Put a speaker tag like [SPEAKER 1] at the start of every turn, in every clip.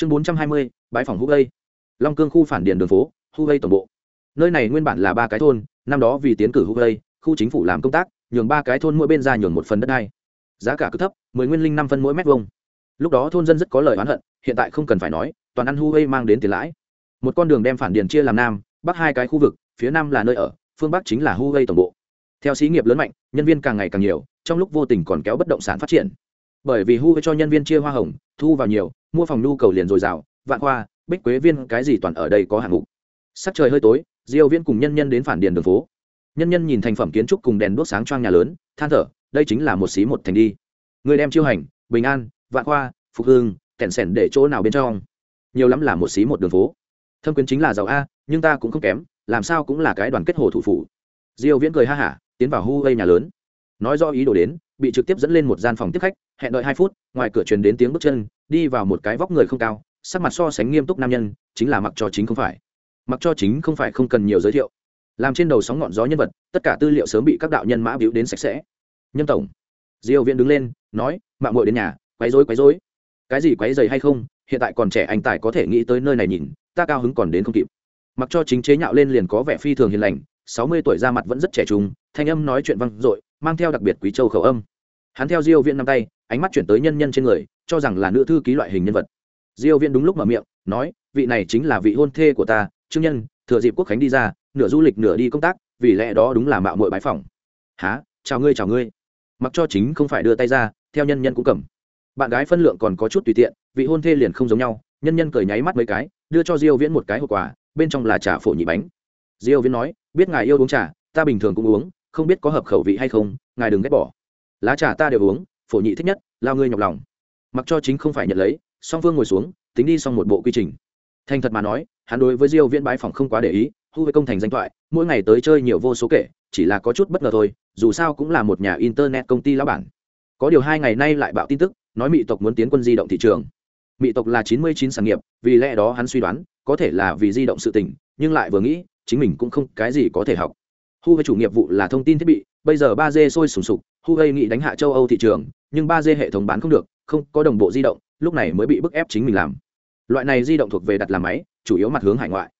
[SPEAKER 1] chương bốn trăm hai mươi bãi phòng hữu gây long cương khu phản điền đường phố hữu gây tổng bộ. Nơi này nguyên bản là ba cái thôn, năm đó vì tiến cử hữu gây khu chính phủ làm công tác, nhường ba cái thôn mỗi bên ra nhường một phần đất đai. Giá cả cứ thấp, mười nguyên linh năm phân mỗi mét vuông. Lúc đó thôn dân rất có lời oán hận, hiện tại không cần phải nói, toàn ăn hữu gây mang đến tiền lãi. Một con đường đem phản điền chia làm nam, bắc hai cái khu vực, phía nam là nơi ở, phương bắc chính là hữu gây tổng bộ. Theo xí nghiệp lớn mạnh, nhân viên càng ngày càng nhiều, trong lúc vô tình còn kéo bất động sản phát triển. Bởi vì hu cho nhân viên chia hoa hồng, thu vào nhiều mua phòng nhu cầu liền dồi dào, vạn hoa, bích quế viên, cái gì toàn ở đây có hạng mục. Sắc trời hơi tối, diêu viên cùng nhân nhân đến phản điền đường phố. Nhân nhân nhìn thành phẩm kiến trúc cùng đèn đuốc sáng choang nhà lớn, than thở, đây chính là một xí một thành đi. Người đem chiêu hành, bình an, vạn hoa, phục hương kẹn sẻn để chỗ nào bên trong. Nhiều lắm là một xí một đường phố. Thâm quyến chính là giàu a, nhưng ta cũng không kém, làm sao cũng là cái đoàn kết hồ thủ phủ. Diêu viễn cười ha hả, tiến vào hu gây nhà lớn. Nói do ý đồ đến bị trực tiếp dẫn lên một gian phòng tiếp khách, hẹn đợi hai phút, ngoài cửa truyền đến tiếng bước chân, đi vào một cái vóc người không cao, sắc mặt so sánh nghiêm túc nam nhân, chính là mặc cho chính không phải. Mặc cho chính không phải không cần nhiều giới thiệu. Làm trên đầu sóng ngọn gió nhân vật, tất cả tư liệu sớm bị các đạo nhân mã biểu đến sạch sẽ. Nhân tổng. Diêu viện đứng lên, nói, mạng muội đến nhà, quấy rối quấy rối. Cái gì quấy rầy hay không? Hiện tại còn trẻ, anh tài có thể nghĩ tới nơi này nhìn, ta cao hứng còn đến không kịp. Mặc cho chính chế nhạo lên liền có vẻ phi thường hiền lành, sáu mươi tuổi ra mặt vẫn rất trẻ trung thanh âm nói chuyện vang dội, mang theo đặc biệt quý châu khẩu âm. Hắn theo diêu viễn năm tay, ánh mắt chuyển tới nhân nhân trên người, cho rằng là nữ thư ký loại hình nhân vật. Diêu viễn đúng lúc mở miệng, nói, vị này chính là vị hôn thê của ta, trương nhân, thừa dịp quốc khánh đi ra, nửa du lịch nửa đi công tác, vì lẽ đó đúng là mạo muội bái phỏng. Há chào ngươi chào ngươi. Mặc cho chính không phải đưa tay ra, theo nhân nhân cũng cầm. Bạn gái phân lượng còn có chút tùy tiện, vị hôn thê liền không giống nhau, nhân nhân cười nháy mắt mấy cái, đưa cho diêu viễn một cái hộp quà, bên trong là trà phổ nhị bánh. Diêu viễn nói, biết ngài yêu uống trà, ta bình thường cũng uống không biết có hợp khẩu vị hay không, ngài đừng ghét bỏ. Lá trà ta đều uống, phổ nhị thích nhất, lao ngươi nhọc lòng. Mặc cho chính không phải nhận lấy, song phương ngồi xuống, tính đi xong một bộ quy trình. Thành thật mà nói, hắn đối với diêu viễn bái phòng không quá để ý thu với công thành danh thoại, mỗi ngày tới chơi nhiều vô số kể, chỉ là có chút bất ngờ thôi, dù sao cũng là một nhà internet công ty lão bản. Có điều hai ngày nay lại bạo tin tức, nói mỹ tộc muốn tiến quân di động thị trường. Mỹ tộc là 99 sản nghiệp, vì lẽ đó hắn suy đoán, có thể là vì di động sự tình, nhưng lại vừa nghĩ, chính mình cũng không cái gì có thể học huawei với chủ nghiệp vụ là thông tin thiết bị, bây giờ ba d sôi sùng sục huawei nghĩ đánh hạ châu âu thị trường, nhưng ba d hệ thống bán không được, không có đồng bộ di động, lúc này mới bị bức ép chính mình làm. Loại này di động thuộc về đặt làm máy, chủ yếu mặt hướng hải ngoại.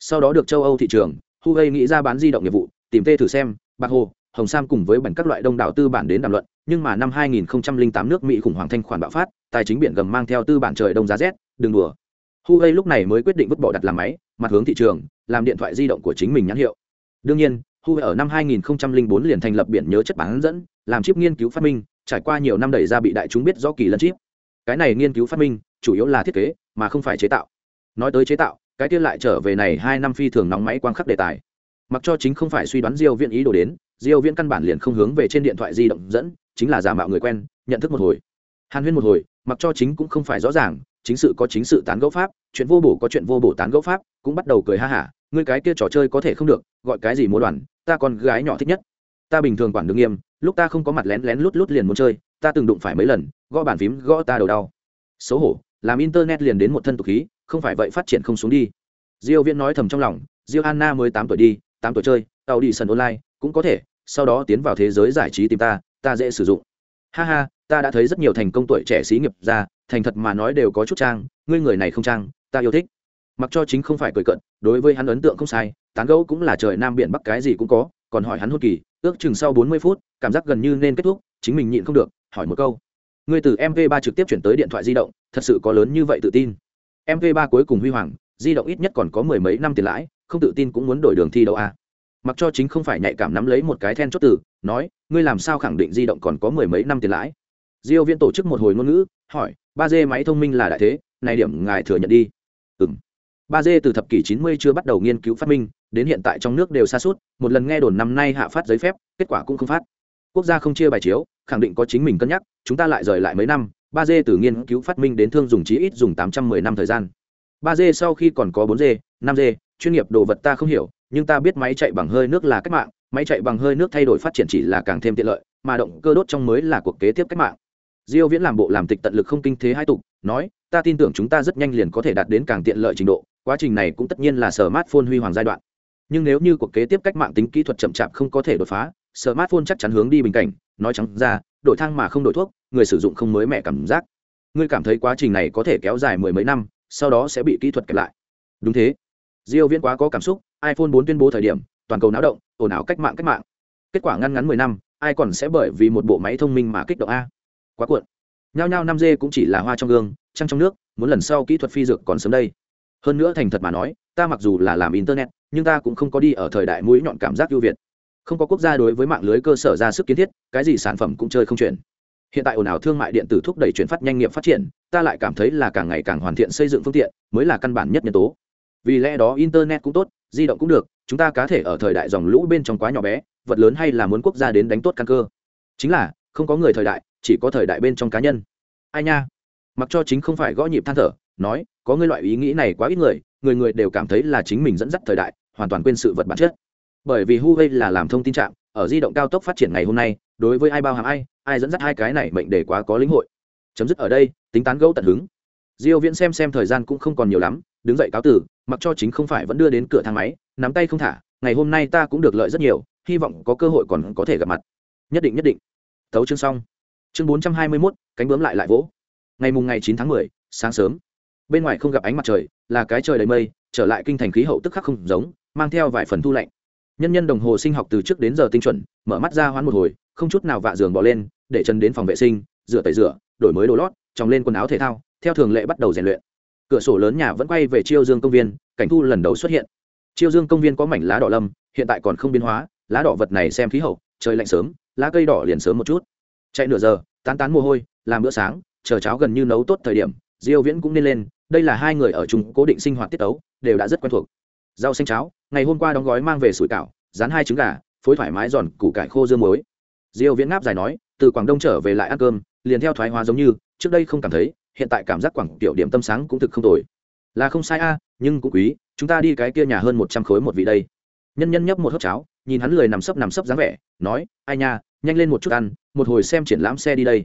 [SPEAKER 1] Sau đó được châu âu thị trường huawei nghĩ ra bán di động nghiệp vụ, tìm tê thử xem, bạc hồ, hồng sam cùng với bản các loại đông đảo tư bản đến đàm luận, nhưng mà năm 2008 nước mỹ khủng hoảng thanh khoản bạo phát, tài chính biển gầm mang theo tư bản trời đông giá rét, đừng đùa. Huawei lúc này mới quyết định vứt bỏ đặt làm máy, mặt hướng thị trường, làm điện thoại di động của chính mình nhãn hiệu. Đương nhiên Huawei ở năm 2004 liền thành lập biển nhớ chất bán dẫn, làm chip nghiên cứu phát minh, trải qua nhiều năm đẩy ra bị đại chúng biết rõ kỳ lân chip. Cái này nghiên cứu phát minh, chủ yếu là thiết kế, mà không phải chế tạo. Nói tới chế tạo, cái kia lại trở về này hai năm phi thường nóng máy quang khắc đề tài. Mặc cho chính không phải suy đoán Diêu viện ý đồ đến, Diêu viện căn bản liền không hướng về trên điện thoại di động dẫn, chính là giả mạo người quen, nhận thức một hồi. Hàn Huyên một hồi, mặc cho chính cũng không phải rõ ràng, chính sự có chính sự tán gẫu pháp, chuyện vô bổ có chuyện vô bổ tán gẫu pháp, cũng bắt đầu cười ha hả, ngươi cái kia trò chơi có thể không được, gọi cái gì múa đoàn, ta con gái nhỏ thích nhất. Ta bình thường quản đương nghiêm, lúc ta không có mặt lén lén lút lút liền muốn chơi, ta từng đụng phải mấy lần, gõ bàn phím, gõ ta đầu đau. Xấu hổ, làm internet liền đến một thân tục khí, không phải vậy phát triển không xuống đi. Diêu viễn nói thầm trong lòng, diêu anna mới tám tuổi đi, tám tuổi chơi tàu đi sân online, cũng có thể, sau đó tiến vào thế giới giải trí tìm ta ta dễ sử dụng. Ha ha, ta đã thấy rất nhiều thành công tuổi trẻ xí nghiệp ra, thành thật mà nói đều có chút trang, ngươi người này không trang, ta yêu thích mặc cho chính không phải cười cận, đối với hắn ấn tượng không sai, tán gẫu cũng là trời nam biển bắc cái gì cũng có, còn hỏi hắn hôn kỳ, ước chừng sau bốn mươi phút, cảm giác gần như nên kết thúc, chính mình nhịn không được, hỏi một câu. Người từ mv ba trực tiếp chuyển tới điện thoại di động, thật sự có lớn như vậy tự tin? Mv ba cuối cùng huy hoàng, di động ít nhất còn có mười mấy năm tiền lãi, không tự tin cũng muốn đổi đường thi đấu à. mặc cho chính không phải nhạy cảm nắm lấy một cái then chốt từ, nói, ngươi làm sao khẳng định di động còn có mười mấy năm tiền lãi? Diêu viên tổ chức một hồi ngôn ngữ, hỏi, ba d máy thông minh là đại thế, này điểm ngài thừa nhận đi. Ừm ba d từ thập kỷ 90 chưa bắt đầu nghiên cứu phát minh, đến hiện tại trong nước đều xa suốt một lần nghe đồn năm nay hạ phát giấy phép, kết quả cũng không phát. Quốc gia không chia bài chiếu, khẳng định có chính mình cân nhắc, chúng ta lại rời lại mấy năm, ba d từ nghiên cứu phát minh đến thương dùng chí ít dùng tám trăm mười năm thời gian. Ba d sau khi còn có bốn d năm d chuyên nghiệp đồ vật ta không hiểu, nhưng ta biết máy chạy bằng hơi nước là cách mạng, máy chạy bằng hơi nước thay đổi phát triển chỉ là càng thêm tiện lợi, mà động cơ đốt trong mới là cuộc kế tiếp cách mạng. Diêu viễn làm bộ làm tịch tận lực không kinh thế hai tục nói, ta tin tưởng chúng ta rất nhanh liền có thể đạt đến càng tiện lợi trình độ, quá trình này cũng tất nhiên là smartphone huy hoàng giai đoạn. Nhưng nếu như cuộc kế tiếp cách mạng tính kỹ thuật chậm chạp không có thể đột phá, smartphone chắc chắn hướng đi bình cảnh, nói trắng ra, đổi thang mà không đổi thuốc, người sử dụng không mới mẹ cảm giác. Ngươi cảm thấy quá trình này có thể kéo dài mười mấy năm, sau đó sẽ bị kỹ thuật kẹp lại. Đúng thế. Diêu viễn quá có cảm xúc, iphone 4 tuyên bố thời điểm, toàn cầu náo động, ồn ào cách mạng cách mạng. Kết quả ngăn ngắn 10 năm, ai còn sẽ bởi vì một bộ máy thông minh mà kích động a? Quá cuộn nhao nhao năm dê cũng chỉ là hoa trong gương, trăng trong nước, muốn lần sau kỹ thuật phi dược còn sớm đây. Hơn nữa thành thật mà nói, ta mặc dù là làm internet, nhưng ta cũng không có đi ở thời đại mũi nhọn cảm giác ưu việt. Không có quốc gia đối với mạng lưới cơ sở ra sức kiến thiết, cái gì sản phẩm cũng chơi không chuyển. Hiện tại ồn ào thương mại điện tử thúc đẩy chuyển phát nhanh nghiệp phát triển, ta lại cảm thấy là càng ngày càng hoàn thiện xây dựng phương tiện, mới là căn bản nhất nhân tố. Vì lẽ đó internet cũng tốt, di động cũng được, chúng ta cá thể ở thời đại dòng lũ bên trong quá nhỏ bé, vật lớn hay là muốn quốc gia đến đánh tốt căn cơ. Chính là, không có người thời đại chỉ có thời đại bên trong cá nhân. Ai nha? Mặc cho chính không phải gõ nhịp than thở, nói, có người loại ý nghĩ này quá ít người người người đều cảm thấy là chính mình dẫn dắt thời đại, hoàn toàn quên sự vật bản chất. Bởi vì huawei là làm thông tin trạm, ở di động cao tốc phát triển ngày hôm nay, đối với ai bao hàm ai ai dẫn dắt hai cái này mệnh để quá có lĩnh hội. Chấm dứt ở đây, tính tán gẫu tận hứng. Diêu viễn xem xem thời gian cũng không còn nhiều lắm, đứng dậy cáo tử mặc cho chính không phải vẫn đưa đến cửa thang máy, nắm tay không thả, ngày hôm nay ta cũng được lợi rất nhiều, hy vọng có cơ hội còn có thể gặp mặt. Nhất định nhất định. Tấu chương xong chương 421, cánh bướm lại lại vỗ. Ngày mùng ngày 9 tháng 10, sáng sớm. Bên ngoài không gặp ánh mặt trời là cái trời đầy mây trở lại kinh thành khí hậu tức khắc không giống mang theo vài phần thu lạnh. Nhân nhân đồng hồ sinh học từ trước đến giờ tinh chuẩn mở mắt ra hoán một hồi không chút nào vạ giường bỏ lên để chân đến phòng vệ sinh rửa tẩy rửa đổi mới đồ lót tròng lên quần áo thể thao theo thường lệ bắt đầu rèn luyện. Cửa sổ lớn nhà vẫn quay về chiêu dương công viên cảnh thu lần đầu xuất hiện. Chiêu dương công viên có mảnh lá đỏ lâm hiện tại còn không biến hóa lá đỏ vật này xem khí hậu trời lạnh sớm lá cây đỏ liền sớm một chút chạy nửa giờ, tán tán mồ hôi, làm bữa sáng, chờ cháo gần như nấu tốt thời điểm, diêu viễn cũng nên lên, đây là hai người ở chung cố định sinh hoạt tiết tấu, đều đã rất quen thuộc. Rau xanh cháo, ngày hôm qua đóng gói mang về sủi cảo, rán hai trứng gà, phối thoải mái giòn củ cải khô dương muối. Diêu viễn ngáp dài nói, từ quảng đông trở về lại ăn cơm, liền theo thoái hóa giống như, trước đây không cảm thấy, hiện tại cảm giác quảng tiểu điểm tâm sáng cũng thực không tồi. Là không sai a, nhưng cũng quý, chúng ta đi cái kia nhà hơn một trăm khối một vị đây nhân nhân nhấp một hớp cháo, nhìn hắn lười nằm sấp nằm sấp dáng vẻ, nói, ai nha, nhanh lên một chút ăn, một hồi xem triển lãm xe đi đây.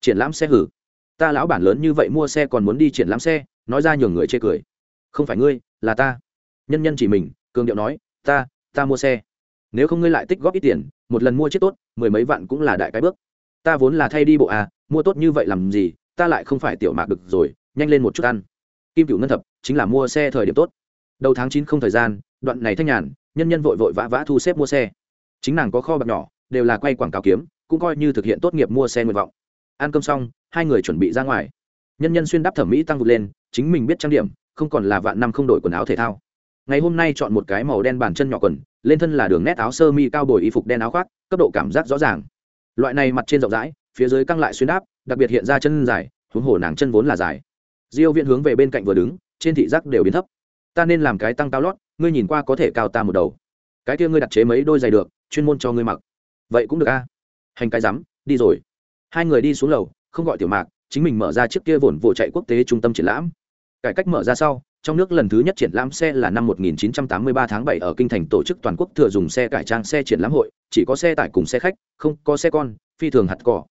[SPEAKER 1] Triển lãm xe hử? Ta lão bản lớn như vậy mua xe còn muốn đi triển lãm xe, nói ra nhường người chê cười. Không phải ngươi, là ta. Nhân nhân chỉ mình, cường điệu nói, ta ta mua xe. Nếu không ngươi lại tích góp ít tiền, một lần mua chiếc tốt, mười mấy vạn cũng là đại cái bước. Ta vốn là thay đi bộ à mua tốt như vậy làm gì, ta lại không phải tiểu mạc được rồi, nhanh lên một chút ăn. Kim Cựu ngân thập, chính là mua xe thời điểm tốt. Đầu tháng chín không thời gian, đoạn này thanh nhàn nhân nhân vội vội vã vã thu xếp mua xe. Chính nàng có kho bạc nhỏ, đều là quay quảng cáo kiếm, cũng coi như thực hiện tốt nghiệp mua xe nguyện vọng. Ăn cơm xong, hai người chuẩn bị ra ngoài. Nhân nhân xuyên đắp thẩm mỹ tăng vụt lên, chính mình biết trang điểm, không còn là vạn năm không đổi quần áo thể thao. Ngày hôm nay chọn một cái màu đen bàn chân nhỏ quần, lên thân là đường nét áo sơ mi cao bồi y phục đen áo khoác, cấp độ cảm giác rõ ràng. Loại này mặt trên rộng rãi, phía dưới căng lại xuyên đáp, đặc biệt hiện ra chân dài, huống hồ nàng chân vốn là dài. Diêu viện hướng về bên cạnh vừa đứng, trên thị giác đều biến thấp. Ta nên làm cái tăng cao lót ngươi nhìn qua có thể cao ta một đầu. Cái kia ngươi đặt chế mấy đôi giày được, chuyên môn cho ngươi mặc. Vậy cũng được a. Hành cái rắm, đi rồi. Hai người đi xuống lầu, không gọi tiểu mạc, chính mình mở ra chiếc kia vồn vồ chạy quốc tế trung tâm triển lãm. Cải cách mở ra sau, trong nước lần thứ nhất triển lãm xe là năm 1983 tháng 7 ở kinh thành tổ chức toàn quốc thừa dùng xe cải trang xe triển lãm hội, chỉ có xe tải cùng xe khách, không có xe con, phi thường hạt cỏ.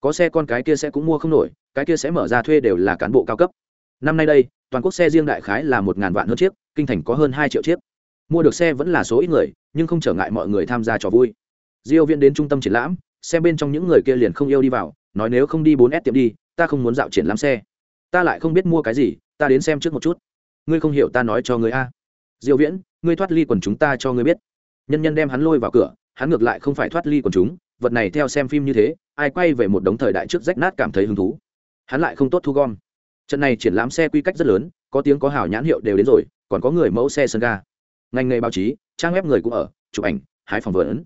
[SPEAKER 1] Có xe con cái kia sẽ cũng mua không nổi, cái kia sẽ mở ra thuê đều là cán bộ cao cấp năm nay đây, toàn quốc xe riêng đại khái là một ngàn vạn hơn chiếc, kinh thành có hơn hai triệu chiếc. Mua được xe vẫn là số ít người, nhưng không trở ngại mọi người tham gia trò vui. Diêu viên đến trung tâm triển lãm, xem bên trong những người kia liền không yêu đi vào, nói nếu không đi 4S tiệm đi, ta không muốn dạo triển lãm xe. Ta lại không biết mua cái gì, ta đến xem trước một chút. Ngươi không hiểu ta nói cho ngươi a. Diêu viễn, ngươi thoát ly quần chúng ta cho ngươi biết. Nhân nhân đem hắn lôi vào cửa, hắn ngược lại không phải thoát ly quần chúng, vật này theo xem phim như thế, ai quay về một đống thời đại trước rách nát cảm thấy hứng thú. Hắn lại không tốt thu gom trận này triển lãm xe quy cách rất lớn, có tiếng có hào nhãn hiệu đều đến rồi, còn có người mẫu xe sân ga. Ngành nghề báo chí, trang web người cũng ở, chụp ảnh, hái phỏng vấn.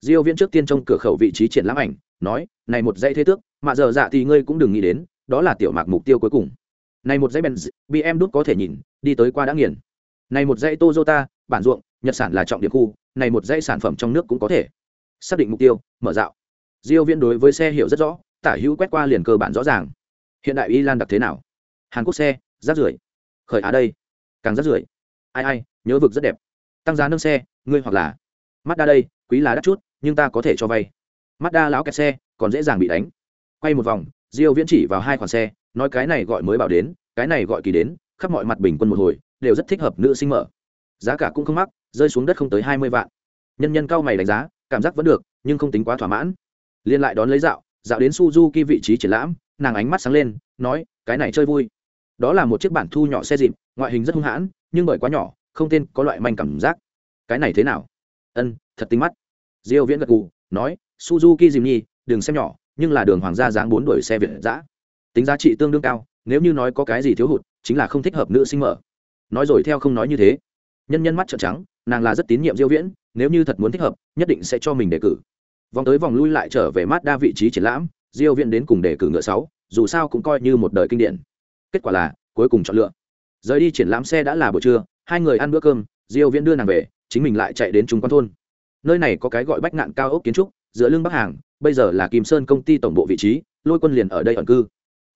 [SPEAKER 1] Diêu viễn trước tiên trong cửa khẩu vị trí triển lãm ảnh, nói, này một dãy thế tước, mà giờ dạ thì ngươi cũng đừng nghĩ đến, đó là tiểu mạc mục tiêu cuối cùng. Này một dãy benz bm đút có thể nhìn, đi tới qua đã nghiền. Này một dãy toyota, bản ruộng, nhật sản là trọng điểm khu, này một dãy sản phẩm trong nước cũng có thể. Xác định mục tiêu, mở dạo. Diêu viễn đối với xe hiểu rất rõ, tả hữu quét qua liền cơ bản rõ ràng. Hiện đại y lan đặc thế nào? Hàn quốc xe, rác rưởi. Khởi á đây. Càng rác rưởi. Ai ai, nhớ vực rất đẹp. Tăng giá nâng xe, ngươi hoặc là. Mắt đa đây, quý là đắt chút, nhưng ta có thể cho vay. Mắt đa láo kẹt xe, còn dễ dàng bị đánh. Quay một vòng, diêu viễn chỉ vào hai khoản xe, nói cái này gọi mới bảo đến, cái này gọi kỳ đến, khắp mọi mặt bình quân một hồi, đều rất thích hợp nữ sinh mở. Giá cả cũng không mắc, rơi xuống đất không tới hai mươi vạn. Nhân nhân cao mày đánh giá, cảm giác vẫn được, nhưng không tính quá thỏa mãn. Liên lại đón lấy dạo dạo đến suzuki vị trí triển lãm, nàng ánh mắt sáng lên, nói, cái này chơi vui đó là một chiếc bản thu nhỏ xe dịp ngoại hình rất hung hãn nhưng bởi quá nhỏ không tên có loại manh cảm giác. Cái này thế nào? Ân thật tinh mắt. Diêu viễn gật gù nói suzuki dìm nhi đường xem nhỏ nhưng là đường hoàng gia dáng bốn đuổi xe việt dã. Tính giá trị tương đương cao nếu như nói có cái gì thiếu hụt chính là không thích hợp nữ sinh mở. Nói rồi theo không nói như thế. Nhân nhân mắt trợn trắng nàng là rất tín nhiệm diêu viễn nếu như thật muốn thích hợp nhất định sẽ cho mình đề cử. Vòng tới vòng lui lại trở về mát đa vị trí triển lãm diêu viễn đến cùng đề cử ngựa 6, dù sao cũng coi như một đời kinh điển kết quả là, cuối cùng chọn lựa. Rời đi triển lãm xe đã là buổi trưa, hai người ăn bữa cơm, diêu viễn đưa nàng về, chính mình lại chạy đến trung quan thôn. Nơi này có cái gọi bách ngạn cao ốc kiến trúc, giữa lưng bắc hàng, bây giờ là kim sơn công ty tổng bộ vị trí, lôi quân liền ở đây ẩn cư.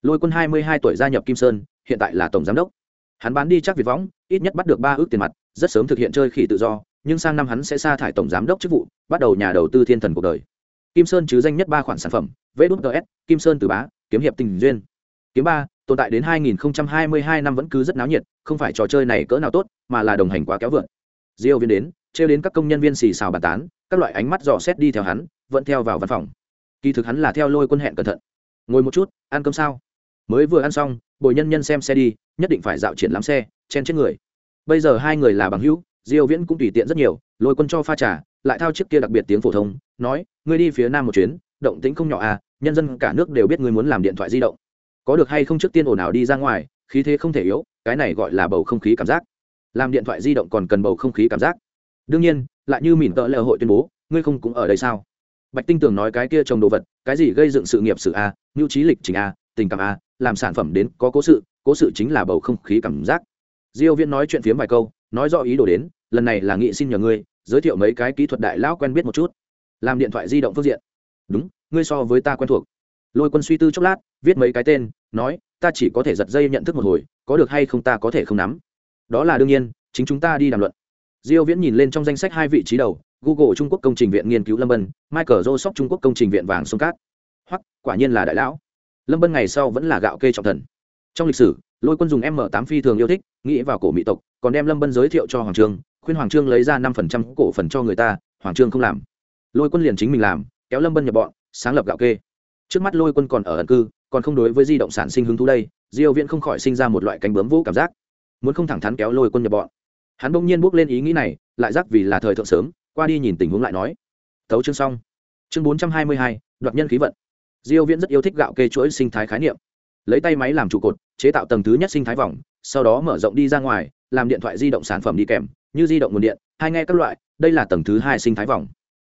[SPEAKER 1] Lôi quân 22 tuổi gia nhập kim sơn, hiện tại là tổng giám đốc. Hắn bán đi chắc việt võng, ít nhất bắt được ba ước tiền mặt, rất sớm thực hiện chơi khỉ tự do, nhưng sang năm hắn sẽ sa thải tổng giám đốc chức vụ, bắt đầu nhà đầu tư thiên thần cuộc đời. Kim sơn chứ danh nhất ba khoản sản phẩm vs kim sơn từ bá, kiếm hiệp tình duyên. Kiếm ba tồn tại đến 2022 năm vẫn cứ rất náo nhiệt, không phải trò chơi này cỡ nào tốt, mà là đồng hành quá kéo vượn. diêu viên đến treo đến các công nhân viên xì xào bàn tán, các loại ánh mắt dò xét đi theo hắn, vẫn theo vào văn phòng. Kỳ thực hắn là theo lôi quân hẹn cẩn thận. Ngồi một chút, ăn cơm sao? Mới vừa ăn xong, bồi nhân nhân xem xe đi, nhất định phải dạo triển lãm xe, chen chết người. Bây giờ hai người là bằng hữu, diêu viễn cũng tùy tiện rất nhiều, lôi quân cho pha trà, lại thao chiếc kia đặc biệt tiếng phổ thông, nói, ngươi đi phía nam một chuyến, động tĩnh không nhỏ à nhân dân cả nước đều biết ngươi muốn làm điện thoại di động có được hay không trước tiên ồn ào đi ra ngoài, khí thế không thể yếu, cái này gọi là bầu không khí cảm giác. Làm điện thoại di động còn cần bầu không khí cảm giác. Đương nhiên, lại như mỉn tợ lễ hội tuyên bố, ngươi không cũng ở đây sao? Bạch tinh tường nói cái kia trồng đồ vật, cái gì gây dựng sự nghiệp sự a nhu trí lịch trình a, tình cảm a, làm sản phẩm đến có cố sự cố sự chính là bầu không khí cảm giác. Diêu viễn nói chuyện phiếm vài câu, nói rõ ý đồ đến, lần này là nghị xin nhờ ngươi, giới thiệu mấy cái kỹ thuật đại lão quen biết một chút. Làm điện thoại di động phương diện. Đúng, ngươi so với ta quen thuộc lôi quân suy tư chốc lát, viết mấy cái tên, nói, ta chỉ có thể giật dây nhận thức một hồi, có được hay không ta có thể không nắm. Đó là đương nhiên, chính chúng ta đi đàm luận. Diêu viễn nhìn lên trong danh sách hai vị trí đầu, google trung quốc công trình viện nghiên cứu lâm bân, michael joseph trung quốc công trình viện vàng sông cát. Hoặc quả nhiên là đại lão. Lâm bân ngày sau vẫn là gạo kê trọng thần. Trong lịch sử, lôi quân dùng m 8 phi thường yêu thích, nghĩ vào cổ mỹ tộc, còn đem lâm bân giới thiệu cho hoàng trương, khuyên hoàng trương lấy ra năm phần trăm cổ phần cho người ta, hoàng trương không làm. Lôi quân liền chính mình làm, kéo lâm bân nhập bọn, sáng lập gạo kê trước mắt lôi quân còn ở ẩn cư còn không đối với di động sản sinh hứng thú đây diêu viễn không khỏi sinh ra một loại cánh bướm vũ cảm giác. Muốn không thẳng thắn kéo lôi quân nhập bọn. Hắn bỗng nhiên bước lên ý nghĩ này lại giác vì là thời thượng sớm qua đi nhìn tình huống lại nói. Thấu chương xong. Chương 422, đoạt nhân khí vận. Diêu viễn rất yêu thích gạo kê chuỗi sinh thái khái niệm. Lấy tay máy làm trụ cột chế tạo tầng thứ nhất sinh thái vòng sau đó mở rộng đi ra ngoài làm điện thoại di động sản phẩm đi kèm như di động nguồn điện hay nghe các loại đây là tầng thứ hai sinh thái vòng.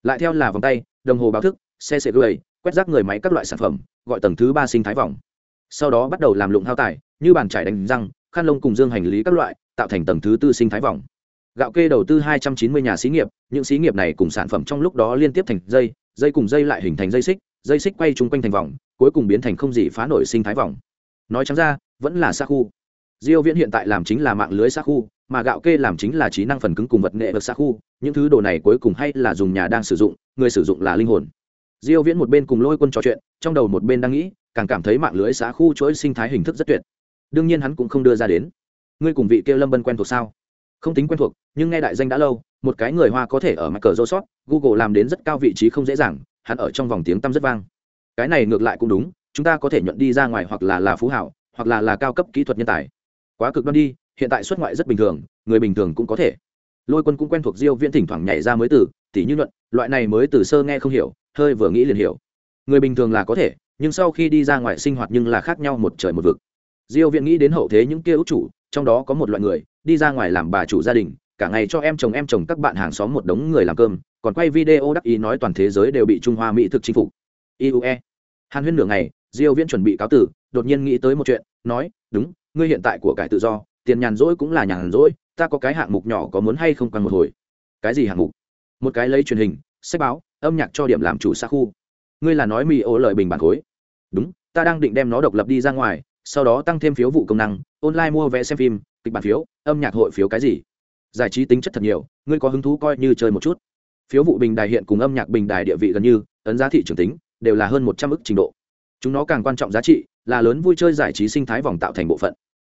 [SPEAKER 1] Lại theo là vòng tay đồng hồ báo thức xe sệ gửi quét rác người máy các loại sản phẩm, gọi tầng thứ ba sinh thái vòng. Sau đó bắt đầu làm lụng thao tài như bàn trải đánh răng, khăn lông cùng dương hành lý các loại, tạo thành tầng thứ tư sinh thái vòng. Gạo kê đầu tư hai trăm chín mươi nhà xí nghiệp, những xí nghiệp này cùng sản phẩm trong lúc đó liên tiếp thành dây dây cùng dây lại hình thành dây xích dây xích quay chung quanh thành vòng, cuối cùng biến thành không gì phá nổi sinh thái vòng. Nói trắng ra, vẫn là xa khu. Diêu viễn hiện tại làm chính là mạng lưới xa khu, mà gạo kê làm chính là trí năng phần cứng cùng vật nghệ vật xa khu, những thứ đồ này cuối cùng hay là dùng nhà đang sử dụng, người sử dụng là linh hồn diêu viễn một bên cùng lôi quân trò chuyện, trong đầu một bên đang nghĩ, càng cảm thấy mạng lưới xã khu chuỗi sinh thái hình thức rất tuyệt. Đương nhiên hắn cũng không đưa ra đến. Ngươi cùng vị kia lâm bân quen thuộc sao? Không tính quen thuộc, nhưng nghe đại danh đã lâu, một cái người hoa có thể ở mặt cờ rô sót google làm đến rất cao vị trí không dễ dàng, hắn ở trong vòng tiếng tăm rất vang. Cái này ngược lại cũng đúng, chúng ta có thể nhuận đi ra ngoài hoặc là là phú hảo, hoặc là là cao cấp kỹ thuật nhân tài. Quá cực đoan đi, hiện tại xuất ngoại rất bình thường, người bình thường cũng có thể. Lôi quân cũng quen thuộc diêu viễn thỉnh thoảng nhảy ra mới từ, tỉ như nhuận loại này mới từ sơ nghe không hiểu hơi vừa nghĩ liền hiểu. Người bình thường là có thể, nhưng sau khi đi ra ngoài sinh hoạt nhưng là khác nhau một trời một vực. Diêu viện nghĩ đến hậu thế những kia ưu chủ, trong đó có một loại người, đi ra ngoài làm bà chủ gia đình, cả ngày cho em chồng em chồng các bạn hàng xóm một đống người làm cơm, còn quay video đắc ý nói toàn thế giới đều bị trung hoa mỹ thực chinh phục. Iue hàn huyên nửa ngày, diêu viễn chuẩn bị cáo tử, đột nhiên nghĩ tới một chuyện, nói, đúng, ngươi hiện tại của cải tự do, tiền nhàn rỗi cũng là nhàn rỗi, ta có cái hạng mục nhỏ có muốn hay không quan một hồi? Cái gì hạng mục? Một cái lấy truyền hình, sách báo âm nhạc cho điểm làm chủ xa khu. Ngươi là nói mì ô lợi bình bản khối. Đúng, ta đang định đem nó độc lập đi ra ngoài, sau đó tăng thêm phiếu vụ công năng, online mua vé xem phim, kịch bản phiếu, âm nhạc hội phiếu cái gì? Giải trí tính chất thật nhiều, ngươi có hứng thú coi như chơi một chút. Phiếu vụ bình đài hiện cùng âm nhạc bình đài địa vị gần như, ấn giá thị trường tính, đều là hơn một trăm ức trình độ. Chúng nó càng quan trọng giá trị là lớn vui chơi giải trí sinh thái vòng tạo thành bộ phận.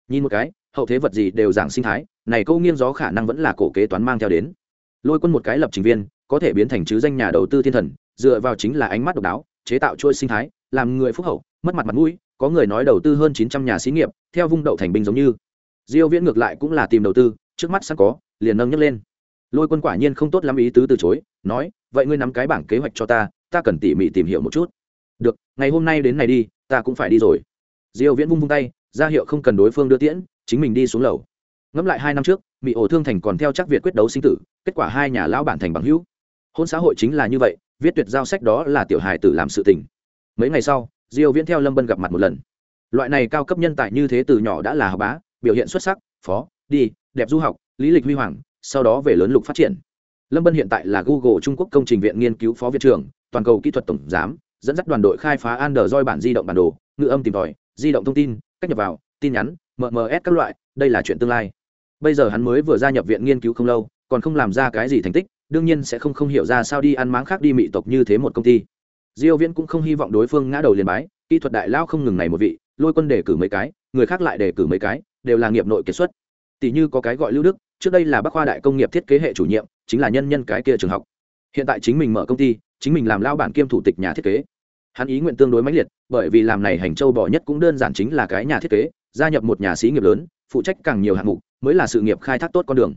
[SPEAKER 1] Nhìn một cái, hậu thế vật gì đều giảng sinh thái, này câu nghiêng gió khả năng vẫn là cổ kế toán mang theo đến. Lôi quân một cái lập trình viên có thể biến thành chứ danh nhà đầu tư thiên thần, dựa vào chính là ánh mắt độc đáo, chế tạo chuỗi sinh thái, làm người phúc hậu, mất mặt mặt mũi, có người nói đầu tư hơn chín trăm nhà xí nghiệp, theo vung đậu thành binh giống như. Diêu viễn ngược lại cũng là tìm đầu tư, trước mắt sẵn có, liền nâng nhấc lên. Lôi quân quả nhiên không tốt lắm ý tứ từ chối, nói, vậy ngươi nắm cái bảng kế hoạch cho ta ta cần tỉ mỉ tìm hiểu một chút. Được, ngày hôm nay đến này đi, ta cũng phải đi rồi. Diêu viễn vung vung tay, ra hiệu không cần đối phương đưa tiễn, chính mình đi xuống lầu. Ngẫm lại hai năm trước mỹ ổ thương thành còn theo chắc việt quyết đấu sinh tử, kết quả hai nhà lão bản thành bằng hữu hôn xã hội chính là như vậy, viết tuyệt giao sách đó là tiểu hài tử làm sự tình. Mấy ngày sau, diêu viễn theo lâm bân gặp mặt một lần. Loại này cao cấp nhân tài như thế từ nhỏ đã là học bá, biểu hiện xuất sắc, phó, đi, đẹp du học, lý lịch huy hoàng, sau đó về lớn lục phát triển. Lâm bân hiện tại là google trung quốc công trình viện nghiên cứu phó viện trưởng, toàn cầu kỹ thuật tổng giám, dẫn dắt đoàn đội khai phá android bản di động bản đồ, ngữ âm tìm tòi, di động thông tin, cách nhập vào, tin nhắn mms các loại, đây là chuyện tương lai. Bây giờ hắn mới vừa gia nhập viện nghiên cứu không lâu, còn không làm ra cái gì thành tích đương nhiên sẽ không không hiểu ra sao đi ăn máng khác đi mị tộc như thế một công ty. Diêu viễn cũng không hy vọng đối phương ngã đầu liền bái, kỹ thuật đại lao không ngừng này một vị, lôi quân đề cử mấy cái, người khác lại đề cử mấy cái, đều là nghiệp nội kiệt xuất. Tỷ như có cái gọi lưu đức, trước đây là bắc khoa đại công nghiệp thiết kế hệ chủ nhiệm, chính là nhân nhân cái kia trường học. Hiện tại chính mình mở công ty, chính mình làm lao bản kiêm thủ tịch nhà thiết kế. Hắn ý nguyện tương đối mãnh liệt, bởi vì làm này hành châu bỏ nhất cũng đơn giản chính là cái nhà thiết kế, gia nhập một nhà xí nghiệp lớn, phụ trách càng nhiều hạng mục, mới là sự nghiệp khai thác tốt con đường.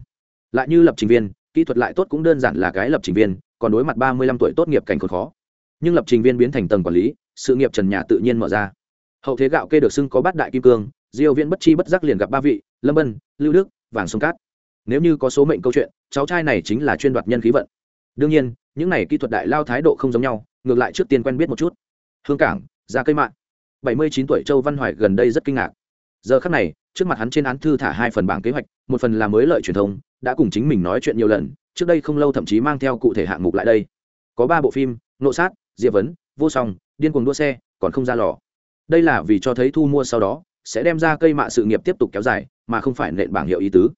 [SPEAKER 1] Lại như lập trình viên kỹ thuật lại tốt cũng đơn giản là cái lập trình viên, còn đối mặt ba mươi lăm tuổi tốt nghiệp cảnh còn khó. Nhưng lập trình viên biến thành tầng quản lý, sự nghiệp trần nhà tự nhiên mở ra. Hậu thế gạo kê được xưng có bát đại kim cương, diêu viễn bất chi bất giác liền gặp ba vị, lâm bân, lưu đức, vàng sông cát. Nếu như có số mệnh câu chuyện, cháu trai này chính là chuyên đoạt nhân khí vận. Đương nhiên, những này kỹ thuật đại lao thái độ không giống nhau, ngược lại trước tiên quen biết một chút. Hương cảng ra cây mạng. 79 tuổi châu văn hoài gần đây rất kinh ngạc. Giờ khắc này, trước mặt hắn trên án thư thả hai phần bảng kế hoạch, một phần là mới lợi truyền thông đã cùng chính mình nói chuyện nhiều lần, trước đây không lâu thậm chí mang theo cụ thể hạng mục lại đây. Có ba bộ phim, nộ sát, diệp vấn, vô song, điên cuồng đua xe, còn không ra lò. Đây là vì cho thấy thu mua sau đó, sẽ đem ra cây mạ sự nghiệp tiếp tục kéo dài, mà không phải nện bảng hiệu ý tứ.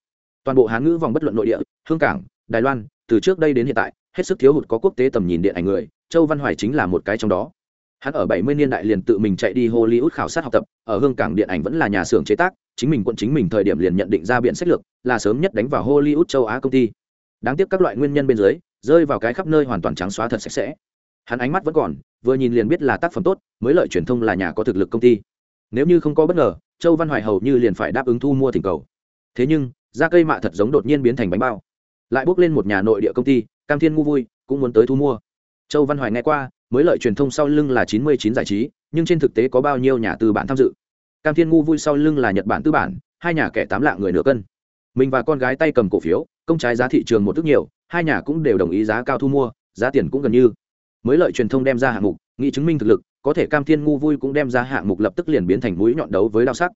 [SPEAKER 1] Toàn bộ hán ngữ vòng bất luận nội địa, hương cảng, đài loan, từ trước đây đến hiện tại, hết sức thiếu hụt có quốc tế tầm nhìn điện ảnh người, châu văn hoài chính là một cái trong đó hắn ở 70 niên đại liền tự mình chạy đi hollywood khảo sát học tập, ở hương cảng điện ảnh vẫn là nhà xưởng chế tác, chính mình quận chính mình thời điểm liền nhận định ra biện sách lược, là sớm nhất đánh vào hollywood châu á công ty. Đáng tiếc các loại nguyên nhân bên dưới, rơi vào cái khắp nơi hoàn toàn trắng xóa thật sạch sẽ. Hắn ánh mắt vẫn còn, vừa nhìn liền biết là tác phẩm tốt, mới lợi truyền thông là nhà có thực lực công ty. Nếu như không có bất ngờ, châu văn hoài hầu như liền phải đáp ứng thu mua thỉnh cầu. Thế nhưng, da cây mạ thật giống đột nhiên biến thành bánh bao. Lại bước lên một nhà nội địa công ty, cam thiên ngu vui, cũng muốn tới thu mua. Châu văn hoài nghe qua mới lợi truyền thông sau lưng là chín mươi chín giải trí, nhưng trên thực tế có bao nhiêu nhà tư bản tham dự? Cam thiên ngu vui sau lưng là nhật bản tư bản, hai nhà kẻ tám lạng người nửa cân. Mình và con gái tay cầm cổ phiếu, công trái giá thị trường một thức nhiều, hai nhà cũng đều đồng ý giá cao thu mua, giá tiền cũng gần như. Mới lợi truyền thông đem ra hạng mục nghị chứng minh thực lực, có thể cam thiên ngu vui cũng đem ra hạng mục lập tức liền biến thành mũi nhọn đấu với đao sắc.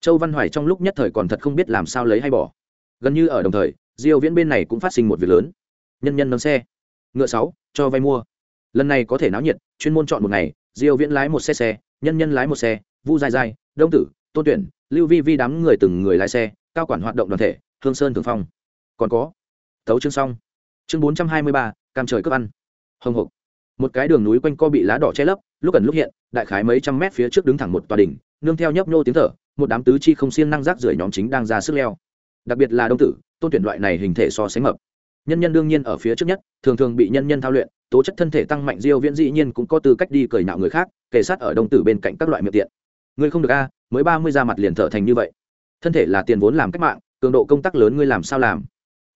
[SPEAKER 1] Châu văn hoài trong lúc nhất thời còn thật không biết làm sao lấy hay bỏ. Gần như ở đồng thời, diêu viễn bên này cũng phát sinh một việc lớn. Nhân nhân nâng xe. Ngựa sáu, cho vay mua lần này có thể náo nhiệt chuyên môn chọn một ngày diêu viễn lái một xe xe nhân nhân lái một xe vu dài dài đông tử tôn tuyển lưu vi vi đám người từng người lái xe cao quản hoạt động đoàn thể hương sơn thường phong. Còn có tấu chương xong chương 423, cam trời cướp ăn. Hồng hộc. Một cái đường núi quanh co bị lá đỏ che lấp lúc gần lúc hiện đại khái mấy trăm mét phía trước đứng thẳng một tòa đỉnh nương theo nhấp nhô tiếng thở một đám tứ chi không xiên năng rác rưởi nhóm chính đang ra sức leo. Đặc biệt là đông tử tôn tuyển loại này hình thể so sánh mập. Nhân nhân đương nhiên ở phía trước nhất thường thường bị nhân nhân thao luyện tố chất thân thể tăng mạnh diêu viễn dĩ nhiên cũng có tư cách đi cười nhạo người khác kể sát ở đông tử bên cạnh các loại miệng tiện. Ngươi không được a, mới ba mươi ra mặt liền thở thành như vậy. Thân thể là tiền vốn làm cách mạng, cường độ công tác lớn ngươi làm sao làm?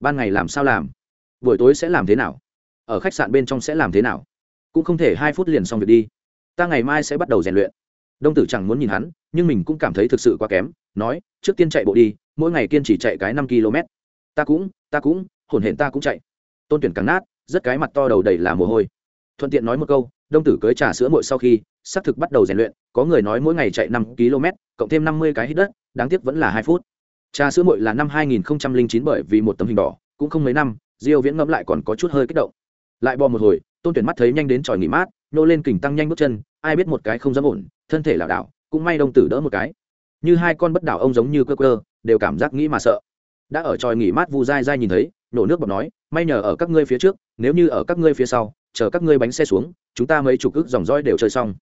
[SPEAKER 1] Ban ngày làm sao làm? Buổi tối sẽ làm thế nào? Ở khách sạn bên trong sẽ làm thế nào? Cũng không thể hai phút liền xong việc đi. Ta ngày mai sẽ bắt đầu rèn luyện. Đông tử chẳng muốn nhìn hắn, nhưng mình cũng cảm thấy thực sự quá kém, nói, trước tiên chạy bộ đi, mỗi ngày kiên trì chạy cái năm km ta cũng ta cũng hồn hển ta cũng chạy. Tôn tuyển càng nát rất cái mặt to đầu đầy là mồ hôi. Thuận tiện nói một câu, đông tử cưới trà sữa muội sau khi, xác thực bắt đầu rèn luyện, có người nói mỗi ngày chạy năm km cộng thêm năm mươi cái hít đất, đáng tiếc vẫn là hai phút. Trà sữa muội là năm hai nghìn chín bởi vì một tấm hình đỏ, cũng không mấy năm, diêu viễn ngẫm lại còn có chút hơi kích động. Lại bò một hồi, tôn tuyển mắt thấy nhanh đến tròi nghỉ mát, nô lên kình tăng nhanh bước chân, ai biết một cái không dám ổn, thân thể lảo đảo, cũng may đông tử đỡ một cái. Như hai con bất đảo ông giống như cơ cơ đều cảm giác nghĩ mà sợ. Đã ở tròi nghỉ mát vu dai dai nhìn thấy, nổ nước bọt nói may nhờ ở các ngươi phía trước nếu như ở các ngươi phía sau chờ các ngươi bánh xe xuống chúng ta mấy chục ước dòng roi đều chơi xong.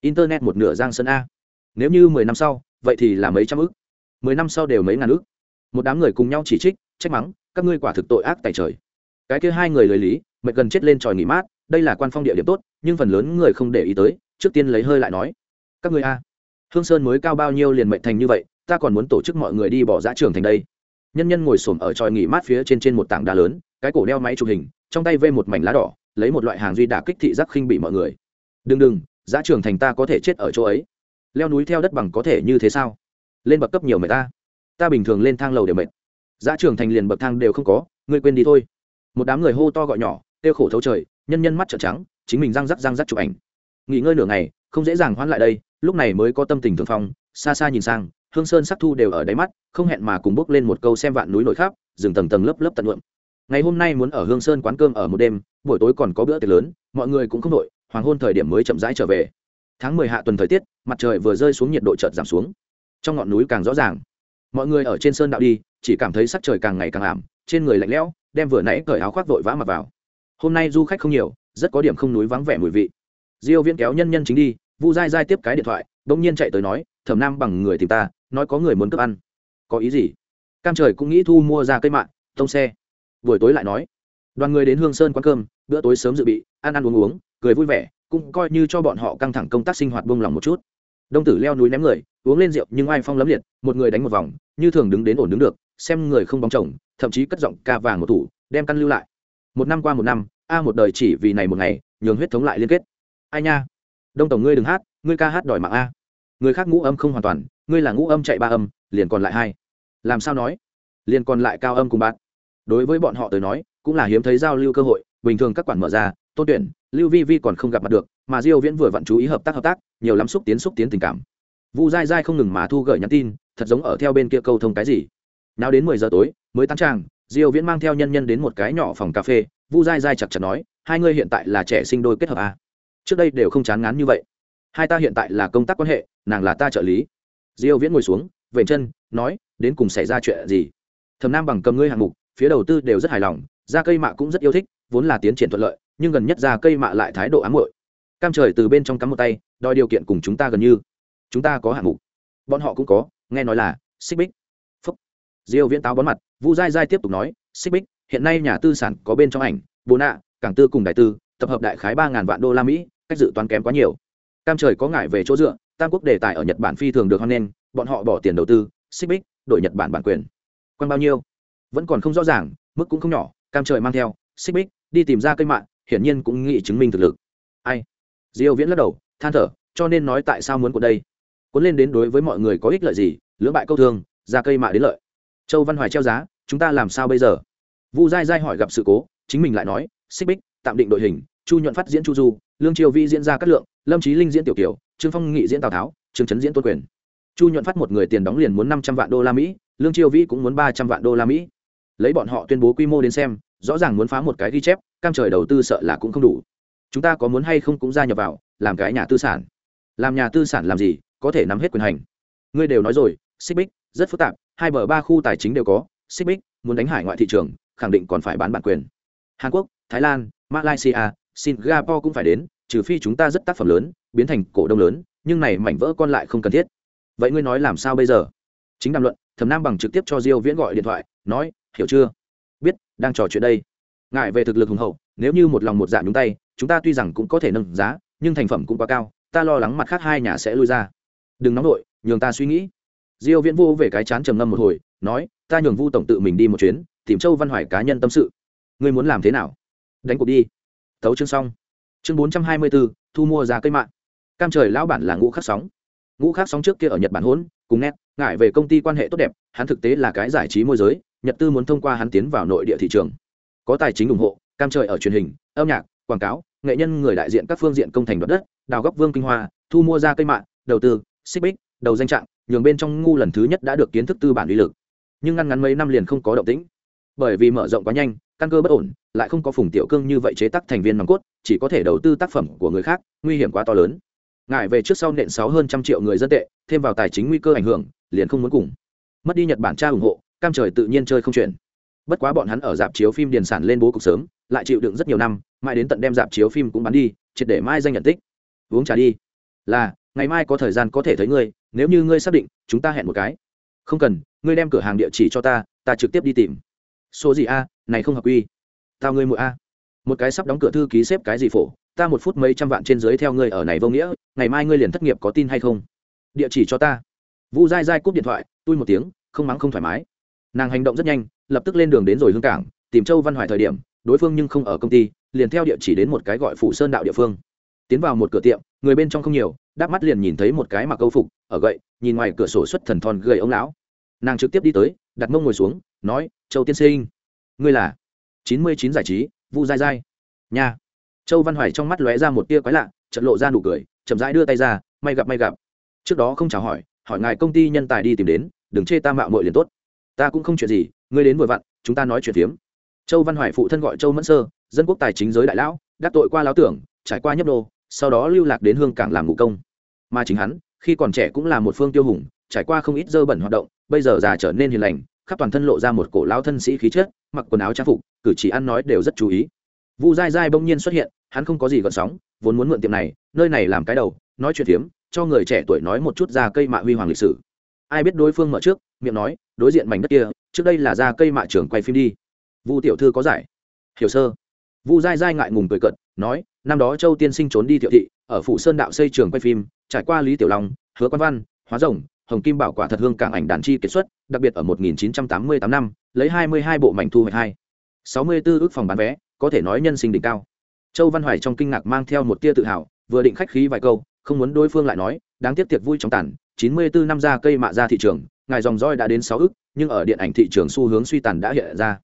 [SPEAKER 1] Internet một nửa giang sơn a. Nếu như mười năm sau vậy thì là mấy trăm ước, mười năm sau đều mấy ngàn ước. một đám người cùng nhau chỉ trích trách mắng các ngươi quả thực tội ác tại trời. Cái kia hai người lời lý mệt gần chết lên tròi nghỉ mát đây là quan phong địa điểm tốt nhưng phần lớn người không để ý tới trước tiên lấy hơi lại nói. Các ngươi a. Hương sơn mới cao bao nhiêu liền mệnh thành như vậy ta còn muốn tổ chức mọi người đi bỏ dã trường thành đây nhân nhân ngồi xổm ở tròi nghỉ mát phía trên trên một tảng đá lớn, cái cổ đeo máy chụp hình, trong tay vê một mảnh lá đỏ, lấy một loại hàng duy đả kích thị giác khinh bị mọi người. Đừng đừng, Giá trường thành ta có thể chết ở chỗ ấy. Leo núi theo đất bằng có thể như thế sao? Lên bậc cấp nhiều mệt ta. Ta bình thường lên thang lầu đều mệt. Giá trường thành liền bậc thang đều không có, ngươi quên đi thôi. Một đám người hô to gọi nhỏ tiêu khổ thấu trời, nhân nhân mắt trợn trắng, chính mình răng rắc răng rắc chụp ảnh. Nghỉ ngơi nửa ngày, không dễ dàng hoãn lại đây, lúc này mới có tâm tình thường phong, xa xa nhìn sang hương sơn sắc thu đều ở đáy mắt, không hẹn mà cùng bước lên một câu xem vạn núi nội khắp dừng tầng tầng lớp lớp tận luộm ngày hôm nay muốn ở hương sơn quán cơm ở một đêm, buổi tối còn có bữa tiệc lớn, mọi người cũng không đội, hoàng hôn thời điểm mới chậm rãi trở về. Tháng mười hạ tuần thời tiết, mặt trời vừa rơi xuống nhiệt độ chợt giảm xuống. Trong ngọn núi càng rõ ràng. Mọi người ở trên sơn đạo đi, chỉ cảm thấy sắc trời càng ngày càng ảm, trên người lạnh lẽo, đem vừa nãy cởi áo khoác vội vã mặc vào. Hôm nay du khách không nhiều, rất có điểm không núi vắng vẻ mùi vị. Diêu viễn kéo nhân nhân chính đi, vu dai dai tiếp cái điện thoại Đông nhiên chạy tới nói thẩm nam bằng người tìm ta, nói có người muốn cướp ăn. Có ý gì? Cam trời cũng nghĩ thu mua ra cây mạng tông xe. Buổi tối lại nói. Đoàn người đến hương sơn quán cơm, bữa tối sớm dự bị, ăn ăn uống uống, cười vui vẻ, cũng coi như cho bọn họ căng thẳng công tác sinh hoạt buông lòng một chút. Đông tử leo núi ném người, uống lên rượu nhưng ai phong lấm liệt, một người đánh một vòng, như thường đứng đến ổn đứng được, xem người không bóng chồng, thậm chí cất giọng ca vàng một thủ, đem căn lưu lại. Một năm qua một năm, a một đời chỉ vì này một ngày, nhường huyết thống lại liên kết. Ai nha? Đông tổng ngươi đừng hát, ngươi ca hát đòi mạng a người khác ngũ âm không hoàn toàn, ngươi là ngũ âm chạy ba âm, liền còn lại hai. Làm sao nói? Liền còn lại cao âm cùng bạn. Đối với bọn họ tới nói, cũng là hiếm thấy giao lưu cơ hội, bình thường các quản mở ra, tôn tuyển, lưu vi vi còn không gặp mặt được, mà diêu viễn vừa vặn chú ý hợp tác hợp tác, nhiều lắm xúc tiến xúc tiến tình cảm. Vu dai dai không ngừng mà thu gửi nhắn tin, thật giống ở theo bên kia câu thông cái gì. Nào đến 10 giờ tối, mới tăng trang diêu viễn mang theo nhân nhân đến một cái nhỏ phòng cà phê, vu dai dai chặt chặt nói, hai người hiện tại là trẻ sinh đôi kết hợp à? trước đây đều không chán ngán như vậy hai ta hiện tại là công tác quan hệ, nàng là ta trợ lý. Diêu viễn ngồi xuống, vểnh chân, nói, đến cùng xảy ra chuyện gì? Thẩm nam bằng cầm ngươi hạng mục, phía đầu tư đều rất hài lòng ra cây mạ cũng rất yêu thích, vốn là tiến triển thuận lợi, nhưng gần nhất ra cây mạ lại thái độ ám muội. Cam trời từ bên trong cắm một tay, đòi điều kiện cùng chúng ta gần như. Chúng ta có hạng mục. Bọn họ cũng có, nghe nói là, xích bích. Phúc. Diêu viễn táo bón mặt, vu dai dai tiếp tục nói, xích bích, hiện nay nhà tư sản có bên trong ảnh, bồ nạ, cảng tư cùng đại tư, tập hợp đại khái ba ngàn vạn đô la mỹ, cách dự toán kém quá nhiều cam trời có ngại về chỗ dựa, tam quốc đề tài ở nhật bản phi thường được hoan nghênh, bọn họ bỏ tiền đầu tư, xích bích, đổi nhật bản bản quyền. Quan bao nhiêu? Vẫn còn không rõ ràng, mức cũng không nhỏ, cam trời mang theo, xích bích, đi tìm ra cây mạng hiển nhiên cũng nghĩ chứng minh thực lực. Ai? Diêu viễn lắc đầu, than thở, cho nên nói tại sao muốn của đây? Cuốn lên đến đối với mọi người có ích lợi gì, lưỡng bại câu thương, ra cây mạ đến lợi. Châu văn hoài treo giá, chúng ta làm sao bây giờ? Vu dai dai hỏi gặp sự cố, chính mình lại nói, xích bích, tạm định đội hình, chu nhuận phát diễn chu du lương triều vi diễn ra cát lượng, lâm trí linh diễn tiểu kiều trương phong nghị diễn tào tháo, trương trấn diễn tôn quyền. Chu nhuận phát một người tiền đóng liền muốn năm trăm vạn đô la mỹ, lương triều vi cũng muốn ba trăm vạn đô la mỹ. Lấy bọn họ tuyên bố quy mô đến xem, rõ ràng muốn phá một cái ghi chép, cam trời đầu tư sợ là cũng không đủ. Chúng ta có muốn hay không cũng gia nhập vào, làm cái nhà tư sản. Làm nhà tư sản làm gì, có thể nắm hết quyền hành. Ngươi đều nói rồi, xích bích, rất phức tạp, hai bờ ba khu tài chính đều có, xích bích muốn đánh hải ngoại thị trường, khẳng định còn phải bán bản quyền. Hàn quốc, thái lan, malaysia singapore cũng phải đến, trừ phi chúng ta rất tác phẩm lớn, biến thành cổ đông lớn, nhưng này mảnh vỡ con lại không cần thiết. Vậy ngươi nói làm sao bây giờ? Chính đàm luận, thẩm nam bằng trực tiếp cho diêu viễn gọi điện thoại, nói, hiểu chưa? Biết, đang trò chuyện đây. Ngại về thực lực hùng hậu, nếu như một lòng một dạ nhúng tay, chúng ta tuy rằng cũng có thể nâng giá, nhưng thành phẩm cũng quá cao, ta lo lắng mặt khác hai nhà sẽ lui ra. Đừng nóng nổi nhường ta suy nghĩ. Diêu viễn vô về cái chán trầm ngâm một hồi, nói, ta nhường vu tổng tự mình đi một chuyến, tìm châu văn hoài cá nhân tâm sự. Ngươi muốn làm thế nào? Đánh cuộc đi thấu chương xong. Chương 424, thu mua giá cây mạng. Cam trời lão bản là ngũ khắc sóng. Ngũ khắc sóng trước kia ở nhật bản hỗn cùng nét ngại về công ty quan hệ tốt đẹp hắn thực tế là cái giải trí môi giới nhật tư muốn thông qua hắn tiến vào nội địa thị trường. Có tài chính ủng hộ cam trời ở truyền hình âm nhạc quảng cáo nghệ nhân người đại diện các phương diện công thành đoạt đất đào góc vương kinh hoa thu mua ra cây mạng đầu tư xích bích đầu danh trạng nhường bên trong ngu lần thứ nhất đã được kiến thức tư bản lý lực. Nhưng ngăn ngắn mấy năm liền không có động tĩnh. Bởi vì mở rộng quá nhanh căn cơ bất ổn, lại không có phùng tiểu cương như vậy chế tác thành viên nòng cốt, chỉ có thể đầu tư tác phẩm của người khác, nguy hiểm quá to lớn. Ngại về trước sau nện sáu hơn trăm triệu người dân tệ, thêm vào tài chính nguy cơ ảnh hưởng, liền không muốn cùng. Mất đi nhật bản cha ủng hộ, cam trời tự nhiên chơi không chuyển. Bất quá bọn hắn ở dạp chiếu phim điền sản lên bố cục sớm, lại chịu đựng rất nhiều năm, mãi đến tận đem dạp chiếu phim cũng bán đi, triệt để mai danh nhận tích. Uống trà đi. Là, ngày mai có thời gian có thể thấy ngươi, nếu như ngươi xác định, chúng ta hẹn một cái. Không cần, ngươi đem cửa hàng địa chỉ cho ta ta trực tiếp đi tìm số gì a, này không hợp quy. Tao ngươi mũi a. Một cái sắp đóng cửa thư ký xếp cái gì phổ, ta một phút mấy trăm vạn trên dưới theo ngươi ở này vô nghĩa, ngày mai ngươi liền thất nghiệp có tin hay không? Địa chỉ cho ta. Vu dai dai cúp điện thoại, tui một tiếng, không mắng không thoải mái. Nàng hành động rất nhanh, lập tức lên đường đến rồi hương cảng, tìm châu văn hoài thời điểm, đối phương nhưng không ở công ty, liền theo địa chỉ đến một cái gọi phủ sơn đạo địa phương. Tiến vào một cửa tiệm, người bên trong không nhiều, đáp mắt liền nhìn thấy một cái mặc câu phục, ở gậy, nhìn ngoài cửa sổ xuất thần thon gầy ông lão. Nàng trực tiếp đi tới, đặt mông ngồi xuống nói, châu tiên sinh, ngươi là chín mươi chín giải trí, vu dai dai nhà châu văn hoài trong mắt lóe ra một tia quái lạ trận lộ ra nụ cười, chậm rãi đưa tay ra, may gặp may gặp. Trước đó không chào hỏi hỏi ngài công ty nhân tài đi tìm đến, đừng chê ta mạo mội liền tốt. Ta cũng không chuyện gì, ngươi đến vội vặn, chúng ta nói chuyện phiếm. Châu văn hoài phụ thân gọi châu mẫn sơ, dân quốc tài chính giới đại lão, đắc tội qua lão tưởng, trải qua nhấp đô sau đó lưu lạc đến hương cảng làm ngũ công. Mà chính hắn, khi còn trẻ cũng là một phương tiêu hùng, trải qua không ít dơ bẩn hoạt động, bây giờ già trở nên hiền lành khắp toàn thân lộ ra một cổ lão thân sĩ khí chất, mặc quần áo trang phục, cử chỉ ăn nói đều rất chú ý. Vu dai dai bỗng nhiên xuất hiện, hắn không có gì gợn sóng, vốn muốn mượn tiệm này, nơi này làm cái đầu, nói chuyện phiếm, cho người trẻ tuổi nói một chút ra cây mạ huy hoàng lịch sử. Ai biết đối phương mở trước, miệng nói, đối diện mảnh đất kia, trước đây là ra cây mạ trưởng quay phim đi. Vu tiểu thư có giải. Hiểu sơ. Vu dai dai ngại ngùng cười cận nói, năm đó châu tiên sinh trốn đi tiểu thị, ở phủ sơn đạo xây trường quay phim, trải qua lý tiểu long, hứa quan văn, hóa rồng hồng kim bảo quả thật hương cảng ảnh đàn chi kiệt xuất, đặc biệt ở 1988 năm, lấy 22 bộ mảnh thu hoạch hai. 64 ước phòng bán vé, có thể nói nhân sinh đỉnh cao. Châu văn hoài trong kinh ngạc mang theo một tia tự hào, vừa định khách khí vài câu, không muốn đối phương lại nói, đáng tiếc tiệc vui trong tàn 94 năm ra cây mạ ra thị trường, ngài dòng roi đã đến 6 ước, nhưng ở điện ảnh thị trường xu hướng suy tàn đã hiện ra.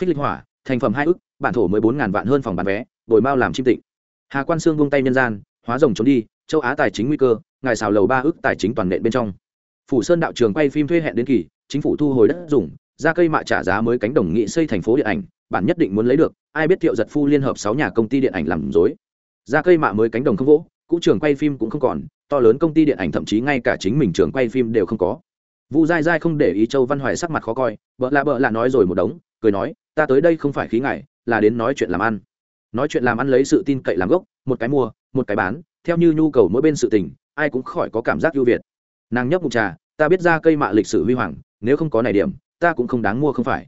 [SPEAKER 1] Phích linh hỏa, thành phẩm hai ước, bản thổ 14 ngàn vạn hơn phòng bán vé, bồi mao làm chim tịnh. Hà quan xương vung tay nhân gian, hóa rồng trốn đi, châu á tài chính nguy cơ, ngài xào lầu ba ước tài chính toàn nện bên trong phủ sơn đạo trường quay phim thuê hẹn đến kỳ, chính phủ thu hồi đất dùng, ra cây mạ trả giá mới cánh đồng nghị xây thành phố điện ảnh, bản nhất định muốn lấy được, ai biết thiệu giật phu liên hợp sáu nhà công ty điện ảnh làm dối ra cây mạ mới cánh đồng không vỗ, cũ trường quay phim cũng không còn, to lớn công ty điện ảnh thậm chí ngay cả chính mình trường quay phim đều không có. Vu dai dai không để ý châu văn hoài sắc mặt khó coi, bợ lạ bợ lạ nói rồi một đống, cười nói, ta tới đây không phải khí ngại, là đến nói chuyện làm ăn. Nói chuyện làm ăn lấy sự tin cậy làm gốc, một cái mua, một cái bán, theo như nhu cầu mỗi bên sự tình, ai cũng khỏi có cảm giác ưu việt nàng nhấp mục trà, ta biết ra cây mạ lịch sử huy hoàng, nếu không có này điểm, ta cũng không đáng mua không phải.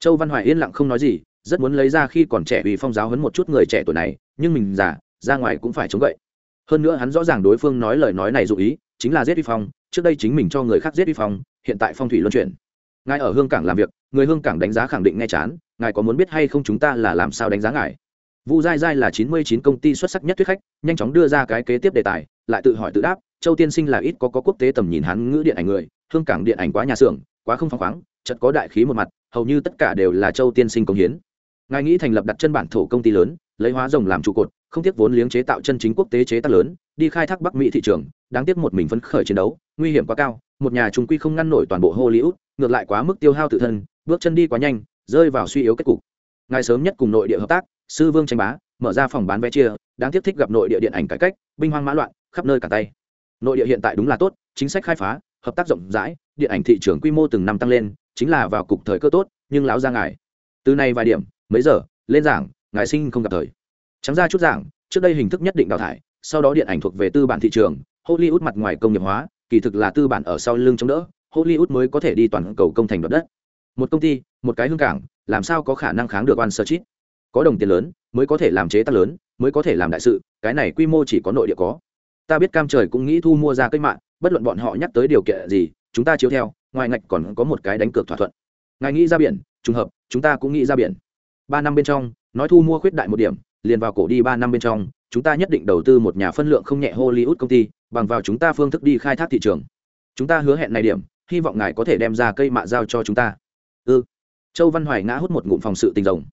[SPEAKER 1] Châu văn hoài yên lặng không nói gì, rất muốn lấy ra khi còn trẻ vì phong giáo hấn một chút người trẻ tuổi này, nhưng mình già, ra ngoài cũng phải chống gậy. Hơn nữa hắn rõ ràng đối phương nói lời nói này dụ ý, chính là giết vi phong, trước đây chính mình cho người khác giết vi phong, hiện tại phong thủy luân chuyển. Ngài ở hương cảng làm việc, người hương cảng đánh giá khẳng định nghe chán, ngài có muốn biết hay không chúng ta là làm sao đánh giá ngài? Vu dai dai là chín mươi chín công ty xuất sắc nhất thuyết khách, nhanh chóng đưa ra cái kế tiếp đề tài, lại tự hỏi tự đáp châu tiên sinh là ít có, có quốc tế tầm nhìn hắn ngữ điện ảnh người hương cảng điện ảnh quá nhà xưởng quá không phăng khoáng chật có đại khí một mặt hầu như tất cả đều là châu tiên sinh công hiến. Ngài nghĩ thành lập đặt chân bản thổ công ty lớn lấy hóa rồng làm trụ cột không tiếc vốn liếng chế tạo chân chính quốc tế chế tác lớn đi khai thác bắc mỹ thị trường đáng tiếc một mình phấn khởi chiến đấu nguy hiểm quá cao một nhà trung quy không ngăn nổi toàn bộ hollywood ngược lại quá mức tiêu hao tự thân bước chân đi quá nhanh rơi vào suy yếu kết cục. Ngài sớm nhất cùng nội địa hợp tác sư vương tranh bá mở ra phòng bán vé chia đáng tiếc thích gặp nội địa điện ảnh cải cách binh hoang mã loạn khắp nơi cả tay nội địa hiện tại đúng là tốt, chính sách khai phá, hợp tác rộng rãi, điện ảnh thị trường quy mô từng năm tăng lên, chính là vào cục thời cơ tốt, nhưng lão ra ngài. Từ nay vài điểm, mấy giờ, lên giảng, ngài sinh không gặp thời. Trắng ra chút giảng, trước đây hình thức nhất định đào thải, sau đó điện ảnh thuộc về tư bản thị trường, hollywood mặt ngoài công nghiệp hóa, kỳ thực là tư bản ở sau lưng chống đỡ, hollywood mới có thể đi toàn cầu công thành đoạt đất. Một công ty, một cái hương cảng, làm sao có khả năng kháng được oan sơ chít có đồng tiền lớn, mới có thể làm chế tác lớn, mới có thể làm đại sự, cái này quy mô chỉ có nội địa có ta biết cam trời cũng nghĩ thu mua ra cây mạng, bất luận bọn họ nhắc tới điều kiện gì, chúng ta chiếu theo, ngoài ngạch còn có một cái đánh cược thỏa thuận. Ngài nghĩ ra biển, trùng hợp, chúng ta cũng nghĩ ra biển. Ba năm bên trong, nói thu mua khuyết đại một điểm, liền vào cổ đi ba năm bên trong, chúng ta nhất định đầu tư một nhà phân lượng không nhẹ hollywood công ty, bằng vào chúng ta phương thức đi khai thác thị trường. Chúng ta hứa hẹn này điểm, hy vọng ngài có thể đem ra cây mạ giao cho chúng ta. Ư. Ừ. châu văn hoài ngã hút một ngụm phòng sự tình rồng.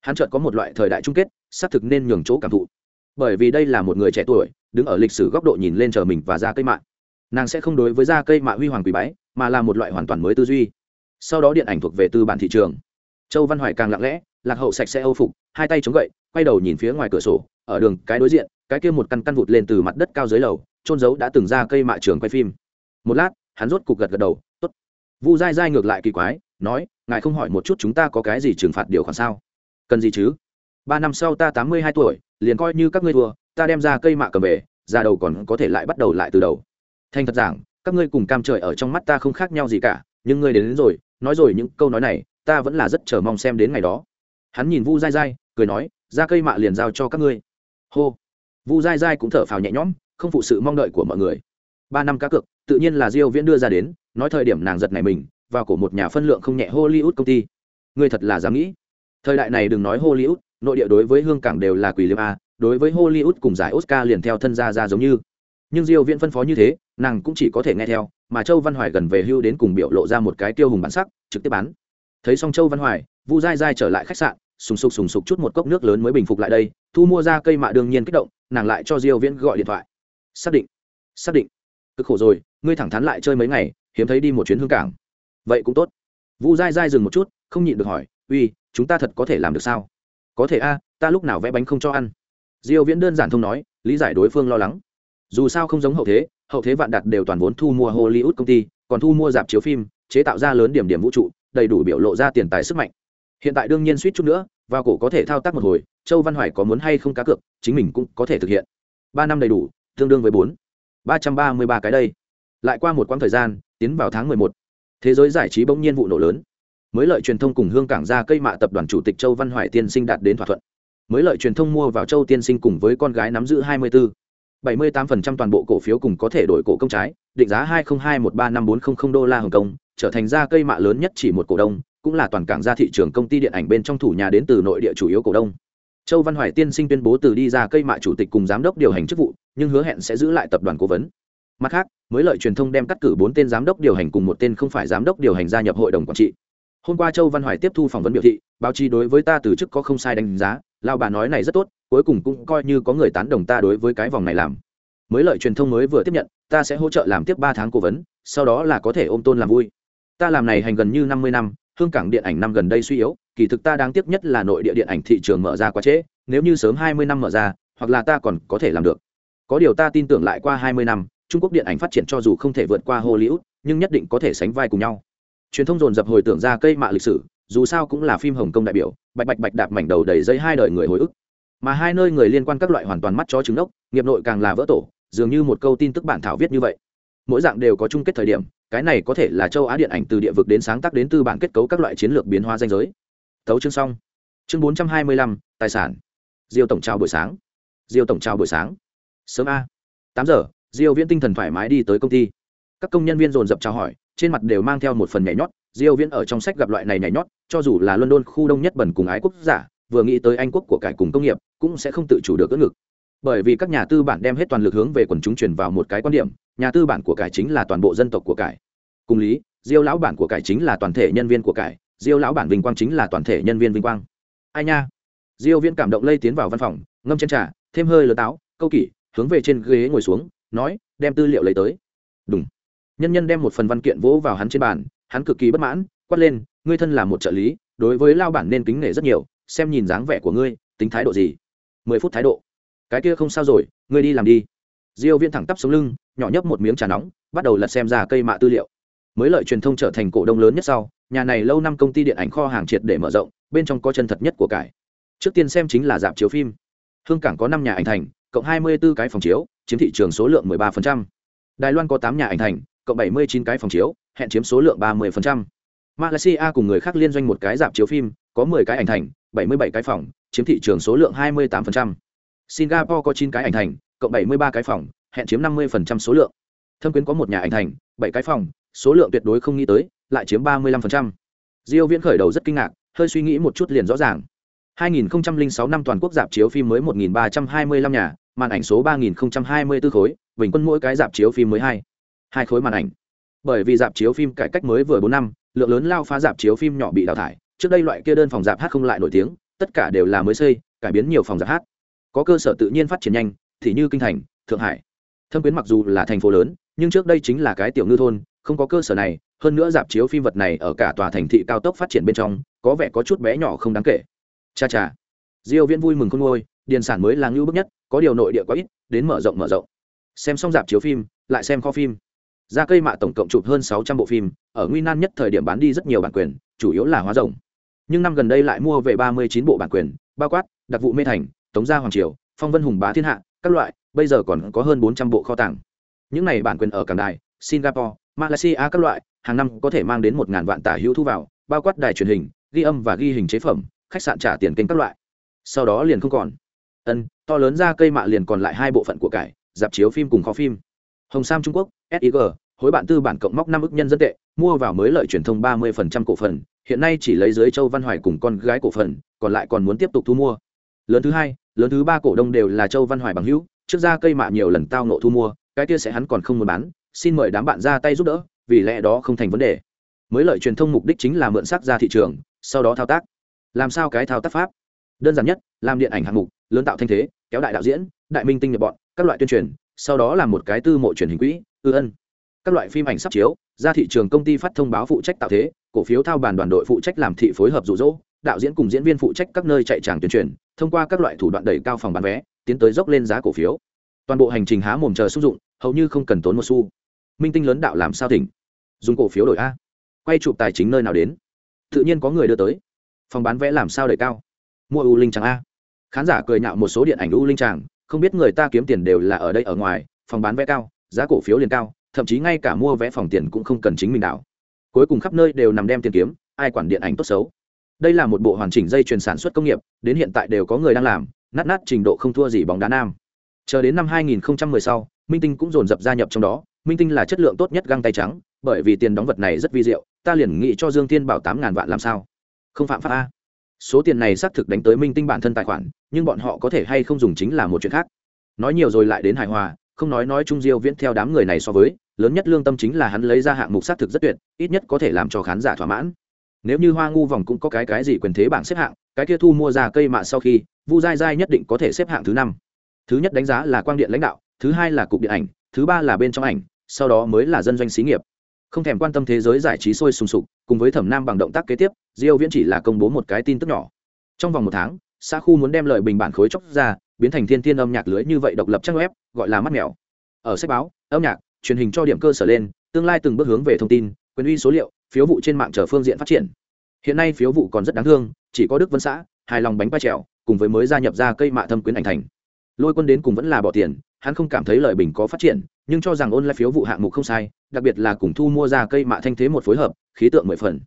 [SPEAKER 1] Hắn chợt có một loại thời đại chung kết, xác thực nên nhường chỗ cảm thụ. Bởi vì đây là một người trẻ tuổi đứng ở lịch sử góc độ nhìn lên chờ mình và ra cây mạ. Nàng sẽ không đối với ra cây mạ huy hoàng quý bái, mà là một loại hoàn toàn mới tư duy. Sau đó điện ảnh thuộc về tư bản thị trường. Châu văn hoài càng lặng lẽ, lạc hậu sạch sẽ âu phục, hai tay chống gậy, quay đầu nhìn phía ngoài cửa sổ, ở đường, cái đối diện, cái kia một căn căn vụt lên từ mặt đất cao dưới lầu trôn giấu đã từng ra cây mạ trường quay phim. Một lát, hắn rốt cục gật gật đầu, tốt. Vu dai dai ngược lại kỳ quái, nói, ngài không hỏi một chút chúng ta có cái gì trừng phạt điều khoản sao? Cần gì chứ? Ba năm sau ta tám mươi hai tuổi, liền coi như các ngươi thua ta đem ra cây mạ cầm về ra đầu còn có thể lại bắt đầu lại từ đầu. Thành thật giảng các ngươi cùng cam trời ở trong mắt ta không khác nhau gì cả nhưng ngươi đến, đến rồi nói rồi những câu nói này ta vẫn là rất chờ mong xem đến ngày đó. Hắn nhìn vu dai dai cười nói ra cây mạ liền giao cho các ngươi. Hô. Vu dai dai cũng thở phào nhẹ nhõm không phụ sự mong đợi của mọi người. Ba năm cá cược tự nhiên là diêu viễn đưa ra đến nói thời điểm nàng giật này mình vào cổ một nhà phân lượng không nhẹ hollywood công ty. Ngươi thật là dám nghĩ. Thời đại này đừng nói hollywood nội địa đối với hương cảng đều là quỷ liêm a đối với hollywood cùng giải oscar liền theo thân ra ra giống như. Nhưng diêu viễn phân phó như thế, nàng cũng chỉ có thể nghe theo, mà châu văn hoài gần về hưu đến cùng biểu lộ ra một cái tiêu hùng bản sắc, trực tiếp bán. Thấy xong châu văn hoài, vu dai dai trở lại khách sạn, sùng sục sùng sục chút một cốc nước lớn mới bình phục lại đây, thu mua ra cây mạ đương nhiên kích động, nàng lại cho diêu viễn gọi điện thoại. Xác định xác định. Cực khổ rồi, ngươi thẳng thắn lại chơi mấy ngày, hiếm thấy đi một chuyến hương cảng. Vậy cũng tốt. Vu dai dai dừng một chút, không nhịn được hỏi, uy, chúng ta thật có thể làm được sao? Có thể a, ta lúc nào vẽ bánh không cho ăn diêu viễn đơn giản thông nói, lý giải đối phương lo lắng. Dù sao không giống hậu thế hậu thế vạn đạt đều toàn vốn thu mua hollywood công ty, còn thu mua dạp chiếu phim, chế tạo ra lớn điểm điểm vũ trụ, đầy đủ biểu lộ ra tiền tài sức mạnh. Hiện tại đương nhiên suýt chút nữa, vào cổ có thể thao tác một hồi, châu văn hoài có muốn hay không cá cược, chính mình cũng có thể thực hiện. Ba năm đầy đủ, tương đương với bốn. Ba trăm ba mươi ba cái đây. Lại qua một quãng thời gian, tiến vào tháng mười một. Thế giới giải trí bỗng nhiên vụ nổ lớn. Mới lợi truyền thông cùng hương cảng ra cây mạ tập đoàn chủ tịch châu văn hoài tiên sinh đạt đến thỏa thuận mới lợi truyền thông mua vào châu tiên sinh cùng với con gái nắm giữ hai mươi bốn bảy mươi tám phần trăm toàn bộ cổ phiếu cùng có thể đổi cổ công trái, định giá hai không hai một ba năm bốn không không đô la hồng kông, trở thành ra cây mạ lớn nhất chỉ một cổ đông, cũng là toàn cảng ra thị trường công ty điện ảnh bên trong thủ nhà đến từ nội địa chủ yếu cổ đông. Châu văn hoài tiên sinh tuyên bố từ đi ra cây mạ chủ tịch cùng giám đốc điều hành chức vụ, nhưng hứa hẹn sẽ giữ lại tập đoàn cố vấn. Mặt khác, mới lợi truyền thông đem cắt cử bốn tên giám đốc điều hành cùng một tên không phải giám đốc điều hành gia nhập hội đồng quản trị hôm qua châu văn hoài tiếp thu phỏng vấn biểu thị, báo chí đối với ta từ chức có không sai đánh giá lao bà nói này rất tốt, cuối cùng cũng coi như có người tán đồng ta đối với cái vòng này làm. Mới lợi truyền thông mới vừa tiếp nhận, ta sẽ hỗ trợ làm tiếp ba tháng cố vấn, sau đó là có thể ôm tôn làm vui. Ta làm này hành gần như năm mươi năm, hương cảng điện ảnh năm gần đây suy yếu, kỳ thực ta đáng tiếc nhất là nội địa điện ảnh thị trường mở ra quá trễ, nếu như sớm hai mươi năm mở ra, hoặc là ta còn có thể làm được. Có điều ta tin tưởng lại qua hai mươi năm, trung quốc điện ảnh phát triển cho dù không thể vượt qua hollywood, nhưng nhất định có thể sánh vai cùng nhau truyền thông dồn dập hồi tưởng ra cây mạ lịch sử, dù sao cũng là phim hồng kông đại biểu, bạch bạch bạch đạp mảnh đầu đầy dây hai đời người hồi ức. Mà hai nơi người liên quan các loại hoàn toàn mắt chó trứng ốc, nghiệp nội càng là vỡ tổ, dường như một câu tin tức bản thảo viết như vậy. Mỗi dạng đều có chung kết thời điểm, cái này có thể là châu á điện ảnh từ địa vực đến sáng tác đến tư bản kết cấu các loại chiến lược biến hóa danh giới. Thấu chương xong. Chương bốn trăm hai mươi lăm, tài sản. Diêu tổng trao buổi sáng. Diêu tổng trao buổi sáng. Sớm a. tám giờ, diêu viễn tinh thần thoải mái đi tới công ty. Các công nhân viên dồn dập chào hỏi trên mặt đều mang theo một phần nhảy nhót, diêu viễn ở trong sách gặp loại này nhảy nhót, cho dù là london khu đông nhất bẩn cùng ái quốc giả, vừa nghĩ tới anh quốc của cải cùng công nghiệp, cũng sẽ không tự chủ được cưỡng ngực. Bởi vì các nhà tư bản đem hết toàn lực hướng về quần chúng truyền vào một cái quan điểm, nhà tư bản của cải chính là toàn bộ dân tộc của cải. Cùng lý, diêu lão bản của cải chính là toàn thể nhân viên của cải, diêu lão bản vinh quang chính là toàn thể nhân viên vinh quang. Ai nha? Diêu viễn cảm động lây tiến vào văn phòng, ngâm chén trà, thêm hơi lớn táo, câu kỷ, hướng về trên ghế ngồi xuống, nói, đem tư liệu lấy tới. Đúng nhân nhân đem một phần văn kiện vỗ vào hắn trên bàn, hắn cực kỳ bất mãn, quát lên, ngươi thân là một trợ lý, đối với lao bản nên kính nể rất nhiều, xem nhìn dáng vẻ của ngươi, tính thái độ gì? Mười phút thái độ. Cái kia không sao rồi, ngươi đi làm đi. Diêu viễn thẳng tắp sống lưng, nhỏ nhấp một miếng trà nóng, bắt đầu lật xem ra cây mạ tư liệu. Mới lợi truyền thông trở thành cổ đông lớn nhất sau, nhà này lâu năm công ty điện ảnh kho hàng triệt để mở rộng, bên trong có chân thật nhất của cải. Trước tiên xem chính là dạp chiếu phim. Hương cảng có năm nhà ảnh thành, cộng 24 cái phòng chiếu, chiếm thị trường số lượng 13%. đài loan có 8 nhà ảnh thành cộng 79 cái phòng chiếu, hẹn chiếm số lượng 30%. malaysia cùng người khác liên doanh một cái dạp chiếu phim, có 10 cái ảnh thành 77 cái phòng, chiếm thị trường số lượng 28%. singapore có 9 cái ảnh thành, cộng 73 cái phòng, hẹn chiếm 50% số lượng thâm quyến có một nhà ảnh thành 7 cái phòng, số lượng tuyệt đối không nghĩ tới, lại chiếm 35%. diêu viễn khởi đầu rất kinh ngạc, hơi suy nghĩ một chút liền rõ ràng 2006 năm toàn quốc dạp chiếu phim mới 1.325 nhà, màn ảnh số 3024 khối, bình quân mỗi cái dạp chiếu phim mới hai hai khối màn ảnh. Bởi vì dạp chiếu phim cải cách mới vừa bốn năm, lượng lớn lao phá dạp chiếu phim nhỏ bị đào thải. Trước đây loại kia đơn phòng dạp hát không lại nổi tiếng, tất cả đều là mới xây, cải biến nhiều phòng dạp hát. Có cơ sở tự nhiên phát triển nhanh, thì như kinh thành, thượng hải. Thâm quyến mặc dù là thành phố lớn, nhưng trước đây chính là cái tiểu ngư thôn, không có cơ sở này. Hơn nữa dạp chiếu phim vật này ở cả tòa thành thị cao tốc phát triển bên trong, có vẻ có chút bé nhỏ không đáng kể. Cha cha. Diêu viễn vui mừng không ngôi điền sản mới là ngưu bức nhất, có điều nội địa quá ít, đến mở rộng mở rộng. Xem xong dạp chiếu phim, lại xem kho phim ra cây mạ tổng cộng chụp hơn 600 bộ phim, ở nguy nan nhất thời điểm bán đi rất nhiều bản quyền, chủ yếu là hóa rồng. Nhưng năm gần đây lại mua về 39 bộ bản quyền, bao quát, đặc vụ mê thành, tống gia hoàng triều, phong vân hùng bá thiên hạ, các loại, bây giờ còn có hơn 400 bộ kho tàng. Những này bản quyền ở cảng đài, singapore, malaysia các loại, hàng năm có thể mang đến một ngàn vạn tả hữu thu vào, bao quát đài truyền hình, ghi âm và ghi hình chế phẩm, khách sạn trả tiền kênh các loại. Sau đó liền không còn. Ân, to lớn ra cây mạ liền còn lại hai bộ phận của cải, dạp chiếu phim cùng kho phim hồng sam trung quốc sig hối bạn tư bản cộng móc năm ức nhân dân tệ, mua vào mới lợi truyền thông ba mươi phần trăm cổ phần, hiện nay chỉ lấy dưới châu văn hoài cùng con gái cổ phần, còn lại còn muốn tiếp tục thu mua. Lớn thứ hai, lớn thứ ba cổ đông đều là châu văn hoài bằng hữu, trước ra cây mạ nhiều lần tao nộ thu mua, cái kia sẽ hắn còn không muốn bán, xin mời đám bạn ra tay giúp đỡ, vì lẽ đó không thành vấn đề. Mới lợi truyền thông mục đích chính là mượn sắc ra thị trường, sau đó thao tác. Làm sao cái thao tác pháp? Đơn giản nhất, làm điện ảnh hạng mục, lớn tạo thanh thế, kéo đại đạo diễn, đại minh tinh nhập bọn, các loại tuyên truyền sau đó là một cái tư mộ truyền hình quỹ ư ân. Các loại phim ảnh sắp chiếu, ra thị trường công ty phát thông báo phụ trách tạo thế, cổ phiếu thao bàn đoàn đội phụ trách làm thị phối hợp rụ rỗ đạo diễn cùng diễn viên phụ trách các nơi chạy tràng tuyên truyền, thông qua các loại thủ đoạn đẩy cao phòng bán vé, tiến tới dốc lên giá cổ phiếu. Toàn bộ hành trình há mồm chờ sử dụng, hầu như không cần tốn một xu. Minh tinh lớn đạo làm sao tỉnh? Dùng cổ phiếu đổi a. Quay chụp tài chính nơi nào đến? Tự nhiên có người đưa tới. Phòng bán vé làm sao đẩy cao? Mua u linh tràng a. Khán giả cười nhạo một số điện ảnh u linh tràng không biết người ta kiếm tiền đều là ở đây ở ngoài, phòng bán vé cao, giá cổ phiếu liền cao, thậm chí ngay cả mua vé phòng tiền cũng không cần chính mình đảo. Cuối cùng khắp nơi đều nằm đem tiền kiếm, ai quản điện ảnh tốt xấu. Đây là một bộ hoàn chỉnh dây chuyền sản xuất công nghiệp, đến hiện tại đều có người đang làm, nát nát trình độ không thua gì bóng đá nam. Chờ đến năm 2010 sau, minh tinh cũng dồn dập gia nhập trong đó, minh tinh là chất lượng tốt nhất găng tay trắng, bởi vì tiền đóng vật này rất vi diệu, ta liền nghĩ cho dương thiên bảo tám ngàn vạn làm sao? Không phạm pháp a. Số tiền này xác thực đánh tới minh tinh bản thân tài khoản nhưng bọn họ có thể hay không dùng chính là một chuyện khác. Nói nhiều rồi lại đến hài hòa, không nói nói trung diêu viễn theo đám người này so với, lớn nhất lương tâm chính là hắn lấy ra hạng mục xác thực rất tuyệt, ít nhất có thể làm cho khán giả thỏa mãn. Nếu như hoa ngu vòng cũng có cái cái gì quyền thế bảng xếp hạng, cái kia thu mua ra cây mạ sau khi, vu dai dai nhất định có thể xếp hạng thứ năm. Thứ nhất đánh giá là quang điện lãnh đạo, thứ hai là cục điện ảnh, thứ ba là bên trong ảnh, sau đó mới là dân doanh xí nghiệp. Không thèm quan tâm thế giới giải trí sôi sùng sục, cùng với thẩm nam bằng động tác kế tiếp, diêu viễn chỉ là công bố một cái tin tức nhỏ. Trong vòng một tháng xã khu muốn đem lợi bình bản khối chóc ra, biến thành thiên thiên âm nhạc lưới như vậy độc lập trang web, gọi là mắt mèo. Ở sách báo, âm nhạc, truyền hình cho điểm cơ sở lên, tương lai từng bước hướng về thông tin, quyền uy số liệu, phiếu vụ trên mạng chờ phương diện phát triển. Hiện nay phiếu vụ còn rất đáng thương, chỉ có đức vân xã, hài lòng bánh ba trèo, cùng với mới gia nhập ra cây mạ thâm quyến ảnh thành. Lôi quân đến cùng vẫn là bỏ tiền, hắn không cảm thấy lợi bình có phát triển, nhưng cho rằng ôn lại phiếu vụ hạng mục không sai, đặc biệt là cùng thu mua ra cây mạ thanh thế một phối hợp, khí tượng mười phần.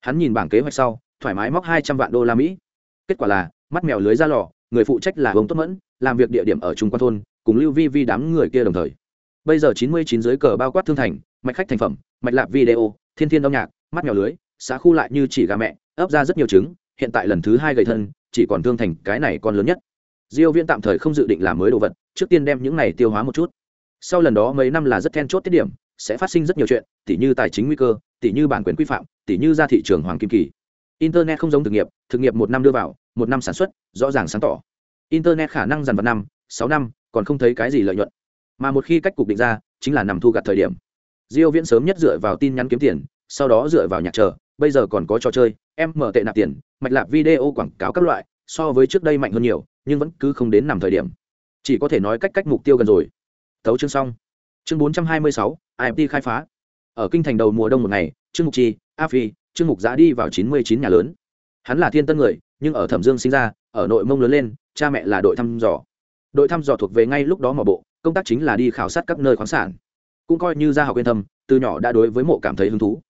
[SPEAKER 1] Hắn nhìn bảng kế hoạch sau, thoải mái móc hai trăm vạn đô la mỹ. Kết quả là mắt mèo lưới ra lò, người phụ trách là ông tốt mẫn, làm việc địa điểm ở trung quan thôn, cùng lưu vi vi đám người kia đồng thời. Bây giờ chín mươi chín dưới cờ bao quát thương thành, mạch khách thành phẩm, mạch lạp video, thiên thiên âm nhạc, mắt mèo lưới, xã khu lại như chỉ gà mẹ, ấp ra rất nhiều trứng, hiện tại lần thứ hai gầy thân, chỉ còn thương thành cái này con lớn nhất. Diêu viễn tạm thời không dự định làm mới đồ vật, trước tiên đem những này tiêu hóa một chút. Sau lần đó mấy năm là rất then chốt tiết điểm, sẽ phát sinh rất nhiều chuyện, tỉ như tài chính nguy cơ, tỉ như bản quyền quy phạm, tỉ như ra thị trường hoàng kim kỳ. Internet không giống thực nghiệp thực nghiệp một năm đưa vào một năm sản xuất rõ ràng sáng tỏ. Internet khả năng dần vào năm sáu năm còn không thấy cái gì lợi nhuận. Mà một khi cách cục định ra chính là nằm thu gặt thời điểm. Diêu viễn sớm nhất dựa vào tin nhắn kiếm tiền sau đó dựa vào nhạc chờ bây giờ còn có trò chơi em mở tệ nạp tiền mạch lạc video quảng cáo các loại so với trước đây mạnh hơn nhiều nhưng vẫn cứ không đến nằm thời điểm. Chỉ có thể nói cách cách mục tiêu gần rồi. Thấu chương xong. Chương 426, imt khai phá. Ở kinh thành đầu mùa đông một ngày trương mục chi a phi trương mục giã đi vào 99 nhà lớn. Hắn là thiên tân người nhưng ở thẩm dương sinh ra, ở nội mông lớn lên, cha mẹ là đội thăm dò. Đội thăm dò thuộc về ngay lúc đó mỏ bộ, công tác chính là đi khảo sát các nơi khoáng sản. Cũng coi như ra học yên thâm, từ nhỏ đã đối với mộ cảm thấy hứng thú.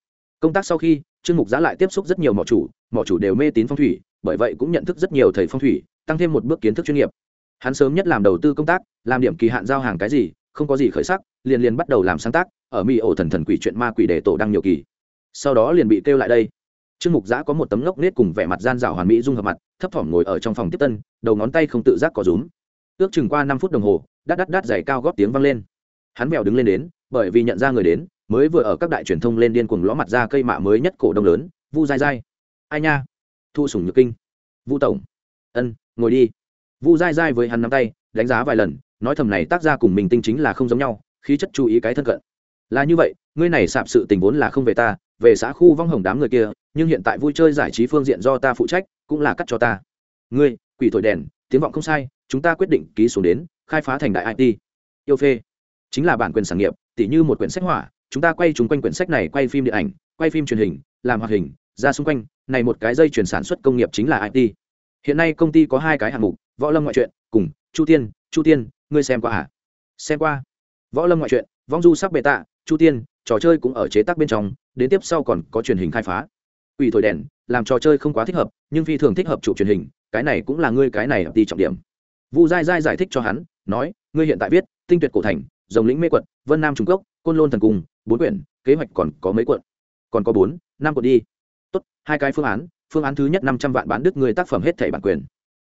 [SPEAKER 1] Công tác sau khi, trương mục giá lại tiếp xúc rất nhiều mỏ chủ mỏ chủ đều mê tín phong thủy, bởi vậy cũng nhận thức rất nhiều thầy phong thủy, tăng thêm một bước kiến thức chuyên nghiệp. Hắn sớm nhất làm đầu tư công tác, làm điểm kỳ hạn giao hàng cái gì, không có gì khởi sắc, liền liền bắt đầu làm sáng tác, ở mỹ ổ thần thần quỷ chuyện ma quỷ để tổ đăng nhiều kỳ. Sau đó liền bị kêu lại đây trương mục giã có một tấm lốc nết cùng vẻ mặt gian rào hoàn mỹ dung hợp mặt, thấp thỏm ngồi ở trong phòng tiếp tân, đầu ngón tay không tự giác có rúm. Ước chừng qua năm phút đồng hồ, đắt đắt đắt giày cao góp tiếng vang lên. Hắn mèo đứng lên đến, bởi vì nhận ra người đến, mới vừa ở các đại truyền thông lên điên cuồng ló mặt ra cây mạ mới nhất cổ đông lớn, vu dai dai ai nha? Thu sủng nhược kinh. Vu tổng. Ân, ngồi đi. Vu dai dai với hắn nắm tay, đánh giá vài lần, nói thầm này tác ra cùng mình tinh chính là không giống nhau, khí chất chú ý cái thân cận. Là như vậy, ngươi này sạp sự tình vốn là không về ta về xã khu vong hồng đám người kia, nhưng hiện tại vui chơi giải trí phương diện do ta phụ trách, cũng là cắt cho ta. Ngươi, quỷ thổi đèn, tiếng vọng không sai, chúng ta quyết định ký xuống đến, khai phá thành đại it yêu phê. Chính là bản quyền sản nghiệp, tỉ như một quyển sách hỏa chúng ta quay chung quanh quyển sách này, quay phim điện ảnh, quay phim truyền hình, làm hoạt hình, ra xung quanh, này một cái dây chuyển sản xuất công nghiệp chính là it hiện nay công ty có hai cái hạng mục, võ lâm ngoại truyện cùng chu tiên chu tiên, ngươi xem qua à? Xem qua. Võ lâm ngoại truyện, vong du sắc bệ tạ chu tiên trò chơi cũng ở chế tác bên trong đến tiếp sau còn có truyền hình khai phá. Ủy thổi đèn làm trò chơi không quá thích hợp nhưng phi thường thích hợp chụp truyền hình cái này cũng là ngươi cái này đi trọng điểm. Vu giai giai giải thích cho hắn nói ngươi hiện tại viết tinh tuyệt cổ thành dòng lĩnh mê Quận, vân nam trung cốc côn lôn thần cung bốn quyển kế hoạch còn có mấy quận còn có bốn năm quận đi. Tốt hai cái phương án phương án thứ nhất năm trăm vạn bán đứt người tác phẩm hết thẻ bản quyền.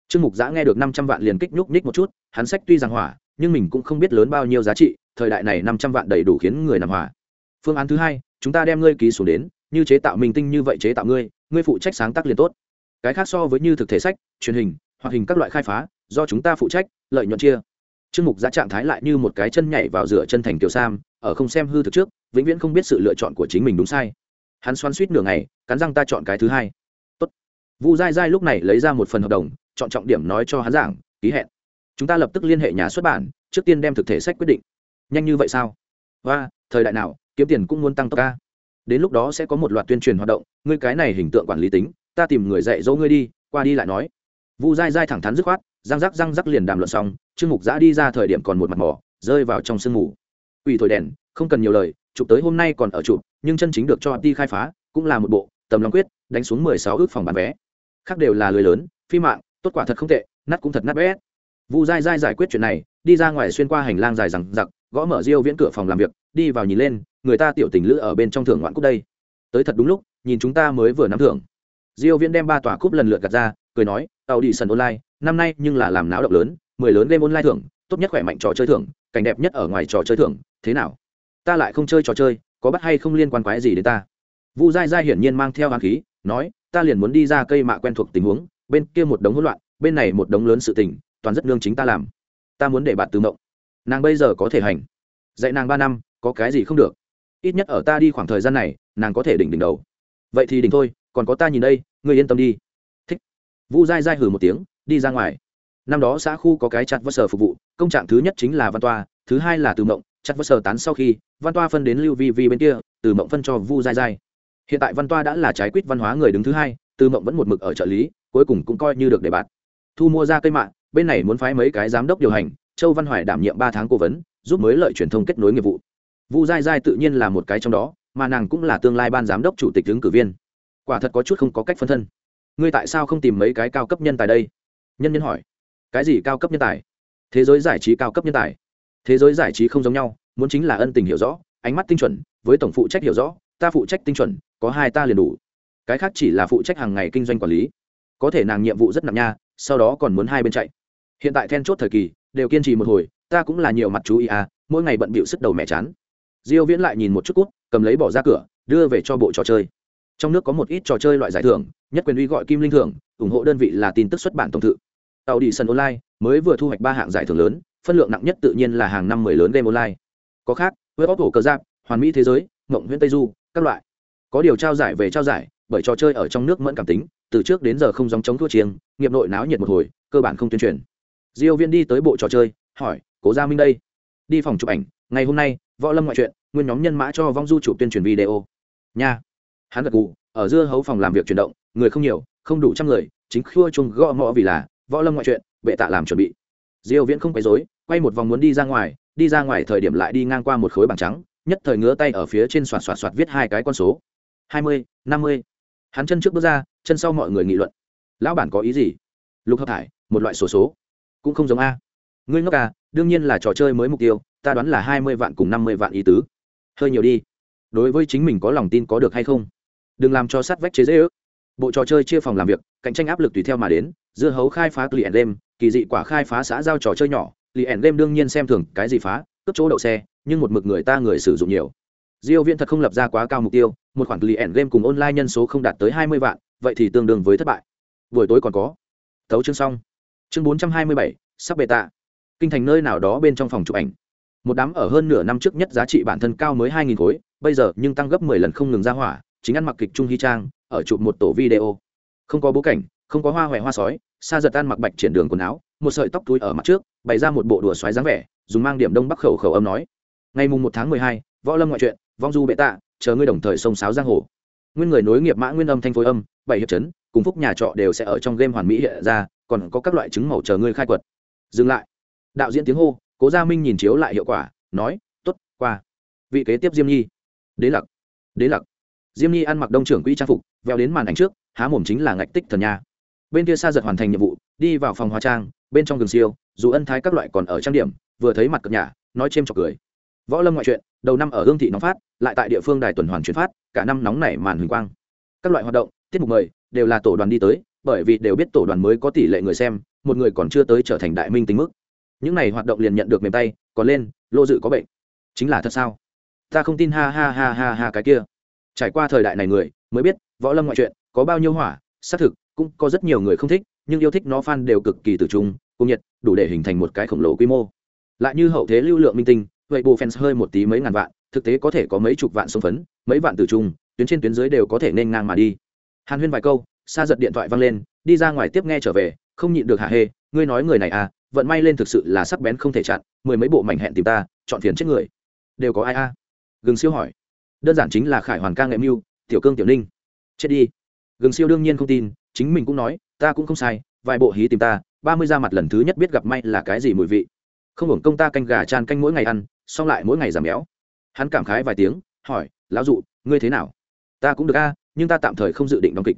[SPEAKER 1] Trương mục giã nghe được năm trăm vạn liền kích nhúc nhích một chút hắn sách tuy rằng hỏa nhưng mình cũng không biết lớn bao nhiêu giá trị, thời đại này năm trăm vạn đầy đủ khiến người nằm hòa. phương án thứ hai, chúng ta đem ngươi ký xuống đến, như chế tạo minh tinh như vậy chế tạo ngươi ngươi phụ trách sáng tác liền tốt. Cái khác so với như thực thể sách, truyền hình, hoạt hình các loại khai phá, do chúng ta phụ trách, lợi nhuận chia. Chương mục giá trạng thái lại như một cái chân nhảy vào rửa chân thành kiều sam, ở không xem hư thực trước, vĩnh viễn không biết sự lựa chọn của chính mình đúng sai. Hắn xoắn suýt nửa ngày, cắn răng ta chọn cái thứ hai. Tốt. vu dai dai lúc này lấy ra một phần hợp đồng, chọn trọng điểm nói cho hắn giảng, ký hẹn chúng ta lập tức liên hệ nhà xuất bản, trước tiên đem thực thể sách quyết định. Nhanh như vậy sao? Và thời đại nào, kiếm tiền cũng muốn tăng tốc ca đến lúc đó sẽ có một loạt tuyên truyền hoạt động, ngươi cái này hình tượng quản lý tính, ta tìm người dạy dỗ ngươi đi, qua đi lại nói. Vu dai dai thẳng thắn dứt khoát, răng rắc răng rắc liền đàm luận xong, trương mục giã đi ra thời điểm còn một mặt mỏ rơi vào trong sương mù. Ủy thổi đèn, không cần nhiều lời, chụp tới hôm nay còn ở chụp, nhưng chân chính được cho đi khai phá, cũng là một bộ, tầm lòng quyết, đánh xuống mười sáu ước phòng bán vé. Khác đều là lười lớn phi mạng, tốt quả thật không tệ, nát cũng thật nát bé vu dai dai giải quyết chuyện này, đi ra ngoài xuyên qua hành lang dài rằng giặc gõ mở diêu viễn cửa phòng làm việc, đi vào nhìn lên, người ta tiểu tình lữ ở bên trong thưởng ngoạn cúp đây. Tới thật đúng lúc, nhìn chúng ta mới vừa nắm thưởng. Diêu viễn đem ba tòa cúp lần lượt gạt ra, cười nói, tàu đi sân online, năm nay nhưng là làm náo động lớn, mười lớn game online thưởng, tốt nhất khỏe mạnh trò chơi thưởng, cảnh đẹp nhất ở ngoài trò chơi thưởng, thế nào? Ta lại không chơi trò chơi, có bắt hay không liên quan quái gì đến ta? Vu dai dai hiển nhiên mang theo hàng khí, nói, ta liền muốn đi ra cây mạ quen thuộc tình huống, bên kia một đống hỗn loạn, bên này một đống lớn sự tình toàn rất nương chính ta làm. Ta muốn để bạn từ mộng. Nàng bây giờ có thể hành. Dạy nàng ba năm, có cái gì không được? Ít nhất ở ta đi khoảng thời gian này, nàng có thể đỉnh đỉnh đầu. Vậy thì đỉnh thôi, còn có ta nhìn đây, ngươi yên tâm đi. Thích. Vu dai dai hử một tiếng, đi ra ngoài. Năm đó xã khu có cái chặt vơ sở phục vụ, công trạng thứ nhất chính là văn toa, thứ hai là từ mộng. Chặt vơ sở tán sau khi, văn toa phân đến lưu vi vi bên kia, từ mộng phân cho vu dai dai hiện tại văn toa đã là trái quýt văn hóa người đứng thứ hai, từ mộng vẫn một mực ở trợ lý, cuối cùng cũng coi như được để bạn. Thu mua ra cây mạng bên này muốn phái mấy cái giám đốc điều hành, châu văn hoài đảm nhiệm ba tháng cố vấn, giúp mới lợi truyền thông kết nối nghiệp vụ. Vu dai dai tự nhiên là một cái trong đó, mà nàng cũng là tương lai ban giám đốc chủ tịch ứng cử viên. Quả thật có chút không có cách phân thân. Ngươi tại sao không tìm mấy cái cao cấp nhân tài đây? Nhân nhân hỏi. Cái gì cao cấp nhân tài? Thế giới giải trí cao cấp nhân tài. Thế giới giải trí không giống nhau, muốn chính là ân tình hiểu rõ, ánh mắt tinh chuẩn, với tổng phụ trách hiểu rõ, ta phụ trách tinh chuẩn, có hai ta liền đủ. Cái khác chỉ là phụ trách hàng ngày kinh doanh quản lý. Có thể nàng nhiệm vụ rất nặng nha, sau đó còn muốn hai bên chạy hiện tại then chốt thời kỳ, đều kiên trì một hồi, ta cũng là nhiều mặt chú ý à mỗi ngày bận bịu sức đầu mẹ chán. Diêu viễn lại nhìn một chút cút, cầm lấy bỏ ra cửa, đưa về cho bộ trò chơi. Trong nước có một ít trò chơi loại giải thưởng, nhất quyền uy gọi kim linh thưởng, ủng hộ đơn vị là tin tức xuất bản tổng thự. Tàu đi sân online mới vừa thu hoạch ba hạng giải thưởng lớn, phân lượng nặng nhất tự nhiên là hàng năm mười lớn game online. Có khác với bóc cổ cờ giáp, hoàn mỹ thế giới mộng nguyễn tây du, các loại. Có điều trao giải về trao giải, bởi trò chơi ở trong nước mẫn cảm tính, từ trước đến giờ không dòng chống thua chiêng, nghiệp nội náo nhiệt một hồi, cơ bản không tuyên truyền diêu viên đi tới bộ trò chơi hỏi cố gia minh đây? Đi phòng chụp ảnh ngày hôm nay võ lâm ngoại truyện nguyên nhóm nhân mã cho vong du chụp tuyên truyền video. Nha. Hắn gật gù ở dưa hấu phòng làm việc chuyển động người không nhiều không đủ trăm người chính khua chung gõ ngõ vì là võ lâm ngoại truyện bệ tạ làm chuẩn bị. Diêu viễn không quấy rối quay một vòng muốn đi ra ngoài đi ra ngoài thời điểm lại đi ngang qua một khối bảng trắng nhất thời ngứa tay ở phía trên xoạt xoạt xoạt viết hai cái con số. 20, 50. hắn chân trước bước ra chân sau mọi người nghị luận. Lão bản có ý gì? Lục hợp thải một loại sổ số, số cũng không giống a. Ngươi ngốc à đương nhiên là trò chơi mới mục tiêu, ta đoán là 20 vạn cùng 50 vạn ý tứ. Hơi nhiều đi. Đối với chính mình có lòng tin có được hay không? Đừng làm cho sát vách chế dễ ước. Bộ trò chơi chia phòng làm việc, cạnh tranh áp lực tùy theo mà đến, dưa hấu khai phá liền game, kỳ dị quả khai phá xã giao trò chơi nhỏ liền game đương nhiên xem thường cái gì phá, cướp chỗ đậu xe, nhưng một mực người ta người sử dụng nhiều. Diêu viễn thật không lập ra quá cao mục tiêu, một khoản liền game cùng online nhân số không đạt tới 20 vạn, vậy thì tương đương với thất bại. Buổi tối còn có. Tấu chương xong chương 427, sắp bệ tạ. Kinh thành nơi nào đó bên trong phòng chụp ảnh. Một đám ở hơn nửa năm trước nhất giá trị bản thân cao mới 2.000 khối bây giờ nhưng tăng gấp 10 lần không ngừng ra hỏa chính ăn mặc kịch trung hy trang ở chụp một tổ video. Không có bố cảnh không có hoa hoẹ hoa sói xa giật tan mặc bạch triển đường quần áo một sợi tóc túi ở mặt trước bày ra một bộ đùa xoáy dáng vẻ dùng mang điểm đông bắc khẩu khẩu âm nói. Ngày mùng một tháng mười hai võ lâm ngoại truyện vong du bệ tạ chờ ngươi đồng thời sông sáo giang hồ. Nguyên người nối nghiệp mã nguyên âm thanh phối âm bảy hiệp chấn cùng phúc nhà trọ đều sẽ ở trong game hoàn mỹ hiện ra còn có các loại chứng màu chờ ngươi khai quật. Dừng lại. Đạo diễn tiếng hô, cố gia minh nhìn chiếu lại hiệu quả, nói t ố t qua. Vị kế tiếp diêm nhi. Đế lặc đế lặc. Diêm nhi ăn mặc đông trưởng quỹ trang phục, veo đến màn ảnh trước, há mồm chính là ngạch tích thần nha. Bên kia xa giật hoàn thành nhiệm vụ, đi vào phòng hóa trang, bên trong gừng siêu, dù ân thái các loại còn ở trang điểm, vừa thấy mặt cập nhà nói chêm chọc cười. Võ lâm ngoại truyện, đầu năm ở hương thị nóng phát, lại tại địa phương đài tuần hoàn chuyển phát, cả năm nóng nảy màn huỳnh quang. Các loại hoạt động, tiết mục mời, đều là tổ đoàn đi tới bởi vì đều biết tổ đoàn mới có tỷ lệ người xem, một người còn chưa tới trở thành đại minh tính mức. Những này hoạt động liền nhận được mềm tay, còn lên, lô dự có bệnh. Chính là thật sao? Ta không tin ha ha ha ha ha cái kia. Trải qua thời đại này người, mới biết, võ lâm ngoại truyện, có bao nhiêu hỏa, xác thực, cũng có rất nhiều người không thích, nhưng yêu thích nó fan đều cực kỳ tử trung cung nhiệt, đủ để hình thành một cái khổng lồ quy mô. Lại như hậu thế lưu lượng minh tinh, vậy bù fans hơi một tí mấy ngàn vạn, thực tế có thể có mấy chục vạn sông phấn, mấy vạn tử trung, tuyến trên tuyến dưới đều có thể nên ngang mà đi. Hàn huyên vài câu xa giật điện thoại văng lên, đi ra ngoài tiếp nghe trở về, không nhịn được hạ hê, ngươi nói người này à vận may lên thực sự là sắc bén không thể chặn, mười mấy bộ mảnh hẹn tìm ta, chọn phiền chết người. Đều có ai a à? gừng siêu hỏi. Đơn giản chính là khải hoàn ca nghệ mưu, tiểu cương, tiểu ninh. Chết đi. Gừng siêu đương nhiên không tin, chính mình cũng nói, ta cũng không sai, vài bộ hí tìm ta, ba mươi ra mặt lần thứ nhất biết gặp may là cái gì mùi vị. Không hưởng công ta canh gà chan canh mỗi ngày ăn, xong lại mỗi ngày giảm béo. Hắn cảm khái vài tiếng, hỏi, lão dụ, ngươi thế nào? Ta cũng được a, nhưng ta tạm thời không dự định đóng kịch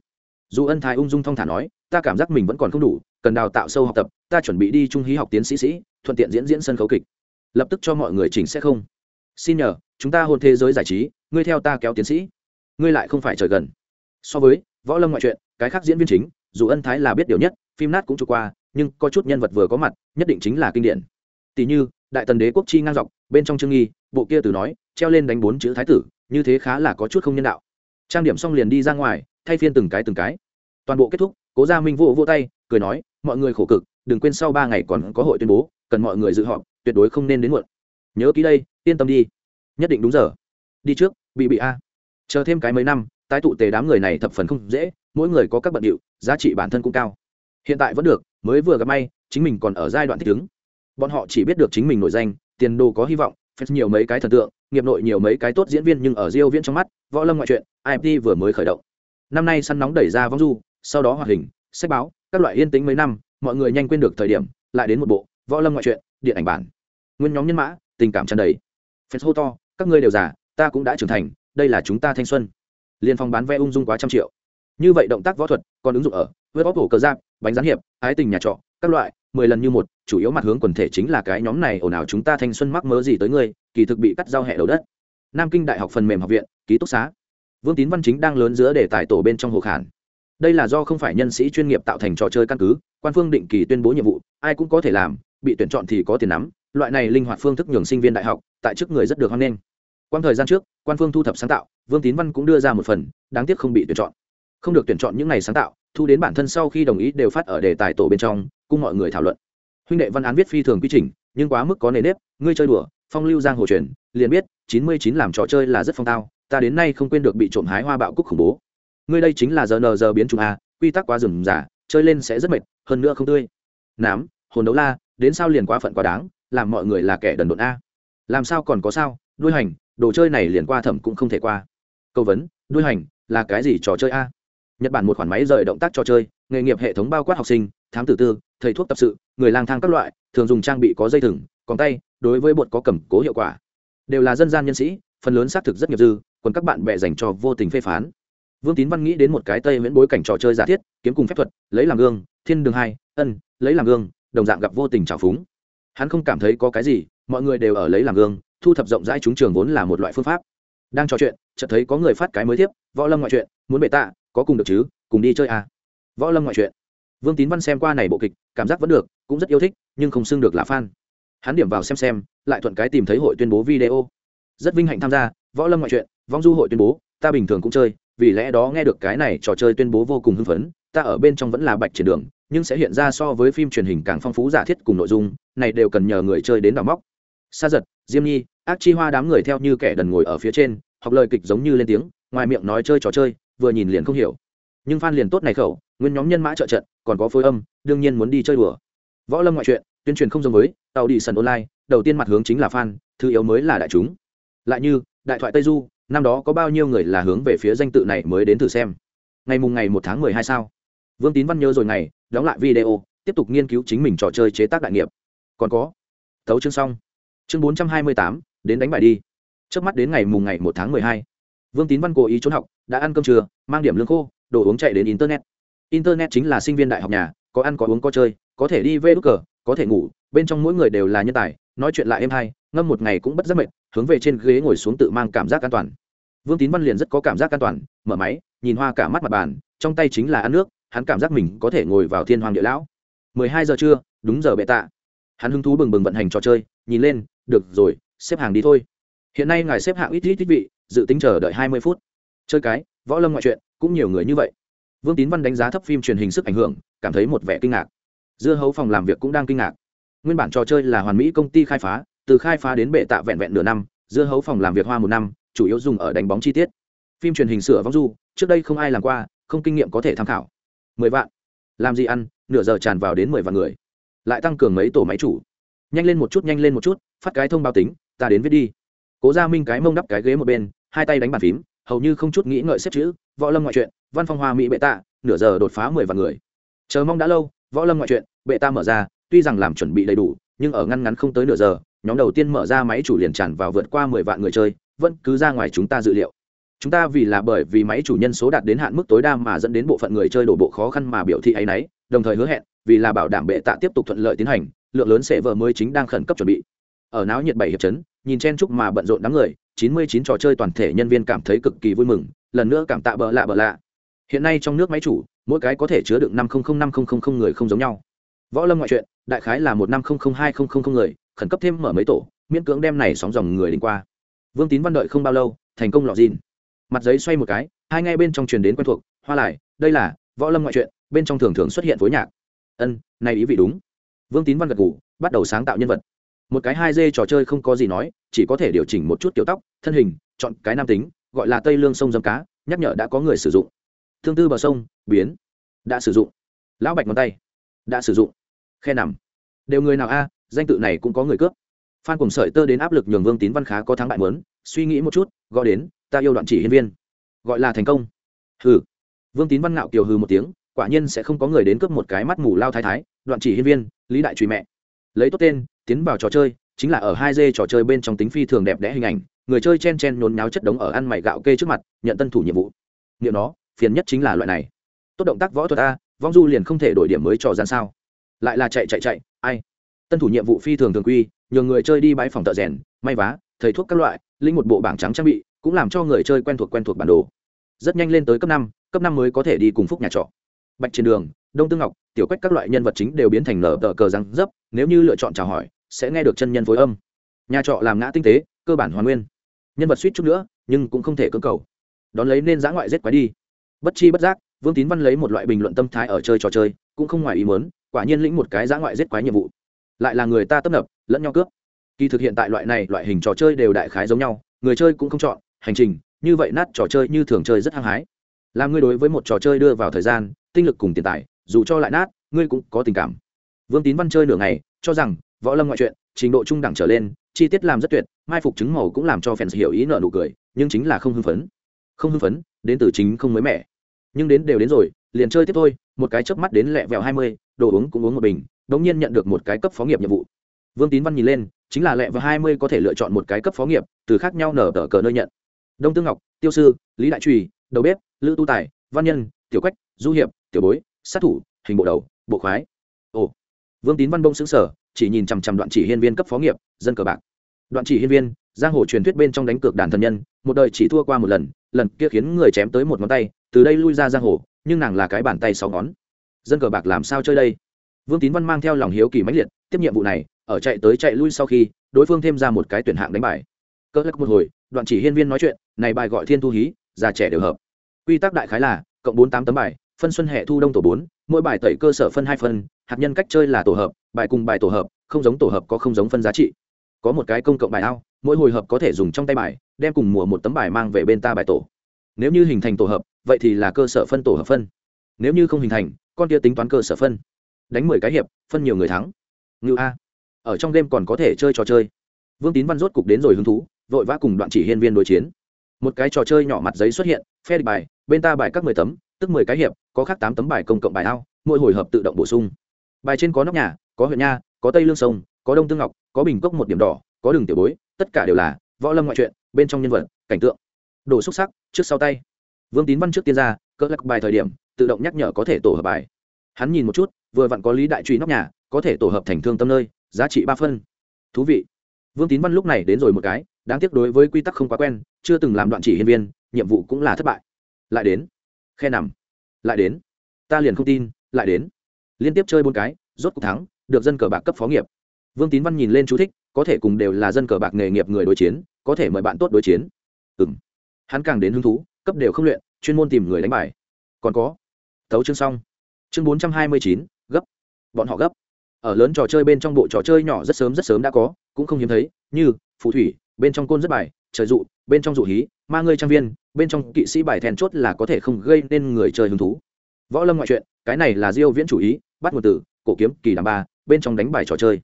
[SPEAKER 1] dù ân thái ung dung thong thả nói, ta cảm giác mình vẫn còn không đủ, cần đào tạo sâu học tập, ta chuẩn bị đi trung hí học tiến sĩ sĩ, thuận tiện diễn diễn sân khấu kịch. Lập tức cho mọi người chỉnh sẽ không. Xin nhờ, chúng ta hôn thế giới giải trí, ngươi theo ta kéo tiến sĩ. Ngươi lại không phải trời gần. So với võ lâm ngoại truyện, cái khác diễn viên chính, dù ân thái là biết điều nhất, phim nát cũng trôi qua, nhưng có chút nhân vật vừa có mặt, nhất định chính là kinh điển. Tỷ như, đại tần đế quốc chi ngang dọc, bên trong trương nghi, bộ kia từ nói, treo lên đánh bốn chữ thái tử, như thế khá là có chút không nhân đạo. Trang điểm xong liền đi ra ngoài thay phiên từng cái từng cái. Toàn bộ kết thúc, cố gia minh vô vô tay, cười nói, mọi người khổ cực, đừng quên sau ba ngày còn có hội tuyên bố, cần mọi người dự họp, tuyệt đối không nên đến muộn. Nhớ ký đây, yên tâm đi. Nhất định đúng giờ. Đi trước, bị bị a. Chờ thêm cái mấy năm, tái tụ tề đám người này thập phần không dễ, mỗi người có các bận điệu, giá trị bản thân cũng cao. Hiện tại vẫn được, mới vừa gặp may, chính mình còn ở giai đoạn thích ứng. Bọn họ chỉ biết được chính mình nổi danh, tiền đồ có hy vọng phép nhiều mấy cái thần tượng, nghiệp nội nhiều mấy cái tốt diễn viên nhưng ở diêu viễn trong mắt, võ lâm ngoại truyện imt vừa mới khởi động năm nay săn nóng đẩy ra vong du, sau đó hoạt hình, sách báo, các loại yên tĩnh mấy năm, mọi người nhanh quên được thời điểm, lại đến một bộ, võ lâm ngoại truyện, điện ảnh bản. Nguyên nhóm nhân mã, tình cảm tràn đầy. Phép hô to, các ngươi đều già, ta cũng đã trưởng thành, đây là chúng ta thanh xuân. Liên phong bán vé ung dung quá trăm triệu. Như vậy động tác võ thuật, còn ứng dụng ở, với bóp cổ cơ giáp, bánh rán hiệp, ái tình nhà trọ, các loại, mười lần như một, chủ yếu mặt hướng quần thể chính là cái nhóm này, ồn ào chúng ta thanh xuân mắc mớ gì tới ngươi, kỳ thực bị cắt giao hẹ đầu đất. Nam kinh đại học phần mềm học viện, ký túc xá vương tín văn chính đang lớn giữa đề tài tổ bên trong hồ khản. Đây là do không phải nhân sĩ chuyên nghiệp tạo thành trò chơi căn cứ, quan phương định kỳ tuyên bố nhiệm vụ, ai cũng có thể làm, bị tuyển chọn thì có tiền nắm, loại này linh hoạt phương thức nhường sinh viên đại học, tại chức người rất được hoan nghênh. Quan thời gian trước, quan phương thu thập sáng tạo, vương tín văn cũng đưa ra một phần, đáng tiếc không bị tuyển chọn. Không được tuyển chọn những ngày sáng tạo, thu đến bản thân sau khi đồng ý đều phát ở đề tài tổ bên trong, cùng mọi người thảo luận. Huynh đệ văn án viết phi thường quy trình, nhưng quá mức có nề nếp, ngươi chơi đùa, phong lưu giang hồ truyền, liền biết, chín mươi chín làm trò chơi là rất phong tao ta đến nay không quên được bị trộm hái hoa bạo cúc khủng bố. Ngươi đây chính là giờ nờ giờ biến chủng a quy tắc quá rườm rà, chơi lên sẽ rất mệt hơn nữa không tươi. Nám hồn đấu la đến sao liền quá phận quá đáng làm mọi người là kẻ đần độn a. Làm sao còn có sao đuôi hành đồ chơi này liền qua thẩm cũng không thể qua. Câu vấn đuôi hành là cái gì trò chơi a? Nhật bản một khoản máy rời động tác trò chơi nghề nghiệp hệ thống bao quát học sinh thám tử tư thầy thuốc tập sự người lang thang các loại thường dùng trang bị có dây thừng còn tay đối với bột có cầm cố hiệu quả. Đều là dân gian nhân sĩ phần lớn xác thực rất nghiệp dư còn các bạn bè dành cho vô tình phê phán. Vương tín văn nghĩ đến một cái tây miễn bối cảnh trò chơi giả thiết, kiếm cùng phép thuật, lấy làm gương, thiên đường hai, ân, lấy làm gương, đồng dạng gặp vô tình trào phúng. Hắn không cảm thấy có cái gì, mọi người đều ở lấy làm gương, thu thập rộng rãi chúng trường vốn là một loại phương pháp. Đang trò chuyện, chợt thấy có người phát cái mới tiếp võ lâm ngoại truyện, muốn bệ tạ, có cùng được chứ, cùng đi chơi à? Võ lâm ngoại truyện. vương tín văn xem qua này bộ kịch, cảm giác vẫn được, cũng rất yêu thích, nhưng không xưng được là fan. Hắn điểm vào xem xem, lại thuận cái tìm thấy hội tuyên bố video rất vinh hạnh tham gia, võ lâm ngoại truyện, vong du hội tuyên bố, ta bình thường cũng chơi, vì lẽ đó nghe được cái này trò chơi tuyên bố vô cùng hưng phấn, ta ở bên trong vẫn là bạch triển đường, nhưng sẽ hiện ra so với phim truyền hình càng phong phú giả thiết cùng nội dung, này đều cần nhờ người chơi đến đào móc. Sa giật, diêm nhi, ác chi hoa đám người theo như kẻ đần ngồi ở phía trên, học lời kịch giống như lên tiếng, ngoài miệng nói chơi trò chơi, vừa nhìn liền không hiểu. Nhưng phan liền tốt này khẩu, nguyên nhóm nhân mã trợ trận, còn có phối âm, đương nhiên muốn đi chơi đùa. Võ lâm ngoại truyện, tuyên truyền không giống với, tàu đi sân online, đầu tiên mặt hướng chính là fan, thứ yếu mới là đại chúng lại như, đại thoại tây du, năm đó có bao nhiêu người là hướng về phía danh tự này mới đến thử xem. Ngày mùng ngày một tháng mười hai sao? Vương tín văn nhớ rồi ngày, đóng lại video, tiếp tục nghiên cứu chính mình trò chơi chế tác đại nghiệp. Còn có, thấu chương xong. Chương bốn trăm hai mươi tám, đến đánh bài đi. Trước mắt đến ngày mùng ngày một tháng mười hai, vương tín văn cố ý trốn học, đã ăn cơm trưa, mang điểm lương khô, đồ uống chạy đến internet. Internet chính là sinh viên đại học nhà, có ăn có uống có chơi, có thể đi vê đ cờ có thể ngủ, bên trong mỗi người đều là nhân tài, nói chuyện lại êm hay, ngâm một ngày cũng bất giác mệt, hướng về trên ghế ngồi xuống tự mang cảm giác an toàn. Vương tín văn liền rất có cảm giác an toàn, mở máy, nhìn hoa cả mắt mặt bàn, trong tay chính là ăn nước, hắn cảm giác mình có thể ngồi vào thiên hoàng địa lão. Mười hai giờ trưa, đúng giờ bệ tạ. Hắn hứng thú bừng bừng vận hành trò chơi, nhìn lên, được rồi, xếp hàng đi thôi. Hiện nay ngài xếp hạng ít ít ít vị, dự tính chờ đợi hai mươi phút. Chơi cái, võ lâm ngoại truyện, cũng nhiều người như vậy. Vương tín văn đánh giá thấp phim truyền hình sức ảnh hưởng, cảm thấy một vẻ kinh ngạc dưa hấu phòng làm việc cũng đang kinh ngạc. Nguyên bản trò chơi là hoàn mỹ công ty khai phá, từ khai phá đến bệ tạ vẹn vẹn nửa năm, dưa hấu phòng làm việc hoa một năm, chủ yếu dùng ở đánh bóng chi tiết. Phim truyền hình sửa vong du, trước đây không ai làm qua, không kinh nghiệm có thể tham khảo. Mười vạn. Làm gì ăn, nửa giờ tràn vào đến mười vạn người. Lại tăng cường mấy tổ máy chủ. Nhanh lên một chút, nhanh lên một chút, phát cái thông báo tính, ta đến viết đi. Cố gia minh cái mông đắp cái ghế một bên, hai tay đánh bàn phím, hầu như không chút nghĩ ngợi xếp chữ, võ lâm ngoại truyện, văn phong hoa mỹ bệ tạ, nửa giờ đột phá mười vạn người. Chờ mong đã lâu võ lâm ngoại truyện bệ ta mở ra, tuy rằng làm chuẩn bị đầy đủ, nhưng ở ngăn ngắn không tới nửa giờ, nhóm đầu tiên mở ra máy chủ liền tràn vào vượt qua mười vạn người chơi, vẫn cứ ra ngoài chúng ta dự liệu. Chúng ta vì là bởi vì máy chủ nhân số đạt đến hạn mức tối đa mà dẫn đến bộ phận người chơi đổ bộ khó khăn mà biểu thị ấy nấy đồng thời hứa hẹn, vì là bảo đảm bệ tạ tiếp tục thuận lợi tiến hành, lượng lớn sẽ vờ mới chính đang khẩn cấp chuẩn bị. Ở náo nhiệt bảy hiệp chấn, nhìn chen chúc mà bận rộn đám người, chín mươi chín trò chơi toàn thể nhân viên cảm thấy cực kỳ vui mừng, lần nữa cảm tạ bợ lạ bợ lạ. Hiện nay trong nước máy chủ mỗi cái có thể chứa được năm trăm linh năm trăm người không giống nhau. Võ lâm ngoại truyện, đại khái là một năm trăm linh hai người, khẩn cấp thêm mở mấy tổ, miễn cưỡng đem này sóng dòng người đi qua. Vương tín văn đợi không bao lâu, thành công lọt dìn. Mặt giấy xoay một cái, hai ngay bên trong truyền đến quen thuộc, hoa lại, đây là võ lâm ngoại truyện, bên trong thường thường xuất hiện phối nhạc. Ân, này ý vị đúng. Vương tín văn gật ngủ bắt đầu sáng tạo nhân vật. Một cái hai d trò chơi không có gì nói, chỉ có thể điều chỉnh một chút kiểu tóc, thân hình, chọn cái nam tính, gọi là tây lương sông dâm cá, nhắc nhở đã có người sử dụng thương tư bờ sông, biến. Đã sử dụng. Lão bạch ngón tay. Đã sử dụng. Khe nằm. Đều người nào a, danh tự này cũng có người cướp. Phan cùng sợi tơ đến áp lực nhường vương tín văn khá có thắng bại mớn suy nghĩ một chút, gọi đến, ta yêu đoạn chỉ hiên viên. Gọi là thành công. Hừ. Vương tín văn ngạo kiều hừ một tiếng, quả nhiên sẽ không có người đến cướp một cái mắt mù lao thái thái, đoạn chỉ hiên viên, lý đại trùy mẹ. Lấy tốt tên, tiến vào trò chơi, chính là ở hai d trò chơi bên trong tính phi thường đẹp đẽ hình ảnh, người chơi chen chen nhốn nháo chất đống ở ăn mày gạo kê trước mặt, nhận tân thủ nhiệm vụ. Nghiệm nó phiền nhất chính là loại này. Tốt động tác võ thuật a, vong du liền không thể đổi điểm mới trò gian sao. Lại là chạy chạy chạy, ai? Tân thủ nhiệm vụ phi thường thường quy, nhờ người chơi đi bãi phòng thợ rèn, may vá, thầy thuốc các loại linh một bộ bảng trắng trang bị, cũng làm cho người chơi quen thuộc quen thuộc bản đồ. Rất nhanh lên tới cấp năm cấp năm mới có thể đi cùng phúc nhà trọ. Bạch trên đường, đông tương ngọc, tiểu quách các loại nhân vật chính đều biến thành nở tờ cờ răng dấp, nếu như lựa chọn chào hỏi, sẽ nghe được chân nhân phối âm. Nhà trọ làm ngã tinh tế, cơ bản hoàn nguyên. Nhân vật suýt chút nữa, nhưng cũng không thể cưỡng cầu. Đón lấy nên giã ngoại rét quái đi bất chi bất giác, vương tín văn lấy một loại bình luận tâm thái ở chơi trò chơi, cũng không ngoài ý muốn, quả nhiên lĩnh một cái giã ngoại giết quái nhiệm vụ. Lại là người ta tấp nập, lẫn nhau cướp. Kỳ thực hiện tại loại này, loại hình trò chơi đều đại khái giống nhau, người chơi cũng không chọn, hành trình, như vậy nát trò chơi như thường chơi rất hăng hái. Làm ngươi đối với một trò chơi đưa vào thời gian, tinh lực cùng tiền tài, dù cho lại nát, ngươi cũng có tình cảm. Vương tín văn chơi nửa ngày, cho rằng, võ lâm ngoại truyện trình độ trung đẳng trở lên, chi tiết làm rất tuyệt, mai phục chứng màu cũng làm cho fans hiểu ý nợ nụ cười, nhưng chính là không hưng phấn. Không hưng phấn đến từ chính không mới mẻ. Nhưng đến đều đến rồi, liền chơi tiếp thôi, một cái chớp mắt đến lẹ vẹo hai mươi, đồ uống cũng uống một bình, đống nhiên nhận được một cái cấp phó nghiệp nhiệm vụ. Vương tín văn nhìn lên, chính là lẹ vẹo hai mươi có thể lựa chọn một cái cấp phó nghiệp, từ khác nhau nở tờ cờ nơi nhận. Đông tương ngọc, tiêu sư, lý đại trùy, đầu bếp, lữ tu tài, văn nhân, tiểu quách, du hiệp, tiểu bối, sát thủ, hình bộ đầu, bộ khoái. Ồ. Vương tín văn bông xứng sở chỉ nhìn chằm chằm đoạn chỉ hiên viên cấp phó nghiệp, dân cờ bạc. Đoạn chỉ hiên viên, giang hồ truyền thuyết bên trong đánh cược đàn thân nhân, một đời chỉ thua qua một lần lần kia khiến người chém tới một ngón tay, từ đây lui ra giang hồ, nhưng nàng là cái bàn tay sáu ngón. Dân cờ bạc làm sao chơi đây? Vương tín văn mang theo lòng hiếu kỳ mãnh liệt, tiếp nhiệm vụ này, ở chạy tới chạy lui sau khi, đối phương thêm ra một cái tuyển hạng đánh bài. Cỡ lắc một hồi, đoạn chỉ hiên viên nói chuyện, này bài gọi thiên thu hí, già trẻ đều hợp. Quy tắc đại khái là, cộng bốn tám tấm bài, phân xuân hệ thu đông tổ bốn, mỗi bài tẩy cơ sở phân hai phân hạt nhân cách chơi là tổ hợp, bài cùng bài tổ hợp, không giống tổ hợp có không giống phân giá trị. Có một cái công cộng bài ao mỗi hồi hợp có thể dùng trong tay bài, đem cùng mùa một tấm bài mang về bên ta bài tổ. Nếu như hình thành tổ hợp, vậy thì là cơ sở phân tổ hợp phân. Nếu như không hình thành, con kia tính toán cơ sở phân. Đánh mười cái hiệp, phân nhiều người thắng. Ngự a. Ở trong game còn có thể chơi trò chơi. Vương tín văn rốt cục đến rồi hứng thú, vội vã cùng đoạn chỉ hiên viên đối chiến. Một cái trò chơi nhỏ mặt giấy xuất hiện, phe địch bài, bên ta bài các mười tấm, tức mười cái hiệp, có khác tám tấm bài công cộng bài ao, mỗi hồi hợp tự động bổ sung. Bài trên có nóc nhà, có huyện nha, có tây lương sông, có đông tương ngọc, có bình cốc một điểm đỏ, có đường tiểu bối tất cả đều là võ lâm ngoại truyện, bên trong nhân vật, cảnh tượng. Đồ xúc sắc, trước sau tay. Vương tín văn trước tiên ra, cỡ lắc bài thời điểm, tự động nhắc nhở có thể tổ hợp bài. Hắn nhìn một chút, vừa vặn có lý đại truy nóc nhà, có thể tổ hợp thành thương tâm nơi, giá trị ba phân. Thú vị. Vương tín văn lúc này đến rồi một cái, đáng tiếc đối với quy tắc không quá quen, chưa từng làm đoạn chỉ hiên viên, nhiệm vụ cũng là thất bại. Lại đến. Khe nằm. Lại đến. Ta liền không tin, lại đến. Liên tiếp chơi bốn cái, rốt cuộc thắng, được dân cờ bạc cấp phó nghiệp vương tín văn nhìn lên chú thích, có thể cùng đều là dân cờ bạc nghề nghiệp người đối chiến, có thể mời bạn tốt đối chiến. Ừ m hắn càng đến hứng thú, cấp đều không luyện, chuyên môn tìm người đánh bài. Còn có. Tấu chương xong. Chương bốn trăm hai mươi chín, gấp. Bọn họ gấp. Ở lớn trò chơi bên trong bộ trò chơi nhỏ rất sớm rất sớm đã có, cũng không hiếm thấy, như phù thủy, bên trong côn rất bài, trời dụ, bên trong dụ hí, ma ngươi trang viên, bên trong kỵ sĩ bài then chốt là có thể không gây nên người chơi hứng thú. Võ lâm ngoại truyện, cái này là diêu viễn chủ ý, bắt nguồn từ cổ kiếm kỳ đàm ba, bên trong đánh bài trò chơi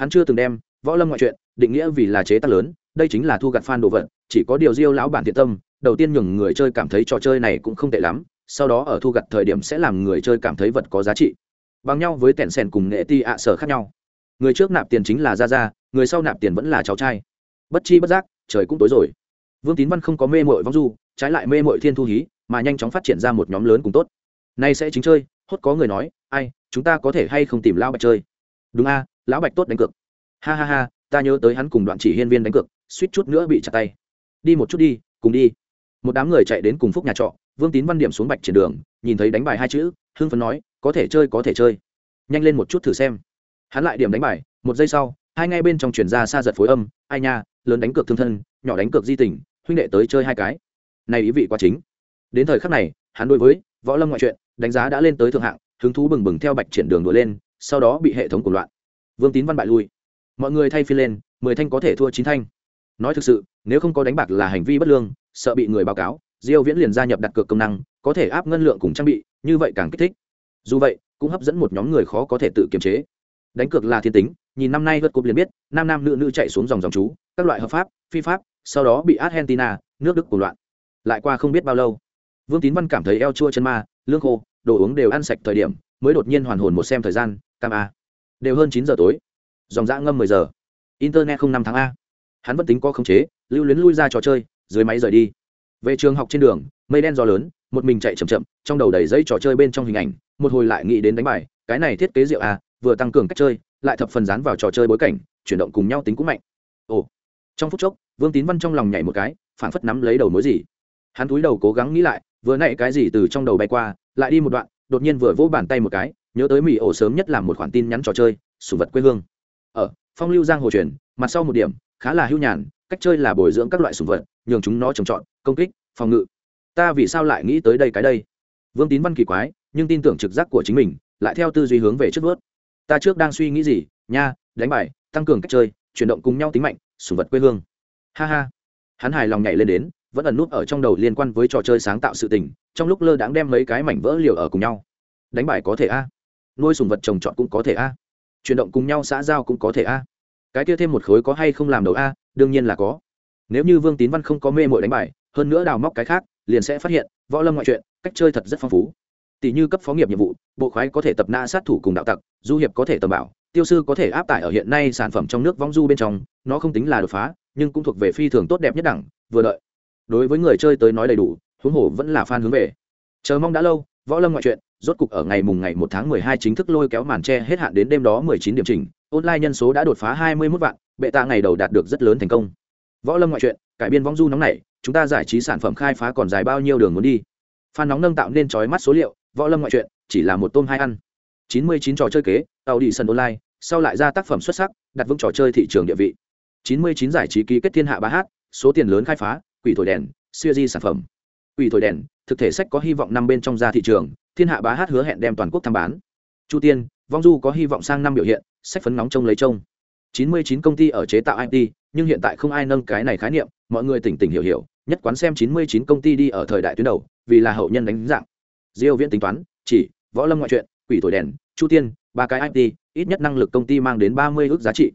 [SPEAKER 1] hắn chưa từng đem võ lâm ngoại truyện định nghĩa vì là chế tác lớn, đây chính là thu gặt fan đồ vật, chỉ có điều diêu lão bản thiện tâm, đầu tiên nhường người chơi cảm thấy trò chơi này cũng không tệ lắm, sau đó ở thu gặt thời điểm sẽ làm người chơi cảm thấy vật có giá trị. Bằng nhau với tẻn sèn cùng nghệ ti ạ sở khác nhau. Người trước nạp tiền chính là ra ra người sau nạp tiền vẫn là cháu trai. Bất chi bất giác, trời cũng tối rồi. Vương tín văn không có mê mội vong du, trái lại mê mội thiên thu hí, mà nhanh chóng phát triển ra một nhóm lớn cùng tốt. Nay sẽ chính chơi, hốt có người nói, ai, chúng ta có thể hay không tìm lão bạch chơi? Đúng a lão bạch tốt đánh cược. Ha ha ha, ta nhớ tới hắn cùng đoạn chỉ hiên viên đánh cược, suýt chút nữa bị chặt tay. Đi một chút đi, cùng đi. Một đám người chạy đến cùng phúc nhà trọ, vương tín văn điểm xuống bạch triển đường, nhìn thấy đánh bài hai chữ, hưng phấn nói, có thể chơi, có thể chơi. Nhanh lên một chút thử xem. Hắn lại điểm đánh bài, một giây sau, hai ngay bên trong chuyển ra xa giật phối âm, ai nha, lớn đánh cược thương thân, nhỏ đánh cược di tình, huynh đệ tới chơi hai cái. Này ý vị quá chính. Đến thời khắc này, hắn đối với võ lâm ngoại truyện, đánh giá đã lên tới thượng hạng, hứng thú bừng bừng theo bạch triển đường đuổi lên, sau đó bị hệ thống của loạn vương tín văn bại lui. Mọi người thay phiên lên, mười thanh có thể thua chín thanh. Nói thực sự, nếu không có đánh bạc là hành vi bất lương, sợ bị người báo cáo, diêu viễn liền gia nhập đặt cược công năng, có thể áp ngân lượng cùng trang bị, như vậy càng kích thích. Dù vậy, cũng hấp dẫn một nhóm người khó có thể tự kiềm chế. Đánh cược là thiên tính, nhìn năm nay vượt cúp liền biết, nam nam nữ nữ chạy xuống dòng dòng chú, các loại hợp pháp, phi pháp, sau đó bị argentina, nước đức cuồng loạn. Lại qua không biết bao lâu, vương tín văn cảm thấy eo chua chân ma, lương khô, đồ uống đều ăn sạch thời điểm, mới đột nhiên hoàn hồn một xem thời gian, cam a đều hơn chín giờ tối. Dòng dã ngâm mười giờ. Internet không năm tháng a. Hắn vẫn tính có khống chế, lưu luyến lui ra trò chơi, dưới máy rời đi. Về trường học trên đường, mây đen gió lớn, một mình chạy chậm chậm, trong đầu đầy dây trò chơi bên trong hình ảnh, một hồi lại nghĩ đến đánh bài, cái này thiết kế rượu a, vừa tăng cường cách chơi, lại thập phần dán vào trò chơi bối cảnh, chuyển động cùng nhau tính cũng mạnh. Ồ. Trong phút chốc, vương tín văn trong lòng nhảy một cái phản phất nắm lấy đầu mối gì. Hắn túi đầu cố gắng nghĩ lại, vừa nãy cái gì từ trong đầu bay qua, lại đi một đoạn, đột nhiên vừa vỗ bàn tay một cái nhớ tới mỹ ổ sớm nhất làm một khoản tin nhắn trò chơi sủng vật quê hương. Ở, phong lưu giang hồ truyền, mặt sau một điểm, khá là hưu nhàn, cách chơi là bồi dưỡng các loại sủng vật, nhường chúng nó trồng trọt, công kích, phòng ngự. Ta vì sao lại nghĩ tới đây cái đây? Vương tín văn kỳ quái, nhưng tin tưởng trực giác của chính mình, lại theo tư duy hướng về trước vớt ta trước đang suy nghĩ gì? Nha, đánh bài, tăng cường cách chơi, chuyển động cùng nhau tính mạnh sủng vật quê hương. Ha ha. Hắn hài lòng nhảy lên đến, vẫn ẩn nút ở trong đầu liên quan với trò chơi sáng tạo sự tình, trong lúc lơ đãng đem mấy cái mảnh vỡ liều ở cùng nhau. Đánh bài có thể a? Nuôi sùng vật trồng trọt cũng có thể a. Chuyển động cùng nhau xã giao cũng có thể a. Cái kia thêm một khối có hay không làm đầu a? Đương nhiên là có. Nếu như vương tín văn không có mê mội đánh bài hơn nữa đào móc cái khác, liền sẽ phát hiện, võ lâm ngoại truyện, cách chơi thật rất phong phú. Tỷ như cấp phó nghiệp nhiệm vụ, bộ khoái có thể tập na sát thủ cùng đạo tặc, du hiệp có thể tầm bảo, tiêu sư có thể áp tải ở hiện nay sản phẩm trong nước vong du bên trong, nó không tính là đột phá, nhưng cũng thuộc về phi thường tốt đẹp nhất đẳng, vừa đợi. Đối với người chơi tới nói đầy đủ, huống hồ vẫn là fan hướng về. Chờ mong đã lâu, võ lâm ngoại truyện rốt cục ở ngày mùng ngày một tháng mười hai chính thức lôi kéo màn che hết hạn đến đêm đó mười chín điểm chỉnh online nhân số đã đột phá hai mươi 21 vạn bệ tạ ngày đầu đạt được rất lớn thành công. Võ lâm ngoại truyện cải biên vong du nóng này chúng ta giải trí sản phẩm khai phá còn dài bao nhiêu đường muốn đi. Fan nóng nâng tạo nên chói mắt số liệu võ lâm ngoại truyện chỉ là một tôm hai ăn. Chín mươi chín trò chơi kế tàu đi sân online sau lại ra tác phẩm xuất sắc đặt vững trò chơi thị trường địa vị. Chín mươi chín giải trí ký kết thiên hạ ba hát, số tiền lớn khai phá quỷ thổi đèn siêu di sản phẩm. Quỷ thổi đèn thực thể sách có hy vọng năm bên trong ra thị trường thiên hạ bá hát hứa hẹn đem toàn quốc tham bán. Chu tiên, vong du có hy vọng sang năm biểu hiện, sách phấn nóng trông lấy trông. Chín mươi chín công ty ở chế tạo it nhưng hiện tại không ai nâng cái này khái niệm, mọi người tỉnh tỉnh hiểu hiểu, nhất quán xem chín mươi chín công ty đi ở thời đại tuyến đầu, vì là hậu nhân đánh dạng. Diêu viễn tính toán, chỉ, võ lâm ngoại truyện, quỷ tuổi đèn, chu tiên, ba cái it ít nhất năng lực công ty mang đến ba mươi ước giá trị.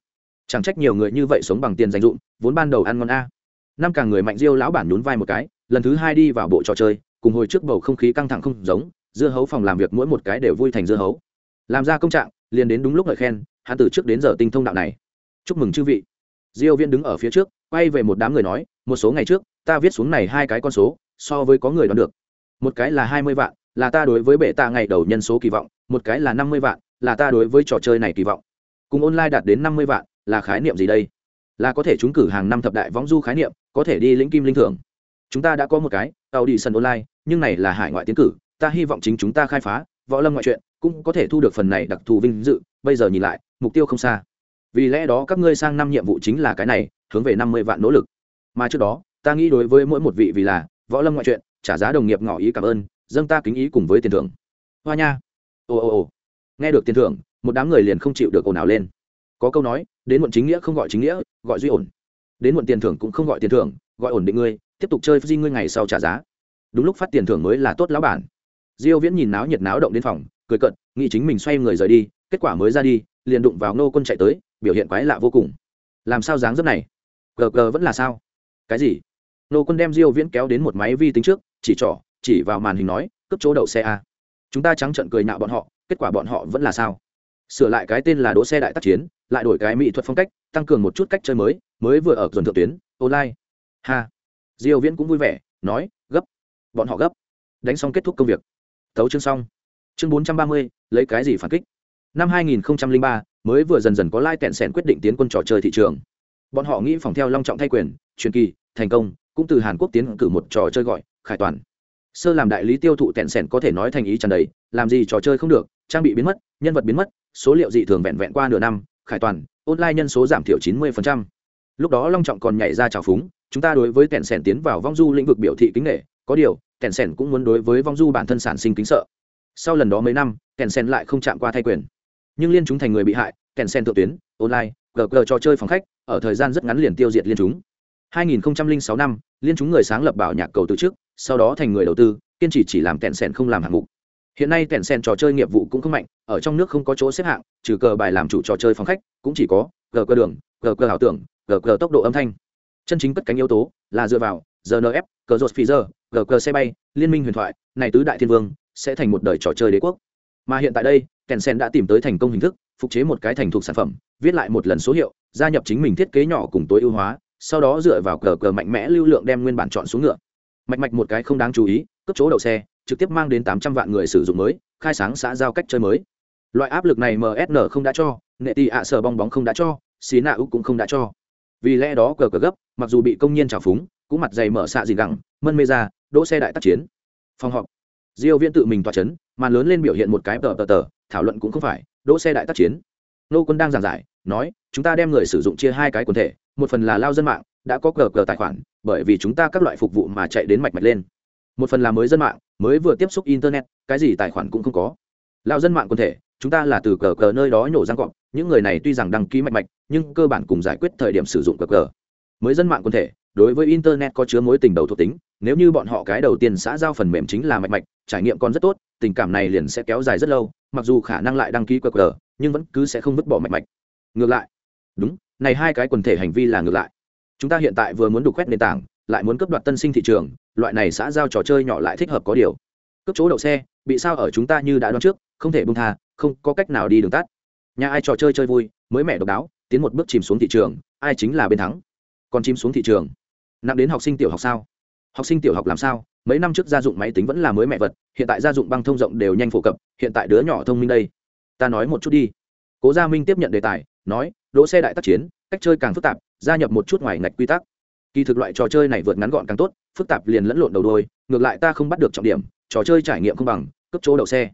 [SPEAKER 1] Chẳng trách nhiều người như vậy sống bằng tiền dành dụm vốn ban đầu ăn ngon a. Năm càng người mạnh diêu lão bản nhún vai một cái, lần thứ hai đi vào bộ trò chơi, cùng hồi trước bầu không khí căng thẳng không giống dưa hấu phòng làm việc mỗi một cái đều vui thành dưa hấu. Làm ra công trạng, liền đến đúng lúc lời khen, hắn từ trước đến giờ tinh thông đạo này. Chúc mừng chư vị. Diêu viên đứng ở phía trước, quay về một đám người nói, một số ngày trước, ta viết xuống này hai cái con số, so với có người đoán được. Một cái là hai mươi vạn, là ta đối với bệ ta ngày đầu nhân số kỳ vọng, một cái là năm mươi vạn, là ta đối với trò chơi này kỳ vọng. Cùng online đạt đến năm mươi vạn, là khái niệm gì đây? Là có thể trúng cử hàng năm thập đại võng du khái niệm, có thể đi lĩnh kim linh thưởng. Chúng ta đã có một cái tàu đi sân online, nhưng này là hải ngoại tiến cử ta hy vọng chính chúng ta khai phá, võ lâm ngoại truyện cũng có thể thu được phần này đặc thù vinh dự, bây giờ nhìn lại, mục tiêu không xa. Vì lẽ đó các ngươi sang năm nhiệm vụ chính là cái này, hướng về năm mươi vạn nỗ lực. Mà trước đó, ta nghĩ đối với mỗi một vị vì là võ lâm ngoại truyện, trả giá đồng nghiệp ngỏ ý cảm ơn, dâng ta kính ý cùng với tiền thưởng. Hoa nha. Ồ ồ ồ. Nghe được tiền thưởng, một đám người liền không chịu được ồn ào lên. Có câu nói, đến muộn chính nghĩa không gọi chính nghĩa, gọi duy ổn. Đến muộn tiền thưởng cũng không gọi tiền thưởng, gọi ổn định ngươi, tiếp tục chơi di ngươi ngày sau trả giá. Đúng lúc phát tiền thưởng mới là tốt lão bản diêu viễn nhìn náo nhiệt náo động đến phòng, cười cận nghĩ chính mình xoay người rời đi, kết quả mới ra đi, liền đụng vào nô quân chạy tới, biểu hiện quái lạ vô cùng. Làm sao dáng dấp này? Gờ gờ vẫn là sao? Cái gì? Nô quân đem diêu viễn kéo đến một máy vi tính trước, chỉ trỏ, chỉ vào màn hình nói, cướp chỗ đậu xe a. Chúng ta trắng trợn cười nhạo bọn họ, kết quả bọn họ vẫn là sao? Sửa lại cái tên là đỗ xe đại tác chiến, lại đổi cái mỹ thuật phong cách, tăng cường một chút cách chơi mới mới vừa ở dồn thượng tuyến, online. Ha. Diêu viễn cũng vui vẻ, nói, gấp. Bọn họ gấp. Đánh xong kết thúc công việc thấu chương xong. Chương 430, lấy cái gì phản kích? Năm 2003, mới vừa dần dần có lai tẹn sẻn quyết định tiến quân trò chơi thị trường. Bọn họ nghĩ phòng theo long trọng thay quyền truyền kỳ thành công cũng từ hàn quốc tiến cử một trò chơi gọi khải toàn. Sơ làm đại lý tiêu thụ tẹn sẻn có thể nói thành ý tràn đầy làm gì trò chơi không được trang bị biến mất nhân vật biến mất số liệu dị thường vẹn vẹn qua nửa năm khải toàn online nhân số giảm thiểu 90%. lúc đó long trọng còn nhảy ra trào phúng chúng ta đối với tẹn sẻn tiến vào vong du lĩnh vực biểu thị kính nghệ có điều kèn sẻn cũng muốn đối với vong du bản thân sản sinh kính sợ. Sau lần đó mấy năm, kèn sẻn lại không chạm qua thay quyền. Nhưng liên chúng thành người bị hại, kèn sẻn thượng tuyến, online, gờ trò chơi phòng khách, ở thời gian rất ngắn liền tiêu diệt liên chúng. 2006 năm, liên chúng người sáng lập bảo nhạc cầu từ trước sau đó thành người đầu tư, kiên trì chỉ làm kèn sẻn không làm hạng mục. Hiện nay kèn sẻn trò chơi nghiệp vụ cũng không mạnh, ở trong nước không có chỗ xếp hạng, trừ cờ bài làm chủ trò chơi phòng khách, cũng chỉ có gờ cơ đường, gờ cơ ảo tưởng, gờ cơ tốc độ âm thanh. Chân chính cất cánh yếu tố là dựa vào rnf cờ rột phi giờ gờ cờ xe bay, liên minh huyền thoại, này tứ đại thiên vương sẽ thành một đời trò chơi đế quốc. Mà hiện tại đây kèn sen đã tìm tới thành công hình thức, phục chế một cái thành thục sản phẩm, viết lại một lần số hiệu, gia nhập chính mình thiết kế nhỏ cùng tối ưu hóa, sau đó dựa vào cờ cờ mạnh mẽ lưu lượng đem nguyên bản chọn xuống ngựa. Mạch mạch một cái không đáng chú ý, cấp chỗ đậu xe, trực tiếp mang đến tám trăm vạn người sử dụng mới, khai sáng xã giao cách chơi mới. Loại áp lực này msn không đã cho nệ tị ạ sở bong bóng không đã cho xí nạ úc cũng không đã cho. Vì lẽ đó cờ cờ gấp, mặc dù bị công nhân trào phúng, cũng mặt dày mở xạ gì gẳng mân mê ra, đỗ xe đại tác chiến. Phòng họp. Diêu viễn tự mình tỏa chấn, màn lớn lên biểu hiện một cái tờ tờ tờ, thảo luận cũng không phải, đỗ xe đại tác chiến. Nô quân đang giảng giải, nói, chúng ta đem người sử dụng chia hai cái quần thể, một phần là lao dân mạng, đã có cờ cờ tài khoản, bởi vì chúng ta các loại phục vụ mà chạy đến mạch mạch lên. Một phần là mới dân mạng, mới vừa tiếp xúc internet, cái gì tài khoản cũng không có. Lao dân mạng quần thể, chúng ta là từ cờ cờ nơi đó nhổ răng cọp những người này tuy rằng đăng ký mạch mạch, nhưng cơ bản cùng giải quyết thời điểm sử dụng cờ cờ mới dân mạng quần thể, đối với internet có chứa mối tình đầu thuộc tính, nếu như bọn họ cái đầu tiên xã giao phần mềm chính là mạch mạch, trải nghiệm còn rất tốt, tình cảm này liền sẽ kéo dài rất lâu, mặc dù khả năng lại đăng ký qr, nhưng vẫn cứ sẽ không vứt bỏ mạch mạch. Ngược lại, đúng, này hai cái quần thể hành vi là ngược lại. Chúng ta hiện tại vừa muốn đục quét nền tảng, lại muốn cấp đoạt tân sinh thị trường, loại này xã giao trò chơi nhỏ lại thích hợp có điều. Cấp chỗ đậu xe, bị sao ở chúng ta như đã đoán trước, không thể bung tha, không có cách nào đi đường tắt. Nhà ai trò chơi chơi vui, mới mẻ độc đáo, tiến một bước chìm xuống thị trường, ai chính là bên thắng còn chim xuống thị trường. Nặng đến học sinh tiểu học sao? Học sinh tiểu học làm sao? Mấy năm trước gia dụng máy tính vẫn là mới mẹ vật, hiện tại gia dụng băng thông rộng đều nhanh phổ cập, hiện tại đứa nhỏ thông minh đây. Ta nói một chút đi. Cố gia minh tiếp nhận đề tài, nói, đỗ xe đại tác chiến, cách chơi càng phức tạp, gia nhập một chút ngoài ngạch quy tắc. Kỳ thực loại trò chơi này vượt ngắn gọn càng tốt, phức tạp liền lẫn lộn đầu đôi, ngược lại ta không bắt được trọng điểm, trò chơi trải nghiệm không bằng, cấp chỗ đậu xe.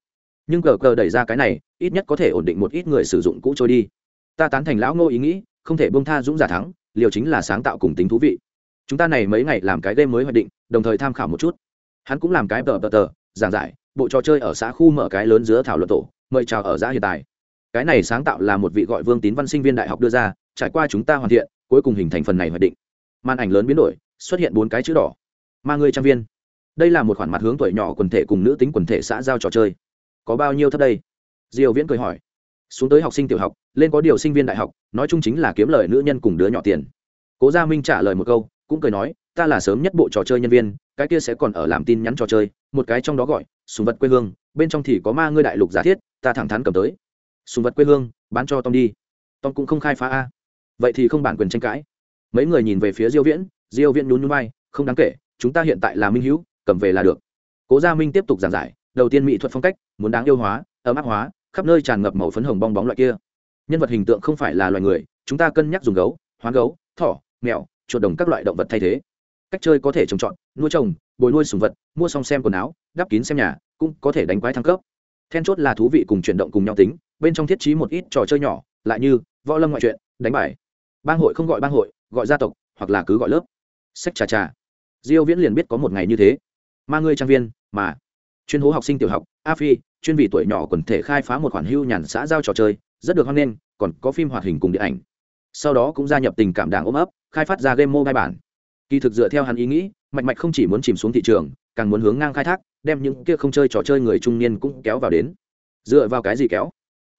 [SPEAKER 1] Nhưng cờ cờ đẩy ra cái này, ít nhất có thể ổn định một ít người sử dụng cũ trôi đi. Ta tán thành lão ngô ý nghĩ không thể bông tha dũng giả thắng, liều chính là sáng tạo cùng tính thú vị. Chúng ta này mấy ngày làm cái game mới hoạch định, đồng thời tham khảo một chút. Hắn cũng làm cái tờ tờ tờ, giảng giải, bộ trò chơi ở xã khu mở cái lớn giữa thảo luận tổ, mời chào ở giã hiện tại. Cái này sáng tạo là một vị gọi vương tín văn sinh viên đại học đưa ra, trải qua chúng ta hoàn thiện, cuối cùng hình thành phần này hoạch định. Màn ảnh lớn biến đổi, xuất hiện bốn cái chữ đỏ. Ma người trang viên. Đây là một khoản mặt hướng tuổi nhỏ quần thể cùng nữ tính quần thể xã giao trò chơi. Có bao nhiêu thấp đây? Diều viễn cười hỏi xuống tới học sinh tiểu học, lên có điều sinh viên đại học, nói chung chính là kiếm lời nữ nhân cùng đứa nhỏ tiền. Cố gia minh trả lời một câu, cũng cười nói, ta là sớm nhất bộ trò chơi nhân viên, cái kia sẽ còn ở làm tin nhắn trò chơi, một cái trong đó gọi, sùng vật quê hương, bên trong thì có ma ngươi đại lục giả thiết, ta thẳng thắn cầm tới. Sùng vật quê hương, bán cho tom đi. Tom cũng không khai phá a. Vậy thì không bản quyền tranh cãi. Mấy người nhìn về phía diêu viễn diêu viễn nhún nhún vai, không đáng kể, chúng ta hiện tại là minh hữu, cầm về là được. Cố gia minh tiếp tục giảng giải, đầu tiên mỹ thuật phong cách, muốn đáng yêu hóa, ấm áp hóa khắp nơi tràn ngập màu phấn hồng bong bóng loại kia. Nhân vật hình tượng không phải là loài người, chúng ta cân nhắc dùng gấu, hoán gấu, thỏ, mèo, chuột đồng các loại động vật thay thế. Cách chơi có thể trồng trọt, nuôi trồng, bồi nuôi sùng vật, mua xong xem quần áo, đắp kín xem nhà, cũng có thể đánh quái thăng cấp. Then chốt là thú vị cùng chuyển động cùng nhau tính, bên trong thiết trí một ít trò chơi nhỏ, lại như võ lâm ngoại truyện, đánh bài. Bang hội không gọi bang hội, gọi gia tộc, hoặc là cứ gọi lớp. Sách trà trà. Diêu viễn liền biết có một ngày như thế. Ma ngươi trang viên, mà chuyên hố học sinh tiểu học, a phi, chuyên vị tuổi nhỏ quần thể khai phá một khoản hưu nhàn xã giao trò chơi, rất được hoan nghênh, còn có phim hoạt hình cùng điện ảnh. Sau đó cũng gia nhập tình cảm đảng ôm ấp, khai phát ra game mobile bản. Kỳ thực dựa theo hắn ý nghĩ, mạch mạch không chỉ muốn chìm xuống thị trường, càng muốn hướng ngang khai thác, đem những kia không chơi trò chơi người trung niên cũng kéo vào đến. Dựa vào cái gì kéo?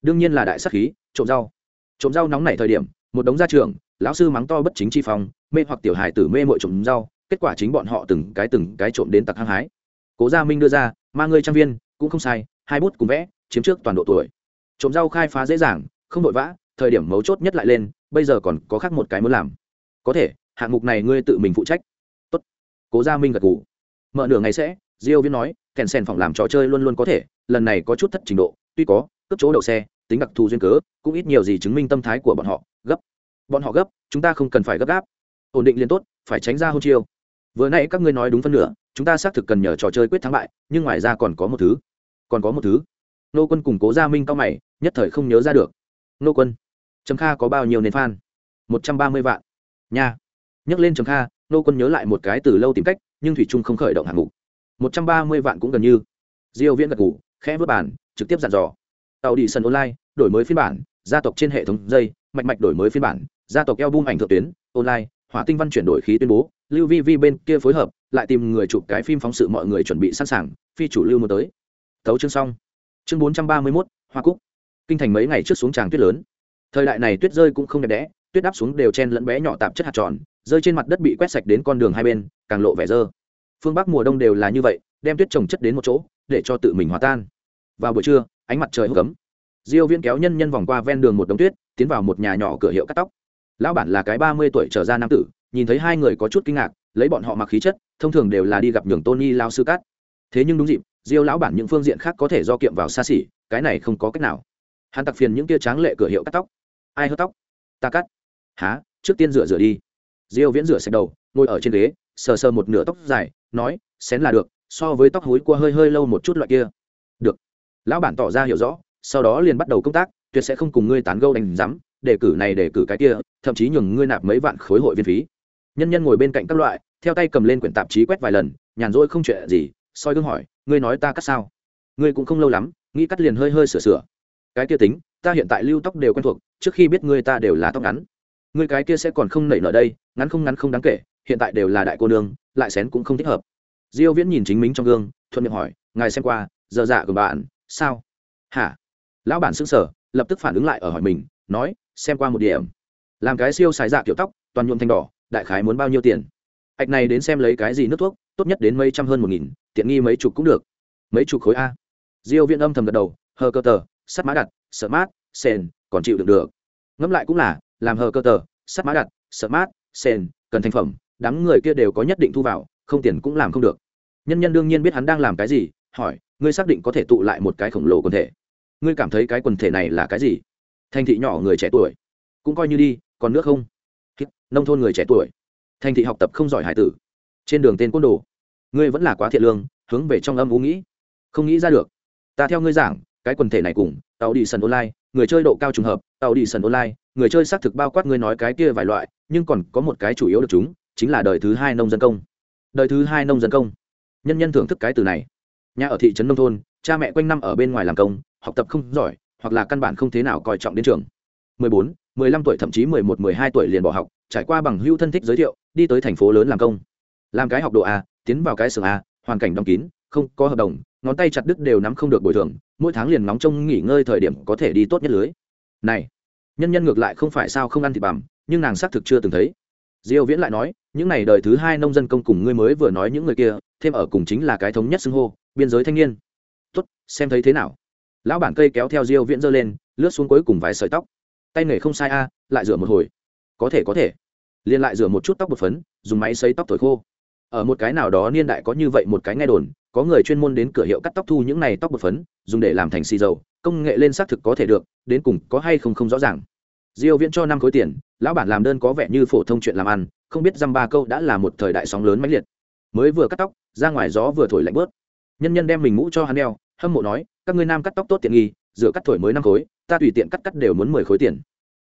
[SPEAKER 1] Đương nhiên là đại sắc khí, trộm rau. Trộm rau nóng nảy thời điểm, một đống gia trường lão sư mắng to bất chính chi phong mê hoặc tiểu hài tử mê mội trộm rau, kết quả chính bọn họ từng cái từng cái trộm đến tặc hăng hái. Cố gia minh đưa ra mà ngươi trang viên cũng không sai, hai bút cùng vẽ, chiếm trước toàn độ tuổi. Trộm rau khai phá dễ dàng, không vội vã, thời điểm mấu chốt nhất lại lên, bây giờ còn có khác một cái muốn làm. Có thể, hạng mục này ngươi tự mình phụ trách. Tốt. Cố gia minh gật gù. Mở nửa ngày sẽ, diêu viên nói, kèn sen phòng làm trò chơi luôn luôn có thể, lần này có chút thất trình độ, tuy có cướp chỗ đậu xe, tính đặc thù duyên cớ, cũng ít nhiều gì chứng minh tâm thái của bọn họ. Gấp. Bọn họ gấp, chúng ta không cần phải gấp gáp. Ổn định liền tốt, phải tránh ra hôn chiêu. Vừa nãy các ngươi nói đúng phân nửa chúng ta xác thực cần nhờ trò chơi quyết thắng bại, nhưng ngoài ra còn có một thứ. Còn có một thứ. Nô quân củng cố gia minh cao mày, nhất thời không nhớ ra được. Nô quân, trầm kha có bao nhiêu nền fan? Một trăm ba mươi vạn. Nha. Nhắc lên trầm kha, nô quân nhớ lại một cái từ lâu tìm cách, nhưng thủy trung không khởi động hạng mục. Một trăm ba mươi vạn cũng gần như. Diêu viễn gật ngủ khẽ vớt bàn, trực tiếp dặn dò. Tàu đi sân online, đổi mới phiên bản, gia tộc trên hệ thống dây, mạch mạch đổi mới phiên bản, gia tộc album ảnh thượng tuyến, online, hỏa tinh văn chuyển đổi khí tuyên bố lưu vi vi bên kia phối hợp, lại tìm người chụp cái phim phóng sự mọi người chuẩn bị sẵn sàng, phi chủ lưu một tới. Thấu chương xong. Chương bốn trăm ba mươi mốt, hoa cúc. Kinh thành mấy ngày trước xuống tràng tuyết lớn. Thời đại này tuyết rơi cũng không đẹp đẽ, tuyết đáp xuống đều chen lẫn bé nhỏ tạp chất hạt tròn, rơi trên mặt đất bị quét sạch đến con đường hai bên, càng lộ vẻ dơ. Phương bắc mùa đông đều là như vậy, đem tuyết trồng chất đến một chỗ, để cho tự mình hòa tan. Vào buổi trưa, ánh mặt trời hốc cấm diêu viễn kéo nhân nhân vòng qua ven đường một đống tuyết, tiến vào một nhà nhỏ cửa hiệu cắt tóc. Lão bản là cái ba mươi tuổi trở ra nam tử nhìn thấy hai người có chút kinh ngạc, lấy bọn họ mặc khí chất, thông thường đều là đi gặp nhường tony lao sư cắt thế nhưng đúng dịp, diêu lão bản những phương diện khác có thể do kiệm vào xa xỉ, cái này không có cách nào. Hắn tặc phiền những kia tráng lệ cửa hiệu cắt tóc. Ai hớt tóc? Ta cắt. Há trước tiên rửa rửa đi. Diêu viễn rửa sạch đầu, ngồi ở trên ghế, sờ sờ một nửa tóc dài, nói, xén là được, so với tóc hối qua hơi hơi lâu một chút loại kia. Được. Lão bản tỏ ra hiểu rõ, sau đó liền bắt đầu công tác, tuyệt sẽ không cùng ngươi tán gẫu đánh rắm đề cử này đề cử cái kia, thậm chí nhường ngươi nạp mấy vạn khối hội viên phí nhân nhân ngồi bên cạnh các loại, theo tay cầm lên quyển tạp chí quét vài lần, nhàn rỗi không chuyện gì, soi gương hỏi, ngươi nói ta cắt sao? Ngươi cũng không lâu lắm, nghĩ cắt liền hơi hơi sửa sửa. Cái kia tính, ta hiện tại lưu tóc đều quen thuộc, trước khi biết ngươi ta đều là tóc ngắn. Ngươi cái kia sẽ còn không nảy nở đây, ngắn không ngắn không đáng kể, hiện tại đều là đại cô nương, lại xén cũng không thích hợp. Diêu viễn nhìn chính mình trong gương, thuận miệng hỏi, ngài xem qua, giờ dạ của bạn, sao? Hả? Lão bản sững sờ, lập tức phản ứng lại ở hỏi mình, nói, xem qua một điểm. Làm cái siêu xài dạ kiểu tóc, toàn nhuộm thành đỏ đại khái muốn bao nhiêu tiền? Ạch này đến xem lấy cái gì nước thuốc, tốt nhất đến mấy trăm hơn một nghìn, tiện nghi mấy chục cũng được. Mấy chục khối a. Diêu viễn âm thầm gật đầu, hờ cơ tờ, sắt mã đặt, sợ mát, sền, còn chịu được được. Ngẫm lại cũng là, làm hờ cơ tờ, sắt mã đặt, sợ mát, sền, cần thành phẩm, đám người kia đều có nhất định thu vào, không tiền cũng làm không được. Nhân nhân đương nhiên biết hắn đang làm cái gì, hỏi, ngươi xác định có thể tụ lại một cái khổng lồ quần thể. Ngươi cảm thấy cái quần thể này là cái gì? Thành thị nhỏ người trẻ tuổi. Cũng coi như đi, còn nước không? Nông thôn người trẻ tuổi. Thành thị học tập không giỏi hải tử. Trên đường tên côn đồ. Ngươi vẫn là quá thiện lương hướng về trong âm ú nghĩ. Không nghĩ ra được. Ta theo ngươi giảng cái quần thể này cùng tàu đi sân online người chơi độ cao trùng hợp tàu đi sân online người chơi xác thực bao quát ngươi nói cái kia vài loại nhưng còn có một cái chủ yếu được chúng chính là đời thứ hai nông dân công. Đời thứ hai nông dân công. Nhân nhân thưởng thức cái từ này. Nhà ở thị trấn nông thôn cha mẹ quanh năm ở bên ngoài làm công học tập không giỏi hoặc là căn bản không thế nào coi trọng đến trường. 14, 15 tuổi thậm chí 11, 12 tuổi liền bỏ học trải qua bằng hưu thân thích giới thiệu đi tới thành phố lớn làm công. Làm cái học độ a tiến vào cái xưởng a hoàn cảnh đóng kín không có hợp đồng ngón tay chặt đứt đều nắm không được bồi thường mỗi tháng liền nóng trông nghỉ ngơi thời điểm có thể đi tốt nhất lưới. Này nhân nhân ngược lại không phải sao không ăn thịt bằm nhưng nàng xác thực chưa từng thấy. Diêu viễn lại nói những này đời thứ hai nông dân công cùng ngươi mới vừa nói những người kia thêm ở cùng chính là cái thống nhất xưng hô biên giới thanh niên. Tốt xem thấy thế nào? Lão bản cây kéo theo diêu viễn dơ lên lướt xuống cuối cùng vài sợi tóc tay nghề không sai a, lại rửa một hồi. Có thể có thể. Liền lại rửa một chút tóc bột phấn, dùng máy xấy tóc thổi khô. Ở một cái nào đó niên đại có như vậy một cái nghe đồn, có người chuyên môn đến cửa hiệu cắt tóc thu những này tóc bột phấn, dùng để làm thành xì dầu, công nghệ lên xác thực có thể được, đến cùng có hay không không rõ ràng. Diêu viễn cho năm khối tiền, lão bản làm đơn có vẻ như phổ thông chuyện làm ăn, không biết dăm ba câu đã là một thời đại sóng lớn mãnh liệt. Mới vừa cắt tóc, ra ngoài gió vừa thổi lạnh bớt. Nhân nhân đem mình mũ cho hắn đeo, hâm mộ nói, các ngươi nam cắt tóc tốt tiện nghi rửa cắt thổi mới năm khối, ta tùy tiện cắt cắt đều muốn mười khối tiền.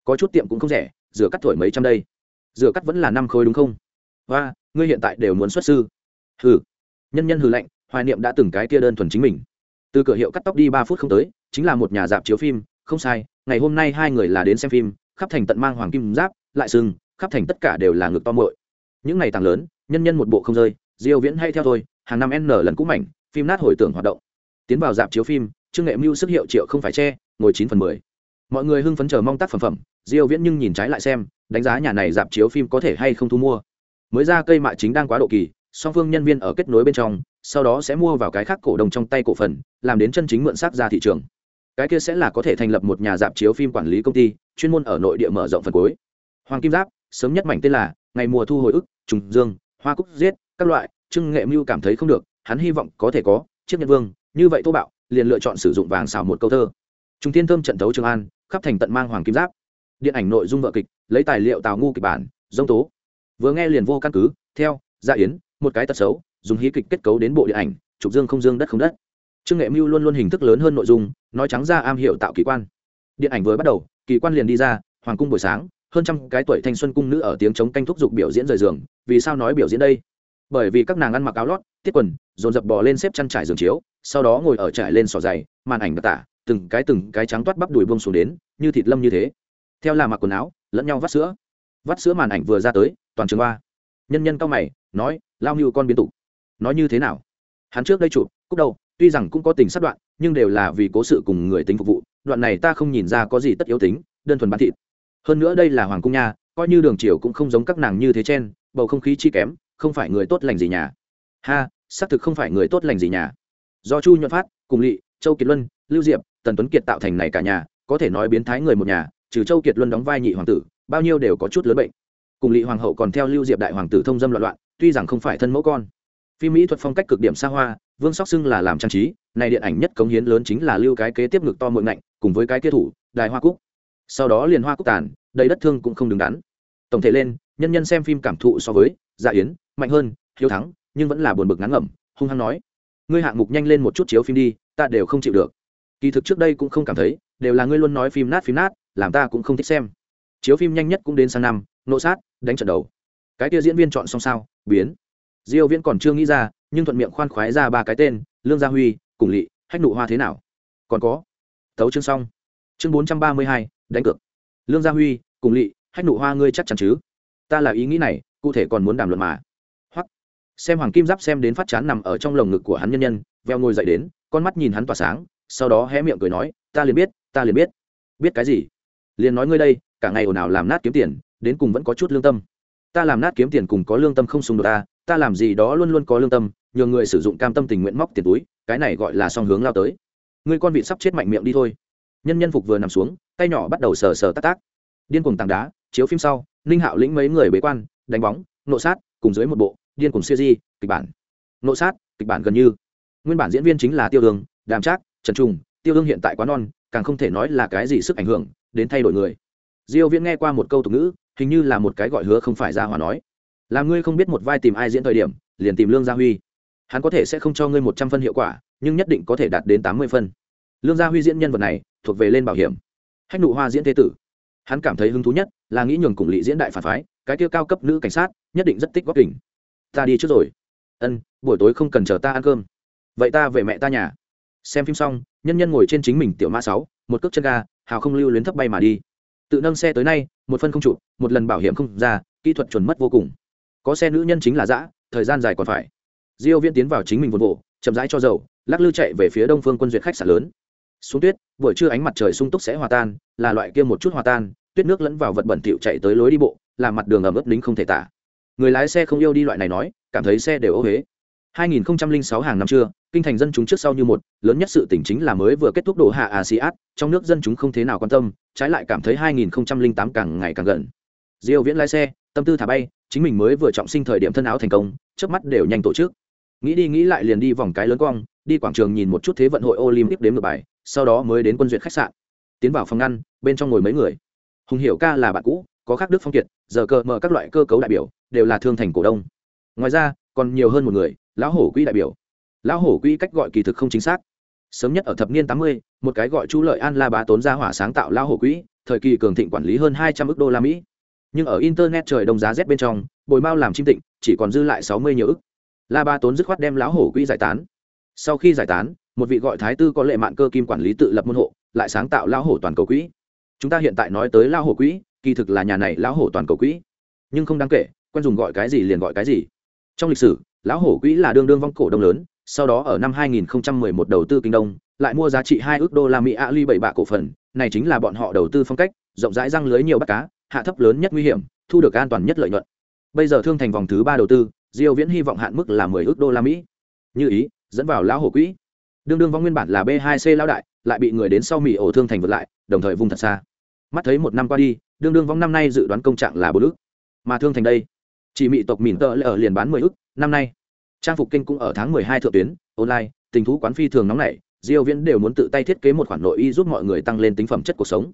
[SPEAKER 1] Có chút tiệm cũng không rẻ, rửa cắt thổi mấy trăm đây. Rửa cắt vẫn là năm khối đúng không? Và ngươi hiện tại đều muốn xuất sư. Hừ. Nhân nhân hừ lạnh, hoài niệm đã từng cái kia đơn thuần chính mình. Từ cửa hiệu cắt tóc đi ba phút không tới, chính là một nhà dạp chiếu phim, không sai, ngày hôm nay hai người là đến xem phim, khắp thành tận mang hoàng kim giáp, lại sừng, khắp thành tất cả đều là ngực to muội. Những ngày tàng lớn, nhân nhân một bộ không rơi, diêu viễn hay theo thôi, hàng năm n lần cũ mảnh, phim nát hồi tưởng hoạt động. Tiến vào dạp chiếu phim trương nghệ mưu sức hiệu triệu không phải che, ngồi chín phần mười. Mọi người hưng phấn chờ mong tác phẩm phẩm, diêu viễn nhưng nhìn trái lại xem, đánh giá nhà này dạp chiếu phim có thể hay không thu mua. Mới ra cây mạ chính đang quá độ kỳ, song phương nhân viên ở kết nối bên trong, sau đó sẽ mua vào cái khác cổ đông trong tay cổ phần, làm đến chân chính mượn xác ra thị trường. Cái kia sẽ là có thể thành lập một nhà dạp chiếu phim quản lý công ty, chuyên môn ở nội địa mở rộng phần cuối. Hoàng kim giáp, sớm nhất mảnh tên là ngày mùa thu hồi ức, trùng dương, hoa cúc giết, các loại, Trương nghệ mưu cảm thấy không được, hắn hy vọng có thể có, chiếc nhân vương, như vậy thô bạo liền lựa chọn sử dụng vàng xào một câu thơ. Trung thiên thơm trận thấu trường an, khắp thành tận mang hoàng kim giáp. Điện ảnh nội dung vợ kịch, lấy tài liệu tào ngu kịch bản, dông tố. Vừa nghe liền vô căn cứ, theo, gia yến, một cái tật xấu, dùng hí kịch kết cấu đến bộ điện ảnh, trục dương không dương đất không đất. Trương nghệ mưu luôn luôn hình thức lớn hơn nội dung, nói trắng ra am hiểu tạo kỳ quan. Điện ảnh vừa bắt đầu, kỳ quan liền đi ra, hoàng cung buổi sáng, hơn trăm cái tuổi thanh xuân cung nữ ở tiếng chống canh thúc giục biểu diễn rời giường, vì sao nói biểu diễn đây? Bởi vì các nàng ăn mặc áo lót, tiết quần, dồn dập bò lên xếp chăn trải giường chiếu, sau đó ngồi ở trải lên sỏ dày, màn ảnh đặc tả, từng cái từng cái trắng toát bắp đùi bông xuống đến, như thịt lâm như thế. Theo là mặc quần áo, lẫn nhau vắt sữa. Vắt sữa màn ảnh vừa ra tới, toàn trường ba nhân nhân cao mày, nói, lao mưu con biến tục. Nói như thế nào? Hắn trước đây chụp, cúc đầu, tuy rằng cũng có tình sát đoạn, nhưng đều là vì cố sự cùng người tính phục vụ, đoạn này ta không nhìn ra có gì tất yếu tính, đơn thuần bán thịt. Hơn nữa đây là hoàng cung nha, coi như đường triều cũng không giống các nàng như thế chen, bầu không khí chi kém không phải người tốt lành gì nhà. Ha, xác thực không phải người tốt lành gì nhà. Do chu nhuận phát, cùng lỵ châu kiệt luân, lưu diệp, tần tuấn kiệt tạo thành này cả nhà, có thể nói biến thái người một nhà, trừ châu kiệt luân đóng vai nhị hoàng tử, bao nhiêu đều có chút lớn bệnh. Cùng lỵ hoàng hậu còn theo lưu diệp đại hoàng tử thông dâm loạn loạn, tuy rằng không phải thân mẫu con. Phim mỹ thuật phong cách cực điểm xa hoa, vương sóc xưng là làm trang trí, này điện ảnh nhất cống hiến lớn chính là lưu cái kế tiếp ngực to mượn ngạnh, cùng với cái kế thủ, đài hoa cúc. Sau đó liền hoa cúc tàn, đầy đất thương cũng không đứng đắn. Tổng thể lên, nhân nhân xem phim cảm thụ so với dạ yến mạnh hơn hiếu thắng nhưng vẫn là buồn bực ngắn ngẩm hung hăng nói. Ngươi hạng mục nhanh lên một chút chiếu phim đi ta đều không chịu được. Kỳ thực trước đây cũng không cảm thấy đều là ngươi luôn nói phim nát phim nát làm ta cũng không thích xem. Chiếu phim nhanh nhất cũng đến sang năm nộ sát đánh trận đầu. Cái kia diễn viên chọn xong sao? Biến. Diêu viễn còn chưa nghĩ ra nhưng thuận miệng khoan khoái ra ba cái tên lương gia huy cùng lỵ hách nụ hoa thế nào? Còn có. Thấu chương xong. Chương 432, đánh cược. Lương gia huy cùng lỵ hách nụ hoa ngươi chắc chắn chứ? Ta là ý nghĩ này cụ thể còn muốn đàm luận mà. Hoặc xem hoàng kim giáp xem đến phát chán nằm ở trong lồng ngực của hắn nhân nhân, veo ngồi dậy đến, con mắt nhìn hắn tỏa sáng, sau đó hé miệng cười nói, ta liền biết, ta liền biết. Biết cái gì? Liền nói ngươi đây, cả ngày ồn ào làm nát kiếm tiền, đến cùng vẫn có chút lương tâm. Ta làm nát kiếm tiền cùng có lương tâm không xung đột ta ta làm gì đó luôn luôn có lương tâm nhờ người sử dụng cam tâm tình nguyện móc tiền túi, cái này gọi là song hướng lao tới. Ngươi con vị sắp chết mạnh miệng đi thôi. Nhân nhân phục vừa nằm xuống, tay nhỏ bắt đầu sờ sờ tắc tác điên cuồng tảng đá, chiếu phim sau, ninh hạo lĩnh mấy người bế quan đánh bóng, nộ sát, cùng dưới một bộ, điên cùng siêu di, kịch bản. Nộ sát, kịch bản gần như. Nguyên bản diễn viên chính là tiêu đường đàm trác, trần trung tiêu đương hiện tại quá non, càng không thể nói là cái gì sức ảnh hưởng đến thay đổi người. Diêu viễn nghe qua một câu tục ngữ, hình như là một cái gọi hứa không phải ra hòa nói. Là ngươi không biết một vai tìm ai diễn thời điểm, liền tìm lương gia huy. Hắn có thể sẽ không cho ngươi một trăm phân hiệu quả, nhưng nhất định có thể đạt đến tám mươi phân. Lương gia huy diễn nhân vật này, thuộc về lên bảo hiểm. Hách nụ hoa diễn thế tử. Hắn cảm thấy hứng thú nhất là nghĩ nhường cùng lị diễn đại phản phái cái kia cao cấp nữ cảnh sát nhất định rất tích góp kỉnh ta đi trước rồi. Ân, buổi tối không cần chờ ta ăn cơm. Vậy ta về mẹ ta nhà. Xem phim xong, nhân nhân ngồi trên chính mình tiểu mã sáu, một cước chân ga, hào không lưu luyến thấp bay mà đi. Tự nâng xe tới nay, một phân không trụ một lần bảo hiểm không ra, kỹ thuật chuẩn mất vô cùng. Có xe nữ nhân chính là dã, thời gian dài còn phải. Diêu viễn tiến vào chính mình vồn vộ chậm rãi cho dầu, lắc lư chạy về phía đông phương quân duyệt khách sạn lớn. Xuống tuyết, buổi trưa ánh mặt trời sung túc sẽ hòa tan, là loại kia một chút hòa tan, tuyết nước lẫn vào vật bẩn thỉu chạy tới lối đi bộ làm mặt đường ẩm ướt lính không thể tả. Người lái xe không yêu đi loại này nói, cảm thấy xe đều ô huế 2006 hàng năm trưa, kinh thành dân chúng trước sau như một, lớn nhất sự tỉnh chính là mới vừa kết thúc đổ hạ asean trong nước dân chúng không thế nào quan tâm, trái lại cảm thấy 2008 càng ngày càng gần. Diêu viễn lái xe, tâm tư thả bay, chính mình mới vừa trọng sinh thời điểm thân áo thành công trước mắt đều nhanh tổ chức. Nghĩ đi nghĩ lại liền đi vòng cái lớn cong đi quảng trường nhìn một chút thế vận hội olympic đếm ngược bài, sau đó mới đến quân duyệt khách sạn. Tiến vào phòng ngăn, bên trong ngồi mấy người. Hùng hiểu ca là bạn cũ có khác đức phong kiệt, giờ cờ mở các loại cơ cấu đại biểu, đều là thương thành cổ đông. Ngoài ra, còn nhiều hơn một người, lão hổ quỹ đại biểu. Lão hổ quỹ cách gọi kỳ thực không chính xác. Sớm nhất ở thập niên tám mươi, một cái gọi chu lợi an la bá tốn ra hỏa sáng tạo lão hổ quỹ, thời kỳ cường thịnh quản lý hơn hai trăm ước đô la mỹ. Nhưng ở internet trời đông giá rét bên trong, bồi mao làm chim tịnh, chỉ còn dư lại sáu mươi nhiều ức la ba tốn dứt khoát đem lão hổ quỹ giải tán. Sau khi giải tán, một vị gọi thái tư có lệ mạng cơ kim quản lý tự lập môn hộ, lại sáng tạo lão hổ toàn cầu quỹ. Chúng ta hiện tại nói tới lão hổ quỹ kỳ thực là nhà này lão hổ toàn cầu quỹ. Nhưng không đáng kể, quen dùng gọi cái gì liền gọi cái gì. Trong lịch sử, lão hổ quỹ là đương đương vong cổ đông lớn, sau đó ở năm 2011 đầu tư kinh đông, lại mua giá trị hai ước đô la mỹ ali bảy bạ cổ phần. Này chính là bọn họ đầu tư phong cách, rộng rãi răng lưới nhiều bắt cá, hạ thấp lớn nhất nguy hiểm, thu được an toàn nhất lợi nhuận. Bây giờ thương thành vòng thứ ba đầu tư, diêu viễn hy vọng hạn mức là 10 ước đô la mỹ. Như ý, dẫn vào lão hổ quỹ. Đương đương vong nguyên bản là b 2 c lão đại, lại bị người đến sau mỹ ổ thương thành vượt lại, đồng thời vung thật xa. Mắt thấy một năm qua đi đương đương vong năm nay dự đoán công trạng là bốn ức. Mà thương thành đây, chỉ mỹ tộc mìn tợ lệ ở liền bán mười ức, năm nay. Trang phục kinh cũng ở tháng 12 thượng tuyến, online, tình thú quán phi thường nóng nảy, diêu viễn đều muốn tự tay thiết kế một khoản nội y giúp mọi người tăng lên tính phẩm chất cuộc sống.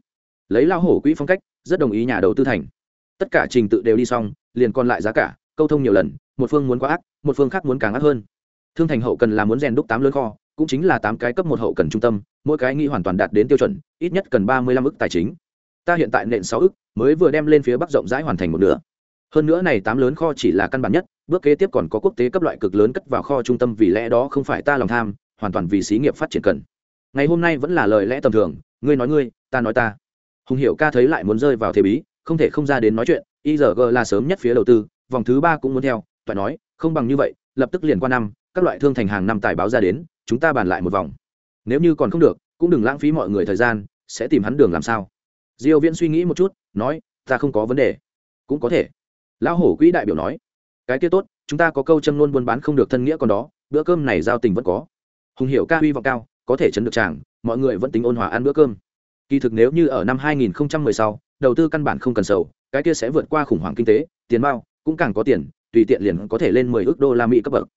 [SPEAKER 1] Lấy lao hổ quỹ phong cách, rất đồng ý nhà đầu tư thành. Tất cả trình tự đều đi xong, liền còn lại giá cả, câu thông nhiều lần, một phương muốn quá ác, một phương khác muốn càng ác hơn. Thương thành hậu cần là muốn rèn đúc tám lớn kho, cũng chính là tám cái cấp một hậu cần trung tâm, mỗi cái nghĩ hoàn toàn đạt đến tiêu chuẩn, ít nhất cần ba mươi lăm ức tài chính ta hiện tại nện sáu ức, mới vừa đem lên phía bắc rộng rãi hoàn thành một nửa. Hơn nữa này tám lớn kho chỉ là căn bản nhất, bước kế tiếp còn có quốc tế cấp loại cực lớn cất vào kho trung tâm vì lẽ đó không phải ta lòng tham, hoàn toàn vì xí nghiệp phát triển cần. Ngày hôm nay vẫn là lời lẽ tầm thường, ngươi nói ngươi, ta nói ta. Hùng hiệu ca thấy lại muốn rơi vào thế bí, không thể không ra đến nói chuyện igg là sớm nhất phía đầu tư, vòng thứ ba cũng muốn theo phải nói, không bằng như vậy, lập tức liền qua năm, các loại thương thành hàng năm tài báo ra đến, chúng ta bàn lại một vòng. Nếu như còn không được, cũng đừng lãng phí mọi người thời gian, sẽ tìm hắn đường làm sao? Diêu viễn suy nghĩ một chút, nói, ta không có vấn đề. Cũng có thể. Lão hổ quỹ đại biểu nói, cái kia tốt, chúng ta có câu châm luôn buôn bán không được thân nghĩa còn đó, bữa cơm này giao tình vẫn có. Hùng hiểu ca huy vọng cao, có thể chấn được chàng, mọi người vẫn tính ôn hòa ăn bữa cơm. Kỳ thực nếu như ở năm 2010 sau, đầu tư căn bản không cần sầu, cái kia sẽ vượt qua khủng hoảng kinh tế, tiền bao, cũng càng có tiền, tùy tiện liền có thể lên 10 ước đô la mỹ cấp bậc.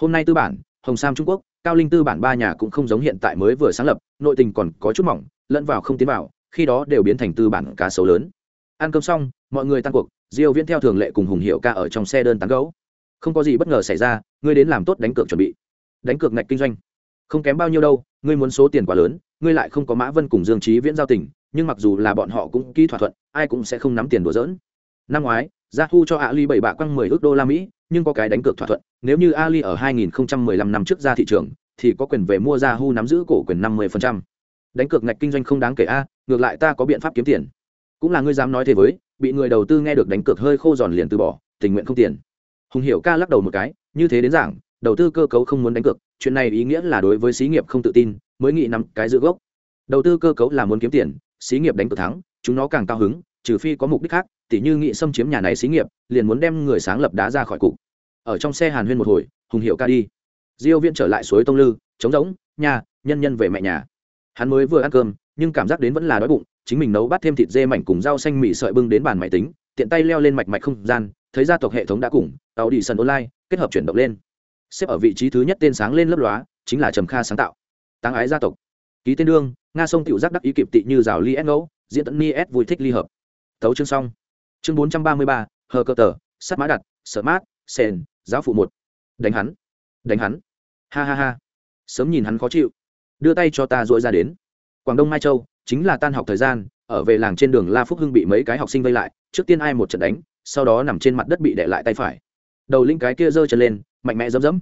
[SPEAKER 1] Hôm nay tư bản, hồng sam trung quốc, cao linh tư bản ba nhà cũng không giống hiện tại mới vừa sáng lập, nội tình còn có chút mỏng, lẫn vào không tiến vào khi đó đều biến thành tư bản cá sấu lớn. Ăn cơm xong, mọi người tăng cuộc, diêu viễn theo thường lệ cùng hùng hiệu ca ở trong xe đơn tán gấu không có gì bất ngờ xảy ra, ngươi đến làm tốt đánh cược chuẩn bị. Đánh cược ngạch kinh doanh. Không kém bao nhiêu đâu, ngươi muốn số tiền quá lớn, ngươi lại không có mã vân cùng dương trí viễn giao tình, nhưng mặc dù là bọn họ cũng ký thỏa thuận, ai cũng sẽ không nắm tiền đùa dỡn năm ngoái, gia thu cho ali bảy bạ quăng mười ước đô la mỹ, nhưng có cái đánh cược thỏa thuận, nếu như ali ở 2015 năm trước ra thị trường, thì có quyền về mua gia hu nắm giữ cổ quyền 50% đánh cược ngạch kinh doanh không đáng kể a, ngược lại ta có biện pháp kiếm tiền. Cũng là ngươi dám nói thế với, bị người đầu tư nghe được đánh cược hơi khô giòn liền từ bỏ, tình nguyện không tiền. Hùng hiểu ca lắc đầu một cái, như thế đến giảng, đầu tư cơ cấu không muốn đánh cược, chuyện này ý nghĩa là đối với xí nghiệp không tự tin, mới nghĩ nắm cái giữ gốc. Đầu tư cơ cấu là muốn kiếm tiền, xí nghiệp đánh cược thắng, chúng nó càng cao hứng, trừ phi có mục đích khác, tỉ như nghị xâm chiếm nhà này xí nghiệp, liền muốn đem người sáng lập đá ra khỏi cục. Ở trong xe hàn huyên một hồi, hùng hiệu ca đi. Diêu viên trở lại suối tông lư, trống rỗng, nhà, nhân nhân về mẹ nhà hắn mới vừa ăn cơm, nhưng cảm giác đến vẫn là đói bụng, chính mình nấu bát thêm thịt dê mảnh cùng rau xanh mì sợi bưng đến bàn máy tính, tiện tay leo lên mạch mạch không gian, thấy gia tộc hệ thống đã cùng tàu đi sân online, kết hợp chuyển động lên. Xếp ở vị trí thứ nhất tên sáng lên lớp lóa, chính là trầm kha sáng tạo. Tăng ái gia tộc. Ký tên đương, nga sông tiểu giác đắc ý kịp tị như rào li ép ngẫu, diễn tận ni s vui thích ly hợp. Thấu chương xong. Chương bốn trăm ba mươi ba, hờ cơ tờ, sắt mã đặt, sợ mát, sền, giáo phụ một. Đánh hắn. Đánh hắn. Ha ha ha. Sớm nhìn hắn khó chịu đưa tay cho ta dội ra đến. Quảng đông mai châu chính là tan học thời gian, ở về làng trên đường la phúc hưng bị mấy cái học sinh vây lại, trước tiên ai một trận đánh, sau đó nằm trên mặt đất bị đẻ lại tay phải. Đầu linh cái kia giơ chân lên, mạnh mẽ dấm dấm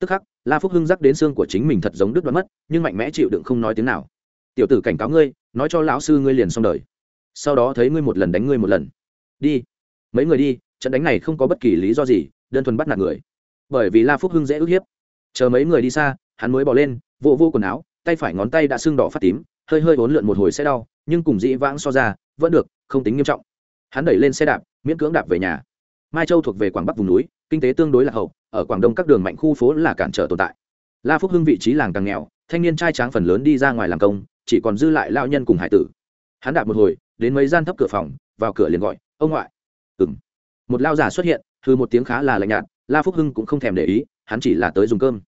[SPEAKER 1] tức khắc, la phúc hưng dắt đến xương của chính mình thật giống đứt đoán mất, nhưng mạnh mẽ chịu đựng không nói tiếng nào. Tiểu tử cảnh cáo ngươi, nói cho lão sư ngươi liền xong đời. Sau đó thấy ngươi một lần đánh ngươi một lần. Đi. Mấy người đi, trận đánh này không có bất kỳ lý do gì, đơn thuần bắt nạt người. Bởi vì la phúc hưng dễ ức hiếp. Chờ mấy người đi xa, hắn mới bỏ lên vô vô quần áo tay phải ngón tay đã sưng đỏ phát tím, hơi hơi vốn lượn một hồi sẽ đau, nhưng cùng dĩ vãng so ra, vẫn được, không tính nghiêm trọng. Hắn đẩy lên xe đạp, miễn cưỡng đạp về nhà. Mai châu thuộc về quảng bắc vùng núi, kinh tế tương đối là hậu, ở quảng đông các đường mạnh khu phố là cản trở tồn tại. La phúc hưng vị trí làng càng nghèo, thanh niên trai tráng phần lớn đi ra ngoài làm công, chỉ còn dư lại lao nhân cùng hải tử. Hắn đạp một hồi, đến mấy gian thấp cửa phòng, vào cửa liền gọi, ông ngoại. Ừng một lao giả xuất hiện thư một tiếng khá là lạnh nhạt, la phúc hưng cũng không thèm để ý, hắn chỉ là tới dùng cơm.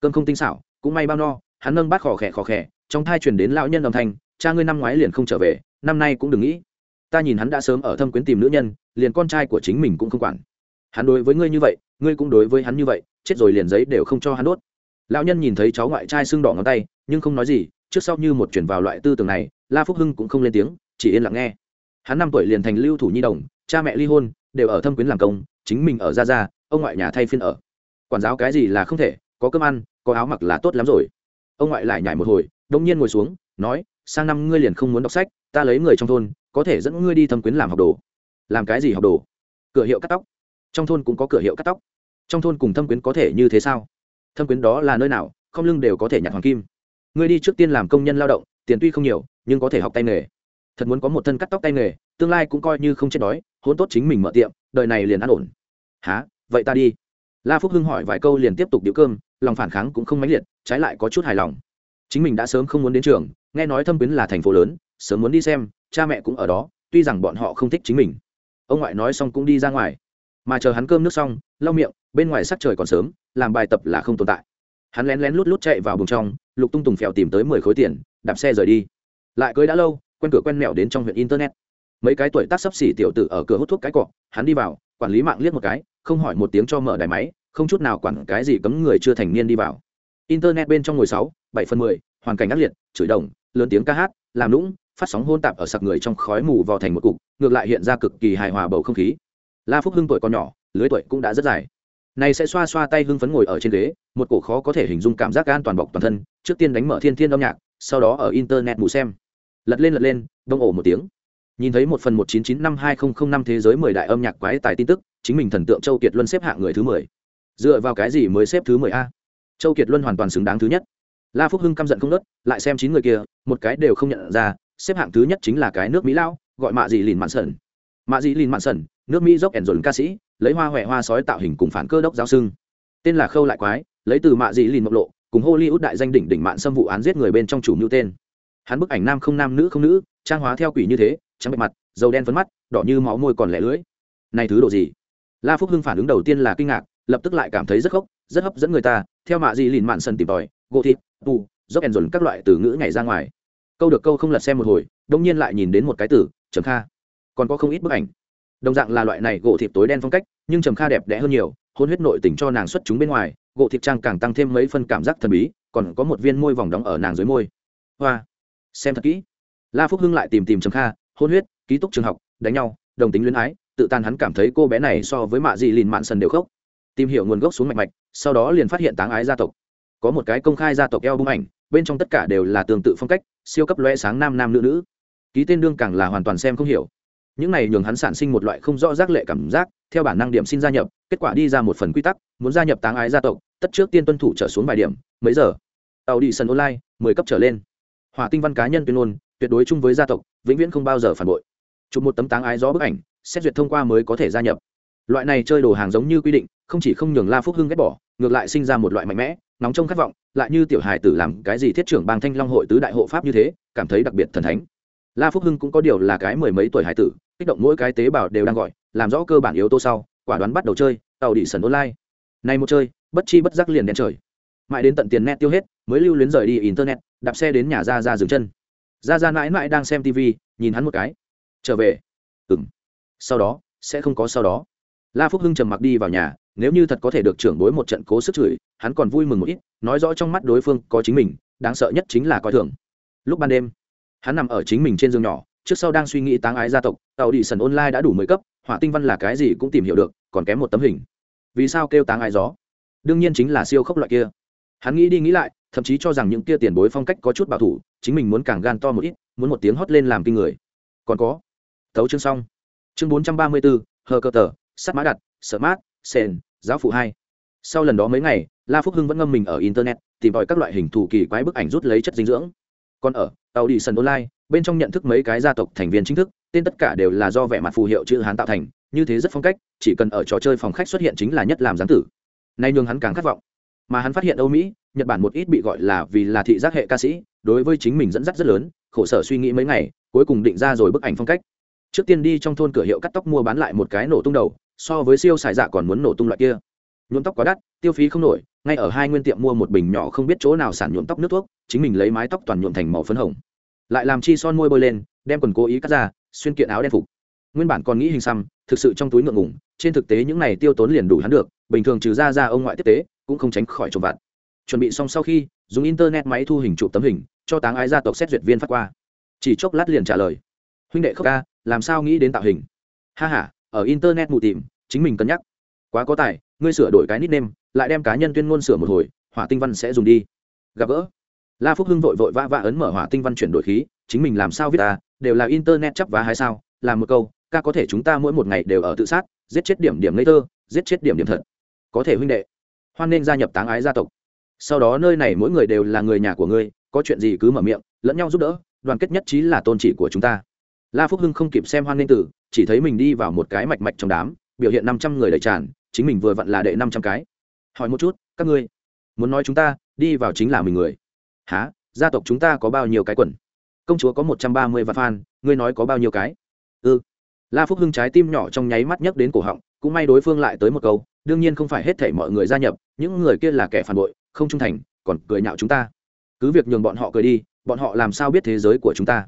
[SPEAKER 1] Cơm không tinh xảo, cũng may bao no hắn nâng bát khò khẽ khò khẽ trong thai truyền đến lão nhân âm thanh, cha ngươi năm ngoái liền không trở về, năm nay cũng đừng nghĩ. Ta nhìn hắn đã sớm ở thâm quyến tìm nữ nhân, liền con trai của chính mình cũng không quản. Hắn đối với ngươi như vậy, ngươi cũng đối với hắn như vậy, chết rồi liền giấy đều không cho hắn đốt. Lão nhân nhìn thấy cháu ngoại trai sưng đỏ ngón tay, nhưng không nói gì, trước sau như một chuyển vào loại tư tưởng này, la phúc hưng cũng không lên tiếng, chỉ yên lặng nghe. Hắn năm tuổi liền thành lưu thủ nhi đồng, cha mẹ ly hôn, đều ở thâm quyến làm công, chính mình ở ra ra ông ngoại nhà thay phiên ở. Quản giáo cái gì là không thể, có cơm ăn, có áo mặc là tốt lắm rồi ông ngoại lại nhảy một hồi đông nhiên ngồi xuống, nói, sang năm ngươi liền không muốn đọc sách, ta lấy người trong thôn, có thể dẫn ngươi đi thâm quyến làm học đồ. Làm cái gì học đồ? Cửa hiệu cắt tóc. Trong thôn cũng có cửa hiệu cắt tóc. Trong thôn cùng thâm quyến có thể như thế sao? Thâm quyến đó là nơi nào, không lưng đều có thể nhặt hoàng kim. Ngươi đi trước tiên làm công nhân lao động, tiền tuy không nhiều, nhưng có thể học tay nghề. Thật muốn có một thân cắt tóc tay nghề, tương lai cũng coi như không chết đói, hôn tốt chính mình mở tiệm, đời này liền an ổn. Há vậy ta đi. La phúc hưng hỏi vài câu liền tiếp tục điệu cơm lòng phản kháng cũng không mãnh liệt, trái lại có chút hài lòng. Chính mình đã sớm không muốn đến trường, nghe nói thâm quyến là thành phố lớn, sớm muốn đi xem, cha mẹ cũng ở đó, tuy rằng bọn họ không thích chính mình. Ông ngoại nói xong cũng đi ra ngoài. Mà chờ hắn cơm nước xong, lau miệng, bên ngoài sắc trời còn sớm, làm bài tập là không tồn tại. Hắn lén lén lút lút chạy vào buồng trong, lục tung tùng phèo tìm tới mười khối tiền, đạp xe rời đi. Lại cưới đã lâu, quen cửa quen mẹo đến trong huyện internet. Mấy cái tuổi tác sấp xỉ tiểu tử ở cửa hút thuốc cái cọ, hắn đi vào, quản lý mạng liếc một cái, không hỏi một tiếng cho mở đài máy không chút nào quản cái gì cấm người chưa thành niên đi vào. Internet bên trong ngồi sáu, bảy phần mười, hoàn cảnh ác liệt, chửi đồng, lớn tiếng ca hát, làm lũng phát sóng hôn tạp ở sặc người trong khói mù vào thành một cục, ngược lại hiện ra cực kỳ hài hòa bầu không khí. La phúc hưng tuổi còn nhỏ, lưới tuổi cũng đã rất dài. Này sẽ xoa xoa tay hưng phấn ngồi ở trên ghế, một cổ khó có thể hình dung cảm giác an toàn bọc toàn thân, trước tiên đánh mở thiên thiên âm nhạc, sau đó ở internet mù xem. Lật lên lật lên, đông ổ một tiếng. Nhìn thấy một phần một chín chín năm hai nghìn năm thế giới mười đại âm nhạc quái tài tin tức, chính mình thần tượng châu kiệt luân xếp hạng người thứ mười dựa vào cái gì mới xếp thứ mười a? Châu kiệt luân hoàn toàn xứng đáng thứ nhất. La phúc hưng căm giận không nớt, lại xem chín người kia, một cái đều không nhận ra, xếp hạng thứ nhất chính là cái nước mỹ lao gọi mạ dị lìn mạn sẩn. Mạ dị lìn mạn sẩn, nước mỹ dốc ẻn dồn ca sĩ, lấy hoa huệ hoa sói tạo hình cùng phản cơ đốc giáo sưng tên là khâu lại quái, lấy từ mạ dị lìn mộc lộ, cùng hollywood đại danh đỉnh đỉnh mạn xâm vụ án giết người bên trong chủ mưu tên. Hắn bức ảnh nam không nam nữ không nữ, trang hóa theo quỷ như thế, trắng bệ mặt, dầu đen phấn mắt, đỏ như máu môi còn lẻ lưỡi. Này thứ độ gì? La phúc hưng phản ứng đầu tiên là kinh ngạc lập tức lại cảm thấy rất khóc, rất hấp dẫn người ta, theo mạ dị lìn mạn sần tìm tòi gỗ thịt tu dốc ẻn dồn các loại từ ngữ nhảy ra ngoài. Câu được câu không lật xem một hồi, đông nhiên lại nhìn đến một cái từ trầm kha. Còn có không ít bức ảnh. Đồng dạng là loại này gỗ thịt tối đen phong cách, nhưng trầm kha đẹp đẽ hơn nhiều, hôn huyết nội tình cho nàng xuất chúng bên ngoài, gỗ thịt trang càng tăng thêm mấy phân cảm giác thần bí, còn có một viên môi vòng đóng ở nàng dưới môi. Hoa. Xem thật kỹ. La phúc hưng lại tìm tìm trầm kha, hôn huyết, ký túc trường học, đánh nhau, đồng tính luyến ái, tự tan hắn cảm thấy cô bé này so với mạ dị lìn mạn sần đều khóc tìm hiểu nguồn gốc xuống mạch mạch, sau đó liền phát hiện táng ái gia tộc. Có một cái công khai gia tộc eo bung ảnh, bên trong tất cả đều là tương tự phong cách, siêu cấp loe sáng nam nam nữ nữ. Ký tên đương càng là hoàn toàn xem không hiểu. Những này nhường hắn sản sinh một loại không rõ rác lệ cảm giác, theo bản năng điểm xin gia nhập, kết quả đi ra một phần quy tắc, muốn gia nhập táng ái gia tộc, tất trước tiên tuân thủ trở xuống vài điểm, mấy giờ? Tàu đi sân online, mười cấp trở lên. Hỏa tinh văn cá nhân tuyên ngôn, tuyệt đối chung với gia tộc, vĩnh viễn không bao giờ phản bội. Chụp một tấm táng ái gió bức ảnh, xét duyệt thông qua mới có thể gia nhập loại này chơi đồ hàng giống như quy định, không chỉ không nhường la phúc hưng ghét bỏ, ngược lại sinh ra một loại mạnh mẽ, nóng trong khát vọng, lại như tiểu hài tử làm cái gì thiết trưởng bang thanh long hội tứ đại hộ pháp như thế, cảm thấy đặc biệt thần thánh. La phúc hưng cũng có điều là cái mười mấy tuổi hài tử, kích động mỗi cái tế bào đều đang gọi, làm rõ cơ bản yếu tố sau, quả đoán bắt đầu chơi, tàu đi sần online. Này một chơi, bất chi bất giác liền đen trời. Mãi đến tận tiền net tiêu hết, mới lưu luyến rời đi internet, đạp xe đến nhà ra ra dừng chân. Ra ra mãi mãi đang xem tv nhìn hắn một cái. Trở về. Ừng sau đó, sẽ không có sau đó la phúc hưng trầm mặc đi vào nhà, nếu như thật có thể được trưởng bối một trận cố sức chửi, hắn còn vui mừng một ít, nói rõ trong mắt đối phương có chính mình, đáng sợ nhất chính là coi thường. Lúc ban đêm, hắn nằm ở chính mình trên giường nhỏ, trước sau đang suy nghĩ táng ái gia tộc, tàu đi sần online đã đủ mười cấp, hỏa tinh văn là cái gì cũng tìm hiểu được, còn kém một tấm hình. Vì sao kêu táng ái gió? Đương nhiên chính là siêu khốc loại kia. Hắn nghĩ đi nghĩ lại, thậm chí cho rằng những kia tiền bối phong cách có chút bảo thủ, chính mình muốn càng gan to một ít, muốn một tiếng hót lên làm kinh người. Còn có tấu chương xong. Chương bốn trăm ba mươi bốn hờ cơ tờ sắt mã đặt sợ mát, sền, giáo phụ hai. Sau lần đó mấy ngày, la phúc hưng vẫn ngâm mình ở internet, tìm tòi các loại hình thù kỳ quái bức ảnh rút lấy chất dinh dưỡng. Còn ở tàu đi sân online, bên trong nhận thức mấy cái gia tộc thành viên chính thức, tên tất cả đều là do vẻ mặt phù hiệu chữ hán tạo thành, như thế rất phong cách, chỉ cần ở trò chơi phòng khách xuất hiện chính là nhất làm gián tử. Nay nhường hắn càng khát vọng. Mà hắn phát hiện âu mỹ, nhật bản một ít bị gọi là vì là thị giác hệ ca sĩ, đối với chính mình dẫn dắt rất lớn, khổ sở suy nghĩ mấy ngày, cuối cùng định ra rồi bức ảnh phong cách. Trước tiên đi trong thôn cửa hiệu cắt tóc mua bán lại một cái nổ tung đầu so với siêu xài dạ còn muốn nổ tung loại kia. Nhuộm tóc quá đắt, tiêu phí không nổi, ngay ở hai nguyên tiệm mua một bình nhỏ không biết chỗ nào sản nhuộm tóc nước thuốc, chính mình lấy mái tóc toàn nhuộm thành màu phấn hồng. Lại làm chi son môi bôi lên, đem quần cố ý cắt ra, xuyên kiện áo đen phục. Nguyên bản còn nghĩ hình xăm, thực sự trong túi ngượng ngủng trên thực tế những này tiêu tốn liền đủ hắn được, bình thường trừ ra ra ông ngoại tiếp tế, cũng không tránh khỏi trộm vặt. Chuẩn bị xong sau khi, dùng internet máy thu hình chụp tấm hình, cho táng ái gia tộc xét duyệt viên phát qua. Chỉ chốc lát liền trả lời. Huynh đệ khóc ca, làm sao nghĩ đến tạo hình? Ha h a ở internet mù tìm, chính mình cân nhắc. Quá có tài, ngươi sửa đổi cái nickname, lại đem cá nhân tuyên ngôn sửa một hồi, hỏa tinh văn sẽ dùng đi. Gặp gỡ. La phúc hưng vội vội vã vã ấn mở hỏa tinh văn chuyển đổi khí, chính mình làm sao viết ta đều là internet chấp vá hay sao, làm một câu, ca có thể chúng ta mỗi một ngày đều ở tự sát, giết chết điểm điểm ngây thơ, giết chết điểm điểm thật. Có thể huynh đệ. Hoan nên gia nhập táng ái gia tộc. Sau đó nơi này mỗi người đều là người nhà của ngươi, có chuyện gì cứ mở miệng, lẫn nhau giúp đỡ, đoàn kết nhất trí là tôn trị của chúng ta. La phúc hưng không kịp xem hoan nên tử chỉ thấy mình đi vào một cái mạch mạch trong đám biểu hiện năm trăm người đầy tràn chính mình vừa vặn là đệ năm trăm cái. Hỏi một chút các ngươi muốn nói chúng ta đi vào chính là mình người. Há gia tộc chúng ta có bao nhiêu cái quần? Công chúa có một trăm ba mươi vạn phan, ngươi nói có bao nhiêu cái? Ư la phúc hưng trái tim nhỏ trong nháy mắt nhấc đến cổ họng cũng may đối phương lại tới một câu đương nhiên không phải hết thảy mọi người gia nhập những người kia là kẻ phản bội không trung thành còn cười nhạo chúng ta. Cứ việc nhường bọn họ cười đi bọn họ làm sao biết thế giới của chúng ta?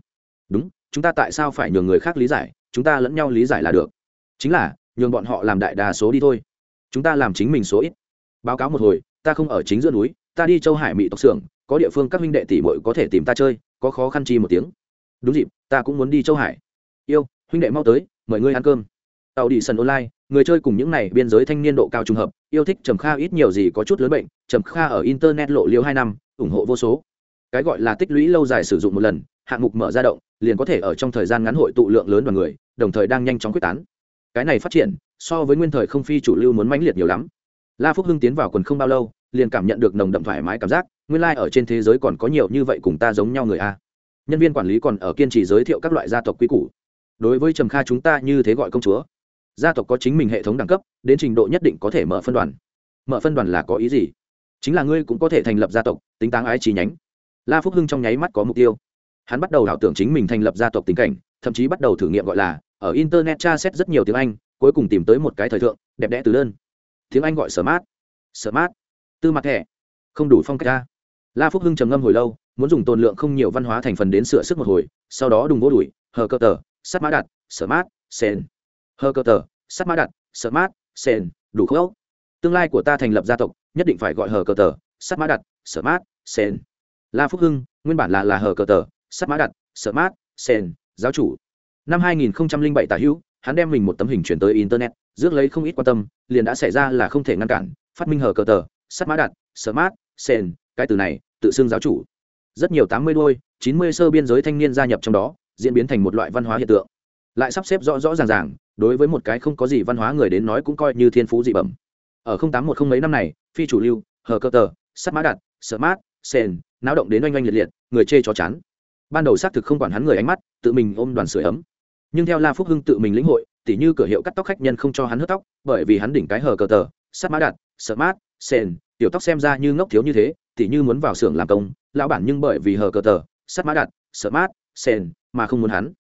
[SPEAKER 1] Đúng chúng ta tại sao phải nhường người khác lý giải? Chúng ta lẫn nhau lý giải là được. Chính là, nhường bọn họ làm đại đa số đi thôi. Chúng ta làm chính mình số ít. Báo cáo một hồi, ta không ở chính giữa núi, ta đi châu hải mỹ tộc xưởng, có địa phương các huynh đệ tỷ muội có thể tìm ta chơi, có khó khăn chi một tiếng. Đúng dịp, ta cũng muốn đi châu hải. Yêu, huynh đệ mau tới, mời ngươi ăn cơm. Tàu đi sân online, người chơi cùng những này biên giới thanh niên độ cao trùng hợp, yêu thích trầm kha ít nhiều gì có chút lớn bệnh, trầm kha ở internet lộ liêu hai năm, ủng hộ vô số. Cái gọi là tích lũy lâu dài sử dụng một lần hạng mục mở ra động, liền có thể ở trong thời gian ngắn hội tụ lượng lớn đoàn người, đồng thời đang nhanh chóng quyết tán. Cái này phát triển, so với nguyên thời không phi chủ lưu muốn mãnh liệt nhiều lắm. La phúc hưng tiến vào quần không bao lâu, liền cảm nhận được nồng đậm thoải mái cảm giác, nguyên lai、like、ở trên thế giới còn có nhiều như vậy cùng ta giống nhau người a. Nhân viên quản lý còn ở kiên trì giới thiệu các loại gia tộc quy củ. Đối với trầm kha chúng ta như thế gọi công chúa, gia tộc có chính mình hệ thống đẳng cấp, đến trình độ nhất định có thể mở phân đoàn. Mở phân đoàn là có ý gì? Chính là ngươi cũng có thể thành lập gia tộc, tính táng ái chi nhánh. La phúc hưng trong nháy mắt có mục tiêu hắn bắt đầu đảo tưởng chính mình thành lập gia tộc tình cảnh, thậm chí bắt đầu thử nghiệm gọi là, ở internet tra xét rất nhiều tiếng anh, cuối cùng tìm tới một cái thời thượng, đẹp đẽ từ đơn. Tiếng anh gọi smart smart tư mặt thẻ. Không đủ phong cách ra. La phúc hưng trầm ngâm hồi lâu, muốn dùng tồn lượng không nhiều văn hóa thành phần đến sửa sức một hồi, sau đó đùng vô đuổi, hờ cơ tờ, sắt mã đặt smart sen hờ cơ tờ, sắt mã đặt smart sen đủ khâu tương lai của ta thành lập gia tộc, nhất định phải gọi hờ cơ tờ, sắt mã đặt smart sen la phúc hưng, nguyên bản là là hờ cơ tờ sắt mã đặt sợ mát, sen giáo chủ. Năm 2007 tả hữu hắn đem mình một tấm hình chuyển tới internet rước lấy không ít quan tâm liền đã xảy ra là không thể ngăn cản phát minh hở cờ tờ sắt mã đặt sợ mát, sen cái từ này tự xưng giáo chủ. Rất nhiều tám mươi đôi chín mươi sơ biên giới thanh niên gia nhập trong đó diễn biến thành một loại văn hóa hiện tượng. Lại sắp xếp rõ rõ ràng ràng đối với một cái không có gì văn hóa người đến nói cũng coi như thiên phú dị bẩm. Ở không tám một không mấy năm này phi chủ lưu hờ cơ tờ sắt mã đặt sợ mát, sen náo động đến oanh oanh liệt liệt người chê chó chán ban đầu xác thực không quản hắn người ánh mắt tự mình ôm đoàn sửa ấm. Nhưng theo la phúc hưng tự mình lĩnh hội tỉ như cửa hiệu cắt tóc khách nhân không cho hắn hớt tóc bởi vì hắn đỉnh cái hờ cờ tờ sắt mã đặt mát, sền, tiểu tóc xem ra như ngốc thiếu như thế tỉ như muốn vào xưởng làm công lão bản nhưng bởi vì hờ cờ tờ sắt mã đặt mát, sền, mà không muốn hắn.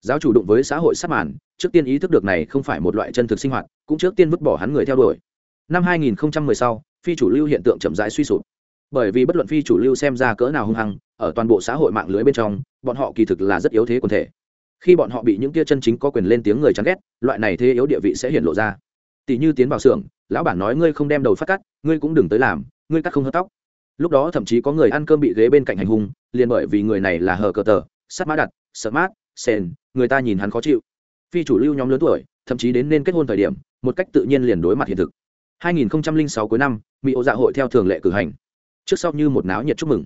[SPEAKER 1] Giáo chủ đụng với xã hội sát màn trước tiên ý thức được này không phải một loại chân thực sinh hoạt cũng trước tiên vứt bỏ hắn người theo đuổi. Năm 2010 sau phi chủ lưu hiện tượng chậm rãi suy sụp bởi vì bất luận phi chủ lưu xem ra cỡ nào hung hăng, ở toàn bộ xã hội mạng lưới bên trong, bọn họ kỳ thực là rất yếu thế quần thể. Khi bọn họ bị những kia chân chính có quyền lên tiếng người chán ghét, loại này thế yếu địa vị sẽ hiện lộ ra. Tỷ như tiến vào xưởng lão bản nói ngươi không đem đầu phát cắt, ngươi cũng đừng tới làm, ngươi cắt không hớt tóc. Lúc đó thậm chí có người ăn cơm bị ghế bên cạnh hành hung, liền bởi vì người này là hờ cờ tờ, sắt mã đặt, sợ mát sen người ta nhìn hắn khó chịu. Phi chủ lưu nhóm lớn tuổi, thậm chí đến nên kết hôn thời điểm, một cách tự nhiên liền đối mặt hiện thực. 2006 cuối năm mỹ ô dạ hội theo thường lệ cử hành trước sau như một náo nhiệt chúc mừng.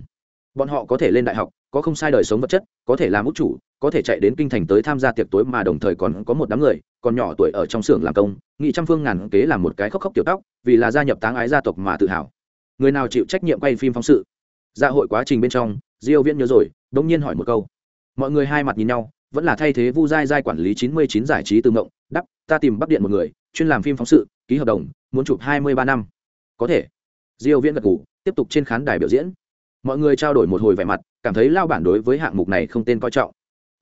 [SPEAKER 1] Bọn họ có thể lên đại học, có không sai đời sống vật chất, có thể làm út chủ, có thể chạy đến kinh thành tới tham gia tiệc tối mà đồng thời còn có một đám người, còn nhỏ tuổi ở trong xưởng làm công, nghị trăm phương ngàn kế làm một cái khóc khóc tiểu tóc, vì là gia nhập táng ái gia tộc mà tự hào. Người nào chịu trách nhiệm quay phim phóng sự? Dạ hội quá trình bên trong, diêu viễn nhớ rồi, đống nhiên hỏi một câu. Mọi người hai mặt nhìn nhau, vẫn là thay thế vu giai giai quản lý 99 giải trí từ mộng, đắp, ta tìm bắc điện một người, chuyên làm phim phóng sự, ký hợp đồng, muốn chụp 23 năm. Có thể. Diêu viễn gật gù tiếp tục trên khán đài biểu diễn. Mọi người trao đổi một hồi vẻ mặt cảm thấy lao bản đối với hạng mục này không tên coi trọng.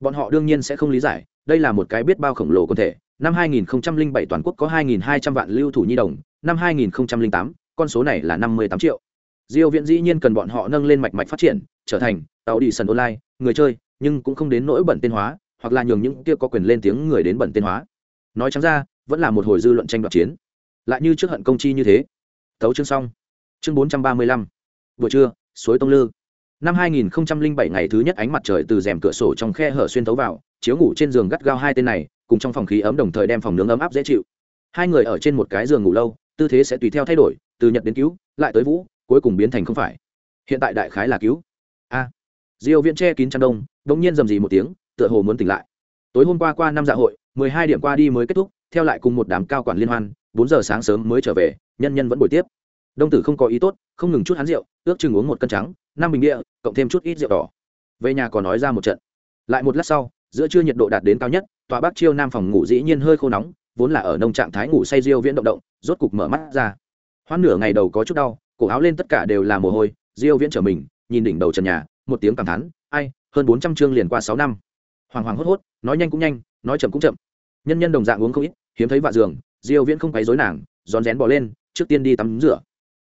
[SPEAKER 1] Bọn họ đương nhiên sẽ không lý giải đây là một cái biết bao khổng lồ quân thể. Năm 2007 toàn quốc có 2.200 vạn lưu thủ nhi đồng năm 2008, con số này là 58 triệu. Diêu viễn dĩ nhiên cần bọn họ nâng lên mạch mạch phát triển trở thành tàu đi sân online người chơi nhưng cũng không đến nỗi bẩn tên hóa hoặc là nhường những kia có quyền lên tiếng người đến bẩn tên hóa. Nói trắng ra vẫn là một hồi dư luận tranh đoạt chiến. Lại như trước hận công chi như thế. Tấu chương xong chương 435. buổi trưa, suối tông lư. Năm 2007 ngày thứ nhất ánh mặt trời từ rèm cửa sổ trong khe hở xuyên tấu vào, chiếu ngủ trên giường gắt gao hai tên này, cùng trong phòng khí ấm đồng thời đem phòng nướng ấm áp dễ chịu. Hai người ở trên một cái giường ngủ lâu, tư thế sẽ tùy theo thay đổi, từ nhật đến cứu, lại tới vũ, cuối cùng biến thành không phải. Hiện tại đại khái là cứu. A. Diêu viễn che kín chăn đông đống nhiên rầm rì một tiếng, tựa hồ muốn tỉnh lại. Tối hôm qua qua năm dạ hội 12 điểm qua đi mới kết thúc, theo lại cùng một đám cao quản liên hoan 4 giờ sáng sớm mới trở về, nhân nhân vẫn buổi tiếp đông tử không có ý tốt, không ngừng chút hắn rượu, ước chừng uống một cân trắng, năm bình địa, cộng thêm chút ít rượu đỏ. Về nhà còn nói ra một trận. Lại một lát sau, giữa trưa nhiệt độ đạt đến cao nhất tòa bắc chiêu nam phòng ngủ dĩ nhiên hơi khô nóng, vốn là ở nông trạng thái ngủ say riêu viễn động động, rốt cục mở mắt ra. Hoan nửa ngày đầu có chút đau, cổ áo lên tất cả đều là mồ hôi riêu viễn trở mình, nhìn đỉnh đầu trần nhà, một tiếng cảm thán, ai, hơn 400 chương liền qua sáu năm. Hoàng hoàng hốt hốt, nói nhanh cũng nhanh, nói chậm cũng chậm. Nhân nhân đồng dạng uống không ít, hiếm thấy vạ giường, diêu viễn không quấy rối nàng, rón rén bỏ lên, trước tiên đi tắm rửa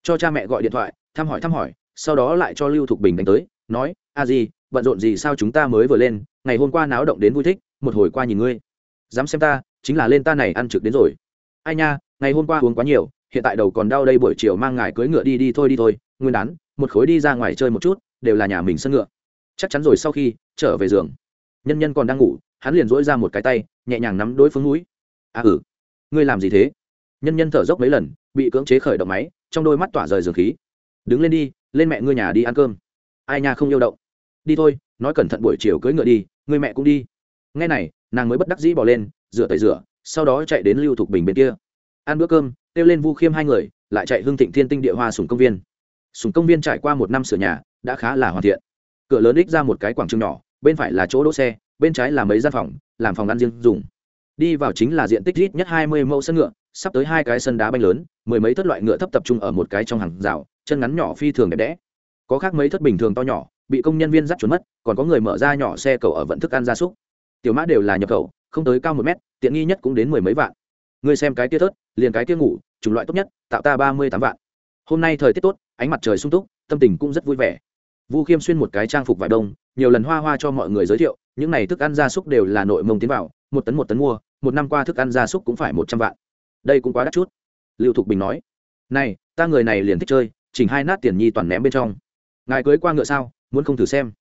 [SPEAKER 1] cho cha mẹ gọi điện thoại, thăm hỏi thăm hỏi, sau đó lại cho lưu thục bình đánh tới, nói, a gì bận rộn gì sao chúng ta mới vừa lên, ngày hôm qua náo động đến vui thích, một hồi qua nhìn ngươi. Dám xem ta, chính là lên ta này ăn trực đến rồi. Ai nha, ngày hôm qua uống quá nhiều, hiện tại đầu còn đau đây, buổi chiều mang ngài cưỡi ngựa đi đi thôi đi thôi, nguyên đán, một khối đi ra ngoài chơi một chút, đều là nhà mình sân ngựa. Chắc chắn rồi, sau khi trở về giường, nhân nhân còn đang ngủ, hắn liền dỗi ra một cái tay, nhẹ nhàng nắm đối phương núi à ừ ngươi làm gì thế? Nhân nhân thở dốc mấy lần, bị cưỡng chế khởi động máy trong đôi mắt tỏa rời dường khí. Đứng lên đi, lên mẹ ngươi nhà đi ăn cơm. Ai nha, không yêu động đi thôi, nói cẩn thận buổi chiều cưới ngựa đi, người mẹ cũng đi. Ngay này, nàng mới bất đắc dĩ bỏ lên, rửa tẩy rửa, sau đó chạy đến lưu thục bình bên kia. Ăn bữa cơm, kêu lên vu khiêm hai người, lại chạy hương thịnh thiên tinh địa hoa sùng công viên. Sùng công viên trải qua một năm sửa nhà, đã khá là hoàn thiện. Cửa lớn đích ra một cái quảng trường nhỏ, bên phải là chỗ đỗ xe, bên trái là mấy gian phòng, làm phòng ăn riêng dùng. Đi vào chính là diện tích ít nhất hai mươi mẫu sân ngựa sắp tới hai cái sân đá banh lớn, mười mấy thất loại ngựa thấp tập trung ở một cái trong hàng rào, chân ngắn nhỏ phi thường đẹp đẽ. Có khác mấy thất bình thường to nhỏ, bị công nhân viên dắt trốn mất, còn có người mở ra nhỏ xe cầu ở vận thức ăn gia súc. Tiểu mã đều là nhập khẩu, không tới cao một mét, tiện nghi nhất cũng đến mười mấy vạn. Ngươi xem cái tia thớt, liền cái tia ngủ, chủng loại tốt nhất, tạo ta ba mươi tám vạn. Hôm nay thời tiết tốt, ánh mặt trời sung túc, tâm tình cũng rất vui vẻ. Vu khiêm xuyên một cái trang phục vải đông, nhiều lần hoa hoa cho mọi người giới thiệu, những này thức ăn gia súc đều là nội mông tiến vào, một tấn một tấn mua, một năm qua thức ăn gia súc cũng phải một trăm vạn đây cũng quá đắt chút. Lưu thục bình nói, này, ta người này liền thích chơi, chỉnh hai nát tiền nhi toàn ném bên trong. Ngài cưới qua ngựa sao, muốn không thử xem.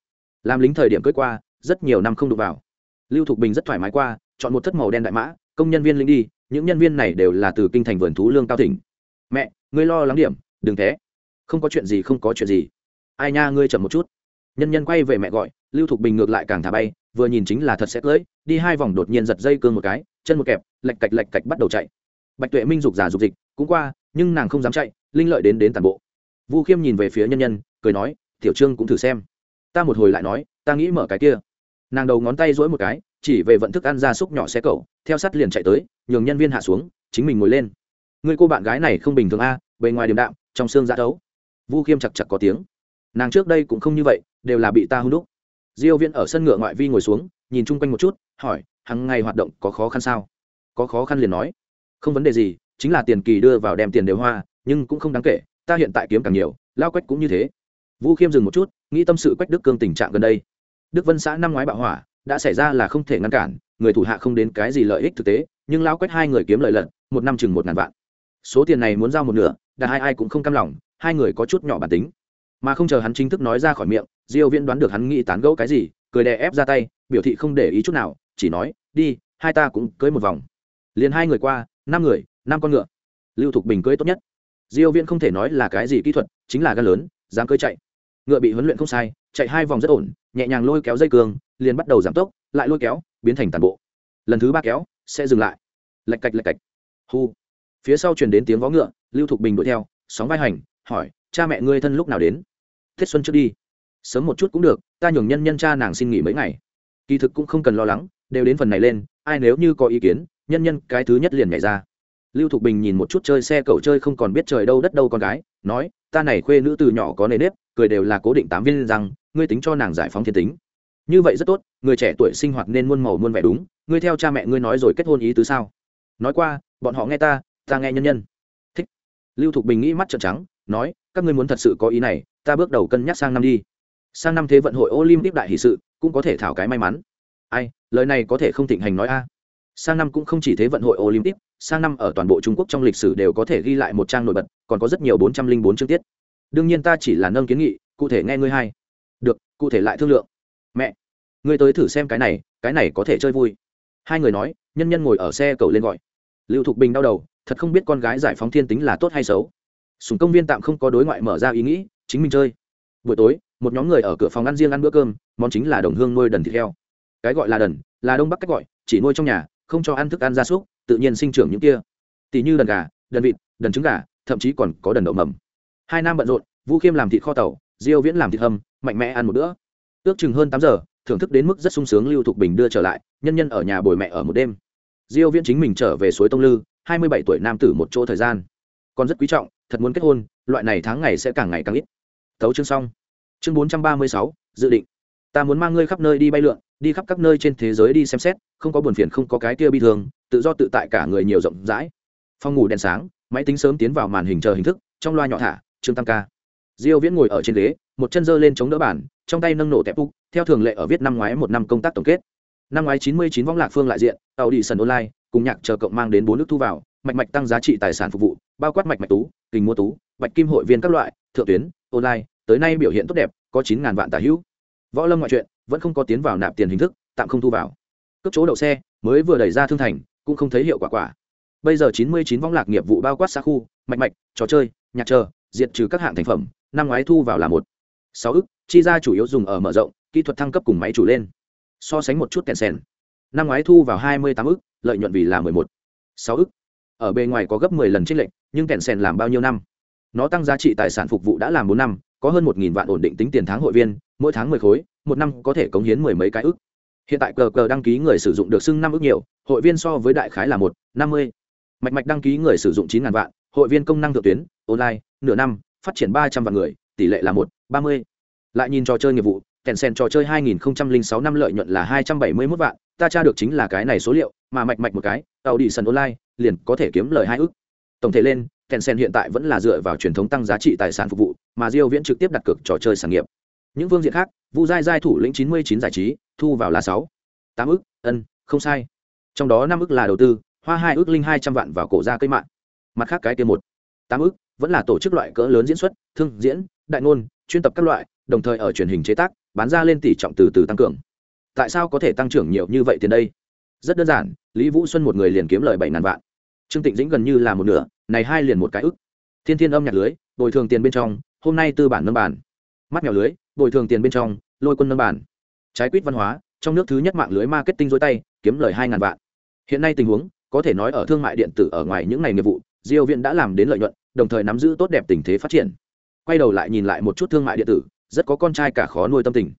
[SPEAKER 1] Làm lính thời điểm cưới qua, rất nhiều năm không đụng vào. Lưu thục bình rất thoải mái qua, chọn một thất màu đen đại mã, công nhân viên lính đi, những nhân viên này đều là từ kinh thành vườn thú lương cao tỉnh mẹ, ngươi lo lắng điểm, đừng thế. Không có chuyện gì, không có chuyện gì. Ai nha, ngươi chậm một chút. Nhân nhân quay về mẹ gọi, lưu thục bình ngược lại càng thả bay, vừa nhìn chính là thật sẽ cưỡi đi hai vòng đột nhiên giật dây cương một cái, chân một kẹp lạch cạch lạch cạch bắt đầu chạy bạch tuệ minh dục giả dục dịch, cũng qua, nhưng nàng không dám chạy, linh lợi đến đến tàn bộ. Vu khiêm nhìn về phía nhân nhân, cười nói, tiểu trương cũng thử xem. Ta một hồi lại nói, ta nghĩ mở cái kia. Nàng đầu ngón tay dỗi một cái, chỉ về vận thức ăn ra súc nhỏ xe cậu theo sắt liền chạy tới, nhường nhân viên hạ xuống, chính mình ngồi lên. Người cô bạn gái này không bình thường a, bề ngoài điểm đạm, trong xương giã thấu. Vu khiêm chặt chặt có tiếng. Nàng trước đây cũng không như vậy, đều là bị ta hung đúc. Diêu viễn ở sân ngựa ngoại vi ngồi xuống, nhìn chung quanh một chút, hỏi, hằng ngày hoạt động có khó khăn sao? Có khó khăn liền nói không vấn đề gì, chính là tiền kỳ đưa vào đem tiền đều hoa, nhưng cũng không đáng kể, ta hiện tại kiếm càng nhiều, lao quách cũng như thế. Vũ khiêm dừng một chút, nghĩ tâm sự quách đức cương tình trạng gần đây. Đức vân xã năm ngoái bạo hỏa, đã xảy ra là không thể ngăn cản, người thủ hạ không đến cái gì lợi ích thực tế, nhưng lao quách hai người kiếm lợi lận, một năm chừng một ngàn vạn. Số tiền này muốn giao một nửa, đã hai ai cũng không cam lòng, hai người có chút nhỏ bản tính. Mà không chờ hắn chính thức nói ra khỏi miệng, diêu viễn đoán được hắn nghĩ tán gẫu cái gì, cười đè ép ra tay, biểu thị không để ý chút nào, chỉ nói, đi, hai ta cũng cưới một vòng. Liền hai người qua năm người, năm con ngựa. Lưu thục bình cưới tốt nhất. Diêu viễn không thể nói là cái gì kỹ thuật, chính là gan lớn, dám cưới chạy. Ngựa bị huấn luyện không sai, chạy hai vòng rất ổn, nhẹ nhàng lôi kéo dây cường liền bắt đầu giảm tốc, lại lôi kéo, biến thành tàn bộ. Lần thứ ba kéo, sẽ dừng lại. Lạch cạch lạch cạch. Hu. Phía sau truyền đến tiếng vó ngựa, lưu thục bình đuổi theo, sóng vai hành, hỏi, cha mẹ ngươi thân lúc nào đến? Tết xuân trước đi. Sớm một chút cũng được, ta nhường nhân nhân cha nàng xin nghỉ mấy ngày. Kỳ thực cũng không cần lo lắng, đều đến phần này lên, ai nếu như có ý kiến nhân nhân cái thứ nhất liền nhảy ra. Lưu thục bình nhìn một chút chơi xe cậu chơi không còn biết trời đâu đất đâu con gái, nói, ta này khuê nữ từ nhỏ có nề nếp, cười đều là cố định tám viên rằng ngươi tính cho nàng giải phóng thiên tính. Như vậy rất tốt, người trẻ tuổi sinh hoạt nên muôn màu muôn vẻ đúng, ngươi theo cha mẹ ngươi nói rồi kết hôn ý tứ sao? Nói qua, bọn họ nghe ta ta nghe nhân nhân. Thích. Lưu thục bình nghĩ mắt trợn trắng, nói, các ngươi muốn thật sự có ý này, ta bước đầu cân nhắc sang năm đi. Sang năm thế vận hội olympic đại hỷ sự, cũng có thể thảo cái may mắn. Ai, lời này có thể không thịnh hành nói a sang năm cũng không chỉ thế vận hội olympic, sang năm ở toàn bộ trung quốc trong lịch sử đều có thể ghi lại một trang nổi bật, còn có rất nhiều bốn trăm linh bốn chương tiết. Đương nhiên ta chỉ là nâng kiến nghị, cụ thể nghe ngươi hay. Được, cụ thể lại thương lượng. Mẹ, ngươi tới thử xem cái này cái này có thể chơi vui. Hai người nói, nhân nhân ngồi ở xe cầu lên gọi. Lưu thục bình đau đầu, thật không biết con gái giải phóng thiên tính là tốt hay xấu. Sùng công viên tạm không có đối ngoại mở ra ý nghĩ, chính mình chơi. Buổi tối, một nhóm người ở cửa phòng ăn riêng ăn bữa cơm, món chính là đồng hương nuôi đần thịt heo. Cái gọi là đần, là đông bắc cách gọi, chỉ nuôi trong nhà không cho ăn thức ăn gia súc tự nhiên sinh trưởng những kia. Tỷ như đần gà đần vịt đần trứng gà thậm chí còn có đần đậu mầm. Hai nam bận rộn vũ khiêm làm thịt kho tàu diêu viễn làm thịt hầm mạnh mẽ ăn một bữa. Ước chừng hơn tám giờ thưởng thức đến mức rất sung sướng lưu thục bình đưa trở lại nhân nhân ở nhà bồi mẹ ở một đêm. Diêu viễn chính mình trở về suối tông lư 27 tuổi nam tử một chỗ thời gian. Còn rất quý trọng thật muốn kết hôn loại này tháng ngày sẽ càng ngày càng ít. Tấu chương xong. Chương 436, dự định. Ta muốn mang ngươi khắp nơi đi bay lượn đi khắp các nơi trên thế giới đi xem xét, không có buồn phiền, không có cái kia bi thương, tự do tự tại cả người nhiều rộng rãi. Phòng ngủ đèn sáng, máy tính sớm tiến vào màn hình chờ hình thức, trong loa nhỏ thả, trương tam ca. Diêu viễn ngồi ở trên ghế, một chân giơ lên chống đỡ bàn, trong tay nâng nổ tẹp úc, theo thường lệ ở viết năm ngoái một năm công tác tổng kết. Năm ngoái 99 vong lạc phương lại diện tàu đi sân online, cùng nhạc chờ cộng mang đến bốn nước thu vào, mạch mạch tăng giá trị tài sản phục vụ, bao quát mạch mạch tú, kình mua tú, bạch kim hội viên các loại, thượng tuyến, online, tới nay biểu hiện tốt đẹp, có chín ngàn vạn tả hữu. Võ lâm ngoại truyện vẫn không có tiến vào nạp tiền hình thức, tạm không thu vào. Cấp chỗ đậu xe, mới vừa đẩy ra thương thành, cũng không thấy hiệu quả quả. Bây giờ 99 vong lạc nghiệp vụ bao quát xa khu, mạch mạch, trò chơi, nhạc chờ, diệt trừ các hạng thành phẩm, năm ngoái thu vào là một. Sáu ức, chi ra chủ yếu dùng ở mở rộng, kỹ thuật thăng cấp cùng máy chủ lên. So sánh một chút kèn sèn. Năm ngoái thu vào hai mươi tám ức, lợi nhuận vì là mười một. Sáu ức. Ở bề ngoài có gấp mười lần trích lệnh nhưng kèn sèn làm bao nhiêu năm? Nó tăng giá trị tài sản phục vụ đã làm bốn năm, có hơn một vạn ổn định tính tiền tháng hội viên, mỗi tháng mười khối một năm có thể cống hiến mười mấy cái ức. Hiện tại cờ cờ đăng ký người sử dụng được xưng năm ức nhiều, hội viên so với đại khái là một, năm mươi. Mạch mạch đăng ký người sử dụng chín ngàn vạn, hội viên công năng thượng tuyến, online, nửa năm, phát triển ba trăm vạn người, tỷ lệ là một, ba mươi. Lại nhìn trò chơi nghiệp vụ kèn sen trò chơi 2006 năm lợi nhuận là 271 vạn, ta tra được chính là cái này số liệu, mà mạch mạch một cái tàu đi sân online, liền có thể kiếm lời hai ước tổng thể lên kèn sen hiện tại vẫn là dựa vào truyền thống tăng giá trị tài sản phục vụ, mà diêu viễn trực tiếp đặt cược trò chơi sản nghiệp. Những phương diện khác vu giai giai thủ lĩnh 99 giải trí, thu vào là 6 8 ước ân, không sai. Trong đó năm ước là đầu tư, hoa hai ước linh 200 vạn vào cổ ra cây mạng. Mặt khác cái kia một, tám ước vẫn là tổ chức loại cỡ lớn diễn xuất, thương, diễn, đại ngôn, chuyên tập các loại, đồng thời ở truyền hình chế tác, bán ra lên tỷ trọng từ từ tăng cường. Tại sao có thể tăng trưởng nhiều như vậy tiền đây? Rất đơn giản, lý vũ xuân một người liền kiếm lời bảy ngàn vạn. Trương tịnh dĩnh gần như là một nửa, này hai liền một cái ức. Thiên thiên âm nhạc lưới, bồi thường tiền bên trong, hôm nay tư bản nâng bản mắt mèo lưới, bồi thường tiền bên trong, lôi quân nâng bản trái quýt văn hóa, trong nước thứ nhất mạng lưới marketing dối tay, kiếm lời hai ngàn vạn. Hiện nay tình huống, có thể nói ở thương mại điện tử ở ngoài những ngày nghiệp vụ, diêu viện đã làm đến lợi nhuận, đồng thời nắm giữ tốt đẹp tình thế phát triển. Quay đầu lại nhìn lại một chút thương mại điện tử, rất có con trai cả khó nuôi tâm tình.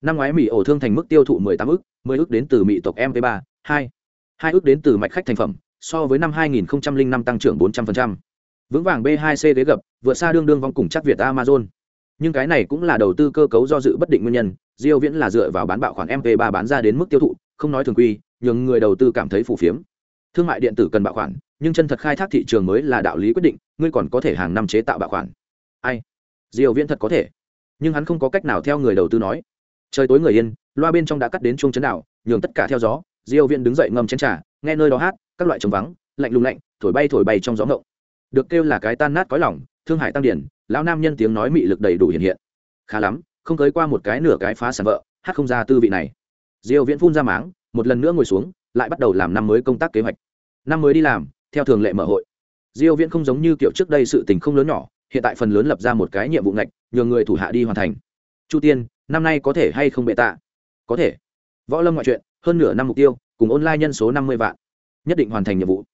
[SPEAKER 1] Năm ngoái mỹ ổ thương thành mức tiêu thụ 18 ức 10 ức đến từ mỹ tộc mv 3 2 2 ức đến từ mạch khách thành phẩm, so với năm 2005 tăng trưởng 400%. vững vàng b 2 c ghế gập, vượt xa đương đương vong cùng chắc việt amazon nhưng cái này cũng là đầu tư cơ cấu do dự bất định nguyên nhân, diêu viễn là dựa vào bán bạo khoản mp 3 bán ra đến mức tiêu thụ, không nói thường quy nhưng người đầu tư cảm thấy phù phiếm. Thương mại điện tử cần bạo khoản, nhưng chân thật khai thác thị trường mới là đạo lý quyết định, ngươi còn có thể hàng năm chế tạo bạo khoản. Ai? Diêu viễn thật có thể. Nhưng hắn không có cách nào theo người đầu tư nói. Trời tối người yên, loa bên trong đã cắt đến chuông chấn đảo nhường tất cả theo gió, diêu viễn đứng dậy ngâm chén trà, nghe nơi đó hát, các loại trống vắng, lạnh lùng lạnh, thổi bay thổi bay trong gió ngộng. Được kêu là cái tan nát cõi lòng thương hải tăng điển lão nam nhân tiếng nói mị lực đầy đủ hiện hiện. Khá lắm, không cưới qua một cái nửa cái phá sản vợ, hát không ra tư vị này. Diêu viễn phun ra máng, một lần nữa ngồi xuống, lại bắt đầu làm năm mới công tác kế hoạch. Năm mới đi làm, theo thường lệ mở hội. Diêu viễn không giống như kiểu trước đây sự tình không lớn nhỏ, hiện tại phần lớn lập ra một cái nhiệm vụ ngạch, nhờ người thủ hạ đi hoàn thành. Chu tiên, năm nay có thể hay không bệ tạ? Có thể. Võ lâm ngoại truyện, hơn nửa năm mục tiêu, cùng online nhân số năm mươi vạn. Nhất định hoàn thành nhiệm vụ.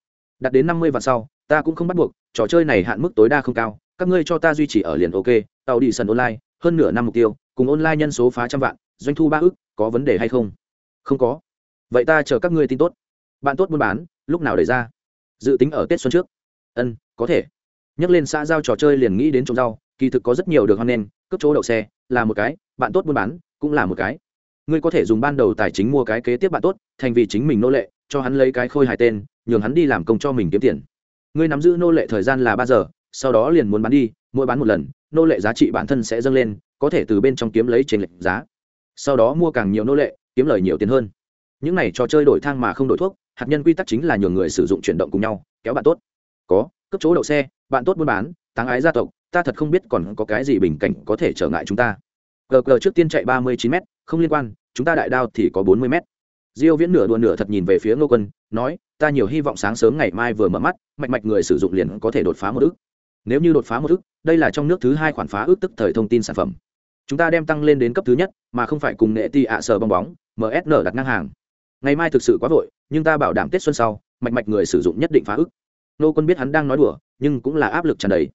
[SPEAKER 1] Đạt đến năm mươi vạn sau, ta cũng không bắt buộc, trò chơi này hạn mức tối đa không cao các ngươi cho ta duy trì ở liền ok tàu đi sân online, hơn nửa năm mục tiêu, cùng online nhân số phá trăm vạn, doanh thu ba ước có vấn đề hay không? Không có. Vậy ta chờ các ngươi tin tốt. Bạn tốt buôn bán, lúc nào để ra? Dự tính ở tết xuân trước. Ân, có thể. Nhắc lên xã giao trò chơi liền nghĩ đến trồng rau, kỳ thực có rất nhiều được hoan nghênh cấp chỗ đậu xe, là một cái, bạn tốt buôn bán, cũng là một cái. Ngươi có thể dùng ban đầu tài chính mua cái kế tiếp bạn tốt, thành vì chính mình nô lệ, cho hắn lấy cái khôi hài tên, nhường hắn đi làm công cho mình kiếm tiền. Ngươi nắm giữ nô lệ thời gian là ba giờ sau đó liền muốn bán đi, mỗi bán một lần, nô lệ giá trị bản thân sẽ dâng lên, có thể từ bên trong kiếm lấy trên lệnh giá. Sau đó mua càng nhiều nô lệ, kiếm lời nhiều tiền hơn. Những này trò chơi đổi thang mà không đổi thuốc, hạt nhân quy tắc chính là nhường người sử dụng chuyển động cùng nhau, kéo bạn tốt. Có cấp chỗ đậu xe, bạn tốt buôn bán, táng ái gia tộc, ta thật không biết còn có cái gì bình cảnh có thể trở ngại chúng ta. Gờ gờ trước tiên chạy ba mươi chín m không liên quan, chúng ta đại đao thì có bốn mươi m diêu viễn nửa đùa nửa thật nhìn về phía ngô quân, nói, ta nhiều hy vọng sáng sớm ngày mai vừa mở mắt, mạch mạch người sử dụng liền có thể đột phá một ước nếu như đột phá một ước, đây là trong nước thứ hai khoản phá ước tức thời thông tin sản phẩm. Chúng ta đem tăng lên đến cấp thứ nhất, mà không phải cùng nệ ti ạ sờ bong bóng msn đặt ngang hàng. Ngày mai thực sự quá vội, nhưng ta bảo đảm tết xuân sau, mạch mạch người sử dụng nhất định phá ước. Nô quân biết hắn đang nói đùa, nhưng cũng là áp lực tràn đầy.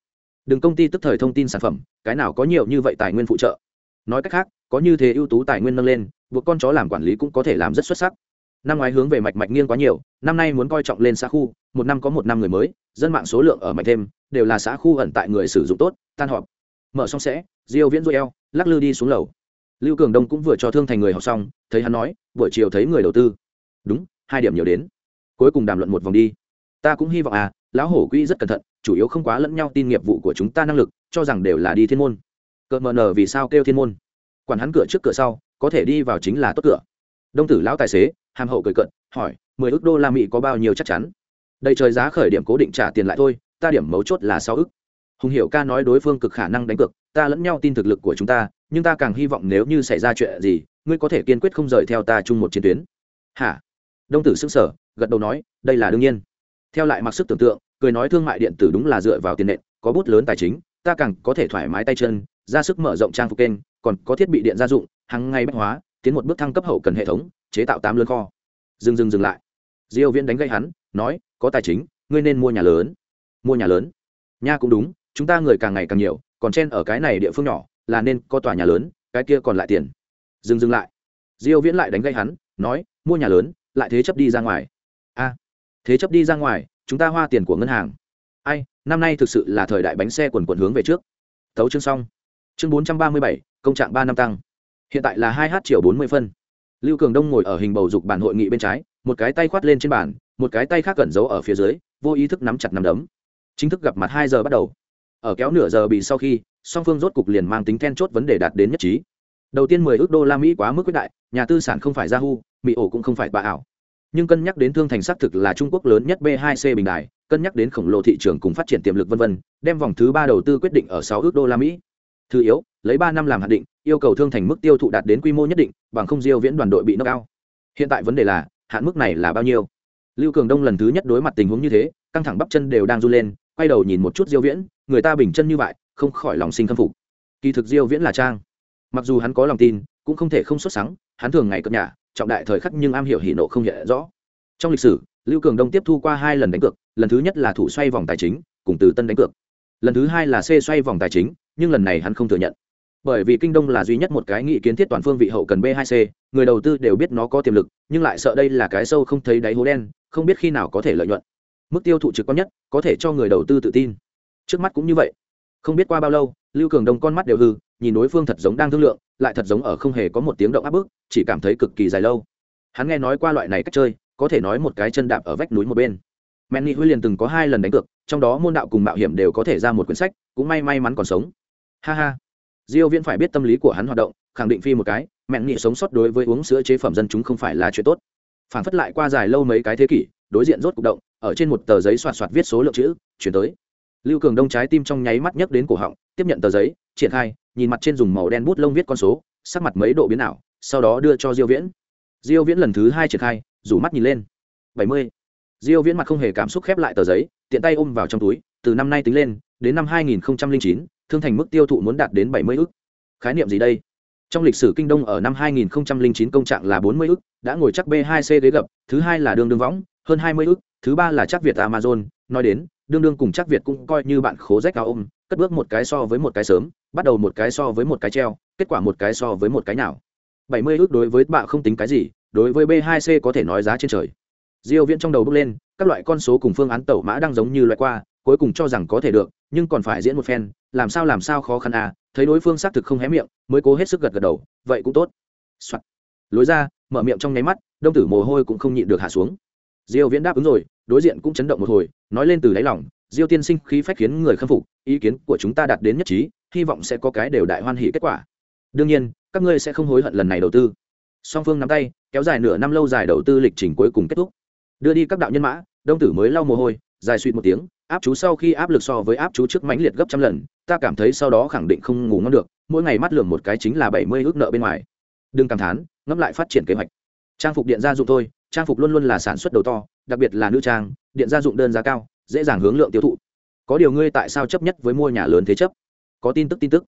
[SPEAKER 1] Đừng công ty tức thời thông tin sản phẩm, cái nào có nhiều như vậy tài nguyên phụ trợ. Nói cách khác, có như thế ưu tú tài nguyên nâng lên, buộc con chó làm quản lý cũng có thể làm rất xuất sắc. Năm ngoái hướng về mạch mạch nghiêng quá nhiều, năm nay muốn coi trọng lên xa khu một năm có một năm người mới, dân mạng số lượng ở mạnh thêm, đều là xã khu ẩn tại người sử dụng tốt, tan họp. Mở xong sẽ, diêu viễn rồi eo, lắc lư đi xuống lầu. Lưu cường đông cũng vừa cho thương thành người học xong, thấy hắn nói, buổi chiều thấy người đầu tư. Đúng, hai điểm nhiều đến. Cuối cùng đàm luận một vòng đi. Ta cũng hy vọng à lão hổ quỹ rất cẩn thận, chủ yếu không quá lẫn nhau tin nghiệp vụ của chúng ta năng lực, cho rằng đều là đi thiên môn. Cờ mờ nờ vì sao kêu thiên môn? Quản hắn cửa trước cửa sau, có thể đi vào chính là tốt cửa. Đông tử lão tài xế, hàm hậu cười cận hỏi, mười ước đô la mỹ có bao nhiêu chắc chắn? Đầy trời giá khởi điểm cố định trả tiền lại thôi, ta điểm mấu chốt là sáu ước hùng hiểu ca nói đối phương cực khả năng đánh cược, ta lẫn nhau tin thực lực của chúng ta, nhưng ta càng hy vọng nếu như xảy ra chuyện gì, ngươi có thể kiên quyết không rời theo ta chung một chiến tuyến. Hả? Đông tử xưng sở gật đầu nói, đây là đương nhiên. Theo lại mặc sức tưởng tượng, cười nói thương mại điện tử đúng là dựa vào tiền nện, có bút lớn tài chính, ta càng có thể thoải mái tay chân, ra sức mở rộng trang phục kênh, còn có thiết bị điện gia dụng, hàng ngày bách hóa, tiến một bước thăng cấp hậu cần hệ thống, chế tạo tám lớn kho. Dừng dừng dừng lại. Diêu viễn đánh gây hắn, nói có tài chính ngươi nên mua nhà lớn. Mua nhà lớn? Nha cũng đúng chúng ta người càng ngày càng nhiều còn chen ở cái này địa phương nhỏ là nên có tòa nhà lớn cái kia còn lại tiền. Dừng dừng lại. Diêu viễn lại đánh gây hắn nói mua nhà lớn lại thế chấp đi ra ngoài. A thế chấp đi ra ngoài chúng ta hoa tiền của ngân hàng. Ai năm nay thực sự là thời đại bánh xe quần quần hướng về trước. Tấu chương xong. Chương 437, công trạng ba năm tăng. Hiện tại là hai h chiều bốn mươi phân. Lưu cường đông ngồi ở hình bầu dục bản hội nghị bên trái một cái tay khoát lên trên bàn một cái tay khác cẩn giấu ở phía dưới vô ý thức nắm chặt nắm đấm. Chính thức gặp mặt hai giờ bắt đầu. Ở kéo nửa giờ bị sau khi song phương rốt cục liền mang tính then chốt vấn đề đạt đến nhất trí. Đầu tiên mười ước đô la mỹ quá mức quyết đại nhà tư sản không phải yahoo mỹ ổ cũng không phải bà ảo. Nhưng cân nhắc đến thương thành xác thực là trung quốc lớn nhất b 2 c bình đại, cân nhắc đến khổng lồ thị trường cùng phát triển tiềm lực vân vân đem vòng thứ ba đầu tư quyết định ở sáu ước đô la mỹ. Thứ yếu lấy ba năm làm hạn định yêu cầu thương thành mức tiêu thụ đạt đến quy mô nhất định bằng không diêu viễn đoàn đội bị nâng cao hiện tại vấn đề là hạn mức này là bao nhiêu? Lưu cường đông lần thứ nhất đối mặt tình huống như thế, căng thẳng bắp chân đều đang run lên, quay đầu nhìn một chút diêu viễn, người ta bình chân như vậy, không khỏi lòng sinh khâm phục. Kỳ thực diêu viễn là trang. Mặc dù hắn có lòng tin, cũng không thể không xuất sáng hắn thường ngày cập nhà, trọng đại thời khắc nhưng am hiểu hỉ nộ không hiện rõ. Trong lịch sử, lưu cường đông tiếp thu qua hai lần đánh cược, lần thứ nhất là thủ xoay vòng tài chính, cùng từ tân đánh cược. Lần thứ hai là c xoay vòng tài chính, nhưng lần này hắn không thừa nhận. Bởi vì kinh đông là duy nhất một cái nghị kiến thiết toàn phương vị hậu cần b 2 c, người đầu tư đều biết nó có tiềm lực, nhưng lại sợ đây là cái sâu không thấy đáy hố đen không biết khi nào có thể lợi nhuận mức tiêu thụ trực quan nhất có thể cho người đầu tư tự tin trước mắt cũng như vậy không biết qua bao lâu lưu cường đông con mắt đều hư nhìn đối phương thật giống đang thương lượng lại thật giống ở không hề có một tiếng động áp bức chỉ cảm thấy cực kỳ dài lâu hắn nghe nói qua loại này cách chơi có thể nói một cái chân đạp ở vách núi một bên Manny Huy liền từng có hai lần đánh cược, trong đó môn đạo cùng mạo hiểm đều có thể ra một quyển sách, cũng may may mắn còn sống. Ha ha. Diêu Viễn phải biết tâm lý của hắn hoạt động, khẳng định phi một cái, mẹn nghị sống sót đối với uống sữa chế phẩm dân chúng không phải là chuyện tốt. Phản phất lại qua dài lâu mấy cái thế kỷ, đối diện rốt cục động, ở trên một tờ giấy soạt soạt viết số lượng chữ, chuyển tới. Lưu Cường Đông trái tim trong nháy mắt nhấc đến cổ họng, tiếp nhận tờ giấy, triển khai, nhìn mặt trên dùng màu đen bút lông viết con số, sắc mặt mấy độ biến ảo, sau đó đưa cho Diêu Viễn. Diêu Viễn lần thứ hai triển khai, rủ mắt nhìn lên. 70 diêu viễn mặt không hề cảm xúc khép lại tờ giấy tiện tay ôm vào trong túi từ năm nay tính lên đến năm 2009, thương thành mức tiêu thụ muốn đạt đến 70 ức khái niệm gì đây trong lịch sử kinh đông ở năm 2009 công trạng là 40 ức, đã ngồi chắc b 2 c ghế gập, thứ hai là đường đường võng, hơn 20 ức, thứ ba là chắc việt amazon. Nói đến đương đương cùng chắc việt cũng coi như bạn khố rách cao ôm, cất bước một cái so với một cái sớm, bắt đầu một cái so với một cái treo, kết quả một cái so với một cái nào. 70 ức đối với bạn không tính cái gì, đối với b 2 c có thể nói giá trên trời. Diêu viễn trong đầu bước lên, các loại con số cùng phương án tẩu mã đang giống như loại qua, cuối cùng cho rằng có thể được, nhưng còn phải diễn một phen, làm sao làm sao khó khăn à thấy đối phương xác thực không hé miệng, mới cố hết sức gật gật đầu, vậy cũng tốt、Soạn. lối ra, mở miệng trong nháy mắt, đông tử mồ hôi cũng không nhịn được hạ xuống. Diêu viễn đáp ứng rồi, đối diện cũng chấn động một hồi, nói lên từ đáy lòng, diêu tiên sinh khí phách khiến người khâm phục, ý kiến của chúng ta đạt đến nhất trí, hy vọng sẽ có cái đều đại hoan hỷ kết quả. Đương nhiên, các ngươi sẽ không hối hận lần này đầu tư. Song phương nắm tay, kéo dài nửa năm lâu dài đầu tư lịch trình cuối cùng kết thúc. Đưa đi các đạo nhân mã, đông tử mới lau mồ hôi, dài suy một tiếng áp chú sau khi áp lực so với áp chú trước mãnh liệt gấp trăm lần, ta cảm thấy sau đó khẳng định không ngủ ngon được, mỗi ngày mắt lường một cái chính là bảy mươi ước nợ bên ngoài. Đừng cảm thán, ngẫm lại phát triển kế hoạch. Trang phục điện gia dụng thôi, trang phục luôn luôn là sản xuất đầu to, đặc biệt là nữ trang, điện gia dụng đơn giá cao, dễ dàng hướng lượng tiêu thụ. Có điều ngươi tại sao chấp nhất với mua nhà lớn thế chấp? Có tin tức tin tức.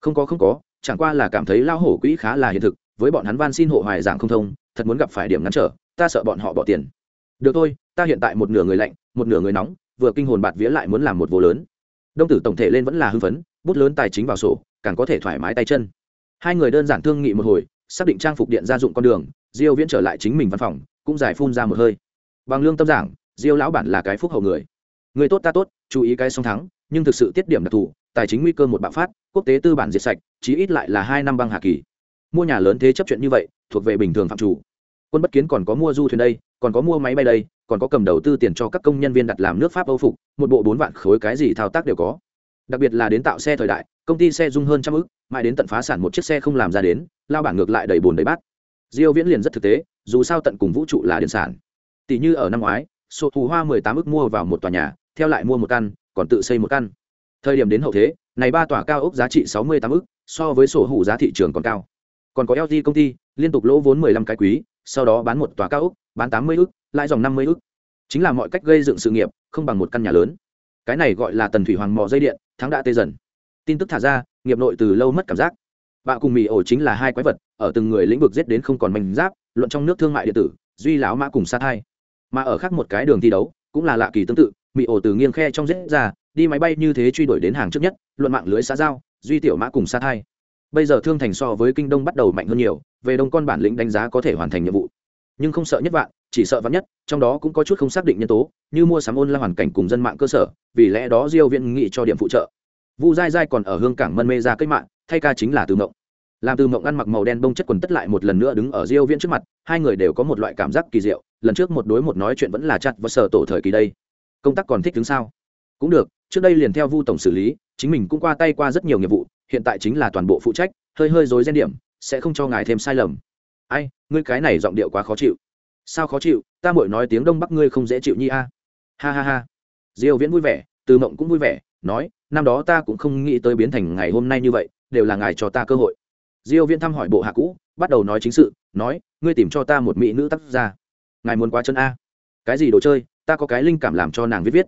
[SPEAKER 1] Không có không có, chẳng qua là cảm thấy lao hổ quỹ khá là hiện thực, với bọn hắn van xin hộ hoài dạng không thông, thật muốn gặp phải điểm ngắn trở, ta sợ bọn họ bỏ tiền. Được thôi, ta hiện tại một nửa người lạnh, một nửa người nóng vừa kinh hồn bạt vía lại muốn làm một vô lớn. Đông tử tổng thể lên vẫn là hưng phấn, bút lớn tài chính vào sổ, càng có thể thoải mái tay chân. Hai người đơn giản thương nghị một hồi, xác định trang phục điện gia dụng con đường, diêu viễn trở lại chính mình văn phòng, cũng giải phun ra một hơi. Bằng lương tâm giảng, diêu lão bản là cái phúc hậu người. Người tốt ta tốt, chú ý cái song thắng, nhưng thực sự tiết điểm đặc thù, tài chính nguy cơ một bạo phát, quốc tế tư bản diệt sạch, chí ít lại là hai năm băng hà kỳ. Mua nhà lớn thế chấp chuyện như vậy, thuộc về bình thường phạm chủ. Quân bất kiến còn có mua du thuyền đây, còn có mua máy bay đây còn có cầm đầu tư tiền cho các công nhân viên đặt làm nước pháp, âu phục, một bộ bốn vạn khối cái gì thao tác đều có. Đặc biệt là đến tạo xe thời đại, công ty xe dung hơn trăm ước mãi đến tận phá sản một chiếc xe không làm ra đến, lao bảng ngược lại đầy bồn đầy bát. Diêu viễn liền rất thực tế, dù sao tận cùng vũ trụ là điện sản. Tỷ như ở năm ngoái sổ thù hoa 18 ước mua vào một tòa nhà, theo lại mua một căn, còn tự xây một căn. Thời điểm đến hậu thế, này ba tòa cao ốc giá trị 68 ức, so với sổ hủ giá thị trường còn cao. Còn có LG công ty, liên tục lỗ vốn 15 cái quý, sau đó bán một tòa cao ốc, bán 80 ức lại dòng 50 ức. Chính là mọi cách gây dựng sự nghiệp, không bằng một căn nhà lớn. Cái này gọi là tần thủy hoàng mò dây điện, thắng đã tê dần. Tin tức thả ra, nghiệp nội từ lâu mất cảm giác. Bạ cùng mì ổ chính là hai quái vật, ở từng người lĩnh vực giết đến không còn manh giáp, luận trong nước thương mại điện tử, duy lão mã cùng sát hai mà ở khác một cái đường thi đấu, cũng là lạ kỳ tương tự, mì ổ từ nghiêng khe trong giết ra, đi máy bay như thế truy đuổi đến hàng trước nhất, luận mạng lưới xã giao, duy tiểu mã cùng sát hai bây giờ thương thành so với kinh đông bắt đầu mạnh hơn nhiều, về đông con bản lĩnh đánh giá có thể hoàn thành nhiệm vụ nhưng không sợ nhất vạn, chỉ sợ vắn nhất, trong đó cũng có chút không xác định nhân tố, như mua sắm ôn la hoàn cảnh cùng dân mạng cơ sở, vì lẽ đó diêu viện nghị cho điểm phụ trợ. Vu dai dai còn ở hương cảng mân mê ra cách mạng, thay ca chính là từ mộng. Làm từ mộng ăn mặc màu đen bông chất quần tất lại một lần nữa đứng ở diêu viễn trước mặt, hai người đều có một loại cảm giác kỳ diệu, lần trước một đối một nói chuyện vẫn là chặt và sở tổ thời kỳ đây. Công tác còn thích đứng sao? Cũng được, trước đây liền theo vu tổng xử lý, chính mình cũng qua tay qua rất nhiều nghiệp vụ, hiện tại chính là toàn bộ phụ trách, hơi hơi dối gen điểm, sẽ không cho ngài thêm sai lầm ai, ngươi cái này giọng điệu quá khó chịu. Sao khó chịu? Ta mội nói tiếng đông bắc ngươi không dễ chịu nhi a. À. Ha ha ha. Diêu viễn vui vẻ, từ mộng cũng vui vẻ, nói, năm đó ta cũng không nghĩ tới biến thành ngày hôm nay như vậy, đều là ngài cho ta cơ hội. Diêu viễn thăm hỏi bộ hạ cũ, bắt đầu nói chính sự, nói, ngươi tìm cho ta một mỹ nữ tác gia. Ngài muốn quá chân a. Cái gì đồ chơi? Ta có cái linh cảm làm cho nàng viết viết.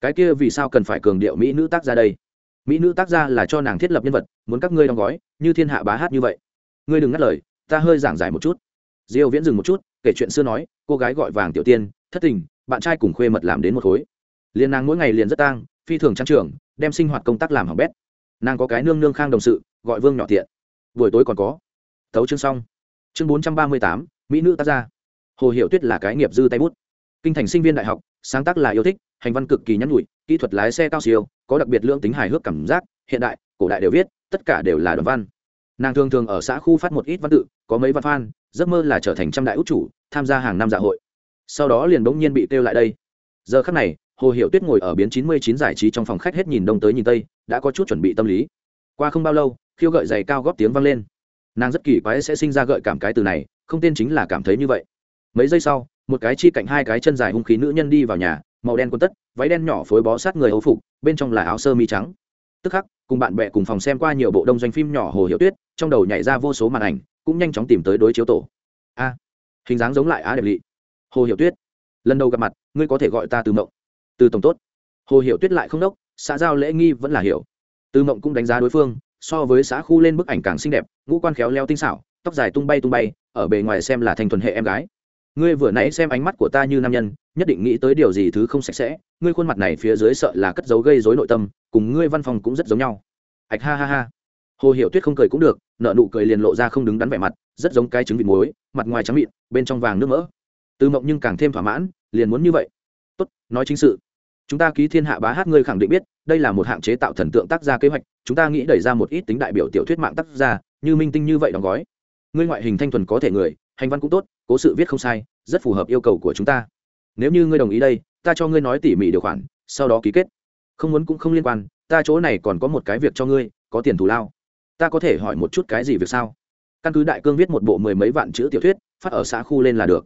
[SPEAKER 1] Cái kia vì sao cần phải cường điệu mỹ nữ tác gia đây? Mỹ nữ tác gia là cho nàng thiết lập nhân vật, muốn các ngươi đóng gói, như thiên hạ bá hát như vậy. Ngươi đừng ngắt lời ta hơi giảng giải một chút. Diêu viễn dừng một chút, kể chuyện xưa nói, cô gái gọi vàng tiểu tiên, thất tình, bạn trai cùng khuê mật làm đến một khối. Liên nàng mỗi ngày liền rất tang, phi thường trang trưởng, đem sinh hoạt công tác làm hỏng bét. Nàng có cái nương nương khang đồng sự, gọi vương nhỏ tiện. Buổi tối còn có. Thấu chương xong. Chương bốn trăm ba mươi tám, mỹ nữ tác gia. Hồ hiệu tuyết là cái nghiệp dư tay bút. Kinh thành sinh viên đại học, sáng tác là yêu thích, hành văn cực kỳ nhắn nhủi, kỹ thuật lái xe cao siêu, có đặc biệt lưỡng tính hài hước cảm giác, hiện đại, cổ đại đều viết, tất cả đều là đoàn văn nàng thường thường ở xã khu phát một ít văn tự, có mấy văn phan giấc mơ là trở thành trăm đại út chủ, tham gia hàng năm dạ hội. Sau đó liền bỗng nhiên bị kêu lại đây. Giờ khắc này, hồ hiệu tuyết ngồi ở biến chín mươi chín giải trí trong phòng khách hết nhìn đông tới nhìn tây, đã có chút chuẩn bị tâm lý. Qua không bao lâu, khiêu gợi giày cao góp tiếng vang lên. Nàng rất kỳ quái sẽ sinh ra gợi cảm cái từ này, không tên chính là cảm thấy như vậy. Mấy giây sau, một cái chi cạnh hai cái chân dài hung khí nữ nhân đi vào nhà, màu đen quần tất, váy đen nhỏ phối bó sát người ấu phục, bên trong là áo sơ mi trắng. Tức khắc, cùng bạn bè cùng phòng xem qua nhiều bộ đông doanh phim nhỏ hồ hiệu tuyết trong đầu nhảy ra vô số màn ảnh, cũng nhanh chóng tìm tới đối chiếu tổ. A, hình dáng giống lại á đẹp lị. Hồ Hiểu tuyết, lần đầu gặp mặt, ngươi có thể gọi ta từ mộng. Từ tổng tốt. Hồ Hiểu tuyết lại không đốc, xã giao lễ nghi vẫn là hiểu. Từ mộng cũng đánh giá đối phương, so với xã khu lên bức ảnh càng xinh đẹp, ngũ quan khéo leo tinh xảo, tóc dài tung bay tung bay, ở bề ngoài xem là thành thuần hệ em gái. Ngươi vừa nãy xem ánh mắt của ta như nam nhân, nhất định nghĩ tới điều gì thứ không sạch sẽ, ngươi khuôn mặt này phía dưới sợ là cất dấu gây dối nội tâm, cùng ngươi văn phòng cũng rất giống nhau. Ạch ha ha ha hồ hiểu tuyết không cười cũng được nợ nụ cười liền lộ ra không đứng đắn vẻ mặt, rất giống cái trứng vịt muối, mặt ngoài trắng mịn, bên trong vàng nước mỡ. Từ mộng nhưng càng thêm thỏa mãn, liền muốn như vậy. Tốt, nói chính sự. Chúng ta ký thiên hạ bá hát ngươi khẳng định biết, đây là một hạng chế tạo thần tượng tác gia kế hoạch, chúng ta nghĩ đẩy ra một ít tính đại biểu tiểu thuyết mạng tác gia, như minh tinh như vậy đóng gói. Ngươi ngoại hình thanh thuần có thể người, hành văn cũng tốt, cố sự viết không sai, rất phù hợp yêu cầu của chúng ta. Nếu như ngươi đồng ý đây, ta cho ngươi nói tỉ mỉ điều khoản, sau đó ký kết. Không muốn cũng không liên quan, ta chỗ này còn có một cái việc cho ngươi, có tiền thù lao ta có thể hỏi một chút cái gì việc sao? Căn cứ đại cương viết một bộ mười mấy vạn chữ tiểu thuyết, phát ở xã khu lên là được.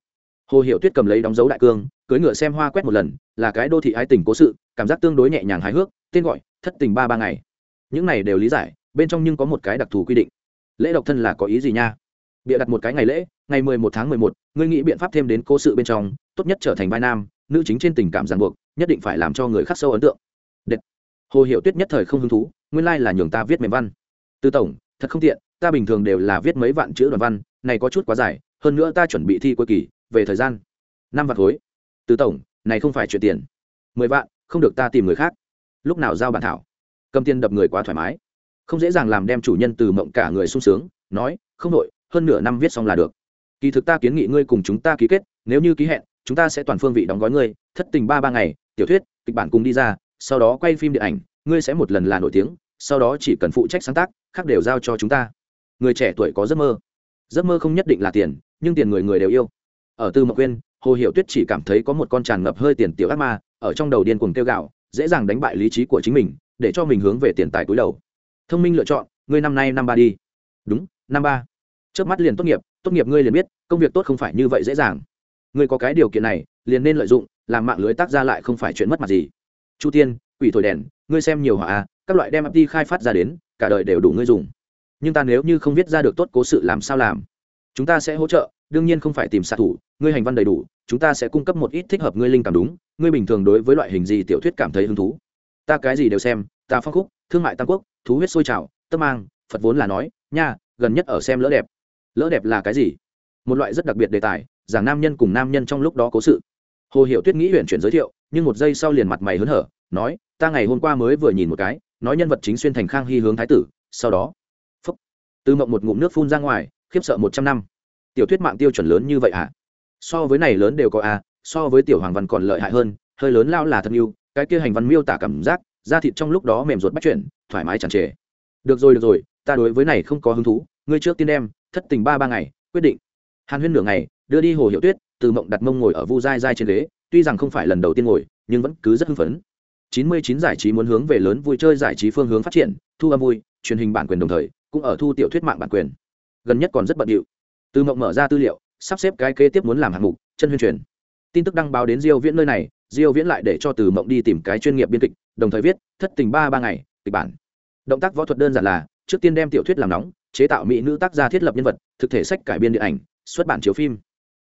[SPEAKER 1] Hồ hiệu tuyết cầm lấy đóng dấu đại cương cưới ngựa xem hoa quét một lần, là cái đô thị ái tình cố sự, cảm giác tương đối nhẹ nhàng hài hước, tên gọi, thất tình ba ba ngày. Những này đều lý giải, bên trong nhưng có một cái đặc thù quy định. Lễ độc thân là có ý gì nha? Bịa đặt một cái ngày lễ, ngày mười một tháng mười một, ngươi nghĩ biện pháp thêm đến cố sự bên trong, tốt nhất trở thành vai nam, nữ chính trên tình cảm ràng buộc, nhất định phải làm cho người khắc sâu ấn tượng. Đệt. hồ hiệu tuyết nhất thời không hứng thú, nguyên lai là nhường ta viết mềm văn tư tổng, thật không tiện, ta bình thường đều là viết mấy vạn chữ đoàn văn, này có chút quá dài, hơn nữa ta chuẩn bị thi cuối kỳ, về thời gian. Năm vạn khối. Tư tổng, này không phải chuyện tiền. Mười vạn, không được ta tìm người khác. Lúc nào giao bản thảo? Cầm tiền đập người quá thoải mái. Không dễ dàng làm đem chủ nhân từ mộng cả người sung sướng, nói, không đội hơn nửa năm viết xong là được. Kỳ thực ta kiến nghị ngươi cùng chúng ta ký kết, nếu như ký hẹn, chúng ta sẽ toàn phương vị đóng gói ngươi, thất tình ba ba ngày, tiểu thuyết, kịch bản cùng đi ra, sau đó quay phim điện ảnh, ngươi sẽ một lần là nổi tiếng sau đó chỉ cần phụ trách sáng tác, khác đều giao cho chúng ta. Người trẻ tuổi có giấc mơ. Giấc mơ không nhất định là tiền, nhưng tiền người người đều yêu. Ở tư mộc quyên, hồ hiệu tuyết chỉ cảm thấy có một con tràn ngập hơi tiền tiểu ác ma, ở trong đầu điên cuồng tiêu gạo dễ dàng đánh bại lý trí của chính mình, để cho mình hướng về tiền tài cúi đầu. Thông minh lựa chọn, ngươi năm nay năm ba đi. Đúng, năm ba. Trước mắt liền tốt nghiệp tốt nghiệp ngươi liền biết, công việc tốt không phải như vậy dễ dàng. Ngươi có cái điều kiện này, liền nên lợi dụng, làm mạng lưới tác ra lại không phải chuyện mất mặt gì. Chu tiên, quỷ thổi đèn, ngươi xem nhiều hỏa à các loại đem ap khai phát ra đến, cả đời đều đủ ngươi dùng. Nhưng ta nếu như không viết ra được tốt cố sự làm sao làm? Chúng ta sẽ hỗ trợ, đương nhiên không phải tìm xạ thủ, ngươi hành văn đầy đủ, chúng ta sẽ cung cấp một ít thích hợp ngươi linh cảm đúng, ngươi bình thường đối với loại hình gì tiểu thuyết cảm thấy hứng thú? Ta cái gì đều xem, ta phong khúc, thương mại tam quốc, thú huyết sôi trào, tâm mang, phật vốn là nói, nha, gần nhất ở xem lỡ đẹp. Lỡ đẹp là cái gì? Một loại rất đặc biệt đề tài giảng nam nhân cùng nam nhân trong lúc đó cố sự. Hồ hiệu tuyết nghĩ huyện chuyển giới thiệu, nhưng một giây sau liền mặt mày hớn hở, nói, ta ngày hôm qua mới vừa nhìn một cái nói nhân vật chính xuyên thành khang hy hướng thái tử, sau đó, phúc, từ mộng một ngụm nước phun ra ngoài, khiếp sợ một trăm năm. Tiểu thuyết mạng tiêu chuẩn lớn như vậy à? So với này lớn đều có à so với tiểu hoàng văn còn lợi hại hơn, hơi lớn lao là thật yêu, cái kia hành văn miêu tả cảm giác, da thịt trong lúc đó mềm ruột bắt chuyển thoải mái chẳng trề. Được rồi được rồi, ta đối với này không có hứng thú, ngươi trước tiên đem, thất tình ba ba ngày, quyết định. Hàn huyên nửa ngày, đưa đi hồ hiệu tuyết, từ mộng đặt mông ngồi ở vu dai dai trên ghế, tuy rằng không phải lần đầu tiên ngồi, nhưng vẫn cứ rất hưng phấn chín mươi chín giải trí muốn hướng về lớn vui chơi giải trí phương hướng phát triển thu âm vui truyền hình bản quyền đồng thời cũng ở thu tiểu thuyết mạng bản quyền. Gần nhất còn rất bận rộn. từ mộng mở ra tư liệu sắp xếp cái kế tiếp muốn làm hạng mục chân huyên truyền. Tin tức đăng báo đến diêu viễn nơi này diêu viễn lại để cho từ mộng đi tìm cái chuyên nghiệp biên kịch đồng thời viết thất tình ba ba ngày kịch bản. Động tác võ thuật đơn giản là trước tiên đem tiểu thuyết làm nóng chế tạo mỹ nữ tác gia thiết lập nhân vật thực thể sách cải biên điện ảnh xuất bản chiếu phim.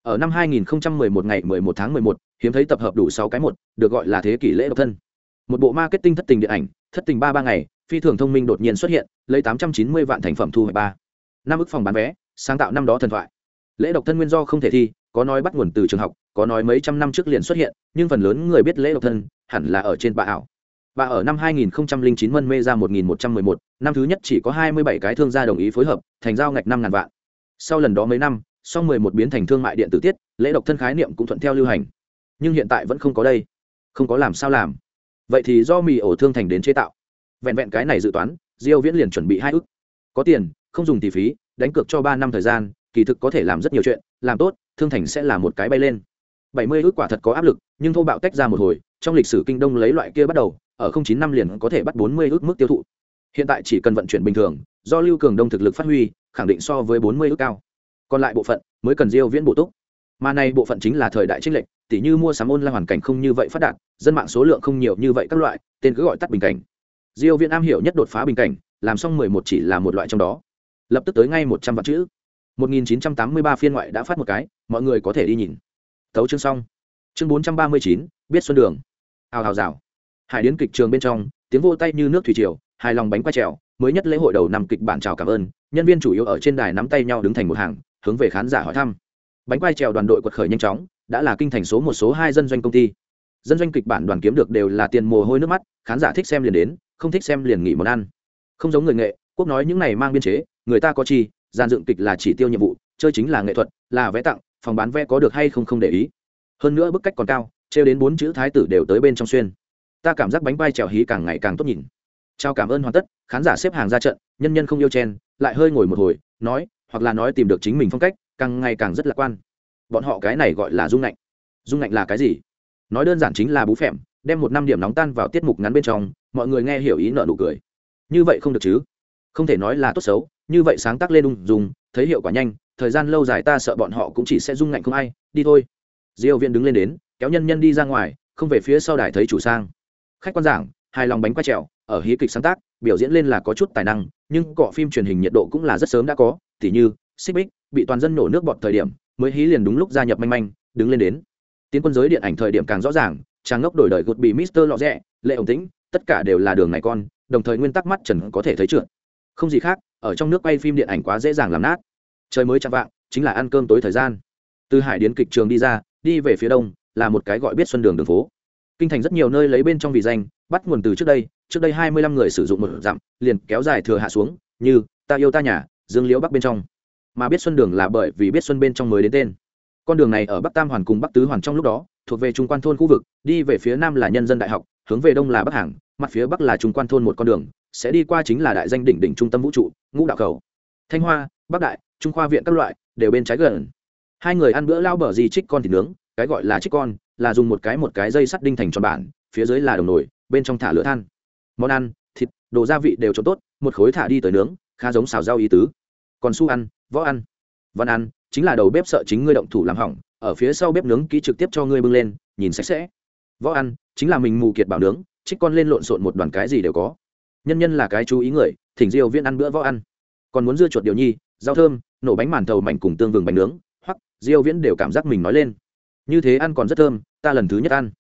[SPEAKER 1] Ở năm 2011 ngày 11 tháng 11, hiếm thấy tập hợp đủ 6 cái một được gọi là thế kỷ lễ độc thân một bộ marketing thất tình điện ảnh thất tình ba ba ngày phi thường thông minh đột nhiên xuất hiện lấy 890 vạn thành phẩm thu hoạch ba năm ức phòng bán vé sáng tạo năm đó thần thoại lễ độc thân nguyên do không thể thi có nói bắt nguồn từ trường học có nói mấy trăm năm trước liền xuất hiện nhưng phần lớn người biết lễ độc thân hẳn là ở trên bà ảo và ở năm 2009 mân mê ra 1111, năm thứ nhất chỉ có 27 cái thương gia đồng ý phối hợp, thành giao ngạch 5000 vạn. Sau lần đó mấy năm, sau 11 biến thành thương mại điện tử tiết, lễ độc thân khái niệm cũng thuận theo lưu hành. Nhưng hiện tại vẫn không có đây. Không có làm sao làm. Vậy thì do mì ổ thương thành đến chế tạo. Vẹn vẹn cái này dự toán, Diêu Viễn liền chuẩn bị hai ức. Có tiền, không dùng tỷ phí, đánh cược cho 3 năm thời gian, kỳ thực có thể làm rất nhiều chuyện, làm tốt, thương thành sẽ là một cái bay lên. 70 ức quả thật có áp lực, nhưng thô bạo tách ra một hồi, trong lịch sử kinh đông lấy loại kia bắt đầu, ở không chín năm liền có thể bắt bốn mươi ước mức tiêu thụ hiện tại chỉ cần vận chuyển bình thường do lưu cường đông thực lực phát huy khẳng định so với bốn mươi ước cao còn lại bộ phận mới cần diêu viễn bổ túc mà này bộ phận chính là thời đại trinh lệnh tỷ như mua sắm ôn là hoàn cảnh không như vậy phát đạt dân mạng số lượng không nhiều như vậy các loại tên cứ gọi tắt bình cảnh. Diêu viễn am hiểu nhất đột phá bình cảnh làm xong 11 chỉ là một loại trong đó. Lập tức tới ngay 100 vạn chữ. 1983 phiên ngoại đã phát một cái mọi người có thể đi nhìn. Tấu chương xong. Chương 439, biết xuân đường. Hào hào rào. Hải điến kịch trường bên trong tiếng vô tay như nước thủy triều hài lòng bánh quay trèo mới nhất lễ hội đầu năm kịch bản chào cảm ơn nhân viên chủ yếu ở trên đài nắm tay nhau đứng thành một hàng hướng về khán giả hỏi thăm bánh quay trèo đoàn đội quật khởi nhanh chóng, đã là kinh thành số một số hai dân doanh công ty. Dân doanh kịch bản đoàn kiếm được đều là tiền mồ hôi nước mắt, khán giả thích xem liền đến, không thích xem liền nghỉ món ăn. Không giống người nghệ, quốc nói những này mang biên chế, người ta có chi, gian dựng kịch là chỉ tiêu nhiệm vụ, chơi chính là nghệ thuật, là vé tặng, phòng bán vé có được hay không không để ý. Hơn nữa bức cách còn cao trêu đến bốn chữ thái tử đều tới bên trong xuyên. Ta cảm giác bánh quai trèo hí càng ngày càng tốt nhìn. Chào cảm ơn hoàn tất, khán giả xếp hàng ra trận, nhân nhân không yêu chen, lại hơi ngồi một hồi, nói, hoặc là nói tìm được chính mình phong cách càng ngày càng rất lạc quan. Bọn họ cái này gọi là dung lạnh. Dung lạnh là cái gì? Nói đơn giản chính là bú phèm, đem một năm điểm nóng tan vào tiết mục ngắn bên trong, mọi người nghe hiểu ý nợ nụ cười. Như vậy không được chứ? Không thể nói là tốt xấu, như vậy sáng tác lên ung dùng thấy hiệu quả nhanh, thời gian lâu dài ta sợ bọn họ cũng chỉ sẽ dung ngạnh không ai, đi thôi. Diêu viên đứng lên đến, kéo nhân nhân đi ra ngoài, không về phía sau đài thấy chủ sang. Khách quan giảng, hài lòng bánh quay trèo, ở hí kịch sáng tác, biểu diễn lên là có chút tài năng, nhưng cọ phim truyền hình nhiệt độ cũng là rất sớm đã có, tỉ như xích bích, bị toàn dân nổ nước bọt thời điểm, mới hí liền đúng lúc gia nhập manh manh, đứng lên đến. Tiến quân giới điện ảnh thời điểm càng rõ ràng trang ngốc đổi đời gột bị mister lọ rẽ lệ ổng tĩnh, tất cả đều là đường này con, đồng thời nguyên tắc mắt trần có thể thấy trượt. Không gì khác, ở trong nước quay phim điện ảnh quá dễ dàng làm nát. Trời mới chạm vạng, chính là ăn cơm tối thời gian. Từ hải đến kịch trường đi ra, đi về phía đông, là một cái gọi biết xuân đường đường phố. Kinh thành rất nhiều nơi lấy bên trong vị danh, bắt nguồn từ trước đây trước đây hai mươi lăm người sử dụng một dặm, liền kéo dài thừa hạ xuống, như, ta yêu ta nhà, dương liễu bắc bên trong mà biết xuân đường là bởi vì biết xuân bên trong mới đến tên. Con đường này ở bắc tam hoàn cùng bắc tứ hoàn trong lúc đó, thuộc về trung quan thôn khu vực, đi về phía nam là nhân dân đại học, hướng về đông là bắc hàng, mặt phía bắc là trung quan thôn một con đường, sẽ đi qua chính là đại danh đỉnh đỉnh trung tâm vũ trụ, ngũ đạo cầu. Thanh hoa, bắc đại, trung khoa viện các loại, đều bên trái gần. Hai người ăn bữa lao bờ gì trích con thịt nướng, cái gọi là trích con, là dùng một cái một cái dây sắt đinh thành tròn bản, phía dưới là đồng nồi, bên trong thả lửa than. Món ăn, thịt, đồ gia vị đều trộn tốt, một khối thả đi tới nướng, khá giống xào rau ý tứ. Còn su ăn võ ăn. Văn ăn, chính là đầu bếp sợ chính ngươi động thủ làm hỏng, ở phía sau bếp nướng ký trực tiếp cho ngươi bưng lên, nhìn sạch sẽ. Võ ăn, chính là mình mù kiệt bảo nướng trích con lên lộn xộn một đoàn cái gì đều có. Nhân nhân là cái chú ý người, thỉnh diêu viên ăn bữa võ ăn. Còn muốn dưa chuột điều nhi, rau thơm, nổ bánh màn thầu mảnh cùng tương vừng bánh nướng, hoặc, diêu viễn đều cảm giác mình nói lên. Như thế ăn còn rất thơm, ta lần thứ nhất ăn.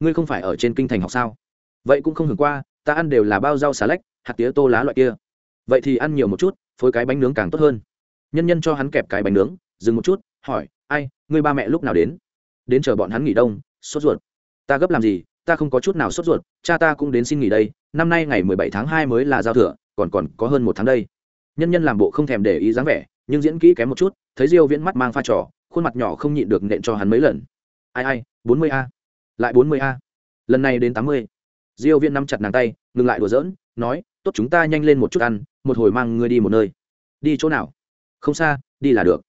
[SPEAKER 1] Ngươi không phải ở trên kinh thành học sao? Vậy cũng không hưởng qua, ta ăn đều là bao rau xà lách, hạt tía tô lá loại kia. Vậy thì ăn nhiều một chút, phối cái bánh nướng càng tốt hơn nhân nhân cho hắn kẹp cái bánh nướng, dừng một chút, hỏi, ai, Người ba mẹ lúc nào đến? Đến chờ bọn hắn nghỉ đông, sốt ruột. Ta gấp làm gì? Ta không có chút nào sốt ruột, cha ta cũng đến xin nghỉ đây, năm nay ngày mười bảy tháng hai mới là giao thừa, còn còn có hơn một tháng đây. Nhân nhân làm bộ không thèm để ý dáng vẻ, nhưng diễn kỹ kém một chút, thấy diêu viễn mắt mang pha trò, khuôn mặt nhỏ không nhịn được nện cho hắn mấy lần. Ai ai, bốn mươi a. Lại bốn mươi a. Lần này đến tám mươi. Diêu viễn nắm chặt nàng tay, ngừng lại đùa giỡn, nói, tốt, chúng ta nhanh lên một chút ăn, một hồi mang ngươi đi một nơi. Đi chỗ nào? Không xa, đi là được.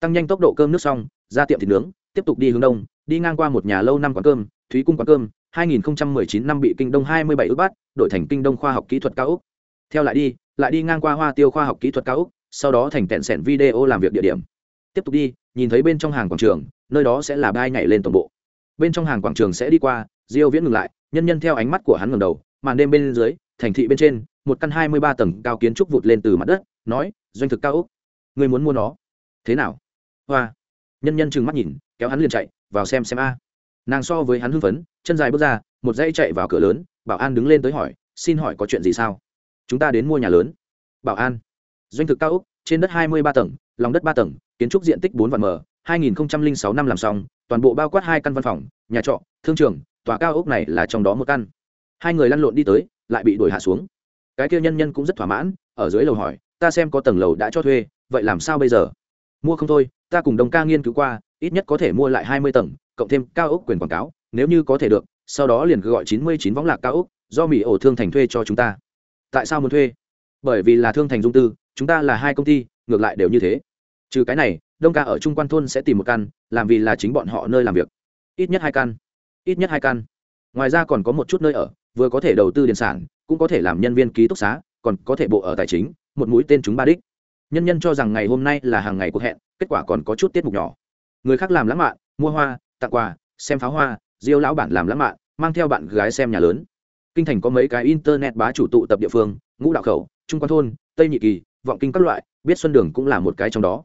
[SPEAKER 1] Tăng nhanh tốc độ cơm nước xong, ra tiệm thịt nướng, tiếp tục đi hướng đông, đi ngang qua một nhà lâu năm quán cơm, thúy cung quán cơm 2019 năm bị kinh đông 27 ước bát đổi thành kinh đông khoa học kỹ thuật cao úc. Theo lại đi lại đi ngang qua hoa tiêu khoa học kỹ thuật cao úc, sau đó thành tẹn sẻn video làm việc địa điểm. Tiếp tục đi, nhìn thấy bên trong hàng quảng trường, nơi đó sẽ là bai nhảy lên toàn bộ. Bên trong hàng quảng trường sẽ đi qua, diêu viễn ngừng lại, nhân nhân theo ánh mắt của hắn ngẩng đầu, màn đêm bên dưới, thành thị bên trên, một căn 23 tầng cao kiến trúc vụt lên từ mặt đất, nói, doanh thực cao úc ngươi muốn mua nó. Thế nào? Hoa. Nhân nhân trừng mắt nhìn, kéo hắn liền chạy, vào xem xem a. Nàng so với hắn hưng phấn, chân dài bước ra, một dãy chạy vào cửa lớn, bảo an đứng lên tới hỏi, xin hỏi có chuyện gì sao? Chúng ta đến mua nhà lớn. Bảo an. Doanh thực cao úc trên đất hai mươi ba tầng, lòng đất ba tầng, kiến trúc diện tích bốn vạn m, hai nghìn sáu năm làm xong, toàn bộ bao quát hai căn văn phòng, nhà trọ, thương trường, tòa cao ốc này là trong đó một căn. Hai người lăn lộn đi tới, lại bị đuổi hạ xuống. Cái kia nhân nhân cũng rất thỏa mãn, ở dưới lầu hỏi, ta xem có tầng lầu đã cho thuê vậy làm sao bây giờ? Mua không thôi, ta cùng đồng ca nghiên cứu qua, ít nhất có thể mua lại hai mươi tầng, cộng thêm cao ốc quyền quảng cáo, nếu như có thể được, sau đó liền cứ gọi chín mươi chín võng lạc cao ốc, do mỹ ổ thương thành thuê cho chúng ta. Tại sao muốn thuê? Bởi vì là thương thành dung tư, chúng ta là hai công ty, ngược lại đều như thế. Trừ cái này, đông ca ở trung quan thôn sẽ tìm một căn, làm vì là chính bọn họ nơi làm việc. Ít nhất hai căn. Ít nhất hai căn. Ngoài ra còn có một chút nơi ở, vừa có thể đầu tư điện sản, cũng có thể làm nhân viên ký túc xá, còn có thể bộ ở tài chính, một mũi tên chúng ba đích nhân nhân cho rằng ngày hôm nay là hàng ngày cuộc hẹn, kết quả còn có chút tiết mục nhỏ. Người khác làm lãng mạn, mua hoa, tặng quà, xem pháo hoa, diêu lão bản làm lãng mạn, mang theo bạn gái xem nhà lớn. Kinh thành có mấy cái internet bá chủ tụ tập địa phương, ngũ đạo khẩu, trung quan thôn, tây nhị kỳ, vọng kinh các loại, biết xuân đường cũng là một cái trong đó.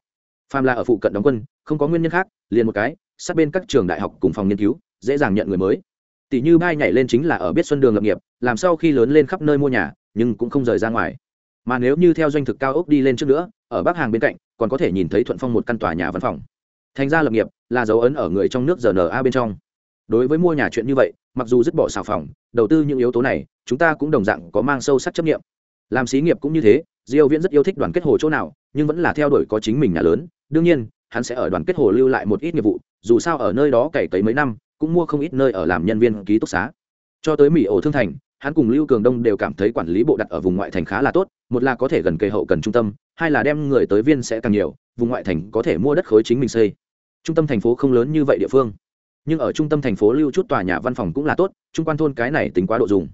[SPEAKER 1] Phàm là ở phụ cận đóng quân, không có nguyên nhân khác, liền một cái, sát bên các trường đại học cùng phòng nghiên cứu, dễ dàng nhận người mới. Tỷ như bay nhảy lên chính là ở biết xuân đường lập nghiệp, làm sau khi lớn lên khắp nơi mua nhà, nhưng cũng không rời ra ngoài mà nếu như theo doanh thực cao ốc đi lên trước nữa, ở bắc hàng bên cạnh, còn có thể nhìn thấy thuận phong một căn tòa nhà văn phòng. Thành ra lập nghiệp là dấu ấn ở người trong nước rna bên trong. Đối với mua nhà chuyện như vậy, mặc dù dứt bỏ xào phòng, đầu tư những yếu tố này, chúng ta cũng đồng dạng có mang sâu sắc chấp nghiệm. Làm xí nghiệp cũng như thế, diêu viễn rất yêu thích đoàn kết hồ chỗ nào, nhưng vẫn là theo đuổi có chính mình nhà lớn. Đương nhiên, hắn sẽ ở đoàn kết hồ lưu lại một ít nghiệp vụ, dù sao ở nơi đó cày cấy mấy năm, cũng mua không ít nơi ở làm nhân viên ký túc xá. Cho tới mỹ ổ thương thành hắn cùng lưu cường đông đều cảm thấy quản lý bộ đặt ở vùng ngoại thành khá là tốt, một là có thể gần cây hậu cần trung tâm, hai là đem người tới viên sẽ càng nhiều, vùng ngoại thành có thể mua đất khối chính mình xây. Trung tâm thành phố không lớn như vậy địa phương, nhưng ở trung tâm thành phố lưu chút tòa nhà văn phòng cũng là tốt, trung quan thôn cái này tính quá độ dùng.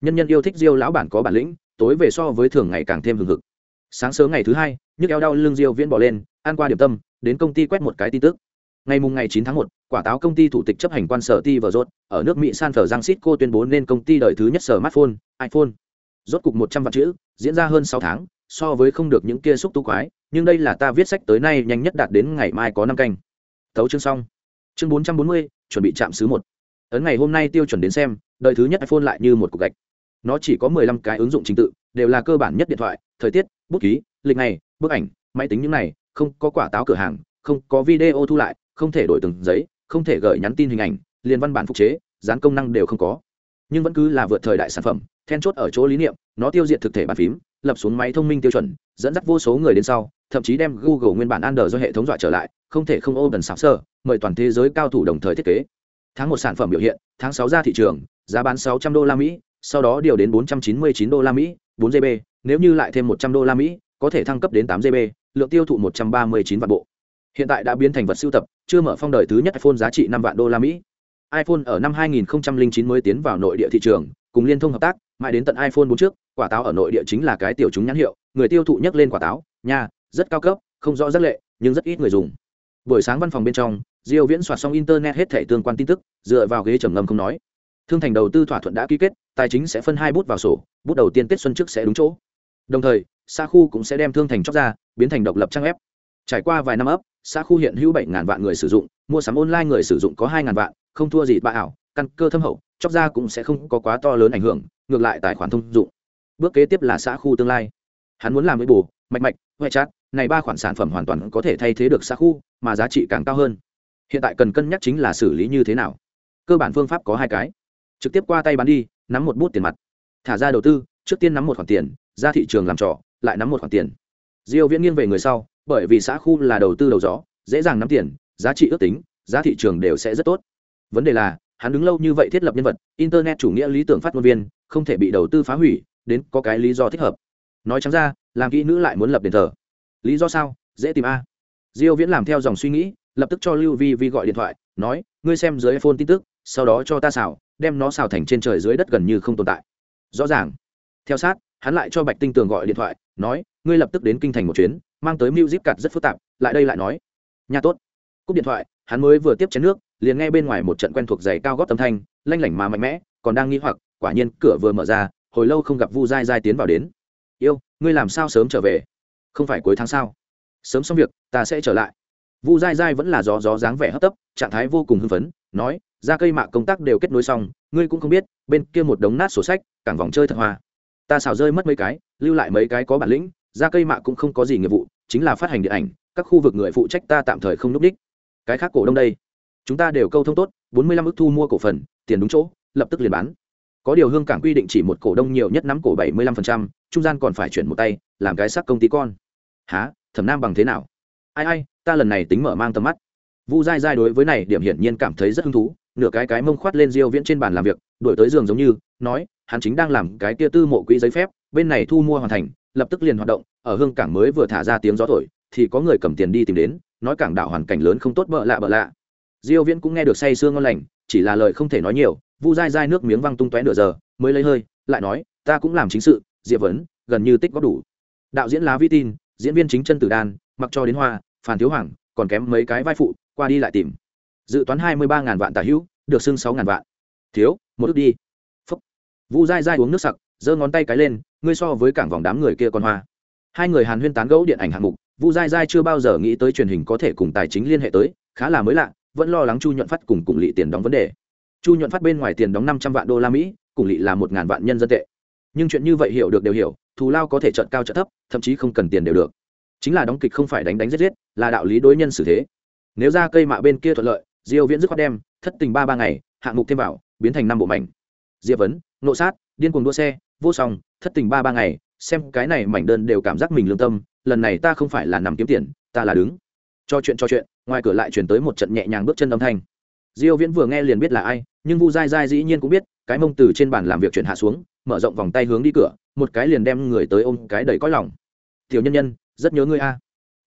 [SPEAKER 1] Nhân nhân yêu thích diêu lão bản có bản lĩnh, tối về so với thường ngày càng thêm hừng hực. Sáng sớm ngày thứ hai, nhức eo đau lưng diêu viễn bỏ lên, ăn qua điểm tâm, đến công ty quét một cái tin tức ngày mùng ngày 9 tháng 1, quả táo công ty thủ tịch chấp hành quan sở ti vợ rốt ở nước mỹ san francisco tuyên bố nên công ty đời thứ nhất sở smartphone iphone. Rốt cục 100 vạn chữ diễn ra hơn 6 tháng so với không được những kia xúc tu quái nhưng đây là ta viết sách tới nay nhanh nhất đạt đến ngày mai có năm canh. Thấu chương xong. Chương 440, chuẩn bị chạm xứ một. Ấn ngày hôm nay tiêu chuẩn đến xem đời thứ nhất iphone lại như một cục gạch. Nó chỉ có 15 cái ứng dụng trình tự đều là cơ bản nhất điện thoại thời tiết bút ký lịch ngày bức ảnh máy tính những này không có quả táo cửa hàng không có video thu lại không thể đổi từng giấy không thể gửi nhắn tin hình ảnh liền văn bản phục chế dán công năng đều không có nhưng vẫn cứ là vượt thời đại sản phẩm then chốt ở chỗ lý niệm nó tiêu diệt thực thể bàn phím lập xuống máy thông minh tiêu chuẩn dẫn dắt vô số người đến sau thậm chí đem google nguyên bản android do hệ thống dọa trở lại không thể không ô đần sáng sơ mời toàn thế giới cao thủ đồng thời thiết kế tháng một sản phẩm biểu hiện tháng sáu ra thị trường giá bán sáu trăm đô la mỹ sau đó điều đến bốn trăm chín mươi chín đô la mỹ 4GB. nếu như lại thêm một trăm đô la mỹ có thể thăng cấp đến 8GB, lượng tiêu thụ một trăm ba mươi chín vạn bộ hiện tại đã biến thành vật sưu tập, chưa mở phong đời thứ nhất iphone giá trị năm vạn đô la mỹ. iphone ở năm 2009 mới tiến vào nội địa thị trường, cùng liên thông hợp tác, mãi đến tận iphone 4 trước, quả táo ở nội địa chính là cái tiểu chúng nhãn hiệu, người tiêu thụ nhắc lên quả táo, nha, rất cao cấp, không rõ rất lệ, nhưng rất ít người dùng. Buổi sáng văn phòng bên trong, diêu viễn soạt xong internet hết thảy tương quan tin tức, dựa vào ghế trầm ngâm không nói. Thương thành đầu tư thỏa thuận đã ký kết, tài chính sẽ phân hai bút vào sổ, bút đầu tiên tết xuân trước sẽ đúng chỗ. Đồng thời xa khu cũng sẽ đem thương thành chóc ra, biến thành độc lập trang web. trải qua vài năm ấp xã khu hiện hữu bảy ngàn vạn người sử dụng, mua sắm online người sử dụng có hai ngàn vạn, không thua gì ba ảo, căn cơ thâm hậu, chóc ra cũng sẽ không có quá to lớn ảnh hưởng, ngược lại tài khoản thông dụng. Bước kế tiếp là xã khu tương lai. Hắn muốn làm với bù, mạch mạch huệ chát này ba khoản sản phẩm hoàn toàn có thể thay thế được xã khu, mà giá trị càng cao hơn. Hiện tại cần cân nhắc chính là xử lý như thế nào. Cơ bản phương pháp có hai cái. Trực tiếp qua tay bán đi, nắm một bút tiền mặt. Thả ra đầu tư, trước tiên nắm một khoản tiền, ra thị trường làm trò, lại nắm một khoản tiền. Diêu viễn nghiêng về người sau bởi vì xã khu là đầu tư đầu gió, dễ dàng nắm tiền, giá trị ước tính, giá thị trường đều sẽ rất tốt. Vấn đề là, hắn đứng lâu như vậy thiết lập nhân vật, internet chủ nghĩa lý tưởng phát ngôn viên, không thể bị đầu tư phá hủy, đến có cái lý do thích hợp. Nói chẳng ra, làm kỹ nữ lại muốn lập đền thờ. Lý do sao? Dễ tìm a. Diêu viễn làm theo dòng suy nghĩ, lập tức cho lưu vi vi gọi điện thoại, nói, ngươi xem dưới iphone tin tức, sau đó cho ta xào, đem nó xào thành trên trời dưới đất gần như không tồn tại. Rõ ràng. Theo sát, hắn lại cho bạch tinh tường gọi điện thoại, nói, ngươi lập tức đến kinh thành một chuyến mang tới mưu zip cặt rất phức tạp, lại đây lại nói. Nhà tốt. Cúp điện thoại, hắn mới vừa tiếp chén nước, liền nghe bên ngoài một trận quen thuộc giày cao gót âm thanh, lanh lảnh mà mạnh mẽ, còn đang nghĩ hoặc, quả nhiên cửa vừa mở ra, hồi lâu không gặp vu dai dai tiến vào đến. Yêu, ngươi làm sao sớm trở về? Không phải cuối tháng sao? Sớm xong việc, ta sẽ trở lại. Vu dai dai vẫn là gió gió dáng vẻ hấp tấp, trạng thái vô cùng hưng phấn, nói, ra cây mạ công tác đều kết nối xong, ngươi cũng không biết, bên kia một đống nát sổ sách, cảng vòng chơi thật hoa. Ta xào rơi mất mấy cái, lưu lại mấy cái có bản lĩnh, ra cây mạ cũng không có gì nghiệp vụ chính là phát hành điện ảnh, các khu vực người phụ trách ta tạm thời không núp đích. Cái khác cổ đông đây, chúng ta đều câu thông tốt, bốn mươi lăm ước thu mua cổ phần, tiền đúng chỗ, lập tức liền bán. Có điều hương cảng quy định chỉ một cổ đông nhiều nhất nắm cổ bảy mươi lăm phần trăm, trung gian còn phải chuyển một tay, làm cái sắc công ty con. Há thẩm nam bằng thế nào? Ai ai, ta lần này tính mở mang tầm mắt. Vu dai dai đối với này điểm hiển nhiên cảm thấy rất hứng thú, nửa cái cái mông khoát lên diêu viễn trên bàn làm việc, đuổi tới giường giống như, nói, hắn chính đang làm cái kia tư mộ quỹ giấy phép, bên này thu mua hoàn thành lập tức liền hoạt động, ở hương cảng mới vừa thả ra tiếng gió thổi, thì có người cầm tiền đi tìm đến, nói cảng đảo hoàn cảnh lớn không tốt bợ lạ bợ lạ. Diêu viễn cũng nghe được say sương ngon lành, chỉ là lời không thể nói nhiều, vu dai dai nước miếng văng tung tóe nửa giờ, mới lấy hơi, lại nói, ta cũng làm chính sự, diệp vấn, gần như tích góp đủ. Đạo diễn lá vi tin, diễn viên chính chân tử đan, mặc cho đến hoa phản thiếu hoàng, còn kém mấy cái vai phụ, qua đi lại tìm. Dự toán hai mươi ba ngàn vạn tả hữu, được xưng sáu ngàn vạn. Thiếu, một ước đi. Phúc. Vu dai dai uống nước sặc giơ ngón tay cái lên, ngươi so với cảng vòng đám người kia còn hoa. Hai người hàn huyên tán gẫu điện ảnh hạng mục, vu dai dai chưa bao giờ nghĩ tới truyền hình có thể cùng tài chính liên hệ tới, khá là mới lạ, vẫn lo lắng chu nhuận phát cùng cùng lị tiền đóng vấn đề. Chu nhuận phát bên ngoài tiền đóng năm trăm vạn đô la mỹ cùng lị là một ngàn vạn nhân dân tệ. Nhưng chuyện như vậy hiểu được đều hiểu, thù lao có thể trận cao trận thấp, thậm chí không cần tiền đều được. Chính là đóng kịch không phải đánh đánh giết giết, là đạo lý đối nhân xử thế. Nếu ra cây mạ bên kia thuận lợi, diêu viễn dứt khoát đem, thất tình ba ba ngày, hạng mục thêm vào, biến thành năm bộ mảnh. Diệp vấn, nộ sát điên cuồng đua xe, vô song, thất tình ba ba ngày, xem cái này mảnh đơn đều cảm giác mình lương tâm, lần này ta không phải là nằm kiếm tiền, ta là đứng. Cho chuyện cho chuyện, ngoài cửa lại chuyển tới một trận nhẹ nhàng bước chân âm thanh. Diêu viễn vừa nghe liền biết là ai, nhưng vu dai dai dĩ nhiên cũng biết, cái mông từ trên bàn làm việc chuyển hạ xuống, mở rộng vòng tay hướng đi cửa, một cái liền đem người tới ôm cái đầy cõi lòng. Tiểu nhân nhân, rất nhớ ngươi a.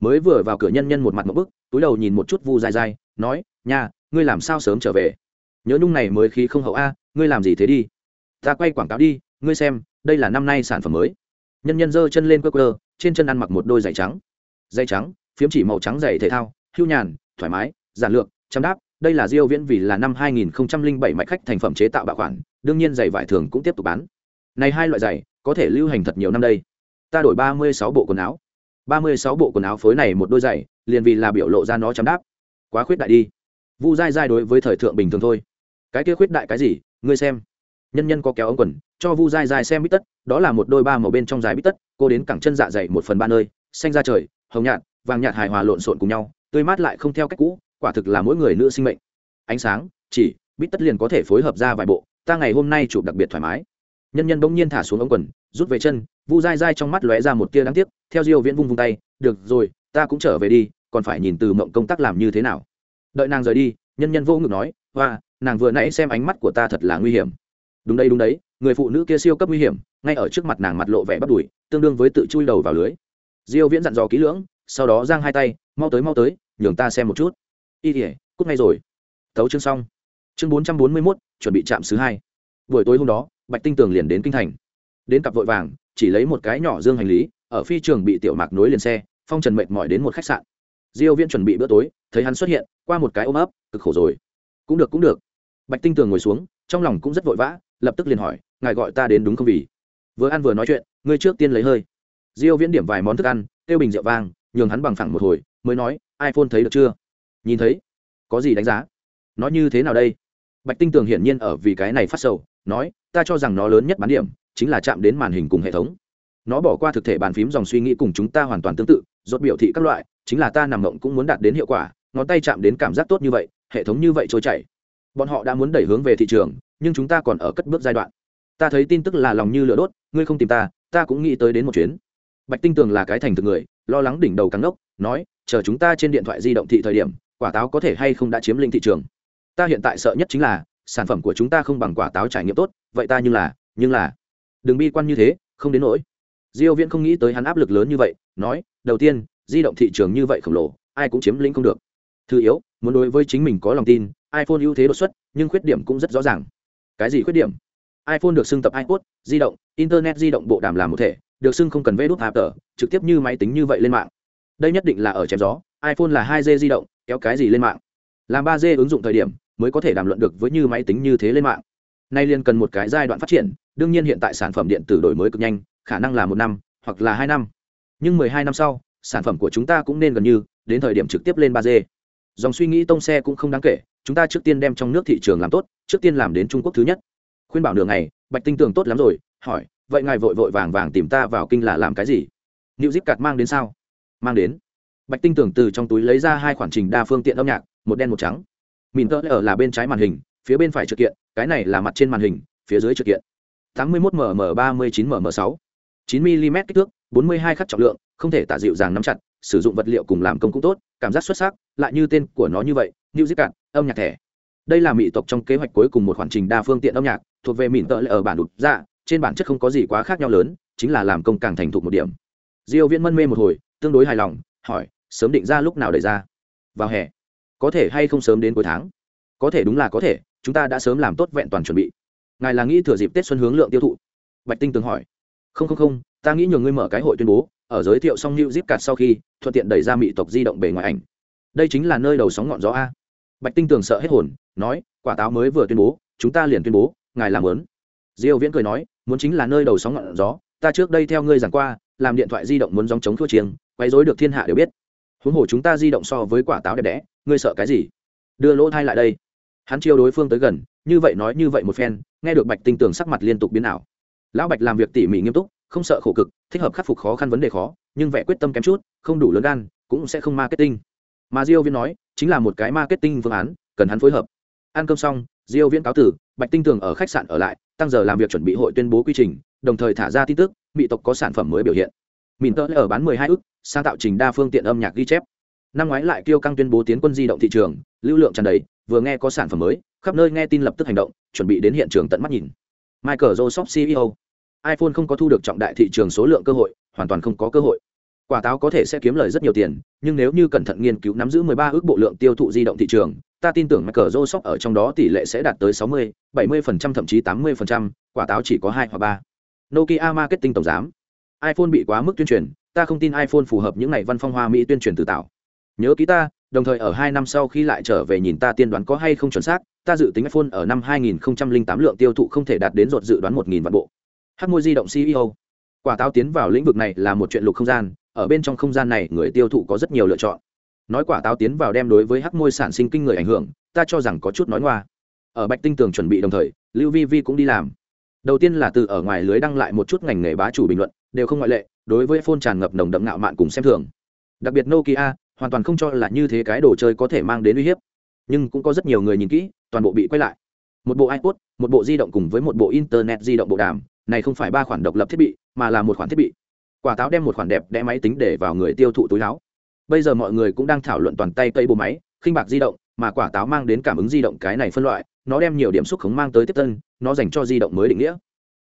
[SPEAKER 1] Mới vừa vào cửa nhân nhân một mặt một bức, túi đầu nhìn một chút vu dai dai nói, nha, ngươi làm sao sớm trở về? Nhớ nhung này mới khí không hậu a, ngươi làm gì thế đi? Ta quay quảng cáo đi, ngươi xem, đây là năm nay sản phẩm mới. Nhân nhân giơ chân lên quơ quơ, trên chân ăn mặc một đôi giày trắng. Giày trắng, phiếm chỉ màu trắng giày thể thao, hưu nhàn, thoải mái, giản lược, chăm đáp, đây là diêu viễn vì là năm 2007 mạch khách thành phẩm chế tạo bảo khoản đương nhiên giày vải thường cũng tiếp tục bán. Này hai loại giày, có thể lưu hành thật nhiều năm đây. Ta đổi 36 bộ quần áo. 36 bộ quần áo phối này một đôi giày, liền vì là biểu lộ ra nó chăm đáp. Quá khuyết đại đi. Vu dai dai đối với thời thượng bình thường thôi. Cái kia khuyết đại cái gì, ngươi xem nhân nhân có kéo ống quần, cho vu dai dai xem bít tất, đó là một đôi ba màu bên trong dài bít tất, cô đến cẳng chân dạ dày một phần ba nơi, xanh ra trời, hồng nhạt, vàng nhạt hài hòa lộn xộn cùng nhau, tươi mát lại không theo cách cũ, quả thực là mỗi người nữ sinh mệnh. Ánh sáng, chỉ, bít tất liền có thể phối hợp ra vài bộ, ta ngày hôm nay chụp đặc biệt thoải mái. Nhân nhân bỗng nhiên thả xuống ống quần, rút về chân, vu dai dai trong mắt lóe ra một tia đáng tiếc, theo diêu viễn vung vung tay, được rồi, ta cũng trở về đi, còn phải nhìn từ mộng công tác làm như thế nào. Đợi nàng rời đi, nhân nhân vô ngực nói, hoa, nàng vừa nãy xem ánh mắt của ta thật là nguy hiểm đúng đây đúng đấy người phụ nữ kia siêu cấp nguy hiểm ngay ở trước mặt nàng mặt lộ vẻ bắt đùi tương đương với tự chui đầu vào lưới. Diêu viễn dặn dò kỹ lưỡng sau đó giang hai tay mau tới mau tới nhường ta xem một chút. Y ỉa cút ngay rồi. Thấu chương xong. Chương 441, chuẩn bị chạm thứ hai. Buổi tối hôm đó bạch tinh tường liền đến kinh thành. Đến cặp vội vàng chỉ lấy một cái nhỏ dương hành lý ở phi trường bị tiểu mạc nối liền xe phong trần mệt mỏi đến một khách sạn. Diêu viễn chuẩn bị bữa tối thấy hắn xuất hiện qua một cái ôm ấp cực khổ rồi. Cũng được cũng được. Bạch tinh tường ngồi xuống trong lòng cũng rất vội vã lập tức liền hỏi, ngài gọi ta đến đúng không vì? Vừa ăn vừa nói chuyện, ngươi trước tiên lấy hơi. Diêu viễn điểm vài món thức ăn, tiêu bình rượu vang, nhường hắn bằng phẳng một hồi, mới nói, iphone thấy được chưa? Nhìn thấy. Có gì đánh giá? Nó như thế nào đây? Bạch tinh tường hiển nhiên ở vì cái này phát sầu, nói, ta cho rằng nó lớn nhất bán điểm, chính là chạm đến màn hình cùng hệ thống. Nó bỏ qua thực thể bàn phím dòng suy nghĩ cùng chúng ta hoàn toàn tương tự, rốt biểu thị các loại, chính là ta nằm mộng cũng muốn đạt đến hiệu quả, ngón tay chạm đến cảm giác tốt như vậy, hệ thống như vậy trôi chảy. Bọn họ đã muốn đẩy hướng về thị trường nhưng chúng ta còn ở cất bước giai đoạn. Ta thấy tin tức là lòng như lửa đốt, ngươi không tìm ta ta cũng nghĩ tới đến một chuyến. Bạch tinh tường là cái thành thực người, lo lắng đỉnh đầu cắn ốc nói, chờ chúng ta trên điện thoại di động thị thời điểm, quả táo có thể hay không đã chiếm lĩnh thị trường. Ta hiện tại sợ nhất chính là, sản phẩm của chúng ta không bằng quả táo trải nghiệm tốt, vậy ta nhưng là nhưng là. Đừng bi quan như thế, không đến nỗi. Diêu viễn không nghĩ tới hắn áp lực lớn như vậy, nói, đầu tiên, di động thị trường như vậy khổng lồ, ai cũng chiếm lĩnh không được. Thứ yếu, muốn đối với chính mình có lòng tin, iphone ưu thế đột xuất, nhưng khuyết điểm cũng rất rõ ràng cái gì khuyết điểm? iphone được xưng tập ipod, di động, internet di động bộ đàm làm một thể, được xưng không cần vê đút tờ trực tiếp như máy tính như vậy lên mạng. Đây nhất định là ở chém gió, iphone là hai g di động, kéo cái gì lên mạng? Làm ba g ứng dụng thời điểm, mới có thể đàm luận được với như máy tính như thế lên mạng. Nay liền cần một cái giai đoạn phát triển, đương nhiên hiện tại sản phẩm điện tử đổi mới cực nhanh, khả năng là một năm, hoặc là hai năm. Nhưng mười hai năm sau, sản phẩm của chúng ta cũng nên gần như, đến thời điểm trực tiếp lên ba d dòng suy nghĩ tông xe cũng không đáng kể, chúng ta trước tiên đem trong nước thị trường làm tốt trước tiên làm đến trung quốc thứ nhất. Khuyên bảo đường này bạch tinh tường tốt lắm rồi, hỏi, vậy ngài vội vội vàng vàng tìm ta vào kinh là làm cái gì? Nữ zip cạt mang đến sao? Mang đến. Bạch tinh tường từ trong túi lấy ra hai khoản trình đa phương tiện âm nhạc, một đen một trắng. Mìn tơ ở là bên trái màn hình, phía bên phải trực kiện, cái này là mặt trên màn hình, phía dưới trực kiện. 81 mm 39 mm 6 9 mm kích thước 42 khắc trọng lượng, không thể tả dịu dàng nắm chặt, sử dụng vật liệu cùng làm công cũng tốt, cảm giác xuất sắc, lại như tên của nó như vậy new zip cạn âm nhạc thẻ đây là mỹ tộc trong kế hoạch cuối cùng một khoản trình đa phương tiện âm nhạc, thuộc về mìn tợ lệ ở bản đục dạ trên bản chất không có gì quá khác nhau lớn, chính là làm công càng thành thục một điểm. Diêu viễn mân mê một hồi, tương đối hài lòng, hỏi, sớm định ra lúc nào đẩy ra? Vào hè. Có thể hay không sớm đến cuối tháng? Có thể đúng là có thể, chúng ta đã sớm làm tốt vẹn toàn chuẩn bị. Ngài là nghĩ thừa dịp tết xuân hướng lượng tiêu thụ? Bạch tinh tường hỏi. Không không không, ta nghĩ nhường ngươi mở cái hội tuyên bố, ở giới thiệu xong new zip cạt sau khi, thuận tiện đẩy ra mỹ tộc di động bề ngoài ảnh. Đây chính là nơi đầu sóng ngọn gió a bạch tinh tường sợ hết hồn, nói, quả táo mới vừa tuyên bố, chúng ta liền tuyên bố, ngài làm lớn. Diêu viễn cười nói, muốn chính là nơi đầu sóng ngọn gió, ta trước đây theo ngươi giảng qua, làm điện thoại di động muốn dòng chống thua chiêng, quấy rối được thiên hạ đều biết. Huống hồ chúng ta di động so với quả táo đẹp đẽ, ngươi sợ cái gì? Đưa lỗ thai lại đây. Hắn chiêu đối phương tới gần, như vậy nói như vậy một phen, nghe được bạch tinh tường sắc mặt liên tục biến ảo. Lão bạch làm việc tỉ mỉ nghiêm túc, không sợ khổ cực, thích hợp khắc phục khó khăn vấn đề khó, nhưng vẻ quyết tâm kém chút, không đủ lớn gan, cũng sẽ không marketing. Mà diêu viên nói chính là một cái marketing phương án, cần hắn phối hợp. Ăn cơm xong, diêu viễn cáo tử bạch tinh tường ở khách sạn ở lại, tăng giờ làm việc chuẩn bị hội tuyên bố quy trình, đồng thời thả ra tin tức, mỹ tộc có sản phẩm mới biểu hiện. Mìn tơ ở bán 12 ức sang tạo trình đa phương tiện âm nhạc ghi chép. Năm ngoái lại kêu căng tuyên bố tiến quân di động thị trường, lưu lượng tràn đầy, vừa nghe có sản phẩm mới, khắp nơi nghe tin lập tức hành động, chuẩn bị đến hiện trường tận mắt nhìn. Michael joseph ceo iphone không có thu được trọng đại thị trường số lượng cơ hội, hoàn toàn không có cơ hội quả táo có thể sẽ kiếm lời rất nhiều tiền nhưng nếu như cẩn thận nghiên cứu nắm giữ 13 ước bộ lượng tiêu thụ di động thị trường ta tin tưởng Michael ở trong đó tỷ lệ sẽ đạt tới 60, 70% thậm chí 80%, quả táo chỉ có hai hoặc ba. Nokia marketing tổng giám. iphone bị quá mức tuyên truyền ta không tin iphone phù hợp những ngày văn phong hoa mỹ tuyên truyền từ tạo. Nhớ ký ta đồng thời ở hai năm sau khi lại trở về nhìn ta tiên đoán có hay không chuẩn xác ta dự tính iphone ở năm 2008 lượng tiêu thụ không thể đạt đến rột dự đoán 1.000 vạn bộ. Hát môi di động ceo quả táo tiến vào lĩnh vực này là một chuyện lục không gian ở bên trong không gian này người tiêu thụ có rất nhiều lựa chọn. Nói quả táo tiến vào đem đối với hắc môi sản sinh kinh người ảnh hưởng, ta cho rằng có chút nói ngoa. Ở bạch tinh tường chuẩn bị đồng thời, lưu vi vi cũng đi làm. Đầu tiên là từ ở ngoài lưới đăng lại một chút ngành nghề bá chủ bình luận, đều không ngoại lệ, đối với phone tràn ngập nồng đậm ngạo mạn cùng xem thường. Đặc biệt nokia, hoàn toàn không cho là như thế cái đồ chơi có thể mang đến uy hiếp. Nhưng cũng có rất nhiều người nhìn kỹ, toàn bộ bị quay lại. Một bộ ipod, một bộ di động cùng với một bộ internet di động bộ đàm, này không phải ba khoản độc lập thiết bị, mà là một khoản thiết bị quả táo đem một khoản đẹp đẽ máy tính để vào người tiêu thụ túi láo. Bây giờ mọi người cũng đang thảo luận toàn tay cây bộ máy, khinh bạc di động, mà quả táo mang đến cảm ứng di động cái này phân loại, nó đem nhiều điểm xúc khống mang tới tiếp tân, nó dành cho di động mới định nghĩa.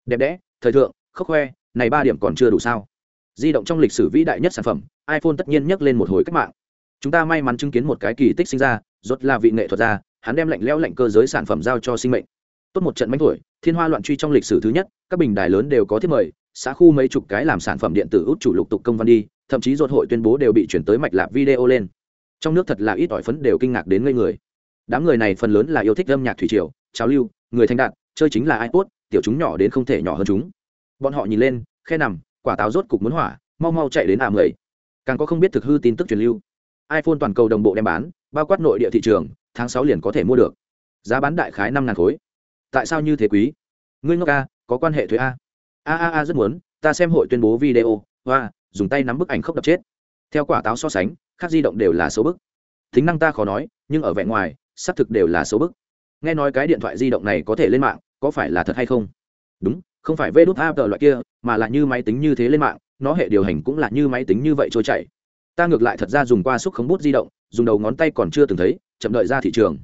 [SPEAKER 1] Đẹp đẽ, thời thượng, khốc khoe, này ba điểm còn chưa đủ sao. Di động trong lịch sử vĩ đại nhất sản phẩm, iphone tất nhiên nhắc lên một hồi cách mạng. Chúng ta may mắn chứng kiến một cái kỳ tích sinh ra, rốt là vị nghệ thuật gia, hắn đem lạnh lẽo lạnh cơ giới sản phẩm giao cho sinh mệnh. Tốt một trận mánh tuổi, thiên hoa loạn truy trong lịch sử thứ nhất, các bình đài lớn đều có thiết mời xã khu mấy chục cái làm sản phẩm điện tử út chủ lục tục công văn đi, thậm chí dột hội tuyên bố đều bị chuyển tới mạch lạc video lên. Trong nước thật là ít ỏi phấn đều kinh ngạc đến ngây người. Đám người này phần lớn là yêu thích âm nhạc thủy triều, trào lưu, người thanh đạn chơi chính là ipod, tiểu chúng nhỏ đến không thể nhỏ hơn chúng. Bọn họ nhìn lên, khe nằm, quả táo rốt cục muốn hỏa, mau mau chạy đến ảm người càng có không biết thực hư tin tức truyền lưu. iphone toàn cầu đồng bộ đem bán, bao quát nội địa thị trường, tháng sáu liền có thể mua được. Giá bán đại khái năm ngàn khối. Tại sao như thế quý? Ngươi ngốc a có quan hệ thuế a a a a, rất muốn, ta xem hội tuyên bố video. Hoa, dùng tay nắm bức ảnh khóc đập chết. Theo quả táo so sánh các di động đều là số bức. Tính năng ta khó nói, nhưng ở vẻ ngoài, xác thực đều là số bức. Nghe nói cái điện thoại di động này có thể lên mạng, có phải là thật hay không? Đúng, không phải vê đốt a loại kia, mà là như máy tính như thế lên mạng, nó hệ điều hành cũng là như máy tính như vậy trôi chảy. Ta ngược lại thật ra dùng qua xúc khống bút di động, dùng đầu ngón tay còn chưa từng thấy, chậm đợi ra thị trường.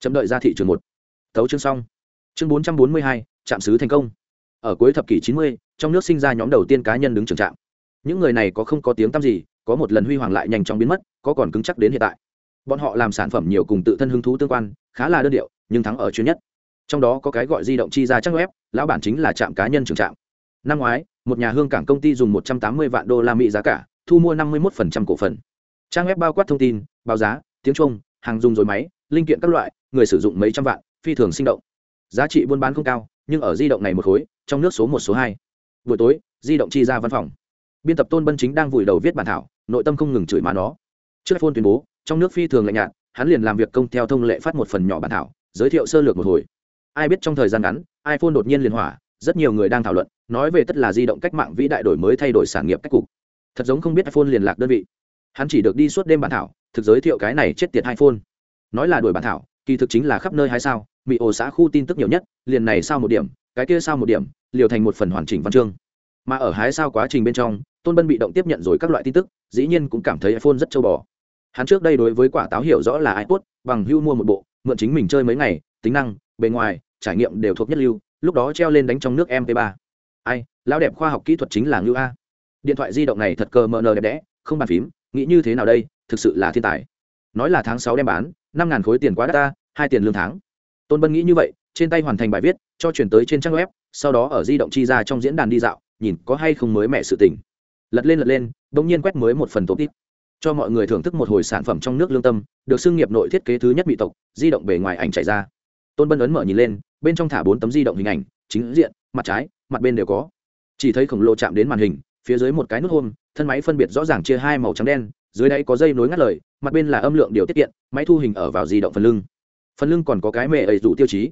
[SPEAKER 1] Chậm đợi ra thị trường một. Tấu chương xong. Chương bốn trăm bốn mươi hai, trạm sứ thành công ở cuối thập kỷ chín mươi, trong nước sinh ra nhóm đầu tiên cá nhân đứng trường trạng. những người này có không có tiếng tăm gì, có một lần huy hoàng lại nhanh chóng biến mất, có còn cứng chắc đến hiện tại. Bọn họ làm sản phẩm nhiều cùng tự thân hứng thú tương quan, khá là đơn điệu, nhưng thắng ở chuyên nhất. Trong đó có cái gọi di động chi ra trang web, lão bản chính là trạm cá nhân trường trạm. Năm ngoái, một nhà hương cảng công ty dùng một trăm tám mươi vạn đô la mỹ giá cả, thu mua năm mươi một cổ phần. Trang web bao quát thông tin, báo giá, tiếng trung hàng dùng rồi máy, linh kiện các loại, người sử dụng mấy trăm vạn, phi thường sinh động. Giá trị buôn bán không cao nhưng ở di động này một khối, trong nước số một, số hai. Buổi tối, di động chi ra văn phòng. Biên tập tôn bân chính đang vùi đầu viết bản thảo, nội tâm không ngừng chửi má nó. Trước iphone tuyên bố, trong nước phi thường lạnh nhạt, hắn liền làm việc công theo thông lệ phát một phần nhỏ bản thảo, giới thiệu sơ lược một hồi. Ai biết trong thời gian ngắn, iphone đột nhiên liền hỏa, rất nhiều người đang thảo luận, nói về tất là di động cách mạng vĩ đại đổi mới thay đổi sản nghiệp cách cục. Thật giống không biết iphone liên lạc đơn vị. Hắn chỉ được đi suốt đêm bản thảo, thực giới thiệu cái này chết tiệt iphone. Nói là đổi bản thảo, kỳ thực chính là khắp nơi hay sao bị ổ xã khu tin tức nhiều nhất liền này sao một điểm, cái kia sao một điểm, liều thành một phần hoàn chỉnh văn chương. Mà ở hái sao quá trình bên trong, tôn bân bị động tiếp nhận rồi các loại tin tức, dĩ nhiên cũng cảm thấy iphone rất châu bò. Hắn trước đây đối với quả táo hiểu rõ là ipod, bằng hưu mua một bộ, mượn chính mình chơi mấy ngày, tính năng, bề ngoài, trải nghiệm đều thuộc nhất lưu, lúc đó treo lên đánh trong nước mp 3 ai, lão đẹp khoa học kỹ thuật chính là ngưu a. Điện thoại di động này thật cờ mờ nờ đẹp đẽ, không bàn phím, nghĩ như thế nào đây, thực sự là thiên tài. Nói là tháng sáu đem bán, năm ngàn khối tiền quá đắt ta, hai tiền lương tháng. Tôn bân nghĩ như vậy trên tay hoàn thành bài viết, cho chuyển tới trên trang web, sau đó ở di động chi ra trong diễn đàn đi dạo, nhìn có hay không mới mẹ sự tình. Lật lên lật lên bỗng nhiên quét mới một phần tốt tít. Cho mọi người thưởng thức một hồi sản phẩm trong nước lương tâm, được xưng nghiệp nội thiết kế thứ nhất bị tộc, di động bề ngoài ảnh chạy ra. Tôn bân ấn mở nhìn lên, bên trong thả bốn tấm di động hình ảnh, chính diện, mặt trái, mặt bên đều có. Chỉ thấy khổng lồ chạm đến màn hình, phía dưới một cái nút hôm thân máy phân biệt rõ ràng chia hai màu trắng đen, dưới đáy có dây nối ngắt lời, mặt bên là âm lượng điều tiết kiện, máy thu hình ở vào di động phần lưng. Phần lưng còn có cái mẹ ấy rủ tiêu chí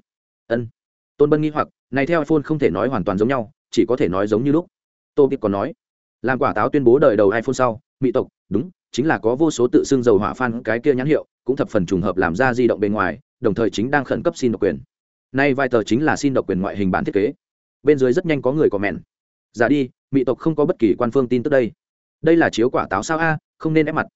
[SPEAKER 1] ân. Tôn bân nghi hoặc, này theo iphone không thể nói hoàn toàn giống nhau, chỉ có thể nói giống như lúc. Tô kịp còn nói, làm quả táo tuyên bố đời đầu iphone sau, mỹ tộc, đúng, chính là có vô số tự xưng dầu hỏa phan cái kia nhãn hiệu, cũng thập phần trùng hợp làm ra di động bên ngoài, đồng thời chính đang khẩn cấp xin độc quyền. Nay vai tờ chính là xin độc quyền ngoại hình bản thiết kế. Bên dưới rất nhanh có người có mẹn giả đi, mỹ tộc không có bất kỳ quan phương tin tức đây. Đây là chiếu quả táo sao a, không nên ép mặt.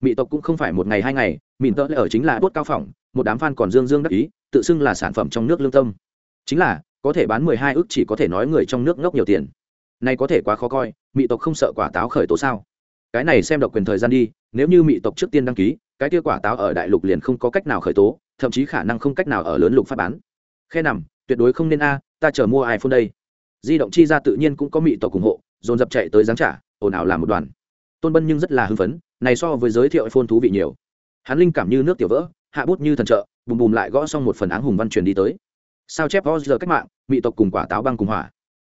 [SPEAKER 1] Mỹ tộc cũng không phải một ngày hai ngày mìn tợ ở chính là bốt cao phỏng, một đám fan còn dương dương đắc ý tự xưng là sản phẩm trong nước lương tâm. Chính là, có thể bán mười hai ước chỉ có thể nói người trong nước ngốc nhiều tiền. Này có thể quá khó coi mỹ tộc không sợ quả táo khởi tố sao? Cái này xem độc quyền thời gian đi, nếu như mỹ tộc trước tiên đăng ký, cái kia quả táo ở đại lục liền không có cách nào khởi tố, thậm chí khả năng không cách nào ở lớn lục phát bán. Khe nằm, tuyệt đối không nên a, ta chờ mua iphone đây. Di động chi ra tự nhiên cũng có mị tộc ủng hộ, dồn dập chạy tới giáng trả, ồn ào làm một đoàn. Tôn bân nhưng rất là hưng phấn, này so với giới thiệu iphone thú vị nhiều. Hắn linh cảm như nước tiểu vỡ hạ bút như thần trợ, bùm bùm lại gõ xong một phần áng hùng văn truyền đi tới. Sao chép o giờ cách mạng mỹ tộc cùng quả táo băng cùng hỏa.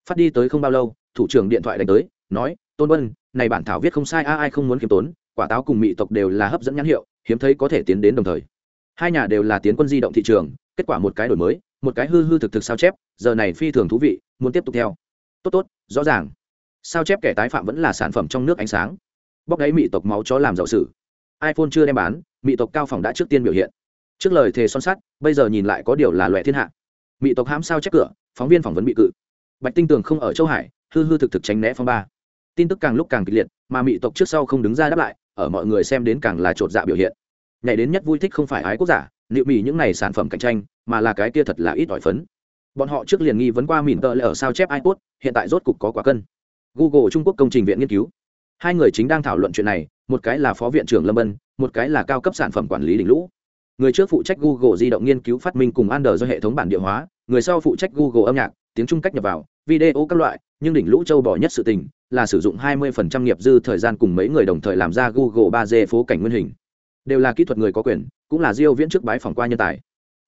[SPEAKER 1] Phát đi tới không bao lâu, thủ trưởng điện thoại đánh tới, nói, tôn vân, này bản thảo viết không sai a ai không muốn kiếm tốn, quả táo cùng mỹ tộc đều là hấp dẫn nhãn hiệu, hiếm thấy có thể tiến đến đồng thời. Hai nhà đều là tiến quân di động thị trường, kết quả một cái đổi mới, một cái hư hư thực thực sao chép, giờ này phi thường thú vị, muốn tiếp tục theo. Tốt tốt, rõ ràng. Sao chép kẻ tái phạm vẫn là sản phẩm trong nước ánh sáng. Bóc đáy mỹ tộc máu chó làm dậu sử iphone chưa đem bán mị tộc cao phòng đã trước tiên biểu hiện. Trước lời thề son sắt, bây giờ nhìn lại có điều là loẹ thiên hạ. Mị tộc hãm sao chép cửa, phóng viên phỏng vấn bị cự. Bạch tinh tường không ở châu hải, hư hư thực thực tránh né phong ba. Tin tức càng lúc càng kịch liệt, mà mị tộc trước sau không đứng ra đáp lại, ở mọi người xem đến càng là chột dạ biểu hiện. Nhảy đến nhất vui thích không phải ái quốc giả, liệu mỹ những này sản phẩm cạnh tranh, mà là cái kia thật là ít ỏi phấn. Bọn họ trước liền nghi vấn qua mỉn tợ lệ ở sao chép ipod hiện tại rốt cục có quả cân. Google trung quốc công trình viện nghiên cứu. Hai người chính đang thảo luận chuyện này một cái là phó viện trưởng lâm bân một cái là cao cấp sản phẩm quản lý đỉnh lũ người trước phụ trách google di động nghiên cứu phát minh cùng Android do hệ thống bản địa hóa người sau phụ trách google âm nhạc tiếng trung cách nhập vào video các loại nhưng đỉnh lũ châu bỏ nhất sự tình là sử dụng 20% nghiệp dư thời gian cùng mấy người đồng thời làm ra google 3 d phố cảnh nguyên hình đều là kỹ thuật người có quyền cũng là diêu viễn trước bái phỏng qua nhân tài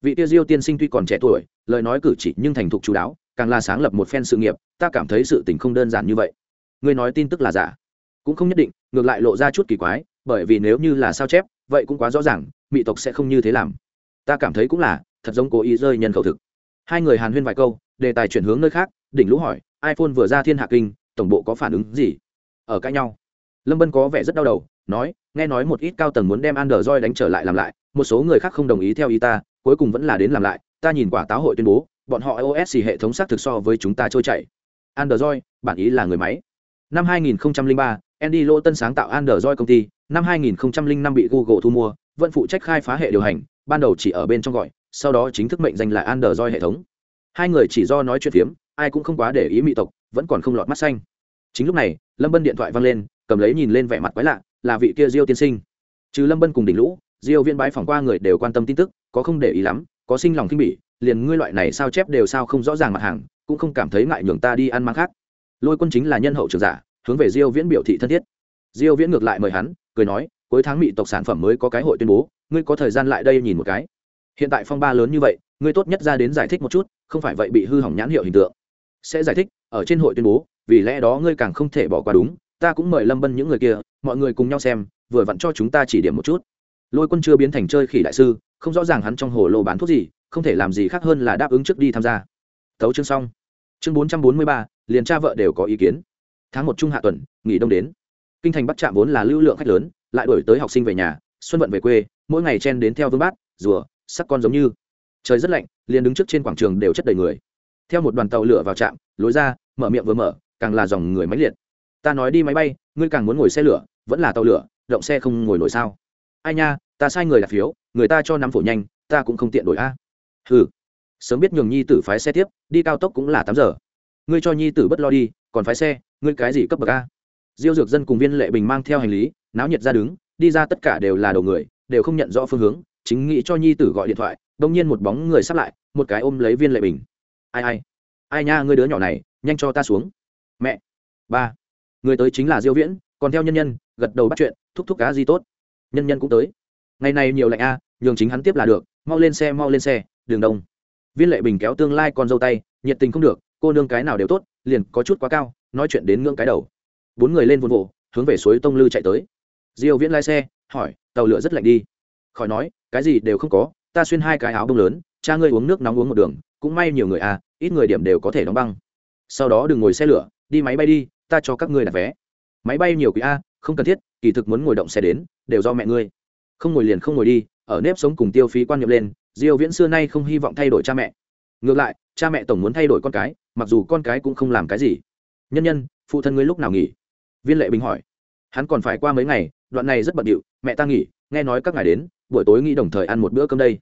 [SPEAKER 1] vị tiêu diêu tiên sinh tuy còn trẻ tuổi lời nói cử chỉ nhưng thành thục chú đáo càng là sáng lập một phen sự nghiệp ta cảm thấy sự tình không đơn giản như vậy người nói tin tức là giả cũng không nhất định ngược lại lộ ra chút kỳ quái bởi vì nếu như là sao chép vậy cũng quá rõ ràng mỹ tộc sẽ không như thế làm. Ta cảm thấy cũng là thật giống cố ý rơi nhân khẩu thực. Hai người hàn huyên vài câu đề tài chuyển hướng nơi khác đỉnh lũ hỏi iphone vừa ra thiên hạ kinh tổng bộ có phản ứng gì? Ở cãi nhau. Lâm bân có vẻ rất đau đầu nói nghe nói một ít cao tầng muốn đem android đánh trở lại làm lại một số người khác không đồng ý theo ý ta cuối cùng vẫn là đến làm lại ta nhìn quả táo hội tuyên bố bọn họ ios hệ thống xác thực so với chúng ta trôi chảy. Android bản ý là người máy. Năm 2003, Andy Lô tân sáng tạo Android công ty, năm 2005 bị Google thu mua, vẫn phụ trách khai phá hệ điều hành, ban đầu chỉ ở bên trong gọi, sau đó chính thức mệnh danh là Android hệ thống. Hai người chỉ do nói chuyện phiếm, ai cũng không quá để ý mỹ tộc, vẫn còn không lọt mắt xanh. Chính lúc này, Lâm Bân điện thoại vang lên, cầm lấy nhìn lên vẻ mặt quái lạ, là vị kia Diêu tiên sinh. Trừ Lâm Bân cùng đỉnh lũ, Diêu viên bái phỏng qua người đều quan tâm tin tức, có không để ý lắm, có sinh lòng kinh bỉ, liền ngươi loại này sao chép đều sao không rõ ràng mặt hàng, cũng không cảm thấy ngại nhường ta đi ăn mang khác. Lôi Quân chính là nhân hậu trưởng giả, hướng về Diêu Viễn biểu thị thân thiết. Diêu Viễn ngược lại mời hắn, cười nói, cuối tháng mỹ tộc sản phẩm mới có cái hội tuyên bố, ngươi có thời gian lại đây nhìn một cái. Hiện tại phong ba lớn như vậy, ngươi tốt nhất ra đến giải thích một chút, không phải vậy bị hư hỏng nhãn hiệu hình tượng. Sẽ giải thích, ở trên hội tuyên bố, vì lẽ đó ngươi càng không thể bỏ qua đúng, ta cũng mời Lâm Bân những người kia, mọi người cùng nhau xem, vừa vặn cho chúng ta chỉ điểm một chút. Lôi Quân chưa biến thành chơi khỉ đại sư, không rõ ràng hắn trong hồ lô bán thuốc gì, không thể làm gì khác hơn là đáp ứng trước đi tham gia. Tấu chương xong. Chương 443, liền cha vợ đều có ý kiến tháng một trung hạ tuần, nghỉ đông đến. Kinh thành bắc trạm vốn là lưu lượng khách lớn, lại đổi tới học sinh về nhà, xuân vận về quê, mỗi ngày chen đến theo vương bát, rùa, sắc con giống như. Trời rất lạnh, liền đứng trước trên quảng trường đều chất đầy người. Theo một đoàn tàu lửa vào trạm, lối ra, mở miệng vừa mở, càng là dòng người máy liệt. Ta nói đi máy bay, ngươi càng muốn ngồi xe lửa, vẫn là tàu lửa, động xe không ngồi nổi sao? Ai nha, ta sai người đặt phiếu, người ta cho nắm phổ nhanh, ta cũng không tiện đổi a. Ừ sớm biết nhường nhi tử phái xe tiếp, đi cao tốc cũng là tám giờ. Ngươi cho nhi tử bất lo đi, còn phái xe ngươi cái gì cấp bậc a? Diêu dược dân cùng viên lệ bình mang theo hành lý, náo nhiệt ra đứng, đi ra tất cả đều là đầu người, đều không nhận rõ phương hướng, chính nghĩ cho nhi tử gọi điện thoại, đông nhiên một bóng người sắp lại, một cái ôm lấy viên lệ bình. Ai ai? Ai nha, ngươi đứa nhỏ này, nhanh cho ta xuống. Mẹ. Ba. Người tới chính là diêu viễn, còn theo nhân nhân, gật đầu bắt chuyện, thúc thúc cá gì tốt. Nhân nhân cũng tới. Ngày này nhiều lạnh a, nhường chính hắn tiếp là được, mau lên xe, mau lên xe, đường đông. Viên lệ bình kéo tương lai con dâu tay, nhiệt tình không được, cô nương cái nào đều tốt liền có chút quá cao, nói chuyện đến ngưỡng cái đầu. Bốn người lên vun vộ hướng về suối tông lư chạy tới. Diêu viễn lái xe, hỏi, tàu lửa rất lạnh đi. Khỏi nói, cái gì đều không có, ta xuyên hai cái áo bông lớn, cha ngươi uống nước nóng uống một đường, cũng may nhiều người à ít người điểm đều có thể đóng băng. Sau đó đừng ngồi xe lửa, đi máy bay đi, ta cho các ngươi đặt vé. Máy bay nhiều quý a, không cần thiết, kỳ thực muốn ngồi động xe đến, đều do mẹ ngươi. Không ngồi liền không ngồi đi, ở nếp sống cùng tiêu phí quan niệm lên, diêu viễn xưa nay không hy vọng thay đổi cha mẹ. Ngược lại cha mẹ tổng muốn thay đổi con cái, mặc dù con cái cũng không làm cái gì. Nhân nhân, phụ thân ngươi lúc nào nghỉ? Viên lệ bình hỏi. Hắn còn phải qua mấy ngày, đoạn này rất bận điệu, mẹ ta nghỉ, nghe nói các ngài đến, buổi tối nghĩ đồng thời ăn một bữa cơm đây.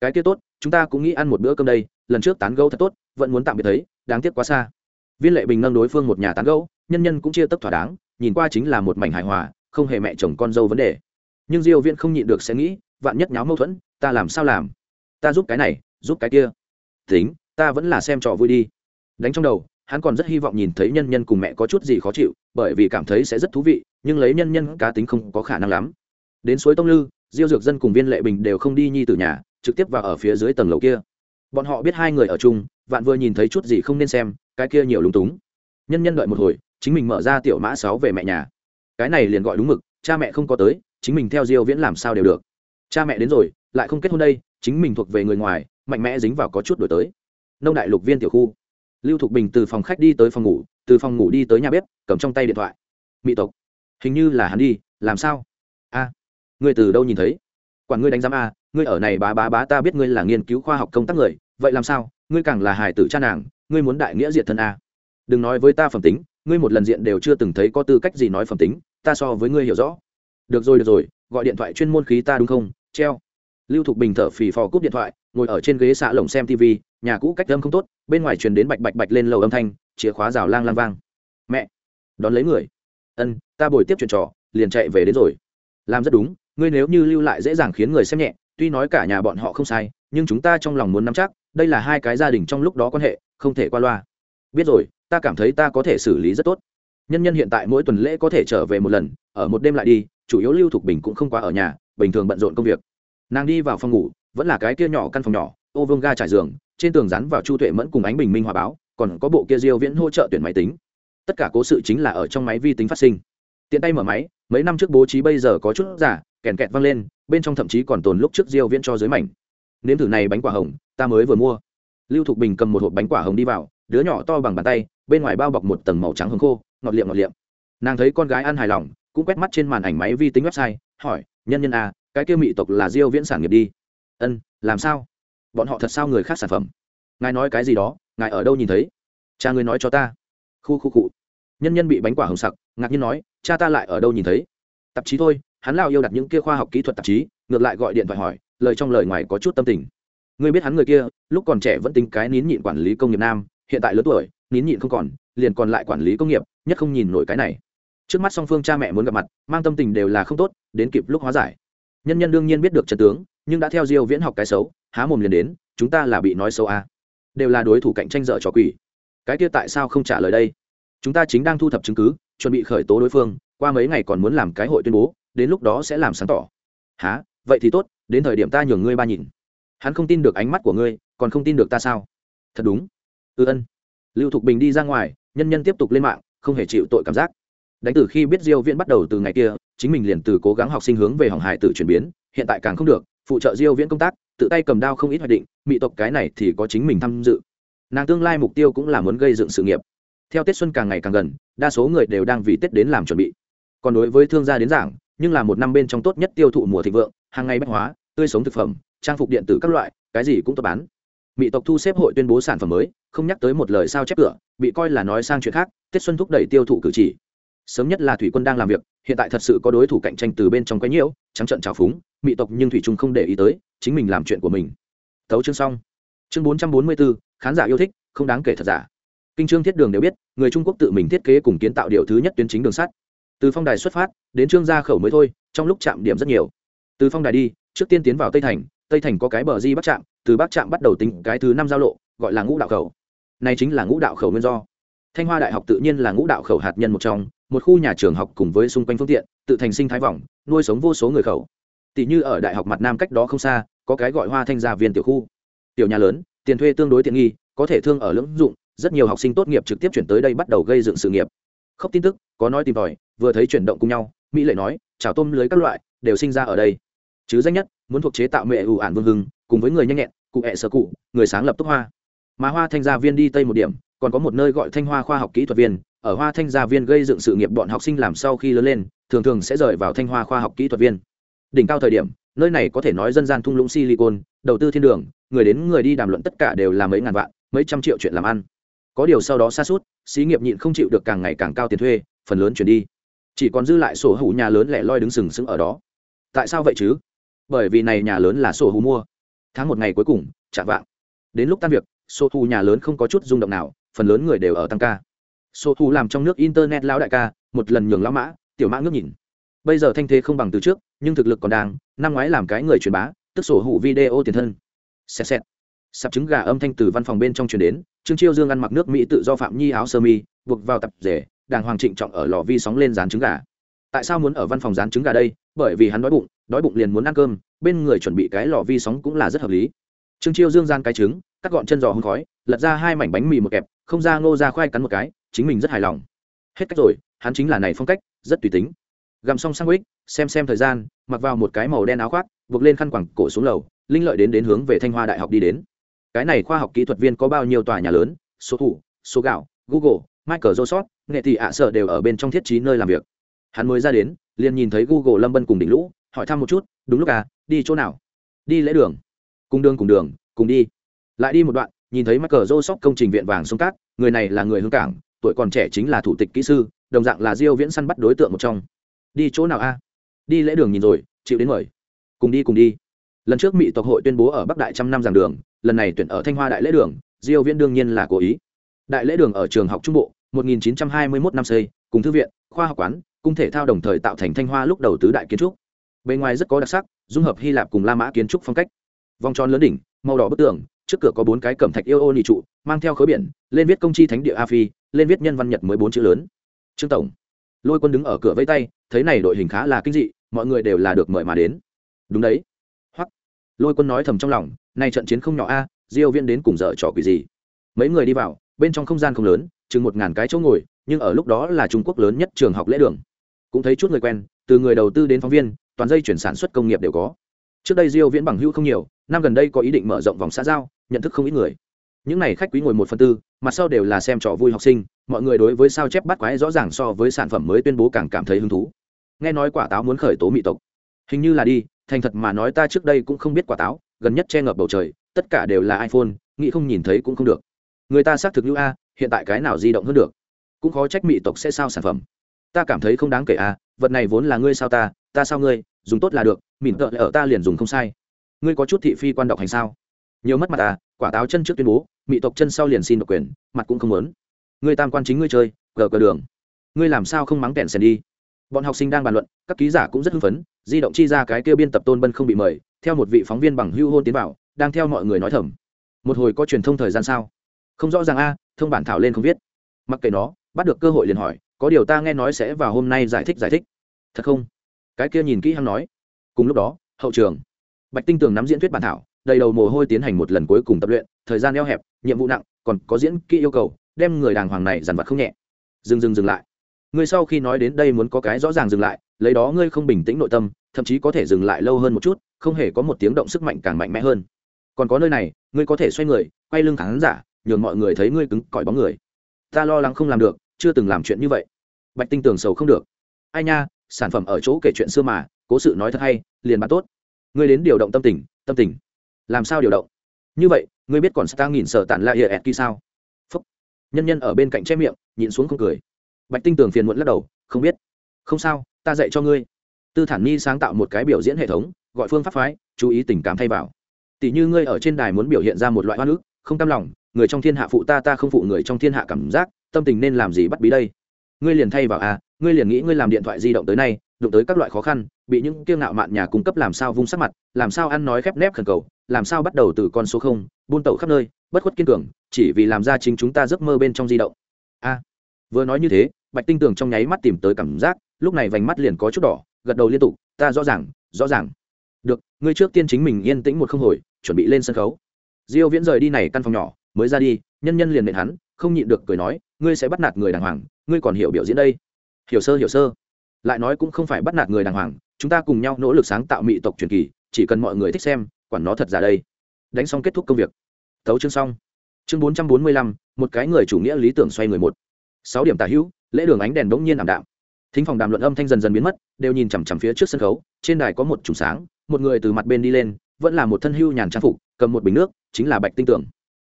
[SPEAKER 1] Cái kia tốt, chúng ta cũng nghĩ ăn một bữa cơm đây, lần trước tán gẫu thật tốt, vẫn muốn tạm biệt thấy, đáng tiếc quá xa. Viên lệ bình nâng đối phương một nhà tán gẫu, nhân nhân cũng chia tấp thỏa đáng, nhìn qua chính là một mảnh hài hòa, không hề mẹ chồng con dâu vấn đề. Nhưng diêu viên không nhịn được sẽ nghĩ, vạn nhất nháo mâu thuẫn, ta làm sao làm? Ta giúp cái này, giúp cái kia. Tính ta vẫn là xem trò vui đi. Đánh trong đầu, hắn còn rất hy vọng nhìn thấy nhân nhân cùng mẹ có chút gì khó chịu, bởi vì cảm thấy sẽ rất thú vị, nhưng lấy nhân nhân cá tính không có khả năng lắm. Đến suối tông lư, diêu dược dân cùng viên lệ bình đều không đi nhi từ nhà, trực tiếp vào ở phía dưới tầng lầu kia. Bọn họ biết hai người ở chung, vạn vừa nhìn thấy chút gì không nên xem, cái kia nhiều lúng túng. Nhân nhân đợi một hồi, chính mình mở ra tiểu mã sáu về mẹ nhà. Cái này liền gọi đúng mực, cha mẹ không có tới, chính mình theo diêu viễn làm sao đều được. Cha mẹ đến rồi, lại không kết hôn đây, chính mình thuộc về người ngoài, mạnh mẽ dính vào có chút đổi tới nông đại lục viên tiểu khu. Lưu thục bình từ phòng khách đi tới phòng ngủ từ phòng ngủ đi tới nhà bếp cầm trong tay điện thoại. Mỹ tộc hình như là hắn đi làm sao? A à, ngươi từ đâu nhìn thấy? Quản ngươi đánh giám a ngươi ở này bá bá bá ta biết ngươi là nghiên cứu khoa học công tác người vậy làm sao? Ngươi càng là hài tử cha nàng ngươi muốn đại nghĩa diệt thân a. Đừng nói với ta phẩm tính ngươi một lần diện đều chưa từng thấy có tư cách gì nói phẩm tính ta so với ngươi hiểu rõ. Được rồi được rồi gọi điện thoại chuyên môn khí ta đúng không? Treo. Lưu thục bình thở phì phò cúp điện thoại ngồi ở trên ghế xạ lồng xem tv nhà cũ cách âm không tốt, bên ngoài truyền đến bạch bạch bạch lên lầu âm thanh, chìa khóa rào lang lang vang. Mẹ, đón lấy người. Ân, ta bồi tiếp chuyện trò, liền chạy về đến rồi. Làm rất đúng, ngươi nếu như lưu lại dễ dàng khiến người xem nhẹ, tuy nói cả nhà bọn họ không sai, nhưng chúng ta trong lòng muốn nắm chắc, đây là hai cái gia đình trong lúc đó quan hệ, không thể qua loa. Biết rồi, ta cảm thấy ta có thể xử lý rất tốt. Nhân nhân hiện tại mỗi tuần lễ có thể trở về một lần, ở một đêm lại đi, chủ yếu lưu thục bình cũng không quá ở nhà, bình thường bận rộn công việc. Nàng đi vào phòng ngủ vẫn là cái kia nhỏ căn phòng nhỏ ô vương ga trải giường trên tường rắn vào chu tuệ mẫn cùng ánh bình minh hòa báo còn có bộ kia diêu viễn hỗ trợ tuyển máy tính. Tất cả cố sự chính là ở trong máy vi tính phát sinh. Tiện tay mở máy mấy năm trước bố trí bây giờ có chút giả kèn kẹt văng lên bên trong thậm chí còn tồn lúc trước diêu viễn cho dưới mảnh. Nếm thử này bánh quả hồng ta mới vừa mua. Lưu thục bình cầm một hộp bánh quả hồng đi vào đứa nhỏ to bằng bàn tay bên ngoài bao bọc một tầng màu trắng hồng khô ngọt liệm ngọt liệm. Nàng thấy con gái ăn hài lòng cũng quét mắt trên màn ảnh máy vi tính website hỏi nhân nhân a à, cái kia mỹ tộc là diêu viễn sản nghiệp đi ân, làm sao? Bọn họ thật sao người khác sản phẩm? Ngài nói cái gì đó, ngài ở đâu nhìn thấy? Cha ngươi nói cho ta. Khu khu cụ nhân nhân bị bánh quả hồng sặc, ngạc nhiên nói, cha ta lại ở đâu nhìn thấy? Tạp chí thôi, hắn lao yêu đặt những kia khoa học kỹ thuật tạp chí, ngược lại gọi điện thoại hỏi, lời trong lời ngoài có chút tâm tình. Ngươi biết hắn người kia, lúc còn trẻ vẫn tính cái nín nhịn quản lý công nghiệp nam, hiện tại lớn tuổi, nín nhịn không còn, liền còn lại quản lý công nghiệp, nhất không nhìn nổi cái này. Trước mắt song phương cha mẹ muốn gặp mặt, mang tâm tình đều là không tốt, đến kịp lúc hóa giải. Nhân nhân đương nhiên biết được trận tướng nhưng đã theo diêu viễn học cái xấu, há mồm liền đến, chúng ta là bị nói xấu à. đều là đối thủ cạnh tranh dở trò quỷ. Cái kia tại sao không trả lời đây? Chúng ta chính đang thu thập chứng cứ, chuẩn bị khởi tố đối phương, qua mấy ngày còn muốn làm cái hội tuyên bố, đến lúc đó sẽ làm sáng tỏ. Há vậy thì tốt, đến thời điểm ta nhường ngươi ba nhìn. Hắn không tin được ánh mắt của ngươi, còn không tin được ta sao? Thật đúng. Ư ân. Lưu thục bình đi ra ngoài, nhân nhân tiếp tục lên mạng, không hề chịu tội cảm giác. Đánh từ khi biết diêu viễn bắt đầu từ ngày kia, chính mình liền từ cố gắng học sinh hướng về hỏng hải tử chuyển biến, hiện tại càng không được phụ trợ diêu viễn công tác, tự tay cầm đao không ít hoạch định, mỹ tộc cái này thì có chính mình tham dự. Nàng tương lai mục tiêu cũng là muốn gây dựng sự nghiệp. Theo tết xuân càng ngày càng gần, đa số người đều đang vì tết đến làm chuẩn bị. Còn đối với thương gia đến giảng, nhưng là một năm bên trong tốt nhất tiêu thụ mùa thịnh vượng, hàng ngày bách hóa, tươi sống thực phẩm, trang phục điện tử các loại, cái gì cũng tốt bán. Mỹ tộc thu xếp hội tuyên bố sản phẩm mới, không nhắc tới một lời sao chép cửa, bị coi là nói sang chuyện khác, tết xuân thúc đẩy tiêu thụ cử chỉ. Sớm nhất là thủy quân đang làm việc, hiện tại thật sự có đối thủ cạnh tranh từ bên trong quấy nhiễu, trắng trận trào phúng mị tộc nhưng thủy trung không để ý tới, chính mình làm chuyện của mình. Thấu chương xong. Chương bốn trăm bốn mươi bốn khán giả yêu thích, không đáng kể thật giả. Kinh trương thiết đường đều biết, người trung quốc tự mình thiết kế cùng kiến tạo điều thứ nhất tuyến chính đường sắt. Từ phong đài xuất phát, đến trương gia khẩu mới thôi, trong lúc chạm điểm rất nhiều. Từ phong đài đi, trước tiên tiến vào tây thành tây thành có cái bờ di bắc trạm, từ bắc trạm bắt đầu tính cái thứ năm giao lộ, gọi là ngũ đạo khẩu. Này chính là ngũ đạo khẩu nguyên do. Thanh hoa đại học tự nhiên là ngũ đạo khẩu hạt nhân một trong, một khu nhà trường học cùng với xung quanh phương tiện, tự thành sinh thái vọng nuôi sống vô số người khẩu tỷ như ở đại học mặt nam cách đó không xa, có cái gọi hoa thanh gia viên tiểu khu. Tiểu nhà lớn, tiền thuê tương đối tiện nghi, có thể thương ở lưỡng dụng, rất nhiều học sinh tốt nghiệp trực tiếp chuyển tới đây bắt đầu gây dựng sự nghiệp. Khóc tin tức, có nói tìm tòi, vừa thấy chuyển động cùng nhau, mỹ lệ nói chào tôm lưới các loại, đều sinh ra ở đây. Chứ danh nhất, muốn thuộc chế tạo mẹ ủ ản vương hưng, cùng với người nhanh nhẹn, cụ hẹ sơ cụ, người sáng lập túc hoa. Mà hoa thanh gia viên đi tây một điểm, còn có một nơi gọi thanh hoa khoa học kỹ thuật viên, ở hoa thanh gia viên gây dựng sự nghiệp bọn học sinh làm sau khi lớn lên, thường thường sẽ rời vào thanh hoa khoa học kỹ thuật viên đỉnh cao thời điểm, nơi này có thể nói dân gian thung lũng silicon, đầu tư thiên đường, người đến người đi đàm luận tất cả đều là mấy ngàn vạn, mấy trăm triệu chuyện làm ăn. Có điều sau đó xa suốt xí nghiệp nhịn không chịu được càng ngày càng cao tiền thuê, phần lớn chuyển đi. Chỉ còn dư lại sổ hủ nhà lớn lẻ loi đứng sừng sững ở đó. Tại sao vậy chứ? Bởi vì này nhà lớn là sổ hủ mua. Tháng một ngày cuối cùng chạm vạng. Đến lúc tan việc, sổ hủ nhà lớn không có chút rung động nào, phần lớn người đều ở tăng ca. Sổ hủ làm trong nước internet lão đại ca, một lần nhường lão mã, tiểu mã ngước nhìn bây giờ thanh thế không bằng từ trước, nhưng thực lực còn đang, năm ngoái làm cái người truyền bá, tức sổ hụ video tiền thân. Xẹt xẹt. Sạp trứng gà âm thanh từ văn phòng bên trong truyền đến, trương chiêu dương ăn mặc nước mỹ tự do phạm nhi áo sơ mi, buộc vào tập rể, đàng hoàng trịnh trọng ở lò vi sóng lên rán trứng gà. Tại sao muốn ở văn phòng rán trứng gà đây? Bởi vì hắn đói bụng đói bụng liền muốn ăn cơm, bên người chuẩn bị cái lò vi sóng cũng là rất hợp lý. Trương chiêu dương gian cái trứng, cắt gọn chân giò hương khói, lật ra hai mảnh bánh mì một kẹp, không ra ngô ra khoai cắn một cái, chính mình rất hài lòng. Hết cách rồi, hắn chính là này phong cách, rất tùy tính gặm xong sang ích xem xem thời gian, mặc vào một cái màu đen áo khoác, buộc lên khăn quẳng cổ xuống lầu, linh lợi đến đến hướng về thanh hoa đại học đi đến. Cái này khoa học kỹ thuật viên có bao nhiêu tòa nhà lớn? Số thủ, số gạo, google, michael joseph, nghệ thị ạ sợ đều ở bên trong thiết trí nơi làm việc. Hắn mới ra đến, liền nhìn thấy google lâm bân cùng đỉnh lũ, hỏi thăm một chút, đúng lúc à đi chỗ nào? Đi lễ đường. Cùng đường cùng đường, cùng đi. Lại đi một đoạn, nhìn thấy michael joseph công trình viện vàng sông cát, người này là người hương cảng, tuổi còn trẻ chính là thủ tịch kỹ sư, đồng dạng là diêu viễn săn bắt đối tượng một trong đi chỗ nào a? Đi lễ đường nhìn rồi, chịu đến mời. Cùng đi cùng đi. Lần trước mỹ tộc hội tuyên bố ở bắc đại trăm năm giảng đường, lần này tuyển ở thanh hoa đại lễ đường, diêu viễn đương nhiên là cố ý. Đại lễ đường ở trường học trung bộ 1921 năm xây, cùng thư viện, khoa học quán, cung thể thao đồng thời tạo thành thanh hoa lúc đầu tứ đại kiến trúc. Bên ngoài rất có đặc sắc, dung hợp hy lạp cùng la mã kiến trúc phong cách. Vòng tròn lớn đỉnh, màu đỏ bức tường, trước cửa có bốn cái cẩm thạch yêu ô nị trụ, mang theo khối biển, lên viết công chi thánh địa a phi, lên viết nhân văn nhật mới bốn chữ lớn. Trương tổng. Lôi quân đứng ở cửa vây tay thấy này đội hình khá là kinh dị, mọi người đều là được mời mà đến. Đúng đấy. Hoặc lôi quân nói thầm trong lòng nay trận chiến không nhỏ a, diêu viên đến cùng dở trò quỷ gì? Mấy người đi vào, bên trong không gian không lớn, chừng một ngàn cái chỗ ngồi, nhưng ở lúc đó là trung quốc lớn nhất trường học lễ đường. Cũng thấy chút người quen, từ người đầu tư đến phóng viên, toàn dây chuyển sản xuất công nghiệp đều có. Trước đây diêu viễn bằng hữu không nhiều, năm gần đây có ý định mở rộng vòng xã giao, nhận thức không ít người. Những này khách quý ngồi một phần tư, mặt sau đều là xem trò vui học sinh, mọi người đối với sao chép bắt quái rõ ràng so với sản phẩm mới tuyên bố càng cảm thấy hứng thú nghe nói quả táo muốn khởi tố mỹ tộc. Hình như là đi, thành thật mà nói ta trước đây cũng không biết quả táo, gần nhất che ngập bầu trời, tất cả đều là iphone, nghĩ không nhìn thấy cũng không được. Người ta xác thực như a, hiện tại cái nào di động hơn được? Cũng khó trách mỹ tộc sẽ sao sản phẩm. Ta cảm thấy không đáng kể a, vật này vốn là ngươi sao ta ta sao ngươi, dùng tốt là được mỉm tợ ở ta liền dùng không sai. Ngươi có chút thị phi quan đọc hành sao? Nhiều mất mặt à quả táo chân trước tuyên bố mỹ tộc chân sau liền xin độc quyền, mặt cũng không muốn. Ngươi tam quan chính ngươi chơi cờ cờ đường. Ngươi làm sao không mắng kẹn sèn đi? Bọn học sinh đang bàn luận, các ký giả cũng rất hưng phấn, di động chi ra cái kêu biên tập tôn bân không bị mời, theo một vị phóng viên bằng hưu hôn tiến vào, đang theo mọi người nói thầm. Một hồi có truyền thông thời gian sao? Không rõ ràng a, thông bản thảo lên không viết. Mặc kệ nó, bắt được cơ hội liền hỏi, có điều ta nghe nói sẽ vào hôm nay giải thích giải thích. Thật không? Cái kia nhìn kỹ hăng nói. Cùng lúc đó, hậu trường. Bạch tinh tường nắm diễn thuyết bản thảo, đầy đầu mồ hôi tiến hành một lần cuối cùng tập luyện, thời gian eo hẹp, nhiệm vụ nặng, còn có diễn kỹ yêu cầu, đem người đàng hoàng này dằn vặt không nhẹ. Dừng dừng dừng lại ngươi sau khi nói đến đây muốn có cái rõ ràng dừng lại, lấy đó ngươi không bình tĩnh nội tâm, thậm chí có thể dừng lại lâu hơn một chút, không hề có một tiếng động sức mạnh càng mạnh mẽ hơn. Còn có nơi này, ngươi có thể xoay người, quay lưng khán giả, nhường mọi người thấy ngươi cứng cỏi bóng người. Ta lo lắng không làm được, chưa từng làm chuyện như vậy. Bạch tinh tường sầu không được. Ai nha, sản phẩm ở chỗ kể chuyện xưa mà, cố sự nói thật hay, liền bán tốt. Ngươi đến điều động tâm tình tâm tình. Làm sao điều động? Như vậy, ngươi biết còn ta nghìn sở tản la hiệa kỳ sao? Phúc. Nhân nhân ở bên cạnh che miệng nhìn xuống không cười bạch tinh tường phiền muộn lắc đầu, không biết. Không sao, ta dạy cho ngươi. Tư thản nhi sáng tạo một cái biểu diễn hệ thống, gọi phương pháp phái, chú ý tình cảm thay vào. Tỷ như ngươi ở trên đài muốn biểu hiện ra một loại hoa nước không tam lòng, người trong thiên hạ phụ ta ta không phụ người trong thiên hạ cảm giác, tâm tình nên làm gì bắt bí đây? Ngươi liền thay vào à ngươi liền nghĩ ngươi làm điện thoại di động tới nay, đụng tới các loại khó khăn, bị những kiêng ngạo mạn nhà cung cấp làm sao vung sắc mặt, làm sao ăn nói khép nép khẩn cầu, làm sao bắt đầu từ con số không, buôn tẩu khắp nơi, bất khuất kiên cường, chỉ vì làm ra chính chúng ta giấc mơ bên trong di động. A, vừa nói như thế bạch tinh tường trong nháy mắt tìm tới cảm giác, lúc này vành mắt liền có chút đỏ, gật đầu liên tục, ta rõ ràng rõ ràng. Được, ngươi trước tiên chính mình yên tĩnh một không hồi, chuẩn bị lên sân khấu. Diêu viễn rời đi này căn phòng nhỏ, mới ra đi, nhân nhân liền nện hắn, không nhịn được cười nói, ngươi sẽ bắt nạt người đàng hoàng, ngươi còn hiểu biểu diễn đây. Hiểu sơ hiểu sơ. Lại nói cũng không phải bắt nạt người đàng hoàng, chúng ta cùng nhau nỗ lực sáng tạo mỹ tộc truyền kỳ, chỉ cần mọi người thích xem, quản nó thật ra đây. Đánh xong kết thúc công việc. Tấu chương xong. Chương bốn trăm bốn mươi lăm, một cái người chủ nghĩa lý tưởng xoay người một. Sáu điểm tà hữu lễ đường ánh đèn đ ỗ n g nhiên ảm đạm. Thính phòng đàm luận âm thanh dần dần biến mất, đều nhìn chằm chằm phía trước sân khấu, trên đài có một chùm sáng, một người từ mặt bên đi lên, vẫn là một thân hưu nhàn trang phục, cầm một bình nước, chính là bạch tinh tưởng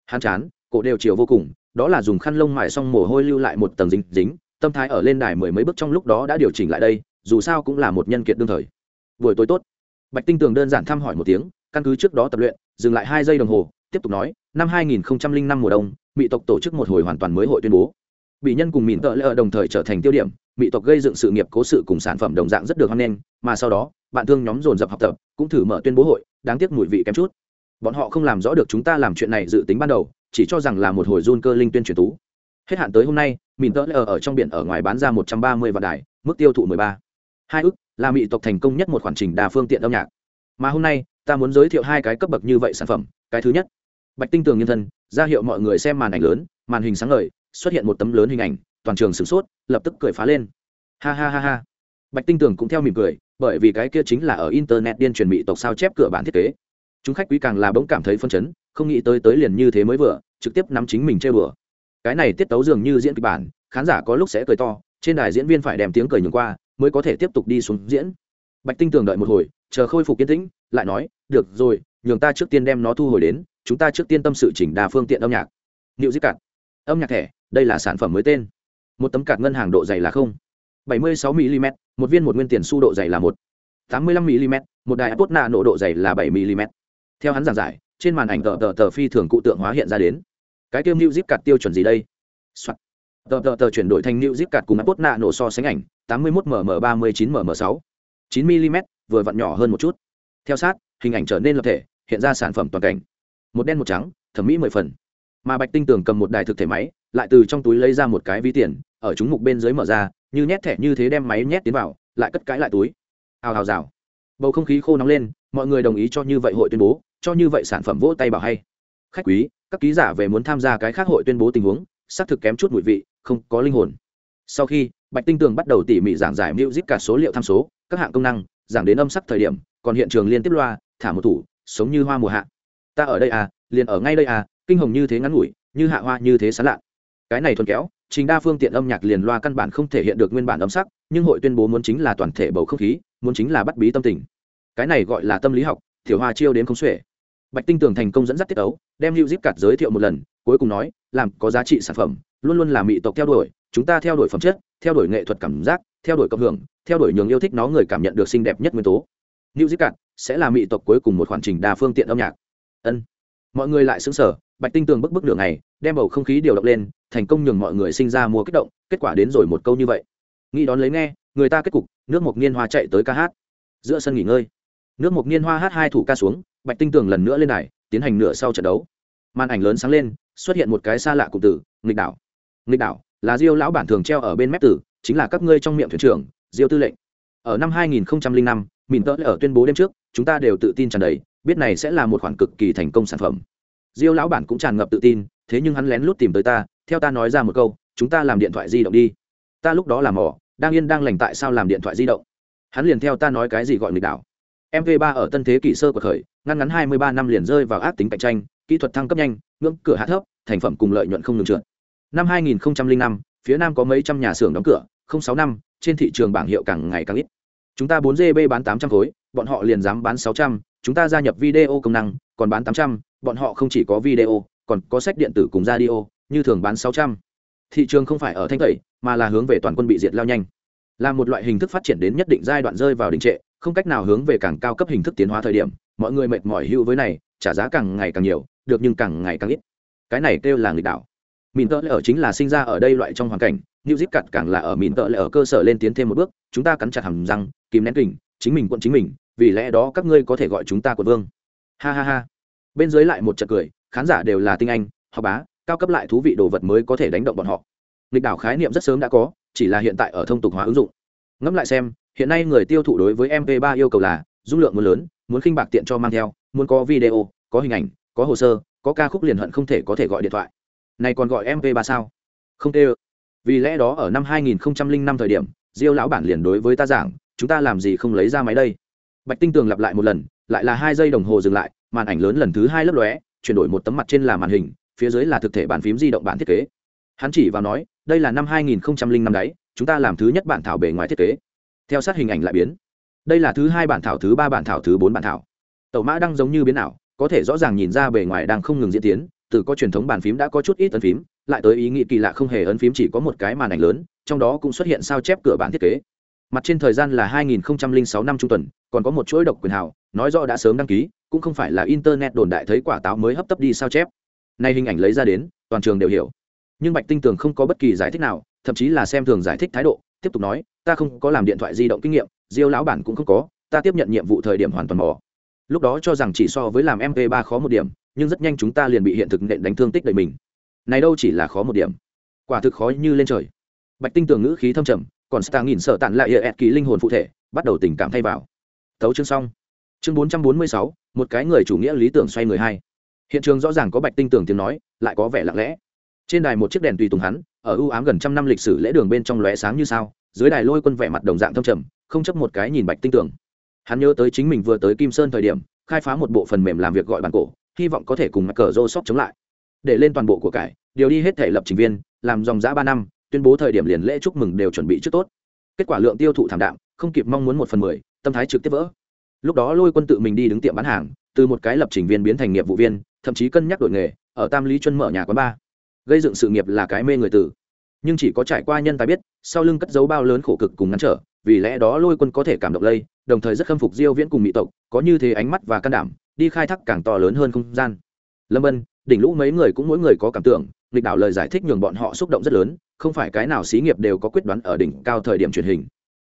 [SPEAKER 1] hàn chán, cổ đều chiều vô cùng, đó là dùng khăn lông mải xong mồ hôi lưu lại một tầng dính dính, tâm thái ở lên đài mười mấy bước trong lúc đó đã điều chỉnh lại đây, dù sao cũng là một nhân kiệt đương thời. Buổi tối tốt. Bạch tinh tường đơn giản thăm hỏi một tiếng, căn cứ trước đó tập luyện, dừng lại hai giây đồng hồ, tiếp tục nói, năm 2005 mùa đông mỹ tộc tổ chức một hồi hoàn toàn mới hội tuyên bố bị nhân cùng mìn tợ lỡ đồng thời trở thành tiêu điểm mỹ tộc gây dựng sự nghiệp cố sự cùng sản phẩm đồng dạng rất được hoan nghênh, mà sau đó, bạn thương nhóm dồn dập học tập, cũng thử mở tuyên bố hội, đáng tiếc mùi vị kém chút. Bọn họ không làm rõ được chúng ta làm chuyện này dự tính ban đầu, chỉ cho rằng là một hồi run cơ linh tuyên truyền tú. Hết hạn tới hôm nay mìn tơ lờ ở trong biển ở ngoài bán ra một trăm ba mươi vạn đài, mức tiêu thụ mười ba. Hai ức là mỹ tộc thành công nhất một khoản trình đa phương tiện âm nhạc. Mà hôm nay, ta muốn giới thiệu hai cái cấp bậc như vậy sản phẩm. Cái thứ nhất, bạch tinh tường nhân thân, ra hiệu mọi người xem màn ảnh lớn, màn hình sáng ngời xuất hiện một tấm lớn hình ảnh, toàn trường sửng sốt, lập tức cười phá lên. Ha ha ha ha. Bạch tinh tường cũng theo mỉm cười, bởi vì cái kia chính là ở internet điên truyền mỹ tộc sao chép cửa bản thiết kế. Chúng khách quý càng là bỗng cảm thấy phân chấn, không nghĩ tới tới liền như thế mới vừa, trực tiếp nắm chính mình chơi bừa. Cái này tiết tấu dường như diễn kịch bản, khán giả có lúc sẽ cười to, trên đài diễn viên phải đem tiếng cười nhường qua, mới có thể tiếp tục đi xuống diễn. Bạch tinh tường đợi một hồi, chờ khôi phục kiến tĩnh, lại nói, được rồi, nhường ta trước tiên đem nó thu hồi đến, chúng ta trước tiên tâm sự chỉnh đà phương tiện âm nhạc. Liệu dít cạn. Âm nhạc thẻ đây là sản phẩm mới tên. Một tấm cạt ngân hàng độ dày là không. Bảy mươi sáu mm một viên một nguyên tiền su độ dày là một. Tám mươi lăm mm một đài apple nạ nổ độ dày là bảy mm theo hắn giảng giải, trên màn ảnh tờ tờ tờ phi thường cụ tượng hóa hiện ra đến. Cái tiêu new zip cạt tiêu chuẩn gì đây? Soạn. tờ tờ tờ chuyển đổi thành new zip cạt cùng apple nạ nổ so sánh ảnh, tám mươi 81 mm ba mươi chín mm sáu. Chín mm vừa vặn nhỏ hơn một chút. Theo sát, hình ảnh trở nên lập thể, hiện ra sản phẩm toàn cảnh. Một đen một trắng, thẩm mỹ mười phần. Mà bạch tinh tường cầm một đài thực thể máy lại từ trong túi lấy ra một cái ví tiền, ở chúng mục bên dưới mở ra, như nhét thẻ như thế đem máy nhét tiến vào, lại cất cãi lại túi. Hào hào rào. Bầu không khí khô nóng lên, mọi người đồng ý cho như vậy hội tuyên bố, cho như vậy sản phẩm vỗ tay bảo hay. Khách quý, các ký giả về muốn tham gia cái khác hội tuyên bố tình huống, xác thực kém chút mùi vị, không có linh hồn. Sau khi, bạch tinh tường bắt đầu tỉ mỉ giảng giải mưu zip cả số liệu tham số, các hạng công năng, giảng đến âm sắc thời điểm, còn hiện trường liên tiếp loa, thả một thủ, sống như hoa mùa hạ. Ta ở đây à liền ở ngay đây à kinh hồng như thế ngắn ngủi, như hạ hoa như thế sán lạ cái này thuần kéo chính đa phương tiện âm nhạc liền loa căn bản không thể hiện được nguyên bản âm sắc, nhưng hội tuyên bố muốn chính là toàn thể bầu không khí, muốn chính là bắt bí tâm tình. Cái này gọi là tâm lý học, tiểu hoa chiêu đến không xuể. Bạch tinh tường thành công dẫn dắt tiết ấu, đem lưu zip cặt giới thiệu một lần, cuối cùng nói, làm có giá trị sản phẩm, luôn luôn là mỹ tộc theo đuổi, chúng ta theo đuổi phẩm chất, theo đuổi nghệ thuật cảm giác, theo đuổi cộng hưởng, theo đuổi nhường yêu thích nó người cảm nhận được xinh đẹp nhất nguyên tố. Lưu zip cặt sẽ là mỹ tộc cuối cùng một khoản trình đa phương tiện âm nhạc. Ân. Mọi người lại xứng sở bạch tinh tường bức bức đường này đem bầu không khí điều động lên thành công nhường mọi người sinh ra mua kích động kết quả đến rồi một câu như vậy. Nghĩ đón lấy nghe người ta kết cục nước mộc niên hoa chạy tới ca hát. Giữa sân nghỉ ngơi. Nước mộc niên hoa hát hai thủ ca xuống bạch tinh tường lần nữa lên đài tiến hành nửa sau trận đấu. Màn ảnh lớn sáng lên xuất hiện một cái xa lạ cụm từ nghịch đảo. Nghịch đảo là diêu lão bản thường treo ở bên mép tử chính là các ngươi trong miệng thuyền trưởng diêu tư lệnh. Ở năm 2005, mìn tớ ở tuyên bố đêm trước chúng ta đều tự tin tràn đầy biết này sẽ là một khoản cực kỳ thành công sản phẩm diêu lão bản cũng tràn ngập tự tin thế nhưng hắn lén lút tìm tới ta theo ta nói ra một câu chúng ta làm điện thoại di động đi. Ta lúc đó làm mỏ đang yên đang lành tại sao làm điện thoại di động? Hắn liền theo ta nói cái gì gọi nghịch đảo. Mv 3 ở tân thế kỷ sơ của khởi ngăn ngắn 23 năm liền rơi vào ác tính cạnh tranh kỹ thuật thăng cấp nhanh ngưỡng cửa hạ thấp thành phẩm cùng lợi nhuận không ngừng trượt. Năm 2005 phía nam có mấy trăm nhà xưởng đóng cửa không sáu năm trên thị trường bảng hiệu càng ngày càng ít. Chúng ta 4 gb bán 800 khối bọn họ liền dám bán 600, chúng ta gia nhập video công năng còn bán 800, bọn họ không chỉ có video, còn có sách điện tử cùng radio, như thường bán 600. thị trường không phải ở thanh tẩy, mà là hướng về toàn quân bị diệt lao nhanh. Là một loại hình thức phát triển đến nhất định giai đoạn rơi vào đình trệ, không cách nào hướng về càng cao cấp hình thức tiến hóa thời điểm, mọi người mệt mỏi hưu với này, trả giá càng ngày càng nhiều, được nhưng càng ngày càng ít. Cái này kêu là nghịch đảo mìn tợ lệ ở chính là sinh ra ở đây loại trong hoàn cảnh, new zip cặt càng là ở mìn tợ lệ ở cơ sở lên tiến thêm một bước, chúng ta cắn chặt hầm răng, kìm nén kình, chính mình quận chính mình, vì lẽ đó các ngươi có thể gọi chúng ta quận vương. Ha ha ha bên dưới lại một trận cười, khán giả đều là tinh anh, họ bá, cao cấp lại thú vị đồ vật mới có thể đánh động bọn họ. Nghịch đảo khái niệm rất sớm đã có, chỉ là hiện tại ở thông tục hóa ứng dụng. Ngẫm lại xem, hiện nay người tiêu thụ đối với mp 3 yêu cầu là, dung lượng muốn lớn, muốn khinh bạc tiện cho mang theo, muốn có video, có hình ảnh, có hồ sơ, có ca khúc liền hận không thể có thể gọi điện thoại. Này còn gọi mp 3 sao? Không tê vì lẽ đó ở năm 2005 thời điểm, diêu lão bản liền đối với ta giảng, chúng ta làm gì không lấy ra máy đây? Bạch tinh tường lặp lại một lần, lại là hai giây đồng hồ dừng lại màn ảnh lớn lần thứ hai lấp lóe, chuyển đổi một tấm mặt trên là màn hình, phía dưới là thực thể bàn phím di động bản thiết kế. Hắn chỉ vào nói, đây là năm 2005 đấy, chúng ta làm thứ nhất bản thảo bề ngoài thiết kế. Theo sát hình ảnh lại biến. Đây là thứ hai bản thảo, thứ ba bản thảo, thứ bốn bản thảo. Tàu mã đang giống như biến ảo, có thể rõ ràng nhìn ra bề ngoài đang không ngừng diễn tiến, từ có truyền thống bàn phím đã có chút ít ấn phím, lại tới ý nghĩ kỳ lạ không hề ấn phím chỉ có một cái màn ảnh lớn, trong đó cũng xuất hiện sao chép cửa bản thiết kế. Mặt trên thời gian là 2006 năm trung tuần, còn có một chuỗi độc quyền hào, nói rõ đã sớm đăng ký cũng không phải là internet đồn đại thấy quả táo mới hấp tấp đi sao chép. Nay hình ảnh lấy ra đến, toàn trường đều hiểu. Nhưng bạch tinh tường không có bất kỳ giải thích nào, thậm chí là xem thường giải thích thái độ, tiếp tục nói, ta không có làm điện thoại di động kinh nghiệm, diêu lão bản cũng không có, ta tiếp nhận nhiệm vụ thời điểm hoàn toàn mỏ lúc đó cho rằng chỉ so với làm mp 3 khó một điểm, nhưng rất nhanh chúng ta liền bị hiện thực nện đánh thương tích đầy mình. Này đâu chỉ là khó một điểm. Quả thực khó như lên trời. Bạch tinh tường ngữ khí thâm trầm, còn star nghìn sợ tản lại hệ kỳ linh hồn phụ thể, bắt đầu tình cảm thay vào. Thấu chương xong chương 446, một cái người chủ nghĩa lý tưởng xoay người hai. Hiện trường rõ ràng có bạch tinh tưởng tiếng nói lại có vẻ lặng lẽ. Trên đài một chiếc đèn tùy tùng hắn ở ưu ám gần trăm năm lịch sử lễ đường bên trong lóe sáng như sao dưới đài lôi quân vẻ mặt đồng dạng thâm trầm không chấp một cái nhìn bạch tinh tưởng. Hắn nhớ tới chính mình vừa tới kim sơn thời điểm khai phá một bộ phần mềm làm việc gọi bản cổ hy vọng có thể cùng mặt cờ rô sóc chống lại. Để lên toàn bộ của cải điều đi hết thể lập trình viên làm dòng giã ba năm tuyên bố thời điểm liền lễ chúc mừng đều chuẩn bị trước tốt. Kết quả lượng tiêu thụ thảm đạm không kịp mong muốn một phần mười tâm thái trực tiếp vỡ lúc đó lôi quân tự mình đi đứng tiệm bán hàng, từ một cái lập trình viên biến thành nghiệp vụ viên, thậm chí cân nhắc đổi nghề, ở tam lý chuân mở nhà quán bar gây dựng sự nghiệp là cái mê người tử. Nhưng chỉ có trải qua nhân tài biết, sau lưng cất dấu bao lớn khổ cực cùng ngăn trở, vì lẽ đó lôi quân có thể cảm động lây, đồng thời rất khâm phục diêu viễn cùng mỹ tộc, có như thế ánh mắt và can đảm, đi khai thác càng to lớn hơn không gian. Lâm ân đỉnh lũ mấy người cũng mỗi người có cảm tưởng lịch đảo lời giải thích nhường bọn họ xúc động rất lớn, không phải cái nào xí nghiệp đều có quyết đoán ở đỉnh cao thời điểm truyền hình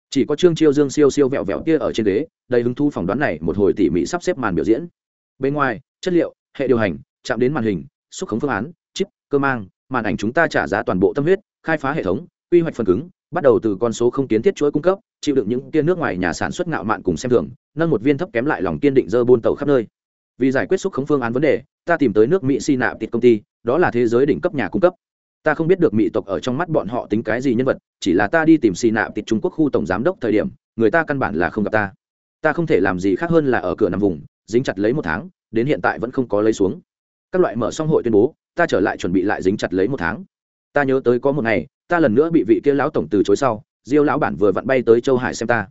[SPEAKER 1] chỉ có trương chiêu dương siêu siêu vẹo vẹo kia ở trên ghế, đầy hứng thu phỏng đoán này một hồi tỉ mỉ sắp xếp màn biểu diễn. Bên ngoài, chất liệu, hệ điều hành, chạm đến màn hình, xúc khống phương án, chip, cơ mang, màn ảnh chúng ta trả giá toàn bộ tâm huyết, khai phá hệ thống, quy hoạch phần cứng, bắt đầu từ con số không kiến thiết chuỗi cung cấp, chịu đựng những tiên nước ngoài nhà sản xuất ngạo mạn cùng xem thường, nâng một viên thấp kém lại lòng kiên định dơ buôn tàu khắp nơi. Vì giải quyết xúc khống phương án vấn đề, ta tìm tới nước mỹ si nạp tịt công ty, đó là thế giới đỉnh cấp nhà cung cấp ta không biết được mỹ tộc ở trong mắt bọn họ tính cái gì nhân vật, chỉ là ta đi tìm xì nạ tịch trung quốc khu tổng giám đốc thời điểm, người ta căn bản là không gặp ta. Ta không thể làm gì khác hơn là ở cửa nằm vùng, dính chặt lấy một tháng, đến hiện tại vẫn không có lấy xuống. Các loại mở xong hội tuyên bố, ta trở lại chuẩn bị lại dính chặt lấy một tháng. Ta nhớ tới có một ngày, ta lần nữa bị vị kia lão tổng từ chối sau, diêu lão bản vừa vặn bay tới châu hải xem ta.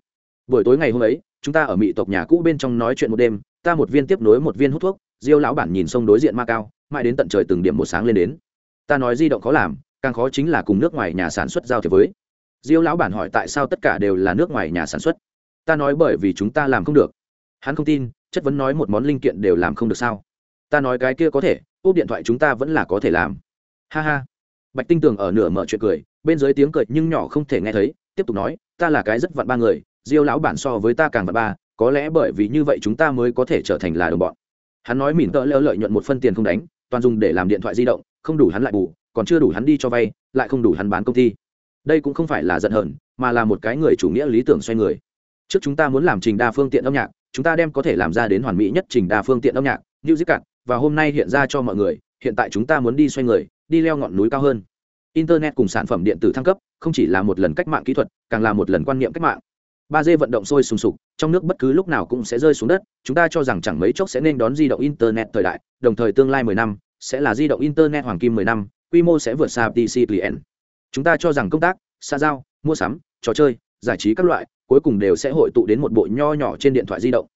[SPEAKER 1] Buổi tối ngày hôm ấy, chúng ta ở mỹ tộc nhà cũ bên trong nói chuyện một đêm, ta một viên tiếp nối một viên hút thuốc, diêu lão bản nhìn sông đối diện ma cao, mãi đến tận trời từng điểm một sáng lên đến ta nói di động khó làm, càng khó chính là cùng nước ngoài nhà sản xuất giao thiệp với. Diêu lão bản hỏi tại sao tất cả đều là nước ngoài nhà sản xuất? Ta nói bởi vì chúng ta làm không được. Hắn không tin, chất vấn nói một món linh kiện đều làm không được sao? Ta nói cái kia có thể, úp điện thoại chúng ta vẫn là có thể làm. Ha ha. Bạch tinh tường ở nửa mở chuyện cười, bên dưới tiếng cười nhưng nhỏ không thể nghe thấy, tiếp tục nói, ta là cái rất vặn ba người, diêu lão bản so với ta càng vặn ba, có lẽ bởi vì như vậy chúng ta mới có thể trở thành là đồng bọn. Hắn nói mỉm tợ lỡ lợi nhuận một phân tiền không đánh, toàn dùng để làm điện thoại di động không đủ hắn lại bù, còn chưa đủ hắn đi cho vay, lại không đủ hắn bán công ty. Đây cũng không phải là giận hờn, mà là một cái người chủ nghĩa lý tưởng xoay người. Trước chúng ta muốn làm trình đa phương tiện âm nhạc, chúng ta đem có thể làm ra đến hoàn mỹ nhất trình đa phương tiện âm nhạc như dứt cạn và hôm nay hiện ra cho mọi người, hiện tại chúng ta muốn đi xoay người, đi leo ngọn núi cao hơn. Internet cùng sản phẩm điện tử thăng cấp, không chỉ là một lần cách mạng kỹ thuật, càng là một lần quan niệm cách mạng. ba d vận động sôi sùng sục, trong nước bất cứ lúc nào cũng sẽ rơi xuống đất, chúng ta cho rằng chẳng mấy chốc sẽ nên đón di động internet thời đại, đồng thời tương lai 10 năm sẽ là di động internet hoàng kim 10 năm, quy mô sẽ vượt xa pc client chúng ta cho rằng công tác xa giao, mua sắm, trò chơi, giải trí các loại, cuối cùng đều sẽ hội tụ đến một bộ nho nhỏ trên điện thoại di động.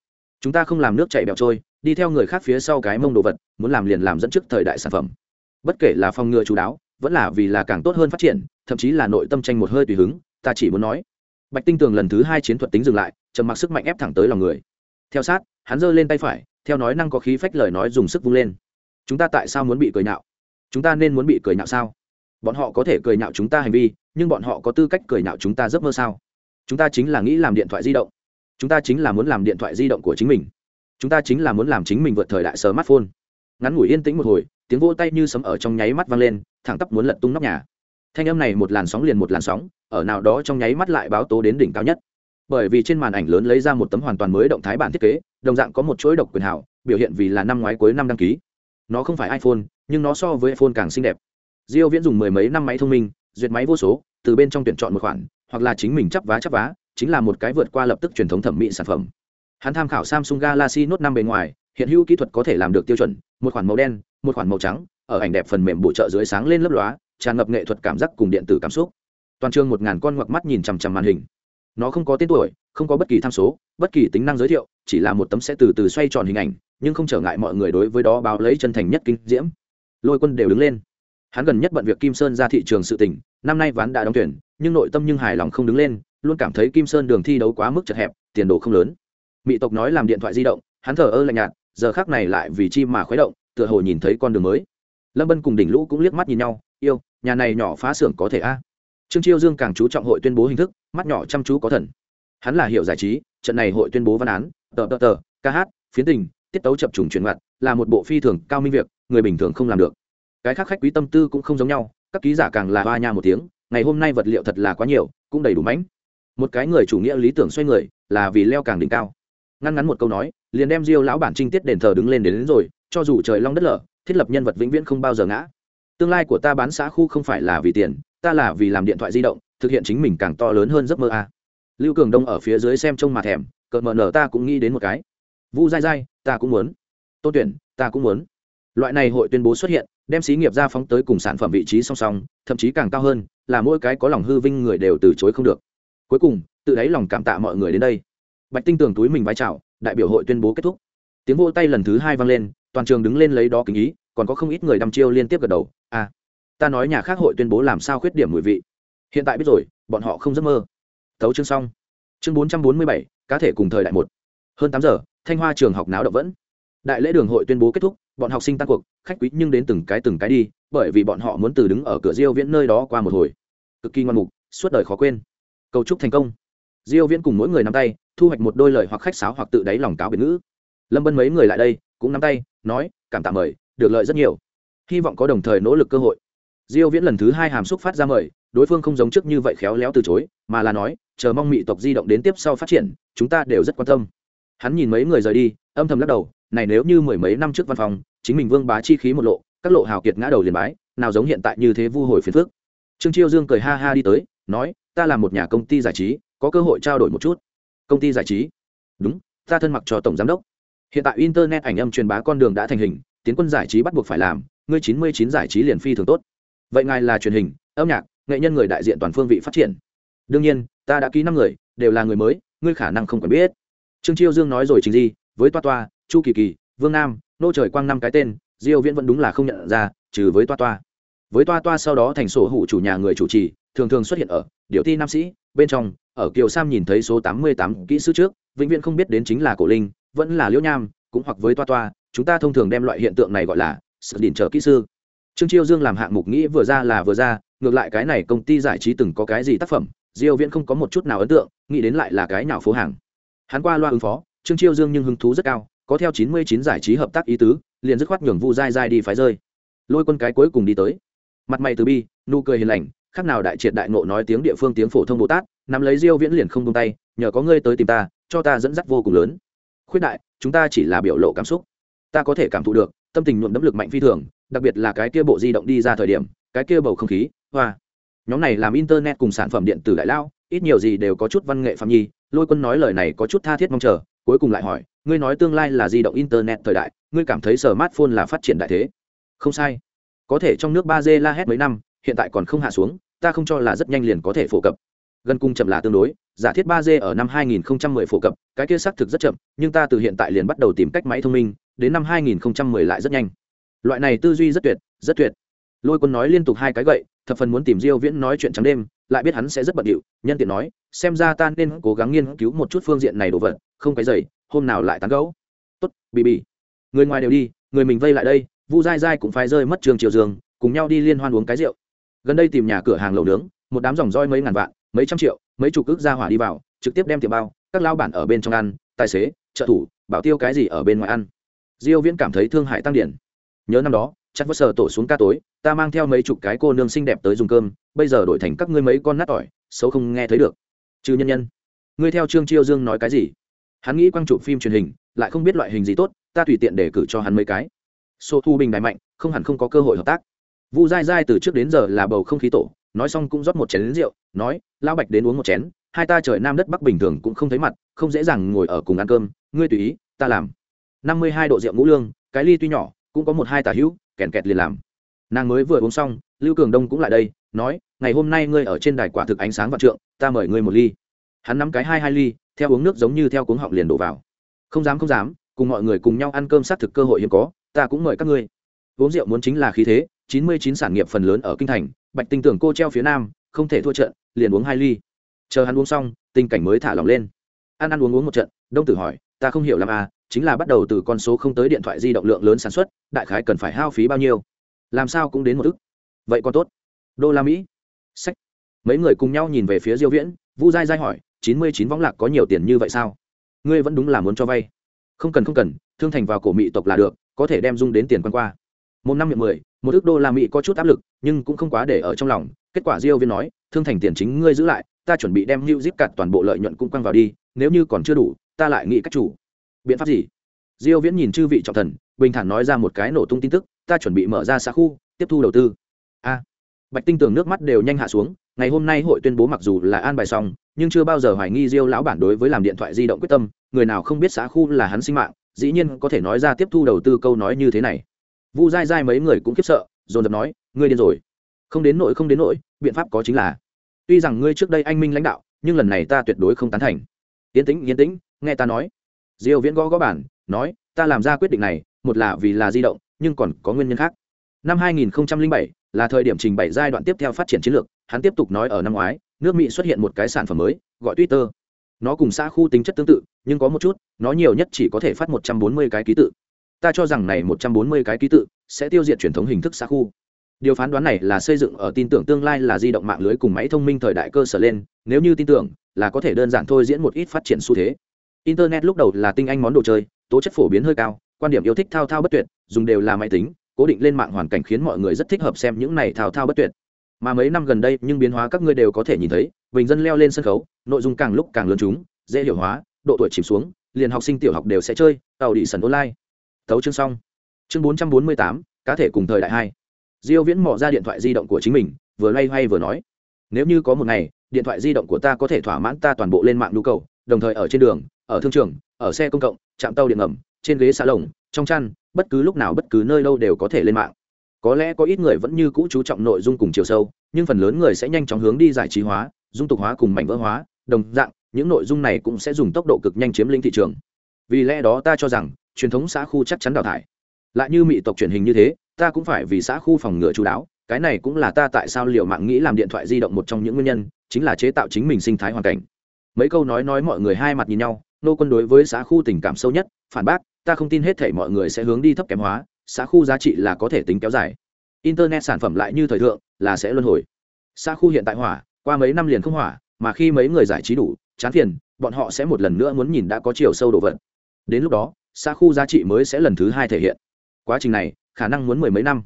[SPEAKER 1] Chúng ta không làm nước chảy bẹo trôi, đi theo người khác phía sau cái mông đồ vật, muốn làm liền làm dẫn trước thời đại sản phẩm. Bất kể là phòng ngừa chú đáo, vẫn là vì là càng tốt hơn phát triển, thậm chí là nội tâm tranh một hơi tùy hứng, ta chỉ muốn nói. Bạch tinh tường lần thứ hai chiến thuật tính dừng lại, trầm mặc sức mạnh ép thẳng tới lòng người. Theo sát, hắn giơ lên tay phải, theo nói năng có khí phách lời nói dùng sức vung lên chúng ta tại sao muốn bị cười nhạo? Chúng ta nên muốn bị cười nhạo sao? Bọn họ có thể cười nhạo chúng ta hành vi, nhưng bọn họ có tư cách cười nhạo chúng ta giấc mơ sao? Chúng ta chính là nghĩ làm điện thoại di động. Chúng ta chính là muốn làm điện thoại di động của chính mình. Chúng ta chính là muốn làm chính mình vượt thời đại smartphone. Ngắn ngủi yên tĩnh một hồi, tiếng vỗ tay như sấm ở trong nháy mắt vang lên, thẳng tắp muốn lật tung nóc nhà. Thanh âm này một làn sóng liền một làn sóng, ở nào đó trong nháy mắt lại báo tố đến đỉnh cao nhất. Bởi vì trên màn ảnh lớn lấy ra một tấm hoàn toàn mới động thái bản thiết kế, đồng dạng có một chuỗi độc quyền hảo biểu hiện vì là năm ngoái cuối năm đăng ký nó không phải iphone, nhưng nó so với iphone càng xinh đẹp. Diêu viễn dùng mười mấy năm máy thông minh, duyệt máy vô số, từ bên trong tuyển chọn một khoản, hoặc là chính mình chắp vá chắp vá, chính là một cái vượt qua lập tức truyền thống thẩm mỹ sản phẩm. Hắn tham khảo samsung galaxy note 5 bề ngoài, hiện hữu kỹ thuật có thể làm được tiêu chuẩn, một khoản màu đen, một khoản màu trắng, ở ảnh đẹp phần mềm bổ trợ dưới sáng lên lấp lóa, tràn ngập nghệ thuật cảm giác cùng điện tử cảm xúc. Toàn trường một ngàn con ngoặc mắt nhìn chằm chằm màn hình. Nó không có tên tuổi, không có bất kỳ tham số, bất kỳ tính năng giới thiệu, chỉ là một tấm sẽ từ từ xoay tròn hình ảnh nhưng không trở ngại mọi người đối với đó báo lấy chân thành nhất kinh diễm. Lôi quân đều đứng lên. Hắn gần nhất bận việc kim sơn ra thị trường sự tỉnh năm nay ván đã đóng tuyển, nhưng nội tâm nhưng hài lòng không đứng lên, luôn cảm thấy kim sơn đường thi đấu quá mức chật hẹp, tiền đồ không lớn. Mỹ tộc nói làm điện thoại di động, hắn thờ ơ lạnh nhạt, giờ khác này lại vì chi mà khuấy động, tựa hồ nhìn thấy con đường mới. Lâm bân cùng đỉnh lũ cũng liếc mắt nhìn nhau, yêu, nhà này nhỏ phá xưởng có thể a? Trương chiêu dương càng chú trọng hội tuyên bố hình thức, mắt nhỏ chăm chú có thần. Hắn là hiệu giải trí, trận này hội tuyên bố văn án, tờ tờ tờ, ca hát, phiến tình tiết tấu chập trùng chuyển mặt là một bộ phi thường cao minh việc người bình thường không làm được. Cái khác khách quý tâm tư cũng không giống nhau các ký giả càng là hoa nha một tiếng ngày hôm nay vật liệu thật là quá nhiều cũng đầy đủ mãnh một cái người chủ nghĩa lý tưởng xoay người là vì leo càng đỉnh cao. Ngăn ngắn một câu nói liền đem diêu lão bản trinh tiết đền thờ đứng lên đến, đến rồi cho dù trời long đất lở thiết lập nhân vật vĩnh viễn không bao giờ ngã. Tương lai của ta bán xã khu không phải là vì tiền ta là vì làm điện thoại di động thực hiện chính mình càng to lớn hơn giấc mơ a. Lưu cường đông ở phía dưới xem trông mà thèm cợt mờ nở ta cũng nghĩ đến một cái. Vu dai dai ta cũng muốn. Tôn tuyển, ta cũng muốn. Loại này hội tuyên bố xuất hiện, đem xí nghiệp ra phóng tới cùng sản phẩm vị trí song song, thậm chí càng cao hơn, là mỗi cái có lòng hư vinh người đều từ chối không được. Cuối cùng, tự đáy lòng cảm tạ mọi người đến đây. Bạch tinh tường túi mình vai trào đại biểu hội tuyên bố kết thúc. Tiếng vô tay lần thứ hai vang lên, toàn trường đứng lên lấy đó kính ý, còn có không ít người đăm chiêu liên tiếp gật đầu à ta nói nhà khác hội tuyên bố làm sao khuyết điểm mùi vị. Hiện tại biết rồi, bọn họ không giấc mơ. Tấu chương xong. Chương bốn trăm bốn mươi bảy, cá thể cùng thời đại một. Hơn tám giờ thanh hoa trường học náo động vẫn. Đại lễ đường hội tuyên bố kết thúc, bọn học sinh tan cuộc, khách quý nhưng đến từng cái từng cái đi, bởi vì bọn họ muốn từ đứng ở cửa diêu viễn nơi đó qua một hồi. Cực kỳ ngoan mục, suốt đời khó quên. Cầu chúc thành công. Diêu viễn cùng mỗi người nắm tay, thu hoạch một đôi lời hoặc khách sáo hoặc tự đáy lòng cáo biệt ngữ. Lâm bân mấy người lại đây, cũng nắm tay, nói, cảm tạ mời, được lợi rất nhiều. Hy vọng có đồng thời nỗ lực cơ hội. Diêu viễn lần thứ hai hàm xúc phát ra mời, đối phương không giống trước như vậy khéo léo từ chối, mà là nói, chờ mong mỹ tộc di động đến tiếp sau phát triển, chúng ta đều rất quan tâm hắn nhìn mấy người rời đi, âm thầm lắc đầu, này nếu như mười mấy năm trước văn phòng, chính mình vương bá chi khí một lộ, các lộ hào kiệt ngã đầu liền bái, nào giống hiện tại như thế vu hồi phiền phước trương chiêu dương cười ha ha đi tới, nói, ta là một nhà công ty giải trí, có cơ hội trao đổi một chút. Công ty giải trí? Đúng, ta thân mặc cho tổng giám đốc. Hiện tại internet ảnh âm truyền bá con đường đã thành hình, tiến quân giải trí bắt buộc phải làm, ngươi chín mươi chín giải trí liền phi thường tốt. Vậy ngài là truyền hình, âm nhạc, nghệ nhân người đại diện toàn phương vị phát triển. Đương nhiên, ta đã ký năm người, đều là người mới, ngươi khả năng không quen biết trương chiêu dương nói rồi trình gì với toa toa, chu kỳ kỳ, vương nam, nô trời quang năm cái tên, diêu viễn vẫn đúng là không nhận ra, trừ với toa toa. Với toa toa sau đó thành sổ hủ chủ nhà người chủ trì, thường thường xuất hiện ở điệu thi nam sĩ, bên trong, ở kiều sam nhìn thấy số 88 kỹ sư trước, vĩnh viễn không biết đến chính là cổ linh, vẫn là liễu nham, cũng hoặc với toa toa, chúng ta thông thường đem loại hiện tượng này gọi là sự đỉnh trở kỹ sư. Trương chiêu dương làm hạng mục nghĩ vừa ra là vừa ra, ngược lại cái này công ty giải trí từng có cái gì tác phẩm, diêu viễn không có một chút nào ấn tượng, nghĩ đến lại là cái nào phố hàng hắn qua loa ứng phó, trương chiêu dương nhưng hứng thú rất cao, có theo 99 giải trí hợp tác ý tứ, liền dứt khoát nhường vu dai dai đi phái rơi. Lôi quân cái cuối cùng đi tới. Mặt mày từ bi, nụ cười hiền lành, khác nào đại triệt đại nộ nói tiếng địa phương tiếng phổ thông bồ tát, nắm lấy diêu viễn liền không buông tay, nhờ có ngươi tới tìm ta, cho ta dẫn dắt vô cùng lớn. Khuyết đại, chúng ta chỉ là biểu lộ cảm xúc. Ta có thể cảm thụ được, tâm tình nhuộm đấm lực mạnh phi thường, đặc biệt là cái kia bộ di động đi ra thời điểm, cái kia bầu không khí, hoa. Nhóm này làm internet cùng sản phẩm điện tử đại lao, ít nhiều gì đều có chút văn nghệ phạm nhi lôi quân nói lời này có chút tha thiết mong chờ, cuối cùng lại hỏi, ngươi nói tương lai là di động internet thời đại, ngươi cảm thấy smartphone là phát triển đại thế? Không sai. Có thể trong nước ba d la hét mấy năm, hiện tại còn không hạ xuống, ta không cho là rất nhanh liền có thể phổ cập. Gần cung chậm là tương đối, giả thiết ba d ở năm 2010 phổ cập, cái kia xác thực rất chậm, nhưng ta từ hiện tại liền bắt đầu tìm cách máy thông minh, đến năm 2010 lại rất nhanh. Loại này tư duy rất tuyệt rất tuyệt. Lôi quân nói liên tục hai cái gậy, thập phần muốn tìm diêu viễn nói chuyện trắng đêm lại biết hắn sẽ rất bận rộn nhân tiện nói, xem ra ta nên cố gắng nghiên cứu một chút phương diện này đồ vật, không cái dày hôm nào lại tán gẫu. Tốt, bì bì. Người ngoài đều đi, người mình vây lại đây, vu dai dai cũng phải rơi mất trường triều dương cùng nhau đi liên hoan uống cái rượu. Gần đây tìm nhà cửa hàng lẩu nướng, một đám dòng roi mấy ngàn vạn, mấy trăm triệu, mấy chục ước ra hỏa đi vào, trực tiếp đem tiệm bao, các lao bản ở bên trong ăn, tài xế, trợ thủ, bảo tiêu cái gì ở bên ngoài ăn. Diêu viễn cảm thấy thương hại tăng điển. Nhớ năm đó chắc vớt sờ tổ xuống ca tối, ta mang theo mấy chục cái cô nương xinh đẹp tới dùng cơm, bây giờ đổi thành các ngươi mấy con nát ỏi xấu không nghe thấy được. Trừ nhân nhân. Ngươi theo trương chiêu dương nói cái gì? Hắn nghĩ quang chụp phim truyền hình, lại không biết loại hình gì tốt, ta tùy tiện để cử cho hắn mấy cái. Số thu bình đại mạnh, không hẳn không có cơ hội hợp tác. Vu dai dai từ trước đến giờ là bầu không khí tổ, nói xong cũng rót một chén đến rượu, nói, lão bạch đến uống một chén, hai ta trời nam đất bắc bình thường cũng không thấy mặt, không dễ dàng ngồi ở cùng ăn cơm, ngươi tùy ý, ta làm. Năm mươi hai độ rượu ngũ lương, cái ly tuy nhỏ cũng có một hai tà hữu kèn kẹt liền làm. Nàng mới vừa uống xong, lưu cường đông cũng lại đây, nói, ngày hôm nay ngươi ở trên đài quả thực ánh sáng vạn trượng, ta mời ngươi một ly. Hắn nắm cái hai hai ly, theo uống nước giống như theo cuống họng liền đổ vào. Không dám không dám, cùng mọi người cùng nhau ăn cơm sát thực cơ hội hiếm có, ta cũng mời các ngươi. Uống rượu muốn chính là khí thế, chín mươi chín sản nghiệp phần lớn ở kinh thành, bạch tinh tưởng cô treo phía nam, không thể thua trận, liền uống hai ly. Chờ hắn uống xong, tình cảnh mới thả lỏng lên. Ăn ăn uống uống một trận, đông tử hỏi, ta không hiểu làm à chính là bắt đầu từ con số không tới điện thoại di động lượng lớn sản xuất, đại khái cần phải hao phí bao nhiêu? Làm sao cũng đến một ức. Vậy còn tốt. Đô la mỹ. Sách. Mấy người cùng nhau nhìn về phía diêu viễn, vu dai dai hỏi, chín mươi chín võng lạc có nhiều tiền như vậy sao? Ngươi vẫn đúng là muốn cho vay. Không cần không cần, thương thành vào cổ mỹ tộc là được, có thể đem dung đến tiền quan qua. Một năm miệng mười, một ước đô la mỹ có chút áp lực, nhưng cũng không quá để ở trong lòng. Kết quả diêu viên nói, thương thành tiền chính ngươi giữ lại, ta chuẩn bị đem hữu zip cặt toàn bộ lợi nhuận cũng quăng vào đi, nếu như còn chưa đủ, ta lại nghĩ cách chủ biện pháp gì? Diêu viễn nhìn chư vị trọng thần, bình thản nói ra một cái nổ tung tin tức, ta chuẩn bị mở ra xã khu, tiếp thu đầu tư. A. Bạch tinh tường nước mắt đều nhanh hạ xuống, ngày hôm nay hội tuyên bố mặc dù là an bài xong, nhưng chưa bao giờ hoài nghi diêu lão bản đối với làm điện thoại di động quyết tâm, người nào không biết xã khu là hắn sinh mạng, dĩ nhiên có thể nói ra tiếp thu đầu tư câu nói như thế này. Vu dai dai mấy người cũng khiếp sợ, dồn dập nói, ngươi điên rồi. Không đến nỗi, không đến nỗi, biện pháp có chính là, tuy rằng ngươi trước đây anh minh lãnh đạo, nhưng lần này ta tuyệt đối không tán thành. Yên tĩnh yên tĩnh, nghe ta nói diêu viễn gõ gõ bản nói, ta làm ra quyết định này, một là vì là di động, nhưng còn có nguyên nhân khác. Năm 2007 là thời điểm trình bày giai đoạn tiếp theo phát triển chiến lược, hắn tiếp tục nói ở năm ngoái, nước mỹ xuất hiện một cái sản phẩm mới, gọi twitter. Nó cùng xã khu tính chất tương tự, nhưng có một chút, nó nhiều nhất chỉ có thể phát 140 cái ký tự. Ta cho rằng này 140 cái ký tự sẽ tiêu diệt truyền thống hình thức xã khu. Điều phán đoán này là xây dựng ở tin tưởng tương lai là di động mạng lưới cùng máy thông minh thời đại cơ sở lên, nếu như tin tưởng, là có thể đơn giản thôi diễn một ít phát triển xu thế internet lúc đầu là tinh anh món đồ chơi, tố chất phổ biến hơi cao, quan điểm yêu thích thao thao bất tuyệt, dùng đều là máy tính, cố định lên mạng hoàn cảnh khiến mọi người rất thích hợp xem những này thao thao bất tuyệt. Mà mấy năm gần đây, nhưng biến hóa các ngươi đều có thể nhìn thấy, bình dân leo lên sân khấu, nội dung càng lúc càng lớn chúng, dễ hiểu hóa, độ tuổi chìm xuống, liền học sinh tiểu học đều sẽ chơi, tàu đi sần online. Tấu chương xong. Chương bốn trăm bốn mươi tám, cá thể cùng thời đại hai. Diêu viễn mò ra điện thoại di động của chính mình, vừa loay hoay vừa nói, nếu như có một ngày, điện thoại di động của ta có thể thỏa mãn ta toàn bộ lên mạng nhu cầu, đồng thời ở trên đường ở thương trường, ở xe công cộng, trạm tàu điện ngầm, trên ghế xà lồng, trong chăn, bất cứ lúc nào bất cứ nơi đâu đều có thể lên mạng. Có lẽ có ít người vẫn như cũ chú trọng nội dung cùng chiều sâu, nhưng phần lớn người sẽ nhanh chóng hướng đi giải trí hóa, dung tục hóa cùng mảnh vỡ hóa, đồng dạng, những nội dung này cũng sẽ dùng tốc độ cực nhanh chiếm lĩnh thị trường. Vì lẽ đó ta cho rằng, truyền thống xã khu chắc chắn đào thải. Lại như mỹ tộc truyền hình như thế, ta cũng phải vì xã khu phòng ngừa chú đáo, cái này cũng là ta tại sao liệu mạng nghĩ làm điện thoại di động một trong những nguyên nhân, chính là chế tạo chính mình sinh thái hoàn cảnh. Mấy câu nói nói mọi người hai mặt nhìn nhau nô quân đối với xã khu tình cảm sâu nhất, phản bác, ta không tin hết thể mọi người sẽ hướng đi thấp kém hóa, xã khu giá trị là có thể tính kéo dài. Internet sản phẩm lại như thời thượng, là sẽ luân hồi. Xã khu hiện tại hỏa, qua mấy năm liền không hỏa, mà khi mấy người giải trí đủ, chán phiền, bọn họ sẽ một lần nữa muốn nhìn đã có chiều sâu đồ vật. Đến lúc đó, xã khu giá trị mới sẽ lần thứ hai thể hiện. Quá trình này, khả năng muốn mười mấy năm.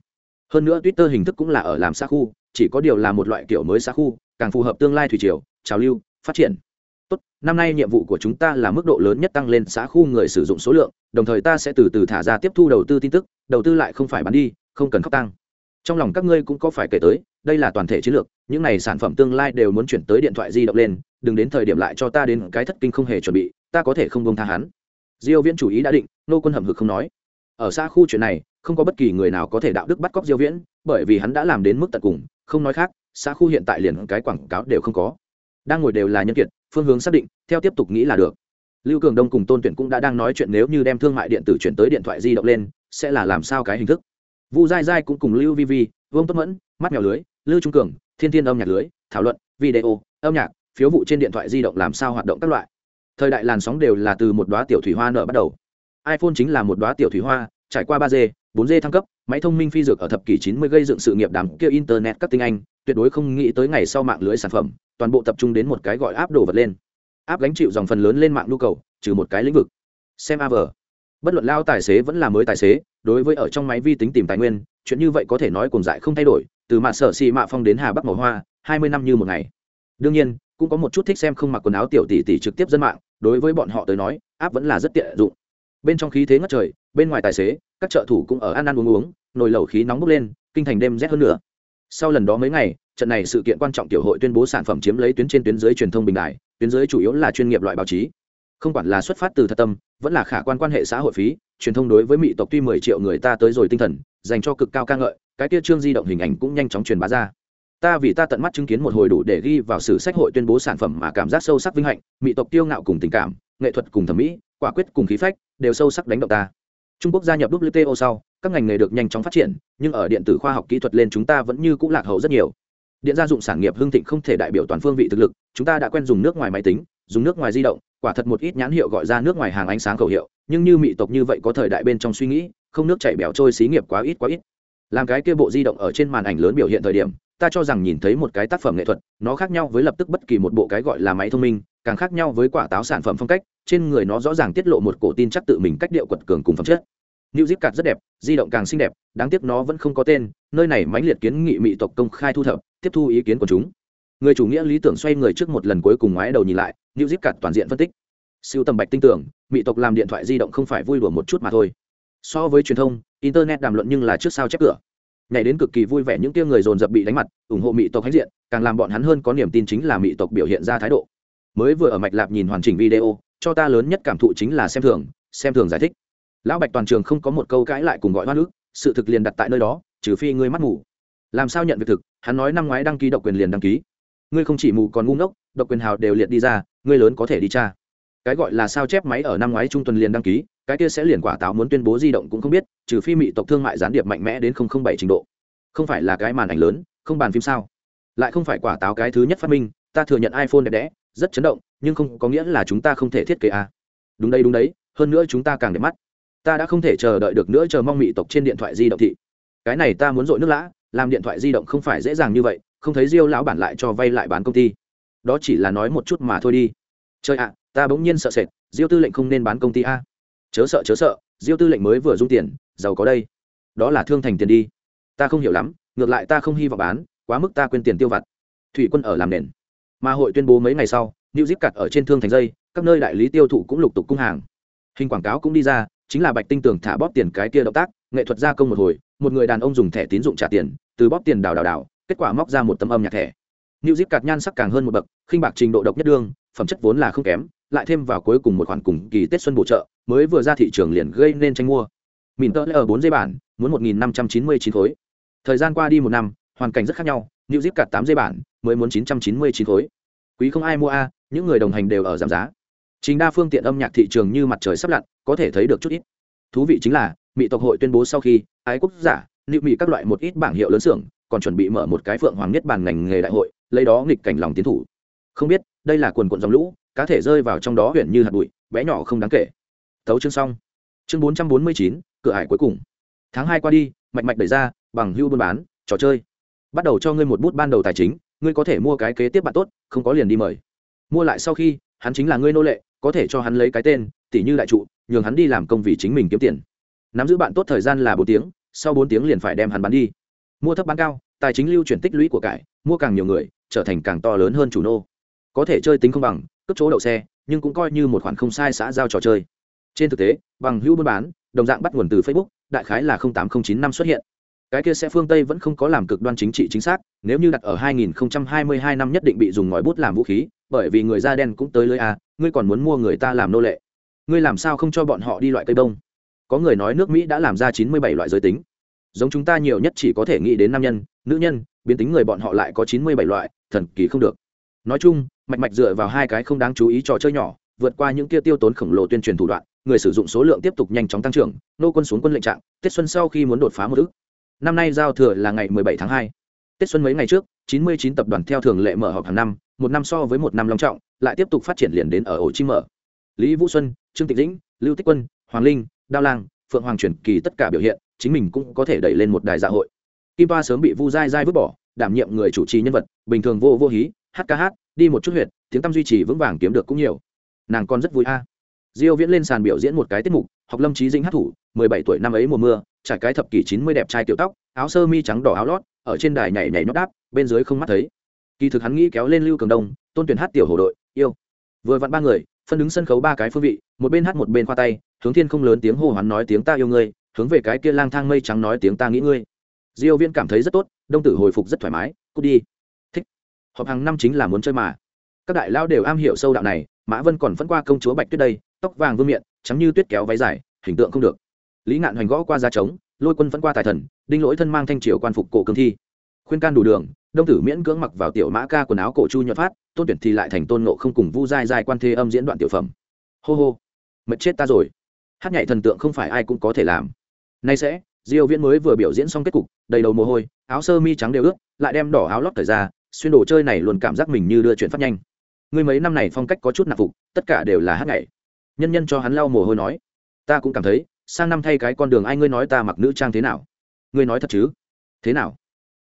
[SPEAKER 1] Hơn nữa twitter hình thức cũng là ở làm xã khu, chỉ có điều là một loại kiểu mới xã khu, càng phù hợp tương lai thủy triều, trào lưu, phát triển năm nay nhiệm vụ của chúng ta là mức độ lớn nhất tăng lên xã khu người sử dụng số lượng, đồng thời ta sẽ từ từ thả ra tiếp thu đầu tư tin tức, đầu tư lại không phải bán đi, không cần khóc tăng trong lòng các ngươi cũng có phải kể tới, đây là toàn thể chiến lược, những này sản phẩm tương lai đều muốn chuyển tới điện thoại di động lên, đừng đến thời điểm lại cho ta đến cái thất kinh không hề chuẩn bị, ta có thể không bông tha hắn. Diêu viễn chủ ý đã định, nô quân hầm hực không nói. Ở xa khu chuyện này, không có bất kỳ người nào có thể đạo đức bắt cóc diêu viễn, bởi vì hắn đã làm đến mức tận cùng, không nói khác xa khu hiện tại liền cái quảng cáo đều không có đang ngồi đều là nhân kiệt, phương hướng xác định, theo tiếp tục nghĩ là được. Lưu cường đông cùng tôn tuyển cũng đã đang nói chuyện, nếu như đem thương mại điện tử chuyển tới điện thoại di động lên, sẽ là làm sao cái hình thức. Vu dai dai cũng cùng lưu vi vi, vương tốt mẫn, mắt mèo lưới, lưu trung cường, thiên thiên âm nhạc lưới, thảo luận, video, âm nhạc, phiếu vụ trên điện thoại di động làm sao hoạt động các loại. Thời đại làn sóng đều là từ một đoá tiểu thủy hoa nở bắt đầu. iphone chính là một đoá tiểu thủy hoa, trải qua ba g, bốn g thăng cấp, máy thông minh phi dược ở thập kỷ chín mươi gây dựng sự nghiệp đám kia internet các tinh anh tuyệt đối không nghĩ tới ngày sau mạng lưới sản phẩm, toàn bộ tập trung đến một cái gọi áp đồ vật lên. Áp gánh chịu dòng phần lớn lên mạng nhu cầu, trừ một cái lĩnh vực. Xem av bất luận lao tài xế vẫn là mới tài xế, đối với ở trong máy vi tính tìm tài nguyên, chuyện như vậy có thể nói cùng dại không thay đổi, từ mạ sở xì mạ phong đến hà bắc màu hoa, hai mươi năm như một ngày. Đương nhiên, cũng có một chút thích xem không mặc quần áo tiểu tỷ tỷ trực tiếp dân mạng, đối với bọn họ tới nói, áp vẫn là rất tiện dụng. Bên trong khí thế ngất trời, bên ngoài tài xế, các trợ thủ cũng ở ăn ăn uống uống, nồi lẩu khí nóng bốc lên, kinh thành đêm rét hơn nữa sau lần đó mấy ngày, trận này sự kiện quan trọng tiểu hội tuyên bố sản phẩm chiếm lấy tuyến trên tuyến dưới truyền thông bình đại, tuyến dưới chủ yếu là chuyên nghiệp loại báo chí. Không quản là xuất phát từ thật tâm, vẫn là khả quan quan hệ xã hội phí, truyền thông đối với mỹ tộc tuy mười triệu người ta tới rồi tinh thần, dành cho cực cao ca ngợi, cái tiết trương di động hình ảnh cũng nhanh chóng truyền bá ra. Ta vì ta tận mắt chứng kiến một hồi đủ để ghi vào sử sách hội tuyên bố sản phẩm mà cảm giác sâu sắc vinh hạnh, mỹ tộc tiêu ngạo cùng tình cảm, nghệ thuật cùng thẩm mỹ, quả quyết cùng khí phách, đều sâu sắc đánh động ta. Trung quốc gia nhập wto sau các ngành nghề được nhanh chóng phát triển, nhưng ở điện tử khoa học kỹ thuật lên chúng ta vẫn như c ũ lạc hậu rất nhiều. Điện gia dụng sản nghiệp hưng thịnh không thể đại biểu toàn phương vị thực lực, chúng ta đã quen dùng nước ngoài máy tính, dùng nước ngoài di động, quả thật một ít nhãn hiệu gọi ra nước ngoài hàng ánh sáng khẩu hiệu, nhưng như mỹ tộc như vậy có thời đại bên trong suy nghĩ, không nước chảy bẻo trôi xí nghiệp quá ít quá ít. Làm cái kia bộ di động ở trên màn ảnh lớn biểu hiện thời điểm, ta cho rằng nhìn thấy một cái tác phẩm nghệ thuật, nó khác nhau với lập tức bất kỳ một bộ cái gọi là máy thông minh, càng khác nhau với quả táo sản phẩm phong cách, trên người nó rõ ràng tiết lộ một cổ tin chắc tự mình cách điệu quật cường cùng phẩm chất. New Zip cạt rất đẹp, di động càng xinh đẹp, đáng tiếc nó vẫn không có tên, nơi này mãnh liệt kiến nghị mỹ tộc công khai thu thập, tiếp thu ý kiến của chúng. Người chủ nghĩa lý tưởng xoay người trước một lần cuối cùng ngoái đầu nhìn lại, New Zip cạt toàn diện phân tích. Siêu tầm bạch tinh tưởng, mỹ tộc làm điện thoại di động không phải vui đùa một chút mà thôi. So với truyền thông, internet đàm luận nhưng là trước sau chép cửa. Nhảy đến cực kỳ vui vẻ những kia người dồn dập bị đánh mặt, ủng hộ mỹ tộc hãnh diện, càng làm bọn hắn hơn có niềm tin chính là mỹ tộc biểu hiện ra thái độ. Mới vừa ở mạch lạp nhìn hoàn chỉnh video, cho ta lớn nhất cảm thụ chính là xem thường, xem thường giải thích lão bạch toàn trường không có một câu cãi lại cùng gọi hoa nước, sự thực liền đặt tại nơi đó, trừ phi ngươi mắt mù. Làm sao nhận việc thực, hắn nói năm ngoái đăng ký độc quyền liền đăng ký. Ngươi không chỉ mù còn ngu ngốc, độc quyền hào đều liệt đi ra, ngươi lớn có thể đi tra. Cái gọi là sao chép máy ở năm ngoái trung tuần liền đăng ký, cái kia sẽ liền quả táo muốn tuyên bố di động cũng không biết, trừ phi mỹ tộc thương mại gián điệp mạnh mẽ đến không không bảy trình độ. Không phải là cái màn ảnh lớn, không bàn phim sao? Lại không phải quả táo cái thứ nhất phát minh, ta thừa nhận iphone đẹp đẽ, rất chấn động, nhưng không có nghĩa là chúng ta không thể thiết kế a. À. đúng đây đúng đấy, hơn nữa chúng ta càng đẹp mắt ta đã không thể chờ đợi được nữa chờ mong mỹ tộc trên điện thoại di động thị. Cái này ta muốn dội nước lã, làm điện thoại di động không phải dễ dàng như vậy, không thấy diêu lão bản lại cho vay lại bán công ty. Đó chỉ là nói một chút mà thôi đi. Chơi ạ, ta bỗng nhiên sợ sệt, diêu tư lệnh không nên bán công ty a. Chớ sợ chớ sợ, diêu tư lệnh mới vừa dung tiền, giàu có đây. Đó là thương thành tiền đi. Ta không hiểu lắm, ngược lại ta không hy vọng bán, quá mức ta quên tiền tiêu vặt. Thủy quân ở làm nền. Mà hội tuyên bố mấy ngày sau, new zip cặt ở trên thương thành dây, các nơi đại lý tiêu thụ cũng lục tục cung hàng. Hình quảng cáo cũng đi ra chính là bạch tinh tường thả bóp tiền cái kia động tác nghệ thuật gia công một hồi một người đàn ông dùng thẻ tín dụng trả tiền từ bóp tiền đào đào đào kết quả móc ra một tấm âm nhạc thẻ New Zip cạt nhan sắc càng hơn một bậc, khinh bạc trình độ độc nhất đương, phẩm chất vốn là không kém, lại thêm vào cuối cùng một khoản cùng kỳ Tết xuân bổ trợ, mới vừa ra thị trường liền gây nên tranh mua. Mìn tơ ở bốn dây bản, muốn 1599 khối. Thời gian qua đi một năm, hoàn cảnh rất khác nhau, New Zip cạt tám dây bản, mới muốn 999 khối. Quý không ai mua a, những người đồng hành đều ở giảm giá. Chính đa phương tiện âm nhạc thị trường như mặt trời sắp lặn, có thể thấy được chút ít. Thú vị chính là mỹ tộc hội tuyên bố sau khi ái quốc giả liệu mỹ các loại một ít bảng hiệu lớn xưởng còn chuẩn bị mở một cái phượng hoàng nhất bàn ngành nghề đại hội lấy đó nghịch cảnh lòng tiến thủ. Không biết đây là quần quận dòng lũ cá thể rơi vào trong đó huyện như hạt bụi bé nhỏ không đáng kể. Thấu chương xong. Chương bốn trăm bốn mươi chín cửa hải cuối cùng. Tháng hai qua đi mạch mạch đẩy ra bằng hưu buôn bán trò chơi. Bắt đầu cho ngươi một bút ban đầu tài chính ngươi có thể mua cái kế tiếp bạn tốt không có liền đi mời. Mua lại sau khi hắn chính là ngươi nô lệ có thể cho hắn lấy cái tên tỷ như đại trụ, nhường hắn đi làm công vì chính mình kiếm tiền. Nắm giữ bạn tốt thời gian là bốn tiếng, sau bốn tiếng liền phải đem hắn bán đi. Mua thấp bán cao, tài chính lưu chuyển tích lũy của cải, mua càng nhiều người, trở thành càng to lớn hơn chủ nô. Có thể chơi tính không bằng, cướp chỗ đậu xe, nhưng cũng coi như một khoản không sai xã giao trò chơi. Trên thực tế, bằng hữu buôn bán, đồng dạng bắt nguồn từ facebook, đại khái là tám trăm chín năm xuất hiện. Cái kia sẽ phương tây vẫn không có làm cực đoan chính trị chính xác, nếu như đặt ở 2022 năm nhất định bị dùng ngòi bút làm vũ khí bởi vì người da đen cũng tới lưới a, ngươi còn muốn mua người ta làm nô lệ. Ngươi làm sao không cho bọn họ đi loại cây bông? Có người nói nước mỹ đã làm ra 97 loại giới tính. Giống chúng ta nhiều nhất chỉ có thể nghĩ đến nam nhân, nữ nhân, biến tính người bọn họ lại có 97 loại, thần kỳ không được. Nói chung, mạch mạch dựa vào hai cái không đáng chú ý trò chơi nhỏ, vượt qua những kia tiêu tốn khổng lồ tuyên truyền thủ đoạn, người sử dụng số lượng tiếp tục nhanh chóng tăng trưởng, nô quân xuống quân lệnh trạng, tết xuân sau khi muốn đột phá một ước. Năm nay giao thừa là ngày 17 tháng 2 tết xuân mấy ngày trước 99 tập đoàn theo thường lệ mở họp hàng năm, một năm so với một năm long trọng, lại tiếp tục phát triển liền đến ở ổ chim mở lý vũ xuân, trương tịch dĩnh, lưu tích quân, hoàng linh, đao lang, phượng hoàng truyền kỳ tất cả biểu hiện, chính mình cũng có thể đẩy lên một đài dạ hội. Kim ba sớm bị vu dai dai vứt bỏ, đảm nhiệm người chủ trì nhân vật, bình thường vô vô hí, hát ca hát, đi một chút huyệt, tiếng tăm duy trì vững vàng kiếm được cũng nhiều. Nàng con rất vui a. Diêu viễn lên sàn biểu diễn một cái tiết mục, học lâm Chí dĩnh hát thủ 17 tuổi năm ấy mùa mưa, trải cái thập kỷ 90 đẹp trai tiểu tóc áo sơ mi trắng đỏ áo lót, ở trên đài nhảy nhảy nhót đáp, bên dưới không mắt thấy. Kỳ thực hắn nghĩ kéo lên lưu cường đông, tôn tuyển hát tiểu hồ đội, yêu. Vừa vặn ba người, phân đứng sân khấu ba cái phương vị, một bên hát một bên khoa tay, hướng thiên không lớn tiếng hô hoán nói tiếng ta yêu ngươi, hướng về cái kia lang thang mây trắng nói tiếng ta nghĩ ngươi. Diêu viên cảm thấy rất tốt, đông tử hồi phục rất thoải mái, cút đi. Thích. Họp hàng năm chính là muốn chơi mà. Các đại lao đều am hiểu sâu đạo này, mã vân còn phân qua công chúa bạch tuyết đây, tóc vàng vương miện, trắng như tuyết kéo váy dài, hình tượng không được. Lý ngạn hoành gõ qua da trống lôi quân vẫn qua tài thần, đinh lỗi thân mang thanh triều quan phục cổ cương thi. Khuyên can đủ đường, đông tử miễn cưỡng mặc vào tiểu mã ca quần áo cổ chu nhuận phát, tôn tuyển thì lại thành tôn nộ không cùng vu dai dai quan thê âm diễn đoạn tiểu phẩm. Hô hô, mệt chết ta rồi. Hát nhảy thần tượng không phải ai cũng có thể làm. Nay sẽ, diêu viễn mới vừa biểu diễn xong kết cục, đầy đầu mồ hôi, áo sơ mi trắng đều ướt, lại đem đỏ áo lót thời ra, xuyên đồ chơi này luôn cảm giác mình như đưa chuyện phát nhanh. Người mấy năm này phong cách có chút nạp phục, tất cả đều là hát nhảy. Nhân nhân cho hắn lau mồ hôi nói, ta cũng cảm thấy sang năm thay cái con đường ai ngươi nói ta mặc nữ trang thế nào? Ngươi nói thật chứ? Thế nào?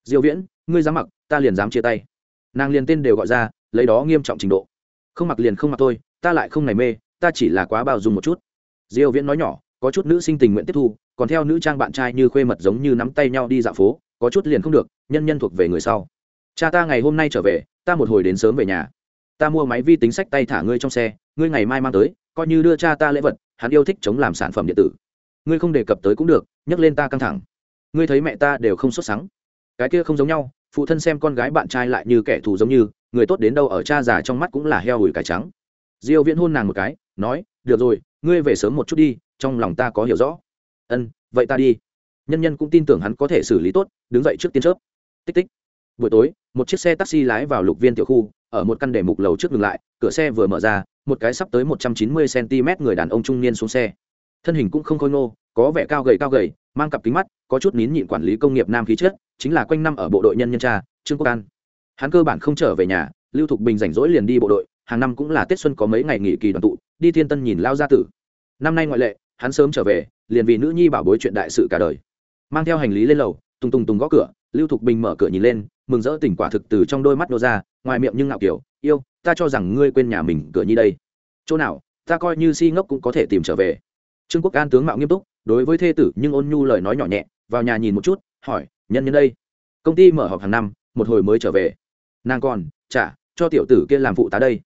[SPEAKER 1] Diêu viễn, ngươi dám mặc, ta liền dám chia tay. Nàng liền tên đều gọi ra, lấy đó nghiêm trọng trình độ. Không mặc liền không mặc tôi ta lại không này mê, ta chỉ là quá bao dung một chút. Diêu viễn nói nhỏ, có chút nữ sinh tình nguyện tiếp thu, còn theo nữ trang bạn trai như khuê mật giống như nắm tay nhau đi dạo phố, có chút liền không được, nhân nhân thuộc về người sau. Cha ta ngày hôm nay trở về, ta một hồi đến sớm về nhà. Ta mua máy vi tính sách tay thả ngươi trong xe, ngươi ngày mai mang tới, coi như đưa cha ta lễ vật, hắn yêu thích chống làm sản phẩm điện tử ngươi không đề cập tới cũng được, nhắc lên ta căng thẳng. Ngươi thấy mẹ ta đều không xuất sáng cái kia không giống nhau, phụ thân xem con gái bạn trai lại như kẻ thù giống như, người tốt đến đâu ở cha già trong mắt cũng là heo hủi cải trắng. Diêu viễn hôn nàng một cái, nói, được rồi, ngươi về sớm một chút đi, trong lòng ta có hiểu rõ. Ân, vậy ta đi. Nhân nhân cũng tin tưởng hắn có thể xử lý tốt, đứng dậy trước tiên chớp. Tích tích. Buổi tối, một chiếc xe taxi lái vào lục viên tiểu khu, ở một căn đề mục lầu trước ngừng lại, cửa xe vừa mở ra, một cái sắp tới một trăm chín mươi cm người đàn ông trung niên xuống xe thân hình cũng không khôi ngô, có vẻ cao gầy cao gầy, mang cặp kính mắt, có chút nín nhịn quản lý công nghiệp nam khí chất, chính là quanh năm ở bộ đội nhân nhân cha, trương quốc an. Hắn cơ bản không trở về nhà, lưu thục bình rảnh rỗi liền đi bộ đội, hàng năm cũng là tết xuân có mấy ngày nghỉ kỳ đoàn tụ, đi thiên tân nhìn lao gia tử. Năm nay ngoại lệ, hắn sớm trở về, liền vì nữ nhi bảo bối chuyện đại sự cả đời. Mang theo hành lý lên lầu, tùng tùng tùng gõ cửa, lưu thục bình mở cửa nhìn lên, mừng rỡ tỉnh quả thực từ trong đôi mắt nô ra, ngoài miệng nhưng ngạo kiểu, yêu, ta cho rằng ngươi quên nhà mình, cửa như đây. Chỗ nào, ta coi như si ngốc cũng có thể tìm trở về trương quốc an tướng mạo nghiêm túc, đối với thê tử nhưng ôn nhu lời nói nhỏ nhẹ, vào nhà nhìn một chút, hỏi, nhân nhân đây? Công ty mở họp hàng năm, một hồi mới trở về. Nàng còn trả cho tiểu tử kia làm phụ tá đây.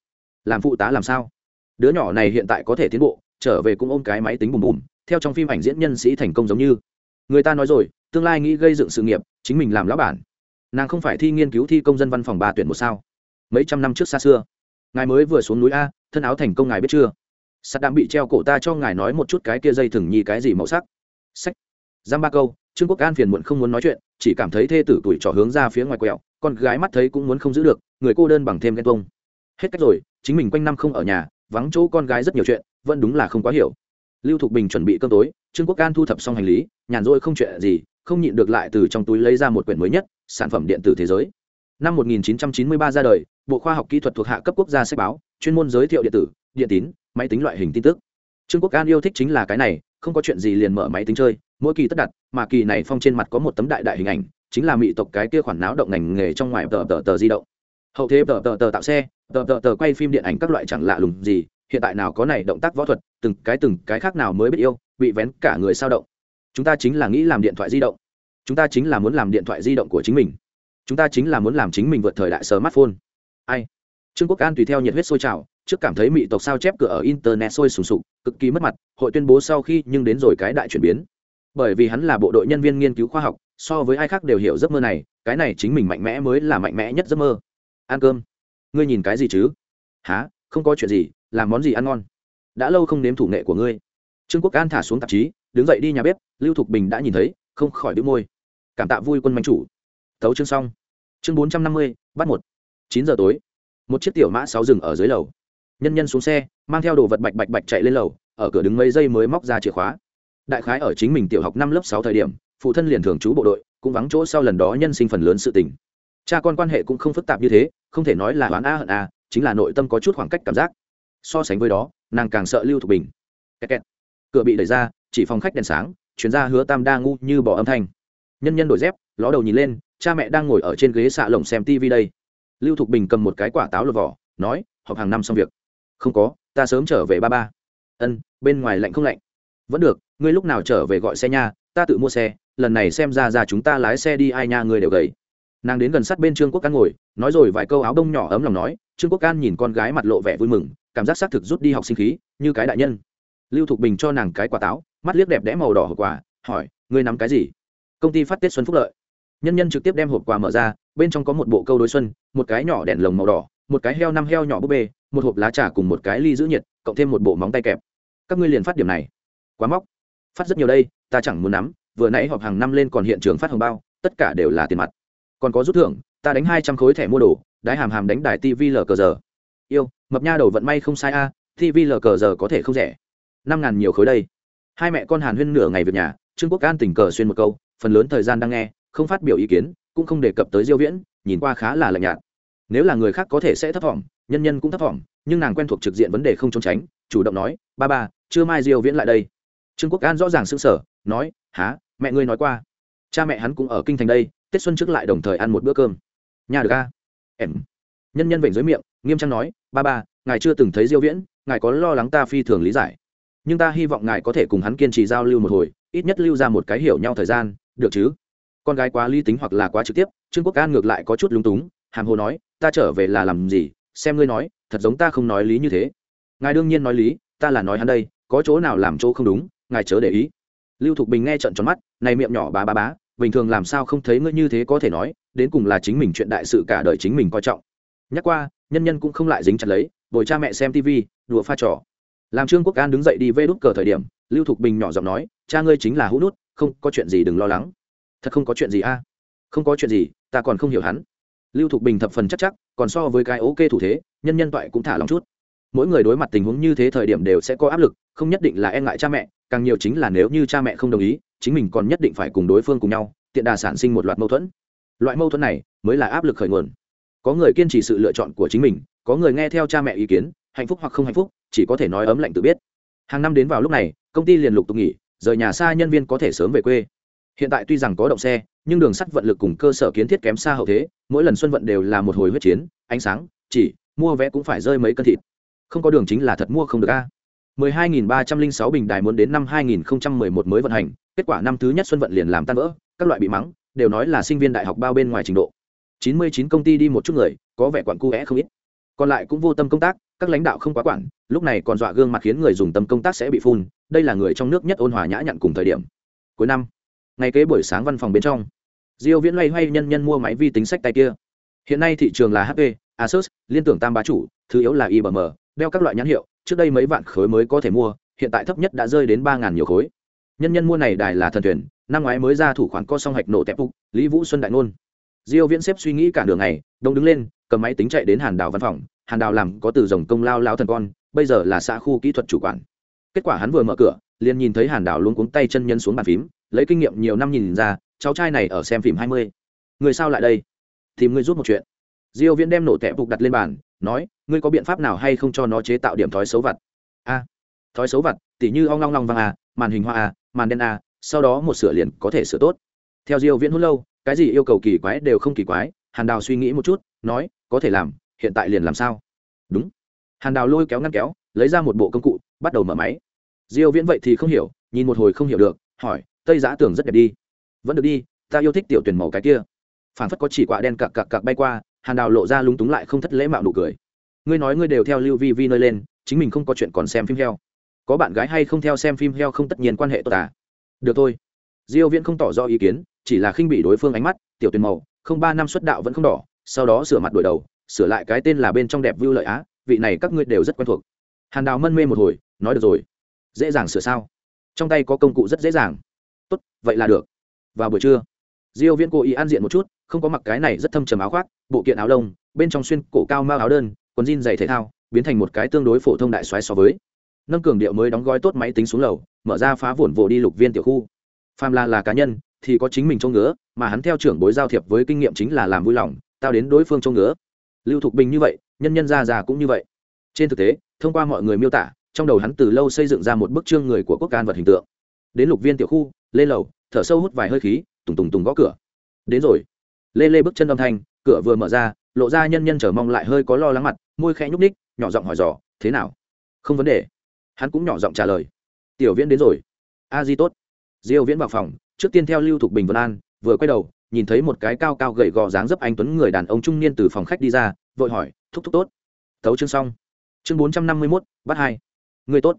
[SPEAKER 1] Làm phụ tá làm sao? Đứa nhỏ này hiện tại có thể tiến bộ, trở về cũng ôm cái máy tính bùm bùm, theo trong phim ảnh diễn nhân sĩ thành công giống như. Người ta nói rồi, tương lai nghĩ gây dựng sự nghiệp, chính mình làm lão bản. Nàng không phải thi nghiên cứu thi công dân văn phòng ba tuyển một sao. Mấy trăm năm trước xa xưa. Ngài mới vừa xuống núi a, thân áo thành công ngài biết chưa? Sắt đạm bị treo cổ ta cho ngài nói một chút cái kia dây thừng nhi cái gì màu sắc. Sách. Giam ba câu, trương quốc an phiền muộn không muốn nói chuyện, chỉ cảm thấy thê tử tuổi trò hướng ra phía ngoài quẹo, con gái mắt thấy cũng muốn không giữ được, người cô đơn bằng thêm ghen tuông. Hết cách rồi, chính mình quanh năm không ở nhà, vắng chỗ con gái rất nhiều chuyện, vẫn đúng là không quá hiểu. Lưu thục bình chuẩn bị cơm tối, trương quốc an thu thập xong hành lý, nhàn rỗi không chuyện gì, không nhịn được lại từ trong túi lấy ra một quyển mới nhất, sản phẩm điện tử thế giới. Năm 1993 ra đời, bộ khoa học kỹ thuật thuộc hạ cấp quốc gia sách báo, chuyên môn giới thiệu điện tử điện tín, máy tính loại hình tin tức. Trương quốc an yêu thích chính là cái này, không có chuyện gì liền mở máy tính chơi, mỗi kỳ tất đặt, mà kỳ này phong trên mặt có một tấm đại đại hình ảnh, chính là mỹ tộc cái kia khoản náo động ngành nghề trong ngoài tờ tờ tờ di động. Hậu thế tờ tờ tờ tạo xe, tờ tờ tờ quay phim điện ảnh các loại chẳng lạ lùng gì, hiện tại nào có này động tác võ thuật, từng cái từng cái khác nào mới biết yêu, bị vén cả người sao động. Chúng ta chính là nghĩ làm điện thoại di động. Chúng ta chính là muốn làm điện thoại di động của chính mình. Chúng ta chính là muốn làm chính mình vượt thời đại smartphone. Ai? Trương quốc an tùy theo nhiệt huyết sôi trào trước cảm thấy mỹ tộc sao chép cửa ở internet sôi sùng sục, cực kỳ mất mặt, hội tuyên bố sau khi nhưng đến rồi cái đại chuyển biến. Bởi vì hắn là bộ đội nhân viên nghiên cứu khoa học, so với ai khác đều hiểu giấc mơ này, cái này chính mình mạnh mẽ mới là mạnh mẽ nhất giấc mơ. Ăn cơm. Ngươi nhìn cái gì chứ? Há không có chuyện gì, làm món gì ăn ngon? Đã lâu không nếm thủ nghệ của ngươi. Trương quốc an thả xuống tạp chí, đứng dậy đi nhà bếp, lưu thục bình đã nhìn thấy, không khỏi đĩu môi. Cảm tạ vui quân manh chủ. Thấu chương xong. Chương bốn trăm năm mươi, bắt một. Chín giờ tối. Một chiếc tiểu mã sáu rừng ở dưới lầu nhân nhân xuống xe, mang theo đồ vật bạch bạch bạch chạy lên lầu, ở cửa đứng mấy giây mới móc ra chìa khóa. Đại khái ở chính mình tiểu học năm lớp sáu thời điểm, phụ thân liền thường trú bộ đội, cũng vắng chỗ sau lần đó nhân sinh phần lớn sự tình. Cha con quan hệ cũng không phức tạp như thế, không thể nói là oán a hận a chính là nội tâm có chút khoảng cách cảm giác. So sánh với đó, nàng càng sợ lưu thục bình. Kẹt kẹt. cửa bị đẩy ra, chỉ phòng khách đèn sáng chuyến ra hứa tam đa ngu như bỏ âm thanh. Nhân nhân đổi dép, ló đầu nhìn lên, cha mẹ đang ngồi ở trên ghế xạ lồng xem tv đây. Lưu thục bình cầm một cái quả táo lột vỏ, nói, họp hàng năm xong việc không có, ta sớm trở về ba ba. Ân, bên ngoài lạnh không lạnh? Vẫn được, ngươi lúc nào trở về gọi xe nha, ta tự mua xe, lần này xem ra ra chúng ta lái xe đi ai nha ngươi đều gầy. Nàng đến gần sát bên trương quốc can ngồi, nói rồi vài câu áo đông nhỏ ấm lòng nói, trương quốc can nhìn con gái mặt lộ vẻ vui mừng, cảm giác xác thực rút đi học sinh khí, như cái đại nhân. Lưu thục bình cho nàng cái quả táo, mắt liếc đẹp đẽ màu đỏ hộp quà, hỏi, ngươi nắm cái gì? Công ty phát tết xuân phúc lợi. Nhân nhân trực tiếp đem hộp quà mở ra, bên trong có một bộ câu đối xuân, một cái nhỏ đèn lồng màu đỏ một cái heo năm heo nhỏ búp bê, một hộp lá trà cùng một cái ly giữ nhiệt, cộng thêm một bộ móng tay kẹp. Các ngươi liền phát điểm này. Quá móc. Phát rất nhiều đây, ta chẳng muốn nắm, vừa nãy họp hàng năm lên còn hiện trường phát hồng bao, tất cả đều là tiền mặt. Còn có rút thưởng, ta đánh hai trăm khối thẻ mua đồ, đái hàm hàm đánh đài tv lờ cờ giờ yêu, mập nha đầu vận may không sai a tv lờ cờ giờ có thể không rẻ. Năm ngàn nhiều khối đây. Hai mẹ con hàn huyên nửa ngày việc nhà, trương quốc an tình cờ xuyên một câu, phần lớn thời gian đang nghe, không phát biểu ý kiến, cũng không đề cập tới diêu viễn, nhìn qua khá là lạnh nhạt nếu là người khác có thể sẽ thấp thỏm, nhân nhân cũng thấp thỏm, nhưng nàng quen thuộc trực diện vấn đề không trốn tránh, chủ động nói, ba ba, chưa mai diêu viễn lại đây. Trương quốc an rõ ràng sững sờ, nói há mẹ ngươi nói qua. Cha mẹ hắn cũng ở kinh thành đây, tết xuân trước lại đồng thời ăn một bữa cơm. Nhà được a. Em. Nhân nhân vểnh dưới miệng, nghiêm trang nói, ba ba, ngài chưa từng thấy diêu viễn, ngài có lo lắng ta phi thường lý giải. Nhưng ta hy vọng ngài có thể cùng hắn kiên trì giao lưu một hồi, ít nhất lưu ra một cái hiểu nhau thời gian, được chứ? Con gái quá lý tính hoặc là quá trực tiếp. Trương quốc an ngược lại có chút lúng túng hàm hồ nói, ta trở về là làm gì? Xem ngươi nói, thật giống ta không nói lý như thế. Ngài đương nhiên nói lý, ta là nói hắn đây, có chỗ nào làm chỗ không đúng, ngài chớ để ý. Lưu thục bình nghe trận tròn mắt, này miệng nhỏ bá bá bá, bình thường làm sao không thấy ngươi như thế có thể nói, đến cùng là chính mình chuyện đại sự cả đời chính mình coi trọng. Nhắc qua, nhân nhân cũng không lại dính chặt lấy, bồi cha mẹ xem tv đùa pha trò. Làm trương quốc an đứng dậy đi vê đút cờ thời điểm, lưu thục bình nhỏ giọng nói, cha ngươi chính là hũ nút, không có chuyện gì đừng lo lắng. Thật không có chuyện gì a? Không có chuyện gì, ta còn không hiểu hắn lưu thục bình thập phần chắc chắc, còn so với cái ok thủ thế, nhân nhân toại cũng thả lòng chút. Mỗi người đối mặt tình huống như thế thời điểm đều sẽ có áp lực, không nhất định là e ngại cha mẹ, càng nhiều chính là nếu như cha mẹ không đồng ý, chính mình còn nhất định phải cùng đối phương cùng nhau, tiện đà sản sinh một loạt mâu thuẫn. Loại mâu thuẫn này mới là áp lực khởi nguồn. Có người kiên trì sự lựa chọn của chính mình, có người nghe theo cha mẹ ý kiến, hạnh phúc hoặc không hạnh phúc, chỉ có thể nói ấm lạnh tự biết. Hàng năm đến vào lúc này, công ty liền lục tục nghỉ, rời nhà xa nhân viên có thể sớm về quê hiện tại tuy rằng có động xe, nhưng đường sắt vận lực cùng cơ sở kiến thiết kém xa hậu thế, mỗi lần xuân vận đều là một hồi huyết chiến, ánh sáng, chỉ, mua vé cũng phải rơi mấy cân thịt. Không có đường chính là thật mua không được a. 12.306 bình đài muốn đến năm 2011 mới vận hành, kết quả năm thứ nhất xuân vận liền làm tan vỡ, các loại bị mắng, đều nói là sinh viên đại học bao bên ngoài trình độ. 99 công ty đi một chút người, có vẻ quản cu é không ít. Còn lại cũng vô tâm công tác, các lãnh đạo không quá quản lúc này còn dọa gương mặt khiến người dùng tâm công tác sẽ bị phun, đây là người trong nước nhất ôn hòa nhã nhặn cùng thời điểm. Cuối năm ngày kế buổi sáng văn phòng bên trong diêu viễn loay hoay nhân nhân mua máy vi tính sách tay kia. Hiện nay thị trường là hp asus liên tưởng tam bá chủ thứ yếu là ibm đeo các loại nhãn hiệu trước đây mấy vạn khối mới có thể mua hiện tại thấp nhất đã rơi đến ba ngàn nhiều khối. Nhân nhân mua này đài là thần thuyền năm ngoái mới ra thủ khoản co song hạch nổ tẹp phục lý vũ xuân đại ngôn. Diêu viễn xếp suy nghĩ cả đường này, đông đứng lên cầm máy tính chạy đến hàn đào văn phòng hàn đào làm có từ rồng công lao lao thần con bây giờ là xã khu kỹ thuật chủ quản. Kết quả hắn vừa mở cửa liền nhìn thấy hàn đào luôn cuống tay chân nhân xuống bàn phím lấy kinh nghiệm nhiều năm nhìn ra cháu trai này ở xem phim hai mươi. Người sao lại đây? Tìm ngươi giúp một chuyện. Diêu viễn đem nổ tẹp phục đặt lên bàn nói ngươi có biện pháp nào hay không cho nó chế tạo điểm thói xấu vật a thói xấu vật tỉ như ong long long vàng à, màn hình hoa à, màn đen à, sau đó một sửa liền có thể sửa tốt. Theo diêu viễn hút lâu cái gì yêu cầu kỳ quái đều không kỳ quái hàn đào suy nghĩ một chút nói có thể làm hiện tại liền làm sao? Đúng. Hàn đào lôi kéo ngăn kéo lấy ra một bộ công cụ bắt đầu mở máy. Diêu viễn vậy thì không hiểu nhìn một hồi không hiểu được hỏi tây giã tưởng rất đẹp đi. Vẫn được đi, ta yêu thích tiểu tuyển màu cái kia. Phản phất có chỉ quả đen cặc cặc cặc bay qua, hàn đào lộ ra lúng túng lại không thất lễ mạo nụ cười. Ngươi nói ngươi đều theo lưu vi vi nơi lên, chính mình không có chuyện còn xem phim heo. Có bạn gái hay không theo xem phim heo không tất nhiên quan hệ tốt à? Được thôi. Diêu viễn không tỏ rõ ý kiến, chỉ là khinh bị đối phương ánh mắt, tiểu tuyển màu, không ba năm xuất đạo vẫn không đỏ, sau đó sửa mặt đổi đầu, sửa lại cái tên là bên trong đẹp vưu lợi á, vị này các ngươi đều rất quen thuộc. Hàn đào mân mê một hồi, nói được rồi. Dễ dàng sửa sao? Trong tay có công cụ rất dễ dàng vậy là được. Vào buổi trưa, diêu viễn cố ý an diện một chút, không có mặc cái này rất thâm trầm áo khoác, bộ kiện áo lông, bên trong xuyên cổ cao mao áo đơn, quần jean giày thể thao, biến thành một cái tương đối phổ thông đại xoáy so với. Nâng cường điệu mới đóng gói tốt máy tính xuống lầu, mở ra phá vụn vồ đi lục viên tiểu khu. Phàm là là cá nhân, thì có chính mình trông ngứa, mà hắn theo trưởng bối giao thiệp với kinh nghiệm chính là làm vui lòng, tao đến đối phương trông ngứa. Lưu thục bình như vậy, nhân nhân ra già cũng như vậy. Trên thực tế, thông qua mọi người miêu tả, trong đầu hắn từ lâu xây dựng ra một bức chương người của quốc can vật hình tượng đến lục viên tiểu khu lê lầu thở sâu hút vài hơi khí tùng tùng tùng gõ cửa. Đến rồi. Lê lê bước chân âm thanh cửa vừa mở ra lộ ra nhân nhân chờ mong lại hơi có lo lắng mặt môi khẽ nhúc ních nhỏ giọng hỏi dò thế nào? Không vấn đề. Hắn cũng nhỏ giọng trả lời. Tiểu viễn đến rồi. A di tốt. Diêu viễn vào phòng trước tiên theo lưu thục bình vân an vừa quay đầu nhìn thấy một cái cao cao gầy gò dáng dấp anh tuấn người đàn ông trung niên từ phòng khách đi ra vội hỏi thúc thúc tốt. Thấu chương xong. Chương 451, bắt hai. Người tốt.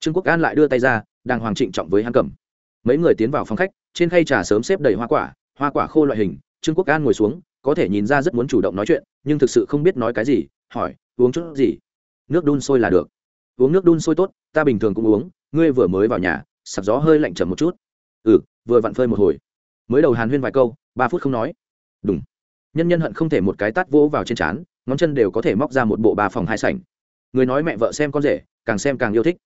[SPEAKER 1] Trương quốc an lại đưa tay ra đang hoàng trịnh trọng với hắn cầm. Mấy người tiến vào phòng khách, trên khay trà sớm xếp đầy hoa quả hoa quả khô loại hình, trương quốc an ngồi xuống, có thể nhìn ra rất muốn chủ động nói chuyện, nhưng thực sự không biết nói cái gì, hỏi, uống chút gì? Nước đun sôi là được. Uống nước đun sôi tốt, ta bình thường cũng uống, ngươi vừa mới vào nhà, sặc gió hơi lạnh chậm một chút. Ừ vừa vặn phơi một hồi. Mới đầu hàn huyên vài câu, ba phút không nói. Đúng nhân nhân hận không thể một cái tát vỗ vào trên trán, ngón chân đều có thể móc ra một bộ ba phòng hai sảnh. Người nói mẹ vợ xem con rể, càng xem càng yêu thích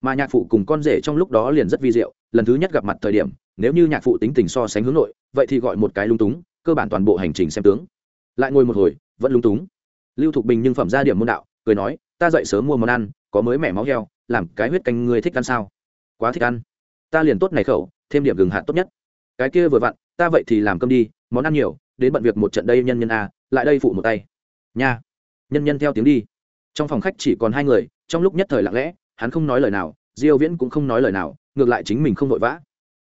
[SPEAKER 1] mà nhạc phụ cùng con rể trong lúc đó liền rất vi diệu, lần thứ nhất gặp mặt thời điểm, nếu như nhạc phụ tính tình so sánh hướng nội, vậy thì gọi một cái lung túng, cơ bản toàn bộ hành trình xem tướng. Lại ngồi một hồi, vẫn lung túng. Lưu thục bình nhưng phẩm ra điểm môn đạo, cười nói, ta dậy sớm mua món ăn, có mới mẻ máu heo, làm cái huyết canh ngươi thích ăn sao? Quá thích ăn. Ta liền tốt này khẩu, thêm điểm gừng hạt tốt nhất. Cái kia vừa vặn, ta vậy thì làm cơm đi, món ăn nhiều, đến bận việc một trận đây nhân nhân a lại đây phụ một tay. Nha. Nhân nhân theo tiếng đi. Trong phòng khách chỉ còn hai người, trong lúc nhất thời lặng lẽ hắn không nói lời nào, diêu viễn cũng không nói lời nào, ngược lại chính mình không vội vã.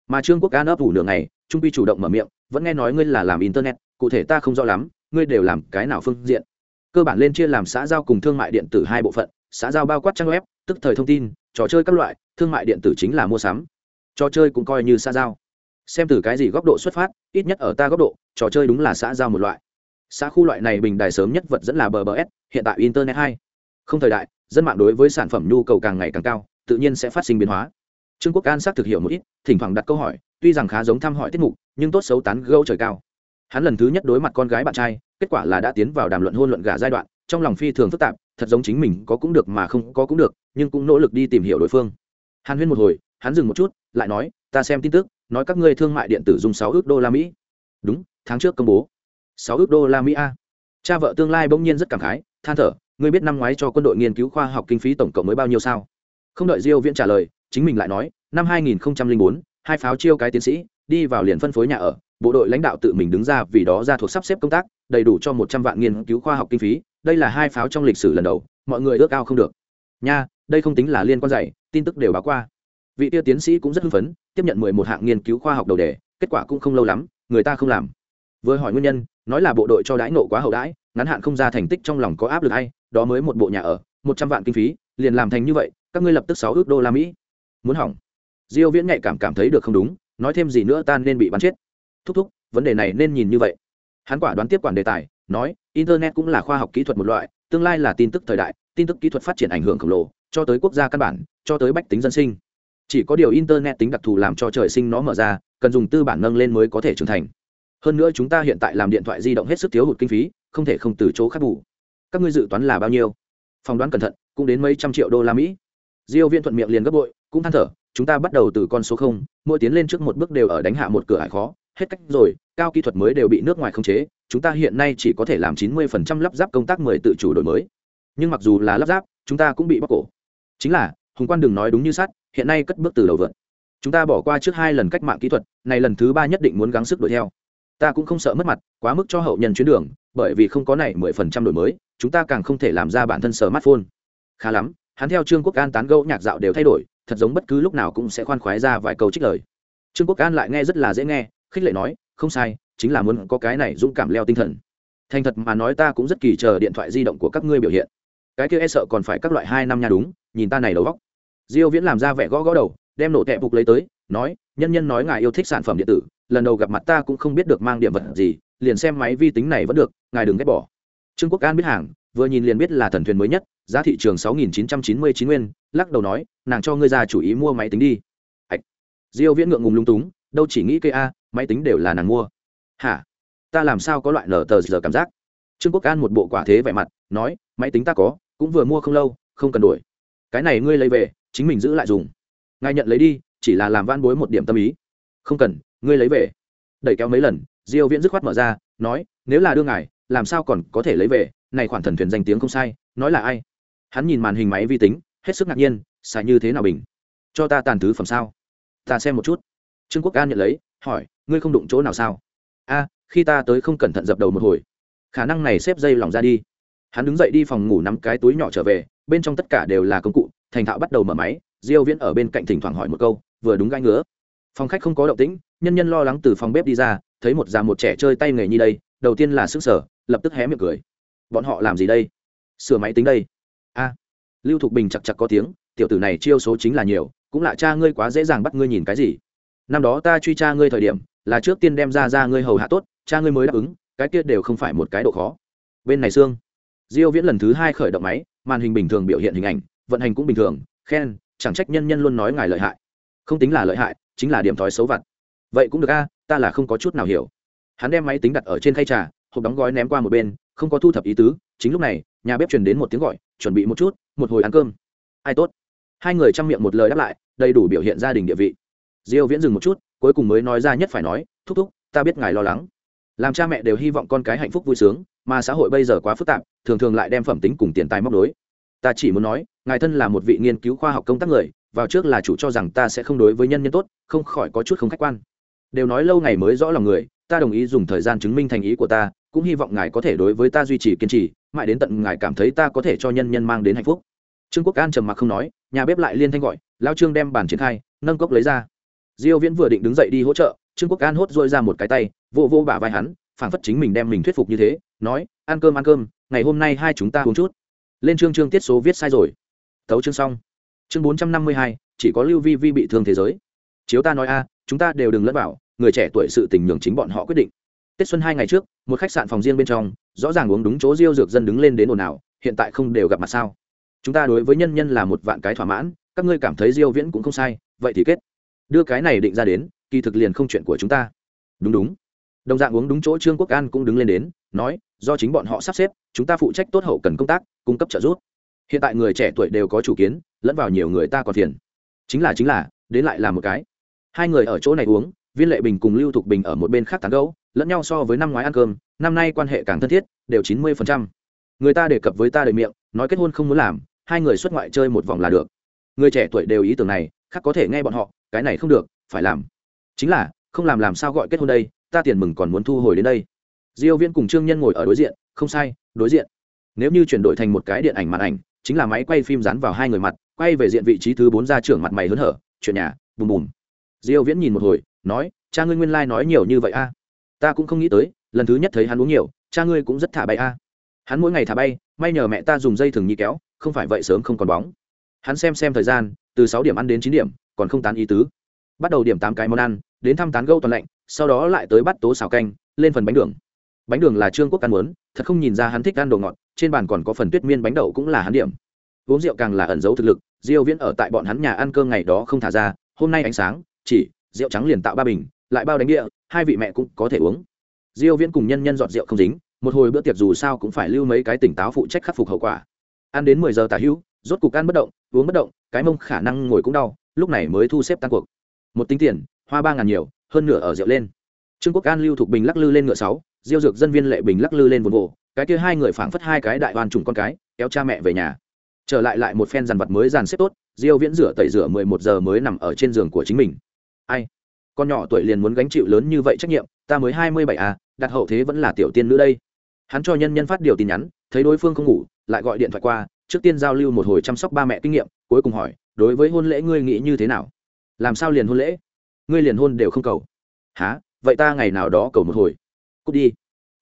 [SPEAKER 1] Mà trương quốc an ấp ủ nửa ngày, trung pi chủ động mở miệng, vẫn nghe nói ngươi là làm internet, cụ thể ta không rõ lắm, ngươi đều làm cái nào phương diện? Cơ bản lên chia làm xã giao cùng thương mại điện tử hai bộ phận, xã giao bao quát trang web, tức thời thông tin, trò chơi các loại, thương mại điện tử chính là mua sắm. Trò chơi cũng coi như xã giao. Xem từ cái gì góc độ xuất phát, ít nhất ở ta góc độ, trò chơi đúng là xã giao một loại. Xã khu loại này bình đài sớm nhất vật dẫn là bbs hiện tại internet hai. Không thời đại dân mạng đối với sản phẩm nhu cầu càng ngày càng cao, tự nhiên sẽ phát sinh biến hóa. Trương quốc an xác thực hiểu một ít, thỉnh thoảng đặt câu hỏi, tuy rằng khá giống thăm hỏi tiết mục, nhưng tốt xấu tán gâu trời cao. Hắn lần thứ nhất đối mặt con gái bạn trai, kết quả là đã tiến vào đàm luận hôn luận gà giai đoạn, trong lòng phi thường phức tạp, thật giống chính mình có cũng được mà không có cũng được, nhưng cũng nỗ lực đi tìm hiểu đối phương. Hàn huyên một hồi, hắn dừng một chút, lại nói, ta xem tin tức, nói các ngươi thương mại điện tử dùng sáu ước đô la mỹ. Đúng, tháng trước công bố. Sáu ước đô la mỹ a? Cha vợ tương lai bỗng nhiên rất cảm khái, than thở ngươi biết năm ngoái cho quân đội nghiên cứu khoa học kinh phí tổng cộng mới bao nhiêu sao? Không đợi diêu viễn trả lời chính mình lại nói năm 2004, hai pháo chiêu cái tiến sĩ đi vào liền phân phối nhà ở bộ đội lãnh đạo tự mình đứng ra vì đó ra thuộc sắp xếp công tác đầy đủ cho 100 vạn nghiên cứu khoa học kinh phí đây là hai pháo trong lịch sử lần đầu mọi người ước ao không được. Nha đây không tính là liên quan dạy tin tức đều báo qua. Vị tiêu tiến sĩ cũng rất hưng phấn tiếp nhận 11 hạng nghiên cứu khoa học đầu đề kết quả cũng không lâu lắm người ta không làm. Vừa hỏi nguyên nhân nói là bộ đội cho đãi nộ quá hậu đãi ngắn hạn không ra thành tích trong lòng có áp lực hay đó mới một bộ nhà ở, một trăm vạn kinh phí, liền làm thành như vậy, các ngươi lập tức sáu ước đô la mỹ. Muốn hỏng. Diêu viễn nhạy cảm cảm thấy được không đúng, nói thêm gì nữa ta nên bị bắn chết. Thúc thúc, vấn đề này nên nhìn như vậy. Hắn quả đoán tiếp quản đề tài, nói, internet cũng là khoa học kỹ thuật một loại, tương lai là tin tức thời đại, tin tức kỹ thuật phát triển ảnh hưởng khổng lồ, cho tới quốc gia căn bản, cho tới bách tính dân sinh. Chỉ có điều internet tính đặc thù làm cho trời sinh nó mở ra, cần dùng tư bản nâng lên mới có thể trưởng thành. Hơn nữa chúng ta hiện tại làm điện thoại di động hết sức thiếu hụt kinh phí, không thể không từ chỗ khắc bù các ngươi dự toán là bao nhiêu? Phỏng đoán cẩn thận, cũng đến mấy trăm triệu đô la mỹ. Diêu viên thuận miệng liền gấp bội, cũng than thở, chúng ta bắt đầu từ con số không, mỗi tiến lên trước một bước đều ở đánh hạ một cửa hải khó. Hết cách rồi, cao kỹ thuật mới đều bị nước ngoài khống chế, chúng ta hiện nay chỉ có thể làm 90% lắp ráp công tác mười tự chủ đổi mới. Nhưng mặc dù là lắp ráp, chúng ta cũng bị bóc cổ. Chính là, hùng quan đừng nói đúng như sắt, hiện nay cất bước từ đầu vượt. Chúng ta bỏ qua trước hai lần cách mạng kỹ thuật, này lần thứ ba nhất định muốn gắng sức đuổi theo. Ta cũng không sợ mất mặt, quá mức cho hậu nhân chuyến đường, bởi vì không có này mười phần trăm đổi mới chúng ta càng không thể làm ra bản thân smartphone. Khá lắm, hắn theo trương quốc an tán gẫu nhạc dạo đều thay đổi, thật giống bất cứ lúc nào cũng sẽ khoan khoái ra vài câu trích lời. Trương quốc an lại nghe rất là dễ nghe, khích lệ nói, không sai, chính là muốn có cái này dũng cảm leo tinh thần. Thành thật mà nói ta cũng rất kỳ chờ điện thoại di động của các ngươi biểu hiện. Cái kia e sợ còn phải các loại hai năm nha đúng, nhìn ta này đầu góc diêu viễn làm ra vẻ gõ gõ đầu, đem nổ tẹp phục lấy tới, nói, nhân nhân nói ngài yêu thích sản phẩm điện tử, lần đầu gặp mặt ta cũng không biết được mang điểm vật gì, liền xem máy vi tính này vẫn được, ngài đừng ghét bỏ trương quốc an biết hàng, vừa nhìn liền biết là thần thuyền mới nhất, giá thị trường sáu nghìn chín trăm chín mươi chín nguyên, lắc đầu nói, nàng cho ngươi ra chủ ý mua máy tính đi. Ạch. Diêu viễn ngượng ngùng lung túng, đâu chỉ nghĩ cây a, máy tính đều là nàng mua. Hả? Ta làm sao có loại nở tờ giờ cảm giác? Trương quốc an một bộ quả thế vẻ mặt, nói, máy tính ta có, cũng vừa mua không lâu, không cần đổi. Cái này ngươi lấy về, chính mình giữ lại dùng. Ngài nhận lấy đi, chỉ là làm van bối một điểm tâm ý. Không cần, ngươi lấy về. Đẩy kéo mấy lần, diêu viễn dứt khoát mở ra, nói, nếu là đưa ngài làm sao còn có thể lấy về, này khoản thần thuyền danh tiếng không sai, nói là ai? Hắn nhìn màn hình máy vi tính, hết sức ngạc nhiên, xài như thế nào bình? Cho ta tàn thứ phẩm sao? Ta xem một chút. Trương quốc an nhận lấy, hỏi, ngươi không đụng chỗ nào sao? A, khi ta tới không cẩn thận dập đầu một hồi. Khả năng này xếp dây lỏng ra đi. Hắn đứng dậy đi phòng ngủ nắm cái túi nhỏ trở về, bên trong tất cả đều là công cụ, thành thạo bắt đầu mở máy, diêu viễn ở bên cạnh thỉnh thoảng hỏi một câu, vừa đúng gai ngứa. Phòng khách không có động tĩnh, nhân nhân lo lắng từ phòng bếp đi ra, thấy một già một trẻ chơi tay nghề như đây đầu tiên là sức sở, lập tức hé miệng cười. Bọn họ làm gì đây? Sửa máy tính đây. A à, lưu thục bình chặt chặt có tiếng, tiểu tử này chiêu số chính là nhiều, cũng lạ cha ngươi quá dễ dàng bắt ngươi nhìn cái gì. Năm đó ta truy cha ngươi thời điểm, là trước tiên đem ra ra ngươi hầu hạ tốt, cha ngươi mới đáp ứng, cái kia đều không phải một cái độ khó. Bên này xương diêu viễn lần thứ hai khởi động máy, màn hình bình thường biểu hiện hình ảnh, vận hành cũng bình thường, khen, chẳng trách nhân nhân luôn nói ngài lợi hại. Không tính là lợi hại, chính là điểm thói xấu vặt. Vậy cũng được a, ta là không có chút nào hiểu hắn đem máy tính đặt ở trên khay trà, hộp đóng gói ném qua một bên, không có thu thập ý tứ, chính lúc này, nhà bếp truyền đến một tiếng gọi, chuẩn bị một chút, một hồi ăn cơm. Ai tốt? Hai người chăm miệng một lời đáp lại, đầy đủ biểu hiện gia đình địa vị. Diêu viễn dừng một chút, cuối cùng mới nói ra nhất phải nói, thúc thúc, ta biết ngài lo lắng. Làm cha mẹ đều hy vọng con cái hạnh phúc vui sướng, mà xã hội bây giờ quá phức tạp, thường thường lại đem phẩm tính cùng tiền tài móc đối ta chỉ muốn nói, ngài thân là một vị nghiên cứu khoa học công tác người, vào trước là chủ cho rằng ta sẽ không đối với nhân nhân tốt, không khỏi có chút không khách quan. Đều nói lâu ngày mới rõ lòng người ta đồng ý dùng thời gian chứng minh thành ý của ta cũng hy vọng ngài có thể đối với ta duy trì kiên trì mãi đến tận ngài cảm thấy ta có thể cho nhân nhân mang đến hạnh phúc. Trương quốc an trầm mặc không nói nhà bếp lại liên thanh gọi lao trương đem bàn triển khai nâng cốc lấy ra. Diêu viễn vừa định đứng dậy đi hỗ trợ trương quốc an hốt dội ra một cái tay vô vô bả vai hắn phảng phất chính mình đem mình thuyết phục như thế nói ăn cơm ăn cơm ngày hôm nay hai chúng ta uống chút. Lên chương chương tiết số viết sai rồi. Tấu chương xong. Chương 452, chỉ có lưu vi vi bị thương thế giới. Chiếu ta nói a chúng ta đều đừng lẫn vào người trẻ tuổi sự tình nhường chính bọn họ quyết định. Tết xuân hai ngày trước, một khách sạn phòng riêng bên trong, rõ ràng uống đúng chỗ diêu dược dân đứng lên đến ồn ào, hiện tại không đều gặp mặt sao? Chúng ta đối với nhân nhân là một vạn cái thỏa mãn, các ngươi cảm thấy diêu viễn cũng không sai, vậy thì kết. Đưa cái này định ra đến, kỳ thực liền không chuyện của chúng ta. Đúng đúng. Đồng dạng uống đúng chỗ trương quốc an cũng đứng lên đến, nói, do chính bọn họ sắp xếp, chúng ta phụ trách tốt hậu cần công tác, cung cấp trợ giúp. Hiện tại người trẻ tuổi đều có chủ kiến, lẫn vào nhiều người ta còn phiền. Chính là chính là, đến lại là một cái. Hai người ở chỗ này uống viên lệ bình cùng lưu thục bình ở một bên khác tán gấu lẫn nhau so với năm ngoái ăn cơm, năm nay quan hệ càng thân thiết, đều chín mươi phần trăm. Người ta đề cập với ta đời miệng, nói kết hôn không muốn làm, hai người xuất ngoại chơi một vòng là được. Người trẻ tuổi đều ý tưởng này, khác có thể nghe bọn họ, cái này không được, phải làm. Chính là, không làm làm sao gọi kết hôn đây, ta tiền mừng còn muốn thu hồi đến đây. Diêu viên cùng trương nhân ngồi ở đối diện, không sai, đối diện. Nếu như chuyển đổi thành một cái điện ảnh màn ảnh, chính là máy quay phim dán vào hai người mặt, quay về diện vị trí thứ bốn ra trưởng mặt mày hớn hở, chuyện nhà, bùm bùm. Diêu viễn nhìn một hồi nói, cha ngươi nguyên lai nói nhiều như vậy a. Ta cũng không nghĩ tới, lần thứ nhất thấy hắn uống nhiều, cha ngươi cũng rất thả bay a. Hắn mỗi ngày thả bay, may nhờ mẹ ta dùng dây thừng nhi kéo, không phải vậy sớm không còn bóng. Hắn xem xem thời gian, từ sáu điểm ăn đến chín điểm, còn không tán ý tứ. Bắt đầu điểm tám cái món ăn, đến thăm tán gâu toàn lạnh, sau đó lại tới bắt tố xào canh, lên phần bánh đường. Bánh đường là trương quốc ăn muốn, thật không nhìn ra hắn thích ăn đồ ngọt, trên bàn còn có phần tuyết miên bánh đậu cũng là hắn điểm. Uống rượu càng là ẩn giấu thực lực, diêu viễn ở tại bọn hắn nhà ăn cơm ngày đó không thả ra, hôm nay ánh sáng, chỉ rượu trắng liền tạo ba bình, lại bao đánh địa, hai vị mẹ cũng có thể uống. Diêu viễn cùng nhân nhân dọn rượu không dính, một hồi bữa tiệc dù sao cũng phải lưu mấy cái tỉnh táo phụ trách khắc phục hậu quả. Ăn đến 10 giờ tả hữu, rốt cục ăn bất động, uống bất động, cái mông khả năng ngồi cũng đau, lúc này mới thu xếp tan cuộc. Một tính tiền, hoa ba ngàn nhiều, hơn nửa ở rượu lên. Trương quốc an, lưu thuộc bình lắc lư lên ngựa sáu, diêu dược dân viên lệ bình lắc lư lên vồn vồ cái kia hai người phảng phất hai cái đại oan trùng con cái, kéo cha mẹ về nhà. Trở lại lại một phen dàn vật mới dàn xếp tốt, diêu viễn rửa tẩy rửa 11 giờ mới nằm ở trên giường của chính mình ai? Con nhỏ tuổi liền muốn gánh chịu lớn như vậy trách nhiệm, ta mới 27 à đặt hậu thế vẫn là tiểu tiên nữ đây. Hắn cho nhân nhân phát điều tin nhắn, thấy đối phương không ngủ, lại gọi điện thoại qua, trước tiên giao lưu một hồi chăm sóc ba mẹ kinh nghiệm, cuối cùng hỏi, đối với hôn lễ ngươi nghĩ như thế nào? Làm sao liền hôn lễ? Ngươi liền hôn đều không cầu. Há vậy ta ngày nào đó cầu một hồi. Cút đi.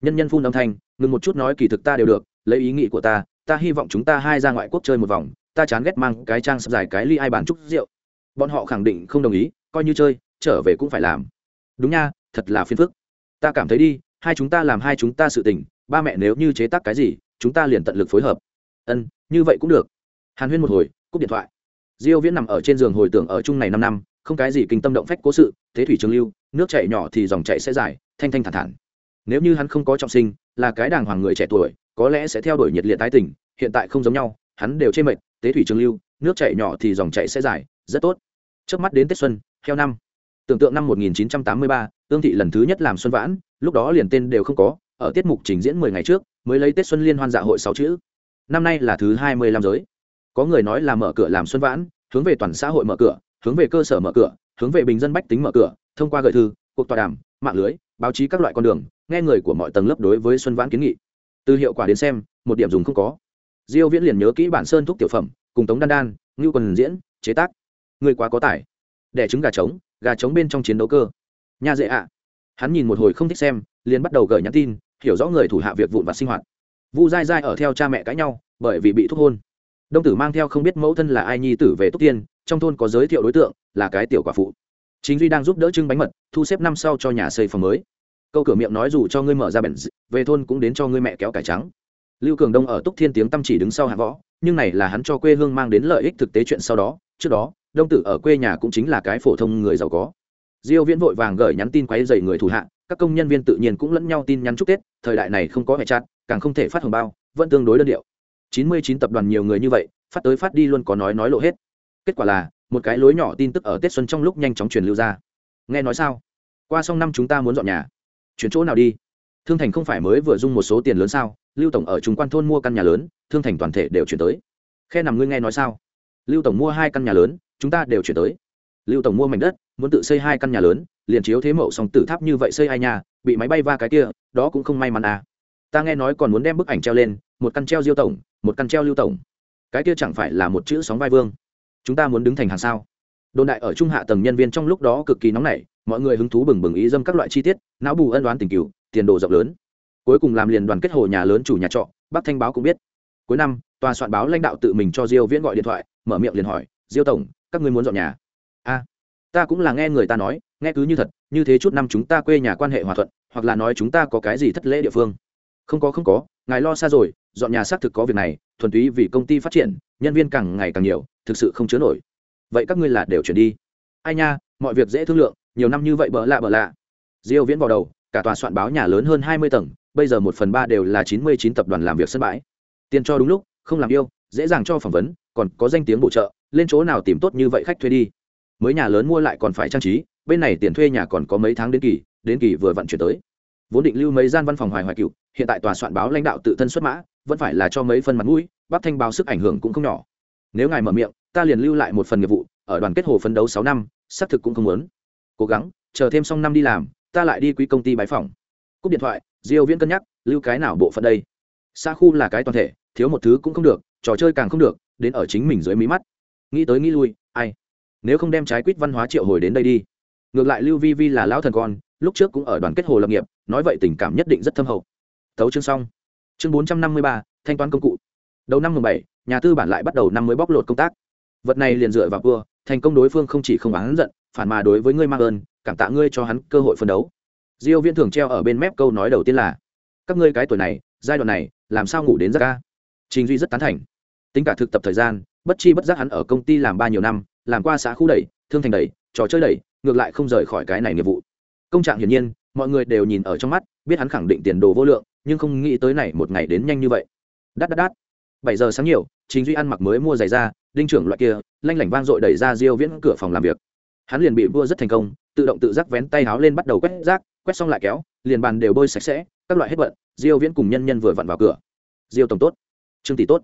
[SPEAKER 1] Nhân nhân phun âm thanh, ngừng một chút nói kỳ thực ta đều được, lấy ý nghĩ của ta ta hy vọng chúng ta hai ra ngoại quốc chơi một vòng, ta chán ghét mang cái trang sắp dài cái ly ai bán chút rượu. Bọn họ khẳng định không đồng ý coi như chơi, trở về cũng phải làm. Đúng nha, thật là phiền phức. Ta cảm thấy đi, hai chúng ta làm hai chúng ta sự tình, ba mẹ nếu như chế tác cái gì, chúng ta liền tận lực phối hợp. Ân, như vậy cũng được. Hàn huyên một hồi, cúp điện thoại. Diêu viễn nằm ở trên giường hồi tưởng ở chung này năm năm, không cái gì kinh tâm động phách cố sự, thế thủy trường lưu, nước chảy nhỏ thì dòng chảy sẽ dài, thanh thanh thản thản. Nếu như hắn không có trọng sinh, là cái đàng hoàng người trẻ tuổi, có lẽ sẽ theo đuổi nhiệt liệt tái tình, hiện tại không giống nhau, hắn đều chê mệt tế thủy trường lưu, nước chảy nhỏ thì dòng chảy sẽ dài, rất tốt. Trước mắt đến tết xuân theo năm. Tưởng tượng năm 1983, tương thị lần thứ nhất làm xuân vãn lúc đó liền tên đều không có ở tiết mục trình diễn 10 ngày trước mới lấy tết xuân liên hoan dạ hội sáu chữ. Năm nay là thứ 25 giới. Có người nói là mở cửa làm xuân vãn hướng về toàn xã hội mở cửa hướng về cơ sở mở cửa hướng về bình dân bách tính mở cửa thông qua gợi thư cuộc tọa đàm mạng lưới báo chí các loại con đường nghe người của mọi tầng lớp đối với xuân vãn kiến nghị. Từ hiệu quả đến xem một điểm dùng không có. Diêu viễn liền nhớ kỹ bản sơn thuốc tiểu phẩm cùng tống đan đan ngưu quần diễn chế tác. Người quá có tài đẻ trứng gà trống gà trống bên trong chiến đấu cơ. Nha dễ ạ. Hắn nhìn một hồi không thích xem, liền bắt đầu gửi nhắn tin, hiểu rõ người thủ hạ việc vụn vặt sinh hoạt. Vu dai dai ở theo cha mẹ cãi nhau, bởi vì bị thúc hôn. Đông tử mang theo không biết mẫu thân là ai nhi tử về túc tiên, trong thôn có giới thiệu đối tượng, là cái tiểu quả phụ. Chính duy đang giúp đỡ trưng bánh mật, thu xếp năm sau cho nhà xây phòng mới. Câu cửa miệng nói dù cho ngươi mở ra bèn về thôn cũng đến cho ngươi mẹ kéo cải trắng. Lưu cường đông ở túc thiên tiếng tâm chỉ đứng sau hạ võ, nhưng này là hắn cho quê hương mang đến lợi ích thực tế chuyện sau đó, trước đó đông tử ở quê nhà cũng chính là cái phổ thông người giàu có. Diêu viễn vội vàng gửi nhắn tin quấy dày người thủ hạ, các công nhân viên tự nhiên cũng lẫn nhau tin nhắn chúc tết, thời đại này không có hệ chặt, càng không thể phát hồng bao, vẫn tương đối đơn điệu. 99 tập đoàn nhiều người như vậy, phát tới phát đi luôn có nói nói lộ hết. Kết quả là, một cái lối nhỏ tin tức ở tết xuân trong lúc nhanh chóng truyền lưu ra. Nghe nói sao? Qua xong năm chúng ta muốn dọn nhà. Chuyển chỗ nào đi? Thương thành không phải mới vừa dung một số tiền lớn sao? Lưu tổng ở trung quan thôn mua căn nhà lớn, thương thành toàn thể đều chuyển tới. Khe nằm ngươi nghe nói sao? Lưu tổng mua hai căn nhà lớn chúng ta đều chuyển tới. Lưu tổng mua mảnh đất, muốn tự xây hai căn nhà lớn, liền chiếu thế mậu song tử tháp như vậy xây hai nhà, bị máy bay va cái kia, đó cũng không may mắn à. Ta nghe nói còn muốn đem bức ảnh treo lên, một căn treo diêu tổng, một căn treo lưu tổng. Cái kia chẳng phải là một chữ sóng vai vương. Chúng ta muốn đứng thành hàng sao? Đồn đại ở trung hạ tầng nhân viên trong lúc đó cực kỳ nóng nảy, mọi người hứng thú bừng bừng ý dâm các loại chi tiết, não bù ân đoán tình cựu tiền đồ rộng lớn. Cuối cùng làm liền đoàn kết hồ nhà lớn chủ nhà trọ bắc thanh báo cũng biết. Cuối năm, tòa soạn báo lãnh đạo tự mình cho diêu viễn gọi điện thoại, mở miệng liền hỏi, diêu tổng các ngươi muốn dọn nhà? A, ta cũng là nghe người ta nói, nghe cứ như thật, như thế chút năm chúng ta quê nhà quan hệ hòa thuận, hoặc là nói chúng ta có cái gì thất lễ địa phương. Không có không có, ngài lo xa rồi, dọn nhà xác thực có việc này, thuần túy vì công ty phát triển, nhân viên càng ngày càng nhiều, thực sự không chứa nổi. Vậy các ngươi là đều chuyển đi. Ai nha, mọi việc dễ thương lượng, nhiều năm như vậy bỡ lạ bỡ lạ. Diêu viễn vào đầu, cả tòa soạn báo nhà lớn hơn 20 tầng, bây giờ một phần ba đều là 99 tập đoàn làm việc sân bãi. Tiền cho đúng lúc, không làm yêu, dễ dàng cho phỏng vấn, còn có danh tiếng bổ trợ lên chỗ nào tìm tốt như vậy khách thuê đi. Mới nhà lớn mua lại còn phải trang trí, bên này tiền thuê nhà còn có mấy tháng đến kỳ đến kỳ vừa vận chuyển tới. Vốn định lưu mấy gian văn phòng hoài hoài cựu, hiện tại tòa soạn báo lãnh đạo tự thân xuất mã, vẫn phải là cho mấy phần mặt mũi bắc thanh báo sức ảnh hưởng cũng không nhỏ. Nếu ngài mở miệng, ta liền lưu lại một phần nghiệp vụ, ở đoàn kết hồ phấn đấu sáu năm, xác thực cũng không muốn. Cố gắng, chờ thêm xong năm đi làm, ta lại đi quý công ty bái phòng cúp điện thoại, diêu viễn cân nhắc, lưu cái nào bộ phận đây? Xa khu là cái toàn thể, thiếu một thứ cũng không được, trò chơi càng không được, đến ở chính mình dưới mí mắt nghĩ tới nghĩ lui, ai? Nếu không đem trái quýt văn hóa triệu hồi đến đây đi. Ngược lại lưu vi vi là lão thần con, lúc trước cũng ở đoàn kết hồ lập nghiệp, nói vậy tình cảm nhất định rất thâm hậu. Tấu chương xong. Chương bốn trăm năm mươi ba, thanh toán công cụ. Đầu năm mười bảy, nhà tư bản lại bắt đầu năm mới bóc lột công tác. Vật này liền dựa vào cua thành công đối phương không chỉ không oán giận, phản mà đối với ngươi mang ơn, cảm tạ ngươi cho hắn cơ hội phân đấu. Diêu viễn thường treo ở bên mép câu nói đầu tiên là, các ngươi cái tuổi này, giai đoạn này, làm sao ngủ đến giấc ca? Trình duy rất tán thành. Tính cả thực tập thời gian bất chi bất giác hắn ở công ty làm ba nhiều năm, làm qua xã khu đẩy, thương thành đẩy, trò chơi đẩy, ngược lại không rời khỏi cái này nghiệp vụ. Công trạng hiển nhiên, mọi người đều nhìn ở trong mắt, biết hắn khẳng định tiền đồ vô lượng, nhưng không nghĩ tới này một ngày đến nhanh như vậy. Đắt đắt đắt bảy giờ sáng nhiều chính duy ăn mặc mới mua giày ra đinh trưởng loại kia, lanh lảnh vang dội đẩy ra diêu viễn cửa phòng làm việc. Hắn liền bị vua rất thành công, tự động tự giác vén tay háo lên bắt đầu quét rác, quét xong lại kéo, liền bàn đều bôi sạch sẽ, các loại hết bận, diêu viễn cùng nhân nhân vừa vặn vào cửa. Diêu tổng tốt. Trương tỷ tốt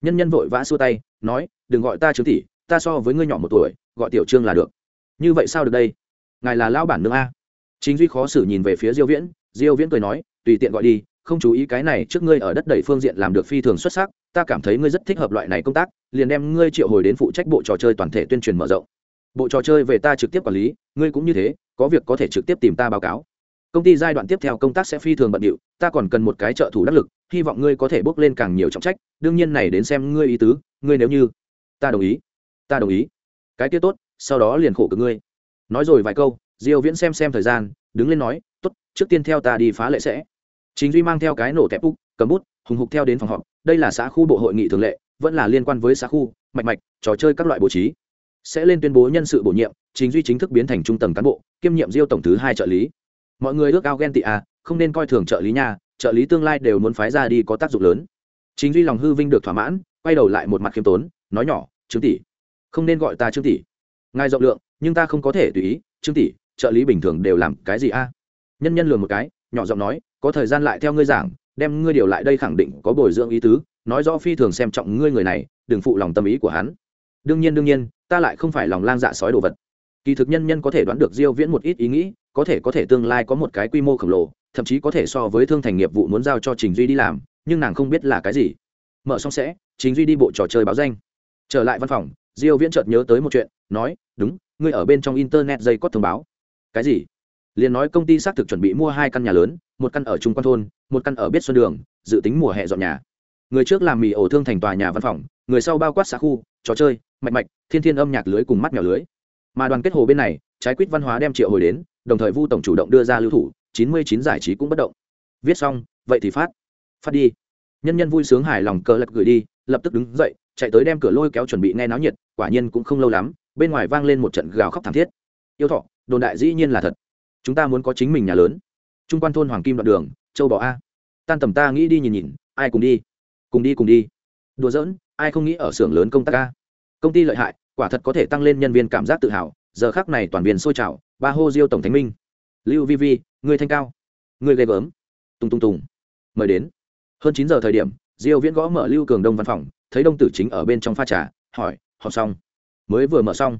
[SPEAKER 1] nhân nhân vội vã xua tay, nói, đừng gọi ta trương tỷ, ta so với ngươi nhỏ một tuổi, gọi tiểu trương là được. Như vậy sao được đây? Ngài là lão bản nương a. Chính duy khó xử nhìn về phía diêu viễn diêu viễn cười nói, tùy tiện gọi đi, không chú ý cái này, trước ngươi ở đất đẩy phương diện làm được phi thường xuất sắc, ta cảm thấy ngươi rất thích hợp loại này công tác, liền đem ngươi triệu hồi đến phụ trách bộ trò chơi toàn thể tuyên truyền mở rộng. Bộ trò chơi về ta trực tiếp quản lý, ngươi cũng như thế, có việc có thể trực tiếp tìm ta báo cáo công ty giai đoạn tiếp theo công tác sẽ phi thường bận điệu, ta còn cần một cái trợ thủ đắc lực, hy vọng ngươi có thể bước lên càng nhiều trọng trách, đương nhiên này đến xem ngươi ý tứ, ngươi nếu như, ta đồng ý, ta đồng ý. Cái kia tốt, sau đó liền khổ cực ngươi. Nói rồi vài câu, diêu viễn xem xem thời gian, đứng lên nói, tốt, trước tiên theo ta đi phá lệ sẽ. Chính duy mang theo cái nổ tẹp úc cầm bút, hùng hục theo đến phòng họp, đây là xã khu bộ hội nghị thường lệ, vẫn là liên quan với xã khu, mạch mạch, trò chơi các loại bố trí. Sẽ lên tuyên bố nhân sự bổ nhiệm, chính duy chính thức biến thành trung tầng cán bộ, kiêm nhiệm diêu tổng thứ hai trợ lý mọi người ước ao ghen tị à không nên coi thường trợ lý nha, trợ lý tương lai đều muốn phái ra đi có tác dụng lớn. Chính duy lòng hư vinh được thỏa mãn, quay đầu lại một mặt khiêm tốn, nói nhỏ, trương tỷ, không nên gọi ta trương tỷ. Ngài rộng lượng, nhưng ta không có thể tùy ý. Trương tỷ, trợ lý bình thường đều làm cái gì a? Nhân nhân lường một cái, nhỏ giọng nói, có thời gian lại theo ngươi giảng, đem ngươi điều lại đây khẳng định có bồi dưỡng ý tứ, nói rõ phi thường xem trọng ngươi người này, đừng phụ lòng tâm ý của hắn. Đương nhiên đương nhiên, ta lại không phải lòng lang dạ sói đồ vật kỳ thực nhân nhân có thể đoán được diêu viễn một ít ý nghĩ, có thể có thể tương lai có một cái quy mô khổng lồ, thậm chí có thể so với thương thành nghiệp vụ muốn giao cho trình duy đi làm, nhưng nàng không biết là cái gì. Mở xong sẽ, trình duy đi bộ trò chơi báo danh. Trở lại văn phòng, diêu viễn chợt nhớ tới một chuyện, nói, đúng, ngươi ở bên trong internet dây có thông báo. Cái gì? Liền nói công ty xác thực chuẩn bị mua hai căn nhà lớn, một căn ở trung quan thôn, một căn ở biết xuân đường, dự tính mùa hè dọn nhà. Người trước làm mì ổ thương thành tòa nhà văn phòng, người sau bao quát xã khu, trò chơi, mạch mạch, thiên thiên âm nhạc lưới cùng mắt nhỏ lưới mà đoàn kết hồ bên này, trái quýt văn hóa đem triệu hồi đến, đồng thời vu tổng chủ động đưa ra lưu thủ, chín mươi chín giải trí cũng bất động. Viết xong, vậy thì phát. Phát đi. Nhân nhân vui sướng hài lòng cờ lật gửi đi, lập tức đứng dậy, chạy tới đem cửa lôi kéo chuẩn bị nghe náo nhiệt, quả nhiên cũng không lâu lắm, bên ngoài vang lên một trận gào khóc thảm thiết. Yêu thọ, đồn đại dĩ nhiên là thật. Chúng ta muốn có chính mình nhà lớn. Trung quan thôn hoàng kim đoạn đường, châu bò a. Tan tầm ta nghĩ đi nhìn nhìn, ai cùng đi? Cùng đi cùng đi. Đùa giỡn, ai không nghĩ ở xưởng lớn công tác a? Công ty lợi hại quả thật có thể tăng lên nhân viên cảm giác tự hào, giờ khác này toàn viên sôi trào, ba hô diêu tổng thánh minh. Lưu vi vi, người thanh cao. Người ghê gớm. Tung tung tùng. Mời đến. Hơn chín giờ thời điểm, diêu viễn gõ mở lưu cường đông văn phòng, thấy đông tử chính ở bên trong pha trà, hỏi, họp xong? Mới vừa mở xong.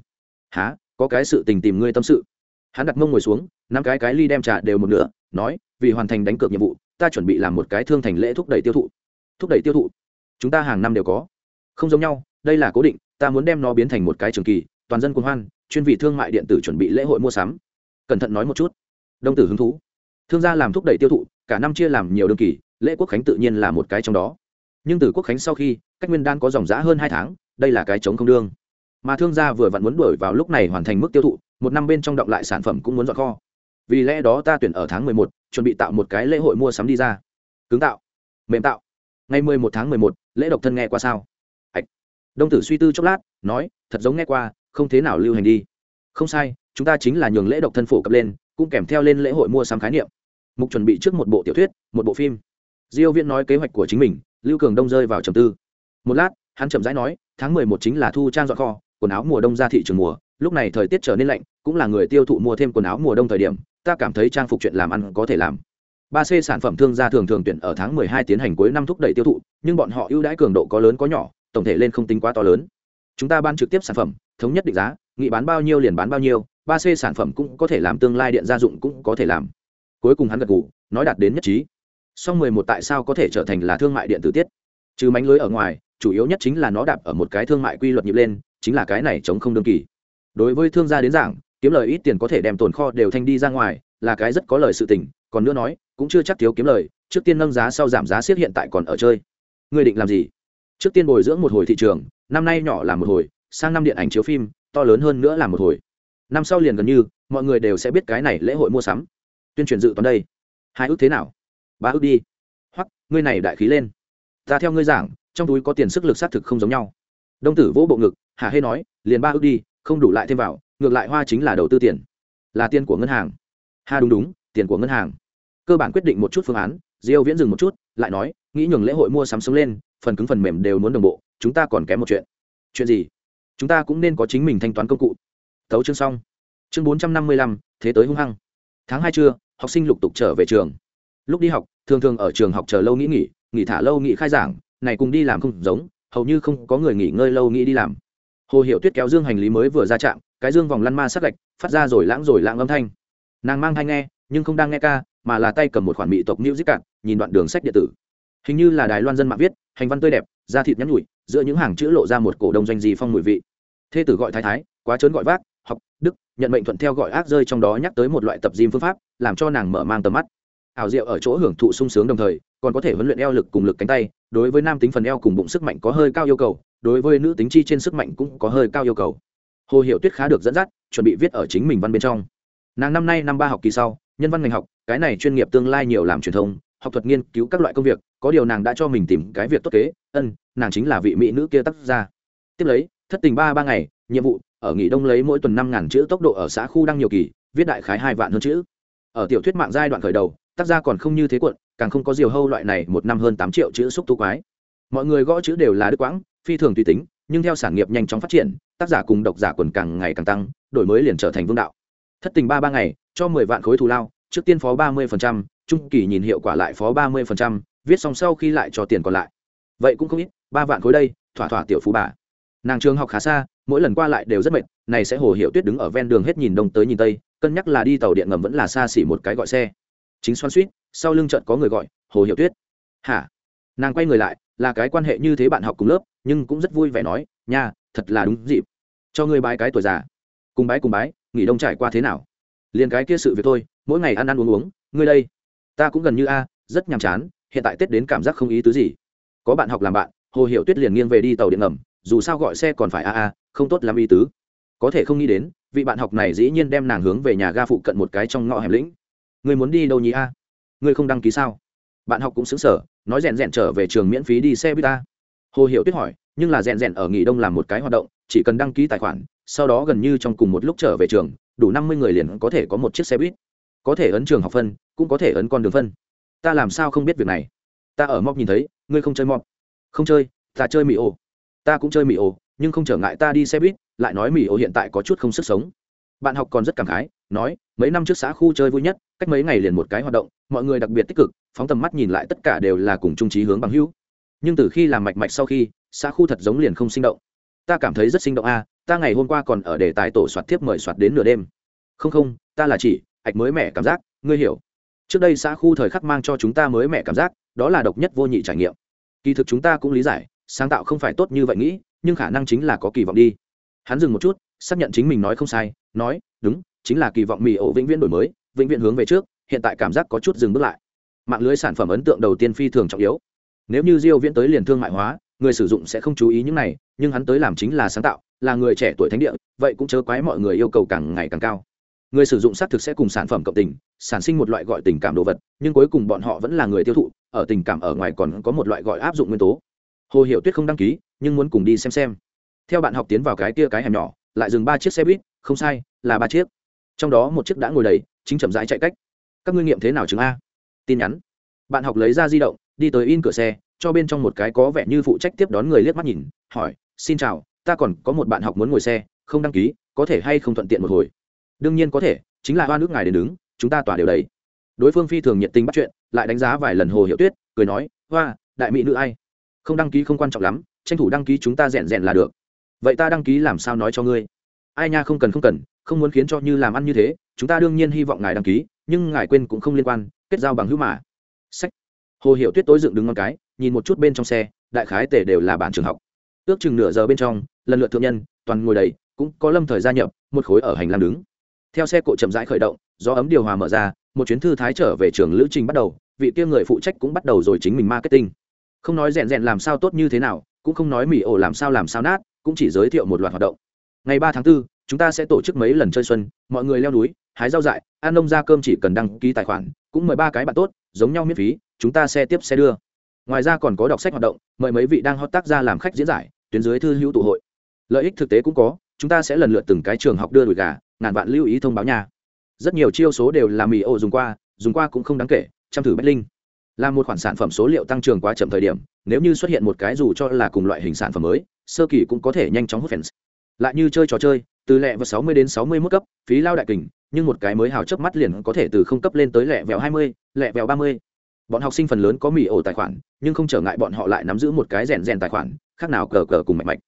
[SPEAKER 1] Há có cái sự tình tìm ngươi tâm sự. Hắn đặt mông ngồi xuống, năm cái cái ly đem trà đều một nửa, nói, vì hoàn thành đánh cược nhiệm vụ, ta chuẩn bị làm một cái thương thành lễ thúc đẩy tiêu thụ. Thúc đẩy tiêu thụ? Chúng ta hàng năm đều có. Không giống nhau, đây là cố định ta muốn đem nó biến thành một cái trường kỳ, toàn dân cuồng hoan, chuyên vị thương mại điện tử chuẩn bị lễ hội mua sắm. Cẩn thận nói một chút. Đông tử hứng thú. Thương gia làm thúc đẩy tiêu thụ, cả năm chia làm nhiều đơn kỳ, lễ quốc khánh tự nhiên là một cái trong đó. Nhưng từ quốc khánh sau khi, cách nguyên đan có dòng giã hơn hai tháng, đây là cái chống không đương. Mà thương gia vừa vặn muốn đuổi vào lúc này hoàn thành mức tiêu thụ, một năm bên trong động lại sản phẩm cũng muốn dọn kho. Vì lẽ đó ta tuyển ở tháng mười một, chuẩn bị tạo một cái lễ hội mua sắm đi ra. Cứng tạo. Mềm tạo. Ngày mười một tháng mười một, lễ độc thân nghe qua sao? Đông tử suy tư chốc lát, nói, thật giống nghe qua, không thế nào lưu hành đi. Không sai, chúng ta chính là nhường lễ độc thân phổ cập lên, cũng kèm theo lên lễ hội mua sắm khái niệm. Mục chuẩn bị trước một bộ tiểu thuyết, một bộ phim. Diêu viễn nói kế hoạch của chính mình, lưu cường đông rơi vào trầm tư. Một lát, hắn chậm rãi nói, tháng mười một chính là thu trang dọn kho, quần áo mùa đông ra thị trường mùa, lúc này thời tiết trở nên lạnh, cũng là người tiêu thụ mua thêm quần áo mùa đông thời điểm, ta cảm thấy trang phục chuyện làm ăn có thể làm. Ba c sản phẩm thương gia thường thường tuyển ở tháng mười hai tiến hành cuối năm thúc đẩy tiêu thụ, nhưng bọn họ ưu đãi cường độ có lớn có nhỏ tổng thể lên không tính quá to lớn. Chúng ta ban trực tiếp sản phẩm, thống nhất định giá, nghị bán bao nhiêu liền bán bao nhiêu, ba c sản phẩm cũng có thể làm tương lai điện gia dụng cũng có thể làm. Cuối cùng hắn gật gù, nói đạt đến nhất trí. Song mười một tại sao có thể trở thành là thương mại điện tử tiết? Trừ mánh lưới ở ngoài, chủ yếu nhất chính là nó đạp ở một cái thương mại quy luật nhịp lên, chính là cái này chống không đương kỳ. Đối với thương gia đến giảng, kiếm lời ít tiền có thể đem tồn kho đều thanh đi ra ngoài, là cái rất có lời sự tình, còn nữa nói, cũng chưa chắc thiếu kiếm lời, trước tiên nâng giá sau giảm giá siết hiện tại còn ở chơi. Người định làm gì? Trước tiên bồi dưỡng một hồi thị trường, năm nay nhỏ là một hồi, sang năm điện ảnh chiếu phim, to lớn hơn nữa là một hồi. Năm sau liền gần như, mọi người đều sẽ biết cái này lễ hội mua sắm. Tuyên truyền dự toán đây. Hai ước thế nào? Ba ước đi. Hoặc ngươi này đại khí lên. Ta theo ngươi giảng, trong túi có tiền sức lực xác thực không giống nhau. Đông tử vỗ bộ ngực hà hê nói, liền ba ước đi, không đủ lại thêm vào, ngược lại hoa chính là đầu tư tiền. Là tiền của ngân hàng. Ha đúng đúng, tiền của ngân hàng. Cơ bản quyết định một chút phương án, diêu viễn dừng một chút, lại nói, nghĩ nhường lễ hội mua sắm sống lên phần cứng phần mềm đều muốn đồng bộ chúng ta còn kém một chuyện. Chuyện gì? Chúng ta cũng nên có chính mình thanh toán công cụ. Thấu chương xong. Chương 455, thế tới hung hăng. Tháng hai trưa học sinh lục tục trở về trường. Lúc đi học thường thường ở trường học chờ lâu nghĩ nghỉ nghỉ thả lâu nghỉ khai giảng này cùng đi làm không giống hầu như không có người nghỉ ngơi lâu nghĩ đi làm. Hồ hiệu tuyết kéo dương hành lý mới vừa ra trạm cái dương vòng lăn ma sát gạch phát ra rồi lãng rồi lãng âm thanh. Nàng mang thai nghe nhưng không đang nghe ca mà là tay cầm một khoản mỹ tộc music cạn nhìn đoạn đường sách điện tử hình như là đài loan dân mạng viết, hành văn tươi đẹp, da thịt nhắn nhủi, giữa những hàng chữ lộ ra một cổ đông doanh gì phong mùi vị. Thê tử gọi thái thái, quá trớn gọi vác, học, đức, nhận mệnh thuận theo gọi ác rơi trong đó nhắc tới một loại tập gym phương pháp, làm cho nàng mở mang tầm mắt. Ảo diệu ở chỗ hưởng thụ sung sướng đồng thời, còn có thể huấn luyện eo lực cùng lực cánh tay, đối với nam tính phần eo cùng bụng sức mạnh có hơi cao yêu cầu, đối với nữ tính chi trên sức mạnh cũng có hơi cao yêu cầu. Hồ hiệu tuyết khá được dẫn dắt, chuẩn bị viết ở chính mình văn bên trong. Nàng năm nay năm ba học kỳ sau, nhân văn ngành học, cái này chuyên nghiệp tương lai nhiều làm truyền thông học thuật nghiên cứu các loại công việc, có điều nàng đã cho mình tìm cái việc tốt kế, ân, nàng chính là vị mỹ nữ kia tác ra tiếp lấy, thất tình ba ba ngày, nhiệm vụ, ở nghỉ đông lấy mỗi tuần năm ngàn chữ tốc độ ở xã khu đăng nhiều kỳ, viết đại khái hai vạn hơn chữ. Ở tiểu thuyết mạng giai đoạn khởi đầu, tác gia còn không như thế quận càng không có diều hâu loại này một năm hơn tám triệu chữ xúc tu quái. Mọi người gõ chữ đều là đức quãng, phi thường tùy tính, nhưng theo sản nghiệp nhanh chóng phát triển, tác giả cùng độc giả quần càng ngày càng tăng, đổi mới liền trở thành vương đạo. Thất tình ba ba ngày, cho mười vạn khối thù lao, trước tiên phó ba mươi phần trăm trung kỳ nhìn hiệu quả lại phó ba mươi phần trăm, viết xong sau khi lại cho tiền còn lại. Vậy cũng không ít, ba vạn khối đây, thỏa thỏa tiểu phú bà. Nàng trường học khá xa, mỗi lần qua lại đều rất mệt, này sẽ hồ hiệu tuyết đứng ở ven đường hết nhìn đông tới nhìn tây, cân nhắc là đi tàu điện ngầm vẫn là xa xỉ một cái gọi xe. Chính xoan suýt, sau lưng trận có người gọi, hồ hiệu tuyết. Hả? Nàng quay người lại, là cái quan hệ như thế bạn học cùng lớp, nhưng cũng rất vui vẻ nói, nha, thật là đúng dịp. Cho ngươi bái cái tuổi già. Cùng bái cùng bái, nghỉ đông trải qua thế nào? Liền cái kia sự việc thôi, mỗi ngày ăn ăn uống uống, ngươi đây ta cũng gần như a, rất nhàm chán, hiện tại tết đến cảm giác không ý tứ gì. Có bạn học làm bạn, hồ hiệu tuyết liền nghiêng về đi tàu điện ngầm, dù sao gọi xe còn phải a a, không tốt lắm ý tứ. Có thể không nghĩ đến, vị bạn học này dĩ nhiên đem nàng hướng về nhà ga phụ cận một cái trong ngõ hẻm lĩnh. Người muốn đi đâu nhỉ a? Người không đăng ký sao? Bạn học cũng xứng sở nói rèn rèn trở về trường miễn phí đi xe buýt ta hồ hiệu tuyết hỏi, nhưng là rèn rèn ở nghỉ đông làm một cái hoạt động, chỉ cần đăng ký tài khoản, sau đó gần như trong cùng một lúc trở về trường, đủ năm mươi người liền có thể có một chiếc xe buýt. Có thể ấn trường học phân cũng có thể ấn con đường phân. Ta làm sao không biết việc này? Ta ở móc nhìn thấy, ngươi không chơi móc. Không chơi, ta chơi mì ô ta cũng chơi mì ô nhưng không trở ngại ta đi xe buýt, lại nói mì ô hiện tại có chút không sức sống. Bạn học còn rất cảm khái, nói, mấy năm trước xã khu chơi vui nhất, cách mấy ngày liền một cái hoạt động, mọi người đặc biệt tích cực, phóng tầm mắt nhìn lại tất cả đều là cùng trung trí hướng bằng hữu. Nhưng từ khi làm mạch mạch sau khi, xã khu thật giống liền không sinh động. Ta cảm thấy rất sinh động a, ta ngày hôm qua còn ở đề tài tổ soạt tiếp mời soạt đến nửa đêm. Không không, ta là chỉ, ạch mới mẻ cảm giác, ngươi hiểu trước đây xã khu thời khắc mang cho chúng ta mới mẻ cảm giác, đó là độc nhất vô nhị trải nghiệm. Kỳ thực chúng ta cũng lý giải, sáng tạo không phải tốt như vậy nghĩ, nhưng khả năng chính là có kỳ vọng đi. Hắn dừng một chút, xác nhận chính mình nói không sai, nói, đúng, chính là kỳ vọng mì ổ vĩnh viễn đổi mới, vĩnh viễn hướng về trước, hiện tại cảm giác có chút dừng bước lại. Mạng lưới sản phẩm ấn tượng đầu tiên phi thường trọng yếu. Nếu như diêu viễn tới liền thương mại hóa, người sử dụng sẽ không chú ý những này, nhưng hắn tới làm chính là sáng tạo, là người trẻ tuổi thánh địa, vậy cũng chớ quái mọi người yêu cầu càng ngày càng cao người sử dụng xác thực sẽ cùng sản phẩm cộng tình, sản sinh một loại gọi tình cảm đồ vật, nhưng cuối cùng bọn họ vẫn là người tiêu thụ, ở tình cảm ở ngoài còn có một loại gọi áp dụng nguyên tố. Hồ hiệu tuyết không đăng ký, nhưng muốn cùng đi xem xem. Theo bạn học tiến vào cái kia cái hẻm nhỏ, lại dừng ba chiếc xe buýt, không sai, là ba chiếc. Trong đó một chiếc đã ngồi đầy, chính chậm rãi chạy cách. Các ngươi nghiệm thế nào chứng a? Tin nhắn. Bạn học lấy ra di động, đi tới in cửa xe, cho bên trong một cái có vẻ như phụ trách tiếp đón người liếc mắt nhìn, hỏi, xin chào, ta còn có một bạn học muốn ngồi xe, không đăng ký, có thể hay không thuận tiện một hồi? Đương nhiên có thể, chính là hoa nước ngài đến đứng, chúng ta tỏa đều đấy đối phương phi thường nhiệt tình bắt chuyện, lại đánh giá vài lần hồ hiệu tuyết, cười nói, hoa, đại mỹ nữ ai? Không đăng ký không quan trọng lắm, tranh thủ đăng ký chúng ta rèn rèn là được. Vậy ta đăng ký làm sao nói cho ngươi? Ai nha không cần không cần, không muốn khiến cho như làm ăn như thế, chúng ta đương nhiên hy vọng ngài đăng ký, nhưng ngài quên cũng không liên quan, kết giao bằng hữu mà. Sách. Hồ hiệu tuyết tối dựng đứng ngon cái, nhìn một chút bên trong xe, đại khái tể đều là bản trường học. Ước chừng nửa giờ bên trong, lần lượt thượng nhân, toàn ngồi đầy, cũng có lâm thời gia nhập, một khối ở hành lang đứng theo xe cộ chậm rãi khởi động do ấm điều hòa mở ra một chuyến thư thái trở về trường lữ trình bắt đầu vị kia người phụ trách cũng bắt đầu rồi chính mình marketing. Không nói rèn rèn làm sao tốt như thế nào cũng không nói mỹ ổ làm sao làm sao nát cũng chỉ giới thiệu một loạt hoạt động. Ngày ba tháng 4, chúng ta sẽ tổ chức mấy lần chơi xuân mọi người leo núi hái rau dại ăn nông ra cơm chỉ cần đăng ký tài khoản cũng mời ba cái bạn tốt giống nhau miễn phí chúng ta sẽ tiếp xe đưa. Ngoài ra còn có đọc sách hoạt động mời mấy vị đang hot tác ra làm khách diễn giải tuyến dưới thư hữu tụ hội. Lợi ích thực tế cũng có chúng ta sẽ lần lượt từng cái trường học đưa đùi gà ngàn vạn lưu ý thông báo nhà rất nhiều chiêu số đều là mì ổ dùng qua dùng qua cũng không đáng kể chăm thử bách linh. Là một khoản sản phẩm số liệu tăng trưởng quá chậm thời điểm nếu như xuất hiện một cái dù cho là cùng loại hình sản phẩm mới sơ kỳ cũng có thể nhanh chóng hút fans. Lại như chơi trò chơi từ lẹ vào 60 đến 61 cấp phí lao đại kình nhưng một cái mới hào chớp mắt liền có thể từ không cấp lên tới lẹ vẹo 20, lẹ vẹo 30. bọn học sinh phần lớn có mì ổ tài khoản nhưng không trở ngại bọn họ lại nắm giữ một cái rèn rèn tài khoản khác nào cờ cờ cùng mạnh mạnh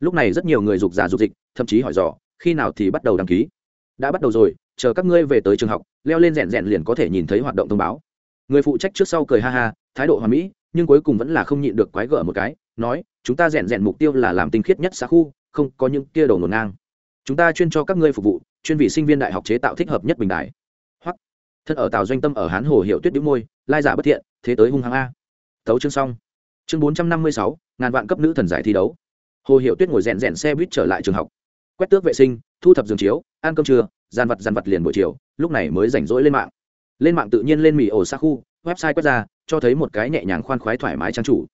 [SPEAKER 1] lúc này rất nhiều người dục giả dục dịch thậm chí hỏi dò khi nào thì bắt đầu đăng ký? Đã bắt đầu rồi, chờ các ngươi về tới trường học, leo lên rèn rèn liền có thể nhìn thấy hoạt động thông báo. Người phụ trách trước sau cười ha ha, thái độ hòa mỹ, nhưng cuối cùng vẫn là không nhịn được quái gở một cái, nói, chúng ta rèn rèn mục tiêu là làm tinh khiết nhất xã khu, không có những kia đầu ngổn ngang. Chúng ta chuyên cho các ngươi phục vụ, chuyên vị sinh viên đại học chế tạo thích hợp nhất bình đại hoặc thân ở tàu doanh tâm ở hán hồ hiệu tuyết đĩu môi, lai giả bất thiện, thế tới hung hăng a. Tấu chương xong. Chương bốn trăm năm mươi sáu, ngàn vạn cấp nữ thần giải thi đấu. Hồ hiệu tuyết ngồi rèn rèn xe buýt trở lại trường học quét tước vệ sinh, thu thập giường chiếu, ăn cơm trưa gian vật gian vật liền buổi chiều, lúc này mới rảnh rỗi lên mạng. Lên mạng tự nhiên lên mì ổ xa khu, website quét ra, cho thấy một cái nhẹ nhàng khoan khoái thoải mái trang chủ.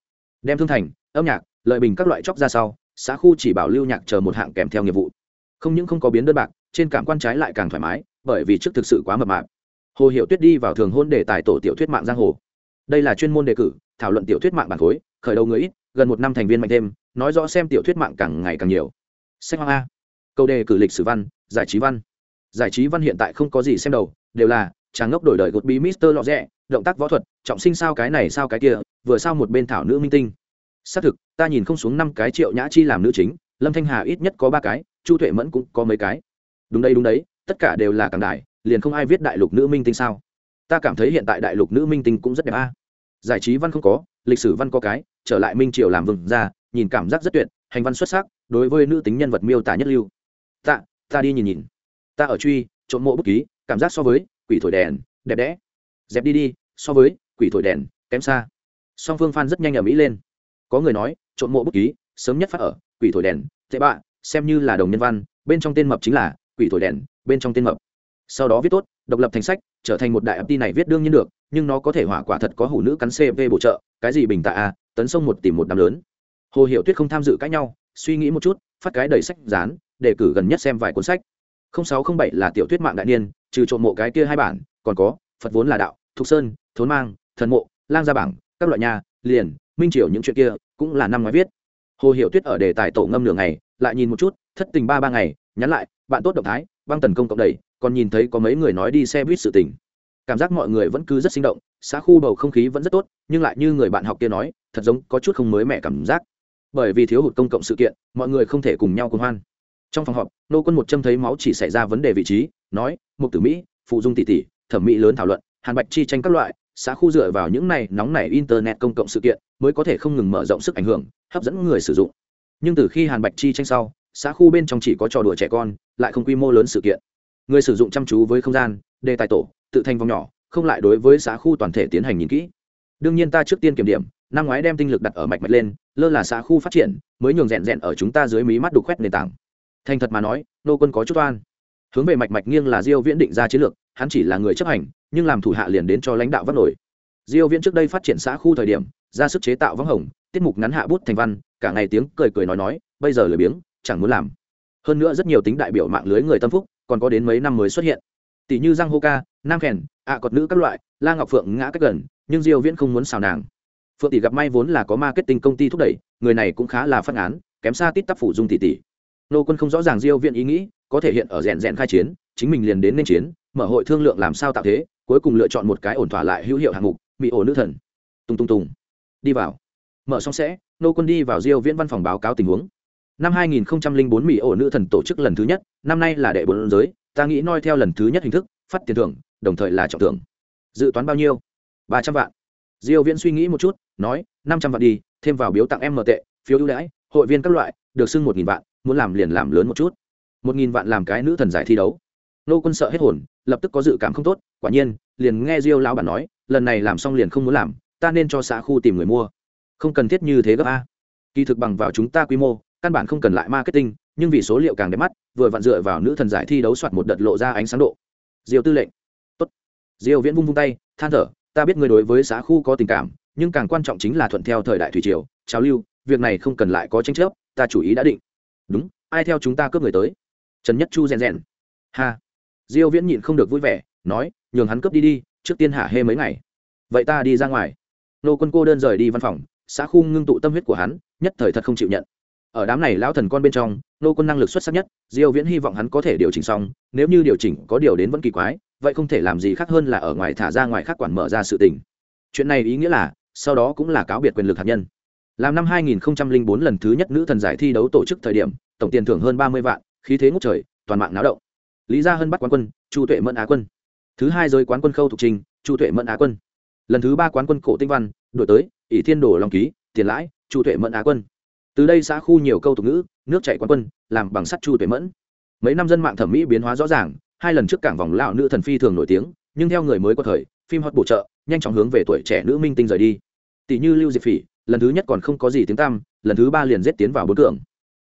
[SPEAKER 1] Đem thương thành, âm nhạc, lợi bình các loại chóc ra sau xã khu chỉ bảo lưu nhạc chờ một hạng kèm theo nghiệp vụ. Không những không có biến đơn bạc, trên cảm quan trái lại càng thoải mái, bởi vì trước thực sự quá mập mạp. Hồ hiệu tuyết đi vào thường hôn đề tài tổ tiểu thuyết mạng giang hồ. Đây là chuyên môn đề cử, thảo luận tiểu thuyết mạng bản khối, khởi đầu người ít, gần một năm thành viên mạnh thêm, nói rõ xem tiểu thuyết mạng càng ngày càng nhiều. Sách hoang a câu đề cử lịch sử văn, giải trí văn. Giải trí văn hiện tại không có gì xem đầu, đều là tràng ngốc đổi đời gột bí mister lọ rẽ động tác võ thuật, trọng sinh sao cái này sao cái kia, vừa sao một bên thảo nữ minh tinh. Xác thực, ta nhìn không xuống năm cái triệu nhã chi làm nữ chính, lâm thanh hà ít nhất có ba cái, chu tuệ mẫn cũng có mấy cái. Đúng đây đúng đấy, tất cả đều là càng đại, liền không ai viết đại lục nữ minh tinh sao. Ta cảm thấy hiện tại đại lục nữ minh tinh cũng rất đẹp a. Giải trí văn không có, lịch sử văn có cái, trở lại minh triều làm vừng ra, nhìn cảm giác rất tuyệt, hành văn xuất sắc, đối với nữ tính nhân vật miêu tả nhất lưu ta ta đi nhìn nhìn. Ta ở truy, trộm mộ bút ký, cảm giác so với quỷ thổi đèn, đẹp đẽ. Dẹp đi đi, so với quỷ thổi đèn, kém xa. Song phương phan rất nhanh ở mỹ lên. Có người nói, trộm mộ bút ký, sớm nhất phát ở, quỷ thổi đèn. Thế bạ xem như là đồng nhân văn, bên trong tên mập chính là quỷ thổi đèn, bên trong tên mập. Sau đó viết tốt, độc lập thành sách, trở thành một đại ấp ập này viết đương nhiên được, nhưng nó có thể hỏa quả thật có hủ nữ cắn cv bổ trợ, cái gì bình tạ a, tấn sông một tìm một đám lớn. Hồ hiệu tuyết không tham dự cãi nhau, suy nghĩ một chút, phát cái đầy sách dán để cử gần nhất xem vài cuốn sách. Sáu không bảy là tiểu thuyết mạng đại niên, trừ trộm mộ cái kia hai bản, còn có, phật vốn là đạo, thục sơn, thốn mang, thần mộ, lang gia bảng, các loại nhà liền, minh triều những chuyện kia, cũng là năm ngoái viết. Hồ Hiểu tuyết ở đề tài tổ ngâm nửa ngày, lại nhìn một chút, thất tình ba ba ngày, nhắn lại, bạn tốt động thái, băng tần công cộng đầy, còn nhìn thấy có mấy người nói đi xe buýt sự tình. Cảm giác mọi người vẫn cứ rất sinh động, xã khu bầu không khí vẫn rất tốt, nhưng lại như người bạn học kia nói, thật giống có chút không mới mẻ cảm giác. Bởi vì thiếu hụt công cộng sự kiện, mọi người không thể cùng nhau cùng hoan trong phòng họp, nô quân một châm thấy máu chỉ xảy ra vấn đề vị trí, nói, mục tử mỹ, phụ dung tỷ tỷ, thẩm mỹ lớn thảo luận, hàn bạch chi tranh các loại, xã khu dựa vào những này nóng nảy internet công cộng sự kiện, mới có thể không ngừng mở rộng sức ảnh hưởng, hấp dẫn người sử dụng. Nhưng từ khi hàn bạch chi tranh sau, xã khu bên trong chỉ có trò đùa trẻ con, lại không quy mô lớn sự kiện. Người sử dụng chăm chú với không gian, đề tài tổ, tự thành vòng nhỏ, không lại đối với xã khu toàn thể tiến hành nhìn kỹ. Đương nhiên ta trước tiên kiểm điểm, năm ngoái đem tinh lực đặt ở mạch mạch lên, lơ là xã khu phát triển, mới nhường rèn rèn ở chúng ta dưới mí mắt đục khoét nền tảng thành thật mà nói, nô quân có chút oan. Hướng về mạch mạch nghiêng là diêu viễn định ra chiến lược, hắn chỉ là người chấp hành, nhưng làm thủ hạ liền đến cho lãnh đạo vất nổi. Diêu viễn trước đây phát triển xã khu thời điểm, ra sức chế tạo vắng hồng, tiết mục ngắn hạ bút thành văn, cả ngày tiếng cười cười nói nói, bây giờ lười biếng, chẳng muốn làm. Hơn nữa rất nhiều tính đại biểu mạng lưới người tâm phúc, còn có đến mấy năm mới xuất hiện. Tỷ như giang hô ca, nam khèn, ạ à cọt nữ các loại, la ngọc phượng ngã cách gần, nhưng diêu viễn không muốn xào nàng. Phượng tỷ gặp may vốn là có marketing công ty thúc đẩy, người này cũng khá là phát án, kém xa tít tắp phủ dung tỷ tỷ nô quân không rõ ràng diêu viện ý nghĩ, có thể hiện ở rèn rèn khai chiến, chính mình liền đến nên chiến, mở hội thương lượng làm sao tạo thế, cuối cùng lựa chọn một cái ổn thỏa lại hữu hiệu hạng mục mỹ ổ nữ thần. Tung tung tung đi vào. Mở xong sẽ, nô quân đi vào diêu viễn văn phòng báo cáo tình huống. Năm 2004 mỹ ổ nữ thần tổ chức lần thứ nhất, năm nay là đệ bốn giới, ta nghĩ noi theo lần thứ nhất hình thức, phát tiền thưởng, đồng thời là trọng thưởng. Dự toán bao nhiêu? Ba trăm vạn. Diêu viễn suy nghĩ một chút, nói, năm trăm vạn đi, thêm vào biếu tặng em tệ, phiếu ưu đãi, hội viên các loại, được xưng một nghìn vạn muốn làm liền làm lớn một chút. Một nghìn vạn làm cái nữ thần giải thi đấu. Nô quân sợ hết hồn, lập tức có dự cảm không tốt, quả nhiên, liền nghe diêu lão bản nói, lần này làm xong liền không muốn làm, ta nên cho xã khu tìm người mua. Không cần thiết như thế gấp a. Kỳ thực bằng vào chúng ta quy mô, căn bản không cần lại marketing, nhưng vì số liệu càng đẹp mắt, vừa vặn dựa vào nữ thần giải thi đấu soạt một đợt lộ ra ánh sáng độ. Diêu tư lệnh. Tốt. Diêu viễn vung vung tay, than thở, ta biết người đối với xã khu có tình cảm, nhưng càng quan trọng chính là thuận theo thời đại thủy triều, trào lưu, việc này không cần lại có tranh chấp, ta chủ ý đã định đúng, ai theo chúng ta cướp người tới? Trần nhất chu rèn rèn. Ha. Diêu viễn nhịn không được vui vẻ, nói, nhường hắn cướp đi đi, trước tiên hạ hê mấy ngày. Vậy ta đi ra ngoài. Nô quân cô đơn rời đi văn phòng, xã khu ngưng tụ tâm huyết của hắn, nhất thời thật không chịu nhận. Ở đám này lão thần con bên trong, nô quân năng lực xuất sắc nhất, diêu viễn hy vọng hắn có thể điều chỉnh xong, nếu như điều chỉnh có điều đến vẫn kỳ quái, vậy không thể làm gì khác hơn là ở ngoài thả ra ngoài khác quản mở ra sự tình. Chuyện này ý nghĩa là, sau đó cũng là cáo biệt quyền lực hạt nhân làm năm 2004 lần thứ nhất nữ thần giải thi đấu tổ chức thời điểm, tổng tiền thưởng hơn 30 vạn, khí thế ngút trời, toàn mạng náo động. Lý gia hân bắt quán quân, chu tuệ mẫn á quân. Thứ hai rơi quán quân khâu thục trình, chu tuệ mẫn á quân. Lần thứ ba quán quân cổ tinh văn, đổi tới, ỷ thiên đồ long ký, tiền lãi, chu tuệ mẫn á quân. Từ đây xã khu nhiều câu tục ngữ, nước chạy quán quân, làm bằng sắt chu tuệ mẫn. Mấy năm dân mạng thẩm mỹ biến hóa rõ ràng, hai lần trước cảng vòng lão nữ thần phi thường nổi tiếng, nhưng theo người mới có thời, phim hot bổ trợ, nhanh chóng hướng về tuổi trẻ nữ minh tinh rời đi. Tỷ như lưu diệp phỉ lần thứ nhất còn không có gì tiếng tăm, lần thứ ba liền giết tiến vào bốn cường.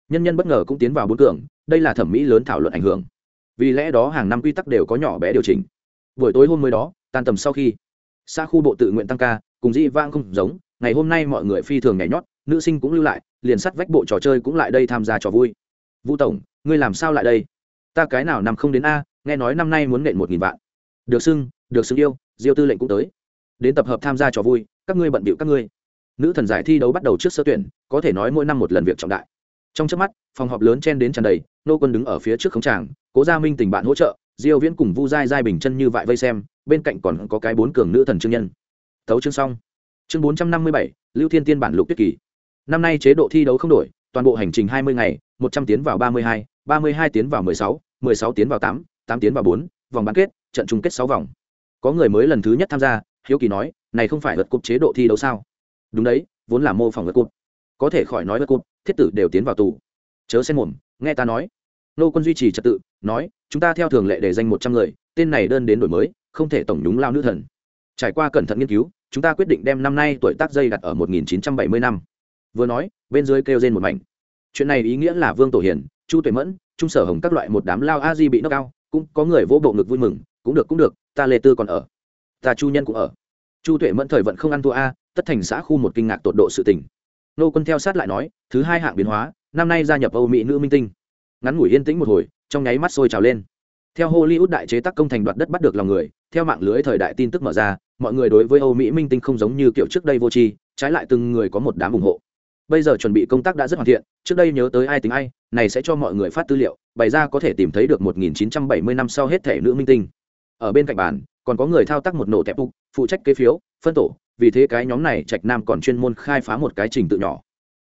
[SPEAKER 1] Nhân nhân bất ngờ cũng tiến vào bốn cường, đây là thẩm mỹ lớn thảo luận ảnh hưởng. Vì lẽ đó hàng năm quy tắc đều có nhỏ bé điều chỉnh. Buổi tối hôm mới đó, tan tầm sau khi xa khu bộ tự nguyện tăng ca, cùng dĩ vang không giống, ngày hôm nay mọi người phi thường nhảy nhót, nữ sinh cũng lưu lại, liền sắt vách bộ trò chơi cũng lại đây tham gia trò vui. Vũ tổng, ngươi làm sao lại đây? Ta cái nào nằm không đến a, nghe nói năm nay muốn nện một nghìn vạn. Được xưng được xưng yêu, diêu tư lệnh cũng tới. Đến tập hợp tham gia trò vui, các ngươi bận bịu các ngươi nữ thần giải thi đấu bắt đầu trước sơ tuyển có thể nói mỗi năm một lần việc trọng đại. Trong trước mắt phòng họp lớn chen đến tràn đầy nô quân đứng ở phía trước khống tràng cố gia minh tình bạn hỗ trợ diêu viễn cùng vu giai giai bình chân như vại vây xem bên cạnh còn có cái bốn cường nữ thần trương nhân. Tấu chương xong. Chương 457, lưu thiên tiên bản lục tuyết kỳ. Năm nay chế độ thi đấu không đổi toàn bộ hành trình 20 ngày 100 tiến vào 32, 32 tiến vào 16, 16 tiến vào 8, 8 tiến vào 4, vòng bán kết trận chung kết 6 vòng. Có người mới lần thứ nhất tham gia hiếu kỳ nói này không phải vượt cục chế độ thi đấu sao? Đúng đấy, vốn là mô phỏng vật cụt. Có thể khỏi nói vật cụt, thiết tử đều tiến vào tù. Chớ xen mồm, nghe ta nói. Nô quân duy trì trật tự, nói, chúng ta theo thường lệ để danh một trăm người, tên này đơn đến đổi mới, không thể tổng đúng lao nữ thần. Trải qua cẩn thận nghiên cứu, chúng ta quyết định đem năm nay tuổi tác dây đặt ở một nghìn chín trăm bảy mươi năm. Vừa nói, bên dưới kêu trên một mảnh. Chuyện này ý nghĩa là vương tổ hiền chu tuệ mẫn, trung sở hồng các loại một đám lao a di bị nâng cao cũng có người vỗ bộ ngực vui mừng, cũng được cũng được, ta lê tư còn ở. Ta chu nhân cũng ở. Chu tuệ mẫn thời vận không ăn thua a tất thành xã khu một kinh ngạc tột độ sự tình. Nô quân theo sát lại nói, thứ hai hạng biến hóa, năm nay gia nhập âu mỹ nữ minh tinh. Ngắn ngủi yên tĩnh một hồi, trong nháy mắt sôi trào lên. Theo hollywood đại chế tác công thành đoạt đất bắt được lòng người, theo mạng lưới thời đại tin tức mở ra, mọi người đối với âu mỹ minh tinh không giống như kiểu trước đây vô tri, trái lại từng người có một đám ủng hộ. Bây giờ chuẩn bị công tác đã rất hoàn thiện, trước đây nhớ tới ai tính ai, này sẽ cho mọi người phát tư liệu, bày ra có thể tìm thấy được 1970 năm sau hết thể nữ minh tinh. Ở bên cạnh bàn, còn có người thao tác một nổ tẹp phục, phụ trách kế phiếu, phân tổ vì thế cái nhóm này trạch nam còn chuyên môn khai phá một cái trình tự nhỏ.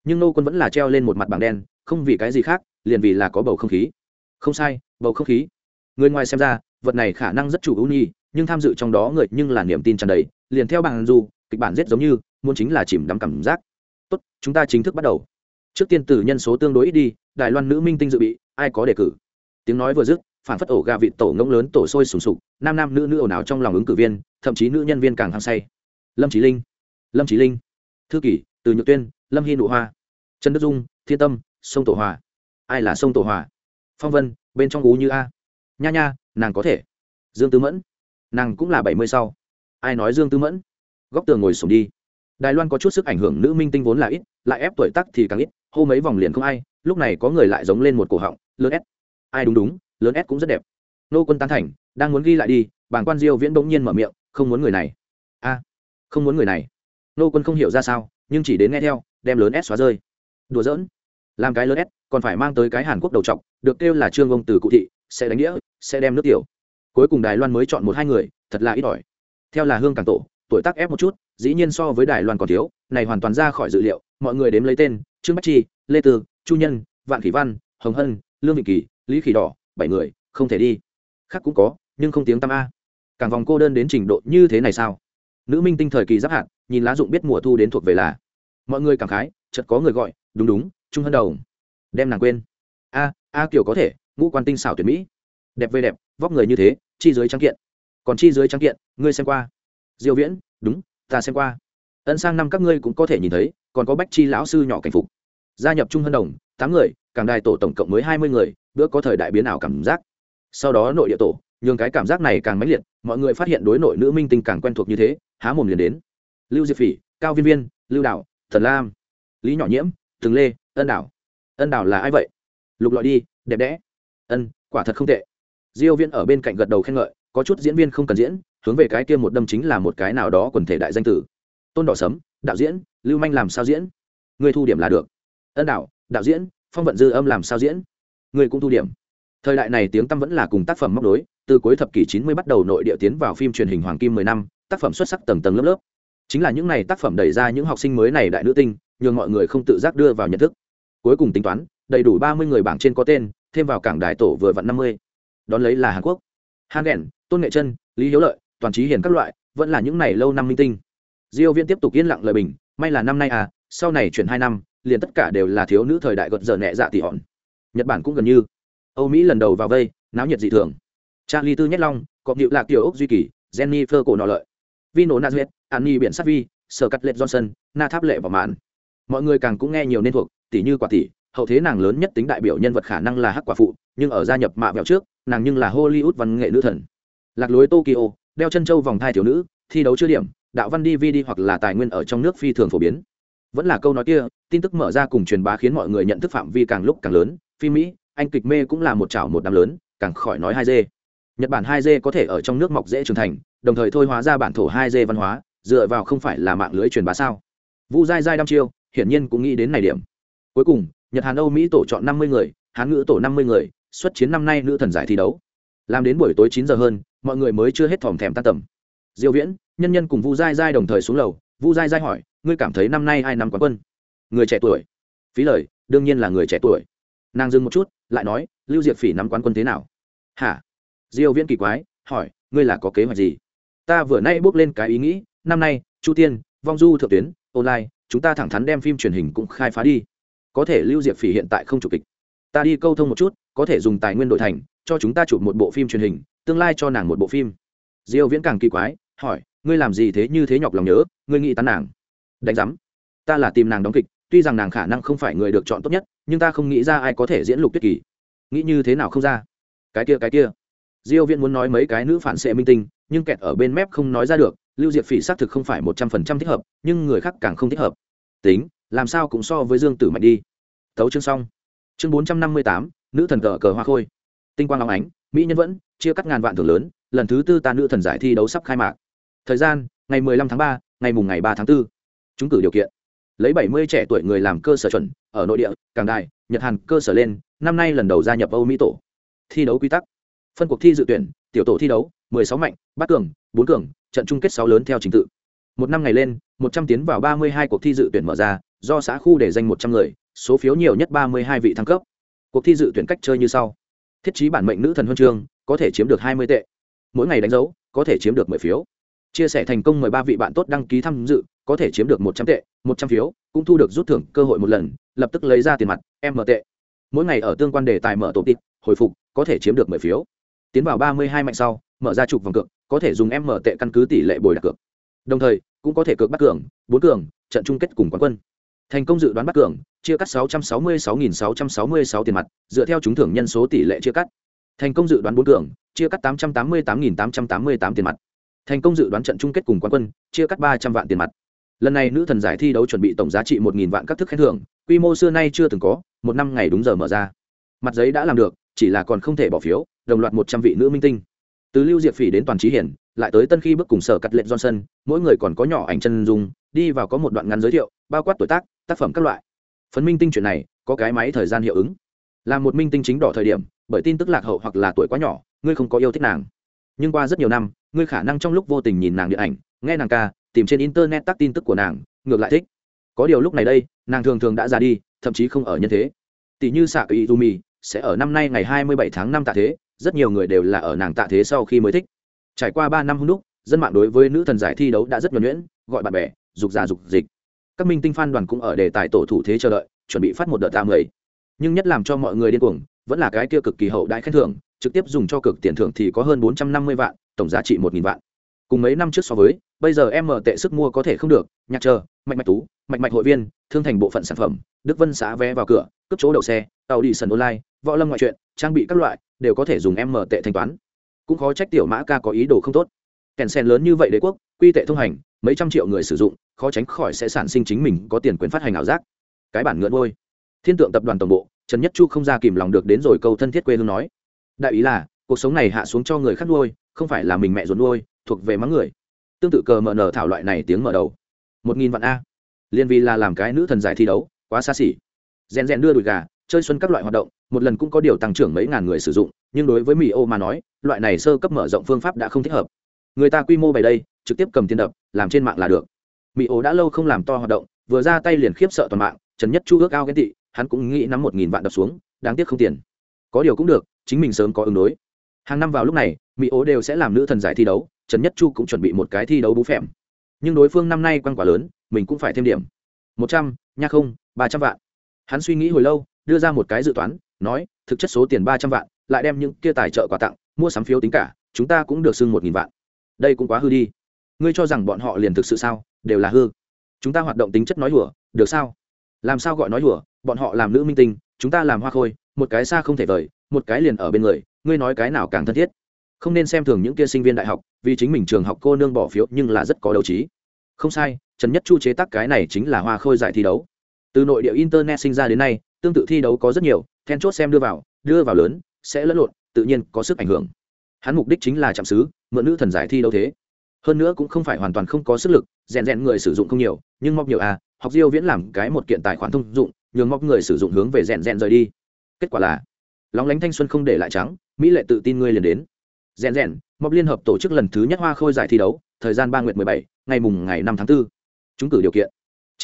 [SPEAKER 1] Nhưng nô quân vẫn là treo lên một mặt bảng đen, không vì cái gì khác, liền vì là có bầu không khí. Không sai, bầu không khí. Người ngoài xem ra, vật này khả năng rất chủ ưu nhi, nhưng tham dự trong đó người nhưng là niềm tin tràn đầy, liền theo bằng dù, kịch bản rất giống như, muốn chính là chìm đắm cảm giác. Tốt, chúng ta chính thức bắt đầu. Trước tiên từ nhân số tương đối ít đi, đài loan nữ minh tinh dự bị, ai có đề cử? Tiếng nói vừa dứt, phản phất ổ gà vịt tổ ngỗng lớn tổ sôi sùng sục, nam nam nữ nữ ồn ào trong lòng ứng cử viên, thậm chí nữ nhân viên càng hăng say lâm trí linh. Lâm trí linh. Thư kỷ, từ nhược tuyên, lâm hy nụ hoa. Trần đức dung, thiên tâm, sông tổ hòa. Ai là sông tổ hòa? Phong vân, bên trong gú như a. Nha nha, nàng có thể. Dương tư mẫn. Nàng cũng là bảy mươi sau. Ai nói dương tư mẫn? Góc tường ngồi sùng đi. Đài loan có chút sức ảnh hưởng nữ minh tinh vốn là ít, lại ép tuổi tắc thì càng ít, hô mấy vòng liền không ai, lúc này có người lại giống lên một cổ họng, lớn s. Ai đúng đúng, lớn s cũng rất đẹp. Nô quân tán thành, đang muốn ghi lại đi bảng quan diêu viễn bỗng nhiên mở miệng, không muốn người này không muốn người này. Nô quân không hiểu ra sao, nhưng chỉ đến nghe theo, đem lớn s xóa rơi. Đùa giỡn. Làm cái lớn s, còn phải mang tới cái hàn quốc đầu trọc, được kêu là trương ông từ cụ thị, sẽ đánh đĩa, sẽ đem nước tiểu. Cuối cùng đài loan mới chọn một hai người, thật là ít ỏi. Theo là hương càng tổ, tuổi tác ép một chút, dĩ nhiên so với đài loan còn thiếu, này hoàn toàn ra khỏi dự liệu, mọi người đếm lấy tên, trương bách chi, lê tư, chu nhân, vạn khỉ văn, hồng hân, lương vị kỳ, lý khỉ đỏ, bảy người, không thể đi. Khác cũng có, nhưng không tiếng tăm a. Càng vòng cô đơn đến trình độ như thế này sao? Nữ minh tinh thời kỳ giáp hạn nhìn lá dụng biết mùa thu đến thuộc về là. Mọi người cảm khái, chợt có người gọi, đúng đúng, trung hân đầu đem nàng quên. A a kiểu có thể, ngũ quan tinh xảo tuyệt mỹ. Đẹp về đẹp, vóc người như thế, chi dưới trắng kiện. Còn chi dưới trắng kiện, ngươi xem qua. Diêu viễn, đúng, ta xem qua. Ân sang năm các ngươi cũng có thể nhìn thấy, còn có bách chi lão sư nhỏ cảnh phục. Gia nhập trung hân đồng, tám người, càng đài tổ tổng cộng mới hai mươi người, bữa có thời đại biến ảo cảm giác. Sau đó nội địa tổ, nhường cái cảm giác này càng mãnh liệt, mọi người phát hiện đối nội nữ minh tinh càng quen thuộc như thế há mồm liền đến. Lưu diệp phỉ, cao viên viên, lưu đạo thần lam, lý nhỏ nhiễm, từng lê, ân đảo. Ân đảo là ai vậy? Lục lọi đi, đẹp đẽ. Ân, quả thật không tệ. Diêu viên ở bên cạnh gật đầu khen ngợi, có chút diễn viên không cần diễn, hướng về cái kia một đâm chính là một cái nào đó quần thể đại danh tử. Tôn đỏ sấm, đạo diễn, lưu manh làm sao diễn? Người thu điểm là được. Ân đảo, đạo diễn, phong vận dư âm làm sao diễn? Người cũng thu điểm. Thời đại này tiếng tăm vẫn là cùng tác phẩm móc đối từ cuối thập kỷ 90 bắt đầu nội địa tiến vào phim truyền hình hoàng kim 10 năm tác phẩm xuất sắc tầng tầng lớp lớp. Chính là những này tác phẩm đẩy ra những học sinh mới này đại nữ tinh, nhường mọi người không tự giác đưa vào nhận thức. Cuối cùng tính toán, đầy đủ 30 người bảng trên có tên, thêm vào cảng đại tổ vừa vặn 50. đón lấy là hàn quốc. Hàn đèn tôn nghệ chân lý hiếu lợi, toàn trí hiền các loại, vẫn là những này lâu năm minh tinh. Diêu viên tiếp tục yên lặng lời bình, may là năm nay à sau này chuyển hai năm, liền tất cả đều là thiếu nữ thời đại gật giờ nhẹ dạ tỷ hòn. Nhật bản cũng gần như. Âu mỹ lần đầu vào vây, náo nhiệt dị thường. Charlie tư nhét long, cọp nhịu lạc tiểu ốc duy kỳ, jennifer cổ nọ lợi vino nazareth annie biển sát vi, sở cắt lệ johnson, na tháp lệ vào màn mọi người càng cũng nghe nhiều nên thuộc, tỷ như quả tỷ, hậu thế nàng lớn nhất tính đại biểu nhân vật khả năng là hắc quả phụ, nhưng ở gia nhập mạ vẹo trước, nàng nhưng là hollywood văn nghệ nữ thần. Lạc lối tokyo, đeo chân châu vòng thai thiếu nữ, thi đấu chưa điểm, đạo văn đi video hoặc là tài nguyên ở trong nước phi thường phổ biến. Vẫn là câu nói kia, tin tức mở ra cùng truyền bá khiến mọi người nhận thức phạm vi càng lúc càng lớn, phim mỹ, anh kịch mê cũng là một chảo một đám lớn, càng khỏi nói hai d nhật bản hai d có thể ở trong nước mọc dễ trưởng thành đồng thời thôi hóa ra bản thổ hai d văn hóa, dựa vào không phải là mạng lưới truyền bá sao? Vu dai dai đăm chiêu, hiển nhiên cũng nghĩ đến này điểm. Cuối cùng, nhật hàn âu mỹ tổ chọn năm mươi người, hán ngữ tổ năm mươi người, xuất chiến năm nay nữ thần giải thi đấu. Làm đến buổi tối chín giờ hơn, mọi người mới chưa hết thòm thèm tan tầm. Diêu viễn, nhân nhân cùng vu dai dai đồng thời xuống lầu, vu dai dai hỏi, ngươi cảm thấy năm nay ai nắm quán quân? Người trẻ tuổi. Phí lời, đương nhiên là người trẻ tuổi. Nàng dừng một chút, lại nói, lưu diệp phỉ nắm quán quân thế nào? Hả? Diêu viễn kỳ quái, hỏi, ngươi là có kế hoạch gì? Ta vừa nay bước lên cái ý nghĩ, năm nay, chu tiên, vong du thượng tuyến, online, chúng ta thẳng thắn đem phim truyền hình cũng khai phá đi. Có thể lưu diệp phỉ hiện tại không chủ kịch. Ta đi câu thông một chút, có thể dùng tài nguyên đổi thành, cho chúng ta chụp một bộ phim truyền hình, tương lai cho nàng một bộ phim. Diêu viễn càng kỳ quái, hỏi, ngươi làm gì thế như thế nhọc lòng nhớ, ngươi nghĩ tán nàng. Đánh giám. Ta là tìm nàng đóng kịch, tuy rằng nàng khả năng không phải người được chọn tốt nhất, nhưng ta không nghĩ ra ai có thể diễn lục tuyết kỳ. Nghĩ như thế nào không ra? Cái kia cái kia. Diêu viễn muốn nói mấy cái nữ phản xệ minh tinh nhưng kẹt ở bên mép không nói ra được, lưu diệp phỉ xác thực không phải một trăm phần trăm thích hợp, nhưng người khác càng không thích hợp. Tính, làm sao cũng so với dương tử mạnh đi. Thấu chương xong. Chương bốn trăm năm mươi tám, nữ thần cờ cờ hoa khôi. Tinh quang long ánh, mỹ nhân vẫn, chia cắt ngàn vạn thưởng lớn, lần thứ tư ta nữ thần giải thi đấu sắp khai mạc. Thời gian, ngày 15 tháng ba, ngày mùng ngày ba tháng 4. chúng cử điều kiện. Lấy 70 trẻ tuổi người làm cơ sở chuẩn, ở nội địa càng đại nhật hàn cơ sở lên, năm nay lần đầu gia nhập âu mỹ tổ. Thi đấu quy tắc. Phân cuộc thi dự tuyển, tiểu tổ thi đấu 16 mạnh bát cường bốn cường trận chung kết sáu lớn theo trình tự. Một năm ngày lên 100 tiến vào 32 cuộc thi dự tuyển mở ra do xã khu để danh 100 người số phiếu nhiều nhất 32 vị thăng cấp. Cuộc thi dự tuyển cách chơi như sau. Thiết trí bản mệnh nữ thần huân chương có thể chiếm được hai mươi tệ. Mỗi ngày đánh dấu có thể chiếm được mười phiếu. Chia sẻ thành công mời ba vị bạn tốt đăng ký tham dự có thể chiếm được một trăm tệ một trăm phiếu cũng thu được rút thưởng cơ hội một lần lập tức lấy ra tiền mặt em mở tệ. Mỗi ngày ở tương quan đề tài mở tổ tịch, hồi phục có thể chiếm được mười phiếu. Tiến vào ba mươi hai mạnh sau mở ra chục vòng cược, có thể dùng mở tệ căn cứ tỷ lệ bồi đặt cược. Đồng thời, cũng có thể cược bắt cường, bốn cường, trận chung kết cùng quán quân. Thành công dự đoán bắt cường, chia cắt 666.666 tiền mặt, dựa theo trúng thưởng nhân số tỷ lệ chia cắt. Thành công dự đoán bốn cường, chia cắt 888.888 tiền mặt. Thành công dự đoán trận chung kết cùng quán quân, chia cắt 300 vạn tiền mặt. Lần này nữ thần giải thi đấu chuẩn bị tổng giá trị 1.000 vạn các thức khen thưởng, quy mô xưa nay chưa từng có, một năm ngày đúng giờ mở ra. Mặt giấy đã làm được, chỉ là còn không thể bỏ phiếu, đồng loạt một trăm vị nữ minh tinh từ lưu diệp phỉ đến toàn trí hiển, lại tới tân khi bước cùng sở cắt lệnh johnson, mỗi người còn có nhỏ ảnh chân dung, đi vào có một đoạn ngắn giới thiệu, bao quát tuổi tác tác phẩm các loại. Phấn minh tinh chuyện này, có cái máy thời gian hiệu ứng. Là một minh tinh chính đỏ thời điểm, bởi tin tức lạc hậu hoặc là tuổi quá nhỏ, ngươi không có yêu thích nàng. Nhưng qua rất nhiều năm, ngươi khả năng trong lúc vô tình nhìn nàng điện ảnh, nghe nàng ca, tìm trên internet tác tin tức của nàng, ngược lại thích. Có điều lúc này đây, nàng thường thường đã ra đi, thậm chí không ở nhân thế. Tỷ như xạ kỳ mì, sẽ ở năm nay ngày 27 tháng 5 tạ thế rất nhiều người đều là ở nàng tạ thế sau khi mới thích. Trải qua ba năm hôm đúc, dân mạng đối với nữ thần giải thi đấu đã rất nhuẩn nhuyễn, gọi bạn bè, dục già dục dịch. Các minh tinh phan đoàn cũng ở đề tài tổ thủ thế chờ đợi, chuẩn bị phát một đợt tam người nhưng nhất làm cho mọi người điên cuồng, vẫn là cái kia cực kỳ hậu đại khen thưởng, trực tiếp dùng cho cực tiền thưởng thì có hơn bốn trăm năm mươi vạn, tổng giá trị một nghìn vạn. Cùng mấy năm trước so với, bây giờ em mở tệ sức mua có thể không được, nhạc chờ mạch mạch tú mạch mạch hội viên, thương thành bộ phận sản phẩm, đức vân xã vé vào cửa, cướp chỗ đậu xe, tàu đi sân online võ lâm ngoại truyện, trang bị các loại, đều có thể dùng em mở tệ thanh toán. Cũng khó trách tiểu mã ca có ý đồ không tốt. Kèn sen lớn như vậy đế quốc, quy tệ thông hành, mấy trăm triệu người sử dụng, khó tránh khỏi sẽ sản sinh chính mình có tiền quyền phát hành ảo giác. Cái bản ngựa ngôi. Thiên tượng tập đoàn tổng bộ, trần nhất chu không ra kìm lòng được đến rồi câu thân thiết quê hương nói. Đại ý là, cuộc sống này hạ xuống cho người khác nuôi, không phải là mình mẹ ruột nuôi, thuộc về mắng người. Tương tự cờ mở nở thảo loại này tiếng mở đầu. Một nghìn vạn a. Liên vì là làm cái nữ thần giải thi đấu, quá xa xỉ. Rèn rèn đưa đùi gà chơi xuân các loại hoạt động, một lần cũng có điều tăng trưởng mấy ngàn người sử dụng, nhưng đối với mỹ ô mà nói, loại này sơ cấp mở rộng phương pháp đã không thích hợp. Người ta quy mô bày đây, trực tiếp cầm tiền đập, làm trên mạng là được. Mỹ ô đã lâu không làm to hoạt động, vừa ra tay liền khiếp sợ toàn mạng, trần nhất chu ước ao ghen tị, hắn cũng nghĩ nắm một nghìn vạn đập xuống, đáng tiếc không tiền. Có điều cũng được, chính mình sớm có ứng đối. Hàng năm vào lúc này mỹ ố đều sẽ làm nữ thần giải thi đấu, trần nhất chu cũng chuẩn bị một cái thi đấu bú phèm. Nhưng đối phương năm nay quan quả lớn, mình cũng phải thêm điểm. một trăm, nha không, ba trăm vạn. Hắn suy nghĩ hồi lâu đưa ra một cái dự toán, nói, thực chất số tiền ba trăm vạn, lại đem những kia tài trợ quà tặng, mua sắm phiếu tính cả, chúng ta cũng được xưng một nghìn vạn. Đây cũng quá hư đi. Ngươi cho rằng bọn họ liền thực sự sao? Đều là hư. Chúng ta hoạt động tính chất nói hùa được sao? Làm sao gọi nói hùa bọn họ làm nữ minh tinh, chúng ta làm hoa khôi, một cái xa không thể vời, một cái liền ở bên người, ngươi nói cái nào càng thân thiết? Không nên xem thường những kia sinh viên đại học, vì chính mình trường học cô nương bỏ phiếu nhưng là rất có đấu trí. Không sai, trần nhất chu chế tác cái này chính là hoa khôi giải thi đấu. Từ nội địa internet sinh ra đến nay tương tự thi đấu có rất nhiều then chốt xem đưa vào đưa vào lớn sẽ lẫn lộn tự nhiên có sức ảnh hưởng. Hắn mục đích chính là chạm sứ, mượn nữ thần giải thi đấu thế. Hơn nữa cũng không phải hoàn toàn không có sức lực rèn rèn người sử dụng không nhiều nhưng móc nhiều à học diêu viễn làm cái một kiện tài khoản thông dụng nhường móc người sử dụng hướng về rèn rèn rời đi. Kết quả là lóng lánh thanh xuân không để lại trắng mỹ lệ tự tin ngươi liền đến. Rèn rèn móc liên hợp tổ chức lần thứ nhất hoa khôi giải thi đấu thời gian ba nguyệt 17, ngày mùng ngày 5 tháng 4. chúng cử điều kiện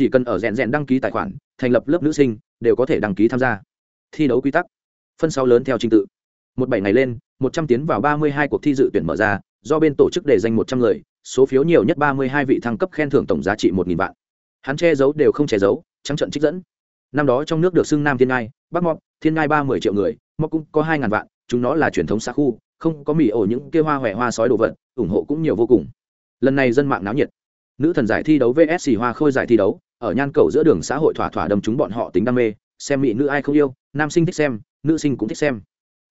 [SPEAKER 1] chỉ cần ở rèn rèn đăng ký tài khoản, thành lập lớp nữ sinh, đều có thể đăng ký tham gia. Thi đấu quy tắc. Phân sáu lớn theo trình tự. Một bảy ngày lên, một trăm tiến vào ba mươi hai cuộc thi dự tuyển mở ra, do bên tổ chức để danh một trăm người, số phiếu nhiều nhất ba mươi hai vị thăng cấp khen thưởng tổng giá trị một nghìn vạn. Hắn che giấu đều không che giấu, trắng trận trích dẫn. Năm đó trong nước được xưng nam thiên ngai, bắc mọc thiên ngai ba mươi triệu người mọc cũng có hai ngàn vạn, chúng nó là truyền thống xa khu, không có mỉ ổ những kia hoa huệ hoa sói đồ vật, ủng hộ cũng nhiều vô cùng. Lần này dân mạng náo nhiệt. Nữ thần giải thi đấu vsc hoa khôi giải thi đấu ở nhan cầu giữa đường xã hội thỏa thỏa đâm chúng bọn họ tính đam mê, xem mỹ nữ ai không yêu, nam sinh thích xem, nữ sinh cũng thích xem.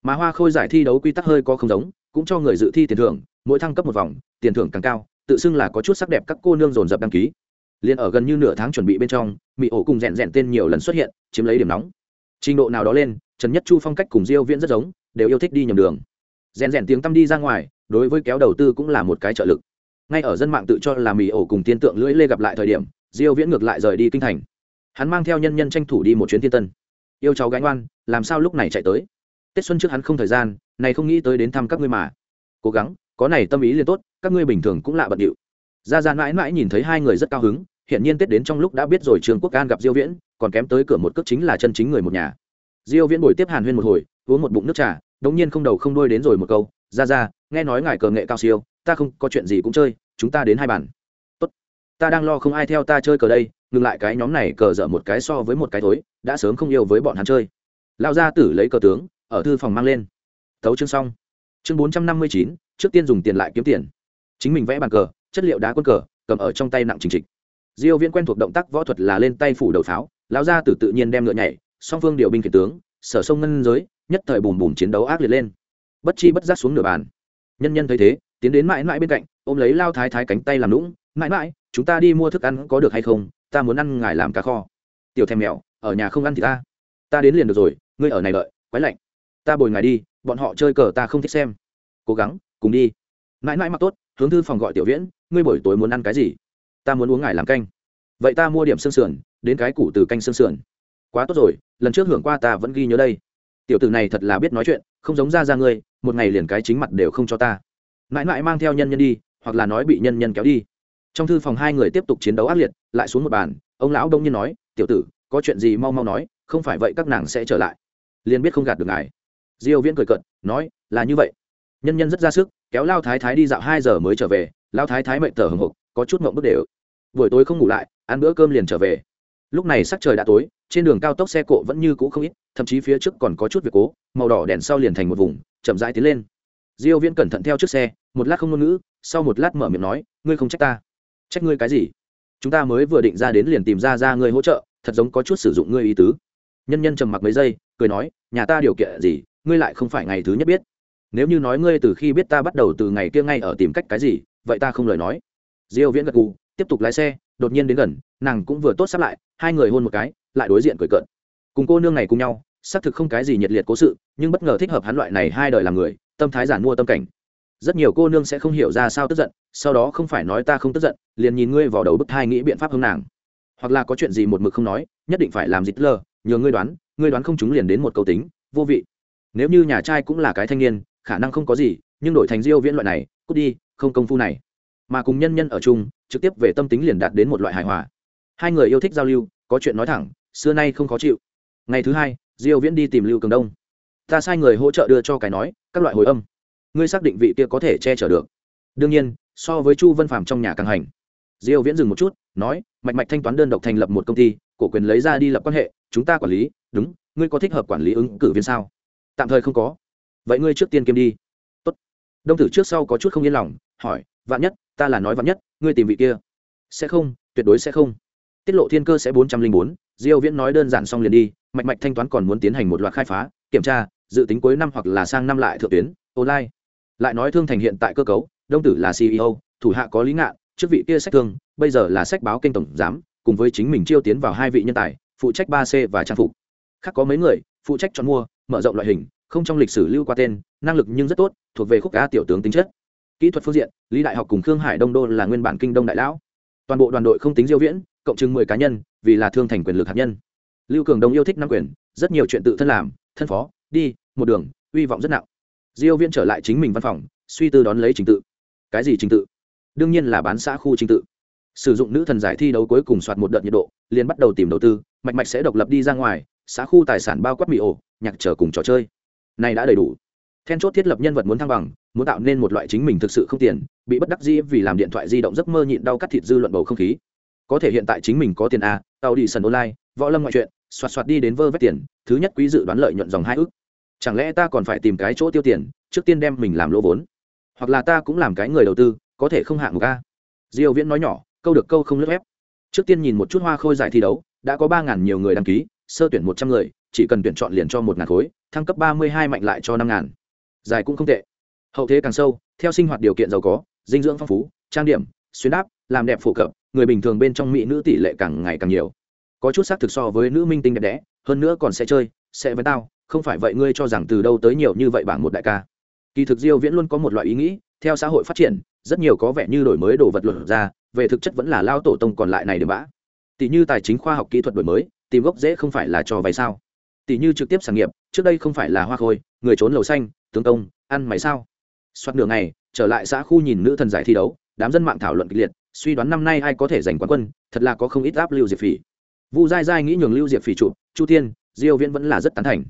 [SPEAKER 1] Mà hoa khôi giải thi đấu quy tắc hơi có không giống, cũng cho người dự thi tiền thưởng, mỗi thăng cấp một vòng, tiền thưởng càng cao, tự xưng là có chút sắc đẹp các cô nương dồn dập đăng ký. Liền ở gần như nửa tháng chuẩn bị bên trong, mỹ ổ cùng rèn rèn tên nhiều lần xuất hiện, chiếm lấy điểm nóng. Trình độ nào đó lên, trần nhất chu phong cách cùng diêu viễn rất giống, đều yêu thích đi nhầm đường. Rèn rèn tiếng tâm đi ra ngoài, đối với kéo đầu tư cũng là một cái trợ lực. Ngay ở dân mạng tự cho là mỹ ổ cùng tiên tượng lưỡi lê gặp lại thời điểm diêu viễn ngược lại rời đi kinh thành. Hắn mang theo nhân nhân tranh thủ đi một chuyến thiên tân. Yêu cháu gánh oan làm sao lúc này chạy tới? Tết xuân trước hắn không thời gian, này không nghĩ tới đến thăm các ngươi mà. Cố gắng, có này tâm ý liền tốt, các ngươi bình thường cũng lạ bận điệu. Ra ra mãi mãi nhìn thấy hai người rất cao hứng hiện nhiên tết đến trong lúc đã biết rồi trường quốc an gặp diêu viễn, còn kém tới cửa một cước chính là chân chính người một nhà. Diêu viễn buổi tiếp hàn huyên một hồi, uống một bụng nước trà, đống nhiên không đầu không đuôi đến rồi một câu ra ra nghe nói ngài cờ nghệ cao siêu, ta không có chuyện gì cũng chơi, chúng ta đến hai bàn ta đang lo không ai theo ta chơi cờ đây, ngừng lại cái nhóm này cờ dở một cái so với một cái thối, đã sớm không yêu với bọn hắn chơi. Lao gia tử lấy cờ tướng, ở thư phòng mang lên. Thấu chương xong. Chương bốn trăm năm mươi chín, trước tiên dùng tiền lại kiếm tiền. Chính mình vẽ bàn cờ, chất liệu đá quân cờ, cầm ở trong tay nặng trình trịch. Diêu viễn quen thuộc động tác võ thuật là lên tay phủ đầu pháo, lão gia tử tự nhiên đem ngựa nhảy, song phương điều binh khiển tướng, sở sông ngân giới, nhất thời bùm bùm chiến đấu ác liệt lên. Bất chi bất giác xuống nửa bàn. Nhân nhân thấy thế, tiến đến mãi mãi bên cạnh, ôm lấy lao thái thái cánh tay làm lũng mãi mãi, chúng ta đi mua thức ăn có được hay không? Ta muốn ăn ngài làm cá kho. Tiểu thèm mèo, ở nhà không ăn thì ta. Ta đến liền được rồi, ngươi ở này đợi, quái lạnh. Ta bồi ngài đi, bọn họ chơi cờ ta không thích xem. Cố gắng, cùng đi. Mãi mãi mặc tốt, hướng thư phòng gọi tiểu viễn, ngươi buổi tối muốn ăn cái gì? Ta muốn uống ngài làm canh. Vậy ta mua điểm xương sườn, đến cái củ từ canh xương sườn. Quá tốt rồi, lần trước hưởng qua ta vẫn ghi nhớ đây. Tiểu tử này thật là biết nói chuyện, không giống ra ra ngươi, một ngày liền cái chính mặt đều không cho ta. Mãi mãi mang theo nhân nhân đi, hoặc là nói bị nhân nhân kéo đi trong thư phòng hai người tiếp tục chiến đấu ác liệt, lại xuống một bàn, ông lão đông nhiên nói, tiểu tử, có chuyện gì mau mau nói, không phải vậy các nàng sẽ trở lại. Liền biết không gạt được ngài. Diêu viễn cười cợt, nói, là như vậy. Nhân nhân rất ra sức, kéo lao thái thái đi dạo hai giờ mới trở về, lao thái thái mệt thở hừng hực có chút ngậm bức đều. Buổi tối không ngủ lại, ăn bữa cơm liền trở về. Lúc này sắc trời đã tối, trên đường cao tốc xe cộ vẫn như cũ không ít, thậm chí phía trước còn có chút việc cố, màu đỏ đèn sau liền thành một vùng, chậm rãi tiến lên. Diêu viễn cẩn thận theo trước xe, một lát không ngôn ngữ, sau một lát mở miệng nói, ngươi không trách ta trách ngươi cái gì? Chúng ta mới vừa định ra đến liền tìm ra ra ngươi hỗ trợ, thật giống có chút sử dụng ngươi ý tứ. Nhân nhân trầm mặc mấy giây, cười nói, nhà ta điều kiện gì, ngươi lại không phải ngày thứ nhất biết. Nếu như nói ngươi từ khi biết ta bắt đầu từ ngày kia ngay ở tìm cách cái gì, vậy ta không lời nói. Diêu viễn gật gù, tiếp tục lái xe, đột nhiên đến gần, nàng cũng vừa tốt sắp lại, hai người hôn một cái, lại đối diện cười cợt. Cùng cô nương này cùng nhau, xác thực không cái gì nhiệt liệt cố sự, nhưng bất ngờ thích hợp hắn loại này hai đời làm người, tâm thái giản mua tâm cảnh rất nhiều cô nương sẽ không hiểu ra sao tức giận, sau đó không phải nói ta không tức giận, liền nhìn ngươi vào đầu bức thai nghĩ biện pháp hướng nàng. Hoặc là có chuyện gì một mực không nói, nhất định phải làm dịch lờ nhờ ngươi đoán ngươi đoán không chúng liền đến một câu tính, vô vị. Nếu như nhà trai cũng là cái thanh niên, khả năng không có gì, nhưng đổi thành diêu viễn loại này, cút đi, không công phu này. Mà cùng nhân nhân ở chung, trực tiếp về tâm tính liền đạt đến một loại hài hòa. Hai người yêu thích giao lưu, có chuyện nói thẳng, xưa nay không khó chịu. Ngày thứ hai, diêu viễn đi tìm lưu cường đông. Ta sai người hỗ trợ đưa cho cái nói, các loại hồi âm ngươi xác định vị kia có thể che chở được. Đương nhiên, so với chu vân Phạm trong nhà càng hành. Diêu viễn dừng một chút, nói, mạch mạch thanh toán đơn độc thành lập một công ty, cổ quyền lấy ra đi lập quan hệ, chúng ta quản lý, đúng, ngươi có thích hợp quản lý ứng cử viên sao? Tạm thời không có. Vậy ngươi trước tiên kiêm đi. Tốt. Đông tử trước sau có chút không yên lòng, hỏi, vạn nhất, ta là nói vạn nhất, ngươi tìm vị kia. Sẽ không, tuyệt đối sẽ không. Tiết lộ thiên cơ sẽ bốn trăm linh bốn, diêu viễn nói đơn giản xong liền đi, mạch mạch thanh toán còn muốn tiến hành một loạt khai phá, kiểm tra, dự tính cuối năm hoặc là sang năm lại thượng tuyến, online lại nói thương thành hiện tại cơ cấu, đông tử là ceo thủ hạ có lý ngạn trước vị kia sách thương, bây giờ là sách báo kênh tổng giám, cùng với chính mình chiêu tiến vào hai vị nhân tài, phụ trách ba c và trang phục. Khác có mấy người, phụ trách chọn mua, mở rộng loại hình, không trong lịch sử lưu qua tên, năng lực nhưng rất tốt, thuộc về khúc cá tiểu tướng tính chất. Kỹ thuật phương diện, lý đại học cùng khương hải đông đô là nguyên bản kinh đông đại lão. Toàn bộ đoàn đội không tính diêu viễn, cộng chừng mười cá nhân, vì là thương thành quyền lực hạt nhân. Lưu cường đông yêu thích năng quyền, rất nhiều chuyện tự thân làm, thân phó, đi, một đường uy vọng rất nặng diêu viễn trở lại chính mình văn phòng, suy tư đón lấy trình tự. Cái gì trình tự? Đương nhiên là bán xã khu trình tự. Sử dụng nữ thần giải thi đấu cuối cùng soạt một đợt nhiệt độ, liền bắt đầu tìm đầu tư, mạch mạch sẽ độc lập đi ra ngoài, xã khu tài sản bao quát mì ổ, nhạc trở cùng trò chơi. Này đã đầy đủ. Then chốt thiết lập nhân vật muốn thăng bằng, muốn tạo nên một loại chính mình thực sự không tiền, bị bất đắc dĩ vì làm điện thoại di động giấc mơ nhịn đau cắt thịt dư luận bầu không khí. Có thể hiện tại chính mình có tiền à, a tàu đi sân online, võ lâm ngoại truyện xoạt xoạt đi đến vơ vét tiền, thứ nhất quý dự đoán lợi nhuận dòng hai ước chẳng lẽ ta còn phải tìm cái chỗ tiêu tiền, trước tiên đem mình làm lỗ vốn? Hoặc là ta cũng làm cái người đầu tư, có thể không hạng một ca diêu viễn nói nhỏ, câu được câu không lướt ép. Trước tiên nhìn một chút hoa khôi giải thi đấu, đã có ba ngàn nhiều người đăng ký, sơ tuyển một trăm người, chỉ cần tuyển chọn liền cho một ngàn khối, thăng cấp ba mươi hai mạnh lại cho năm ngàn. Giải cũng không tệ. Hậu thế càng sâu, theo sinh hoạt điều kiện giàu có, dinh dưỡng phong phú, trang điểm, xuyên đáp, làm đẹp phổ cập, người bình thường bên trong mỹ nữ tỷ lệ càng ngày càng nhiều. Có chút xác thực so với nữ minh tinh đẹp đẽ, hơn nữa còn sẽ chơi, sẽ với tao không phải vậy ngươi cho rằng từ đâu tới nhiều như vậy bảng một đại ca. Kỳ thực diêu viễn luôn có một loại ý nghĩ, theo xã hội phát triển, rất nhiều có vẻ như đổi mới đồ vật luật ra, về thực chất vẫn là lao tổ tông còn lại này để bã. Tỷ như tài chính khoa học kỹ thuật đổi mới, tìm gốc dễ không phải là cho vay sao? Tỷ như trực tiếp sản nghiệp, trước đây không phải là hoa khôi, người trốn lầu xanh, tướng công, ăn mày sao? Soát đường này trở lại xã khu nhìn nữ thần giải thi đấu, đám dân mạng thảo luận kịch liệt, suy đoán năm nay ai có thể giành quán quân, thật là có không ít áp lưu diệp phỉ. Vu dai dai nghĩ nhường lưu diệp phỉ trụ chu tiên diêu viễn vẫn là rất tán thành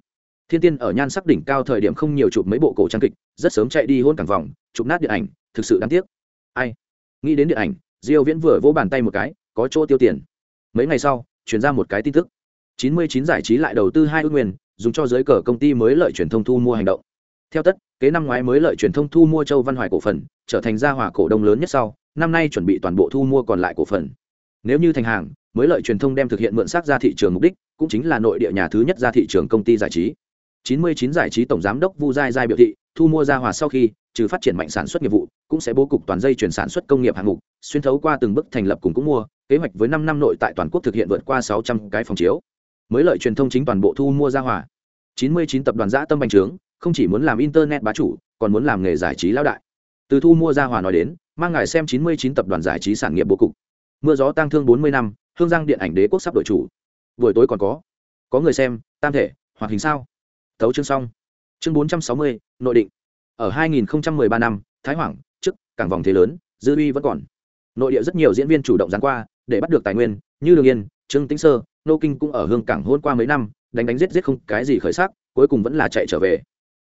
[SPEAKER 1] thiên tiên ở nhan sắc đỉnh cao thời điểm không nhiều chụp mấy bộ cổ trang kịch, rất sớm chạy đi hôn cảng vòng, chụp nát điện ảnh, thực sự đáng tiếc. Ai? Nghĩ đến điện ảnh, diêu viễn vừa vỗ bàn tay một cái, có chỗ tiêu tiền. Mấy ngày sau truyền ra một cái tin tức. 99 giải trí lại đầu tư hai ước nguyên, dùng cho giới cờ công ty mới lợi truyền thông thu mua hành động. Theo tất, kế năm ngoái mới lợi truyền thông thu mua châu văn hoài cổ phần, trở thành gia hòa cổ đông lớn nhất sau, năm nay chuẩn bị toàn bộ thu mua còn lại cổ phần. Nếu như thành hàng, mới lợi truyền thông đem thực hiện mượn xác ra thị trường mục đích, cũng chính là nội địa nhà thứ nhất ra thị trường công ty giải trí. 99 giải trí tổng giám đốc vu giai giai biểu thị, thu mua gia hòa sau khi, trừ phát triển mạnh sản xuất nghiệp vụ, cũng sẽ bố cục toàn dây chuyển sản xuất công nghiệp hạng mục, xuyên thấu qua từng bước thành lập cùng cũng mua, kế hoạch với năm năm nội tại toàn quốc thực hiện vượt qua 600 cái phòng chiếu. Mới lợi truyền thông chính toàn bộ thu mua gia hòa. 99 tập đoàn giã tâm bành trướng, không chỉ muốn làm internet bá chủ, còn muốn làm nghề giải trí lão đại. Từ thu mua gia hòa nói đến, mang ngài xem 99 tập đoàn giải trí sản nghiệp bố cục. Mưa gió tăng thương 40 năm, hương giang điện ảnh đế quốc sắp đổi chủ. Buổi tối còn có. Có người xem, tam thể, hoạt hình sao? Tấu chương xong. Chương 460, nội định. Ở 2013 năm thái hoàng trước cảng vòng thế lớn dư uy vẫn còn. Nội địa rất nhiều diễn viên chủ động dán qua để bắt được tài nguyên như đường yên trương tĩnh sơ nô kinh cũng ở hương cảng hôn qua mấy năm đánh đánh giết giết không cái gì khởi sắc cuối cùng vẫn là chạy trở về.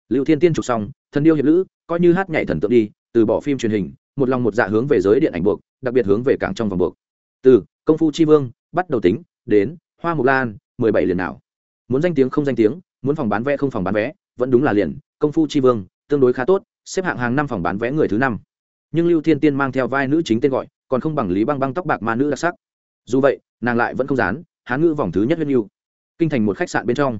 [SPEAKER 1] Lưu thiên tiên trục xong thần điêu hiệp lữ coi như hát nhảy thần tượng đi từ bỏ phim truyền hình một lòng một dạ hướng về giới điện ảnh buộc đặc biệt hướng về cảng trong vòng buộc. Từ công phu chi vương bắt đầu tính đến hoa mục lan mười bảy liền nào. Muốn danh tiếng không danh tiếng muốn phòng bán vé không phòng bán vé, vẫn đúng là liền, công phu chi vương, tương đối khá tốt, xếp hạng hàng năm phòng bán vé người thứ năm. Nhưng lưu thiên tiên mang theo vai nữ chính tên gọi, còn không bằng lý băng băng tóc bạc ma nữ đặc sắc. Dù vậy, nàng lại vẫn không dán hán ngữ vòng thứ nhất huyết lưu kinh thành một khách sạn bên trong.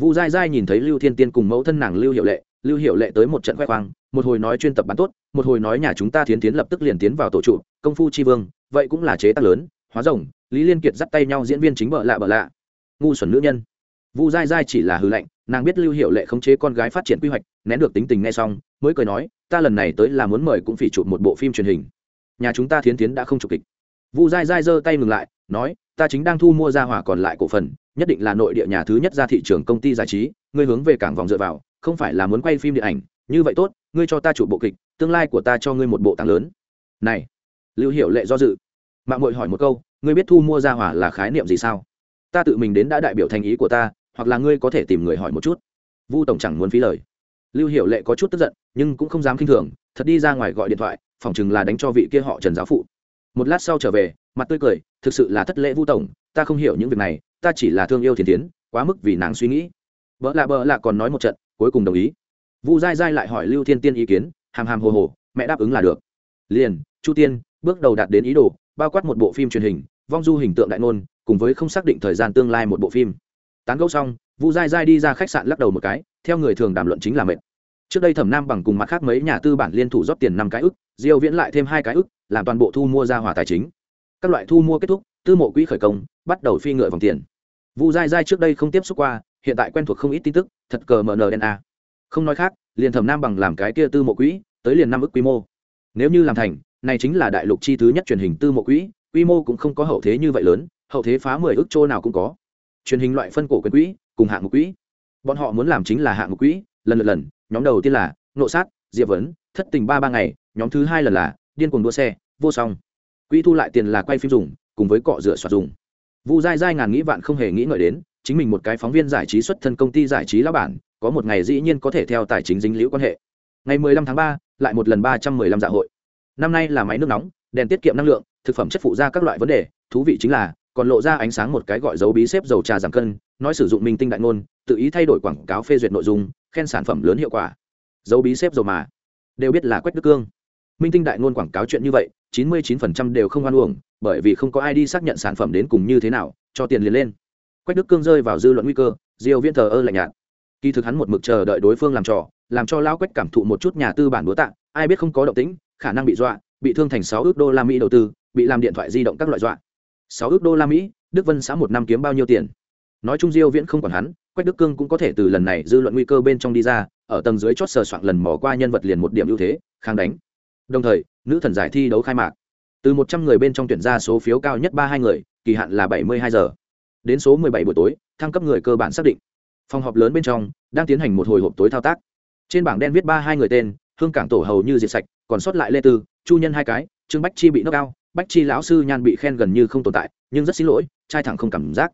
[SPEAKER 1] Vu dai dai nhìn thấy lưu thiên tiên cùng mẫu thân nàng lưu hiệu lệ, lưu hiệu lệ tới một trận khoe khoang, một hồi nói chuyên tập bán tốt, một hồi nói nhà chúng ta thiến tiến lập tức liền tiến vào tổ trụ, công phu tri vương, vậy cũng là chế tác lớn, hóa rồng, lý liên kiệt dắt tay nhau diễn viên chính bợ lạ bợ lạ. Ngu xuẩn nữ nhân vu dai dai chỉ là hư lệnh, nàng biết lưu hiệu lệ khống chế con gái phát triển quy hoạch, nén được tính tình ngay xong, mới cười nói, ta lần này tới là muốn mời cũng phỉ chụp một bộ phim truyền hình. Nhà chúng ta thiến tiến đã không chụp kịch. Vu dai dai giơ tay ngừng lại, nói, ta chính đang thu mua ra hỏa còn lại cổ phần, nhất định là nội địa nhà thứ nhất ra thị trường công ty giải trí, ngươi hướng về cảng vòng dựa vào, không phải là muốn quay phim điện ảnh, như vậy tốt, ngươi cho ta chụp bộ kịch, tương lai của ta cho ngươi một bộ tàng lớn. Này, lưu hiệu lệ do dự. Mạng mội hỏi một câu, ngươi biết thu mua ra hỏa là khái niệm gì sao? Ta tự mình đến đã đại biểu thành ý của ta hoặc là ngươi có thể tìm người hỏi một chút. Vu tổng chẳng muốn phí lời. Lưu hiệu lệ có chút tức giận, nhưng cũng không dám k i n h thường, thật đi ra ngoài gọi điện thoại, phỏng chừng là đánh cho vị kia họ trần giáo phụ. Một lát sau trở về, mặt tươi cười, thực sự là thất lễ vu tổng, ta không hiểu những việc này, ta chỉ là thương yêu thiền tiến, quá mức vì nàng suy nghĩ. Vợ lạ vợ lạ còn nói một trận, cuối cùng đồng ý. Vu dai dai lại hỏi lưu thiên tiên ý kiến, hàm hàm hồ hồ, mẹ đáp ứng là được. Liền, chu tiên, bước đầu đạt đến ý đồ, bao quát một bộ phim truyền hình, vong du hình tượng đại ngôn, cùng với không xác định thời gian tương lai một bộ phim tán gẫu xong, vu dai dai đi ra khách sạn lắc đầu một cái, theo người thường đàm luận chính là mệt. Trước đây thẩm nam bằng cùng mặt khác mấy nhà tư bản liên thủ rót tiền năm cái ức, diêu viễn lại thêm hai cái ức, làm toàn bộ thu mua ra hòa tài chính. Các loại thu mua kết thúc, tư mộ quỹ khởi công, bắt đầu phi ngựa vòng tiền. Vu dai dai trước đây không tiếp xúc qua, hiện tại quen thuộc không ít tin tức, thật cờ mrna không nói khác, liền thẩm nam bằng làm cái kia tư mộ quỹ, tới liền năm ức quy mô. Nếu như làm thành, này chính là đại lục chi thứ nhất truyền hình tư mộ quỹ, quy mô cũng không có hậu thế như vậy lớn, hậu thế phá mười ức chỗ nào cũng có truyền hình loại phân cổ quyền quỹ cùng hạng mục quỹ. Bọn họ muốn làm chính là hạng mục quỹ lần lượt lần nhóm đầu tiên là nộ sát diệp vấn thất tình ba ba ngày nhóm thứ hai lần là điên cuồng đua xe vô song. Quỹ thu lại tiền là quay phim dùng cùng với cọ rửa soạt dùng. Vu dai dai ngàn nghĩ vạn không hề nghĩ ngợi đến chính mình một cái phóng viên giải trí xuất thân công ty giải trí lão bản có một ngày dĩ nhiên có thể theo tài chính dính liễu quan hệ. Ngày 15 tháng 3, lại một lần 315 dạ hội. Năm nay là máy nước nóng đèn tiết kiệm năng lượng thực phẩm chất phụ ra các loại vấn đề thú vị chính là còn lộ ra ánh sáng một cái gọi dấu bí xếp dầu trà giảm cân, nói sử dụng minh tinh đại ngôn, tự ý thay đổi quảng cáo phê duyệt nội dung, khen sản phẩm lớn hiệu quả. Dấu bí xếp dầu mà, đều biết là quách đức cương. Minh tinh đại ngôn quảng cáo chuyện như vậy, chín mươi 99% đều không hoan uổng, bởi vì không có ai đi xác nhận sản phẩm đến cùng như thế nào, cho tiền liền lên. Quách đức cương rơi vào dư luận nguy cơ, diêu viễn thờ ơ lạnh nhạt. Kỳ thực hắn một mực chờ đợi đối phương làm trò, làm cho lão quách cảm thụ một chút nhà tư bản búa tạ, ai biết không có động tĩnh, khả năng bị dọa, bị thương thành sáu ước đô la mỹ đầu tư, bị làm điện thoại di động các loại dọa sáu ước đô la mỹ, đức vân xã một năm kiếm bao nhiêu tiền? Nói chung diêu viễn không còn hắn, quách đức cương cũng có thể từ lần này dư luận nguy cơ bên trong đi ra, ở tầng dưới chót sờ soạn lần mò qua nhân vật liền một điểm ưu thế, kháng đánh. Đồng thời, nữ thần giải thi đấu khai mạc. Từ 100 người bên trong tuyển ra số phiếu cao nhất ba hai người, kỳ hạn là 72 giờ. Đến số 17 buổi tối, thăng cấp người cơ bản xác định. Phòng họp lớn bên trong, đang tiến hành một hồi hộp tối thao tác. Trên bảng đen viết ba hai người tên, hương cảng tổ hầu như diệt sạch, còn sót lại lê tư, chu nhân hai cái, trương bách chi bị nâng cao bách chi lão sư nhan bị khen gần như không tồn tại, nhưng rất xin lỗi, trai thẳng không cảm giác.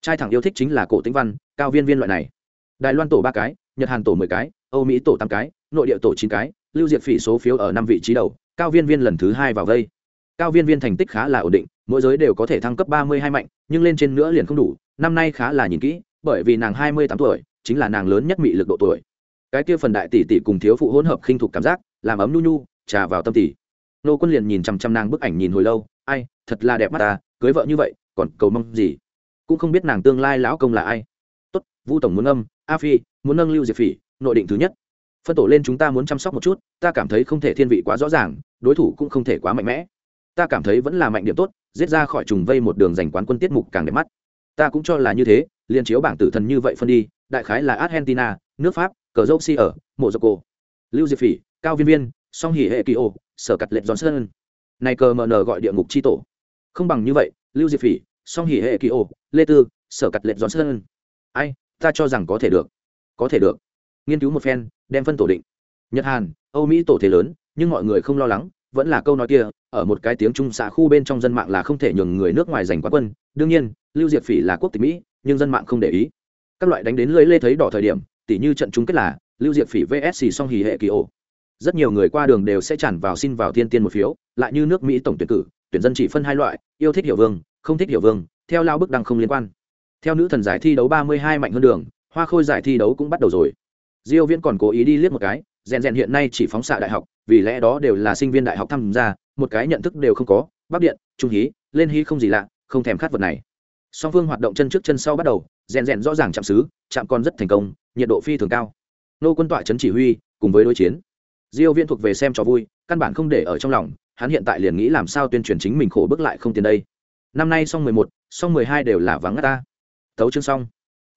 [SPEAKER 1] Trai thẳng yêu thích chính là cổ tĩnh văn, cao viên viên loại này. Đài loan tổ ba cái, nhật hàn tổ mười cái, âu mỹ tổ tám cái, nội địa tổ chín cái, lưu Diệt phỉ số phiếu ở năm vị trí đầu, cao viên viên lần thứ hai vào vây. Cao viên viên thành tích khá là ổn định, mỗi giới đều có thể thăng cấp ba mươi hai mạnh, nhưng lên trên nữa liền không đủ, năm nay khá là nhìn kỹ, bởi vì nàng hai mươi tám tuổi, chính là nàng lớn nhất mị lực độ tuổi. Cái kia phần đại tỷ tỷ cùng thiếu phụ hỗn hợp khinh thục cảm giác, làm ấm nhu nhu trà vào tâm tỷ nô quân liền nhìn chằm chằm nàng bức ảnh nhìn hồi lâu, ai, thật là đẹp mắt ta, cưới vợ như vậy, còn cầu mong gì? Cũng không biết nàng tương lai lão công là ai. Tốt, vu tổng muốn âm, a phi, muốn nâng lưu diệp phỉ, nội định thứ nhất. Phân tổ lên chúng ta muốn chăm sóc một chút, ta cảm thấy không thể thiên vị quá rõ ràng, đối thủ cũng không thể quá mạnh mẽ. Ta cảm thấy vẫn là mạnh điểm tốt, giết ra khỏi trùng vây một đường giành quán quân tiết mục càng đẹp mắt. Ta cũng cho là như thế, liền chiếu bảng tử thần như vậy phân đi, đại khái là argentina, nước pháp, cờ dâu si ở mộ dọc cổ lưu diệp phỉ, cao viên viên song hỉ hệ kỳ ô, sở cắt lệch johnson. Này cờ mn gọi địa ngục c h i tổ. Không bằng như vậy, lưu diệp phỉ, song hỉ hệ kỳ ô, lê tư, sở cắt lệch johnson. Ai, ta cho rằng có thể được. Có thể được. Nghiên cứu một phen, đem phân tổ định. Nhật hàn, âu mỹ tổ thế lớn, nhưng mọi người không lo lắng, vẫn là câu nói kia, ở một cái tiếng trung xã khu bên trong dân mạng là không thể nhường người nước ngoài giành quá quân. Đương nhiên, lưu diệp phỉ là quốc tịch mỹ, nhưng dân mạng không để ý. Các loại đánh đến lưới lê thấy đỏ thời điểm, tỉ như trận chung kết là lưu diệp phỉ vsc song hỉ hệ kỳ ổ rất nhiều người qua đường đều sẽ tràn vào xin vào thiên tiên một phiếu, lại như nước mỹ tổng tuyển cử, tuyển dân chỉ phân hai loại, yêu thích hiểu vương, không thích hiểu vương, theo lao bức đăng không liên quan. Theo nữ thần giải thi đấu ba mươi hai mạnh hơn đường, hoa khôi giải thi đấu cũng bắt đầu rồi. Diêu viễn còn cố ý đi liếc một cái, rèn rèn hiện nay chỉ phóng xạ đại học, vì lẽ đó đều là sinh viên đại học tham gia, một cái nhận thức đều không có bắc điện, trung hí, lên hí không gì lạ, không thèm khát vật này. Song phương hoạt động chân trước chân sau bắt đầu, rèn rèn rõ ràng chạm xứ, chạm còn rất thành công, nhiệt độ phi thường cao. Nô quân tọa chấn chỉ huy, cùng với đối chiến diêu viễn thuộc về xem cho vui căn bản không để ở trong lòng hắn hiện tại liền nghĩ làm sao tuyên truyền chính mình khổ bước lại không tiền đây. Năm nay xong 11, xong 12 đều là vắng ngắt ta. Tấu chương xong.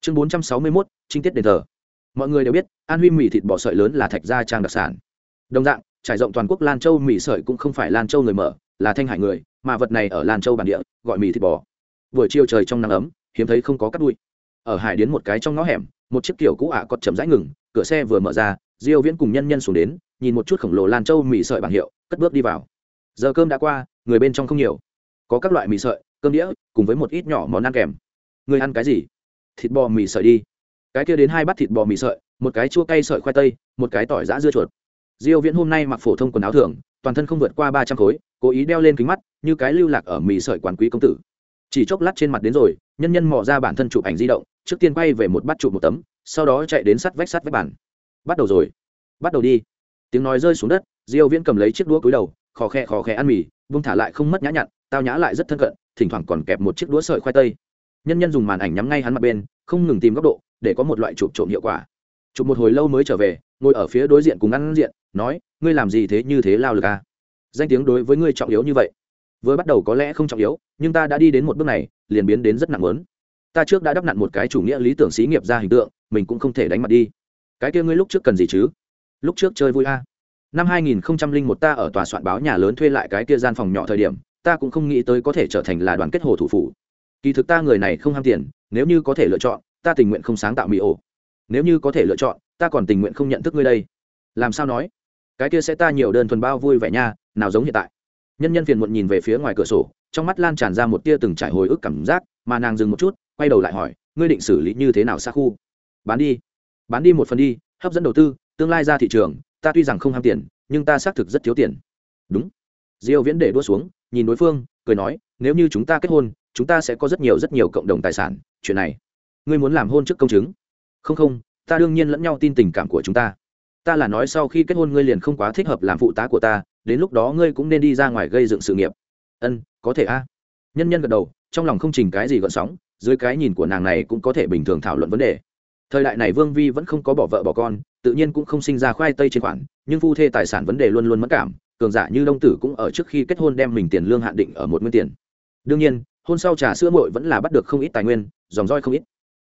[SPEAKER 1] Chương 461, trinh tiết đền thờ. Mọi người đều biết an huy mì thịt bò sợi lớn là thạch gia trang đặc sản. Đồng dạng trải rộng toàn quốc lan châu mì sợi cũng không phải lan châu người mở là thanh hải người mà vật này ở lan châu bản địa gọi mì thịt bò. Buổi chiều trời trong nắng ấm hiếm thấy không có cắt đuôi ở hải đến một cái trong ngõ hẻm một chiếc kiểu cũ ạ cọt chậm rãi ngừng cửa xe vừa mở ra diêu viễn cùng nhân nhân xuống đến nhìn một chút khổng lồ lan châu mì sợi bảng hiệu, cất bước đi vào. Giờ cơm đã qua, người bên trong không nhiều. Có các loại mì sợi, cơm đĩa, cùng với một ít nhỏ món ăn kèm. Người ăn cái gì? Thịt bò mì sợi đi. Cái kia đến hai bát thịt bò mì sợi, một cái chua cay sợi khoai tây, một cái tỏi giã dưa chuột. Diêu viễn hôm nay mặc phổ thông quần áo thường, toàn thân không vượt qua ba trăm khối, cố ý đeo lên kính mắt, như cái lưu lạc ở mì sợi quán quý công tử. Chỉ chốc lát trên mặt đến rồi, nhân nhân mò ra bản thân chụp ảnh di động, trước tiên quay về một bát chụp một tấm, sau đó chạy đến sắt vách sắt vách bàn. Bắt đầu rồi. Bắt đầu đi tiếng nói rơi xuống đất, diêu viễn cầm lấy chiếc đũa cúi đầu, khò khè khò khè ăn mì vung thả lại không mất nhã nhặn, tao nhã lại rất thân cận, thỉnh thoảng còn kẹp một chiếc đũa sợi khoai tây. Nhân nhân dùng màn ảnh nhắm ngay hắn mặt bên, không ngừng tìm góc độ, để có một loại chụp trộm hiệu quả. Chụp một hồi lâu mới trở về, ngồi ở phía đối diện cùng ăn diện, nói, ngươi làm gì thế, như thế lao lực à? Danh tiếng đối với ngươi trọng yếu như vậy. Vừa bắt đầu có lẽ không trọng yếu, nhưng ta đã đi đến một bước này, liền biến đến rất nặng lớn ta trước đã đắp nặn một cái chủ nghĩa lý tưởng xí nghiệp ra hình tượng, mình cũng không thể đánh mặt đi. Cái kia ngươi lúc trước cần gì chứ? Lúc trước chơi vui a. À. năm 2001 ta ở tòa soạn báo nhà lớn thuê lại cái kia gian phòng nhỏ thời điểm, ta cũng không nghĩ tới có thể trở thành là đoàn kết hồ thủ phủ. Kỳ thực ta người này không ham tiền, nếu như có thể lựa chọn, ta tình nguyện không sáng tạo mỹ ổ. Nếu như có thể lựa chọn, ta còn tình nguyện không nhận thức ngươi đây. Làm sao nói? Cái kia sẽ ta nhiều đơn thuần bao vui vẻ nha, nào giống hiện tại. Nhân nhân phiền muộn nhìn về phía ngoài cửa sổ, trong mắt lan tràn ra một tia từng trải hồi ức cảm giác, mà nàng dừng một chút, quay đầu lại hỏi, ngươi định xử lý như thế nào xa khu? Bán đi. Bán đi một phần đi, hấp dẫn đầu tư tương lai ra thị trường, ta tuy rằng không ham tiền, nhưng ta xác thực rất thiếu tiền. Đúng. Diêu viễn để đua xuống, nhìn đối phương, cười nói, nếu như chúng ta kết hôn, chúng ta sẽ có rất nhiều rất nhiều cộng đồng tài sản, chuyện này. Ngươi muốn làm hôn trước công chứng? Không không, ta đương nhiên lẫn nhau tin tình cảm của chúng ta. Ta là nói sau khi kết hôn ngươi liền không quá thích hợp làm phụ tá của ta, đến lúc đó ngươi cũng nên đi ra ngoài gây dựng sự nghiệp. Ân, có thể a. Nhân nhân gật đầu, trong lòng không trình cái gì gợn sóng, dưới cái nhìn của nàng này cũng có thể bình thường thảo luận vấn đề thời đại này vương vi vẫn không có bỏ vợ bỏ con, tự nhiên cũng không sinh ra khoai tây trên khoản, nhưng phu thê tài sản vấn đề luôn luôn mất cảm, cường giả như đông tử cũng ở trước khi kết hôn đem mình tiền lương hạn định ở một nguyên tiền. Đương nhiên, hôn sau trà sữa muội vẫn là bắt được không ít tài nguyên, dòng roi không ít.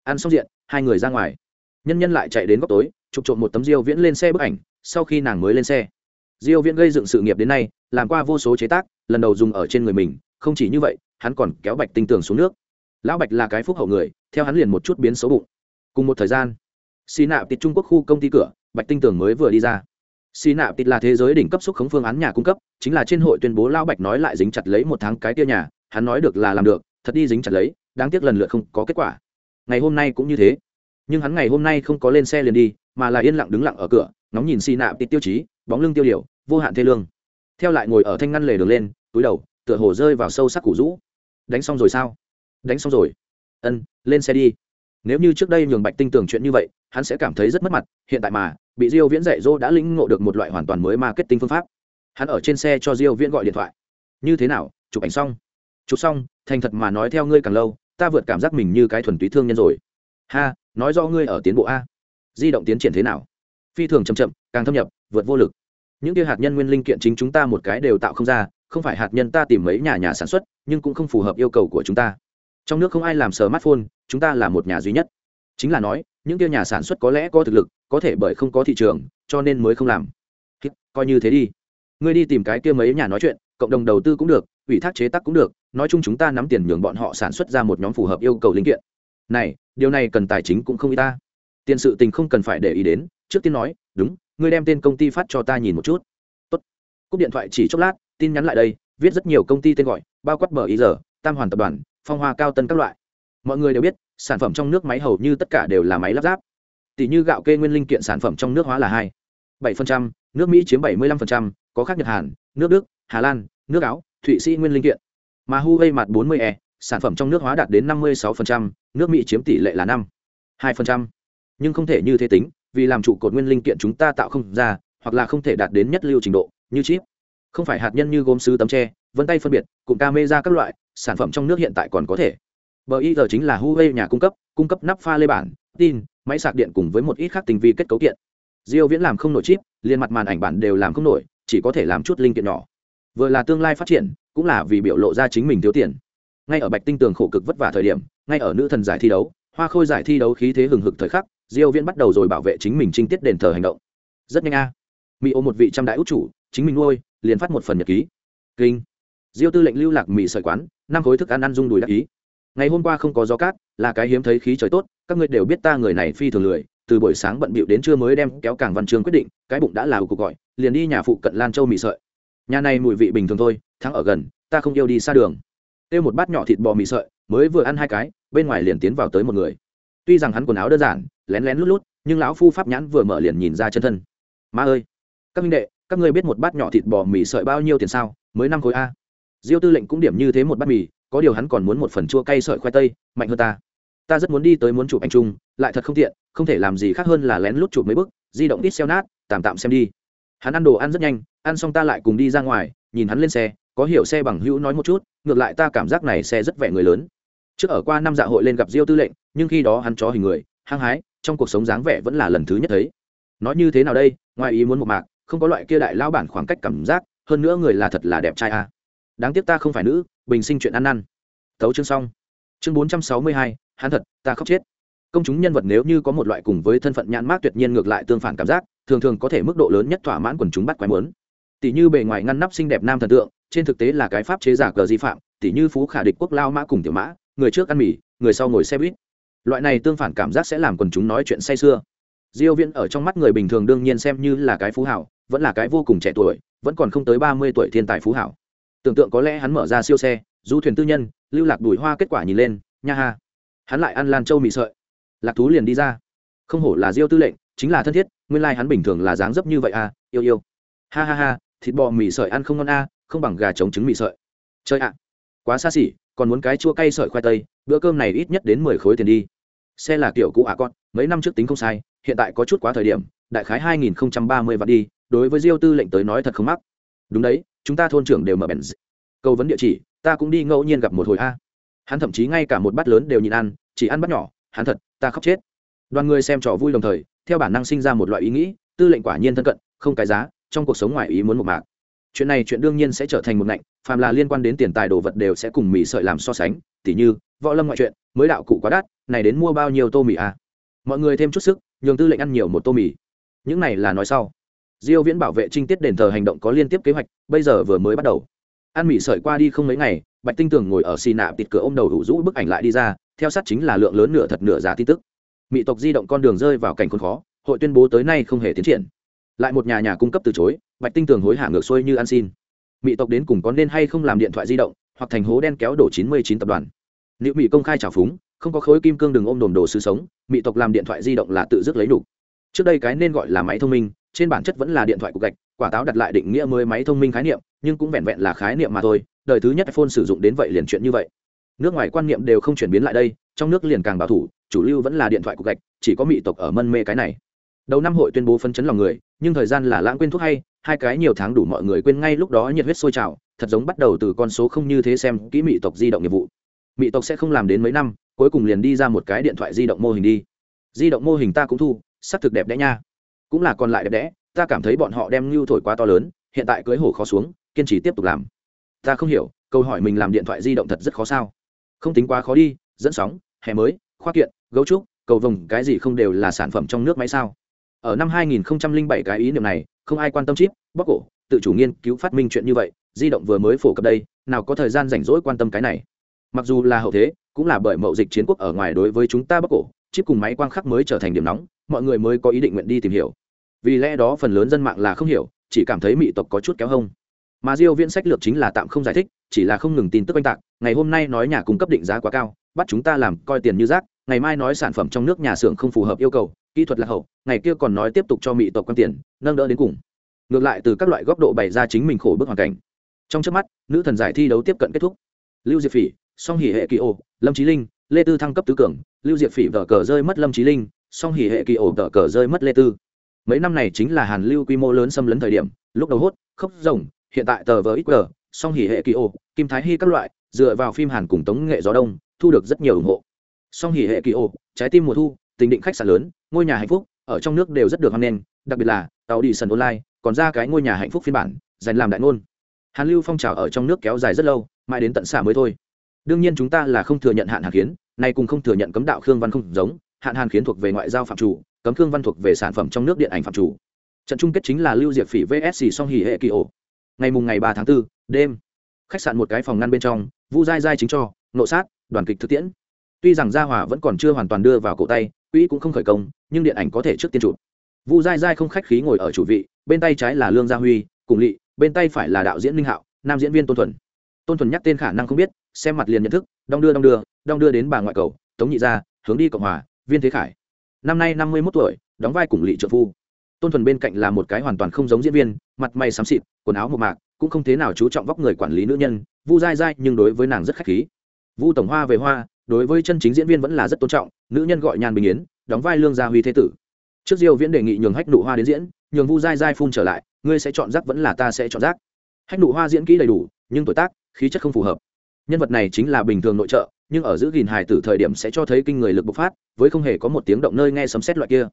[SPEAKER 1] Ăn xong diện, hai người ra ngoài. Nhân nhân lại chạy đến góc tối, chụp trộm một tấm diêu viễn lên xe bức ảnh, sau khi nàng mới lên xe. Diêu viễn gây dựng sự nghiệp đến nay, làm qua vô số chế tác, lần đầu dùng ở trên người mình, không chỉ như vậy, hắn còn kéo bạch tinh tường xuống nước. Lão bạch là cái phúc hậu người, theo hắn liền một chút biến xấu bụng cùng một thời gian, xì nạp tịt trung quốc khu công ty cửa, bạch tinh tường mới vừa đi ra. Xì nạp tịt là thế giới đỉnh cấp xúc khống phương án nhà cung cấp, chính là trên hội tuyên bố lão bạch nói lại dính chặt lấy một tháng cái tiêu nhà, hắn nói được là làm được, thật đi dính chặt lấy, đáng tiếc lần lượt không có kết quả. Ngày hôm nay cũng như thế. Nhưng hắn ngày hôm nay không có lên xe liền đi, mà là yên lặng đứng lặng ở cửa, ngóng nhìn xì nạp tịt tiêu chí, bóng lưng tiêu điều, vô hạn thê lương. Theo lại ngồi ở thanh ngăn lề đường lên, túi đầu, tựa hồ rơi vào sâu sắc củ rũ. Đánh xong rồi sao? Đánh xong rồi. Ân, lên xe đi nếu như trước đây nhường bạch tinh tưởng chuyện như vậy, hắn sẽ cảm thấy rất mất mặt, hiện tại mà, bị diêu viễn dạy dỗ đã lĩnh ngộ được một loại hoàn toàn mới marketing phương pháp. Hắn ở trên xe cho diêu viễn gọi điện thoại. Như thế nào, chụp ảnh xong? Chụp xong, thành thật mà nói theo ngươi càng lâu, ta vượt cảm giác mình như cái thuần túy thương nhân rồi. Ha, nói do ngươi ở tiến bộ a. Di động tiến triển thế nào? Phi thường chậm chậm, càng thâm nhập, vượt vô lực. Những kia hạt nhân nguyên linh kiện chính chúng ta một cái đều tạo không ra, không phải hạt nhân ta tìm mấy nhà nhà sản xuất, nhưng cũng không phù hợp yêu cầu của chúng ta trong nước không ai làm smartphone, chúng ta là một nhà duy nhất. Chính là nói, những kia nhà sản xuất có lẽ có thực lực, có thể bởi không có thị trường, cho nên mới không làm. Coi như thế đi. Ngươi đi tìm cái kia mấy nhà nói chuyện, cộng đồng đầu tư cũng được, ủy thác chế tác cũng được, nói chung chúng ta nắm tiền nhường bọn họ sản xuất ra một nhóm phù hợp yêu cầu linh kiện. Này, điều này cần tài chính cũng không y ta. Tiền sự tình không cần phải để ý đến, trước tiên nói, đúng, ngươi đem tên công ty phát cho ta nhìn một chút. Tốt. cúp điện thoại chỉ chốc lát, tin nhắn lại đây, viết rất nhiều công ty tên gọi, bao quát bờ ý giờ, tam hoàn tập đoàn phong hoa cao tân các loại. Mọi người đều biết sản phẩm trong nước máy hầu như tất cả đều là máy lắp ráp. Tỷ như gạo kê nguyên linh kiện sản phẩm trong nước hóa là hai bảy phần trăm nước mỹ chiếm bảy mươi lăm phần trăm có khác nhật hàn nước đức hà lan nước áo thụy sĩ nguyên linh kiện. Mà huawei mặt 40 e sản phẩm trong nước hóa đạt đến 56%, nước mỹ chiếm tỷ lệ là năm hai phần trăm. nhưng không thể như thế tính vì làm trụ cột nguyên linh kiện chúng ta tạo không ra hoặc là không thể đạt đến nhất lưu trình độ như chip. Không phải hạt nhân như gốm sứ tấm tre vân tay phân biệt cùng camera các loại sản phẩm trong nước hiện tại còn có thể. Bờ y giờ chính là huawei nhà cung cấp cung cấp nắp pha lê bản, tin, máy sạc điện cùng với một ít khác tình vi kết cấu kiện. Diêu viễn làm không nổi chip, liền mặt màn ảnh bản đều làm không nổi, chỉ có thể làm chút linh kiện nhỏ. Vừa là tương lai phát triển, cũng là vì biểu lộ ra chính mình thiếu tiền. Ngay ở bạch tinh tường khổ cực vất vả thời điểm, ngay ở nữ thần giải thi đấu, hoa khôi giải thi đấu khí thế hừng hực thời khắc, diêu viễn bắt đầu rồi bảo vệ chính mình trinh tiết đền thờ hành động. Rất nhanh a. À. mỹ ô một vị trăm đại út chủ, chính mình nuôi, liền phát một phần nhật ký. Kinh diêu tư lệnh lưu lạc mì sợi quán, năm khối thức ăn ăn dung đùi đắc ý. Ngày hôm qua không có gió cát, là cái hiếm thấy khí trời tốt, các ngươi đều biết ta người này phi thường lười, từ buổi sáng bận bịu đến trưa mới đem kéo cảng văn trường quyết định, cái bụng đã là cuộc gọi, liền đi nhà phụ cận lan châu mì sợi. Nhà này mùi vị bình thường thôi, thắng ở gần, ta không yêu đi xa đường. Tiêu một bát nhỏ thịt bò mì sợi, mới vừa ăn hai cái, bên ngoài liền tiến vào tới một người. Tuy rằng hắn quần áo đơn giản, lén lén lút lút, nhưng lão phu pháp nhãn vừa mở liền nhìn ra chân thân. Ma ơi! Các minh đệ, các ngươi biết một bát nhỏ thịt bò mì sợi bao nhiêu tiền sao? Mới năm khối a diêu tư lệnh cũng điểm như thế một bát mì có điều hắn còn muốn một phần chua cay sợi khoai tây mạnh hơn ta. Ta rất muốn đi tới muốn chụp ảnh chung, lại thật không tiện không thể làm gì khác hơn là lén lút chụp mấy bức di động ít xeo nát tạm tạm xem đi. Hắn ăn đồ ăn rất nhanh ăn xong ta lại cùng đi ra ngoài nhìn hắn lên xe có hiểu xe bằng hữu nói một chút ngược lại ta cảm giác này xe rất vẻ người lớn. Trước ở qua năm dạ hội lên gặp diêu tư lệnh nhưng khi đó hắn chó hình người hăng hái trong cuộc sống dáng vẻ vẫn là lần thứ nhất thấy. Nói như thế nào đây ngoài ý muốn một mạc không có loại kia đại lao bản khoảng cách cảm giác hơn nữa người là thật là đẹp trai à đáng tiếc ta không phải nữ, bình sinh chuyện ăn năn. Thấu chương xong. Chương bốn trăm sáu mươi hai, hắn thật, ta khóc chết. Công chúng nhân vật nếu như có một loại cùng với thân phận nhãn mát tuyệt nhiên ngược lại tương phản cảm giác, thường thường có thể mức độ lớn nhất thỏa mãn quần chúng bắt quái muốn. Tỷ như bề ngoài ngăn nắp xinh đẹp nam thần tượng, trên thực tế là cái pháp chế giả cờ di phạm, tỷ như phú khả địch quốc lao mã cùng tiểu mã, người trước ăn mì, người sau ngồi xe buýt. Loại này tương phản cảm giác sẽ làm quần chúng nói chuyện say sưa. Diêu viễn ở trong mắt người bình thường đương nhiên xem như là cái phú hảo, vẫn là cái vô cùng trẻ tuổi, vẫn còn không tới 30 tuổi thiên tài phú hảo tưởng tượng có lẽ hắn mở ra siêu xe du thuyền tư nhân lưu lạc đuổi hoa kết quả nhìn lên nha ha. Hắn lại ăn lan châu mì sợi. Lạc thú liền đi ra. Không hổ là diêu tư lệnh chính là thân thiết nguyên lai hắn bình thường là dáng dấp như vậy à yêu yêu. Ha ha ha thịt bò mì sợi ăn không ngon a à, không bằng gà trống trứng mì sợi. Chơi ạ. Quá xa xỉ còn muốn cái chua cay sợi khoai tây bữa cơm này ít nhất đến mười khối tiền đi. Xe là kiểu cũ ạ à con mấy năm trước tính không sai hiện tại có chút quá thời điểm đại khái hai nghìn không trăm ba mươi vạn đi đối với diêu tư lệnh tới nói thật không mắc. Đúng đấy chúng ta thôn trưởng đều mở bèn câu vấn địa chỉ, ta cũng đi ngẫu nhiên gặp một hồi a. Hắn thậm chí ngay cả một bát lớn đều nhìn ăn, chỉ ăn bát nhỏ, hắn thật, ta khóc chết. Đoàn người xem trò vui đồng thời, theo bản năng sinh ra một loại ý nghĩ, tư lệnh quả nhiên thân cận, không cái giá, trong cuộc sống ngoài ý muốn một mạc. Chuyện này chuyện đương nhiên sẽ trở thành một ngạnh, phàm là liên quan đến tiền tài đồ vật đều sẽ cùng mì sợi làm so sánh, tỉ như, võ lâm ngoại chuyện, mới đạo cụ quá đắt, này đến mua bao nhiêu tô mì à mọi người thêm chút sức, nhường tư lệnh ăn nhiều một tô mì. Những này là nói sau diêu viễn bảo vệ trinh tiết đền thờ hành động có liên tiếp kế hoạch, bây giờ vừa mới bắt đầu. An mỹ sợi qua đi không mấy ngày, bạch tinh tường ngồi ở xì nạp tịt cửa ôm đầu đủ rũ bức ảnh lại đi ra, theo sát chính là lượng lớn nửa thật nửa giả tin tức. Mỹ tộc di động con đường rơi vào cảnh khốn khó, hội tuyên bố tới nay không hề tiến triển. Lại một nhà nhà cung cấp từ chối, bạch tinh tường hối hả ngược xuôi như ăn xin. Mỹ tộc đến cùng có nên hay không làm điện thoại di động, hoặc thành hố đen kéo đổ chín mươi chín tập đoàn. Liệu mỹ công khai trào phúng, không có khối kim cương đừng ôm đồm đồ sứ sống mỹ tộc làm điện thoại di động là tự dứt lấy đủ. Trước đây cái nên gọi là máy thông minh trên bản chất vẫn là điện thoại cục gạch, quả táo đặt lại định nghĩa mới máy thông minh khái niệm, nhưng cũng vẹn vẹn là khái niệm mà thôi, đời thứ nhất iphone sử dụng đến vậy liền chuyện như vậy. Nước ngoài quan niệm đều không chuyển biến lại đây, trong nước liền càng bảo thủ, chủ lưu vẫn là điện thoại cục gạch, chỉ có mỹ tộc ở mân mê cái này. Đầu năm hội tuyên bố phân chấn lòng người, nhưng thời gian là lãng quên thuốc hay, hai cái nhiều tháng đủ mọi người quên ngay lúc đó nhiệt huyết sôi trào, thật giống bắt đầu từ con số không như thế xem kỹ mỹ tộc di động nghiệp vụ. Mỹ tộc sẽ không làm đến mấy năm, cuối cùng liền đi ra một cái điện thoại di động mô hình đi. Di động mô hình ta cũng thu sắc thực đẹp đẽ nha cũng là còn lại đẹp đẽ, ta cảm thấy bọn họ đem lưu thổi quá to lớn, hiện tại cưới hổ khó xuống, kiên trì tiếp tục làm. Ta không hiểu, câu hỏi mình làm điện thoại di động thật rất khó sao. Không tính quá khó đi, dẫn sóng, hè mới, khoa kiện, gấu trúc, cầu vồng, cái gì không đều là sản phẩm trong nước máy sao? Ở năm 2007 cái ý niệm này, không ai quan tâm chip bóc cổ, tự chủ nghiên cứu phát minh chuyện như vậy, di động vừa mới phổ cập đây, nào có thời gian rảnh rỗi quan tâm cái này. Mặc dù là hậu thế, cũng là bởi mậu dịch chiến quốc ở ngoài đối với chúng ta bóc cổ, chip cùng máy quang khắc mới trở thành điểm nóng mọi người mới có ý định nguyện đi tìm hiểu. Vì lẽ đó phần lớn dân mạng là không hiểu, chỉ cảm thấy mỹ tộc có chút kéo hông. Mà diêu viễn sách lược chính là tạm không giải thích, chỉ là không ngừng tin tức oanh tạc, ngày hôm nay nói nhà cung cấp định giá quá cao, bắt chúng ta làm coi tiền như rác, ngày mai nói sản phẩm trong nước nhà xưởng không phù hợp yêu cầu, kỹ thuật là hậu, ngày kia còn nói tiếp tục cho mỹ tộc quan tiền, nâng đỡ đến cùng. Ngược lại, từ các loại góc độ bày ra chính mình khổ bức hoàn cảnh. Trong trước mắt, nữ thần giải thi đấu tiếp cận kết thúc. Lưu diệp phỉ, song hỉ hệ kỳ ô, lâm trí linh, lê tư thăng cấp tứ cường, lưu diệp phỉ vở cờ rơi mất lâm trí linh song hỉ hệ kỳ ổ vở cờ rơi mất lê tư. Mấy năm này chính là hàn lưu quy mô lớn xâm lấn thời điểm, lúc đầu hốt, khốc rồng, hiện tại tờ vờ ít cờ song hỉ hệ kỳ ổ, kim thái hy các loại, dựa vào phim hàn cùng tống nghệ gió đông, thu được rất nhiều ủng hộ. Song hỉ hệ kỳ ổ, trái tim mùa thu, tình định khách sạn lớn, ngôi nhà hạnh phúc, ở trong nước đều rất được hoan nghênh, đặc biệt là tàu đi sân online, còn ra cái ngôi nhà hạnh phúc phiên bản, dành làm đại ngôn. Hàn lưu phong trào ở trong nước kéo dài rất lâu, mãi đến tận xả mới thôi. Đương nhiên chúng ta là không thừa nhận hạn hạt kiến, nay cùng không thừa nhận cấm đạo khương văn không giống hạn hàn khiến thuộc về ngoại giao phạm chủ cấm cương văn thuộc về sản phẩm trong nước điện ảnh phạm chủ. Trận chung kết chính là lưu diệp phỉ vsc song hỉ hệ kỳ ổ ngày mùng ngày ba tháng 4, đêm. Khách sạn một cái phòng ngăn bên trong vu dai dai chính cho nộ sát đoàn kịch thực tiễn. Tuy rằng gia hòa vẫn còn chưa hoàn toàn đưa vào cổ tay quỹ cũng không khởi công nhưng điện ảnh có thể trước tiên chụp. Vu dai dai không khách khí ngồi ở chủ vị bên tay trái là lương gia huy cùng lỵ bên tay phải là đạo diễn linh hạo nam diễn viên tôn thuần. Tôn thuần nhắc tên khả năng không biết xem mặt liền nhận thức đong đưa đong đưa đong đưa đến bà ngoại cầu tống nhị gia hướng đi cộng hòa viên thế khải. Năm nay năm mươi mốt tuổi, đóng vai cùng lỵ trợ phu. Tôn thuần bên cạnh là một cái hoàn toàn không giống diễn viên, mặt mày xám xịt, quần áo mộc mạc, cũng không thế nào chú trọng vóc người quản lý nữ nhân, vu dai dai nhưng đối với nàng rất khách khí. Vu tổng hoa về hoa, đối với chân chính diễn viên vẫn là rất tôn trọng, nữ nhân gọi nhàn bình yến, đóng vai lương gia huy thế tử. Trước diêu viễn đề nghị nhường hách nụ hoa đến diễn, nhường vu dai dai phun trở lại, ngươi sẽ chọn rác vẫn là ta sẽ chọn rác hách nụ hoa diễn kỹ đầy đủ, nhưng tuổi tác, khí chất không phù hợp nhân vật này chính là bình thường nội trợ, nhưng ở giữ gìn hài tử thời điểm sẽ cho thấy kinh người lực bộc phát, với không hề có một tiếng động nơi nghe sấm xét loại kia.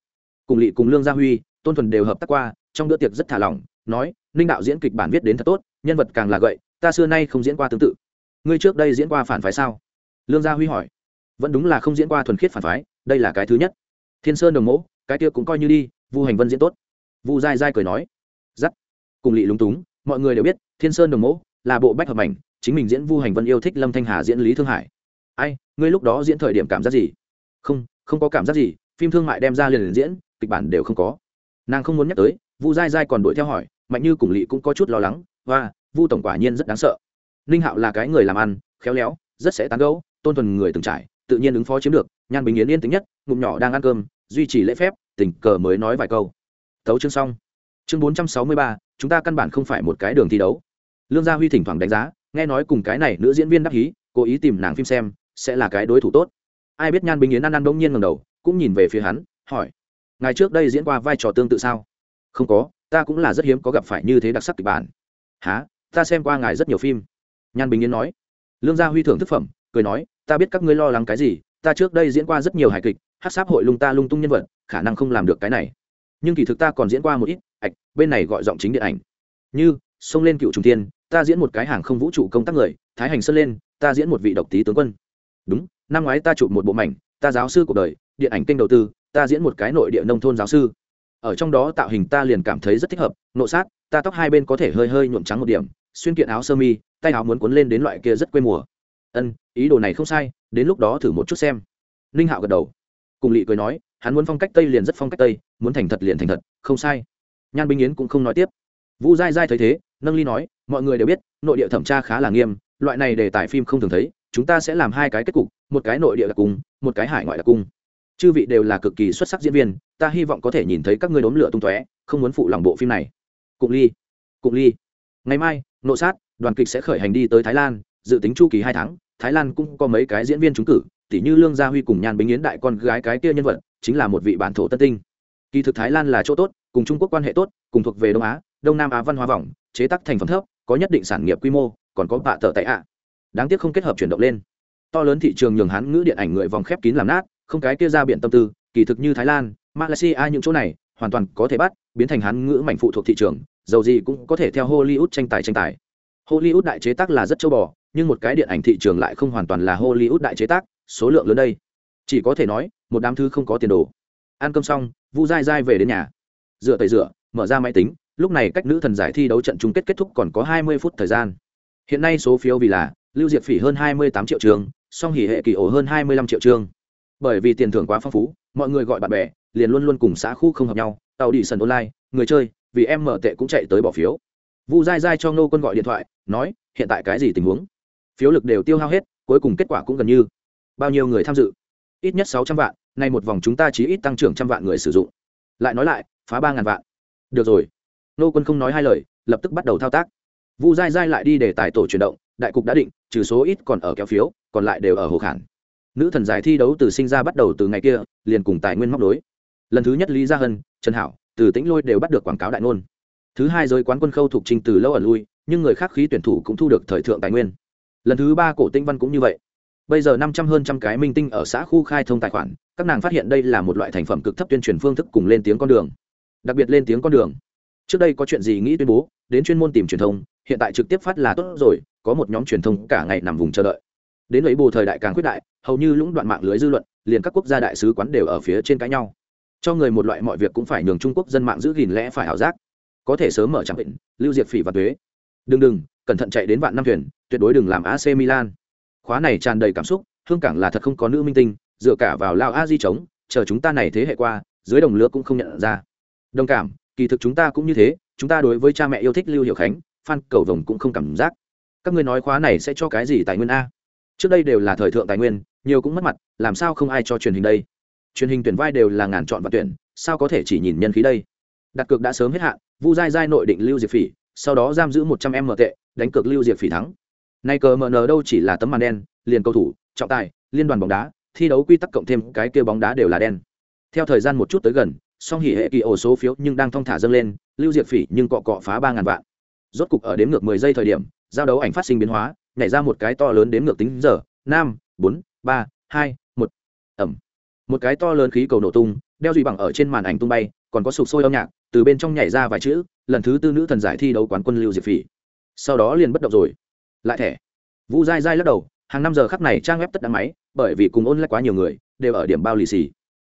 [SPEAKER 1] Cùng lỵ cùng lương gia huy, tôn thuần đều hợp tác qua, trong bữa tiệc rất thả lỏng, nói, ninh đạo diễn kịch bản viết đến thật tốt, nhân vật càng là gậy, ta xưa nay không diễn qua tương tự. Ngươi trước đây diễn qua phản phái sao? Lương gia huy hỏi. Vẫn đúng là không diễn qua thuần khiết phản phái, đây là cái thứ nhất. Thiên sơn đồng mẫu cái kia cũng coi như đi, vu hành vân diễn tốt. Vu dai dai cười nói. Giắt cùng lỵ lúng túng, mọi người đều biết, thiên sơn đồng mẫu là bộ bách hợp ảnh chính mình diễn vu hành vân yêu thích lâm thanh hà diễn lý thương hải. Ai ngươi lúc đó diễn thời điểm cảm giác gì? Không không có cảm giác gì phim thương mại đem ra liền, liền diễn kịch bản đều không có. Nàng không muốn nhắc tới vu dai dai còn đuổi theo hỏi mạnh như cùng lỵ cũng có chút lo lắng và vu tổng quả nhiên rất đáng sợ. Ninh hạo là cái người làm ăn khéo léo rất sẽ tán gẫu tôn thuần người từng trải tự nhiên ứng phó chiếm được nhan bình yến yên tính nhất ngụm nhỏ đang ăn cơm duy trì lễ phép tình cờ mới nói vài câu. Thấu chương xong. Chương bốn trăm sáu mươi ba chúng ta căn bản không phải một cái đường thi đấu. Lương gia huy thỉnh thoảng đánh giá nghe nói cùng cái này nữ diễn viên đắc hí, cố ý tìm nàng phim xem, sẽ là cái đối thủ tốt. Ai biết nhan bình yến ăn ăn đông nhiên ngầm đầu, cũng nhìn về phía hắn, hỏi, ngày trước đây diễn qua vai trò tương tự sao? Không có, ta cũng là rất hiếm có gặp phải như thế đặc sắc kịch bản. Há ta xem qua ngài rất nhiều phim. Nhan bình yến nói. Lương gia huy thưởng thức phẩm, cười nói, ta biết các ngươi lo lắng cái gì, ta trước đây diễn qua rất nhiều hài kịch, hát sáp hội lung ta lung tung nhân vật, khả năng không làm được cái này. Nhưng kỳ thực ta còn diễn qua một ít, ạch, bên này gọi giọng chính điện ảnh. Như xông lên cựu trung tiên ta diễn một cái hàng không vũ trụ công tác người, thái hành sơn lên, ta diễn một vị độc tý tướng quân. Đúng, năm ngoái ta chụp một bộ mảnh, ta giáo sư cuộc đời, điện ảnh kênh đầu tư, ta diễn một cái nội địa nông thôn giáo sư. Ở trong đó tạo hình ta liền cảm thấy rất thích hợp, nộ sát, ta tóc hai bên có thể hơi hơi nhuộm trắng một điểm, xuyên kiện áo sơ mi, tay áo muốn cuốn lên đến loại kia rất quê mùa. Ân, ý đồ này không sai, đến lúc đó thử một chút xem. Ninh hạo gật đầu. Cùng lị cười nói, hắn muốn phong cách tây liền rất phong cách tây, muốn thành thật liền thành thật, không sai. Nhan binh yến cũng không nói tiếp. Vũ dai dai thấy thế, nâng ly nói mọi người đều biết, nội địa thẩm tra khá là nghiêm, loại này đề tài phim không thường thấy, chúng ta sẽ làm hai cái kết cục, một cái nội địa đặc cung, một cái hải ngoại đặc cung. Chư vị đều là cực kỳ xuất sắc diễn viên, ta hy vọng có thể nhìn thấy các ngươi đốn lửa tung tóe, không muốn phụ lòng bộ phim này. Cụng ly cụng ly. Ngày mai, nộ sát, đoàn kịch sẽ khởi hành đi tới thái lan, dự tính chu kỳ hai tháng, thái lan cũng có mấy cái diễn viên trúng cử tỷ như lương gia huy cùng nhan bính yến đại con gái cái kia nhân vật, chính là một vị bản thổ tân tinh. Kỳ thực thái lan là chỗ tốt, cùng trung quốc quan hệ tốt, cùng thuộc về đông á, đông nam á văn hóa vòng chế tác thành phẩm thấp có nhất định sản nghiệp quy mô, còn có bạ tờ tại ạ. Đáng tiếc không kết hợp chuyển động lên. To lớn thị trường nhường hán ngữ điện ảnh người vòng khép kín làm nát, không cái kia ra biển tâm tư, kỳ thực như thái lan, malaysia, những chỗ này, hoàn toàn có thể bắt, biến thành hán ngữ mảnh phụ thuộc thị trường, dầu gì cũng có thể theo hollywood tranh tài tranh tài. Hollywood đại chế tác là rất châu bò, nhưng một cái điện ảnh thị trường lại không hoàn toàn là hollywood đại chế tác, số lượng lớn đây. Chỉ có thể nói, một đám thứ không có tiền đồ. Ăn cơm xong, vu dai dai về đến nhà. Dựa tẩy rửa, mở ra máy tính lúc này cách nữ thần giải thi đấu trận chung kết kết thúc còn có hai mươi phút thời gian. Hiện nay số phiếu vì là lưu diệp phỉ hơn hai mươi tám triệu trường, song hỉ hệ kỳ ổ hơn hai mươi lăm triệu trường. Bởi vì tiền thưởng quá phong phú, mọi người gọi bạn bè, liền luôn luôn cùng xã khu không hợp nhau, tàu đi sân online, người chơi, vì em mở tệ cũng chạy tới bỏ phiếu. Vu dai dai cho nô quân gọi điện thoại, nói, hiện tại cái gì tình huống? Phiếu lực đều tiêu hao hết, cuối cùng kết quả cũng gần như bao nhiêu người tham dự. Ít nhất sáu trăm vạn, nay một vòng chúng ta chỉ ít tăng trưởng trăm vạn người sử dụng. Lại nói lại, phá ba ngàn vạn. Được rồi nô quân không nói hai lời, lập tức bắt đầu thao tác. Vu dai dai lại đi để tài tổ chuyển động, đại cục đã định, trừ số ít còn ở kéo phiếu, còn lại đều ở hồ khản. Nữ thần giải thi đấu từ sinh ra bắt đầu từ ngày kia, liền cùng tài nguyên móc đối lần thứ nhất lý gia hân, trần hảo, từ tĩnh lôi đều bắt được quảng cáo đại ngôn. Thứ hai giới quán quân khâu thuộc trình từ lâu ở lui, nhưng người khác khí tuyển thủ cũng thu được thời thượng tài nguyên. Lần thứ ba cổ tinh văn cũng như vậy. Bây giờ năm trăm hơn trăm cái minh tinh ở xã khu khai thông tài khoản, các nàng phát hiện đây là một loại thành phẩm cực thấp tuyên truyền phương thức cùng lên tiếng con đường. Đặc biệt lên tiếng con đường trước đây có chuyện gì nghĩ tuyên bố, đến chuyên môn tìm truyền thông, hiện tại trực tiếp phát là tốt rồi, có một nhóm truyền thông cả ngày nằm vùng chờ đợi. Đến lấy bù thời đại càng quyết đại, hầu như lũng đoạn mạng lưới dư luận, liền các quốc gia đại sứ quán đều ở phía trên cãi nhau. Cho người một loại mọi việc cũng phải nhường trung quốc dân mạng giữ gìn lẽ phải ảo giác. Có thể sớm mở trạm bệnh, lưu diệt phỉ và thuế đừng đừng, cẩn thận chạy đến vạn năm thuyền, tuyệt đối đừng làm ac milan. Khóa này tràn đầy cảm xúc, hương cảng là thật không có nữ minh tinh, dựa cả vào lao a di trống, chờ chúng ta này thế hệ qua, dưới đồng lứa cũng không nhận ra. Đồng cảm kỳ thực chúng ta cũng như thế, chúng ta đối với cha mẹ yêu thích lưu hiệu khánh, phan cầu vồng cũng không cảm giác. Các ngươi nói khóa này sẽ cho cái gì tài nguyên a? Trước đây đều là thời thượng tài nguyên, nhiều cũng mất mặt, làm sao không ai cho truyền hình đây? Truyền hình tuyển vai đều là ngàn chọn và tuyển, sao có thể chỉ nhìn nhân khí đây? Đặt cược đã sớm hết hạn, vu dai dai nội định lưu diệp phỉ, sau đó giam giữ một trăm em mở tệ, đánh cược lưu diệp phỉ thắng. Nay cờ mờ nờ đâu chỉ là tấm màn đen, liền cầu thủ, trọng tài, liên đoàn bóng đá, thi đấu quy tắc cộng thêm cái kia bóng đá đều là đen. Theo thời gian một chút tới gần song hỉ hệ kỳ ổ số phiếu nhưng đang thong thả dâng lên, lưu diệp phỉ nhưng cọ cọ phá ba ngàn vạn. Rốt cục ở đếm ngược mười giây thời điểm, giao đấu ảnh phát sinh biến hóa, nhảy ra một cái to lớn đếm ngược tính giờ, năm, bốn, ba, hai, một. Ẩm. Một cái to lớn khí cầu nổ tung, đeo duy bằng ở trên màn ảnh tung bay, còn có sụp sôi âm nhạc, từ bên trong nhảy ra vài chữ, lần thứ tư nữ thần giải thi đấu quán quân lưu diệp phỉ. Sau đó liền bất động rồi. Lại thẻ. Vũ dai dai lắc đầu, hàng năm giờ khắc này trang web tất đám máy, bởi vì cùng ôn lại quá nhiều người, đều ở điểm bao lì xì.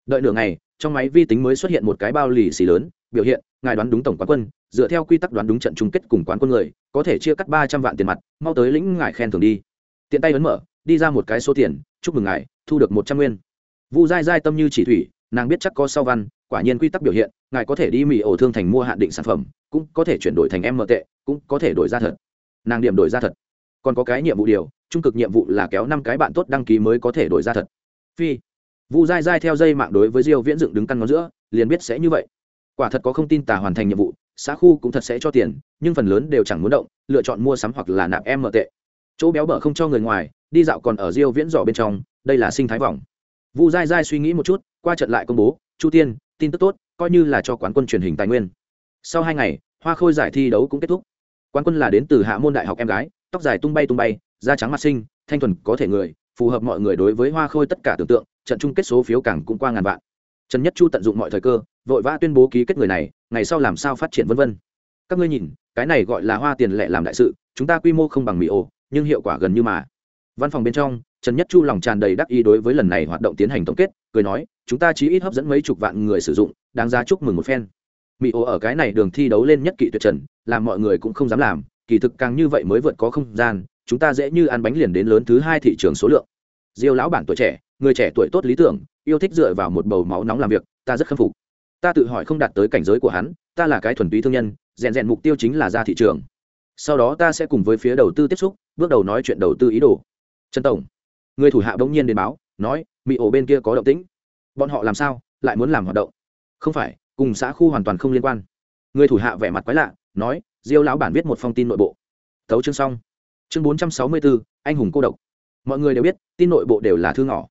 [SPEAKER 1] Đợi nửa ngày trong máy vi tính mới xuất hiện một cái bao lì xì lớn, biểu hiện, ngài đoán đúng tổng quán quân, dựa theo quy tắc đoán đúng trận chung kết cùng quán quân người, có thể chia cắt ba trăm vạn tiền mặt, mau tới lĩnh ngài khen thưởng đi. Tiện tay ấn mở, đi ra một cái số tiền, chúc mừng ngài, thu được một trăm nguyên. Vu dai dai tâm như chỉ thủy, nàng biết chắc có sau văn, quả nhiên quy tắc biểu hiện, ngài có thể đi mỹ ổ thương thành mua hạn định sản phẩm, cũng có thể chuyển đổi thành em mờ tệ, cũng có thể đổi ra thật. Nàng điểm đổi ra thật. Còn có cái nhiệm vụ điều, trung cực nhiệm vụ là kéo năm cái bạn tốt đăng ký mới có thể đổi ra thật. Phi vu dai dai theo dây mạng đối với diêu viễn dựng đứng căn ngón giữa, liền biết sẽ như vậy. Quả thật có không tin tà hoàn thành nhiệm vụ, xã khu cũng thật sẽ cho tiền, nhưng phần lớn đều chẳng muốn động, lựa chọn mua sắm hoặc là nạp em mở tệ. Chỗ béo bở không cho người ngoài, đi dạo còn ở diêu viễn giỏ bên trong, đây là sinh thái vòng. Vu dai dai suy nghĩ một chút, qua trận lại công bố, chu tiên, tin tức tốt, coi như là cho quán quân truyền hình tài nguyên. Sau hai ngày, hoa khôi giải thi đấu cũng kết thúc. Quán quân là đến từ hạ môn đại học em gái, tóc dài tung bay tung bay, da trắng mặt sinh thanh thuần có thể người, phù hợp mọi người đối với hoa khôi tất cả tưởng tượng trận chung kết số phiếu càng cũng qua ngàn vạn. Trần nhất chu tận dụng mọi thời cơ, vội vã tuyên bố ký kết người này, ngày sau làm sao phát triển vân vân. Các ngươi nhìn, cái này gọi là hoa tiền lệ làm đại sự, chúng ta quy mô không bằng mỹ ô, nhưng hiệu quả gần như mà. Văn phòng bên trong, trần nhất chu lòng tràn đầy đắc ý đối với lần này hoạt động tiến hành tổng kết, cười nói, chúng ta chỉ ít hấp dẫn mấy chục vạn người sử dụng, đáng ra chúc mừng một phen. Mỹ ô ở cái này đường thi đấu lên nhất kỵ tuyệt trần, làm mọi người cũng không dám làm, kỳ thực càng như vậy mới vượt có không gian, chúng ta dễ như ăn bánh liền đến lớn thứ hai thị trường số lượng. Diêu lão bản tuổi trẻ người trẻ tuổi tốt lý tưởng, yêu thích dựa vào một bầu máu nóng làm việc, ta rất khâm phục. Ta tự hỏi không đạt tới cảnh giới của hắn, ta là cái thuần túy thương nhân, rèn rèn mục tiêu chính là ra thị trường. Sau đó ta sẽ cùng với phía đầu tư tiếp xúc, bước đầu nói chuyện đầu tư ý đồ. Trần tổng, người thủ hạ bỗng nhiên đến báo, nói mỹ ổ bên kia có động tĩnh. Bọn họ làm sao, lại muốn làm hoạt động? Không phải, cùng xã khu hoàn toàn không liên quan. Người thủ hạ vẻ mặt quái lạ, nói, diêu lão bản viết một phong tin nội bộ. Tấu chương xong. Chương bốn trăm sáu mươi bốn anh hùng cô độc. Mọi người đều biết, tin nội bộ đều là thư ngỏ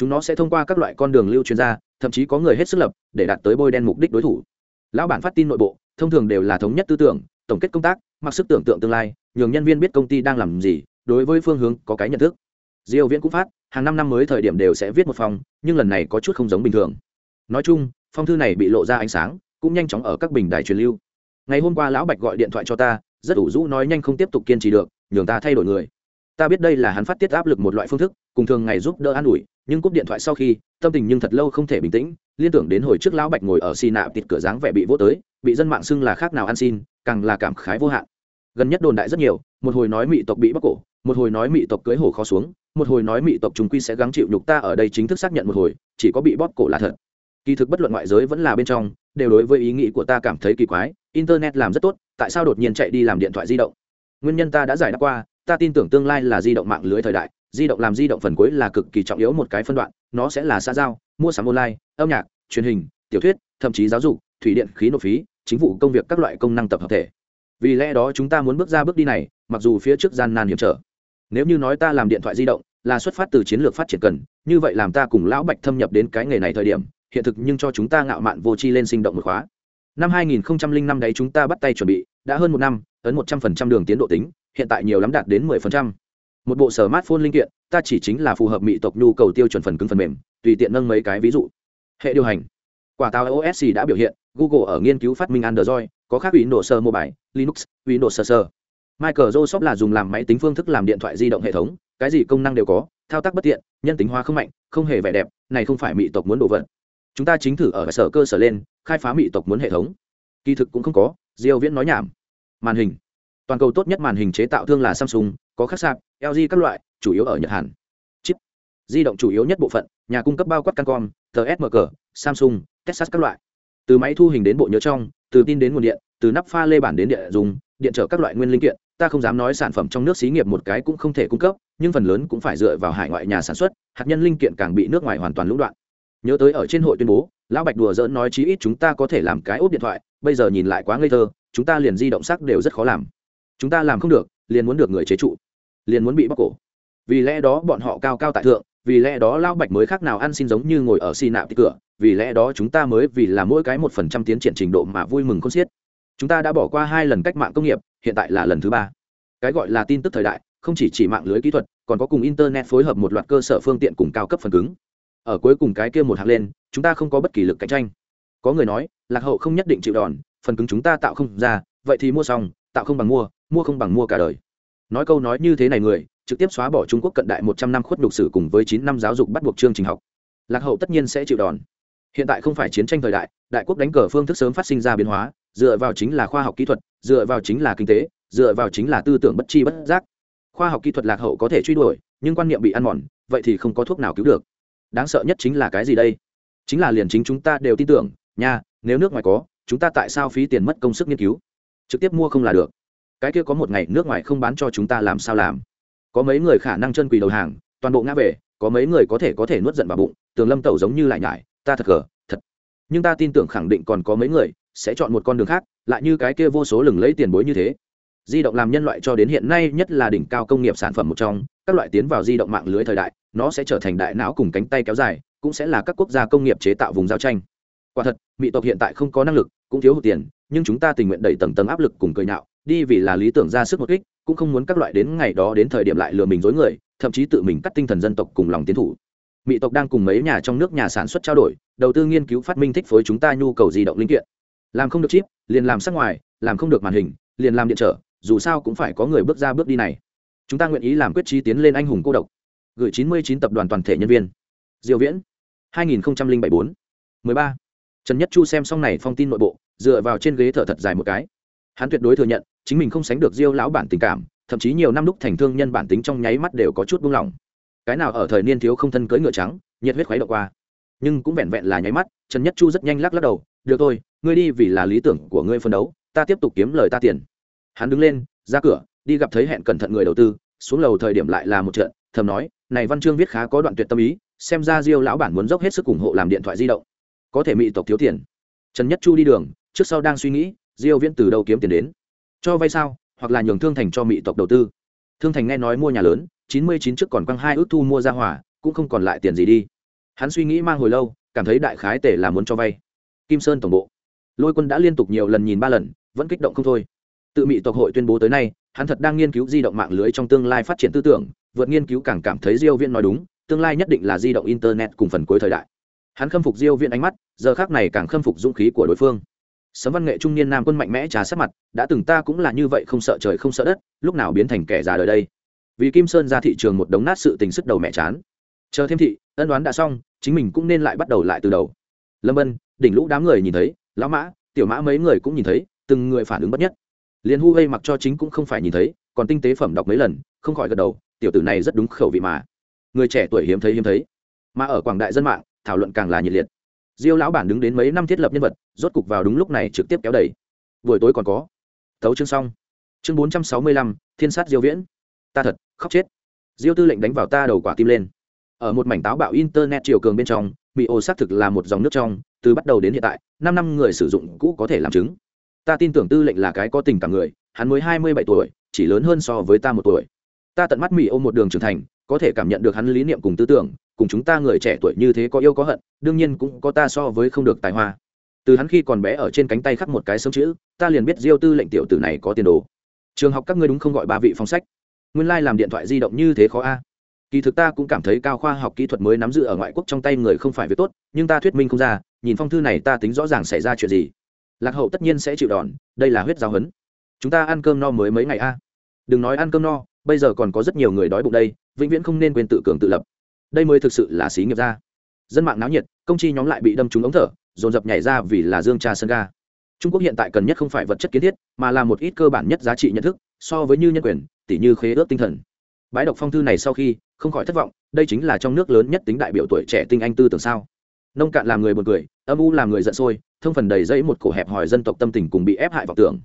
[SPEAKER 1] chúng nó sẽ thông qua các loại con đường lưu truyền ra, thậm chí có người hết sức lập để đạt tới bôi đen mục đích đối thủ. Lão bản phát tin nội bộ thông thường đều là thống nhất tư tưởng tổng kết công tác mặc sức tưởng tượng tương lai nhường nhân viên biết công ty đang làm gì đối với phương hướng có cái nhận thức. Diêu viễn cũng phát hàng năm năm mới thời điểm đều sẽ viết một phòng nhưng lần này có chút không giống bình thường. Nói chung phong thư này bị lộ ra ánh sáng cũng nhanh chóng ở các bình đài truyền lưu. Ngày hôm qua lão bạch gọi điện thoại cho ta rất ủ rũ nói nhanh không tiếp tục kiên trì được nhường ta thay đổi người ta biết đây là hắn phát tiết áp lực một loại phương thức, cùng thường ngày giúp đỡ an ủi, nhưng cúp điện thoại sau khi, tâm tình nhưng thật lâu không thể bình tĩnh, liên tưởng đến hồi trước lão bạch ngồi ở xì nạ tịt cửa dáng vẻ bị vô tới, bị dân mạng xưng là khác nào ăn xin, càng là cảm khái vô hạn. Gần nhất đồn đại rất nhiều, một hồi nói mỹ tộc bị bắt cổ, một hồi nói mỹ tộc cưới hồ khó xuống, một hồi nói mỹ tộc chúng quy sẽ gắng chịu nhục ta ở đây chính thức xác nhận một hồi, chỉ có bị bóp cổ là thật. Kỳ thực bất luận ngoại giới vẫn là bên trong, đều đối với ý nghĩ của ta cảm thấy kỳ quái, internet làm rất tốt, tại sao đột nhiên chạy đi làm điện thoại di động? Nguyên nhân ta đã giải đáp qua ta tin tưởng tương lai là di động mạng lưới thời đại, di động làm di động phần cuối là cực kỳ trọng yếu một cái phân đoạn, nó sẽ là xã giao, mua sắm online, âm nhạc, truyền hình, tiểu thuyết, thậm chí giáo dục, thủy điện, khí nộp phí, chính vụ công việc các loại công năng tập hợp thể. Vì lẽ đó chúng ta muốn bước ra bước đi này, mặc dù phía trước gian nan hiểm trở. Nếu như nói ta làm điện thoại di động, là xuất phát từ chiến lược phát triển cần, như vậy làm ta cùng lão bạch thâm nhập đến cái nghề này thời điểm, hiện thực nhưng cho chúng ta ngạo mạn vô tri lên sinh động một khóa. Năm 2005 đấy chúng ta bắt tay chuẩn bị, đã hơn một năm, ấn 100% đường tiến độ tính hiện tại nhiều lắm đạt đến 10%. một bộ smartphone linh kiện, ta chỉ chính là phù hợp mỹ tộc nhu cầu tiêu chuẩn phần cứng phần mềm, tùy tiện nâng mấy cái ví dụ. Hệ điều hành. Quả tàu OS đã biểu hiện, Google ở nghiên cứu phát minh Android, có khác Windows Mobile, Linux, Windows Server. Microsoft là dùng làm máy tính phương thức làm điện thoại di động hệ thống, cái gì công năng đều có, thao tác bất tiện, nhân tính hóa không mạnh, không hề vẻ đẹp, này không phải mỹ tộc muốn đổ vật chúng ta chính thử ở sở cơ sở lên, khai phá mỹ tộc muốn hệ thống. Kỳ thực cũng không có, diêu viễn nói nhảm. Màn hình toàn cầu tốt nhất màn hình chế tạo thương là samsung, có khắc sạp lg các loại, chủ yếu ở nhật hàn. Chip. Di động chủ yếu nhất bộ phận, nhà cung cấp bao quát cancom tsmg samsung, texas các loại. Từ máy thu hình đến bộ nhớ trong, từ tin đến nguồn điện, từ nắp pha lê bản đến địa dùng, điện trở các loại nguyên linh kiện, ta không dám nói sản phẩm trong nước xí nghiệp một cái cũng không thể cung cấp, nhưng phần lớn cũng phải dựa vào hải ngoại nhà sản xuất, hạt nhân linh kiện càng bị nước ngoài hoàn toàn lũng đoạn. Nhớ tới ở trên hội tuyên bố, lão bạch đùa dỡn nói chí ít chúng ta có thể làm cái ốp điện thoại, bây giờ nhìn lại quá ngây thơ, chúng ta liền di động sắc đều rất khó làm chúng ta làm không được, liền muốn được người chế trụ, liền muốn bị bóc cổ. Vì lẽ đó bọn họ cao cao tại thượng, vì lẽ đó lão bạch mới khác nào ăn xin giống như ngồi ở xi nạp cửa, vì lẽ đó chúng ta mới vì là mỗi cái một phần trăm tiến triển trình độ mà vui mừng con xiết. Chúng ta đã bỏ qua hai lần cách mạng công nghiệp, hiện tại là lần thứ ba. Cái gọi là tin tức thời đại, không chỉ chỉ mạng lưới kỹ thuật, còn có cùng internet phối hợp một loạt cơ sở phương tiện cùng cao cấp phần cứng. Ở cuối cùng cái kia một hạt lên, chúng ta không có bất kỳ lực cạnh tranh. Có người nói, lạc hậu không nhất định chịu đòn, phần cứng chúng ta tạo không ra, vậy thì mua xong, tạo không bằng mua mua không bằng mua cả đời. Nói câu nói như thế này người, trực tiếp xóa bỏ trung quốc cận đại một trăm năm khuất đục sử cùng với chín năm giáo dục bắt buộc chương trình học. Lạc hậu tất nhiên sẽ chịu đòn. Hiện tại không phải chiến tranh thời đại đại quốc đánh cờ phương thức sớm phát sinh ra biến hóa, dựa vào chính là khoa học kỹ thuật, dựa vào chính là kinh tế, dựa vào chính là tư tưởng bất chi bất giác. Khoa học kỹ thuật lạc hậu có thể truy đuổi, nhưng quan niệm bị ăn mòn, vậy thì không có thuốc nào cứu được. Đáng sợ nhất chính là cái gì đây? Chính là liền chính chúng ta đều tin tưởng, nha, nếu nước ngoài có, chúng ta tại sao phí tiền mất công sức nghiên cứu? Trực tiếp mua không là được cái kia có một ngày nước ngoài không bán cho chúng ta làm sao làm? Có mấy người khả năng chân quỳ đầu hàng, toàn bộ ngã về, có mấy người có thể có thể nuốt giận vào bụng, tường lâm tẩu giống như lại nhải, ta thật gờ, thật. Nhưng ta tin tưởng khẳng định còn có mấy người sẽ chọn một con đường khác, lại như cái kia vô số lừng lấy tiền bối như thế. Di động làm nhân loại cho đến hiện nay nhất là đỉnh cao công nghiệp sản phẩm một trong, các loại tiến vào di động mạng lưới thời đại, nó sẽ trở thành đại não cùng cánh tay kéo dài, cũng sẽ là các quốc gia công nghiệp chế tạo vùng giao tranh. Quả thật, mỹ tộc hiện tại không có năng lực, cũng thiếu hụt tiền, nhưng chúng ta tình nguyện đẩy tầng tầng áp lực cùng cười nhạo đi vì là lý tưởng ra sức một kích, cũng không muốn các loại đến ngày đó đến thời điểm lại lừa mình dối người, thậm chí tự mình cắt tinh thần dân tộc cùng lòng tiến thủ. Mỹ tộc đang cùng mấy nhà trong nước nhà sản xuất trao đổi, đầu tư nghiên cứu phát minh thích phối chúng ta nhu cầu di động linh kiện. Làm không được chip, liền làm sắc ngoài, làm không được màn hình, liền làm điện trở, dù sao cũng phải có người bước ra bước đi này. Chúng ta nguyện ý làm quyết trí tiến lên anh hùng cô độc. Gửi chín mươi chín tập đoàn toàn thể nhân viên. Diêu viễn, hai nghìn bảy bốn. mười ba. Trần nhất chu xem xong này phong tin nội bộ, dựa vào trên ghế thở thật dài một cái hắn tuyệt đối thừa nhận, chính mình không sánh được diêu lão bản tình cảm, thậm chí nhiều năm lúc thành thương nhân bản tính trong nháy mắt đều có chút buông lỏng. Cái nào ở thời niên thiếu không thân cưỡi ngựa trắng, nhiệt huyết khuấy đậu qua. Nhưng cũng vẹn vẹn là nháy mắt, trần nhất chu rất nhanh lắc lắc đầu, được thôi, ngươi đi vì là lý tưởng của ngươi phân đấu, ta tiếp tục kiếm lời ta tiền. Hắn đứng lên, ra cửa, đi gặp thấy hẹn cẩn thận người đầu tư, xuống lầu thời điểm lại là một trận, thầm nói, này văn chương viết khá có đoạn tuyệt tâm ý, xem ra diêu lão bản muốn dốc hết sức ủng hộ làm điện thoại di động. Có thể mỹ tộc thiếu tiền. Trần nhất chu đi đường, trước sau đang suy nghĩ diêu viễn từ đâu kiếm tiền đến? Cho vay sao? Hoặc là nhường thương thành cho mỹ tộc đầu tư? Thương thành nghe nói mua nhà lớn 99 trước còn quăng hai ước thu mua ra hỏa, cũng không còn lại tiền gì đi. Hắn suy nghĩ mang hồi lâu, cảm thấy đại khái tể là muốn cho vay. Kim sơn tổng bộ. Lôi quân đã liên tục nhiều lần nhìn ba lần, vẫn kích động không thôi. Tự mỹ tộc hội tuyên bố tới nay, hắn thật đang nghiên cứu di động mạng lưới trong tương lai phát triển tư tưởng, vượt nghiên cứu càng cảm thấy diêu viễn nói đúng, tương lai nhất định là di động internet cùng phần cuối thời đại. Hắn khâm phục diêu viễn ánh mắt, giờ khác này càng khâm phục dũng khí của đối phương sấm văn nghệ trung niên nam quân mạnh mẽ trà sát mặt, đã từng ta cũng là như vậy không sợ trời không sợ đất, lúc nào biến thành kẻ già đời đây. Vì kim sơn ra thị trường một đống nát sự tình sức đầu mẹ chán. Chờ thêm thị, ân đoán đã xong, chính mình cũng nên lại bắt đầu lại từ đầu. Lâm ân, đỉnh lũ đám người nhìn thấy, lão mã, tiểu mã mấy người cũng nhìn thấy, từng người phản ứng bất nhất. Liền hu gây mặc cho chính cũng không phải nhìn thấy, còn tinh tế phẩm đọc mấy lần, không khỏi gật đầu, tiểu tử này rất đúng khẩu vị mà. Người trẻ tuổi hiếm thấy hiếm thấy. Mà ở quảng đại dân mạng, thảo luận càng là nhiệt liệt diêu lão bản đứng đến mấy năm thiết lập nhân vật, rốt cục vào đúng lúc này trực tiếp kéo đẩy. Buổi tối còn có. Thấu chương xong. Chương bốn trăm sáu mươi lăm, thiên sát diêu viễn. Ta thật, khóc chết. Diêu tư lệnh đánh vào ta đầu quả tim lên. Ở một mảnh táo bạo internet chiều cường bên trong bị ô xác thực là một dòng nước trong, từ bắt đầu đến hiện tại, năm năm người sử dụng cũ có thể làm chứng. Ta tin tưởng tư lệnh là cái có tình cảm người, hắn mới hai mươi bảy tuổi, chỉ lớn hơn so với ta một tuổi. Ta tận mắt mỹ ô một đường trưởng thành, có thể cảm nhận được hắn lý niệm cùng tư tưởng cùng chúng ta người trẻ tuổi như thế có yêu có hận, đương nhiên cũng có ta so với không được tài hoa. Từ hắn khi còn bé ở trên cánh tay khắc một cái sớm chữ, ta liền biết diêu tư lệnh tiểu tử này có tiền đồ. Trường học các ngươi đúng không gọi ba vị phong sách? Nguyên lai、like、làm điện thoại di động như thế khó a. Kỳ thực ta cũng cảm thấy cao khoa học kỹ thuật mới nắm giữ ở ngoại quốc trong tay người không phải việc tốt, nhưng ta thuyết minh không ra, nhìn phong thư này ta tính rõ ràng xảy ra chuyện gì. Lạc hậu tất nhiên sẽ chịu đòn, đây là huyết giáo hấn chúng ta ăn cơm no mới mấy ngày a. Đừng nói ăn cơm no, bây giờ còn có rất nhiều người đói bụng đây, vĩnh viễn không nên quên tự cường tự lập đây mới thực sự là xí nghiệp ra. Dân mạng náo nhiệt, công chi nhóm lại bị đâm trúng ống thở, dồn dập nhảy ra vì là dương trà sân ga. Trung quốc hiện tại cần nhất không phải vật chất kiến thiết, mà là một ít cơ bản nhất giá trị nhận thức, so với như nhân quyền tỷ như khế ước tinh thần. Bãi đọc phong thư này sau khi, không khỏi thất vọng, đây chính là trong nước lớn nhất tính đại biểu tuổi trẻ tinh anh tư tưởng sao. Nông cạn làm người buồn cười, âm u làm người giận sôi, thông phần đầy dẫy một cổ hẹp hòi dân tộc tâm tình cùng bị ép hại vào tưởng.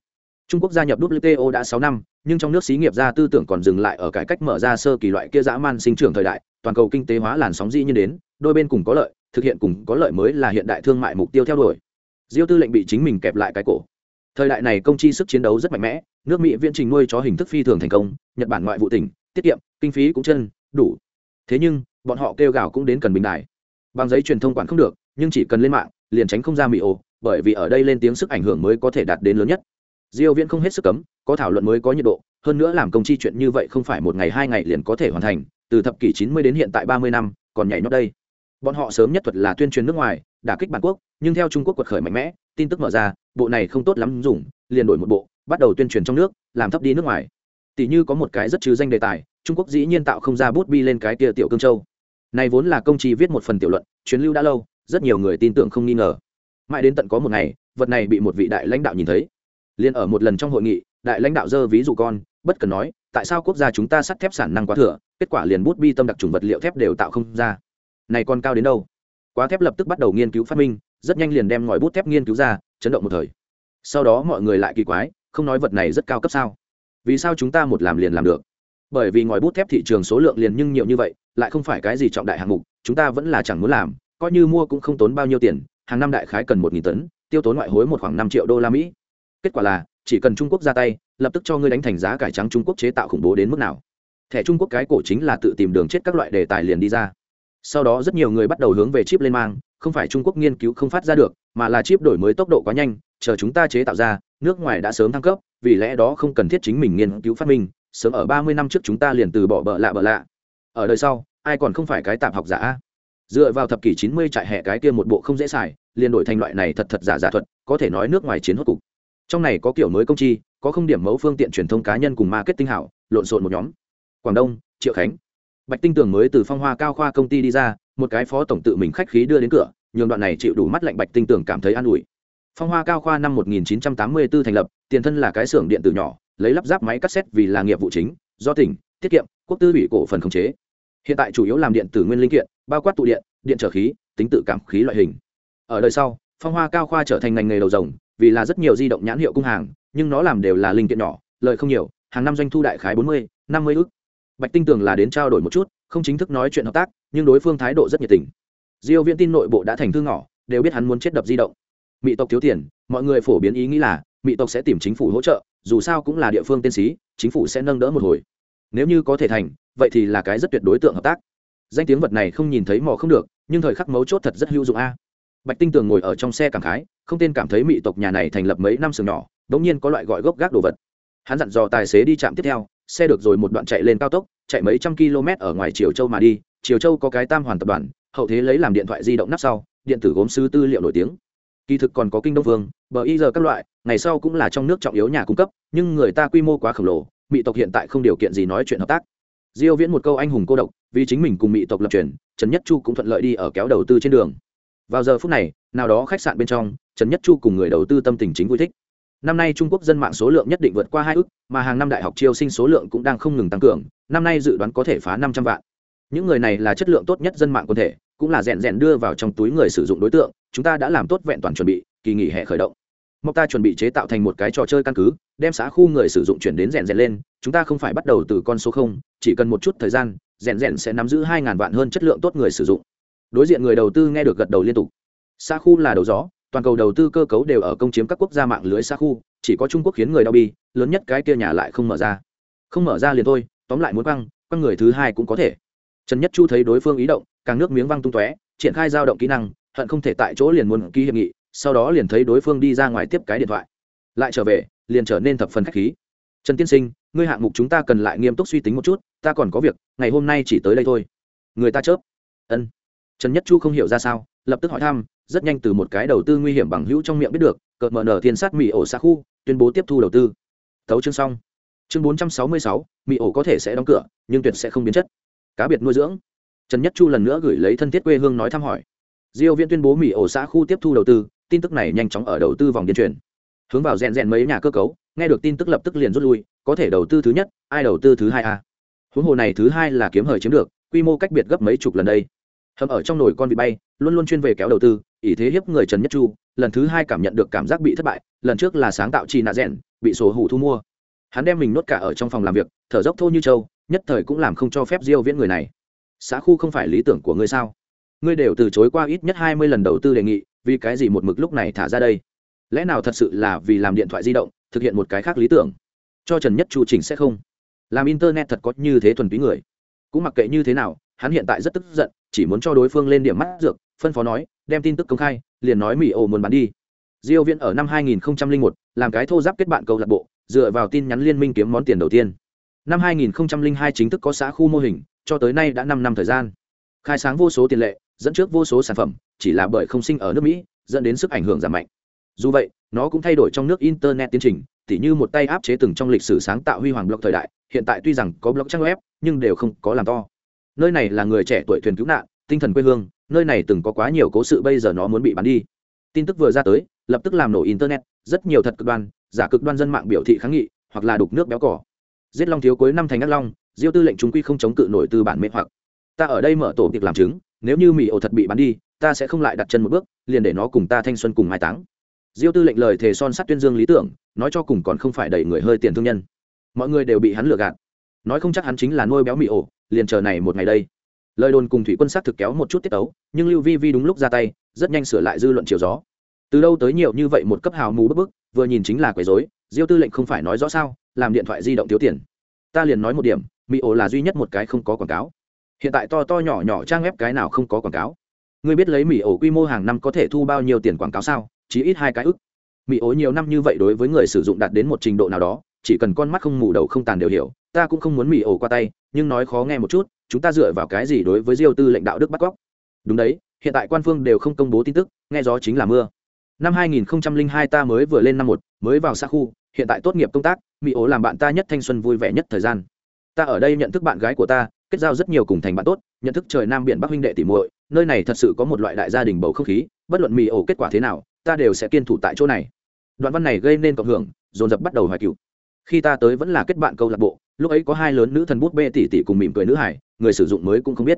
[SPEAKER 1] Trung quốc gia nhập wto đã sáu năm, nhưng trong nước xí nghiệp ra tư tưởng còn dừng lại ở cải cách mở ra sơ kỳ loại kia dã man sinh trưởng thời đại toàn cầu kinh tế hóa làn sóng dĩ nhiên đến, đôi bên cùng có lợi, thực hiện cùng có lợi mới là hiện đại thương mại mục tiêu theo đuổi. Diêu tư lệnh bị chính mình kẹp lại cái cổ. Thời đại này công chi sức chiến đấu rất mạnh mẽ, nước mỹ viễn trình nuôi chó hình thức phi thường thành công, nhật bản ngoại vụ tỉnh, tiết kiệm, kinh phí cũng chân, đủ. Thế nhưng, bọn họ kêu gào cũng đến cần bình đại bằng giấy truyền thông quản không được, nhưng chỉ cần lên mạng, liền tránh không ra mỹ ồ, bởi vì ở đây lên tiếng sức ảnh hưởng mới có thể đạt đến lớn nhất. Diêu viễn không hết sức cấm, có thảo luận mới có nhiệt độ, hơn nữa làm công chi chuyện như vậy không phải một ngày hai ngày liền có thể hoàn thành từ thập kỷ 90 đến hiện tại 30 năm, còn nhảy nhót đây. Bọn họ sớm nhất thuật là tuyên truyền nước ngoài, đả kích bản quốc, nhưng theo trung quốc quật khởi mạnh mẽ, tin tức mở ra, bộ này không tốt lắm dùng, liền đổi một bộ, bắt đầu tuyên truyền trong nước, làm thấp đi nước ngoài. Tỷ như có một cái rất chứ danh đề tài, trung quốc dĩ nhiên tạo không ra bút bi lên cái kia tiểu cương châu. Này vốn là công trì viết một phần tiểu luận chuyến lưu đã lâu, rất nhiều người tin tưởng không nghi ngờ. Mãi đến tận có một ngày, vật này bị một vị đại lãnh đạo nhìn thấy. Liền ở một lần trong hội nghị, đại lãnh đạo dơ ví dụ con, bất cần nói tại sao quốc gia chúng ta sắt thép sản năng quá thừa, kết quả liền bút bi tâm đặc trùng vật liệu thép đều tạo không ra. Này còn cao đến đâu? Quá thép lập tức bắt đầu nghiên cứu phát minh, rất nhanh liền đem ngòi bút thép nghiên cứu ra, chấn động một thời. Sau đó mọi người lại kỳ quái, không nói vật này rất cao cấp sao? Vì sao chúng ta một làm liền làm được? Bởi vì ngòi bút thép thị trường số lượng liền nhưng nhiều như vậy, lại không phải cái gì trọng đại hạng mục, chúng ta vẫn là chẳng muốn làm, coi như mua cũng không tốn bao nhiêu tiền, hàng năm đại khái cần một nghìn tấn, tiêu tốn ngoại hối một khoảng năm triệu đô la mỹ. Kết quả là chỉ cần trung quốc ra tay, lập tức cho ngươi đánh thành giá cải trắng trung quốc chế tạo khủng bố đến mức nào. Thẻ trung quốc cái cổ chính là tự tìm đường chết các loại đề tài liền đi ra. Sau đó rất nhiều người bắt đầu hướng về chip lên mang, không phải trung quốc nghiên cứu không phát ra được, mà là chip đổi mới tốc độ quá nhanh, chờ chúng ta chế tạo ra, nước ngoài đã sớm thăng cấp, vì lẽ đó không cần thiết chính mình nghiên cứu phát minh, sớm ở ba mươi năm trước chúng ta liền từ bỏ bợ lạ bợ lạ. Ở đời sau, ai còn không phải cái tạp học giả dựa vào thập kỷ chín mươi trại hè cái kia một bộ không dễ xài, liền đổi thành loại này thật thật giả giả thuật, có thể nói nước ngoài chiến hốt cục trong này có kiểu mới công chi, có không điểm mẫu phương tiện truyền thông cá nhân cùng marketing hảo, lộn xộn một nhóm. Quảng đông, triệu khánh. Bạch tinh tường mới từ phong hoa cao khoa công ty đi ra, một cái phó tổng tự mình khách khí đưa đến cửa, nhường đoạn này chịu đủ mắt lạnh bạch tinh tường cảm thấy an ủi. Phong hoa cao khoa năm 1984 thành lập, tiền thân là cái xưởng điện tử nhỏ, lấy lắp ráp máy cassette vì là nghiệp vụ chính, do tỉnh, tiết kiệm, quốc tư ủy cổ phần khống chế. Hiện tại chủ yếu làm điện tử nguyên linh kiện, bao quát tụ điện điện trở khí, tính tự cảm khí loại hình. Ở đời sau, phong hoa cao khoa trở thành ngành nghề đầu rồng vì là rất nhiều di động nhãn hiệu cung hàng, nhưng nó làm đều là linh kiện nhỏ lợi không nhiều, hàng năm doanh thu đại khái bốn mươi, năm mươi ước bạch tinh tường là đến trao đổi một chút, không chính thức nói chuyện hợp tác, nhưng đối phương thái độ rất nhiệt tình. Diêu viễn tin nội bộ đã thành thư ngỏ, đều biết hắn muốn chết đập di động. Mỹ tộc thiếu tiền, mọi người phổ biến ý nghĩ là mỹ tộc sẽ tìm chính phủ hỗ trợ, dù sao cũng là địa phương tiên sĩ, chính phủ sẽ nâng đỡ một hồi. Nếu như có thể thành, vậy thì là cái rất tuyệt đối tượng hợp tác. Danh tiếng vật này không nhìn thấy mò không được, nhưng thời khắc mấu chốt thật rất hữu dụng a bạch tinh tường ngồi ở trong xe cảm khái, không tên cảm thấy mỹ tộc nhà này thành lập mấy năm sừng nhỏ đ ỗ n g nhiên có loại gọi gốc gác đồ vật. Hắn dặn dò tài xế đi trạm tiếp theo, xe được rồi một đoạn chạy lên cao tốc, chạy mấy trăm km ở ngoài triều châu mà đi, triều châu có cái tam hoàn tập đoàn, hậu thế lấy làm điện thoại di động nắp sau, điện tử gốm sư tư liệu nổi tiếng. Kỳ thực còn có kinh đông vương, bờ y giờ các loại, ngày sau cũng là trong nước trọng yếu nhà cung cấp, nhưng người ta quy mô quá khổng lồ mỹ tộc hiện tại không điều kiện gì nói chuyện hợp tác. Diêu viễn một câu anh hùng cô độc, vì chính mình cùng mỹ tộc lập truyền, trần nhất chu cũng thuận lợi đi ở kéo đầu tư trên đường vào giờ phút này, nào đó khách sạn bên trong, trần nhất chu cùng người đầu tư tâm tình chính vui thích. Năm nay trung quốc dân mạng số lượng nhất định vượt qua hai ước, mà hàng năm đại học chiêu sinh số lượng cũng đang không ngừng tăng cường, năm nay dự đoán có thể phá năm trăm vạn. Những người này là chất lượng tốt nhất dân mạng quân thể, cũng là rèn rèn đưa vào trong túi người sử dụng đối tượng, chúng ta đã làm tốt vẹn toàn chuẩn bị, kỳ nghỉ hè khởi động. Mộc ta chuẩn bị chế tạo thành một cái trò chơi căn cứ, đem xã khu người sử dụng chuyển đến rèn rèn lên, chúng ta không phải bắt đầu từ con số không, chỉ cần một chút thời gian, rèn rèn sẽ nắm giữ hai ngàn vạn hơn chất lượng tốt người sử dụng đối diện người đầu tư nghe được gật đầu liên tục. Xa khu là đầu gió, toàn cầu đầu tư cơ cấu đều ở công chiếm các quốc gia mạng lưới xa khu, chỉ có trung quốc khiến người đau bi, lớn nhất cái kia nhà lại không mở ra. Không mở ra liền thôi, tóm lại muốn quăng quăng người thứ hai cũng có thể. Trần nhất chu thấy đối phương ý động, càng nước miếng văng tung tóe, triển khai giao động kỹ năng, hận không thể tại chỗ liền muốn ký hiệp nghị, sau đó liền thấy đối phương đi ra ngoài tiếp cái điện thoại. Lại trở về, liền trở nên thập phần khách khí. Trần tiên sinh, ngươi hạng mục chúng ta cần lại nghiêm túc suy tính một chút, ta còn có việc, ngày hôm nay chỉ tới đây thôi. Người ta chớp. Ân trần nhất chu không hiểu ra sao, lập tức hỏi thăm, rất nhanh từ một cái đầu tư nguy hiểm bằng hữu trong miệng biết được, cợt mở nở thiên sát mỹ ổ xa khu, tuyên bố tiếp thu đầu tư. Thấu chương xong. Chương bốn trăm sáu mươi sáu mỹ ổ có thể sẽ đóng cửa, nhưng tuyệt sẽ không biến chất. Cá biệt nuôi dưỡng. Trần nhất chu lần nữa gửi lấy thân thiết quê hương nói thăm hỏi. Diêu Viên tuyên bố mỹ ổ xã khu tiếp thu đầu tư, tin tức này nhanh chóng ở đầu tư vòng điên truyền. Hướng vào rèn rèn mấy nhà cơ cấu, nghe được tin tức lập tức liền rút lui, có thể đầu tư thứ nhất, ai đầu tư thứ hai a? Huống hồ này thứ hai là kiếm hời chiếm được, quy mô cách biệt gấp mấy chục lần đây hầm ở trong nồi con vị bay, luôn luôn chuyên về kéo đầu tư, ỷ thế hiếp người trần nhất chu, lần thứ hai cảm nhận được cảm giác bị thất bại, lần trước là sáng tạo chi nạ rèn, bị sổ hủ thu mua. Hắn đem mình nuốt cả ở trong phòng làm việc, thở dốc thô như châu nhất thời cũng làm không cho phép diêu viễn người này. Xã khu không phải lý tưởng của ngươi sao? Ngươi đều từ chối qua ít nhất hai mươi lần đầu tư đề nghị, vì cái gì một mực lúc này thả ra đây? Lẽ nào thật sự là vì làm điện thoại di động, thực hiện một cái khác lý tưởng? Cho trần nhất chu chỉnh sẽ không? Làm internet thật có như thế thuần túy người. Cũng mặc kệ như thế nào, hắn hiện tại rất tức giận chỉ muốn cho đối phương lên điểm mắt dược, phân phó nói, đem tin tức công khai, liền nói mỹ ổ muốn bán đi. Diêu viễn ở năm 2001 làm cái thô giáp kết bạn câu lạc bộ, dựa vào tin nhắn liên minh kiếm món tiền đầu tiên. Năm 2002 chính thức có xã khu mô hình, cho tới nay đã 5 năm thời gian. Khai sáng vô số tiền lệ, dẫn trước vô số sản phẩm, chỉ là bởi không sinh ở nước mỹ, dẫn đến sức ảnh hưởng giảm mạnh. Dù vậy, nó cũng thay đổi trong nước internet tiến trình, tỉ như một tay áp chế từng trong lịch sử sáng tạo huy hoàng blog thời đại, hiện tại tuy rằng có blog trang web, nhưng đều không có làm to nơi này là người trẻ tuổi thuyền cứu nạn, tinh thần quê hương, nơi này từng có quá nhiều cố sự bây giờ nó muốn bị bắn đi. Tin tức vừa ra tới, lập tức làm nổ internet, rất nhiều thật cực đoan, giả cực đoan dân mạng biểu thị kháng nghị, hoặc là đục nước béo cỏ. Giết long thiếu cuối năm thành ác long, diêu tư lệnh chúng quy không chống cự nổi từ bản mê hoặc. Ta ở đây mở tổ tiệc làm chứng, nếu như mỹ ổ thật bị bắn đi, ta sẽ không lại đặt chân một bước, liền để nó cùng ta thanh xuân cùng mai táng. Diêu tư lệnh lời thề son sắt tuyên dương lý tưởng, nói cho cùng còn không phải đẩy người hơi tiền thương nhân. Mọi người đều bị hắn lừa gạt. Nói không chắc hắn chính là nuôi béo mỹ ổ liền chờ này một ngày đây. Lời đồn cùng thủy quân sát thực kéo một chút tiết tấu, nhưng lưu vi vi đúng lúc ra tay, rất nhanh sửa lại dư luận chiều gió. Từ đâu tới nhiều như vậy một cấp hào mù bức bức, vừa nhìn chính là quấy dối diêu tư lệnh không phải nói rõ sao, làm điện thoại di động thiếu tiền. Ta liền nói một điểm, mỹ ổ là duy nhất một cái không có quảng cáo. Hiện tại to to nhỏ nhỏ trang web cái nào không có quảng cáo. Ngươi biết lấy mỹ ổ quy mô hàng năm có thể thu bao nhiêu tiền quảng cáo sao chỉ ít hai cái ức. Mỹ ổ nhiều năm như vậy đối với người sử dụng đạt đến một trình độ nào đó, chỉ cần con mắt không mù đầu không tàn đều hiểu ta cũng không muốn mỉ ổ qua tay, nhưng nói khó nghe một chút, chúng ta dựa vào cái gì đối với diêu tư lệnh đạo đức bắt cóc? Đúng đấy, hiện tại quan phương đều không công bố tin tức, nghe gió chính là mưa. Năm 2002 ta mới vừa lên năm một, mới vào xã khu, hiện tại tốt nghiệp công tác mỹ ố làm bạn ta nhất thanh xuân vui vẻ nhất thời gian. Ta ở đây nhận thức bạn gái của ta, kết giao rất nhiều cùng thành bạn tốt, nhận thức trời nam biển bắc huynh đệ tỉ muội, nơi này thật sự có một loại đại gia đình bầu không khí, bất luận mỹ ổ kết quả thế nào, ta đều sẽ kiên thủ tại chỗ này. Đoạn văn này gây nên cộng hưởng, dồn dập bắt đầu hoài cựu khi ta tới vẫn là kết bạn câu lạc bộ lúc ấy có hai lớn nữ thần bút bê tỷ tỷ cùng mỉm cười nữ hải, người sử dụng mới cũng không biết.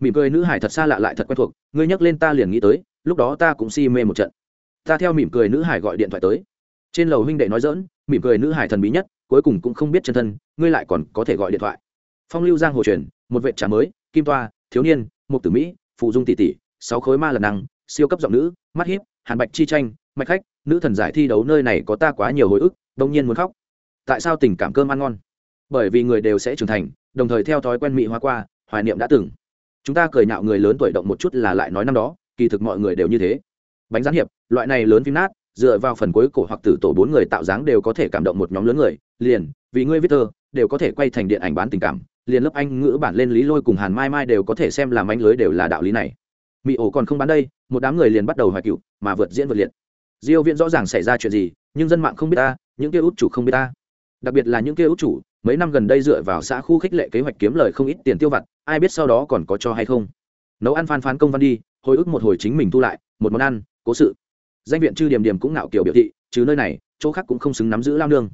[SPEAKER 1] Mỉm cười nữ hải thật xa lạ lại thật quen thuộc, ngươi nhắc lên ta liền nghĩ tới, lúc đó ta cũng si mê một trận. Ta theo mỉm cười nữ hải gọi điện thoại tới. Trên lầu huynh đệ nói dỡn mỉm cười nữ hải thần bí nhất, cuối cùng cũng không biết chân thân, ngươi lại còn có thể gọi điện thoại. Phong lưu giang hồ truyền, một vệ trà mới, kim toa, thiếu niên, mục tử mỹ, phụ dung tỷ tỷ sáu khối ma lần năng siêu cấp giọng nữ, mắt hiếp hàn bạch chi tranh, mạch khách, nữ thần giải thi đấu nơi này có ta quá nhiều hồi ức, đông nhiên muốn khóc. Tại sao tình cảm cơm ăn ngon? Bởi vì người đều sẽ trưởng thành, đồng thời theo thói quen mị hoa qua, hoài niệm đã từng. Chúng ta cười nhạo người lớn tuổi động một chút là lại nói năm đó, kỳ thực mọi người đều như thế. Bánh gián hiệp, loại này lớn phim nát, dựa vào phần cuối cổ hoặc tử tổ bốn người tạo dáng đều có thể cảm động một nhóm lớn người, liền, vì ngươi viết thơ, đều có thể quay thành điện ảnh bán tình cảm, liền lớp anh ngữ bản lên lý lôi cùng hàn mai mai đều có thể xem làm anh lưới đều là đạo lý này. Mỹ ổ còn không bán đây, một đám người liền bắt đầu hoài cựu mà vượt diễn vượt liệt. Diêu viễn rõ ràng xảy ra chuyện gì, nhưng dân mạng không biết ta, những kia út chủ không biết ta. Đặc biệt là những kia út chủ mấy năm gần đây dựa vào xã khu khích lệ kế hoạch kiếm lời không ít tiền tiêu vặt, ai biết sau đó còn có cho hay không. Nấu ăn phan phán công văn đi, hồi ức một hồi chính mình thu lại, một món ăn, cố sự. Danh viện chư điểm điểm cũng ngạo kiểu biểu thị, chứ nơi này, chỗ khác cũng không xứng nắm giữ lao nương.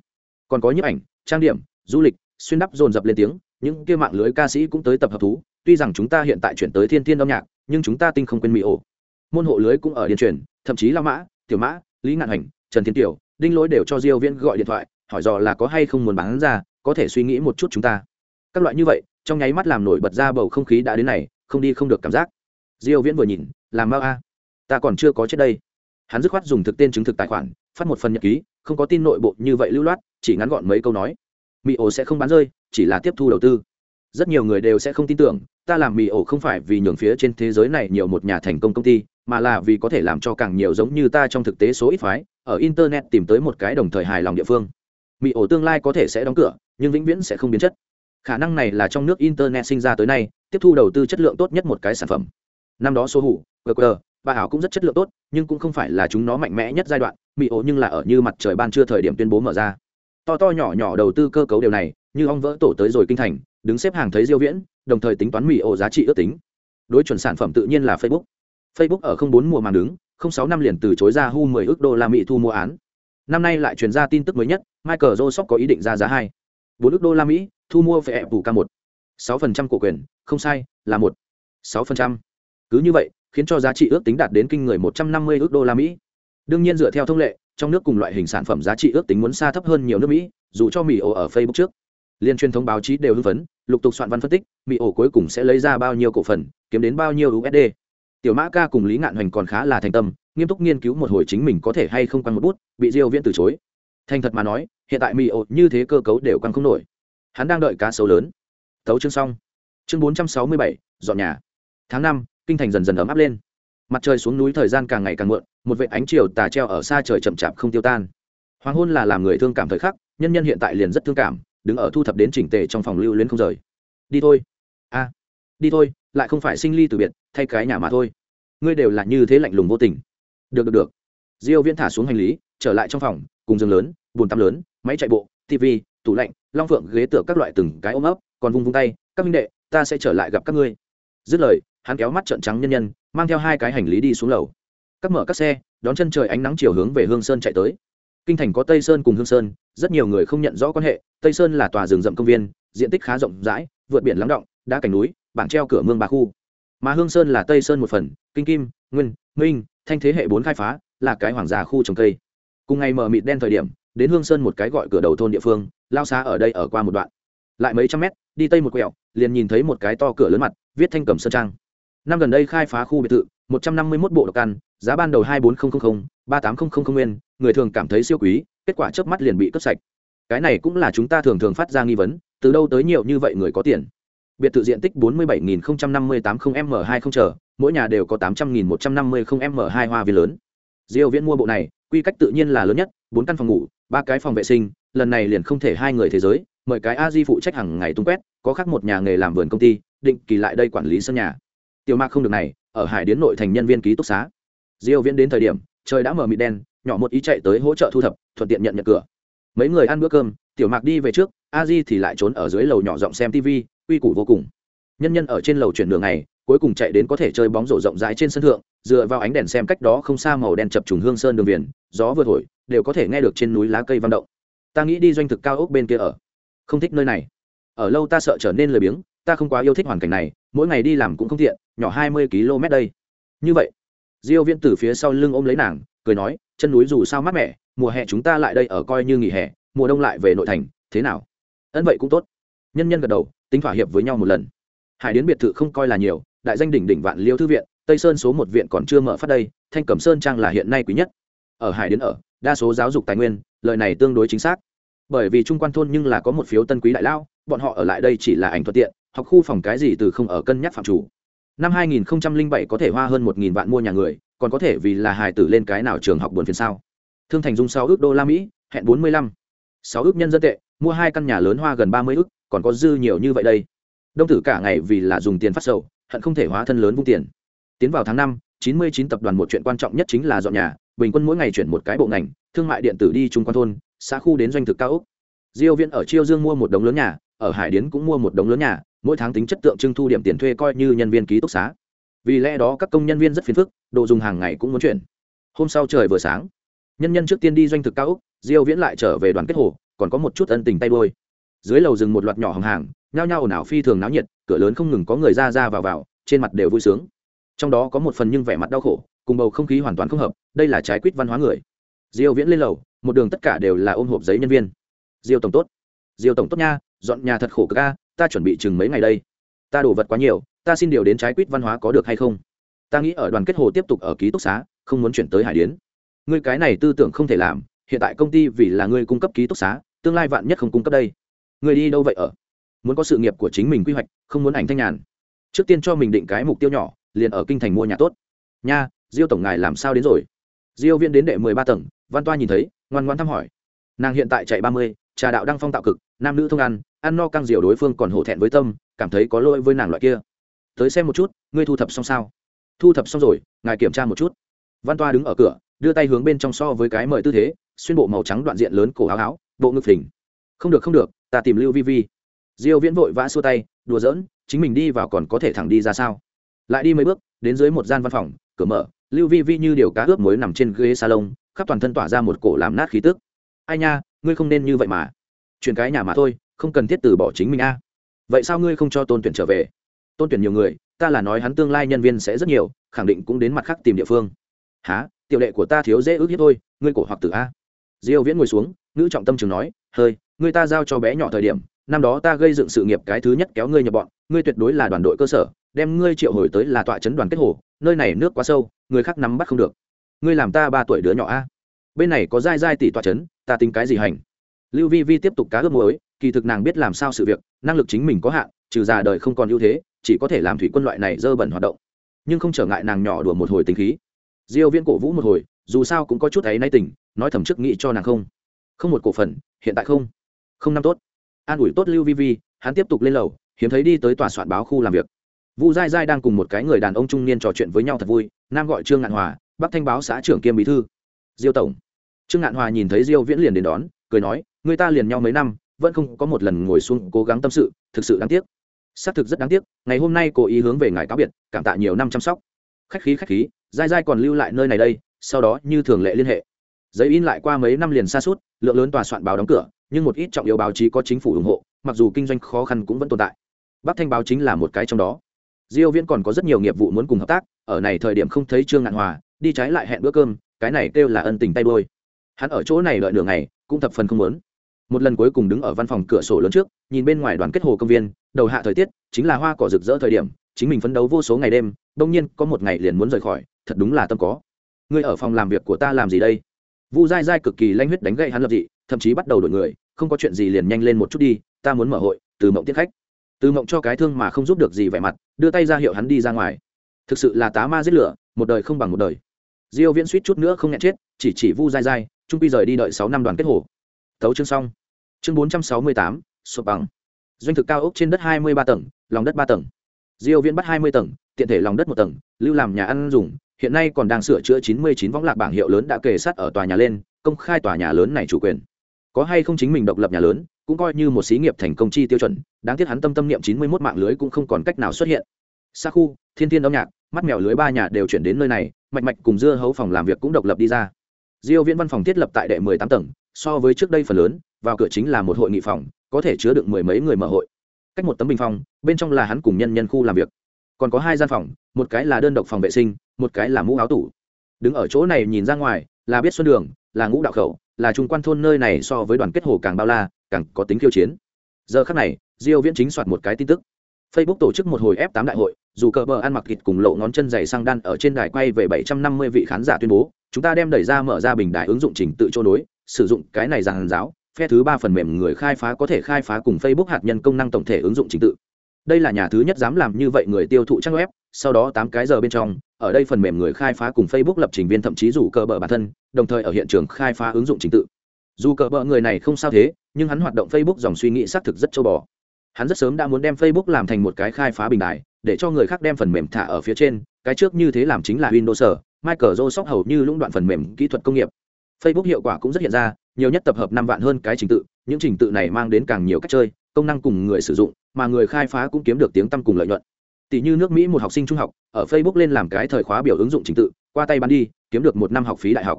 [SPEAKER 1] Còn có nhiếp ảnh, trang điểm, du lịch, xuyên đắp dồn dập lên tiếng, những kia mạng lưới ca sĩ cũng tới tập hợp thú, tuy rằng chúng ta hiện tại chuyển tới thiên thiên âm nhạc, nhưng chúng ta tinh không quên mỹ ổ. Môn hộ lưới cũng ở điền truyền, thậm chí la mã, tiểu mã, lý ngạn hành, trần thiên tiểu, đinh lỗi đều cho diêu viễn gọi điện thoại, hỏi dò là có hay không muốn bán ra có thể suy nghĩ một chút chúng ta. Các loại như vậy, trong nháy mắt làm nổi bật ra bầu không khí đã đến này, không đi không được cảm giác. Diêu viễn vừa nhìn, làm mau a. Ta còn chưa có chết đây. Hắn dứt khoát dùng thực tên chứng thực tài khoản, phát một phần nhật ký, không có tin nội bộ như vậy lưu loát, chỉ ngắn gọn mấy câu nói. Mỹ ổ sẽ không bán rơi, chỉ là tiếp thu đầu tư. Rất nhiều người đều sẽ không tin tưởng, ta làm mì ổ không phải vì nhường phía trên thế giới này nhiều một nhà thành công công ty, mà là vì có thể làm cho càng nhiều giống như ta trong thực tế số ít phái, ở internet tìm tới một cái đồng thời hài lòng địa phương. Mì ổ tương lai có thể sẽ đóng cửa nhưng vĩnh viễn sẽ không biến chất. Khả năng này là trong nước internet sinh ra tới nay, tiếp thu đầu tư chất lượng tốt nhất một cái sản phẩm. Năm đó số hủ qr bà ảo cũng rất chất lượng tốt, nhưng cũng không phải là chúng nó mạnh mẽ nhất giai đoạn mì ổ nhưng là ở như mặt trời ban trưa thời điểm tuyên bố mở ra. To to nhỏ nhỏ đầu tư cơ cấu điều này, như ong vỡ tổ tới rồi kinh thành, đứng xếp hàng thấy diêu viễn, đồng thời tính toán mị ổ giá trị ước tính. Đối chuẩn sản phẩm tự nhiên là facebook. Facebook ở không bốn mùa màng đứng, không sáu năm liền từ chối ra hu 10 ước đô la mỹ thu mua án. Năm nay lại truyền ra tin tức mới nhất, michael joseph có ý định ra giá hai bốn ước đô la mỹ, thu mua về apple k một. Sáu phần trăm cổ quyền, không sai, là một. Sáu phần trăm. Cứ như vậy, khiến cho giá trị ước tính đạt đến kinh người một trăm năm mươi ước đô la mỹ. Đương nhiên dựa theo thông lệ, trong nước cùng loại hình sản phẩm giá trị ước tính muốn xa thấp hơn nhiều nước mỹ, dù cho mỹ ổ ở facebook trước. Liên truyền thông báo chí đều hưng phấn, lục tục soạn văn phân tích mỹ ổ cuối cùng sẽ lấy ra bao nhiêu cổ phần, kiếm đến bao nhiêu usd tiểu mã ca cùng lý ngạn hoành còn khá là thành tâm, nghiêm túc nghiên cứu một hồi chính mình có thể hay không quăng một bút, bị diêu viễn từ chối thành thật mà nói hiện tại mì ổ như thế cơ cấu đều căng không nổi. Hắn đang đợi cá sấu lớn. Thấu chương xong. Chương 467, dọn nhà. Tháng năm kinh thành dần dần ấm áp lên. Mặt trời xuống núi thời gian càng ngày càng muộn một vệ ánh chiều tà treo ở xa trời chậm chạp không tiêu tan. Hoàng hôn là làm người thương cảm thời khắc nhân nhân hiện tại liền rất thương cảm đứng ở thu thập đến chỉnh tề trong phòng lưu luyến không rời. Đi thôi. A. Đi thôi lại không phải sinh ly từ biệt thay cái nhà mà thôi. Ngươi đều là như thế lạnh lùng vô tình. Được được được. Diêu viễn thả xuống hành lý trở lại trong phòng cùng giường lớn bồn tắm lớn, máy chạy bộ tv tủ lạnh, long phượng, ghế tựa các loại từng cái ôm ấp, còn vung vung tay, các minh đệ, ta sẽ trở lại gặp các ngươi. Dứt lời, hắn kéo mắt trợn trắng nhân nhân, mang theo hai cái hành lý đi xuống lầu. Các mở các xe, đón chân trời ánh nắng chiều hướng về hương sơn chạy tới. Kinh thành có tây sơn cùng hương sơn, rất nhiều người không nhận rõ quan hệ, tây sơn là tòa rừng rậm công viên, diện tích khá rộng rãi, vượt biển lắng động, đá cảnh núi, bảng treo cửa mương ba khu. Mà hương sơn là tây sơn một phần, kinh kim, nguyên, minh, thanh thế hệ bốn khai phá, là cái hoàng gia khu trồng cây cùng ngày mở mịt đen thời điểm, đến hương sơn một cái gọi cửa đầu thôn địa phương, lao xa ở đây ở qua một đoạn. Lại mấy trăm mét, đi tây một quẹo, liền nhìn thấy một cái to cửa lớn mặt, viết thanh cầm sơn trang. Năm gần đây khai phá khu biệt thự, một trăm năm mươi một bộ độc căn, giá ban đầu hai bốn nghìn ba tám nghìn nguyên, người thường cảm thấy siêu quý, kết quả chớp mắt liền bị cướp sạch. Cái này cũng là chúng ta thường thường phát ra nghi vấn, từ đâu tới nhiều như vậy người có tiền? Biệt thự diện tích bốn mươi bảy nghìn năm mươi tám không m hai không chờ, mỗi nhà đều có tám trăm nghìn một trăm năm mươi không m hai hoa viên lớn. Diêu viễn mua bộ này quy cách tự nhiên là lớn nhất, bốn căn phòng ngủ, ba cái phòng vệ sinh, lần này liền không thể hai người thế giới, mời cái a di phụ trách hàng ngày tung quét, có khác một nhà nghề làm vườn công ty, định kỳ lại đây quản lý sân nhà. Tiểu mạc không được này, ở hải điến nội thành nhân viên ký túc xá. Diêu viễn đến thời điểm, trời đã mở mịt đen, nhỏ một ý chạy tới hỗ trợ thu thập, thuận tiện nhận nhận cửa. Mấy người ăn bữa cơm, tiểu mạc đi về trước, a di thì lại trốn ở dưới lầu nhỏ giọng xem tv uy củ vô cùng. Nhân nhân ở trên lầu chuyển đường này cuối cùng chạy đến có thể chơi bóng rổ rộng rãi trên sân thượng, dựa vào ánh đèn xem cách đó không xa màu đen chập trùng hương sơn đường viền, gió vừa thổi, đều có thể nghe được trên núi lá cây vang động. Ta nghĩ đi doanh thực cao ốc bên kia ở. Không thích nơi này. Ở lâu ta sợ trở nên lười biếng, ta không quá yêu thích hoàn cảnh này, mỗi ngày đi làm cũng không tiện, nhỏ hai mươi km đây. Như vậy, diêu viễn từ phía sau lưng ôm lấy nàng, cười nói, chân núi dù sao mát mẻ, mùa hè chúng ta lại đây ở coi như nghỉ hè, mùa đông lại về nội thành, thế nào? Ân vậy cũng tốt. Nhân nhân gật đầu, tính thỏa hiệp với nhau một lần. Hải điến biệt thự không coi là nhiều đại danh đỉnh đỉnh vạn liêu thư viện, tây sơn số một viện còn chưa mở phát đây, thanh cẩm sơn trang là hiện nay quý nhất. Ở hải đến ở, đa số giáo dục tài nguyên, lời này tương đối chính xác. Bởi vì trung quan thôn nhưng là có một phiếu tân quý đại lao, bọn họ ở lại đây chỉ là ảnh thuận tiện, học khu phòng cái gì từ không ở cân nhắc phạm chủ. Năm 2007 có thể hoa hơn 1.000 vạn mua nhà người, còn có thể vì là hài tử lên cái nào trường học buồn phiền sao? Thương thành dung 6 ước đô la mỹ, hẹn 45. 6 ước nhân dân tệ, mua hai căn nhà lớn hoa gần 30 ước, còn có dư nhiều như vậy đây. Đông tử cả ngày vì là dùng tiền phát sầu hận không thể hóa thân lớn vung tiền. Tiến vào tháng năm 99 tập đoàn một chuyện quan trọng nhất chính là dọn nhà, bình quân mỗi ngày chuyển một cái bộ ngành, thương mại điện tử đi trung quan thôn, xã khu đến doanh thực cao ốc. Diêu viễn ở chiêu dương mua một đống lớn nhà, ở hải điến cũng mua một đống lớn nhà, mỗi tháng tính chất tượng trưng thu điểm tiền thuê coi như nhân viên ký túc xá. Vì lẽ đó các công nhân viên rất phiền phức, đồ dùng hàng ngày cũng muốn chuyển. Hôm sau trời vừa sáng, nhân nhân trước tiên đi doanh thực cao ốc, diêu viễn lại trở về đoàn kết hồ, còn có một chút ân tình tay đôi. Dưới lầu rừng một loạt nhỏ hàng hàng nhao nhao ồn ào phi thường náo nhiệt, cửa lớn không ngừng có người ra ra vào vào, trên mặt đều vui sướng. Trong đó có một phần nhưng vẻ mặt đau khổ, cùng bầu không khí hoàn toàn không hợp, đây là trái quýt văn hóa người. Diêu viễn lên lầu, một đường tất cả đều là ôm hộp giấy nhân viên. Diêu tổng tốt. Diêu tổng tốt nha, dọn nhà thật khổ cực a, ta chuẩn bị chừng mấy ngày đây. Ta đổ vật quá nhiều, ta xin điều đến trái quýt văn hóa có được hay không? Ta nghĩ ở đoàn kết hồ tiếp tục ở ký túc xá, không muốn chuyển tới hải điến. Ngươi cái này tư tưởng không thể làm, hiện tại công ty vì là ngươi cung cấp ký túc xá, tương lai vạn nhất không cung cấp đây. Ngươi đi đâu vậy ở? Muốn có sự nghiệp của chính mình quy hoạch, không muốn ảnh thanh nhàn. Trước tiên cho mình định cái mục tiêu nhỏ, liền ở kinh thành mua nhà tốt. Nha, diêu tổng ngài làm sao đến rồi? Diêu viên đến đệ mười ba tầng, văn toa nhìn thấy, ngoan ngoan thăm hỏi. Nàng hiện tại chạy ba mươi, trà đạo đang phong tạo cực, nam nữ thông ăn ăn no căng diều đối phương còn hổ thẹn với tâm, cảm thấy có lỗi với nàng loại kia. Tới xem một chút, ngươi thu thập xong sao? Thu thập xong rồi, ngài kiểm tra một chút. Văn toa đứng ở cửa, đưa tay hướng bên trong so với cái mời tư thế, xuyên bộ màu trắng đoạn diện lớn cổ áo áo, bộ ngực phình. Không được không được, ta tìm lưu vi vi diêu viễn vội vã xua tay, đùa giỡn, chính mình đi vào còn có thể thẳng đi ra sao? Lại đi mấy bước, đến dưới một gian văn phòng, cửa mở, lưu vi vi như điều cá ướp muối nằm trên ghế salon, khắp toàn thân tỏa ra một cổ làm nát khí tức. Ai nha, ngươi không nên như vậy mà. Chuyển cái nhà mà thôi, không cần thiết từ bỏ chính mình a. Vậy sao ngươi không cho tôn tuyển trở về? Tôn tuyển nhiều người, ta là nói hắn tương lai nhân viên sẽ rất nhiều, khẳng định cũng đến mặt khác tìm địa phương. Há tiểu đệ của ta thiếu dễ ước hiếp thôi, ngươi cổ hoặc tử a. Diêu viễn ngồi xuống nữ trọng tâm trường nói, hơi, ngươi ta giao cho bé nhỏ thời điểm năm đó ta gây dựng sự nghiệp cái thứ nhất kéo ngươi nhập bọn, ngươi tuyệt đối là đoàn đội cơ sở, đem ngươi triệu hồi tới là tọa chấn đoàn kết hồ, nơi này nước quá sâu, người khác nắm bắt không được. Ngươi làm ta ba tuổi đứa nhỏ a. Bên này có dai dai tỷ tọa chấn, ta tính cái gì hành? Lưu vi vi tiếp tục cá ước muối, kỳ thực nàng biết làm sao sự việc, năng lực chính mình có hạn, trừ già đời không còn ưu thế, chỉ có thể làm thủy quân loại này dơ bẩn hoạt động. Nhưng không trở ngại nàng nhỏ đùa một hồi tính khí. Diêu viên cổ vũ một hồi, dù sao cũng có chút ấy nay tình, nói thầm trước nghĩ cho nàng không. Không một cổ phần, hiện tại không. Không năm tốt an ủi tốt lưu vi vi, hắn tiếp tục lên lầu, hiếm thấy đi tới tòa soạn báo khu làm việc. Vu dai dai đang cùng một cái người đàn ông trung niên trò chuyện với nhau thật vui, nam gọi trương ngạn hòa, bắc thanh báo xã trưởng kiêm bí thư. Diêu tổng. Trương ngạn hòa nhìn thấy diêu viễn liền đến đón, cười nói, người ta liền nhau mấy năm, vẫn không có một lần ngồi xuống cố gắng tâm sự, thực sự đáng tiếc. Xác thực rất đáng tiếc, ngày hôm nay cố ý hướng về ngài cáo biệt, cảm tạ nhiều năm chăm sóc. Khách khí khách khí dai dai còn lưu lại nơi này đây, sau đó như thường lệ liên hệ. Giấy in lại qua mấy năm liền xa suốt, lượng lớn tòa soạn báo đóng cửa nhưng một ít trọng yếu báo chí có chính phủ ủng hộ, mặc dù kinh doanh khó khăn cũng vẫn tồn tại. Bắc thanh báo chính là một cái trong đó. Diêu viễn còn có rất nhiều nghiệp vụ muốn cùng hợp tác, ở này thời điểm không thấy trương ngạn hòa, đi trái lại hẹn bữa cơm, cái này kêu là ân tình tay đôi hắn ở chỗ này đợi nửa ngày, cũng thập phần không muốn. Một lần cuối cùng đứng ở văn phòng cửa sổ lớn trước, nhìn bên ngoài đoàn kết hồ công viên, đầu hạ thời tiết, chính là hoa cỏ rực rỡ thời điểm, chính mình phấn đấu vô số ngày đêm, đông nhiên có một ngày liền muốn rời khỏi, thật đúng là tâm có. Ngươi ở phòng làm việc của ta làm gì đây? Vu dai dai cực kỳ lanh huyết đánh gậy hắn lập dị, thậm chí bắt đầu đổi người không có chuyện gì liền nhanh lên một chút đi ta muốn mở hội từ mộng tiếp khách. Từ mộng cho cái thương mà không giúp được gì vẻ mặt đưa tay ra hiệu hắn đi ra ngoài. Thực sự là tá ma giết lửa một đời không bằng một đời. Diêu viễn suýt chút nữa không nhẹ chết chỉ chỉ vu dai dai trung pi rời đi đợi 6 năm đoàn kết hồ. Tấu chương xong. Chương 468, sụp bằng doanh thực cao ốc trên đất 23 tầng lòng đất 3 tầng. Diêu viễn bắt 20 tầng tiện thể lòng đất một tầng lưu làm nhà ăn dùng hiện nay còn đang sửa chữa 99 võng lạc bảng hiệu lớn đã kề sát ở tòa nhà lên công khai tòa nhà lớn này chủ quyền có hay không chính mình độc lập nhà lớn, cũng coi như một xí nghiệp thành công chi tiêu chuẩn, đáng tiếc hắn tâm tâm niệm 91 mạng lưới cũng không còn cách nào xuất hiện. Xa khu, thiên thiên âm nhạc, mắt mèo lưới ba nhà đều chuyển đến nơi này, mạch mạch cùng dưa hấu phòng làm việc cũng độc lập đi ra. Diêu viễn văn phòng thiết lập tại đệ 18 tầng, so với trước đây phần lớn, vào cửa chính là một hội nghị phòng, có thể chứa được mười mấy người mở hội. Cách một tấm bình phòng, bên trong là hắn cùng nhân nhân khu làm việc. Còn có hai gian phòng, một cái là đơn độc phòng vệ sinh, một cái là mũ áo tủ. Đứng ở chỗ này nhìn ra ngoài, là biết xuân đường, là ngũ đạo khẩu là trung quan thôn nơi này so với đoàn kết hồ càng bao la, càng có tính khiêu chiến. Giờ khắc này, diêu viễn chính soạt một cái tin tức. Facebook tổ chức một hồi f 8 đại hội, dù cờ bờ ăn mặc thịt cùng lộ ngón chân dày sang đan ở trên đài quay về 750 vị khán giả tuyên bố, chúng ta đem đẩy ra mở ra bình đài ứng dụng trình tự chỗ đối, sử dụng cái này giàn giáo, phe thứ ba phần mềm người khai phá có thể khai phá cùng facebook hạt nhân công năng tổng thể ứng dụng trình tự. Đây là nhà thứ nhất dám làm như vậy người tiêu thụ trang web, sau đó tám cái giờ bên trong ở đây phần mềm người khai phá cùng facebook lập trình viên thậm chí rủ cờ bờ bản thân, đồng thời ở hiện trường khai phá ứng dụng trình tự. Dù cờ bờ người này không sao thế, nhưng hắn hoạt động facebook dòng suy nghĩ xác thực rất châu bò. Hắn rất sớm đã muốn đem facebook làm thành một cái khai phá bình đại để cho người khác đem phần mềm thả ở phía trên, cái trước như thế làm chính là windows michael joseph hầu như lũng đoạn phần mềm kỹ thuật công nghiệp. Facebook hiệu quả cũng rất hiện ra, nhiều nhất tập hợp năm vạn hơn cái trình tự, những trình tự này mang đến càng nhiều cách chơi, công năng cùng người sử dụng, mà người khai phá cũng kiếm được tiếng tăm cùng lợi nhuận tỷ như nước mỹ một học sinh trung học, ở facebook lên làm cái thời khóa biểu ứng dụng trình tự, qua tay bán đi, kiếm được một năm học phí đại học.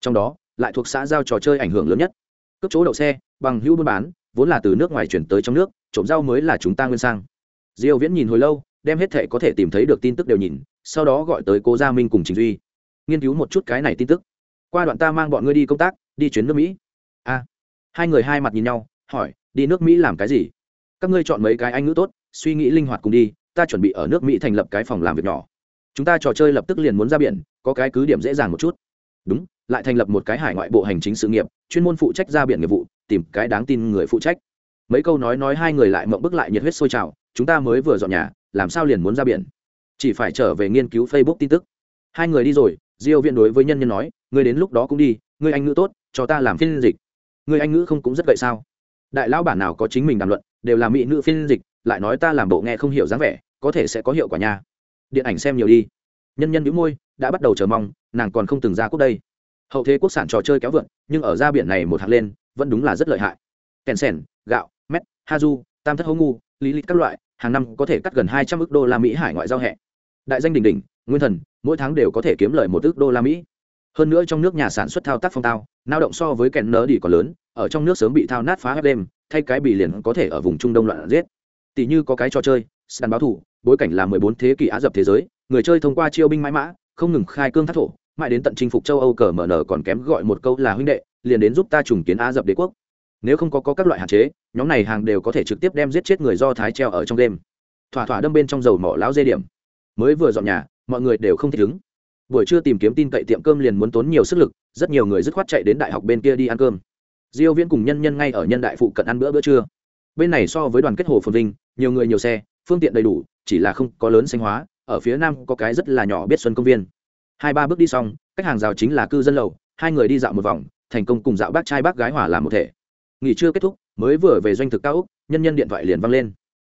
[SPEAKER 1] Trong đó, lại thuộc xã giao trò chơi ảnh hưởng lớn nhất. Cướp chỗ đậu xe, bằng hữu buôn bán, vốn là từ nước ngoài chuyển tới trong nước, trộm rau mới là chúng ta nguyên sang. Diêu viễn nhìn hồi lâu, đem hết thể có thể tìm thấy được tin tức đều nhìn, sau đó gọi tới cố gia minh cùng trình duy. Nghiên cứu một chút cái này tin tức. Qua đoạn ta mang bọn ngươi đi công tác, đi chuyến nước mỹ. A. Hai người hai mặt nhìn nhau, hỏi, đi nước mỹ làm cái gì? Các ngươi chọn mấy cái anh ngữ tốt, suy nghĩ linh hoạt cùng đi ta chuẩn bị ở nước mỹ thành lập cái phòng làm việc nhỏ. Chúng ta trò chơi lập tức liền muốn ra biển, có cái cứ điểm dễ dàng một chút. Đúng, lại thành lập một cái hải ngoại bộ hành chính sự nghiệp, chuyên môn phụ trách ra biển nghiệp vụ, tìm cái đáng tin người phụ trách. Mấy câu nói nói hai người lại mộng bức lại nhiệt huyết sôi trào, chúng ta mới vừa dọn nhà, làm sao liền muốn ra biển? Chỉ phải trở về nghiên cứu facebook tin tức. Hai người đi rồi, diêu viện đối với nhân nhân nói, ngươi đến lúc đó cũng đi, ngươi anh ngữ tốt, cho ta làm phiên dịch. Ngươi anh ngữ không cũng rất vậy sao? Đại lão bản nào có chính mình đàm luận, đều là mỹ nữ phiên dịch lại nói ta làm bộ nghe không hiểu dáng vẻ, có thể sẽ có hiệu quả nha. Điện ảnh xem nhiều đi. Nhân nhân nhíu môi, đã bắt đầu chờ mong, nàng còn không từng ra quốc đây. Hậu thế quốc sản trò chơi kéo vượn nhưng ở ra biển này một hạt lên, vẫn đúng là rất lợi hại. Kèn sèn, gạo, mét hazu tam thất hố ngu, lý lịch các loại, hàng năm có thể cắt gần hai trăm ước đô la mỹ hải ngoại giao hẹ. Đại danh đỉnh đỉnh, nguyên thần, mỗi tháng đều có thể kiếm lời một ước đô la mỹ. Hơn nữa trong nước nhà sản xuất thao tác phong tao lao động so với kèn nớ đi còn lớn, ở trong nước sớm bị thao nát phá hết đêm, thay cái bị liền có thể ở vùng trung đông loạn giết tỷ như có cái trò chơi săn báo thủ bối cảnh là mười bốn thế kỷ á dập thế giới người chơi thông qua chiêu binh mãi mã không ngừng khai cương thác thổ mãi đến tận chinh phục châu âu cờ mở nở còn kém gọi một câu là huynh đệ liền đến giúp ta trùng kiến á dập đế quốc. Nếu không có, có các loại hạn chế nhóm này hàng đều có thể trực tiếp đem giết chết người do thái treo ở trong đêm. Thỏa thỏa đâm bên trong dầu mỏ lão dê điểm. Mới vừa dọn nhà mọi người đều không thể đứng. buổi trưa tìm kiếm tin cậy tiệm cơm liền muốn tốn nhiều sức lực rất nhiều người dứt khoát chạy đến đại học bên kia đi ăn cơm. Diêu viễn cùng nhân nhân ngay ở nhân đại phụ cận ăn bữa bữa trưa. Bên này so với đoàn kết hồ phồn vinh nhiều người nhiều xe, phương tiện đầy đủ, chỉ là không có lớn xanh hóa, ở phía nam có cái rất là nhỏ biết xuân công viên. Hai ba bước đi xong, cách hàng rào chính là cư dân lầu, hai người đi dạo một vòng, thành công cùng dạo bác trai bác gái hỏa làm một thể. Nghỉ trưa kết thúc, mới vừa về doanh thực cao úc, nhân nhân điện thoại liền văng lên.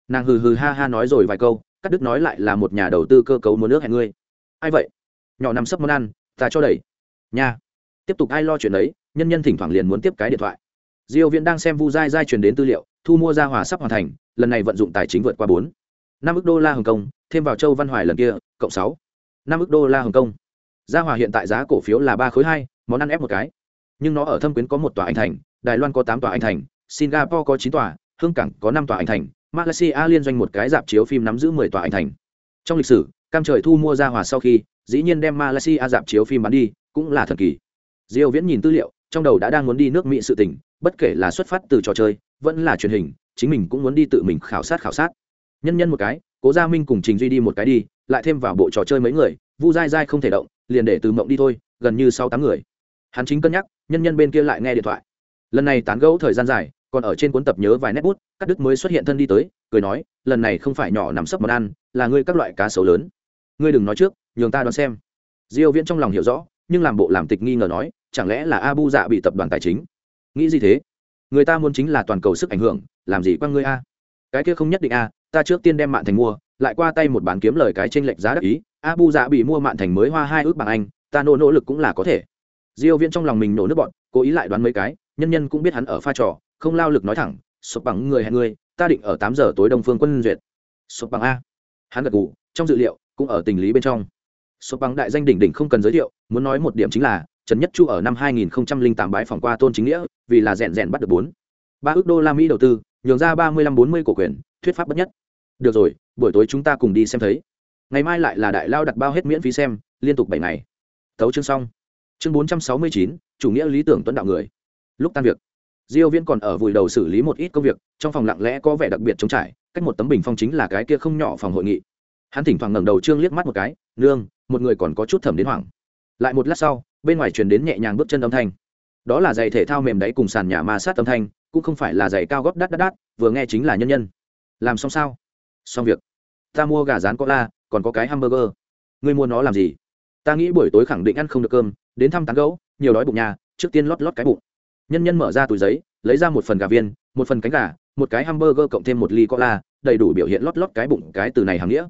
[SPEAKER 1] Nàng hừ hừ ha ha nói rồi vài câu, cắt đứt nói lại là một nhà đầu tư cơ cấu mua nước hẹn ngươi. Ai vậy? Nhỏ nằm sấp món ăn, ta cho đẩy. Nha. Tiếp tục ai lo chuyện đấy, nhân nhân thỉnh thoảng liền muốn tiếp cái điện thoại. Diêu viễn đang xem vu dai dai truyền đến tư liệu thu mua ra hòa sắp hoàn thành, lần này vận dụng tài chính vượt qua bốn. Năm ức đô la hồng kông, thêm vào châu văn hoài lần kia, cộng sáu. Năm ức đô la hồng kông. Gia hòa hiện tại giá cổ phiếu là ba khối hai, món ăn ép một cái. Nhưng nó ở thâm quyến có một tòa anh thành, đài loan có tám tòa anh thành, singapore có chín tòa, hương cảng có năm tòa anh thành, malaysia liên doanh một cái dạp chiếu phim nắm giữ mười tòa anh thành. Trong lịch sử, cam trời thu mua gia hòa sau khi, dĩ nhiên đem malaysia dạp chiếu phim bán đi, cũng là thần kỳ. Diêu viễn nhìn tư liệu, trong đầu đã đang muốn đi nước mỹ sự tình, bất kể là xuất phát từ trò chơi vẫn là truyền hình, chính mình cũng muốn đi tự mình khảo sát khảo sát. Nhân nhân một cái, cố gia minh cùng trình duy đi một cái đi, lại thêm vào bộ trò chơi mấy người, vu dai dai không thể động, liền để từ mộng đi thôi, gần như sau tám người. Hắn chính cân nhắc, nhân nhân bên kia lại nghe điện thoại. Lần này tán gẫu thời gian dài, còn ở trên cuốn tập nhớ vài nét bút các đức mới xuất hiện thân đi tới, cười nói, lần này không phải nhỏ nằm sấp món ăn, là ngươi các loại cá sấu lớn. Ngươi đừng nói trước, nhường ta đoán xem. Diêu viễn trong lòng hiểu rõ, nhưng làm bộ làm tịch nghi ngờ nói, chẳng lẽ là abu dạ bị tập đoàn tài chính? Nghĩ gì thế? Người ta muốn chính là toàn cầu sức ảnh hưởng, làm gì quan ngươi a? Cái kia không nhất định a, ta trước tiên đem mạng thành mua, lại qua tay một bán kiếm lời cái trên lệch giá đắc ý. Abu dạ bị mua mạng thành mới hoa hai ước bằng anh, ta nỗ nỗ lực cũng là có thể. Diêu viễn trong lòng mình nổ nước bọn, cố ý lại đoán mấy cái, nhân nhân cũng biết hắn ở pha trò, không lao lực nói thẳng, sụp bằng người hẹn người ta định ở 8 giờ tối đông phương quân duyệt. Sụp bằng a? Hắn gật gù, trong dự liệu, cũng ở tình lý bên trong. Sụp bằng đại danh đỉnh đỉnh không cần giới thiệu, muốn nói một điểm chính là trần nhất chu ở năm 2008 bái phòng qua tôn chính nghĩa, vì là rèn rèn bắt được bốn. Ba ước đô la mỹ đầu tư, nhường ra ba mươi lăm bốn mươi cổ quyền, thuyết pháp bất nhất. Được rồi, buổi tối chúng ta cùng đi xem thấy. Ngày mai lại là đại lao đặt bao hết miễn phí xem, liên tục bảy ngày. Thấu chương xong. Chương bốn trăm sáu mươi chín, chủ nghĩa lý tưởng tuấn đạo người. Lúc tan việc, diêu viễn còn ở vùi đầu xử lý một ít công việc, trong phòng lặng lẽ có vẻ đặc biệt trống trải, cách một tấm bình phong chính là cái kia không nhỏ phòng hội nghị. Hắn thỉnh thoảng ngẩng đầu trương liếc mắt một cái, nương, một người còn có chút thẩm đến hoảng. Lại một lát sau bên ngoài truyền đến nhẹ nhàng bước chân âm thanh. Đó là giày thể thao mềm đáy cùng sàn nhà ma sát âm thanh, cũng không phải là giày cao góp đắt đắt đắt, vừa nghe chính là nhân nhân. Làm xong sao? Xong việc. Ta mua gà rán có la, còn có cái hamburger. Ngươi mua nó làm gì? Ta nghĩ buổi tối khẳng định ăn không được cơm, đến thăm tán gấu nhiều đói bụng nhà, trước tiên lót lót cái bụng. Nhân nhân mở ra túi giấy, lấy ra một phần gà viên, một phần cánh gà, một cái hamburger cộng thêm một ly cola, đầy đủ biểu hiện lót lót cái bụng, cái từ này hàng nghĩa.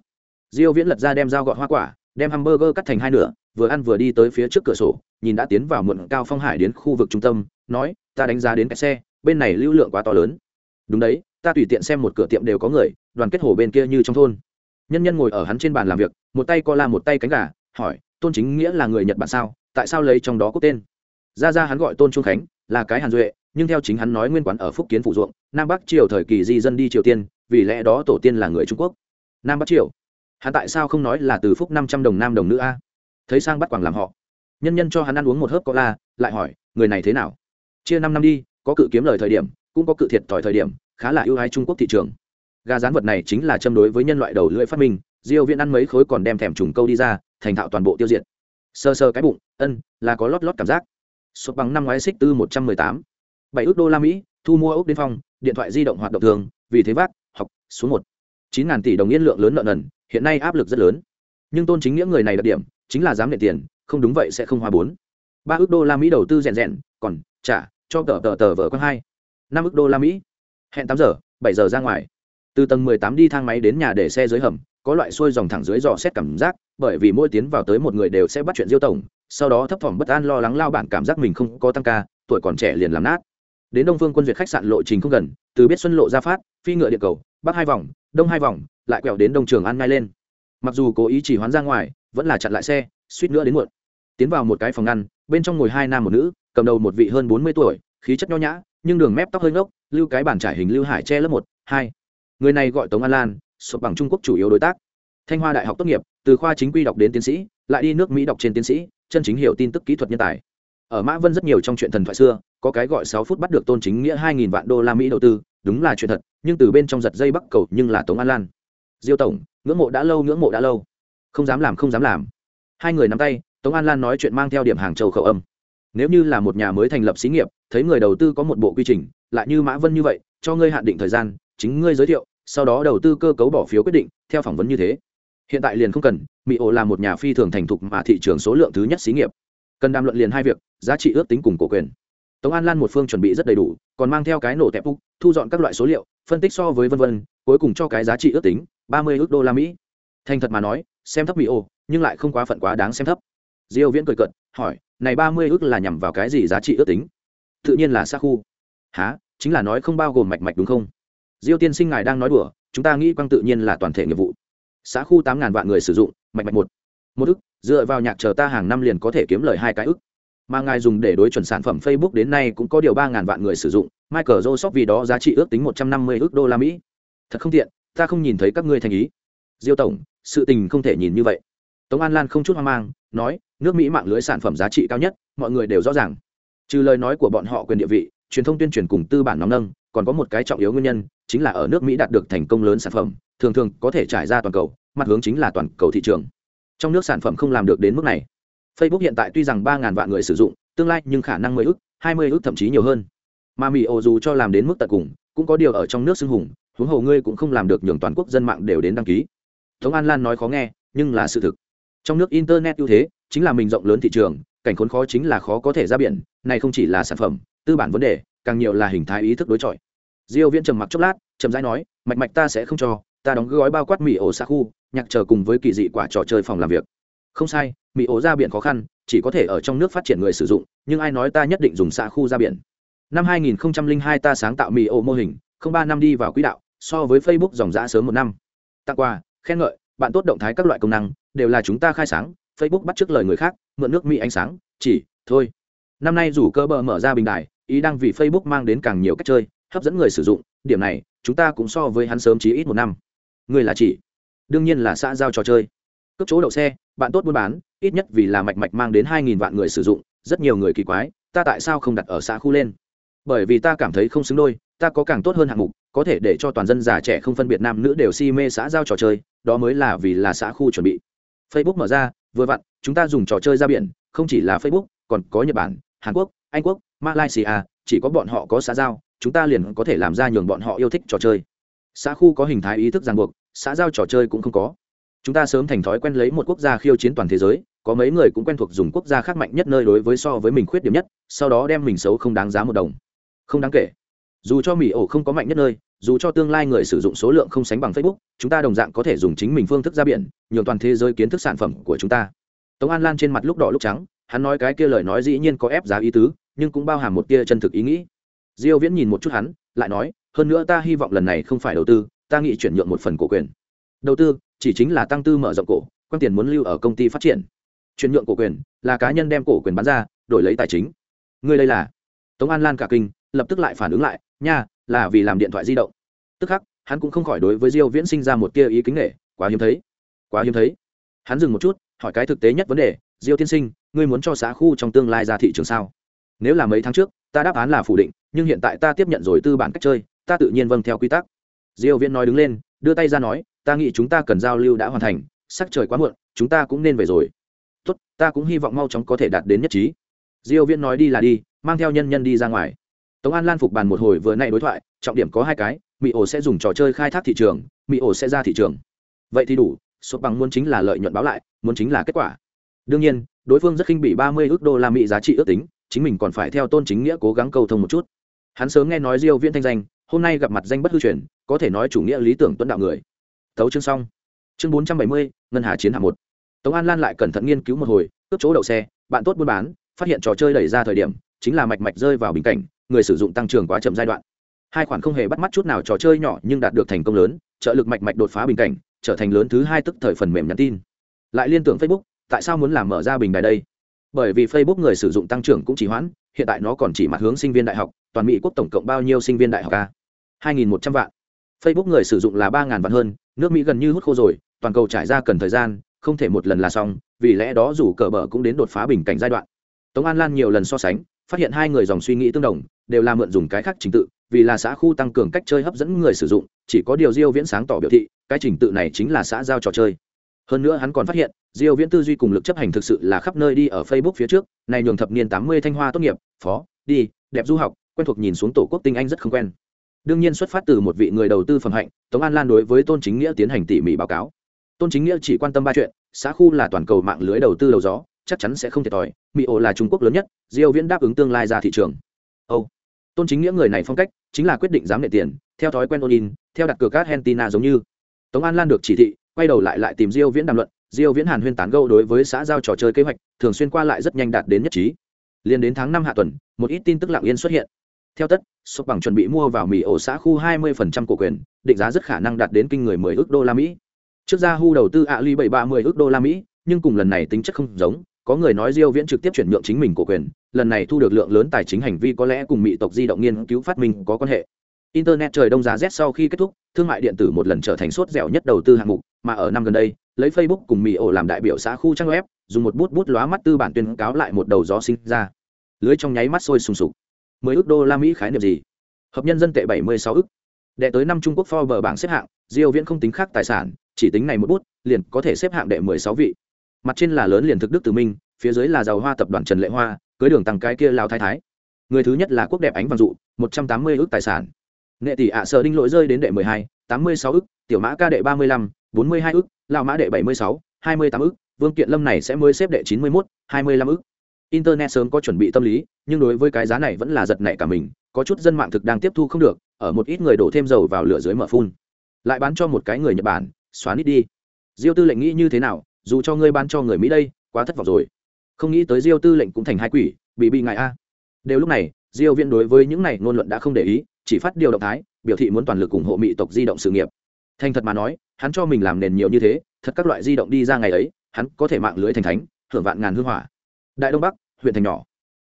[SPEAKER 1] Diêu viễn lật ra đem dao gọt hoa quả đem hamburger cắt thành hai nửa, vừa ăn vừa đi tới phía trước cửa sổ, nhìn đã tiến vào muộn cao phong hải đến khu vực trung tâm, nói, ta đánh giá đến cái xe, bên này lưu lượng quá to lớn. Đúng đấy, ta tùy tiện xem một cửa tiệm đều có người, đoàn kết hồ bên kia như trong thôn. Nhân nhân ngồi ở hắn trên bàn làm việc, một tay co la một tay cánh gà, hỏi, tôn chính nghĩa là người nhật bản sao? Tại sao lấy trong đó có tên? Ra ra hắn gọi tôn trung khánh, là cái hàn duệ, nhưng theo chính hắn nói nguyên quán ở phúc kiến phủ ruộng, nam bắc triều thời kỳ di dân đi triều tiên, vì lẽ đó tổ tiên là người trung quốc. Nam bắc triều hắn tại sao không nói là từ phúc năm trăm đồng nam đồng nữ a? Thấy sang bắt quảng làm họ. Nhân nhân cho hắn ăn uống một hớp có la lại hỏi, người này thế nào? Chia năm năm đi, có cự kiếm lời thời điểm, cũng có cự thiệt thòi thời điểm, khá là ưu ái trung quốc thị trường. Gà rán vật này chính là châm đối với nhân loại đầu lưỡi phát minh, diêu viễn ăn mấy khối còn đem thèm trùng câu đi ra, thành thạo toàn bộ tiêu diệt. Sơ sơ cái bụng, ân, là có lót lót cảm giác. Sụp bằng năm ngoái xích tư một trăm mười tám. Bảy ước đô la mỹ, thu mua ốc đến phong, điện thoại di động hoạt động thường, vì thế vác, học, số một chín ngàn tỷ đồng yên lượng lớn nợ nần, hiện nay áp lực rất lớn. Nhưng tôn chính nghĩa người này đặc điểm chính là dám nệ tiền, không đúng vậy sẽ không hòa bốn. Ba ước đô la mỹ đầu tư rèn rèn, còn trả cho tờ tờ tờ vợ con hai. Năm ước đô la mỹ. Hẹn tám giờ, bảy giờ ra ngoài. Từ tầng mười tám đi thang máy đến nhà để xe dưới hầm, có loại xuôi dòng thẳng dưới dò xét cảm giác, bởi vì mỗi tiến vào tới một người đều sẽ bắt chuyện diêu tổng, sau đó thấp thỏm bất an lo lắng lao bản cảm giác mình không có tăng ca, tuổi còn trẻ liền làm nát. Đến đông phương quân duyệt khách sạn lộ trình không gần từ biết xuân lộ ra phát, phi ngựa điện cầu, bắc hai vòng, đông hai vòng, lại quẹo đến đông trường ăn ngay lên. Mặc dù cố ý chỉ hoán ra ngoài, vẫn là chặn lại xe, suýt nữa đến muộn. Tiến vào một cái phòng ngăn, bên trong ngồi hai nam một nữ, cầm đầu một vị hơn bốn mươi tuổi, khí chất nho nhã, nhưng đường mép tóc hơi ngốc, lưu cái bản trải hình lưu hải che lớp một, hai. Người này gọi tống an lan, sụp bằng trung quốc chủ yếu đối tác. Thanh hoa đại học tốt nghiệp, từ khoa chính quy đọc đến tiến sĩ, lại đi nước mỹ đọc trên tiến sĩ, chân chính hiểu tin tức kỹ thuật nhân tài. Ở mã vân rất nhiều trong chuyện thần thoại xưa, có cái gọi sáu phút bắt được tôn chính nghĩa hai nghìn vạn đô la mỹ đầu tư đúng là chuyện thật, nhưng từ bên trong giật dây bắc cầu nhưng là tống an lan. Diêu tổng, ngưỡng mộ đã lâu, ngưỡng mộ đã lâu. Không dám làm, không dám làm. Hai người nắm tay, tống an lan nói chuyện mang theo điểm hàng châu khẩu âm. Nếu như là một nhà mới thành lập xí nghiệp, thấy người đầu tư có một bộ quy trình, lại như mã vân như vậy, cho ngươi hạn định thời gian, chính ngươi giới thiệu, sau đó đầu tư cơ cấu bỏ phiếu quyết định, theo phỏng vấn như thế. Hiện tại liền không cần mỹ ổ là một nhà phi thường thành thục mà thị trường số lượng thứ nhất xí nghiệp. Cần đàm luận liền hai việc, giá trị ước tính cùng cổ quyền. Tống an lan một phương chuẩn bị rất đầy đủ, còn mang theo cái nổ tẹp úc thu dọn các loại số liệu phân tích so với vân vân cuối cùng cho cái giá trị ước tính ba mươi ước đô la mỹ. Thành thật mà nói xem thấp mỹ ổ nhưng lại không quá phận quá đáng xem thấp. Diêu viễn cười cợt, hỏi này ba mươi ước là nhằm vào cái gì giá trị ước tính? Tự nhiên là xa khu. Há chính là nói không bao gồm mạch mạch đúng không? Diêu tiên sinh ngài đang nói đùa chúng ta nghĩ quang tự nhiên là toàn thể nghiệp vụ. Xã khu tám ngàn vạn người sử dụng mạch mạch một. Một ức dựa vào nhạc chờ ta hàng năm liền có thể kiếm lời hai cái ức. Mà ngài dùng để đối chuẩn sản phẩm facebook đến nay cũng có điều ba ngàn vạn người sử dụng michael joseph vì đó giá trị ước tính một trăm năm mươi ước đô la mỹ. Thật không tiện, ta không nhìn thấy các ngươi thành ý. Diêu tổng, sự tình không thể nhìn như vậy. Tống an lan không chút hoang mang, nói, nước mỹ mạng lưới sản phẩm giá trị cao nhất, mọi người đều rõ ràng. Trừ lời nói của bọn họ quyền địa vị, truyền thông tuyên truyền cùng tư bản nóng nâng, còn có một cái trọng yếu nguyên nhân, chính là ở nước mỹ đạt được thành công lớn sản phẩm, thường thường có thể trải ra toàn cầu, mặt hướng chính là toàn cầu thị trường. Trong nước sản phẩm không làm được đến mức này. Facebook hiện tại tuy rằng 3000 vạn người sử dụng, tương lai nhưng khả năng mười ước, hai mươi ước thậm chí nhiều hơn mà mỹ ô dù cho làm đến mức tận cùng, cũng có điều ở trong nước xưng hùng, huống hồ ngươi cũng không làm được nhường toàn quốc dân mạng đều đến đăng ký. Tống an lan nói khó nghe, nhưng là sự thực. Trong nước internet ưu thế, chính là mình rộng lớn thị trường, cảnh khốn khó chính là khó có thể ra biển, này không chỉ là sản phẩm, tư bản vấn đề, càng nhiều là hình thái ý thức đối chọi. Diêu viễn trầm mặc chốc lát trầm rãi nói, mạch mạch ta sẽ không cho, ta đóng gói bao quát mì ổ xa khu, nhạc chờ cùng với kỳ dị quả trò chơi phòng làm việc. Không sai, mì ổ ra biển khó khăn, chỉ có thể ở trong nước phát triển người sử dụng, nhưng ai nói ta nhất định dùng xa khu ra biển? Năm 2002 ta sáng tạo mì ổ mô hình, không ba năm đi vào quỹ đạo, so với facebook dòng giã sớm một năm. Tặng quà, khen ngợi, bạn tốt động thái các loại công năng, đều là chúng ta khai sáng, facebook bắt trước lời người khác, mượn nước mỹ ánh sáng, chỉ, thôi. Năm nay dù cơ bờ mở ra bình đài, ý đang vì facebook mang đến càng nhiều cách chơi, hấp dẫn người sử dụng, điểm này, chúng ta cũng so với hắn sớm chí ít một năm. Người là chỉ, đương nhiên là xã giao trò chơi. Cấp chỗ đậu xe, bạn tốt buôn bán, ít nhất vì là mạch mạch mang đến hai nghìn vạn người sử dụng, rất nhiều người kỳ quái, ta tại sao không đặt ở xã khu lên? Bởi vì ta cảm thấy không xứng đôi, ta có càng tốt hơn hạng mục, có thể để cho toàn dân già trẻ không phân biệt nam nữ đều si mê xã giao trò chơi, đó mới là vì là xã khu chuẩn bị. Facebook mở ra, vừa vặn, chúng ta dùng trò chơi ra biển, không chỉ là facebook, còn có nhật bản, hàn quốc, anh quốc, malaysia, chỉ có bọn họ có xã giao, chúng ta liền có thể làm ra nhường bọn họ yêu thích trò chơi. Xã khu có hình thái ý thức ràng buộc, xã giao trò chơi cũng không có. Chúng ta sớm thành thói quen lấy một quốc gia khiêu chiến toàn thế giới, có mấy người cũng quen thuộc dùng quốc gia khác mạnh nhất nơi đối với so với mình khuyết điểm nhất, sau đó đem mình xấu không đáng giá một đồng không đáng kể. Dù cho mỹ ổ không có mạnh nhất nơi, dù cho tương lai người sử dụng số lượng không sánh bằng facebook, chúng ta đồng dạng có thể dùng chính mình phương thức ra biển, nhường toàn thế giới kiến thức sản phẩm của chúng ta. Tống an lan trên mặt lúc đỏ lúc trắng, hắn nói cái kia lời nói dĩ nhiên có ép giá ý tứ, nhưng cũng bao hàm một tia chân thực ý nghĩ. Diêu viễn nhìn một chút hắn, lại nói, hơn nữa ta hy vọng lần này không phải đầu tư, ta nghĩ chuyển nhượng một phần cổ quyền. Đầu tư, chỉ chính là tăng tư mở rộng cổ, quan tiền muốn lưu ở công ty phát triển. Chuyển nhượng cổ quyền là cá nhân đem cổ quyền bán ra, đổi lấy tài chính. Ngươi đây là? Tống an lan cả kinh lập tức lại phản ứng lại, nha, là vì làm điện thoại di động. Tức khắc, hắn cũng không khỏi đối với diêu viễn sinh ra một tia ý kính nghệ quá hiếm thấy, quá hiếm thấy. Hắn dừng một chút, hỏi cái thực tế nhất vấn đề, diêu tiên sinh, ngươi muốn cho xã khu trong tương lai ra thị trường sao? Nếu là mấy tháng trước, ta đáp án là phủ định, nhưng hiện tại ta tiếp nhận rồi tư bản cách chơi, ta tự nhiên vâng theo quy tắc. Diêu viễn nói đứng lên, đưa tay ra nói, ta nghĩ chúng ta cần giao lưu đã hoàn thành, sắc trời quá muộn, chúng ta cũng nên về rồi. Tốt, ta cũng hy vọng mau chóng có thể đạt đến nhất trí. Diêu viễn nói đi là đi, mang theo nhân nhân đi ra ngoài tống an lan phục bàn một hồi vừa nay đối thoại trọng điểm có hai cái mỹ ổ sẽ dùng trò chơi khai thác thị trường mỹ ổ sẽ ra thị trường. Vậy thì đủ số bằng muốn chính là lợi nhuận báo lại muốn chính là kết quả. Đương nhiên đối phương rất khinh bị ba mươi ước đô la mỹ giá trị ước tính chính mình còn phải theo tôn chính nghĩa cố gắng cầu thông một chút. Hắn sớm nghe nói diêu viễn thanh danh hôm nay gặp mặt danh bất hư truyền có thể nói chủ nghĩa lý tưởng tuấn đạo người. Tấu chương xong. Chương 470, ngân hà chiến hạm một. Tống an lan lại cẩn thận nghiên cứu một hồi cướp chỗ đậu xe bạn tốt buôn bán phát hiện trò chơi đẩy ra thời điểm chính là mạch mạch rơi vào bình cảnh người sử dụng tăng trưởng quá chậm giai đoạn. Hai khoản không hề bắt mắt chút nào trò chơi nhỏ nhưng đạt được thành công lớn, trợ lực mạch mạch đột phá bình cảnh, trở thành lớn thứ hai tức thời phần mềm nhắn tin. Lại liên tưởng facebook, tại sao muốn làm mở ra bình đài đây? Bởi vì facebook người sử dụng tăng trưởng cũng chỉ hoãn, hiện tại nó còn chỉ mặt hướng sinh viên đại học, toàn mỹ quốc tổng cộng bao nhiêu sinh viên đại học a hai nghìn một trăm vạn. Facebook người sử dụng là ba ngàn vạn hơn, nước mỹ gần như hút khô rồi, toàn cầu trải ra cần thời gian, không thể một lần là xong, vì lẽ đó dù cờ bờ cũng đến đột phá bình cảnh giai đoạn. Tống an lan nhiều lần so sánh, phát hiện hai người dòng suy nghĩ tương đồng đều là mượn dùng cái khác trình tự, vì là xã khu tăng cường cách chơi hấp dẫn người sử dụng, chỉ có điều diêu viễn sáng tỏ biểu thị, cái trình tự này chính là xã giao trò chơi. Hơn nữa hắn còn phát hiện, diêu viễn tư duy cùng lực chấp hành thực sự là khắp nơi đi ở facebook phía trước, này nhường thập niên 80 thanh hoa tốt nghiệp, phó, đi, đẹp du học, quen thuộc nhìn xuống tổ quốc tinh anh rất không quen. Đương nhiên xuất phát từ một vị người đầu tư phẩm hạnh, tống an lan đối với tôn chính nghĩa tiến hành tỉ mỉ báo cáo. Tôn chính nghĩa chỉ quan tâm ba chuyện, xã khu là toàn cầu mạng lưới đầu tư đầu gió, chắc chắn sẽ không thiệt thòi, mỹ ổ là trung quốc lớn nhất, diêu viễn đáp ứng tương lai ra thị trường. Âu tôn chính nghĩa người này phong cách chính là quyết định dám nệ tiền, theo thói quen ôn in theo đặt cược argentina giống như. Tống an lan được chỉ thị, quay đầu lại lại tìm diêu viễn đàm luận. Diêu viễn hàn huyên tán gẫu đối với xã giao trò chơi kế hoạch, thường xuyên qua lại rất nhanh đạt đến nhất trí. Liên đến tháng năm hạ tuần, một ít tin tức lặng yên xuất hiện. Theo tất sốc bằng chuẩn bị mua vào mỹ ổ xã khu 20% cổ quyền, định giá rất khả năng đạt đến kinh người 10 ước đô la mỹ. Trước ra hu đầu tư ạ ly bảy ba mươi ước đô la mỹ, nhưng cùng lần này tính chất không giống có người nói diêu viễn trực tiếp chuyển nhượng chính mình cổ quyền, lần này thu được lượng lớn tài chính hành vi có lẽ cùng mỹ tộc di động nghiên cứu phát minh có quan hệ. Internet trời đông giá rét sau khi kết thúc, thương mại điện tử một lần trở thành sốt dẻo nhất đầu tư hạng mục, mà ở năm gần đây, lấy facebook cùng mỹ ổ làm đại biểu xã khu trang web, dùng một bút bút lóa mắt tư bản tuyên cáo lại một đầu gió sinh ra. Lưới trong nháy mắt sôi sùng sục. Mười ước đô la mỹ khái niệm gì? Hợp nhân dân tệ bảy mươi sáu đệ tới năm trung quốc forbes bảng xếp hạng, diêu viễn không tính khác tài sản, chỉ tính này một bút, liền có thể xếp hạng đệ mười sáu vị mặt trên là lớn liền thực đức từ minh, phía dưới là giàu hoa tập đoàn trần lệ hoa, cưới đường tăng cái kia lao thái thái. Người thứ nhất là quốc đẹp ánh vàng dụ, một trăm tám mươi ước tài sản. Nghệ tỷ ạ, sở đinh lỗi rơi đến đệ mười hai, tám mươi sáu ước tiểu mã ca đệ ba mươi lăm, bốn mươi hai ước lao mã đệ bảy mươi sáu, hai mươi tám ước vương kiện lâm này sẽ mới xếp đệ chín mươi mốt, hai mươi lăm ước internet sớm có chuẩn bị tâm lý, nhưng đối với cái giá này vẫn là giật nảy cả mình, có chút dân mạng thực đang tiếp thu không được, ở một ít người đổ thêm dầu vào lửa dưới mở phun. Lại bán cho một cái người nhật bản xóa nít đi. Diêu tư lệnh nghĩ như thế nào dù cho ngươi bán cho người mỹ đây, quá thất vọng rồi. Không nghĩ tới diêu tư lệnh cũng thành hai quỷ, bị bị ngại a. Đều lúc này, diêu viên đối với những này ngôn luận đã không để ý, chỉ phát điều động thái, biểu thị muốn toàn lực ủng hộ mỹ tộc di động sự nghiệp. Thành thật mà nói, hắn cho mình làm nền nhiều như thế, thật các loại di động đi ra ngày ấy, hắn có thể mạng lưới thành thánh hưởng vạn ngàn hương hỏa. Đại đông bắc, huyện thành nhỏ.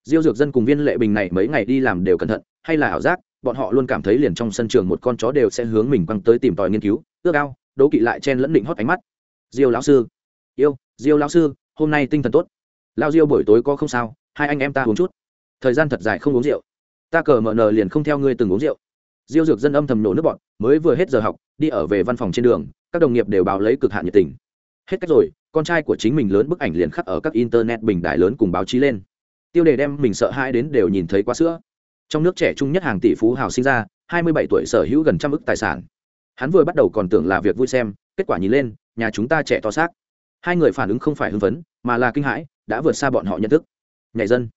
[SPEAKER 1] Diêu dược dân cùng viên lệ bình này mấy ngày đi làm đều cẩn thận, hay là ảo giác, bọn họ luôn cảm thấy liền trong sân trường một con chó đều sẽ hướng mình quăng tới tìm tòi nghiên cứu, ước ao, đố kỵ lại chen lẫn định hót ánh mắt. Diêu lão sư yêu, diêu lão sư, hôm nay tinh thần tốt. Lao diêu buổi tối có không sao, hai anh em ta uống chút. Thời gian thật dài không uống rượu. Ta cờ mở nờ liền không theo ngươi từng uống rượu. Diêu dược dân âm thầm nổ nước bọn mới vừa hết giờ học, đi ở về văn phòng trên đường, các đồng nghiệp đều báo lấy cực hạn nhiệt tình. Hết cách rồi, con trai của chính mình lớn bức ảnh liền khắc ở các internet bình đại lớn cùng báo chí lên. Tiêu đề đem mình sợ hãi đến đều nhìn thấy quá sữa. Trong nước trẻ trung nhất hàng tỷ phú hào sinh ra, hai mươi bảy tuổi sở hữu gần trăm ức tài sản. Hắn vừa bắt đầu còn tưởng là việc vui xem, kết quả nhìn lên, nhà chúng ta trẻ to xác hai người phản ứng không phải hưng phấn, mà là kinh hãi, đã vượt xa bọn họ nhận thức. Nhảy dân,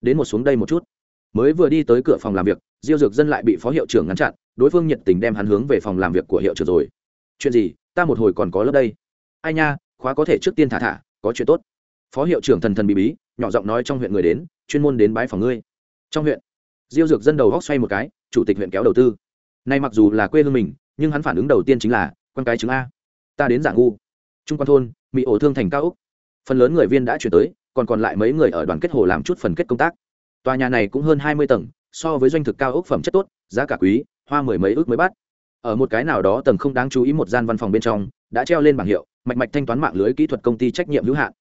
[SPEAKER 1] đến một xuống đây một chút. Mới vừa đi tới cửa phòng làm việc, diêu dược dân lại bị phó hiệu trưởng ngăn chặn, đối phương nhiệt tình đem hắn hướng về phòng làm việc của hiệu trưởng rồi. Chuyện gì? Ta một hồi còn có lớp đây. Ai nha, khóa có thể trước tiên thả thả, có chuyện tốt. Phó hiệu trưởng thần thần bí bí, nhỏ giọng nói trong huyện người đến, chuyên môn đến bái phòng ngươi. Trong huyện, diêu dược dân đầu góc xoay một cái, chủ tịch huyện kéo đầu tư. Nay mặc dù là quê hương mình, nhưng hắn phản ứng đầu tiên chính là quan cái chứng a, ta đến giảng ngu. Trung quan thôn mỹ ổ thương thành cao úc. Phần lớn người viên đã chuyển tới, còn còn lại mấy người ở đoàn kết hồ làm chút phần kết công tác. Tòa nhà này cũng hơn hai mươi tầng, so với doanh thực cao ốc phẩm chất tốt, giá cả quý, hoa mười mấy ước mới bắt. Ở một cái nào đó tầng không đáng chú ý một gian văn phòng bên trong, đã treo lên bảng hiệu, mạch mạch thanh toán mạng lưới kỹ thuật công ty trách nhiệm hữu hạn.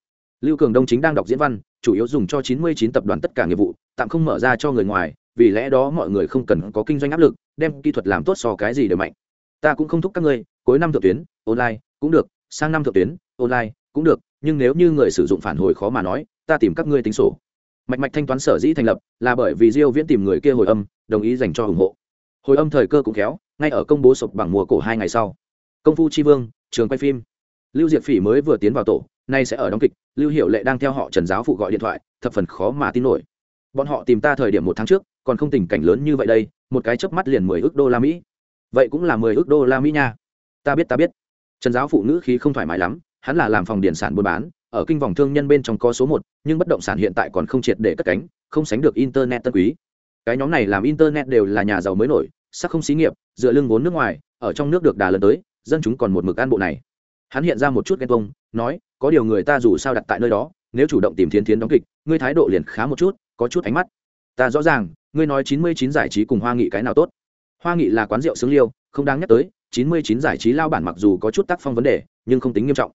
[SPEAKER 1] Lưu cường đông chính đang đọc diễn văn, chủ yếu dùng cho chín mươi chín tập đoàn tất cả nghiệp vụ, tạm không mở ra cho người ngoài, vì lẽ đó mọi người không cần có kinh doanh áp lực, đem kỹ thuật làm tốt so cái gì đều mạnh. Ta cũng không thúc các ngươi, cuối năm thượng tuyến, online, cũng được, sang năm thượng tuyến online, cũng được, nhưng nếu như người sử dụng phản hồi khó mà nói, ta tìm các ngươi tính sổ. Mạch mạch thanh toán sở dĩ thành lập là bởi vì diêu viễn tìm người kia hồi âm, đồng ý dành cho ủng hộ. Hồi âm thời cơ cũng khéo, ngay ở công bố sụp bảng mùa cổ hai ngày sau. Công phu chi vương, trường quay phim. Lưu Diệt phỉ mới vừa tiến vào tổ, nay sẽ ở đóng kịch, lưu Hiểu lệ đang theo họ trần giáo phụ gọi điện thoại, thập phần khó mà tin nổi. Bọn họ tìm ta thời điểm một tháng trước, còn không tình cảnh lớn như vậy đây, một cái chớp mắt liền mười ức đô la mỹ. Vậy cũng là mười ức đô la mỹ nha. Ta biết ta biết. Trần giáo phụ nữ khí không thoải mái lắm hắn là làm phòng điện sản buôn bán, ở kinh vòng thương nhân bên trong có số một, nhưng bất động sản hiện tại còn không triệt để cất cánh, không sánh được internet tân quý. Cái nhóm này làm internet đều là nhà giàu mới nổi, sắc không xí nghiệp, dựa lưng vốn nước ngoài, ở trong nước được đà lớn tới, dân chúng còn một mực an bộ này. Hắn hiện ra một chút ghen tuông, nói, có điều người ta dù sao đặt tại nơi đó, nếu chủ động tìm thiến thiến đóng kịch, ngươi thái độ liền khá một chút, có chút ánh mắt. Ta rõ ràng, ngươi nói chín mươi chín giải trí cùng hoa nghị cái nào tốt? Hoa nghị là quán rượu sướng liêu, không đáng nhắc tới, chín mươi chín giải trí lao bản mặc dù có chút tác phong vấn đề, nhưng không tính nghiêm trọng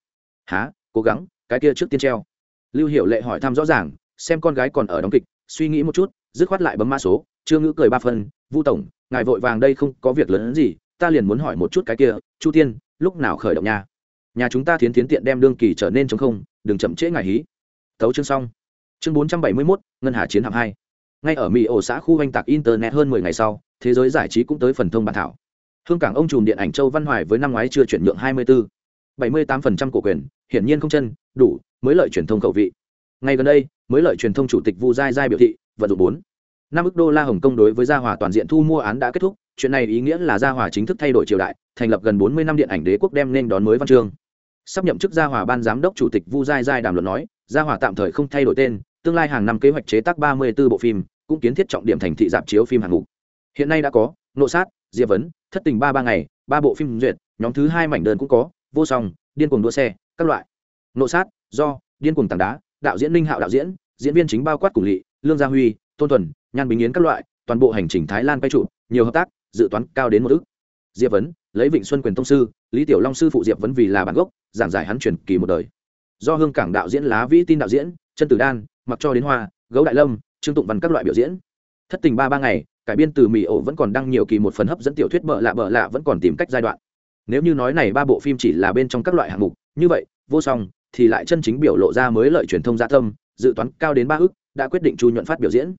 [SPEAKER 1] há cố gắng, cái kia trước tiên treo. Lưu hiệu lệ hỏi thăm rõ ràng, xem con gái còn ở đóng kịch, suy nghĩ một chút, dứt khoát lại bấm mã số, chưa ngữ cười ba phân vu tổng, ngài vội vàng đây không có việc lớn gì, ta liền muốn hỏi một chút cái kia, chu tiên, lúc nào khởi động nhà? nhà chúng ta thiến thiến tiện đem đương kỳ trở nên chống không, đừng chậm trễ ngài hí. Tấu chương xong. Chương bốn trăm bảy mươi mốt, ngân hà chiến hạm hai. Ngay ở mỹ ổ xã khu oanh tạc internet hơn mười ngày sau, thế giới giải trí cũng tới phần thông bản thảo. Hương cảng ông trùm điện ảnh châu văn hoài với năm ngoái chưa chuyển nhượng hai mươi bốn bảy mươi tám phần trăm cổ quyền, hiển nhiên không chân, đủ, mới lợi truyền thông khẩu vị. Ngay gần đây, mới lợi truyền thông chủ tịch vu giai giai biểu thị, vận dụng bốn. Năm ức đô la hồng kông đối với gia hòa toàn diện thu mua án đã kết thúc, chuyện này ý nghĩa là gia hòa chính thức thay đổi triều đại, thành lập gần bốn mươi năm điện ảnh đế quốc đem nên đón mới văn chương. Sắp nhậm chức gia hòa ban giám đốc chủ tịch vu giai giai đàm luận nói, gia hòa tạm thời không thay đổi tên, tương lai hàng năm kế hoạch chế tác ba mươi 34 bộ phim, cũng kiến thiết trọng điểm thành thị dạp chiếu phim hạng ngũ. hiện nay đã có, nộ sát, diệp vấn, thất tình ba ba ngày, ba bộ phim duyệt, nhóm thứ hai mảnh đơn cũng có vô song điên cuồng đua xe các loại. Nộ sát do điên cuồng tảng đá đạo diễn linh hạo đạo diễn diễn viên chính bao quát cùng lỵ lương gia huy tôn Thuần, nhan bình yến các loại toàn bộ hành trình thái lan quay trụ nhiều hợp tác dự toán cao đến một ước diệp vấn lấy vịnh xuân quyền tông sư lý tiểu long sư phụ diệp vấn vì là bản gốc giảng giải hắn truyền kỳ một đời. Do hương cảng đạo diễn lá vĩ tin đạo diễn chân tử đan mặc cho đến hoa gấu đại lâm trương tụng văn các loại biểu diễn. Thất tình ba ba ngày cải biên từ mỹ ổ vẫn còn đăng nhiều kỳ một phần hấp dẫn tiểu thuyết bợ lạ bợ lạ vẫn còn tìm cách giai đoạn nếu như nói này ba bộ phim chỉ là bên trong các loại hạng mục, như vậy, vô song, thì lại chân chính biểu lộ ra mới lợi truyền thông gia tâm, dự toán cao đến ba ước đã quyết định chu nhuận phát biểu diễn.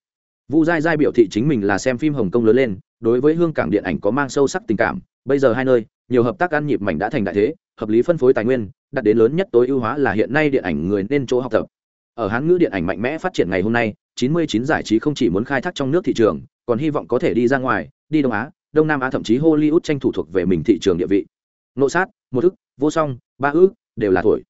[SPEAKER 1] Vu giai giai biểu thị chính mình là xem phim hồng kông lớn lên, đối với hương cảng điện ảnh có mang sâu sắc tình cảm, bây giờ hai nơi, nhiều hợp tác ăn nhịp mảnh đã thành đại thế, hợp lý phân phối tài nguyên đạt đến lớn nhất tối ưu hóa là hiện nay điện ảnh người nên chỗ học tập. Ở hán ngữ điện ảnh mạnh mẽ phát triển ngày hôm nay 99 giải trí không chỉ muốn khai thác trong nước thị trường, còn hy vọng có thể đi ra ngoài, đi đông á, đông nam á thậm chí hollywood tranh thủ thuộc về mình thị trường địa vị nộ sát, một ức, vô song, ba ức, đều là thổi.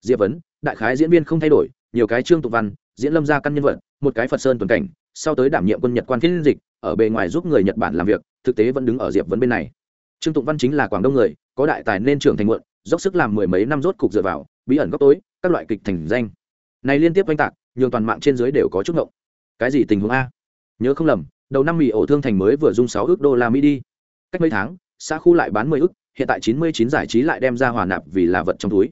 [SPEAKER 1] Diệp vấn, đại khái diễn viên không thay đổi, nhiều cái trương tục văn, diễn lâm gia căn nhân vật, một cái phật sơn tuần cảnh, sau tới đảm nhiệm quân nhật quan phiên dịch, ở bề ngoài giúp người nhật bản làm việc, thực tế vẫn đứng ở diệp vấn bên này. Trương tụng văn chính là quảng đông người, có đại tài nên trưởng thành muộn, dốc sức làm mười mấy năm rốt cục dựa vào, bí ẩn góc tối, các loại kịch thành danh. Này liên tiếp oanh tạc, nhường toàn mạng trên dưới đều có chút ngộng. Cái gì tình huống a? Nhớ không lầm, đầu năm mỹ ổ thương thành mới vừa dung sáu ước đô la mỹ đi. Cách mấy tháng, xã khu lại bán mười ước hiện tại chín mươi chín giải trí lại đem ra hòa nạp vì là vật trong túi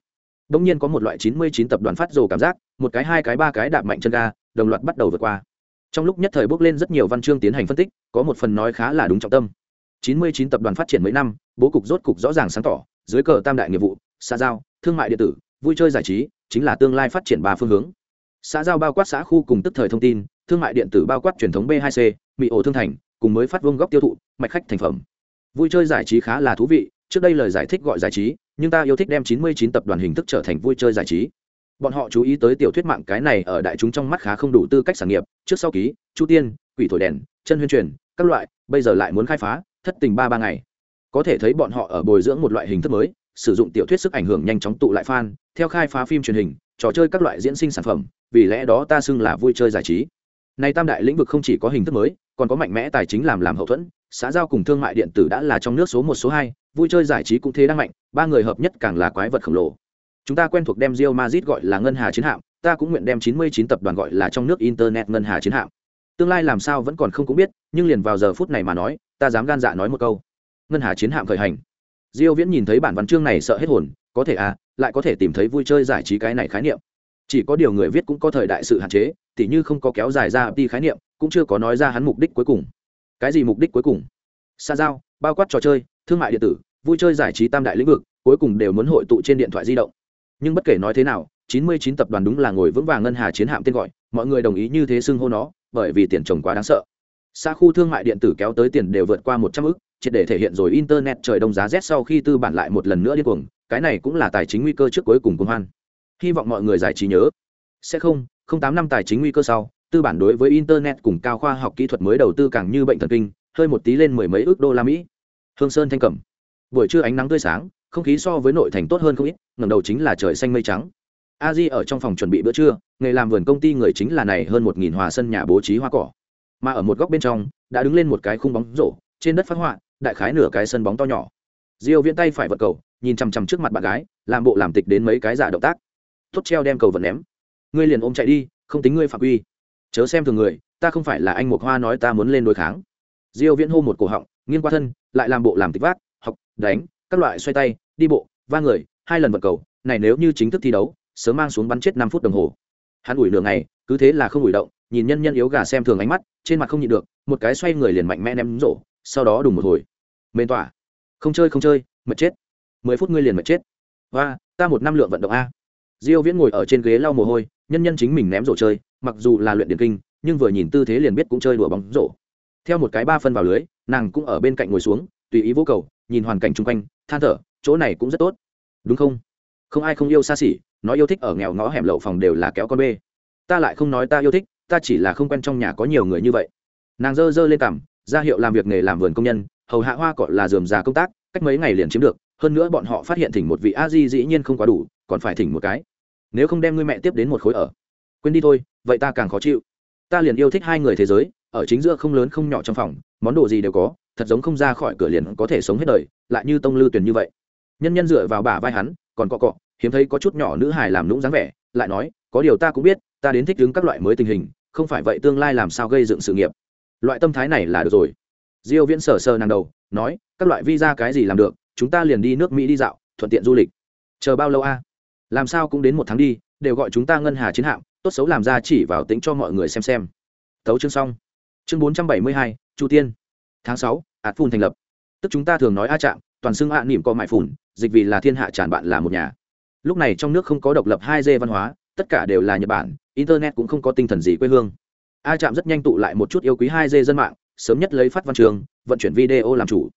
[SPEAKER 1] Đông nhiên có một loại 99 tập đoàn phát rồ cảm giác, một cái hai cái ba cái đạp mạnh chân ga, đồng loạt bắt đầu vượt qua. Trong lúc nhất thời bước lên rất nhiều văn chương tiến hành phân tích, có một phần nói khá là đúng trọng tâm. 99 tập đoàn phát triển mấy năm bố cục rốt cục rõ ràng sáng tỏ dưới cờ tam đại nghiệp vụ xã giao thương mại điện tử vui chơi giải trí chính là tương lai phát triển ba phương hướng xã giao bao quát xã khu cùng tức thời thông tin thương mại điện tử bao quát truyền thống b 2 c mỹ ổ thương thành cùng mới phát vương góc tiêu thụ mạch khách thành phẩm vui chơi giải trí khá là thú vị trước đây lời giải thích gọi giải trí, nhưng ta yêu thích đem 99 tập đoàn hình thức trở thành vui chơi giải trí. Bọn họ chú ý tới tiểu thuyết mạng cái này ở đại chúng trong mắt khá không đủ tư cách sản nghiệp. Trước sau ký, chu tiên, quỷ thổi đèn, chân huyên truyền, các loại, bây giờ lại muốn khai phá, thất tình ba ba ngày. Có thể thấy bọn họ ở bồi dưỡng một loại hình thức mới, sử dụng tiểu thuyết sức ảnh hưởng nhanh chóng tụ lại fan, theo khai phá phim truyền hình, trò chơi các loại diễn sinh sản phẩm, vì lẽ đó ta xưng là vui chơi giải trí. Nay tam đại lĩnh vực không chỉ có hình thức mới, còn có mạnh mẽ tài chính làm làm hậu thuẫn xã giao cùng thương mại điện tử đã là trong nước số một, số hai, vui chơi giải trí cũng thế đang mạnh, ba người hợp nhất càng là quái vật khổng lồ. Chúng ta quen thuộc đem Real Madrid gọi là ngân hà chiến hạm, ta cũng nguyện đem 99 tập đoàn gọi là trong nước internet ngân hà chiến hạm. Tương lai làm sao vẫn còn không cũng biết, nhưng liền vào giờ phút này mà nói, ta dám gan dạ nói một câu. Ngân hà chiến hạm khởi hành. Diêu viễn nhìn thấy bản văn chương này sợ hết hồn, có thể à lại có thể tìm thấy vui chơi giải trí cái này khái niệm. Chỉ có điều người viết cũng có thời đại sự hạn chế, tỉ như không có kéo dài ra đi khái niệm, cũng chưa có nói ra hắn mục đích cuối cùng cái gì mục đích cuối cùng? Xa giao, bao quát trò chơi, thương mại điện tử, vui chơi giải trí tam đại lĩnh vực, cuối cùng đều muốn hội tụ trên điện thoại di động. Nhưng bất kể nói thế nào 99 tập đoàn đúng là ngồi vững vàng ngân hà chiến hạm tên gọi, mọi người đồng ý như thế xưng hô nó, bởi vì tiền trồng quá đáng sợ. Xa khu thương mại điện tử kéo tới tiền đều vượt qua một trăm ức, triệt để thể hiện rồi internet trời đông giá rét sau khi tư bản lại một lần nữa điên cuồng, cái này cũng là tài chính nguy cơ trước cuối cùng công hoan. Hy vọng mọi người giải trí nhớ. Sẽ không không tám năm tài chính nguy cơ sau tư bản đối với internet cùng cao khoa học kỹ thuật mới đầu tư càng như bệnh thần kinh, hơi một tí lên mười mấy ước đô la mỹ. Hương sơn thanh cẩm. Buổi trưa ánh nắng tươi sáng, không khí so với nội thành tốt hơn không ít ngầm đầu chính là trời xanh mây trắng. A di ở trong phòng chuẩn bị bữa trưa, nghề làm vườn công ty người chính là này hơn một nghìn hòa sân nhà bố trí hoa cỏ. Mà ở một góc bên trong, đã đứng lên một cái khung bóng rổ, trên đất phát họa, đại khái nửa cái sân bóng to nhỏ. Diêu viễn tay phải vật cầu, nhìn chằm chằm trước mặt bạn gái, làm bộ làm tịch đến mấy cái giả động tác. Tốt treo đem cầu vật ném. Ngươi liền ôm chạy đi, không tính ngươi phạm quy chớ xem thường người, ta không phải là anh mộc hoa nói ta muốn lên đối kháng. Diêu viễn hô một cổ họng, nghiêng qua thân, lại làm bộ làm tịch vác, học, đánh, các loại xoay tay, đi bộ, va người, hai lần vật cầu, này nếu như chính thức thi đấu, sớm mang xuống bắn chết 5 phút đồng hồ. Hắn ủi nửa ngày, cứ thế là không ủi động, nhìn nhân nhân yếu gà xem thường ánh mắt, trên mặt không nhịn được, một cái xoay người liền mạnh mẽ ném rổ, sau đó đùng một hồi. Mền tỏa. Không chơi không chơi, mệt chết. Mười phút ngươi liền mệt chết. Và ta một năm lượng vận động a. Diêu viễn ngồi ở trên ghế lau mồ hôi, nhân nhân chính mình ném rổ chơi mặc dù là luyện điển kinh, nhưng vừa nhìn tư thế liền biết cũng chơi đùa bóng rổ. Theo một cái ba phân vào lưới, nàng cũng ở bên cạnh ngồi xuống, tùy ý vô cầu, nhìn hoàn cảnh chung quanh, than thở, chỗ này cũng rất tốt. Đúng không? Không ai không yêu xa xỉ, nói yêu thích ở nghèo ngõ hẻm lậu phòng đều là kéo con bê. Ta lại không nói ta yêu thích, ta chỉ là không quen trong nhà có nhiều người như vậy. Nàng dơ dơ lên cằm, ra hiệu làm việc nghề làm vườn công nhân, hầu hạ hoa cọ là dườm già công tác, cách mấy ngày liền chiếm được, hơn nữa bọn họ phát hiện thỉnh một vị a di dĩ nhiên không quá đủ, còn phải thỉnh một cái. Nếu không đem ngươi mẹ tiếp đến một khối ở quên đi thôi, vậy ta càng khó chịu. Ta liền yêu thích hai người thế giới, ở chính giữa không lớn không nhỏ trong phòng, món đồ gì đều có, thật giống không ra khỏi cửa liền có thể sống hết đời, lại như tông lư tuyển như vậy. Nhân nhân dựa vào bả vai hắn, còn cọ cọ, hiếm thấy có chút nhỏ nữ hài làm lũng dáng vẻ, lại nói, có điều ta cũng biết, ta đến thích đứng các loại mới tình hình, không phải vậy tương lai làm sao gây dựng sự nghiệp. Loại tâm thái này là được rồi. Diêu viễn sờ sờ nàng đầu, nói, các loại visa cái gì làm được, chúng ta liền đi nước mỹ đi dạo, thuận tiện du lịch. Chờ bao lâu a? Làm sao cũng đến một tháng đi đều gọi chúng ta ngân hà chiến hạm tốt xấu làm ra chỉ vào tính cho mọi người xem xem. Thấu chương xong. Chương 472, chu tiên. Tháng sáu ạt phun thành lập. Tức chúng ta thường nói a trạm toàn xưng ạ niệm co mại phủn dịch vì là thiên hạ tràn bạn là một nhà. Lúc này trong nước không có độc lập hai d văn hóa tất cả đều là nhật bản internet cũng không có tinh thần gì quê hương. A trạm rất nhanh tụ lại một chút yêu quý hai d dân mạng sớm nhất lấy phát văn trường vận chuyển video làm chủ.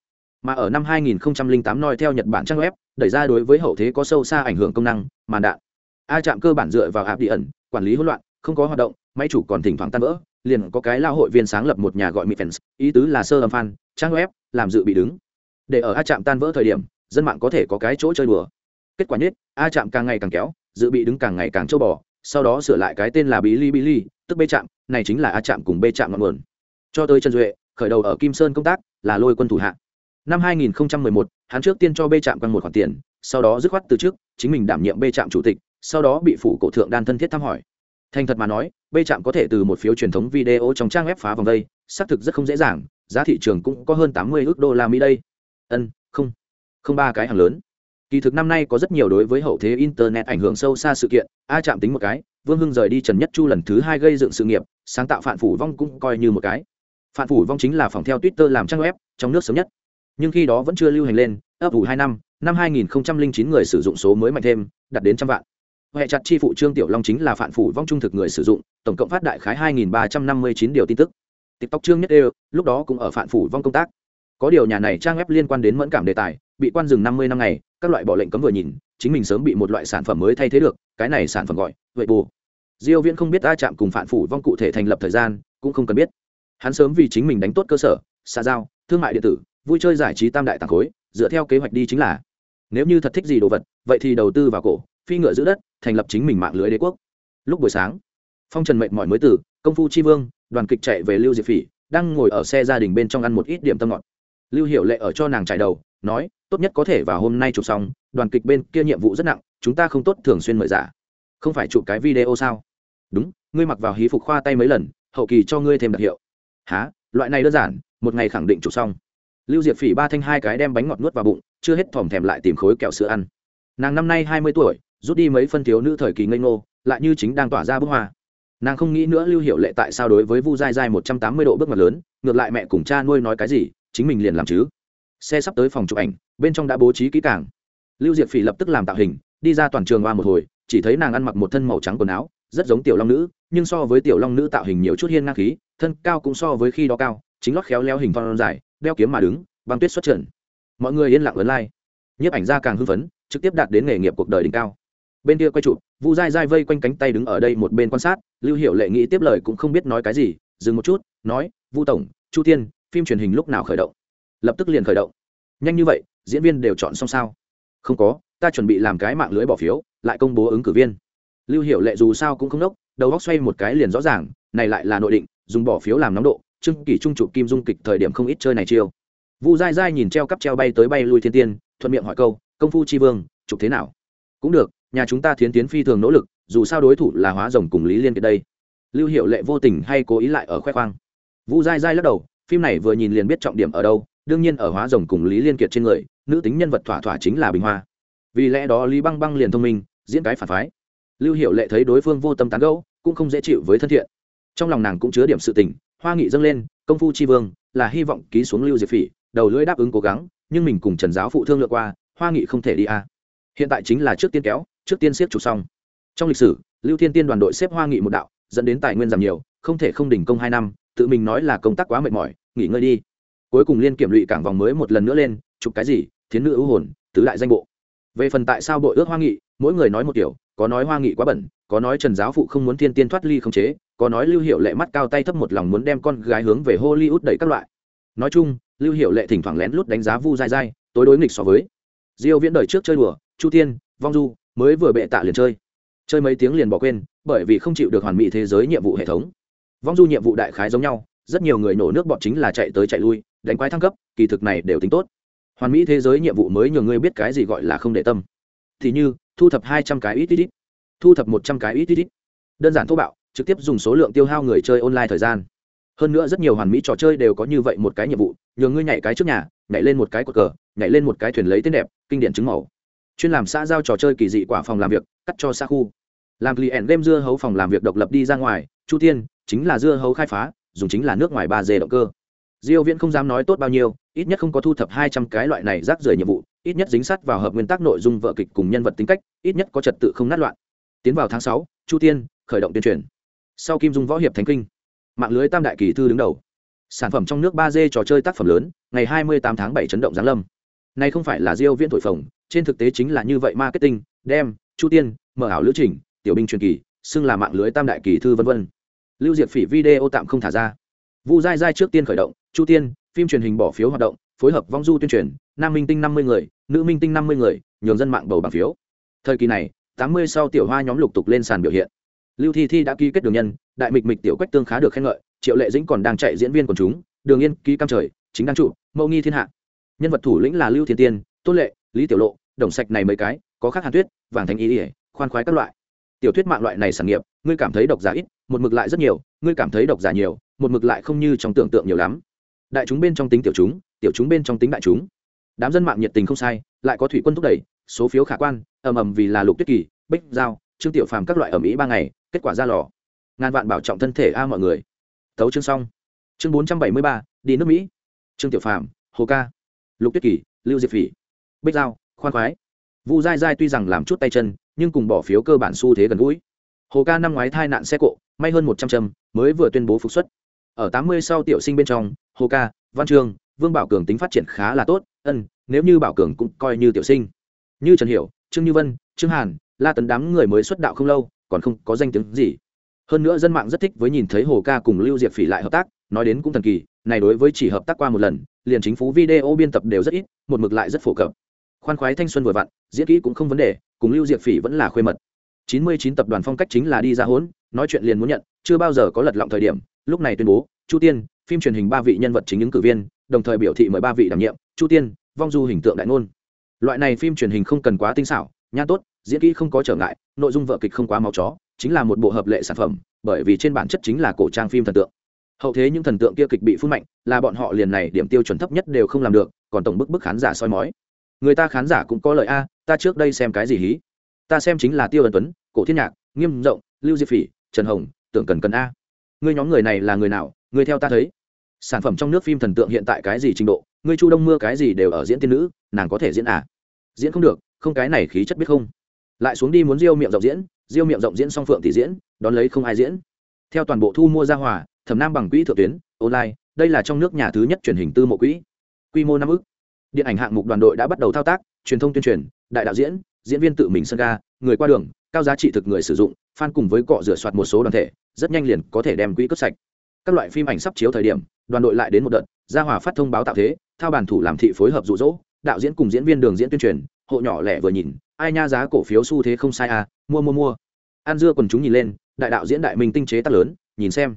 [SPEAKER 1] Mà ở năm 2008 noi theo nhật bản trang web đẩy ra đối với hậu thế có sâu xa ảnh hưởng công năng màn đạn a chạm cơ bản dựa vào áp đi ẩn quản lý hỗn loạn không có hoạt động máy chủ còn thỉnh thoảng tan vỡ liền có cái lao hội viên sáng lập một nhà gọi mỹ fans ý tứ là sơ âm fan trang web làm dự bị đứng. Để ở a chạm tan vỡ thời điểm dân mạng có thể có cái chỗ chơi đùa. Kết quả nhất a chạm càng ngày càng kéo dự bị đứng càng ngày càng châu bò sau đó sửa lại cái tên là bí li bí li tức bê chạm này chính là a chạm cùng bê chạm ngọn nguồn. Cho tới trần duệ khởi đầu ở kim sơn công tác là lôi quân thủ hạ. Năm 2011, hắn trước tiên cho bê chạm quăng một khoản tiền sau đó dứt khoát từ trước chính mình đảm nhiệm bê chạm chủ tịch sau đó bị phủ cổ thượng đan thân thiết thăm hỏi. Thành thật mà nói, bê trạm có thể từ một phiếu truyền thống video trong trang web phá vòng đây, xác thực rất không dễ dàng, giá thị trường cũng có hơn tám mươi ước đô la mỹ đây. Ân, không không ba cái hàng lớn. Kỳ thực năm nay có rất nhiều đối với hậu thế internet ảnh hưởng sâu xa sự kiện, a chạm tính một cái, vương hưng rời đi trần nhất chu lần thứ hai gây dựng sự nghiệp, sáng tạo phản phủ vong cũng coi như một cái. Phản phủ vong chính là phòng theo twitter làm trang web, trong nước sớm nhất. Nhưng khi đó vẫn chưa lưu hành lên, ấp ủ hai năm năm 2009 người sử dụng số mới mạnh thêm, đạt đến trăm vạn hệ chặt chi phụ trương tiểu long chính là phản phủ vong trung thực người sử dụng, tổng cộng phát đại khái 2.359 điều tin tức. Tiktok trương nhất đều, lúc đó cũng ở phản phủ vong công tác. Có điều nhà này trang web liên quan đến mẫn cảm đề tài, bị quan dừng 50 năm ngày, các loại bỏ lệnh cấm vừa nhìn, chính mình sớm bị một loại sản phẩm mới thay thế được, cái này sản phẩm gọi, vậy bù. Diêu viễn không biết a chạm cùng phản phủ vong cụ thể thành lập thời gian, cũng không cần biết. Hắn sớm vì chính mình đánh tốt cơ sở, xã giao, thương mại điện tử, vui chơi giải trí tam đại tàng khối, dựa theo kế hoạch đi chính là, nếu như thật thích gì đồ vật, vậy thì đầu tư vào cổ, phi ngựa giữ đất thành lập chính mình mạng lưới đế quốc. Lúc buổi sáng, phong trần mệnh mọi mới từ công phu chi vương, đoàn kịch chạy về lưu diệp phỉ, đang ngồi ở xe gia đình bên trong ăn một ít điểm tâm ngọt. Lưu hiệu lệ ở cho nàng trải đầu, nói, tốt nhất có thể vào hôm nay chụp xong, đoàn kịch bên kia nhiệm vụ rất nặng, chúng ta không tốt thường xuyên mời giả. Không phải chụp cái video sao? Đúng, ngươi mặc vào hí phục khoa tay mấy lần, hậu kỳ cho ngươi thêm đặc hiệu. Há loại này đơn giản, một ngày khẳng định chụp xong. Lưu diệp phỉ ba thanh hai cái đem bánh ngọt nuốt vào bụng, chưa hết thòm thèm lại tìm khối kẹo sữa ăn. Nàng năm nay hai mươi tuổi rút đi mấy phân thiếu nữ thời kỳ ngây ngô, lại như chính đang tỏa ra bức hoa. Nàng không nghĩ nữa lưu hiệu lệ tại sao đối với vu dai dai một trăm tám mươi độ bước mặt lớn, ngược lại mẹ cùng cha nuôi nói cái gì, chính mình liền làm chứ. Xe sắp tới phòng chụp ảnh, bên trong đã bố trí kỹ càng. Lưu diệp phỉ lập tức làm tạo hình, đi ra toàn trường qua một hồi, chỉ thấy nàng ăn mặc một thân màu trắng quần áo, rất giống tiểu long nữ, nhưng so với tiểu long nữ tạo hình nhiều chút hiên ngang khí, thân cao cũng so với khi đó cao, chính lót khéo leo hình thon dài, đeo kiếm mà đứng, băng tuyết xuất trận mọi người yên lặng lớn lai、like. nhiếp ảnh ra càng hưng phấn, trực tiếp đạt đến nghề nghiệp cuộc đời đỉnh cao bên kia quay chụp, vu dai dai vây quanh cánh tay đứng ở đây một bên quan sát, lưu hiệu lệ nghĩ tiếp lời cũng không biết nói cái gì, dừng một chút, nói, vu tổng, chu tiên phim truyền hình lúc nào khởi động? Lập tức liền khởi động. Nhanh như vậy, diễn viên đều chọn xong sao? Không có, ta chuẩn bị làm cái mạng lưới bỏ phiếu, lại công bố ứng cử viên. Lưu hiệu lệ dù sao cũng không đốc đầu góc xoay một cái liền rõ ràng, này lại là nội định, dùng bỏ phiếu làm nóng độ trưng kỳ trung chụp kim dung kịch thời điểm không ít chơi này chiêu. Vu dai dai nhìn treo cắp treo bay tới bay lui thiên tiên, thuận miệng hỏi câu, công phu tri vương, chụp thế nào? Cũng được nhà chúng ta thiến tiến phi thường nỗ lực, dù sao đối thủ là hóa rồng cùng lý liên kiệt đây. Lưu hiệu lệ vô tình hay cố ý lại ở khoe khoang. Vu dai dai lắc đầu, phim này vừa nhìn liền biết trọng điểm ở đâu, đương nhiên ở hóa rồng cùng lý liên kiệt trên người, nữ tính nhân vật thỏa thỏa chính là bình hoa. Vì lẽ đó lý băng băng liền thông minh, diễn cái phản phái. Lưu hiệu lệ thấy đối phương vô tâm tán gẫu, cũng không dễ chịu với thân thiện. Trong lòng nàng cũng chứa điểm sự tình, hoa nghị dâng lên, công phu tri vương, là hy vọng ký xuống lưu diệp phỉ, đầu lưỡi đáp ứng cố gắng, nhưng mình cùng trần giáo phụ thương lượng qua, hoa nghị không thể đi à. Hiện tại chính là trước tiên kéo trước tiên xếp chủ xong. Trong lịch sử, lưu thiên tiên đoàn đội xếp hoa nghị một đạo, dẫn đến tài nguyên giảm nhiều, không thể không đình công hai năm, tự mình nói là công tác quá mệt mỏi, nghỉ ngơi đi. Cuối cùng liên kiểm lụy cảng vòng mới một lần nữa lên, chụp cái gì, thiến nữ ưu hồn, tứ đại danh bộ. Về phần tại sao đội ước hoa nghị, mỗi người nói một kiểu, có nói hoa nghị quá bẩn, có nói trần giáo phụ không muốn thiên tiên thoát ly không chế, có nói lưu hiệu lệ mắt cao tay thấp một lòng muốn đem con gái hướng về hollywood đẩy các loại. Nói chung, lưu hiệu lệ thỉnh thoảng lén lút đánh giá vu dai dai tối đối nghịch so với. Diêu viễn đời trước chơi đùa, chu tiên vong du mới vừa bệ tạ liền chơi. Chơi mấy tiếng liền bỏ quên, bởi vì không chịu được hoàn mỹ thế giới nhiệm vụ hệ thống. Vong du nhiệm vụ đại khái giống nhau, rất nhiều người nổ nước bọn chính là chạy tới chạy lui, đánh quái thăng cấp, kỳ thực này đều tính tốt. Hoàn mỹ thế giới nhiệm vụ mới nhờ ngươi biết cái gì gọi là không để tâm. Thì như, thu thập hai trăm cái ít ít ít. Thu thập một trăm cái ít ít ít. Đơn giản thô bạo, trực tiếp dùng số lượng tiêu hao người chơi online thời gian. Hơn nữa rất nhiều hoàn mỹ trò chơi đều có như vậy một cái nhiệm vụ, nhờ ngươi nhảy cái trước nhà, nhảy lên một cái cột cờ, nhảy lên một cái thuyền lấy tên đẹp, kinh điển chứng màu chuyên làm xã giao trò chơi kỳ dị quả phòng làm việc cắt cho xa khu. Làm client game dưa hấu phòng làm việc độc lập đi ra ngoài chu tiên chính là dưa hấu khai phá dùng chính là nước ngoài ba d động cơ. Diêu viễn không dám nói tốt bao nhiêu ít nhất không có thu thập 200 cái loại này rác rưởi nhiệm vụ ít nhất dính sát vào hợp nguyên tắc nội dung vợ kịch cùng nhân vật tính cách ít nhất có trật tự không nát loạn. Tiến vào tháng 6, chu tiên khởi động tuyên truyền. Sau kim dung võ hiệp thánh kinh mạng lưới tam đại kỳ thư đứng đầu. Sản phẩm trong nước ba d trò chơi tác phẩm lớn ngày 28 tháng 7 chấn động giáng lâm. Này không phải là diêu viễn thổi phồng trên thực tế chính là như vậy marketing, đem, chu tiên, mở ảo lữ trình, tiểu binh truyền kỳ, xưng là mạng lưới tam đại kỳ thư vân vân. Lưu diệp phỉ video tạm không thả ra. Vu dai dai trước tiên khởi động, chu tiên, phim truyền hình bỏ phiếu hoạt động, phối hợp vong du tuyên truyền, nam minh tinh năm mươi người, nữ minh tinh năm mươi người, nhường dân mạng bầu bằng phiếu. Thời kỳ này, tám mươi sau tiểu hoa nhóm lục tục lên sàn biểu hiện. Lưu thi thi đã ký kết đường nhân, đại mịch mịch tiểu quách tương khá được khen ngợi, triệu lệ dĩnh còn đang chạy diễn viên quần chúng, đường yên ký cam trời, chính đang trụ mẫu nghi thiên hạ. Nhân vật thủ lĩnh là lưu thiên tiên, tôn lệ lý tiểu lộ, đồng sạch này mấy cái, có khác hàn tuyết vàng thanh ý ỉa khoan khoái các loại. Tiểu thuyết mạng loại này sản nghiệp, ngươi cảm thấy độc giả ít, một mực lại rất nhiều, ngươi cảm thấy độc giả nhiều, một mực lại không như trong tưởng tượng nhiều lắm. Đại chúng bên trong tính tiểu chúng tiểu chúng bên trong tính đại chúng. Đám dân mạng nhiệt tình không sai, lại có thủy quân thúc đẩy, số phiếu khả quan, ầm ầm vì là lục tuyết kỳ, bích giao, trương tiểu phàm các loại ẩm ý ba ngày, kết quả ra lò. Ngàn vạn bảo trọng thân thể a mọi người. Thấu chương xong. Chương bốn trăm bảy mươi ba, đi nước mỹ. Trương tiểu phàm, hồ ca. Lục tuyết kỳ, lưu diệp phỉ bích giao khoan khoái. Vu dai dai tuy rằng làm chút tay chân, nhưng cùng bỏ phiếu cơ bản xu thế gần gũi. Hồ ca năm ngoái thai nạn xe cộ, may hơn một trăm trâm mới vừa tuyên bố phục xuất. Ở tám mươi sau tiểu sinh bên trong, hồ ca, văn trường, vương bảo cường tính phát triển khá là tốt, ân, nếu như bảo cường cũng coi như tiểu sinh. Như trần hiểu, trương như vân, trương hàn, la tấn đám người mới xuất đạo không lâu, còn không có danh tiếng gì. Hơn nữa dân mạng rất thích với nhìn thấy hồ ca cùng lưu diệp phỉ lại hợp tác, nói đến cũng thần kỳ, này đối với chỉ hợp tác qua một lần, liền chính phủ video biên tập đều rất ít, một mực lại rất phổ cập khoan khoái thanh xuân vừa vặn, diễn kỹ cũng không vấn đề, cùng lưu diệp phỉ vẫn là khuê mật. Chín mươi chín tập đoàn phong cách chính là đi ra hỗn nói chuyện liền muốn nhận, chưa bao giờ có lật lọng thời điểm, lúc này tuyên bố, chu tiên, phim truyền hình ba vị nhân vật chính ứng cử viên, đồng thời biểu thị mời ba vị đảm nhiệm, chu tiên, vong du hình tượng đại ngôn. Loại này phim truyền hình không cần quá tinh xảo nhan tốt, diễn kỹ không có trở ngại, nội dung vợ kịch không quá máu chó, chính là một bộ hợp lệ sản phẩm, bởi vì trên bản chất chính là cổ trang phim thần tượng. Hậu thế những thần tượng kia kịch bị phun mạnh, là bọn họ liền này điểm tiêu chuẩn thấp nhất đều không làm được, còn tổng bức bức khán giả soi mói người ta khán giả cũng có lợi a, ta trước đây xem cái gì hí? Ta xem chính là tiêu ân tuấn, cổ thiên nhạc, nghiêm rộng, lưu diệp phỉ, trần hồng, tưởng cần cần a. Ngươi nhóm người này là người nào? Ngươi theo ta thấy. Sản phẩm trong nước phim thần tượng hiện tại cái gì trình độ? Ngươi chu đông mưa cái gì đều ở diễn tiên nữ, nàng có thể diễn à? Diễn không được, không cái này khí chất biết không? Lại xuống đi muốn diêu miệng rộng diễn, diêu miệng rộng diễn song phượng thì diễn, đón lấy không ai diễn. Theo toàn bộ thu mua ra hòa, thẩm nam bằng quỹ thượng tuyến, online, đây là trong nước nhà thứ nhất truyền hình tư mộ quỹ. Quy mô năm ức điện ảnh hạng mục đoàn đội đã bắt đầu thao tác, truyền thông tuyên truyền, đại đạo diễn diễn viên tự mình sân ga, người qua đường, cao giá trị thực người sử dụng, fan cùng với cọ rửa soạt một số đoàn thể, rất nhanh liền có thể đem quỹ cất sạch. Các loại phim ảnh sắp chiếu thời điểm, đoàn đội lại đến một đợt, gia hòa phát thông báo tạo thế, thao bản thủ làm thị phối hợp rụ rỗ đạo diễn cùng diễn viên đường diễn tuyên truyền, hộ nhỏ lẻ vừa nhìn, ai nha giá cổ phiếu xu thế không sai à mua mua mua. An dưa quần chúng nhìn lên, đại đạo diễn đại minh tinh chế tác lớn, nhìn xem.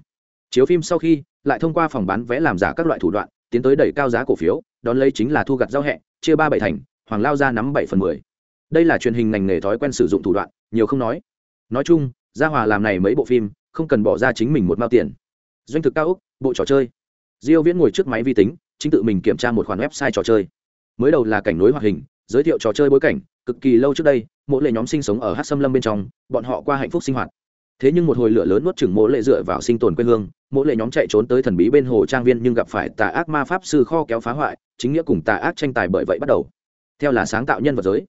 [SPEAKER 1] Chiếu phim sau khi, lại thông qua phòng bán vé làm giả các loại thủ đoạn, tiến tới đẩy cao giá cổ phiếu đón lấy chính là thu gặt giao hẹ, chia ba bảy thành, hoàng lao ra nắm bảy phần mười. Đây là truyền hình ngành nghề thói quen sử dụng thủ đoạn, nhiều không nói. Nói chung, gia hòa làm này mấy bộ phim, không cần bỏ ra chính mình một mao tiền. Doanh thực cao úc, bộ trò chơi. Diêu viễn ngồi trước máy vi tính, chính tự mình kiểm tra một khoản website trò chơi. Mới đầu là cảnh nối hoạt hình, giới thiệu trò chơi bối cảnh, cực kỳ lâu trước đây mỗi lệ nhóm sinh sống ở hát xâm lâm bên trong, bọn họ qua hạnh phúc sinh hoạt. Thế nhưng một hồi lửa lớn nuốt chừng mỗi lệ dựa vào sinh tồn quê hương mỗi lệ nhóm chạy trốn tới thần bí bên hồ trang viên nhưng gặp phải tà ác ma pháp sư kho kéo phá hoại chính nghĩa cùng tà ác tranh tài bởi vậy bắt đầu. Theo là sáng tạo nhân vật giới,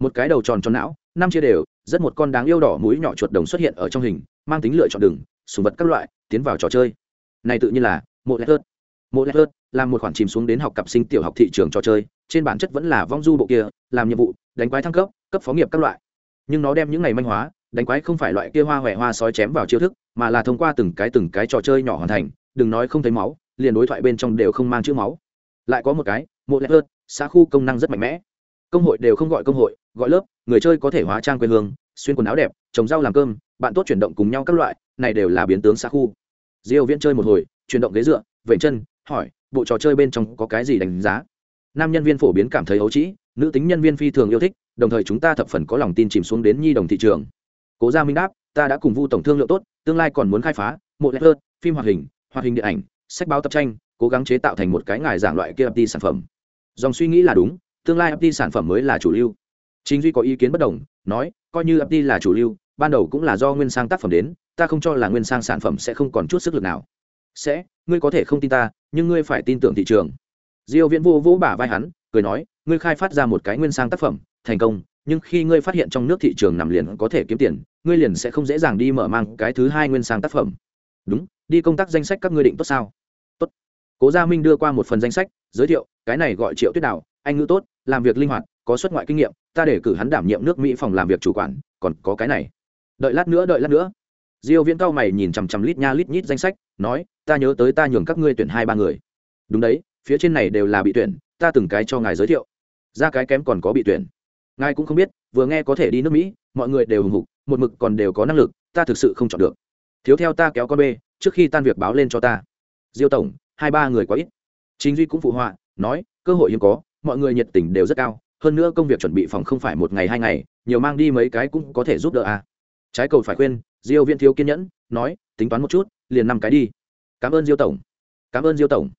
[SPEAKER 1] một cái đầu tròn tròn não, năm chia đều, rất một con đáng yêu đỏ mũi nhỏ chuột đồng xuất hiện ở trong hình, mang tính lựa chọn đường, sùng vật các loại, tiến vào trò chơi. Này tự nhiên là mộ lẹt hơn mộ lẹt hơn là một khoản chìm xuống đến học cặp sinh tiểu học thị trường trò chơi, trên bản chất vẫn là vong du bộ kia, làm nhiệm vụ, đánh quái thăng cấp cấp phó nghiệp các loại. Nhưng nó đem những ngày manh hóa, đánh quái không phải loại kia hoa huệ hoa sói chém vào chiêu thức, mà là thông qua từng cái từng cái trò chơi nhỏ hoàn thành, đừng nói không thấy máu, liền đối thoại bên trong đều không mang chữ máu lại có một cái một lẽ hơn xã khu công năng rất mạnh mẽ. Công hội đều không gọi công hội, gọi lớp, người chơi có thể hóa trang quê hương, xuyên quần áo đẹp, trồng rau làm cơm, bạn tốt chuyển động cùng nhau các loại, này đều là biến tướng xã khu. Diêu viễn chơi một hồi, chuyển động ghế dựa vẩy chân, hỏi, bộ trò chơi bên trong có cái gì đánh giá? Nam nhân viên phổ biến cảm thấy ấu trĩ, nữ tính nhân viên phi thường yêu thích, đồng thời chúng ta thập phần có lòng tin chìm xuống đến nhi đồng thị trường. Cố gia minh đáp, ta đã cùng vu tổng thương lượng tốt, tương lai còn muốn khai phá một lẽ hơn phim hoạt hình hoạt hình điện ảnh, sách báo tập tranh cố gắng chế tạo thành một cái ngài giảng loại kia FT sản phẩm. Dòng suy nghĩ là đúng, tương lai FT sản phẩm mới là chủ lưu. Chính duy có ý kiến bất đồng, nói, coi như FT là chủ lưu, ban đầu cũng là do nguyên sang tác phẩm đến, ta không cho là nguyên sang sản phẩm sẽ không còn chút sức lực nào. Sẽ, ngươi có thể không tin ta, nhưng ngươi phải tin tưởng thị trường. Diêu viễn vô vỗ bả vai hắn, cười nói, ngươi khai phát ra một cái nguyên sang tác phẩm, thành công, nhưng khi ngươi phát hiện trong nước thị trường nằm liền có thể kiếm tiền, ngươi liền sẽ không dễ dàng đi mở mang cái thứ hai nguyên sang tác phẩm. Đúng, đi công tác danh sách các ngươi định tốt sao? Cố gia minh đưa qua một phần danh sách giới thiệu cái này gọi triệu tuyết Đào, anh ngữ tốt làm việc linh hoạt có xuất ngoại kinh nghiệm ta để cử hắn đảm nhiệm nước mỹ phòng làm việc chủ quản còn có cái này. Đợi lát nữa đợi lát nữa. Diêu viễn cao mày nhìn chằm chằm lít nha lít nhít danh sách nói ta nhớ tới ta nhường các ngươi tuyển hai ba người. Đúng đấy phía trên này đều là bị tuyển ta từng cái cho ngài giới thiệu. Ra cái kém còn có bị tuyển. Ngài cũng không biết vừa nghe có thể đi nước mỹ mọi người đều hùng hục một mực còn đều có năng lực ta thực sự không chọn được. Thiếu theo ta kéo con bê trước khi tan việc báo lên cho ta. Diêu tổng hai ba người quá ít. Chính duy cũng phụ họa, nói, cơ hội hiếm có, mọi người nhiệt tình đều rất cao, hơn nữa công việc chuẩn bị phòng không phải một ngày hai ngày, nhiều mang đi mấy cái cũng có thể giúp đỡ à. trái cầu phải khuyên, diêu viên thiếu kiên nhẫn, nói, tính toán một chút, liền năm cái đi. Cảm ơn diêu tổng, cảm ơn diêu tổng.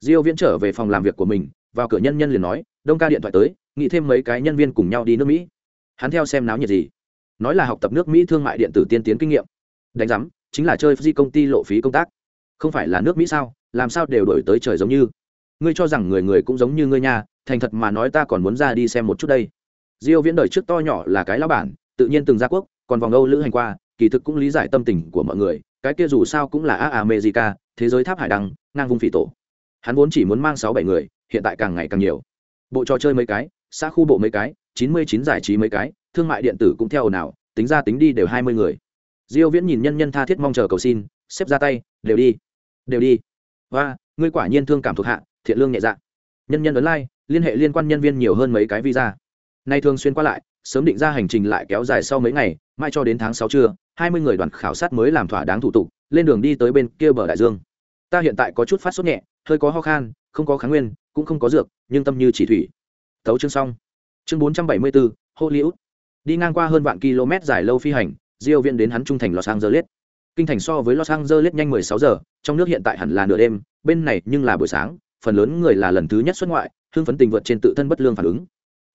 [SPEAKER 1] Diêu viên trở về phòng làm việc của mình, vào cửa nhân nhân liền nói, đông ca điện thoại tới, nghĩ thêm mấy cái nhân viên cùng nhau đi nước mỹ. Hắn theo xem náo nhiệt gì? Nói là học tập nước mỹ thương mại điện tử tiên tiến kinh nghiệm. Đánh giám, chính là chơi di công ty lộ phí công tác. Không phải là nước mỹ sao? Làm sao đều đổi tới trời giống như. Ngươi cho rằng người người cũng giống như ngươi nha, thành thật mà nói ta còn muốn ra đi xem một chút đây. Diêu viễn đời trước to nhỏ là cái lão bản, tự nhiên từng ra quốc, còn vòng âu lữ hành qua, kỳ thực cũng lý giải tâm tình của mọi người, cái kia dù sao cũng là a america, thế giới tháp hải đăng, ngang vùng phỉ tổ. Hắn vốn chỉ muốn mang sáu bảy người, hiện tại càng ngày càng nhiều. Bộ trò chơi mấy cái, xã khu bộ mấy cái, chín mươi chín giải trí mấy cái, thương mại điện tử cũng theo nào tính ra tính đi đều hai mươi người. Diêu viễn nhìn nhân nhân tha thiết mong chờ cầu xin, xếp ra tay, đều đi đều đi và, ngươi quả nhiên thương cảm thuộc hạ, thiện lương nhẹ dạ. Nhân nhân ấn lai, liên hệ liên quan nhân viên nhiều hơn mấy cái visa. Nay thường xuyên qua lại, sớm định ra hành trình lại kéo dài sau mấy ngày, mai cho đến tháng sáu trưa, hai mươi người đoàn khảo sát mới làm thỏa đáng thủ tục, lên đường đi tới bên kia bờ đại dương. Ta hiện tại có chút phát sốt nhẹ, hơi có ho khan, không có kháng nguyên, cũng không có dược, nhưng tâm như chỉ thủy. Tấu chương xong. Chương bốn trăm bảy mươi bốn hollywood. Đi ngang qua hơn vạn km dài lâu phi hành, diêu viên đến hắn trung thành los angeles kinh thành so với los angeles nhanh 16 giờ trong nước hiện tại hẳn là nửa đêm bên này nhưng là buổi sáng phần lớn người là lần thứ nhất xuất ngoại hưng phấn tình vượt trên tự thân bất lương phản ứng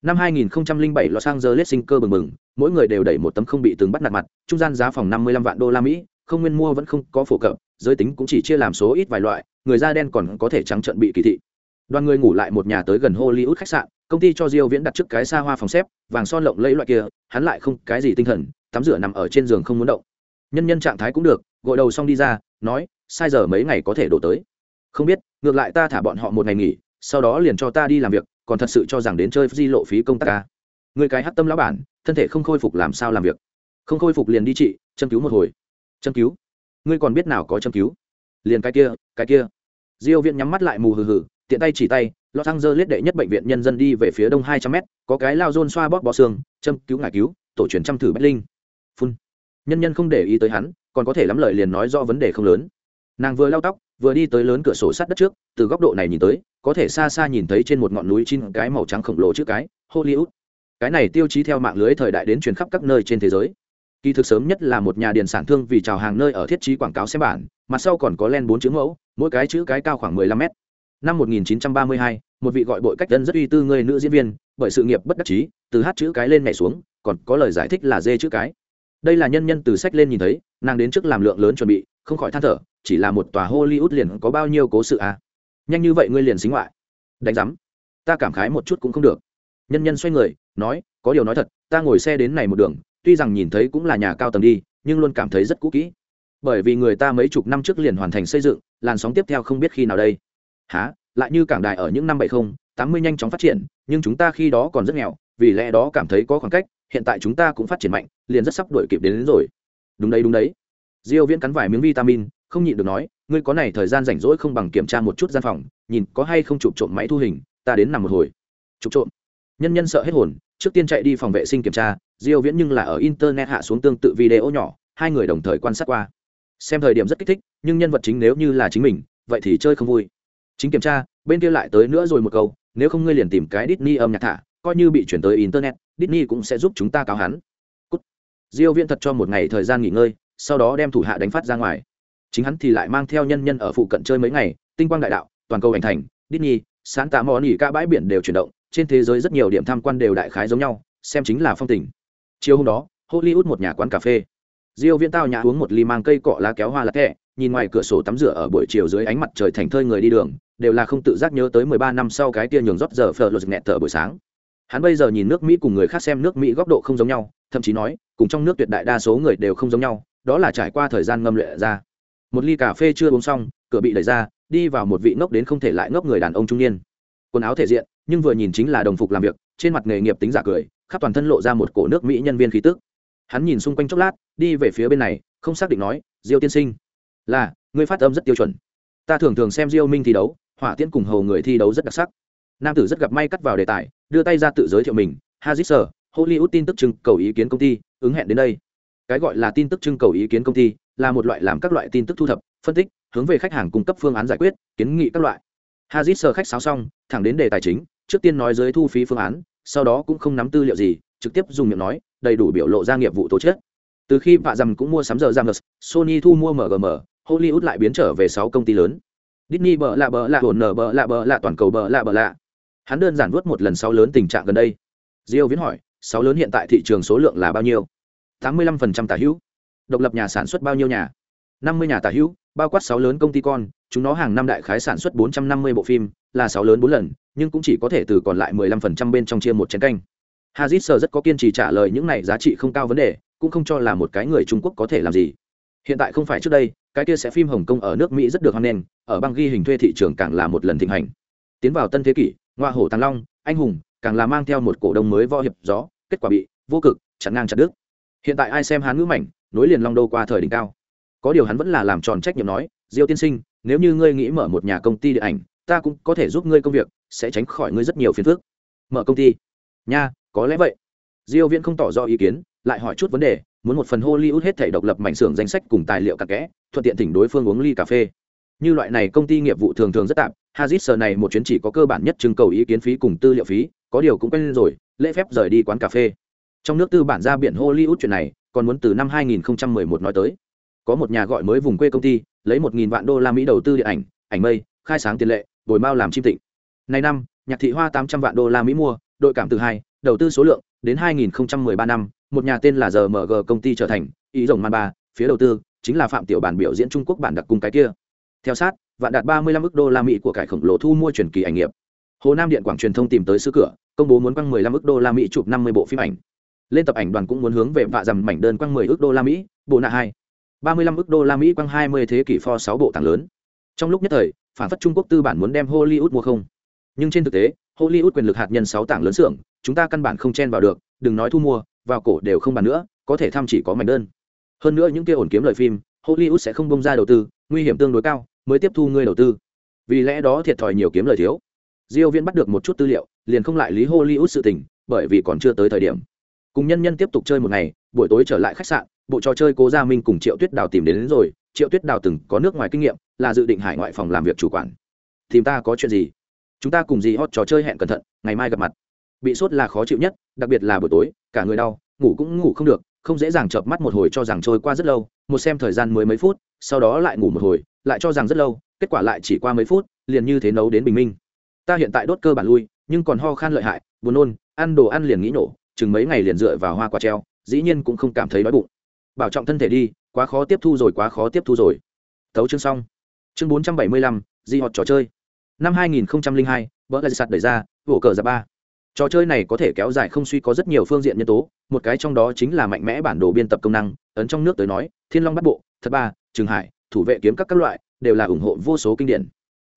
[SPEAKER 1] năm 2007 Los Angeles sinh cơ bừng bừng, mỗi người đều đẩy một tấm không bị từng bắt nạt mặt, trung gian giá phòng 55 vạn đô la Mỹ, không nguyên mua vẫn không có phổ cập, giới tính cũng chỉ chia làm số ít vài loại, người da đen còn có thể trắng trợn bị kỳ thị. Đoàn người ngủ lại một nhà tới gần Hollywood khách sạn, công ty cho Diêu Viễn đặt trước cái xa hoa phòng xếp, vàng son lộng lẫy loại kia, hắn lại không cái gì tinh thần, tắm rửa nằm ở trên giường không muốn động. Nhân nhân trạng thái cũng được, gội đầu xong đi ra, nói, sai giờ mấy ngày có thể đổ tới. Không biết, ngược lại ta thả bọn họ một ngày nghỉ, sau đó liền cho ta đi làm việc, còn thật sự cho rằng đến chơi di lộ phí công tác ca. Người cái hắt tâm lão bản thân thể không khôi phục làm sao làm việc? Không khôi phục liền đi trị châm cứu một hồi. Châm cứu? Ngươi còn biết nào có châm cứu? Liền cái kia cái kia. Diêu viện nhắm mắt lại mù hừ hừ tiện tay chỉ tay los angeles đệ nhất bệnh viện nhân dân đi về phía đông hai trăm mét có cái lao rôn xoa bóp bó xương châm cứu ngải cứu tổ truyền trăm thử bách linh. Phun nhân nhân không để ý tới hắn còn có thể lắm lời liền nói do vấn đề không lớn. Nàng vừa lau tóc vừa đi tới lớn cửa sổ sắt đất trước từ góc độ này nhìn tới có thể xa xa nhìn thấy trên một ngọn núi chín cái màu trắng khổng lồ trước cái hollywood. Cái này tiêu chí theo mạng lưới thời đại đến truyền khắp các nơi trên thế giới. Kỳ thực sớm nhất là một nhà điện sản thương vì chào hàng nơi ở thiết trí quảng cáo xem bản mặt sau còn có len bốn chữ mẫu mỗi cái chữ cái cao khoảng 15 mét. Năm 1932, một vị gọi bội cách dân rất uy tư người nữ diễn viên bởi sự nghiệp bất đắc chí từ hát chữ cái lên nhảy xuống còn có lời giải thích là dê chữ cái đây là nhân nhân từ sách lên nhìn thấy, nàng đến trước làm lượng lớn chuẩn bị, không khỏi than thở, chỉ là một tòa hollywood liền có bao nhiêu cố sự à? Nhanh như vậy ngươi liền xính ngoại. Đánh giám. Ta cảm khái một chút cũng không được. Nhân nhân xoay người, nói, có điều nói thật, ta ngồi xe đến này một đường, tuy rằng nhìn thấy cũng là nhà cao tầng đi, nhưng luôn cảm thấy rất cũ kỹ. Bởi vì người ta mấy chục năm trước liền hoàn thành xây dựng, làn sóng tiếp theo không biết khi nào đây. Há lại như cảng đài ở những năm bảy mươi tám mươi nhanh chóng phát triển, nhưng chúng ta khi đó còn rất nghèo, vì lẽ đó cảm thấy có khoảng cách hiện tại chúng ta cũng phát triển mạnh liền rất sắp đuổi kịp đến, đến rồi. Đúng đấy đúng đấy. Diêu viễn cắn vài miếng vitamin không nhịn được nói ngươi có này thời gian rảnh rỗi không bằng kiểm tra một chút gian phòng nhìn có hay không chụp trộm máy thu hình ta đến nằm một hồi. Chụp trộm. Nhân nhân sợ hết hồn trước tiên chạy đi phòng vệ sinh kiểm tra diêu viễn nhưng là ở internet hạ xuống tương tự video nhỏ hai người đồng thời quan sát qua. Xem thời điểm rất kích thích nhưng nhân vật chính nếu như là chính mình vậy thì chơi không vui. Chính kiểm tra bên kia lại tới nữa rồi một câu nếu không ngươi liền tìm cái Disney âm nhạc thả coi như bị chuyển tới internet, Disney cũng sẽ giúp chúng ta cáo hắn. Cút. diêu viễn thật cho một ngày thời gian nghỉ ngơi, sau đó đem thủ hạ đánh phát ra ngoài. Chính hắn thì lại mang theo nhân nhân ở phụ cận chơi mấy ngày, tinh quang đại đạo, toàn cầu ảnh thành, Disney sáng tạo mò nỉ cả bãi biển đều chuyển động, trên thế giới rất nhiều điểm tham quan đều đại khái giống nhau, xem chính là phong tình. Chiều hôm đó, hollywood một nhà quán cà phê. Diêu viễn tao nhà uống một ly mang cây cọ lá kéo hoa lá thẻ nhìn ngoài cửa sổ tắm rửa ở buổi chiều dưới ánh mặt trời thành thơi người đi đường, đều là không tự giác nhớ tới 13 năm sau cái tia nhường rót giờ phở lột nghẹt thở buổi sáng hắn bây giờ nhìn nước mỹ cùng người khác xem nước mỹ góc độ không giống nhau, thậm chí nói, cùng trong nước tuyệt đại đa số người đều không giống nhau, đó là trải qua thời gian ngâm luyện ra. Một ly cà phê chưa uống xong, cửa bị đẩy ra, đi vào một vị ngốc đến không thể lại ngốc người đàn ông trung niên. Quần áo thể diện, nhưng vừa nhìn chính là đồng phục làm việc, trên mặt nghề nghiệp tính giả cười, khắp toàn thân lộ ra một cổ nước mỹ nhân viên khí tức. Hắn nhìn xung quanh chốc lát, đi về phía bên này, không xác định nói, diêu tiên sinh, là người phát âm rất tiêu chuẩn. Ta thường thường xem diêu minh thi đấu, hỏa tiễn cùng hầu người thi đấu rất đặc sắc nam tử rất gặp may cắt vào đề tài, đưa tay ra tự giới thiệu mình, hazit sir, hollywood tin tức trưng cầu ý kiến công ty, ứng hẹn đến đây. Cái gọi là tin tức trưng cầu ý kiến công ty là một loại làm các loại tin tức thu thập, phân tích, hướng về khách hàng cung cấp phương án giải quyết, kiến nghị các loại. Hazit sir khách sáo xong, thẳng đến đề tài chính, trước tiên nói giới thu phí phương án, sau đó cũng không nắm tư liệu gì, trực tiếp dùng miệng nói, đầy đủ biểu lộ ra nghiệp vụ tổ chức. Từ khi vạ dầm cũng mua sắm giờ giang sony thu mua mgm hollywood lại biến trở về sáu công ty lớn. Disney bờ lạ bờ lạ hồn nở bờ lạ bờ lạ, toàn cầu bờ lạ bờ lạ. Hắn đơn giản vuốt một lần sáu lớn tình trạng gần đây. Diêu Viễn hỏi, sáu lớn hiện tại thị trường số lượng là bao nhiêu? 85% tả hữu. Độc lập nhà sản xuất bao nhiêu nhà? 50 nhà tả hữu, bao quát sáu lớn công ty con chúng nó hàng năm đại khái sản xuất 450 bộ phim là sáu lớn bốn lần nhưng cũng chỉ có thể từ còn lại 15% bên trong chia một chén canh hazit sở rất có kiên trì trả lời những này giá trị không cao vấn đề cũng không cho là một cái người trung quốc có thể làm gì hiện tại không phải trước đây cái kia sẽ phim hồng kông ở nước mỹ rất được hoan nghênh ở bang ghi hình thuê thị trường càng là một lần thịnh hành tiến vào tân thế kỷ ngoa hổ tàng long, anh hùng, càng là mang theo một cổ đông mới võ hiệp gió, kết quả bị vô cực chặn ngang chặt đứt. Hiện tại ai xem hán ngữ mảnh, nối liền long đô qua thời đỉnh cao. Có điều hắn vẫn là làm tròn trách nhiệm nói, diêu tiên sinh, nếu như ngươi nghĩ mở một nhà công ty điện ảnh, ta cũng có thể giúp ngươi công việc, sẽ tránh khỏi ngươi rất nhiều phiền phức. Mở công ty? Nha, có lẽ vậy. Diêu viễn không tỏ rõ ý kiến, lại hỏi chút vấn đề, muốn một phần hollywood hết thảy độc lập mảnh xưởng danh sách cùng tài liệu cặn kẽ, thuận tiện thỉnh đối phương uống ly cà phê như loại này công ty nghiệp vụ thường thường rất tạm hazit sờ này một chuyến chỉ có cơ bản nhất trưng cầu ý kiến phí cùng tư liệu phí, có điều cũng quen rồi, lễ phép rời đi quán cà phê. Trong nước tư bản ra biển hollywood chuyện này, còn muốn từ năm 2011 nói tới. Có một nhà gọi mới vùng quê công ty, lấy một nghìn vạn đô la mỹ đầu tư điện ảnh ảnh mây, khai sáng tiền lệ, bồi bao làm chim tịnh. Này năm, nhạc thị hoa 800 vạn đô la mỹ mua, đội cảm từ hai, đầu tư số lượng, đến 2013 năm, một nhà tên là rmg công ty trở thành, ý rồng man ba, phía đầu tư, chính là phạm tiểu bản biểu diễn trung quốc bản đặc cung cái kia theo sát, vạn đạt 35 ức đô la mỹ của cải khổng lồ thu mua truyền kỳ ảnh nghiệp. Hồ nam điện quảng truyền thông tìm tới sư cửa, công bố muốn quăng 15 ức đô la mỹ chụp 50 bộ phim ảnh. Lên tập ảnh đoàn cũng muốn hướng về vạ dầm mảnh đơn quăng 10 ức đô la mỹ, bộ nạ hai. 35 ức đô la mỹ quăng 20 thế kỷ pho sáu bộ tảng lớn. Trong lúc nhất thời, phản phất trung quốc tư bản muốn đem hollywood mua không. Nhưng trên thực tế, hollywood quyền lực hạt nhân 6 tảng lớn xưởng, chúng ta căn bản không chen vào được, đừng nói thu mua, vào cổ đều không bàn nữa, có thể thăm chỉ có mảnh đơn. Hơn nữa những kia ổn kiếm lời phim, hollywood sẽ không bông ra đầu tư, nguy hiểm tương đối cao mới tiếp thu ngươi đầu tư. Vì lẽ đó thiệt thòi nhiều kiếm lời thiếu. Diêu viễn bắt được một chút tư liệu liền không lại lý hollywood sự tình bởi vì còn chưa tới thời điểm. Cùng nhân nhân tiếp tục chơi một ngày buổi tối trở lại khách sạn bộ trò chơi cố gia minh cùng triệu tuyết đào tìm đến, đến rồi. Triệu tuyết đào từng có nước ngoài kinh nghiệm là dự định hải ngoại phòng làm việc chủ quản. Tìm ta có chuyện gì? Chúng ta cùng gì hot trò chơi hẹn cẩn thận ngày mai gặp mặt. Bị sốt là khó chịu nhất đặc biệt là buổi tối cả người đau ngủ cũng ngủ không được không dễ dàng chợp mắt một hồi cho rằng trôi qua rất lâu một xem thời gian mới mấy phút sau đó lại ngủ một hồi lại cho rằng rất lâu, kết quả lại chỉ qua mấy phút, liền như thế nấu đến bình minh. Ta hiện tại đốt cơ bản lui, nhưng còn ho khan lợi hại, buồn nôn, ăn đồ ăn liền nghĩ nổ chừng mấy ngày liền dựa vào hoa quả treo, dĩ nhiên cũng không cảm thấy đói bụng. Bảo trọng thân thể đi, quá khó tiếp thu rồi, quá khó tiếp thu rồi. Thấu chương xong. Chương bốn trăm bảy mươi lăm, di họt trò chơi. Năm hai nghìn hai vỡ lại sạt đẩy ra, vỗ cờ ra ba. Trò chơi này có thể kéo dài không suy có rất nhiều phương diện nhân tố, một cái trong đó chính là mạnh mẽ bản đồ biên tập công năng, ấn trong nước tới nói, thiên long bắt bộ, thật ba, trường hải thủ vệ kiếm các các loại, đều là ủng hộ vô số kinh điển.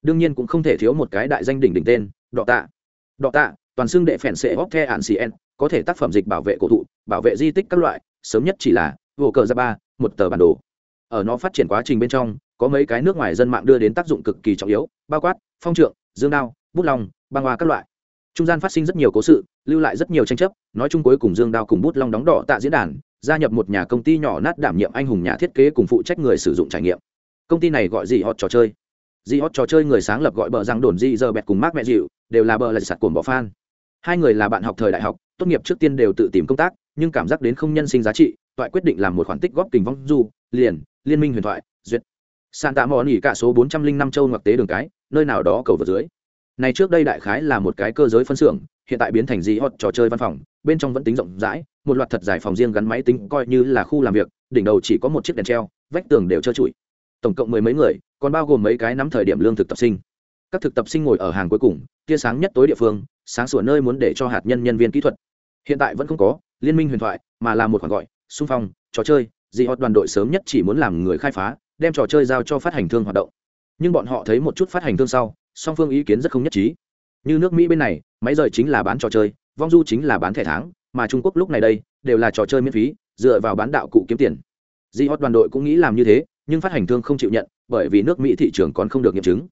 [SPEAKER 1] Đương nhiên cũng không thể thiếu một cái đại danh đỉnh đỉnh tên, đọ tạ. Đọ tạ, toàn xưng đệ phèn sệ óc the ạn cn có thể tác phẩm dịch bảo vệ cổ thụ, bảo vệ di tích các loại, sớm nhất chỉ là vô cờ ra ba, một tờ bản đồ. Ở nó phát triển quá trình bên trong, có mấy cái nước ngoài dân mạng đưa đến tác dụng cực kỳ trọng yếu, bao quát phong trượng, dương đao, bút long, băng hoa các loại. Trung gian phát sinh rất nhiều cố sự, lưu lại rất nhiều tranh chấp, nói chung cuối cùng dương đao cùng bút long đóng đỏ tạ diễn đàn gia nhập một nhà công ty nhỏ nát đảm nhiệm anh hùng nhà thiết kế cùng phụ trách người sử dụng trải nghiệm. Công ty này gọi gì hot trò chơi? Gì hot trò chơi người sáng lập gọi bờ rằng đồn di giờ bẹt cùng mark mẹ dịu, đều là bờ là sạt cồn bỏ fan. Hai người là bạn học thời đại học, tốt nghiệp trước tiên đều tự tìm công tác, nhưng cảm giác đến không nhân sinh giá trị, toại quyết định làm một khoản tích góp kình vong du, liền, liên minh huyền thoại, duyệt. Santa mò nỉ cả số bốn trăm linh năm châu ngoặc tế đường cái, nơi nào đó cầu vượt dưới. Này trước đây đại khái là một cái cơ giới phân xưởng, hiện tại biến thành gì hot trò chơi văn phòng, bên trong vẫn tính rộng rãi một loạt thật dài phòng riêng gắn máy tính coi như là khu làm việc, đỉnh đầu chỉ có một chiếc đèn treo, vách tường đều trơ trụi. Tổng cộng mười mấy người, còn bao gồm mấy cái nắm thời điểm lương thực tập sinh. Các thực tập sinh ngồi ở hàng cuối cùng, tia sáng nhất tối địa phương, sáng sủa nơi muốn để cho hạt nhân nhân viên kỹ thuật. Hiện tại vẫn không có, liên minh huyền thoại, mà là một khoản gọi, xung phong, trò chơi, dị họ đoàn đội sớm nhất chỉ muốn làm người khai phá, đem trò chơi giao cho phát hành thương hoạt động. Nhưng bọn họ thấy một chút phát hành thương sau, song phương ý kiến rất không nhất trí. Như nước mỹ bên này, máy rời chính là bán trò chơi, vong du chính là bán thẻ tháng mà trung quốc lúc này đây đều là trò chơi miễn phí, dựa vào bán đạo cụ kiếm tiền. Di hot đoàn đội cũng nghĩ làm như thế, nhưng phát hành thương không chịu nhận, bởi vì nước mỹ thị trường còn không được nghiệm chứng.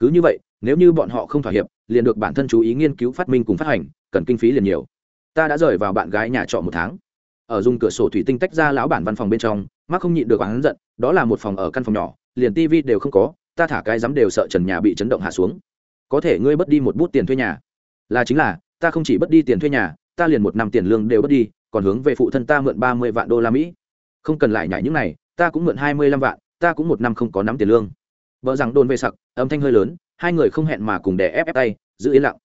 [SPEAKER 1] Cứ như vậy, nếu như bọn họ không thỏa hiệp, liền được bản thân chú ý nghiên cứu phát minh cùng phát hành, cần kinh phí liền nhiều. Ta đã rời vào bạn gái nhà trọ một tháng. Ở dùng cửa sổ thủy tinh tách ra lão bản văn phòng bên trong mắc không nhịn được oán giận, đó là một phòng ở căn phòng nhỏ, liền tivi đều không có, ta thả cái dám đều sợ trần nhà bị chấn động hạ xuống. Có thể ngươi bất đi một bút tiền thuê nhà. Là chính là, ta không chỉ bất đi tiền thuê nhà ta liền một năm tiền lương đều bớt đi, còn hướng về phụ thân ta mượn ba mươi vạn đô la mỹ. Không cần lại nhảy những này, ta cũng mượn hai mươi lăm vạn, ta cũng một năm không có nắm tiền lương. Vợ rằng đồn về sặc, âm thanh hơi lớn, hai người không hẹn mà cùng đè ép ép tay, giữ yên lặng.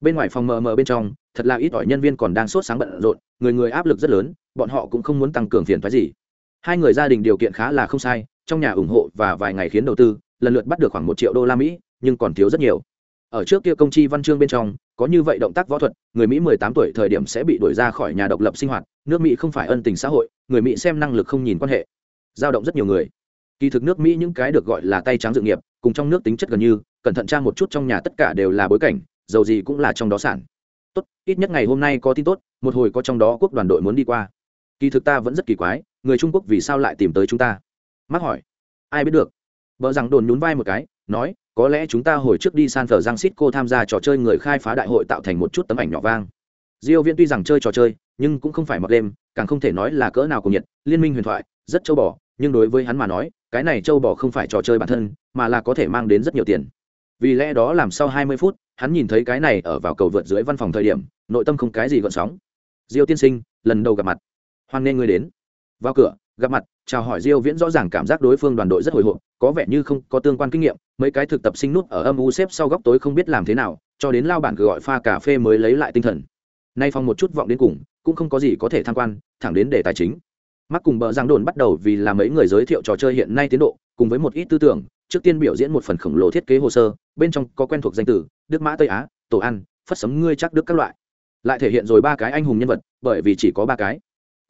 [SPEAKER 1] Bên ngoài phòng mờ mờ bên trong, thật là ít ỏi nhân viên còn đang sốt sáng bận rộn, người người áp lực rất lớn, bọn họ cũng không muốn tăng cường phiền thoái gì. Hai người gia đình điều kiện khá là không sai, trong nhà ủng hộ và vài ngày khiến đầu tư, lần lượt bắt được khoảng một triệu đô la mỹ, nhưng còn thiếu rất nhiều. Ở trước kia công chi văn chương bên trong có như vậy động tác võ thuật, người mỹ 18 tuổi thời điểm sẽ bị đuổi ra khỏi nhà độc lập sinh hoạt, nước mỹ không phải ân tình xã hội, người mỹ xem năng lực không nhìn quan hệ. Giao động rất nhiều người. Kỳ thực nước mỹ những cái được gọi là tay trắng dự nghiệp, cùng trong nước tính chất gần như, cẩn thận tra một chút trong nhà tất cả đều là bối cảnh, dầu gì cũng là trong đó sản. Tốt, ít nhất ngày hôm nay có tin tốt, một hồi có trong đó quốc đoàn đội muốn đi qua. Kỳ thực ta vẫn rất kỳ quái, người trung quốc vì sao lại tìm tới chúng ta? Mắc hỏi. Ai biết được? Vợ rằng đồn nhún vai một cái, nói có lẽ chúng ta hồi trước đi san thờ giang xít cô tham gia trò chơi người khai phá đại hội tạo thành một chút tấm ảnh nhỏ vang. Diêu viễn tuy rằng chơi trò chơi, nhưng cũng không phải mặc đêm, càng không thể nói là cỡ nào cùng nhiệt, liên minh huyền thoại, rất châu bò, nhưng đối với hắn mà nói, cái này châu bò không phải trò chơi bản thân, mà là có thể mang đến rất nhiều tiền. Vì lẽ đó làm sau 20 phút, hắn nhìn thấy cái này ở vào cầu vượt dưới văn phòng thời điểm, nội tâm không cái gì gợn sóng. Diêu tiên sinh, lần đầu gặp mặt. Hoan nên ngươi đến. Vào cửa, gặp mặt, chào hỏi diêu viễn rõ ràng cảm giác đối phương đoàn đội rất hồi hộp, có vẻ như không có tương quan kinh nghiệm mấy cái thực tập sinh nút ở âm u xếp sau góc tối không biết làm thế nào, cho đến lao bản cứ gọi pha cà phê mới lấy lại tinh thần. Nay phong một chút vọng đến cùng, cũng không có gì có thể tham quan, thẳng đến đề tài chính. Mắc cùng bờ giang đồn bắt đầu vì là mấy người giới thiệu trò chơi hiện nay tiến độ, cùng với một ít tư tưởng, trước tiên biểu diễn một phần khổng lồ thiết kế hồ sơ, bên trong có quen thuộc danh từ, đức mã tây á, tổ ăn phất sấm ngươi chắc đức các loại. Lại thể hiện rồi ba cái anh hùng nhân vật, bởi vì chỉ có ba cái.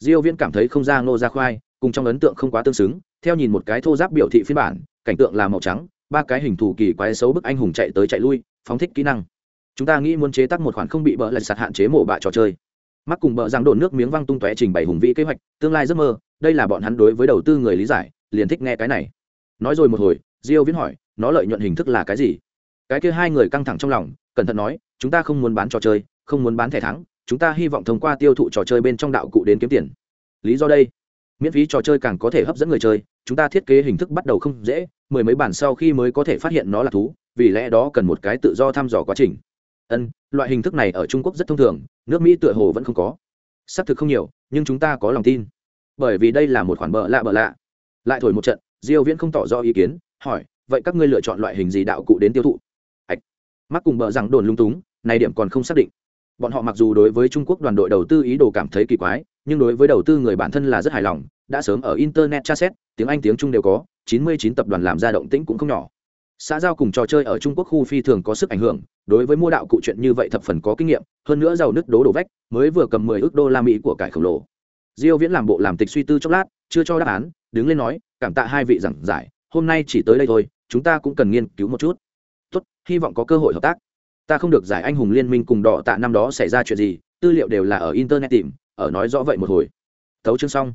[SPEAKER 1] Diêu viễn cảm thấy không ra ngô ra khoai, cùng trong ấn tượng không quá tương xứng, theo nhìn một cái thô giáp biểu thị phiên bản, cảnh tượng là màu trắng ba cái hình thù kỳ quái xấu bức anh hùng chạy tới chạy lui, phóng thích kỹ năng. Chúng ta nghĩ muốn chế tác một khoản không bị bỡ lại sạt hạn chế mổ bạ trò chơi. Mắc cùng bỡ rằng đổ nước miếng văng tung tóe trình bày hùng vĩ kế hoạch, tương lai giấc mơ, đây là bọn hắn đối với đầu tư người lý giải, liền thích nghe cái này. Nói rồi một hồi, diêu viễn hỏi, nó lợi nhuận hình thức là cái gì? Cái kia hai người căng thẳng trong lòng, cẩn thận nói, chúng ta không muốn bán trò chơi, không muốn bán thẻ thắng, chúng ta hy vọng thông qua tiêu thụ trò chơi bên trong đạo cụ đến kiếm tiền. Lý do đây, miễn phí trò chơi càng có thể hấp dẫn người chơi chúng ta thiết kế hình thức bắt đầu không dễ, mười mấy bản sau khi mới có thể phát hiện nó là thú, vì lẽ đó cần một cái tự do thăm dò quá trình. Ân, loại hình thức này ở trung quốc rất thông thường, nước mỹ tựa hồ vẫn không có. Xác thực không nhiều, nhưng chúng ta có lòng tin. Bởi vì đây là một khoản bợ lạ bợ lạ. Lại thổi một trận, diêu viễn không tỏ rõ ý kiến, hỏi, vậy các ngươi lựa chọn loại hình gì đạo cụ đến tiêu thụ? Ạch. Mắc cùng bợ rằng đồn lung túng, này điểm còn không xác định bọn họ mặc dù đối với trung quốc đoàn đội đầu tư ý đồ cảm thấy kỳ quái, nhưng đối với đầu tư người bản thân là rất hài lòng, đã sớm ở internet tra xét, tiếng anh tiếng trung đều có 99 tập đoàn làm ra động tĩnh cũng không nhỏ. Xã giao cùng trò chơi ở trung quốc khu phi thường có sức ảnh hưởng, đối với mua đạo cụ chuyện như vậy thập phần có kinh nghiệm, hơn nữa giàu nứt đố đổ vách, mới vừa cầm 10 ước đô la mỹ của cải khổng lồ. Diêu viễn làm bộ làm tịch suy tư chốc lát, chưa cho đáp án, đứng lên nói, cảm tạ hai vị giảng giải, hôm nay chỉ tới đây thôi, chúng ta cũng cần nghiên cứu một chút. Tốt, hy vọng có cơ hội hợp tác ta không được giải anh hùng liên minh cùng đỏ tạ năm đó xảy ra chuyện gì, tư liệu đều là ở internet tìm, ở nói rõ vậy một hồi. Thấu chương xong.